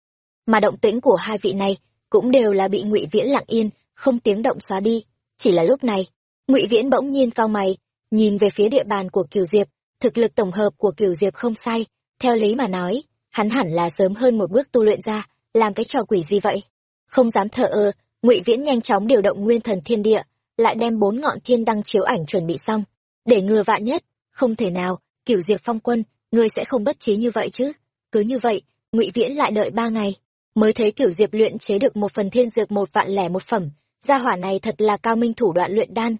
Mà động tĩnh của hai vị này cũng đều là bị ngụy viễn lặng yên, không tiếng động xóa đi. Chỉ là lúc này, ngụy viễn bỗng nhiên cao mày, nhìn về phía địa bàn của kiều diệp, thực lực tổng hợp của kiều diệp không sai, theo lý mà nói, hắn hẳn là sớm hơn một bước tu luyện ra, làm cái trò quỷ gì vậy? Không dám thở ơ, ngụy viễn nhanh chóng điều động nguyên thần thiên địa lại đem bốn ngọn thiên đăng chiếu ảnh chuẩn bị xong. Để ngừa vạn nhất, không thể nào, kiểu diệp phong quân, ngươi sẽ không bất trí như vậy chứ. Cứ như vậy, ngụy viễn lại đợi ba ngày. Mới thấy kiểu diệp luyện chế được một phần thiên dược một vạn lẻ một phẩm, gia hỏa này thật là cao minh thủ đoạn luyện đan.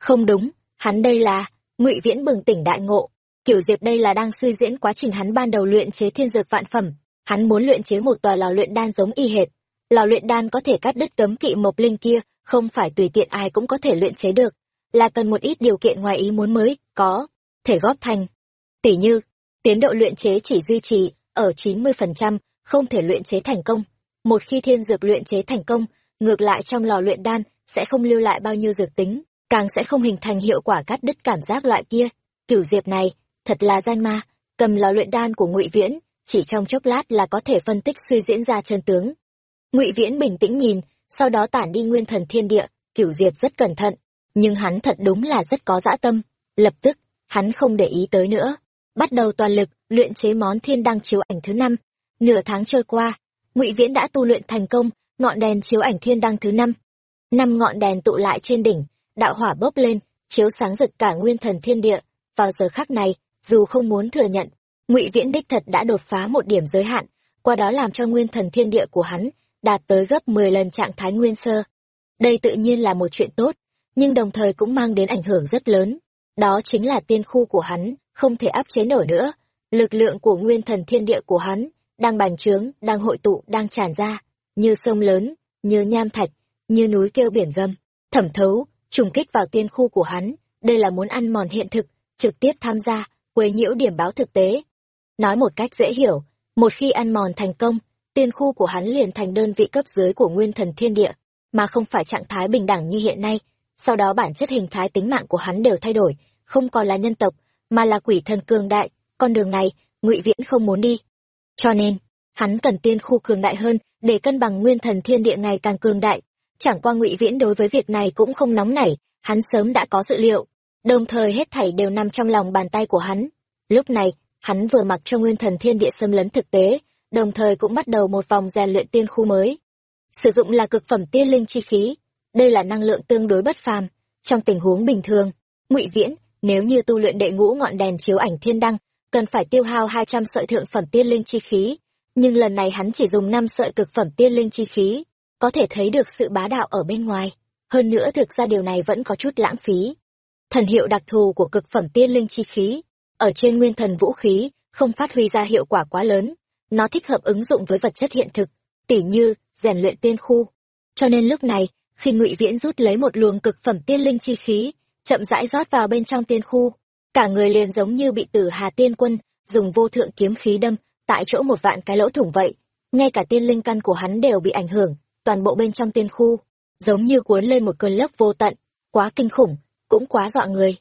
Không đúng, hắn đây là, ngụy viễn bừng tỉnh đại ngộ. Kiểu diệp đây là đang suy diễn quá trình hắn ban đầu luyện chế thiên dược vạn phẩm. Hắn muốn luyện chế một tòa lò luyện đan giống y hệt. Lò luyện đan có thể cắt đứt cấm kỵ mộc linh kia không phải tùy tiện ai cũng có thể luyện chế được, là cần một ít điều kiện ngoài ý muốn mới, có thể góp thành. Tỷ như, tiến độ luyện chế chỉ duy trì ở chín mươi phần trăm, không thể luyện chế thành công. Một khi thiên dược luyện chế thành công, ngược lại trong lò luyện đan sẽ không lưu lại bao nhiêu dược tính, càng sẽ không hình thành hiệu quả cắt đứt cảm giác loại kia. Cửu diệp này, thật là danh ma, cầm lò luyện đan của ngụy viễn, chỉ trong chốc lát là có thể phân tích suy diễn ra chân tướng. Ngụy viễn bình tĩnh nhìn sau đó tản đi nguyên thần thiên địa, cửu diệp rất cẩn thận, nhưng hắn thật đúng là rất có dã tâm, lập tức, hắn không để ý tới nữa, bắt đầu toàn lực luyện chế món thiên đăng chiếu ảnh thứ năm. Nửa tháng trôi qua, ngụy viễn đã tu luyện thành công ngọn đèn chiếu ảnh thiên đăng thứ năm. Năm ngọn đèn tụ lại trên đỉnh, đạo hỏa bốc lên, chiếu sáng rực cả nguyên thần thiên địa. Vào giờ khắc này, dù không muốn thừa nhận, ngụy viễn đích thật đã đột phá một điểm giới hạn, qua đó làm cho nguyên thần thiên địa của hắn đạt tới gấp mười lần trạng thái nguyên sơ. Đây tự nhiên là một chuyện tốt, nhưng đồng thời cũng mang đến ảnh hưởng rất lớn. Đó chính là tiên khu của hắn, không thể áp chế nổi nữa. Lực lượng của nguyên thần thiên địa của hắn đang bành trướng, đang hội tụ, đang tràn ra, như sông lớn, như nham thạch, như núi kêu biển gầm. Thẩm thấu, trùng kích vào tiên khu của hắn, đây là muốn ăn mòn hiện thực, trực tiếp tham gia, quấy nhiễu điểm báo thực tế. Nói một cách dễ hiểu, một khi ăn mòn thành công tiên khu của hắn liền thành đơn vị cấp dưới của nguyên thần thiên địa, mà không phải trạng thái bình đẳng như hiện nay. Sau đó bản chất hình thái tính mạng của hắn đều thay đổi, không còn là nhân tộc, mà là quỷ thần cường đại, con đường này, ngụy viễn không muốn đi. Cho nên, hắn cần tiên khu cường đại hơn, để cân bằng nguyên thần thiên địa ngày càng cường đại. Chẳng qua ngụy viễn đối với việc này cũng không nóng nảy, hắn sớm đã có dự liệu. Đồng thời hết thảy đều nằm trong lòng bàn tay của hắn. Lúc này, hắn vừa mặc cho nguyên thần thiên địa xâm lấn thực tế đồng thời cũng bắt đầu một vòng rèn luyện tiên khu mới. Sử dụng là cực phẩm tiên linh chi khí, đây là năng lượng tương đối bất phàm, trong tình huống bình thường, ngụy viễn, nếu như tu luyện đệ ngũ ngọn đèn chiếu ảnh thiên đăng, cần phải tiêu hao hai trăm sợi thượng phẩm tiên linh chi khí, nhưng lần này hắn chỉ dùng năm sợi cực phẩm tiên linh chi khí, có thể thấy được sự bá đạo ở bên ngoài. Hơn nữa thực ra điều này vẫn có chút lãng phí. Thần hiệu đặc thù của cực phẩm tiên linh chi khí, ở trên nguyên thần vũ khí, không phát huy ra hiệu quả quá lớn nó thích hợp ứng dụng với vật chất hiện thực, tỉ như rèn luyện tiên khu. Cho nên lúc này, khi ngụy viễn rút lấy một luồng cực phẩm tiên linh chi khí, chậm rãi rót vào bên trong tiên khu, cả người liền giống như bị tử hà tiên quân dùng vô thượng kiếm khí đâm tại chỗ một vạn cái lỗ thủng vậy. Ngay cả tiên linh căn của hắn đều bị ảnh hưởng, toàn bộ bên trong tiên khu, giống như cuốn lên một cơn lốc vô tận, quá kinh khủng, cũng quá dọa người.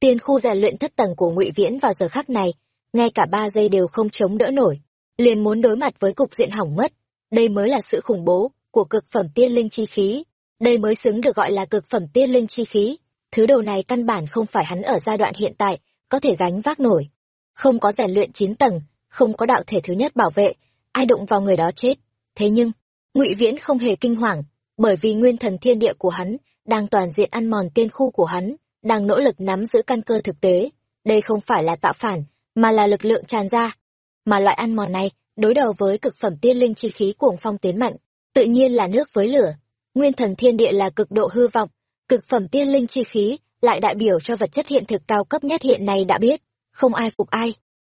Tiên khu rèn luyện thất tầng của ngụy viễn vào giờ khắc này, ngay cả ba giây đều không chống đỡ nổi liền muốn đối mặt với cục diện hỏng mất. Đây mới là sự khủng bố của cực phẩm tiên linh chi khí. Đây mới xứng được gọi là cực phẩm tiên linh chi khí. Thứ đồ này căn bản không phải hắn ở giai đoạn hiện tại có thể gánh vác nổi. Không có rèn luyện chín tầng, không có đạo thể thứ nhất bảo vệ, ai đụng vào người đó chết. Thế nhưng, ngụy viễn không hề kinh hoàng, bởi vì nguyên thần thiên địa của hắn đang toàn diện ăn mòn tiên khu của hắn, đang nỗ lực nắm giữ căn cơ thực tế. Đây không phải là tạo phản, mà là lực lượng tràn ra mà loại ăn mòn này, đối đầu với cực phẩm tiên linh chi khí cuồng phong tiến mạnh, tự nhiên là nước với lửa. Nguyên thần thiên địa là cực độ hư vọng, cực phẩm tiên linh chi khí lại đại biểu cho vật chất hiện thực cao cấp nhất hiện nay đã biết, không ai phục ai.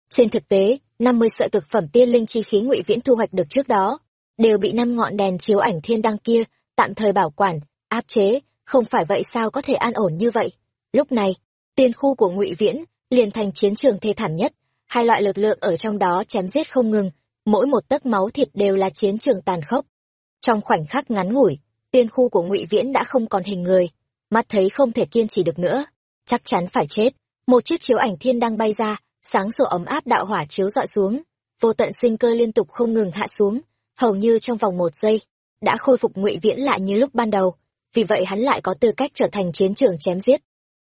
Trên thực tế, năm mươi sợi cực phẩm tiên linh chi khí ngụy viễn thu hoạch được trước đó, đều bị năm ngọn đèn chiếu ảnh thiên đăng kia tạm thời bảo quản, áp chế, không phải vậy sao có thể an ổn như vậy? Lúc này, tiên khu của ngụy viễn liền thành chiến trường thê thảm nhất hai loại lực lượng ở trong đó chém giết không ngừng, mỗi một tấc máu thịt đều là chiến trường tàn khốc. Trong khoảnh khắc ngắn ngủi, tiên khu của ngụy viễn đã không còn hình người, mắt thấy không thể kiên trì được nữa, chắc chắn phải chết. Một chiếc chiếu ảnh thiên đang bay ra, sáng sủa ấm áp đạo hỏa chiếu dọi xuống, vô tận sinh cơ liên tục không ngừng hạ xuống, hầu như trong vòng một giây, đã khôi phục ngụy viễn lại như lúc ban đầu, vì vậy hắn lại có tư cách trở thành chiến trường chém giết.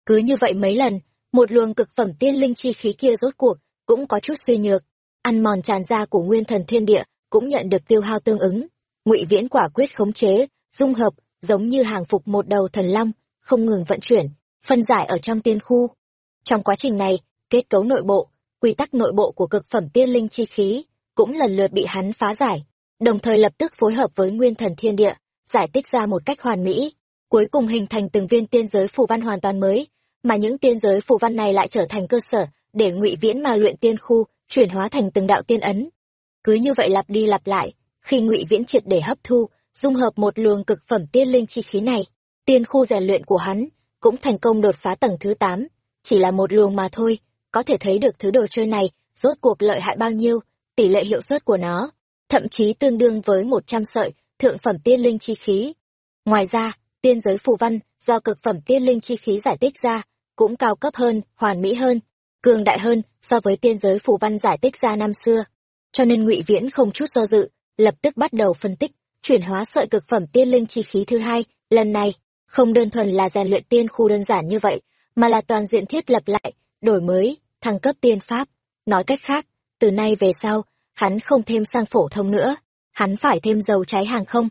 Cứ như vậy mấy lần, một luồng cực phẩm tiên linh chi khí kia rốt cuộc cũng có chút suy nhược. Ăn mòn tràn ra của nguyên thần thiên địa, cũng nhận được tiêu hao tương ứng. Ngụy viễn quả quyết khống chế, dung hợp, giống như hàng phục một đầu thần long, không ngừng vận chuyển, phân giải ở trong tiên khu. Trong quá trình này, kết cấu nội bộ, quy tắc nội bộ của cực phẩm tiên linh chi khí cũng lần lượt bị hắn phá giải, đồng thời lập tức phối hợp với nguyên thần thiên địa, giải tích ra một cách hoàn mỹ. Cuối cùng hình thành từng viên tiên giới phù văn hoàn toàn mới, mà những tiên giới phù văn này lại trở thành cơ sở để ngụy viễn mà luyện tiên khu, chuyển hóa thành từng đạo tiên ấn. Cứ như vậy lặp đi lặp lại, khi ngụy viễn triệt để hấp thu, dung hợp một luồng cực phẩm tiên linh chi khí này, tiên khu rèn luyện của hắn cũng thành công đột phá tầng thứ tám. Chỉ là một luồng mà thôi, có thể thấy được thứ đồ chơi này rốt cuộc lợi hại bao nhiêu, tỷ lệ hiệu suất của nó, thậm chí tương đương với một trăm sợi thượng phẩm tiên linh chi khí. Ngoài ra, tiên giới phù văn do cực phẩm tiên linh chi khí giải tích ra cũng cao cấp hơn, hoàn mỹ hơn cường đại hơn so với tiên giới phù văn giải tích ra năm xưa. Cho nên ngụy viễn không chút do dự, lập tức bắt đầu phân tích, chuyển hóa sợi cực phẩm tiên linh chi khí thứ hai. Lần này, không đơn thuần là rèn luyện tiên khu đơn giản như vậy, mà là toàn diện thiết lập lại, đổi mới, thăng cấp tiên pháp. Nói cách khác, từ nay về sau, hắn không thêm sang phổ thông nữa, hắn phải thêm dầu cháy hàng không.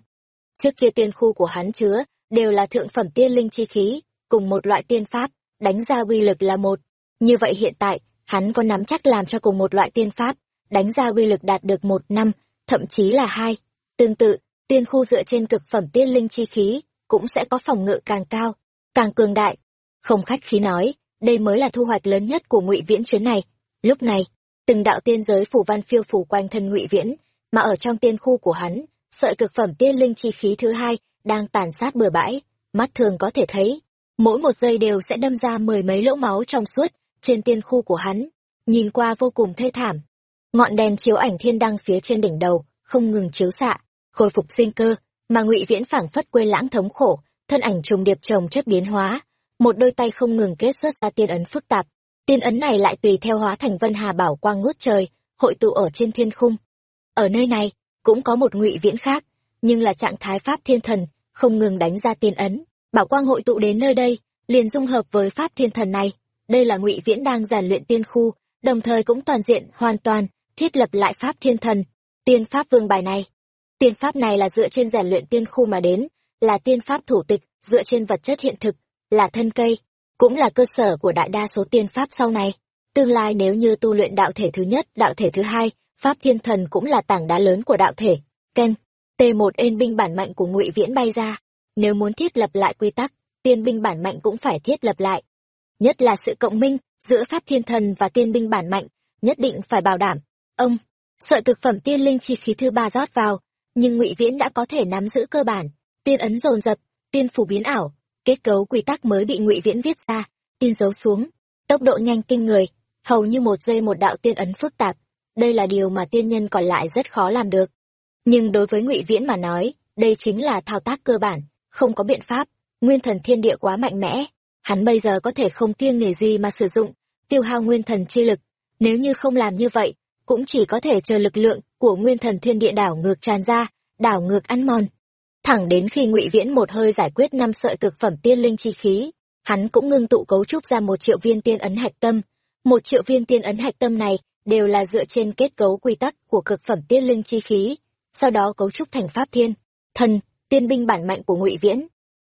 Trước kia tiên khu của hắn chứa đều là thượng phẩm tiên linh chi khí, cùng một loại tiên pháp, đánh ra uy lực là một như vậy hiện tại, hắn có nắm chắc làm cho cùng một loại tiên pháp, đánh ra uy lực đạt được một năm, thậm chí là hai. Tương tự, tiên khu dựa trên cực phẩm tiên linh chi khí cũng sẽ có phòng ngự càng cao, càng cường đại. Không khách khí nói, đây mới là thu hoạch lớn nhất của ngụy viễn chuyến này. Lúc này, từng đạo tiên giới phủ văn phiêu phủ quanh thân ngụy viễn, mà ở trong tiên khu của hắn, sợi cực phẩm tiên linh chi khí thứ hai đang tàn sát bừa bãi. Mắt thường có thể thấy, mỗi một giây đều sẽ đâm ra mười mấy lỗ máu trong suốt trên tiên khu của hắn, nhìn qua vô cùng thê thảm. Ngọn đèn chiếu ảnh thiên đăng phía trên đỉnh đầu, không ngừng chiếu xạ, khôi phục sinh cơ, mà ngụy viễn phảng phất quê lãng thống khổ, thân ảnh trùng điệp trồng chất biến hóa, một đôi tay không ngừng kết xuất ra tiên ấn phức tạp. Tiên ấn này lại tùy theo hóa thành vân hà bảo quang ngút trời, hội tụ ở trên thiên khung. Ở nơi này, cũng có một ngụy viễn khác, nhưng là trạng thái pháp thiên thần, không ngừng đánh ra tiên ấn. Bảo quang hội tụ đến nơi đây, liền dung hợp với pháp thiên thần này đây là ngụy viễn đang giàn luyện tiên khu, đồng thời cũng toàn diện, hoàn toàn, thiết lập lại pháp thiên thần, tiên pháp vương bài này. Tiên pháp này là dựa trên rèn luyện tiên khu mà đến, là tiên pháp thủ tịch, dựa trên vật chất hiện thực, là thân cây, cũng là cơ sở của đại đa số tiên pháp sau này. Tương lai nếu như tu luyện đạo thể thứ nhất, đạo thể thứ hai, pháp thiên thần cũng là tảng đá lớn của đạo thể. Ken, t một ên binh bản mạnh của ngụy viễn bay ra. Nếu muốn thiết lập lại quy tắc, tiên binh bản mạnh cũng phải thiết lập lại nhất là sự cộng minh giữa pháp thiên thần và tiên binh bản mạnh, nhất định phải bảo đảm. Ông sợi thực phẩm tiên linh chi khí thứ ba rót vào, nhưng ngụy viễn đã có thể nắm giữ cơ bản. Tiên ấn dồn dập, tiên phủ biến ảo, kết cấu quy tắc mới bị ngụy viễn viết ra, tiên giấu xuống. Tốc độ nhanh kinh người, hầu như một giây một đạo tiên ấn phức tạp. Đây là điều mà tiên nhân còn lại rất khó làm được. Nhưng đối với ngụy viễn mà nói, đây chính là thao tác cơ bản, không có biện pháp. Nguyên thần thiên địa quá mạnh mẽ hắn bây giờ có thể không kiêng nể gì mà sử dụng tiêu hao nguyên thần chi lực nếu như không làm như vậy cũng chỉ có thể chờ lực lượng của nguyên thần thiên địa đảo ngược tràn ra đảo ngược ăn mòn. Thẳng đến khi ngụy Viễn một hơi giải quyết năm sợi cực phẩm tiên linh chi khí, hắn cũng ngưng tụ cấu trúc ra một triệu viên tiên ấn hạch tâm. Một triệu viên tiên ấn hạch tâm này đều là dựa trên kết cấu quy tắc của cực phẩm tiên linh chi khí, sau đó cấu trúc thành pháp thiên, thần, tiên binh bản mạnh của ngụy Viễn.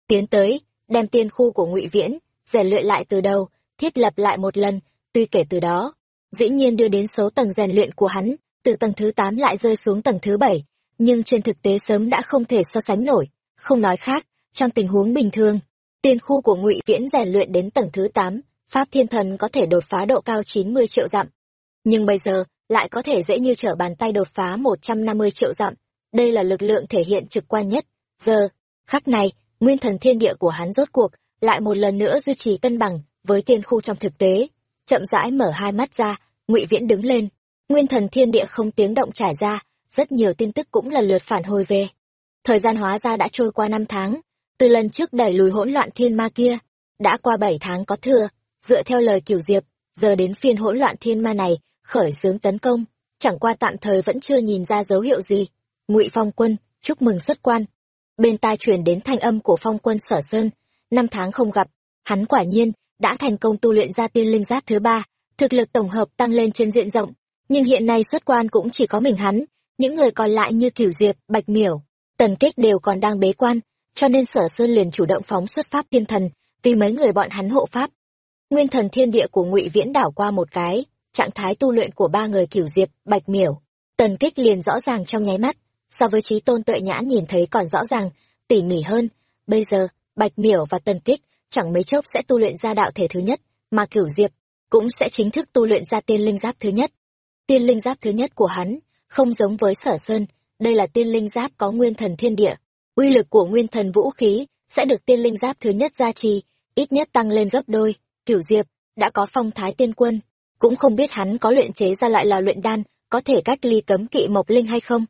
Tiến tới, đem tiên khu của ngụy Viễn, rèn luyện lại từ đầu, thiết lập lại một lần, tuy kể từ đó, dĩ nhiên đưa đến số tầng rèn luyện của hắn, từ tầng thứ tám lại rơi xuống tầng thứ bảy nhưng trên thực tế sớm đã không thể so sánh nổi. Không nói khác, trong tình huống bình thường, tiên khu của ngụy Viễn rèn luyện đến tầng thứ tám Pháp Thiên Thần có thể đột phá độ cao chín mươi triệu dặm. Nhưng bây giờ, lại có thể dễ như trở bàn tay đột phá một trăm năm mươi triệu dặm. Đây là lực lượng thể hiện trực quan nhất. Giờ, khắc này, nguyên thần thiên địa của hắn rốt cuộc, lại một lần nữa duy trì cân bằng với tiên khu trong thực tế. Chậm rãi mở hai mắt ra, ngụy Viễn đứng lên. Nguyên thần thiên địa không tiếng động trải ra, rất nhiều tin tức cũng lần lượt phản hồi về. Thời gian hóa ra đã trôi qua năm tháng, từ lần trước đẩy lùi hỗn loạn thiên ma kia, đã qua bảy tháng có thừa, dựa theo lời kiểu diệp, giờ đến phiên hỗn loạn thiên ma này, khởi xướng tấn công, chẳng qua tạm thời vẫn chưa nhìn ra dấu hiệu gì. Ngụy Phong Quân, chúc mừng xuất quan. Bên tai truyền đến thanh âm của Phong Quân Sở Sơn, năm tháng không gặp, hắn quả nhiên đã thành công tu luyện ra tiên linh giáp thứ ba, thực lực tổng hợp tăng lên trên diện rộng, nhưng hiện nay xuất quan cũng chỉ có mình hắn, những người còn lại như Cửu Diệp, Bạch Miểu, Tần Kích đều còn đang bế quan, cho nên Sở Sơn liền chủ động phóng xuất pháp thiên thần, vì mấy người bọn hắn hộ pháp. Nguyên thần thiên địa của Ngụy Viễn đảo qua một cái, trạng thái tu luyện của ba người Cửu Diệp, Bạch Miểu, Tần Kích liền rõ ràng trong nháy mắt, so với trí tôn tuệ nhãn nhìn thấy còn rõ ràng, tỉ mỉ hơn. Bây giờ, Bạch Miểu và Tần Kích chẳng mấy chốc sẽ tu luyện ra đạo thể thứ nhất, mà Cửu Diệp cũng sẽ chính thức tu luyện ra tiên linh giáp thứ nhất. Tiên linh giáp thứ nhất của hắn không giống với sở sơn, đây là tiên linh giáp có nguyên thần thiên địa. Uy lực của nguyên thần vũ khí sẽ được tiên linh giáp thứ nhất gia trì, ít nhất tăng lên gấp đôi. Cửu Diệp đã có phong thái tiên quân, cũng không biết hắn có luyện chế ra lại là luyện đan, có thể cách ly cấm kỵ mộc linh hay không.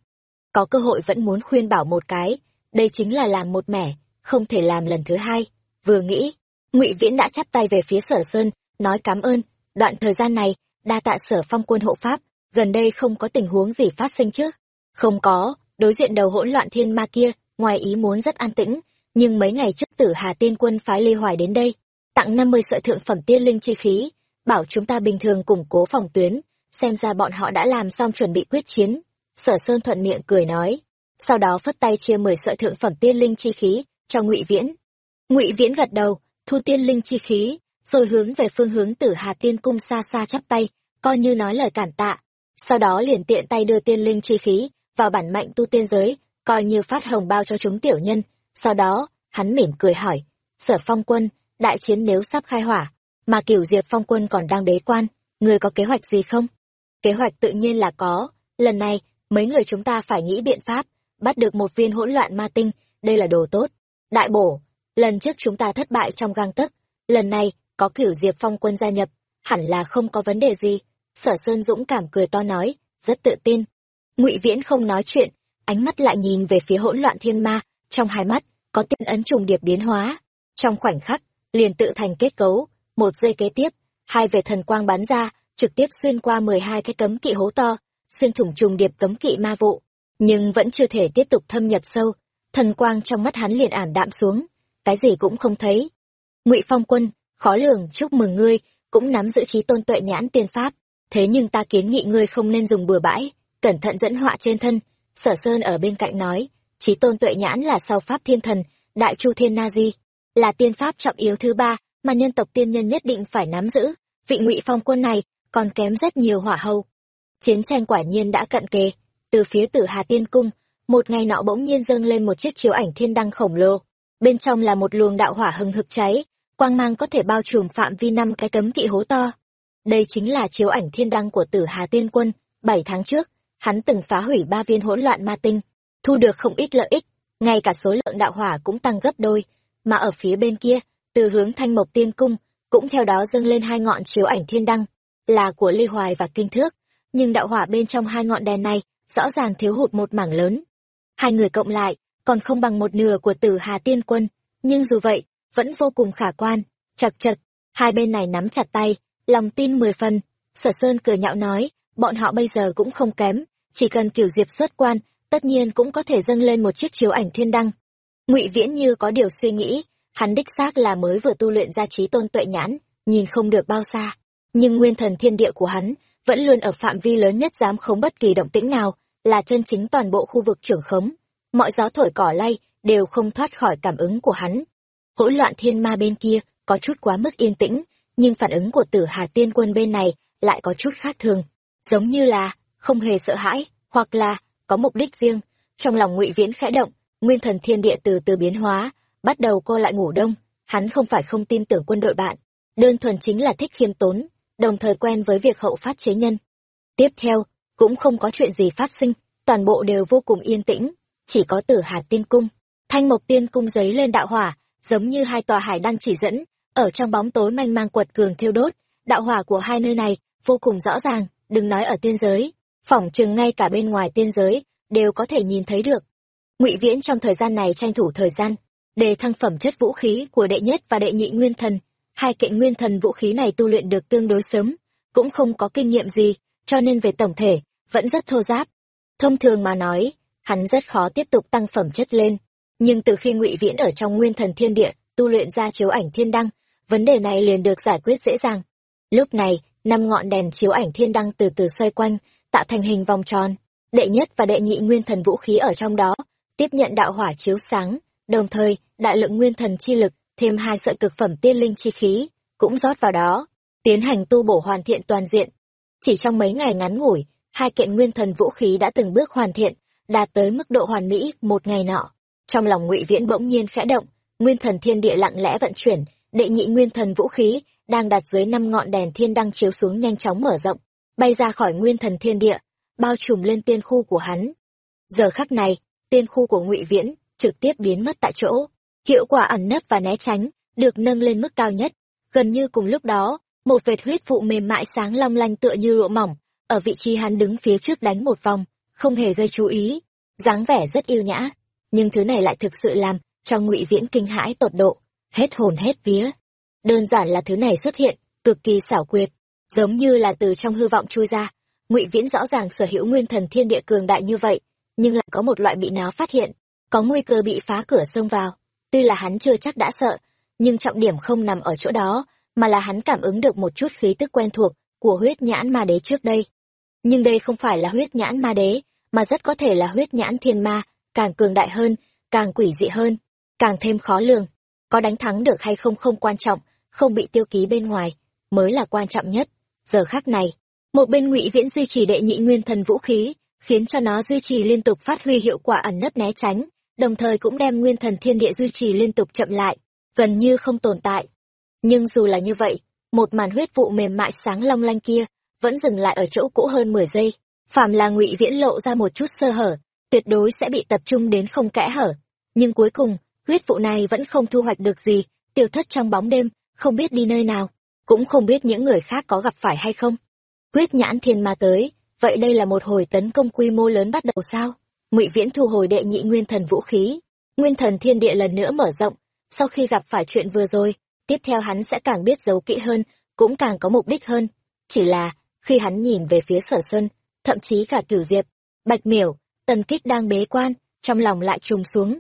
Có cơ hội vẫn muốn khuyên bảo một cái, đây chính là làm một mẻ, không thể làm lần thứ hai. Vừa nghĩ, Ngụy Viễn đã chắp tay về phía Sở Sơn, nói cám ơn, đoạn thời gian này, đa tạ Sở Phong quân hộ pháp, gần đây không có tình huống gì phát sinh chứ? Không có, đối diện đầu hỗn loạn thiên ma kia, ngoài ý muốn rất an tĩnh, nhưng mấy ngày trước tử Hà Tiên quân phái Lê Hoài đến đây, tặng năm mươi sợi thượng phẩm tiên linh chi khí, bảo chúng ta bình thường củng cố phòng tuyến, xem ra bọn họ đã làm xong chuẩn bị quyết chiến. Sở Sơn thuận miệng cười nói, sau đó phất tay chia mười sợi thượng phẩm tiên linh chi khí cho Ngụy Viễn. Ngụy Viễn gật đầu, thu tiên linh chi khí, rồi hướng về phương hướng Tử Hà Tiên cung xa xa chắp tay, coi như nói lời cản tạ sau đó liền tiện tay đưa tiên linh chi khí vào bản mạnh tu tiên giới, coi như phát hồng bao cho chúng tiểu nhân. Sau đó, hắn mỉm cười hỏi, sở phong quân, đại chiến nếu sắp khai hỏa, mà kiểu diệp phong quân còn đang bế quan, người có kế hoạch gì không? Kế hoạch tự nhiên là có, lần này, mấy người chúng ta phải nghĩ biện pháp, bắt được một viên hỗn loạn ma tinh, đây là đồ tốt. Đại bổ, lần trước chúng ta thất bại trong gang tấc, lần này, có kiểu diệp phong quân gia nhập, hẳn là không có vấn đề gì. Sở sơn dũng cảm cười to nói rất tự tin. Ngụy viễn không nói chuyện ánh mắt lại nhìn về phía hỗn loạn thiên ma trong hai mắt có tiên ấn trùng điệp biến hóa. Trong khoảnh khắc liền tự thành kết cấu một giây kế tiếp hai vệt thần quang bắn ra trực tiếp xuyên qua mười hai cái cấm kỵ hố to xuyên thủng trùng điệp cấm kỵ ma vụ nhưng vẫn chưa thể tiếp tục thâm nhập sâu thần quang trong mắt hắn liền ảm đạm xuống, cái gì cũng không thấy. Ngụy phong quân, khó lường, chúc mừng ngươi, cũng nắm giữ trí tôn tuệ nhãn tiên pháp, thế nhưng ta kiến nghị ngươi không nên dùng bừa bãi, cẩn thận dẫn họa trên thân. Sở sơn ở bên cạnh nói, trí tôn tuệ nhãn là sau pháp thiên thần, đại chu thiên na di, là tiên pháp trọng yếu thứ ba mà nhân tộc tiên nhân nhất định phải nắm giữ. Vị ngụy phong quân này còn kém rất nhiều hỏa hầu. Chiến tranh quả nhiên đã cận kề, từ phía tử hà tiên cung một ngày nọ bỗng nhiên dâng lên một chiếc chiếu ảnh thiên đăng khổng lồ. Bên trong là một luồng đạo hỏa hừng hực cháy quang mang có thể bao trùm phạm vi năm cái cấm kỵ hố to. Đây chính là chiếu ảnh thiên đăng của tử Hà Tiên Quân, bảy tháng trước, hắn từng phá hủy ba viên hỗn loạn ma tinh, thu được không ít lợi ích, ngay cả số lượng đạo hỏa cũng tăng gấp đôi, mà ở phía bên kia, từ hướng Thanh Mộc Tiên Cung, cũng theo đó dâng lên hai ngọn chiếu ảnh thiên đăng, là của Ly Hoài và Kinh Thước, nhưng đạo hỏa bên trong hai ngọn đèn này rõ ràng thiếu hụt một mảng lớn. Hai người cộng lại, còn không bằng một nửa của Tử Hà Tiên Quân, nhưng dù vậy, vẫn vô cùng khả quan, chật chật, hai bên này nắm chặt tay, lòng tin mười phần. Sở sơn cười nhạo nói bọn họ bây giờ cũng không kém chỉ cần kiểu diệp xuất quan tất nhiên cũng có thể dâng lên một chiếc chiếu ảnh thiên đăng. Ngụy viễn như có điều suy nghĩ hắn đích xác là mới vừa tu luyện ra trí tôn tuệ nhãn nhìn không được bao xa. Nhưng nguyên thần thiên địa của hắn vẫn luôn ở phạm vi lớn nhất dám không bất kỳ động tĩnh nào là chân chính toàn bộ khu vực trưởng khống. Mọi gió thổi cỏ lay đều không thoát khỏi cảm ứng của hắn. Hỗn loạn thiên ma bên kia có chút quá mức yên tĩnh, nhưng phản ứng của tử hà tiên quân bên này lại có chút khác thường. Giống như là không hề sợ hãi, hoặc là có mục đích riêng. Trong lòng ngụy viễn khẽ động, nguyên thần thiên địa từ từ biến hóa, bắt đầu cô lại ngủ đông. Hắn không phải không tin tưởng quân đội bạn, đơn thuần chính là thích khiêm tốn, đồng thời quen với việc hậu phát chế nhân. Tiếp theo cũng không có chuyện gì phát sinh, toàn bộ đều vô cùng yên tĩnh, chỉ có tử hà tiên cung, thanh mộc tiên cung giấy lên đạo hỏa, giống như hai tòa hải đang chỉ dẫn, ở trong bóng tối manh mang quật cường thiêu đốt, đạo hỏa của hai nơi này vô cùng rõ ràng, đừng nói ở tiên giới, phỏng chừng ngay cả bên ngoài tiên giới đều có thể nhìn thấy được. Ngụy viễn trong thời gian này tranh thủ thời gian đề thăng phẩm chất vũ khí của đệ nhất và đệ nhị nguyên thần, hai kiện nguyên thần vũ khí này tu luyện được tương đối sớm, cũng không có kinh nghiệm gì cho nên về tổng thể, vẫn rất thô giáp. Thông thường mà nói, hắn rất khó tiếp tục tăng phẩm chất lên. Nhưng từ khi ngụy viễn ở trong nguyên thần thiên địa, tu luyện ra chiếu ảnh thiên đăng, vấn đề này liền được giải quyết dễ dàng. Lúc này, năm ngọn đèn chiếu ảnh thiên đăng từ từ xoay quanh, tạo thành hình vòng tròn. Đệ nhất và đệ nhị nguyên thần vũ khí ở trong đó, tiếp nhận đạo hỏa chiếu sáng, đồng thời, đại lượng nguyên thần chi lực, thêm hai sợi cực phẩm tiên linh chi khí, cũng rót vào đó, tiến hành tu bổ hoàn thiện toàn diện chỉ trong mấy ngày ngắn ngủi, hai kiện nguyên thần vũ khí đã từng bước hoàn thiện, đạt tới mức độ hoàn mỹ một ngày nọ. Trong lòng ngụy viễn bỗng nhiên khẽ động, nguyên thần thiên địa lặng lẽ vận chuyển, đệ nhị nguyên thần vũ khí đang đặt dưới năm ngọn đèn thiên đăng chiếu xuống nhanh chóng mở rộng, bay ra khỏi nguyên thần thiên địa, bao trùm lên tiên khu của hắn. Giờ khắc này, tiên khu của ngụy viễn trực tiếp biến mất tại chỗ. Hiệu quả ẩn nấp và né tránh được nâng lên mức cao nhất. Gần như cùng lúc đó một vệt huyết vụ mềm mại sáng long lanh tựa như lụa mỏng, ở vị trí hắn đứng phía trước đánh một vòng, không hề gây chú ý. Dáng vẻ rất yêu nhã, nhưng thứ này lại thực sự làm cho ngụy viễn kinh hãi tột độ, hết hồn hết vía. Đơn giản là thứ này xuất hiện, cực kỳ xảo quyệt, giống như là từ trong hư vọng chui ra. Ngụy viễn rõ ràng sở hữu nguyên thần thiên địa cường đại như vậy, nhưng lại có một loại bị náo phát hiện, có nguy cơ bị phá cửa xông vào. Tuy là hắn chưa chắc đã sợ, nhưng trọng điểm không nằm ở chỗ đó mà là hắn cảm ứng được một chút khí tức quen thuộc của huyết nhãn ma đế trước đây. Nhưng đây không phải là huyết nhãn ma đế, mà rất có thể là huyết nhãn thiên ma, càng cường đại hơn, càng quỷ dị hơn, càng thêm khó lường, có đánh thắng được hay không không quan trọng, không bị tiêu ký bên ngoài, mới là quan trọng nhất. Giờ khác này, một bên ngụy viễn duy trì đệ nhị nguyên thần vũ khí, khiến cho nó duy trì liên tục phát huy hiệu quả ẩn nấp né tránh, đồng thời cũng đem nguyên thần thiên địa duy trì liên tục chậm lại, gần như không tồn tại nhưng dù là như vậy, một màn huyết vụ mềm mại sáng long lanh kia vẫn dừng lại ở chỗ cũ hơn mười giây. Phạm là ngụy viễn lộ ra một chút sơ hở, tuyệt đối sẽ bị tập trung đến không kẽ hở. Nhưng cuối cùng, huyết vụ này vẫn không thu hoạch được gì, tiêu thất trong bóng đêm, không biết đi nơi nào, cũng không biết những người khác có gặp phải hay không. Huyết nhãn thiên ma tới, vậy đây là một hồi tấn công quy mô lớn bắt đầu sao? Ngụy viễn thu hồi đệ nhị nguyên thần vũ khí. Nguyên thần thiên địa lần nữa mở rộng, sau khi gặp phải chuyện vừa rồi tiếp theo hắn sẽ càng biết giấu kỹ hơn cũng càng có mục đích hơn. Chỉ là khi hắn nhìn về phía sở sơn thậm chí cả cửu diệp bạch miểu tần kích đang bế quan trong lòng lại trùng xuống.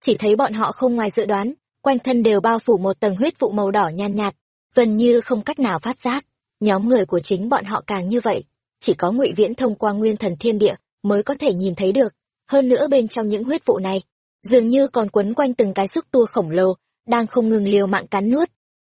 Chỉ thấy bọn họ không ngoài dự đoán quanh thân đều bao phủ một tầng huyết vụ màu đỏ nhàn nhạt, gần như không cách nào phát giác. Nhóm người của chính bọn họ càng như vậy chỉ có ngụy viễn thông qua nguyên thần thiên địa mới có thể nhìn thấy được. Hơn nữa bên trong những huyết vụ này dường như còn quấn quanh từng cái xúc tua khổng lồ đang không ngừng liều mạng cắn nuốt.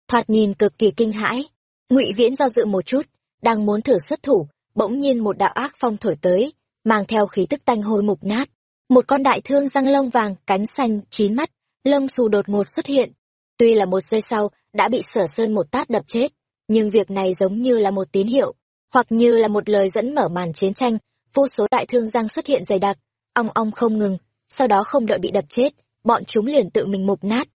Thoạt nhìn cực kỳ kinh hãi, ngụy viễn do dự một chút, đang muốn thử xuất thủ, bỗng nhiên một đạo ác phong thổi tới, mang theo khí tức tanh hôi mục nát. Một con đại thương răng lông vàng, cánh xanh, chín mắt, lông xù đột ngột xuất hiện. Tuy là một giây sau, đã bị sở sơn một tát đập chết, nhưng việc này giống như là một tín hiệu, hoặc như là một lời dẫn mở màn chiến tranh, vô số đại thương răng xuất hiện dày đặc, ong ong không ngừng, sau đó không đợi bị đập chết, bọn chúng liền tự mình mục nát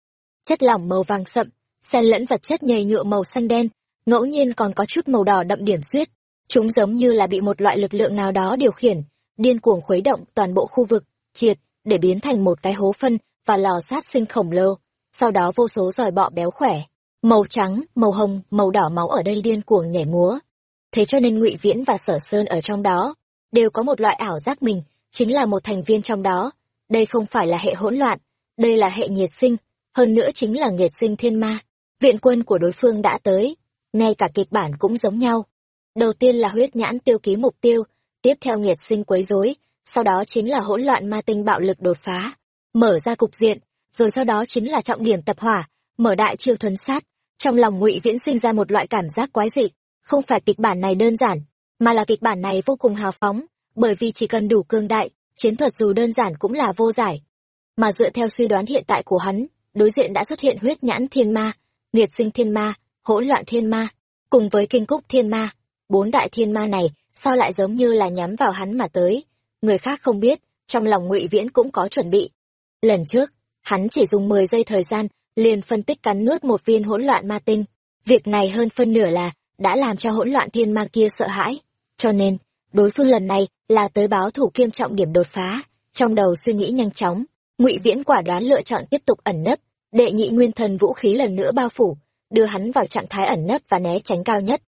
chất lỏng màu vàng sậm xen lẫn vật chất nhầy nhựa màu xanh đen ngẫu nhiên còn có chút màu đỏ đậm điểm xuyết. Chúng giống như là bị một loại lực lượng nào đó điều khiển điên cuồng khuấy động toàn bộ khu vực triệt để biến thành một cái hố phân và lò sát sinh khổng lồ. Sau đó vô số giòi bọ béo khỏe màu trắng màu hồng màu đỏ máu ở đây điên cuồng nhảy múa. Thế cho nên ngụy viễn và sở sơn ở trong đó đều có một loại ảo giác mình chính là một thành viên trong đó. Đây không phải là hệ hỗn loạn, đây là hệ nhiệt sinh, hơn nữa chính là nghiệt sinh thiên ma. Viện quân của đối phương đã tới, ngay cả kịch bản cũng giống nhau. Đầu tiên là huyết nhãn tiêu ký mục tiêu, tiếp theo nghiệt sinh quấy rối, sau đó chính là hỗn loạn ma tinh bạo lực đột phá, mở ra cục diện, rồi sau đó chính là trọng điểm tập hỏa, mở đại chiêu thuần sát. Trong lòng Ngụy Viễn sinh ra một loại cảm giác quái dị, không phải kịch bản này đơn giản, mà là kịch bản này vô cùng hào phóng, bởi vì chỉ cần đủ cương đại, chiến thuật dù đơn giản cũng là vô giải. Mà dựa theo suy đoán hiện tại của hắn, đối diện đã xuất hiện huyết nhãn thiên ma, nghiệt sinh thiên ma, hỗn loạn thiên ma, cùng với kinh cúc thiên ma. Bốn đại thiên ma này, sao lại giống như là nhắm vào hắn mà tới? Người khác không biết, trong lòng ngụy Viễn cũng có chuẩn bị. Lần trước, hắn chỉ dùng 10 giây thời gian, liền phân tích cắn nuốt một viên hỗn loạn ma tinh. Việc này hơn phân nửa là, đã làm cho hỗn loạn thiên ma kia sợ hãi. Cho nên, đối phương lần này là tới báo thủ kiêm trọng điểm đột phá. Trong đầu suy nghĩ nhanh chóng, ngụy Viễn quả đoán lựa chọn tiếp tục ẩn nấp, đệ nhị nguyên thần vũ khí lần nữa bao phủ, đưa hắn vào trạng thái ẩn nấp và né tránh cao nhất.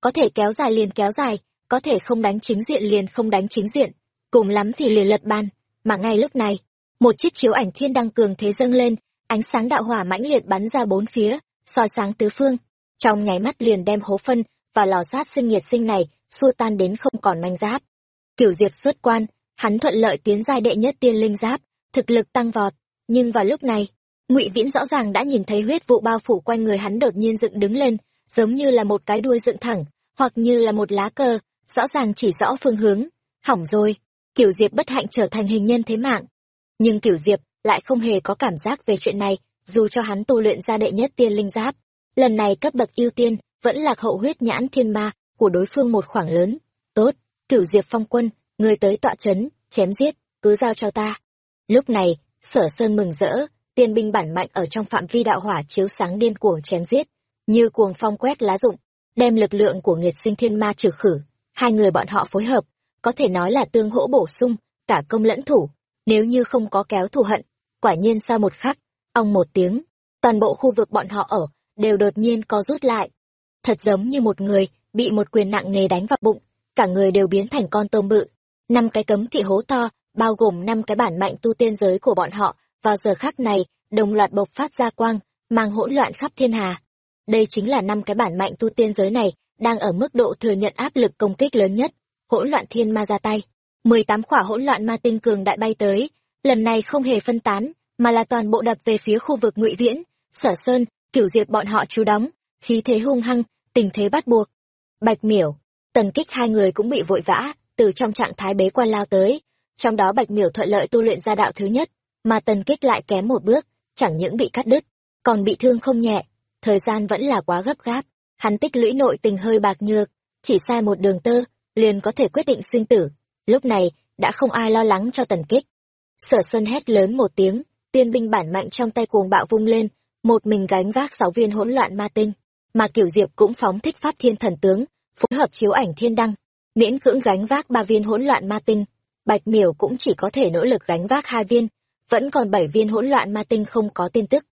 Có thể kéo dài liền kéo dài, có thể không đánh chính diện liền không đánh chính diện, cùng lắm thì liền lật ban, mà ngay lúc này, một chiếc chiếu ảnh thiên đăng cường thế dâng lên, ánh sáng đạo hỏa mãnh liệt bắn ra bốn phía, soi sáng tứ phương, trong nháy mắt liền đem hố phân và lò sát sinh nhiệt sinh này xua tan đến không còn manh giáp. Kiểu Diệp xuất quan, hắn thuận lợi tiến giai đệ nhất tiên linh giáp, thực lực tăng vọt, nhưng vào lúc này, ngụy viễn rõ ràng đã nhìn thấy huyết vụ bao phủ quanh người hắn đột nhiên dựng đứng lên giống như là một cái đuôi dựng thẳng hoặc như là một lá cờ rõ ràng chỉ rõ phương hướng. Hỏng rồi kiểu diệp bất hạnh trở thành hình nhân thế mạng. Nhưng kiểu diệp lại không hề có cảm giác về chuyện này dù cho hắn tu luyện ra đệ nhất tiên linh giáp. Lần này cấp bậc ưu tiên vẫn lạc hậu huyết nhãn thiên ma của đối phương một khoảng lớn. Tốt kiểu diệp phong quân người tới tọa trấn chém giết cứ giao cho ta lúc này sở sơn mừng rỡ tiên binh bản mạnh ở trong phạm vi đạo hỏa chiếu sáng điên cuồng chém giết, như cuồng phong quét lá rụng, đem lực lượng của nghiệt sinh thiên ma trừ khử. Hai người bọn họ phối hợp, có thể nói là tương hỗ bổ sung, cả công lẫn thủ, nếu như không có kéo thù hận, quả nhiên sau một khắc, ong một tiếng, toàn bộ khu vực bọn họ ở, đều đột nhiên co rút lại. Thật giống như một người, bị một quyền nặng nề đánh vào bụng, cả người đều biến thành con tôm bự. Năm cái cấm thị hố to, bao gồm năm cái bản mạnh tu tiên giới của bọn họ, vào giờ khắc này đồng loạt bộc phát ra quang mang hỗn loạn khắp thiên hà. Đây chính là năm cái bản mạnh tu tiên giới này đang ở mức độ thừa nhận áp lực công kích lớn nhất hỗn loạn thiên ma ra tay. Mười tám khỏa hỗn loạn ma tinh cường đại bay tới lần này không hề phân tán mà là toàn bộ đập về phía khu vực ngụy viễn sở sơn kiểu diệt bọn họ chú đóng khí thế hung hăng tình thế bắt buộc. Bạch miểu tần kích hai người cũng bị vội vã từ trong trạng thái bế quan lao tới trong đó bạch miểu thuận lợi tu luyện ra đạo thứ nhất mà tần kích lại kém một bước, chẳng những bị cắt đứt, còn bị thương không nhẹ. Thời gian vẫn là quá gấp gáp, hắn tích lũy nội tình hơi bạc nhược, chỉ sai một đường tơ, liền có thể quyết định sinh tử. Lúc này, đã không ai lo lắng cho tần kích. Sở Sơn hét lớn một tiếng, tiên binh bản mạnh trong tay cuồng bạo vung lên, một mình gánh vác sáu viên hỗn loạn ma tinh, mà Kiểu Diệp cũng phóng thích pháp thiên thần tướng, phối hợp chiếu ảnh thiên đăng, miễn cưỡng gánh vác ba viên hỗn loạn ma tinh. Bạch Miểu cũng chỉ có thể nỗ lực gánh vác hai viên, vẫn còn bảy viên hỗn loạn ma tinh không có tin tức.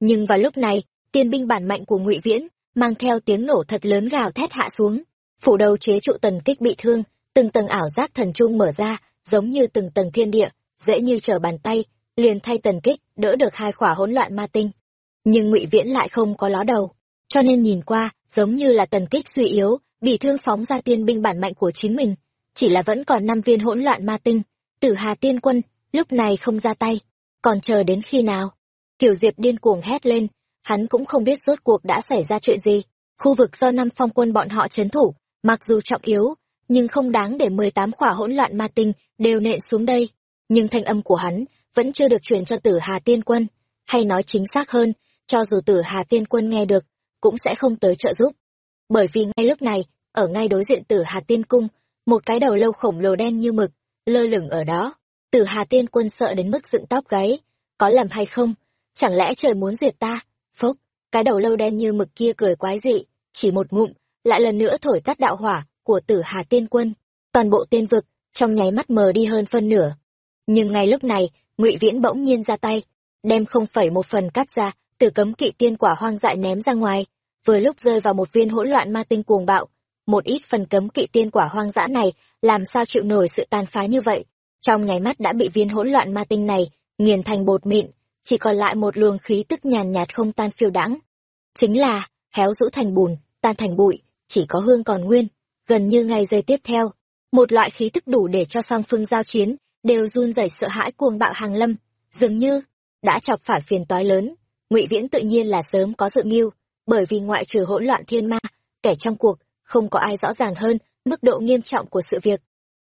Nhưng vào lúc này tiên binh bản mạnh của ngụy viễn mang theo tiếng nổ thật lớn gào thét hạ xuống. Phủ đầu chế trụ tần kích bị thương từng tầng ảo giác thần trung mở ra giống như từng tầng thiên địa dễ như trở bàn tay liền thay tần kích đỡ được hai khỏa hỗn loạn ma tinh. Nhưng ngụy viễn lại không có ló đầu cho nên nhìn qua giống như là tần kích suy yếu bị thương phóng ra tiên binh bản mạnh của chính mình chỉ là vẫn còn năm viên hỗn loạn ma tinh tử hà tiên quân lúc này không ra tay, còn chờ đến khi nào? Kiều Diệp điên cuồng hét lên, hắn cũng không biết rốt cuộc đã xảy ra chuyện gì. Khu vực do năm phong quân bọn họ chấn thủ, mặc dù trọng yếu, nhưng không đáng để 18 khỏa hỗn loạn ma tinh đều nện xuống đây. Nhưng thanh âm của hắn vẫn chưa được truyền cho tử Hà Tiên Quân, hay nói chính xác hơn, cho dù tử Hà Tiên Quân nghe được, cũng sẽ không tới trợ giúp. Bởi vì ngay lúc này, ở ngay đối diện tử Hà Tiên Cung, một cái đầu lâu khổng lồ đen như mực, lơ lửng ở đó. Tử Hà Tiên Quân sợ đến mức dựng tóc gáy, có làm hay không? Chẳng lẽ trời muốn diệt ta? Phốc, cái đầu lâu đen như mực kia cười quái dị, chỉ một ngụm, lại lần nữa thổi tắt đạo hỏa của Tử Hà Tiên Quân. Toàn bộ tiên vực trong nháy mắt mờ đi hơn phân nửa. Nhưng ngay lúc này, Ngụy Viễn bỗng nhiên ra tay, đem không phẩy một phần cắt ra, từ cấm kỵ tiên quả hoang dại ném ra ngoài, vừa lúc rơi vào một viên hỗn loạn ma tinh cuồng bạo. Một ít phần cấm kỵ tiên quả hoang dã này, làm sao chịu nổi sự tàn phá như vậy? trong nháy mắt đã bị viên hỗn loạn ma tinh này nghiền thành bột mịn chỉ còn lại một luồng khí tức nhàn nhạt không tan phiêu đãng chính là héo rũ thành bùn tan thành bụi chỉ có hương còn nguyên gần như ngày giây tiếp theo một loại khí tức đủ để cho song phương giao chiến đều run rẩy sợ hãi cuồng bạo hàng lâm dường như đã chọc phải phiền toái lớn ngụy viễn tự nhiên là sớm có dự mưu bởi vì ngoại trừ hỗn loạn thiên ma kẻ trong cuộc không có ai rõ ràng hơn mức độ nghiêm trọng của sự việc.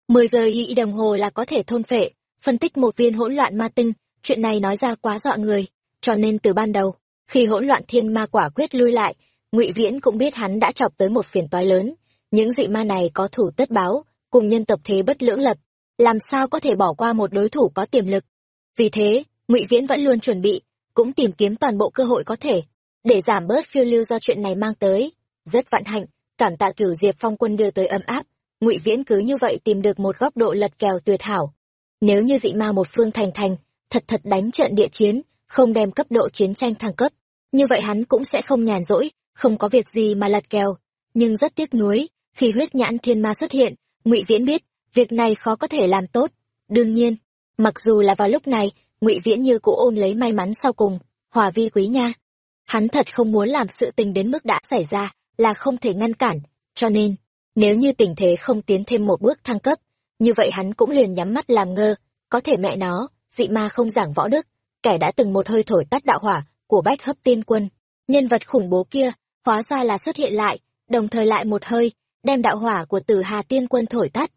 Mười giờ y đồng hồ là có thể thôn phệ, phân tích một viên hỗn loạn ma tinh, chuyện này nói ra quá dọa người. Cho nên từ ban đầu, khi hỗn loạn thiên ma quả quyết lui lại, ngụy viễn cũng biết hắn đã chọc tới một phiền toái lớn. Những dị ma này có thủ tất báo, cùng nhân tập thế bất lưỡng lập, làm sao có thể bỏ qua một đối thủ có tiềm lực. Vì thế, ngụy viễn vẫn luôn chuẩn bị, cũng tìm kiếm toàn bộ cơ hội có thể, để giảm bớt phiêu lưu do chuyện này mang tới. Rất vạn hạnh cảm tạ cửu diệp phong quân đưa tới ấm áp. Ngụy viễn cứ như vậy tìm được một góc độ lật kèo tuyệt hảo. Nếu như dị ma một phương thành thành, thật thật đánh trận địa chiến, không đem cấp độ chiến tranh thăng cấp, như vậy hắn cũng sẽ không nhàn rỗi, không có việc gì mà lật kèo. Nhưng rất tiếc nuối, khi huyết nhãn thiên ma xuất hiện, ngụy viễn biết, việc này khó có thể làm tốt. Đương nhiên, mặc dù là vào lúc này, ngụy viễn như cũ ôm lấy may mắn sau cùng, hòa vi quý nha. Hắn thật không muốn làm sự tình đến mức đã xảy ra là không thể ngăn cản, cho nên, nếu như tình thế không tiến thêm một bước thăng cấp, như vậy hắn cũng liền nhắm mắt làm ngơ, có thể mẹ nó, dị ma không giảng võ đức, kẻ đã từng một hơi thổi tắt đạo hỏa của bách hấp tiên quân, nhân vật khủng bố kia, hóa ra là xuất hiện lại, đồng thời lại một hơi, đem đạo hỏa của tử hà tiên quân thổi tắt.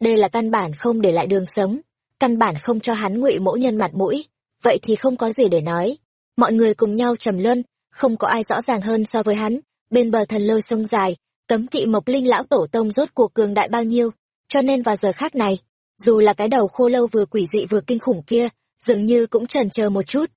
Đây là căn bản không để lại đường sống, căn bản không cho hắn ngụy mỗ nhân mặt mũi, vậy thì không có gì để nói. Mọi người cùng nhau trầm luân, không có ai rõ ràng hơn so với hắn bên bờ thần lôi sông dài, cấm kỵ mộc linh lão tổ tông rốt cuộc cường đại bao nhiêu, cho nên vào giờ khác này, dù là cái đầu khô lâu vừa quỷ dị vừa kinh khủng kia, dường như cũng trần chờ một chút.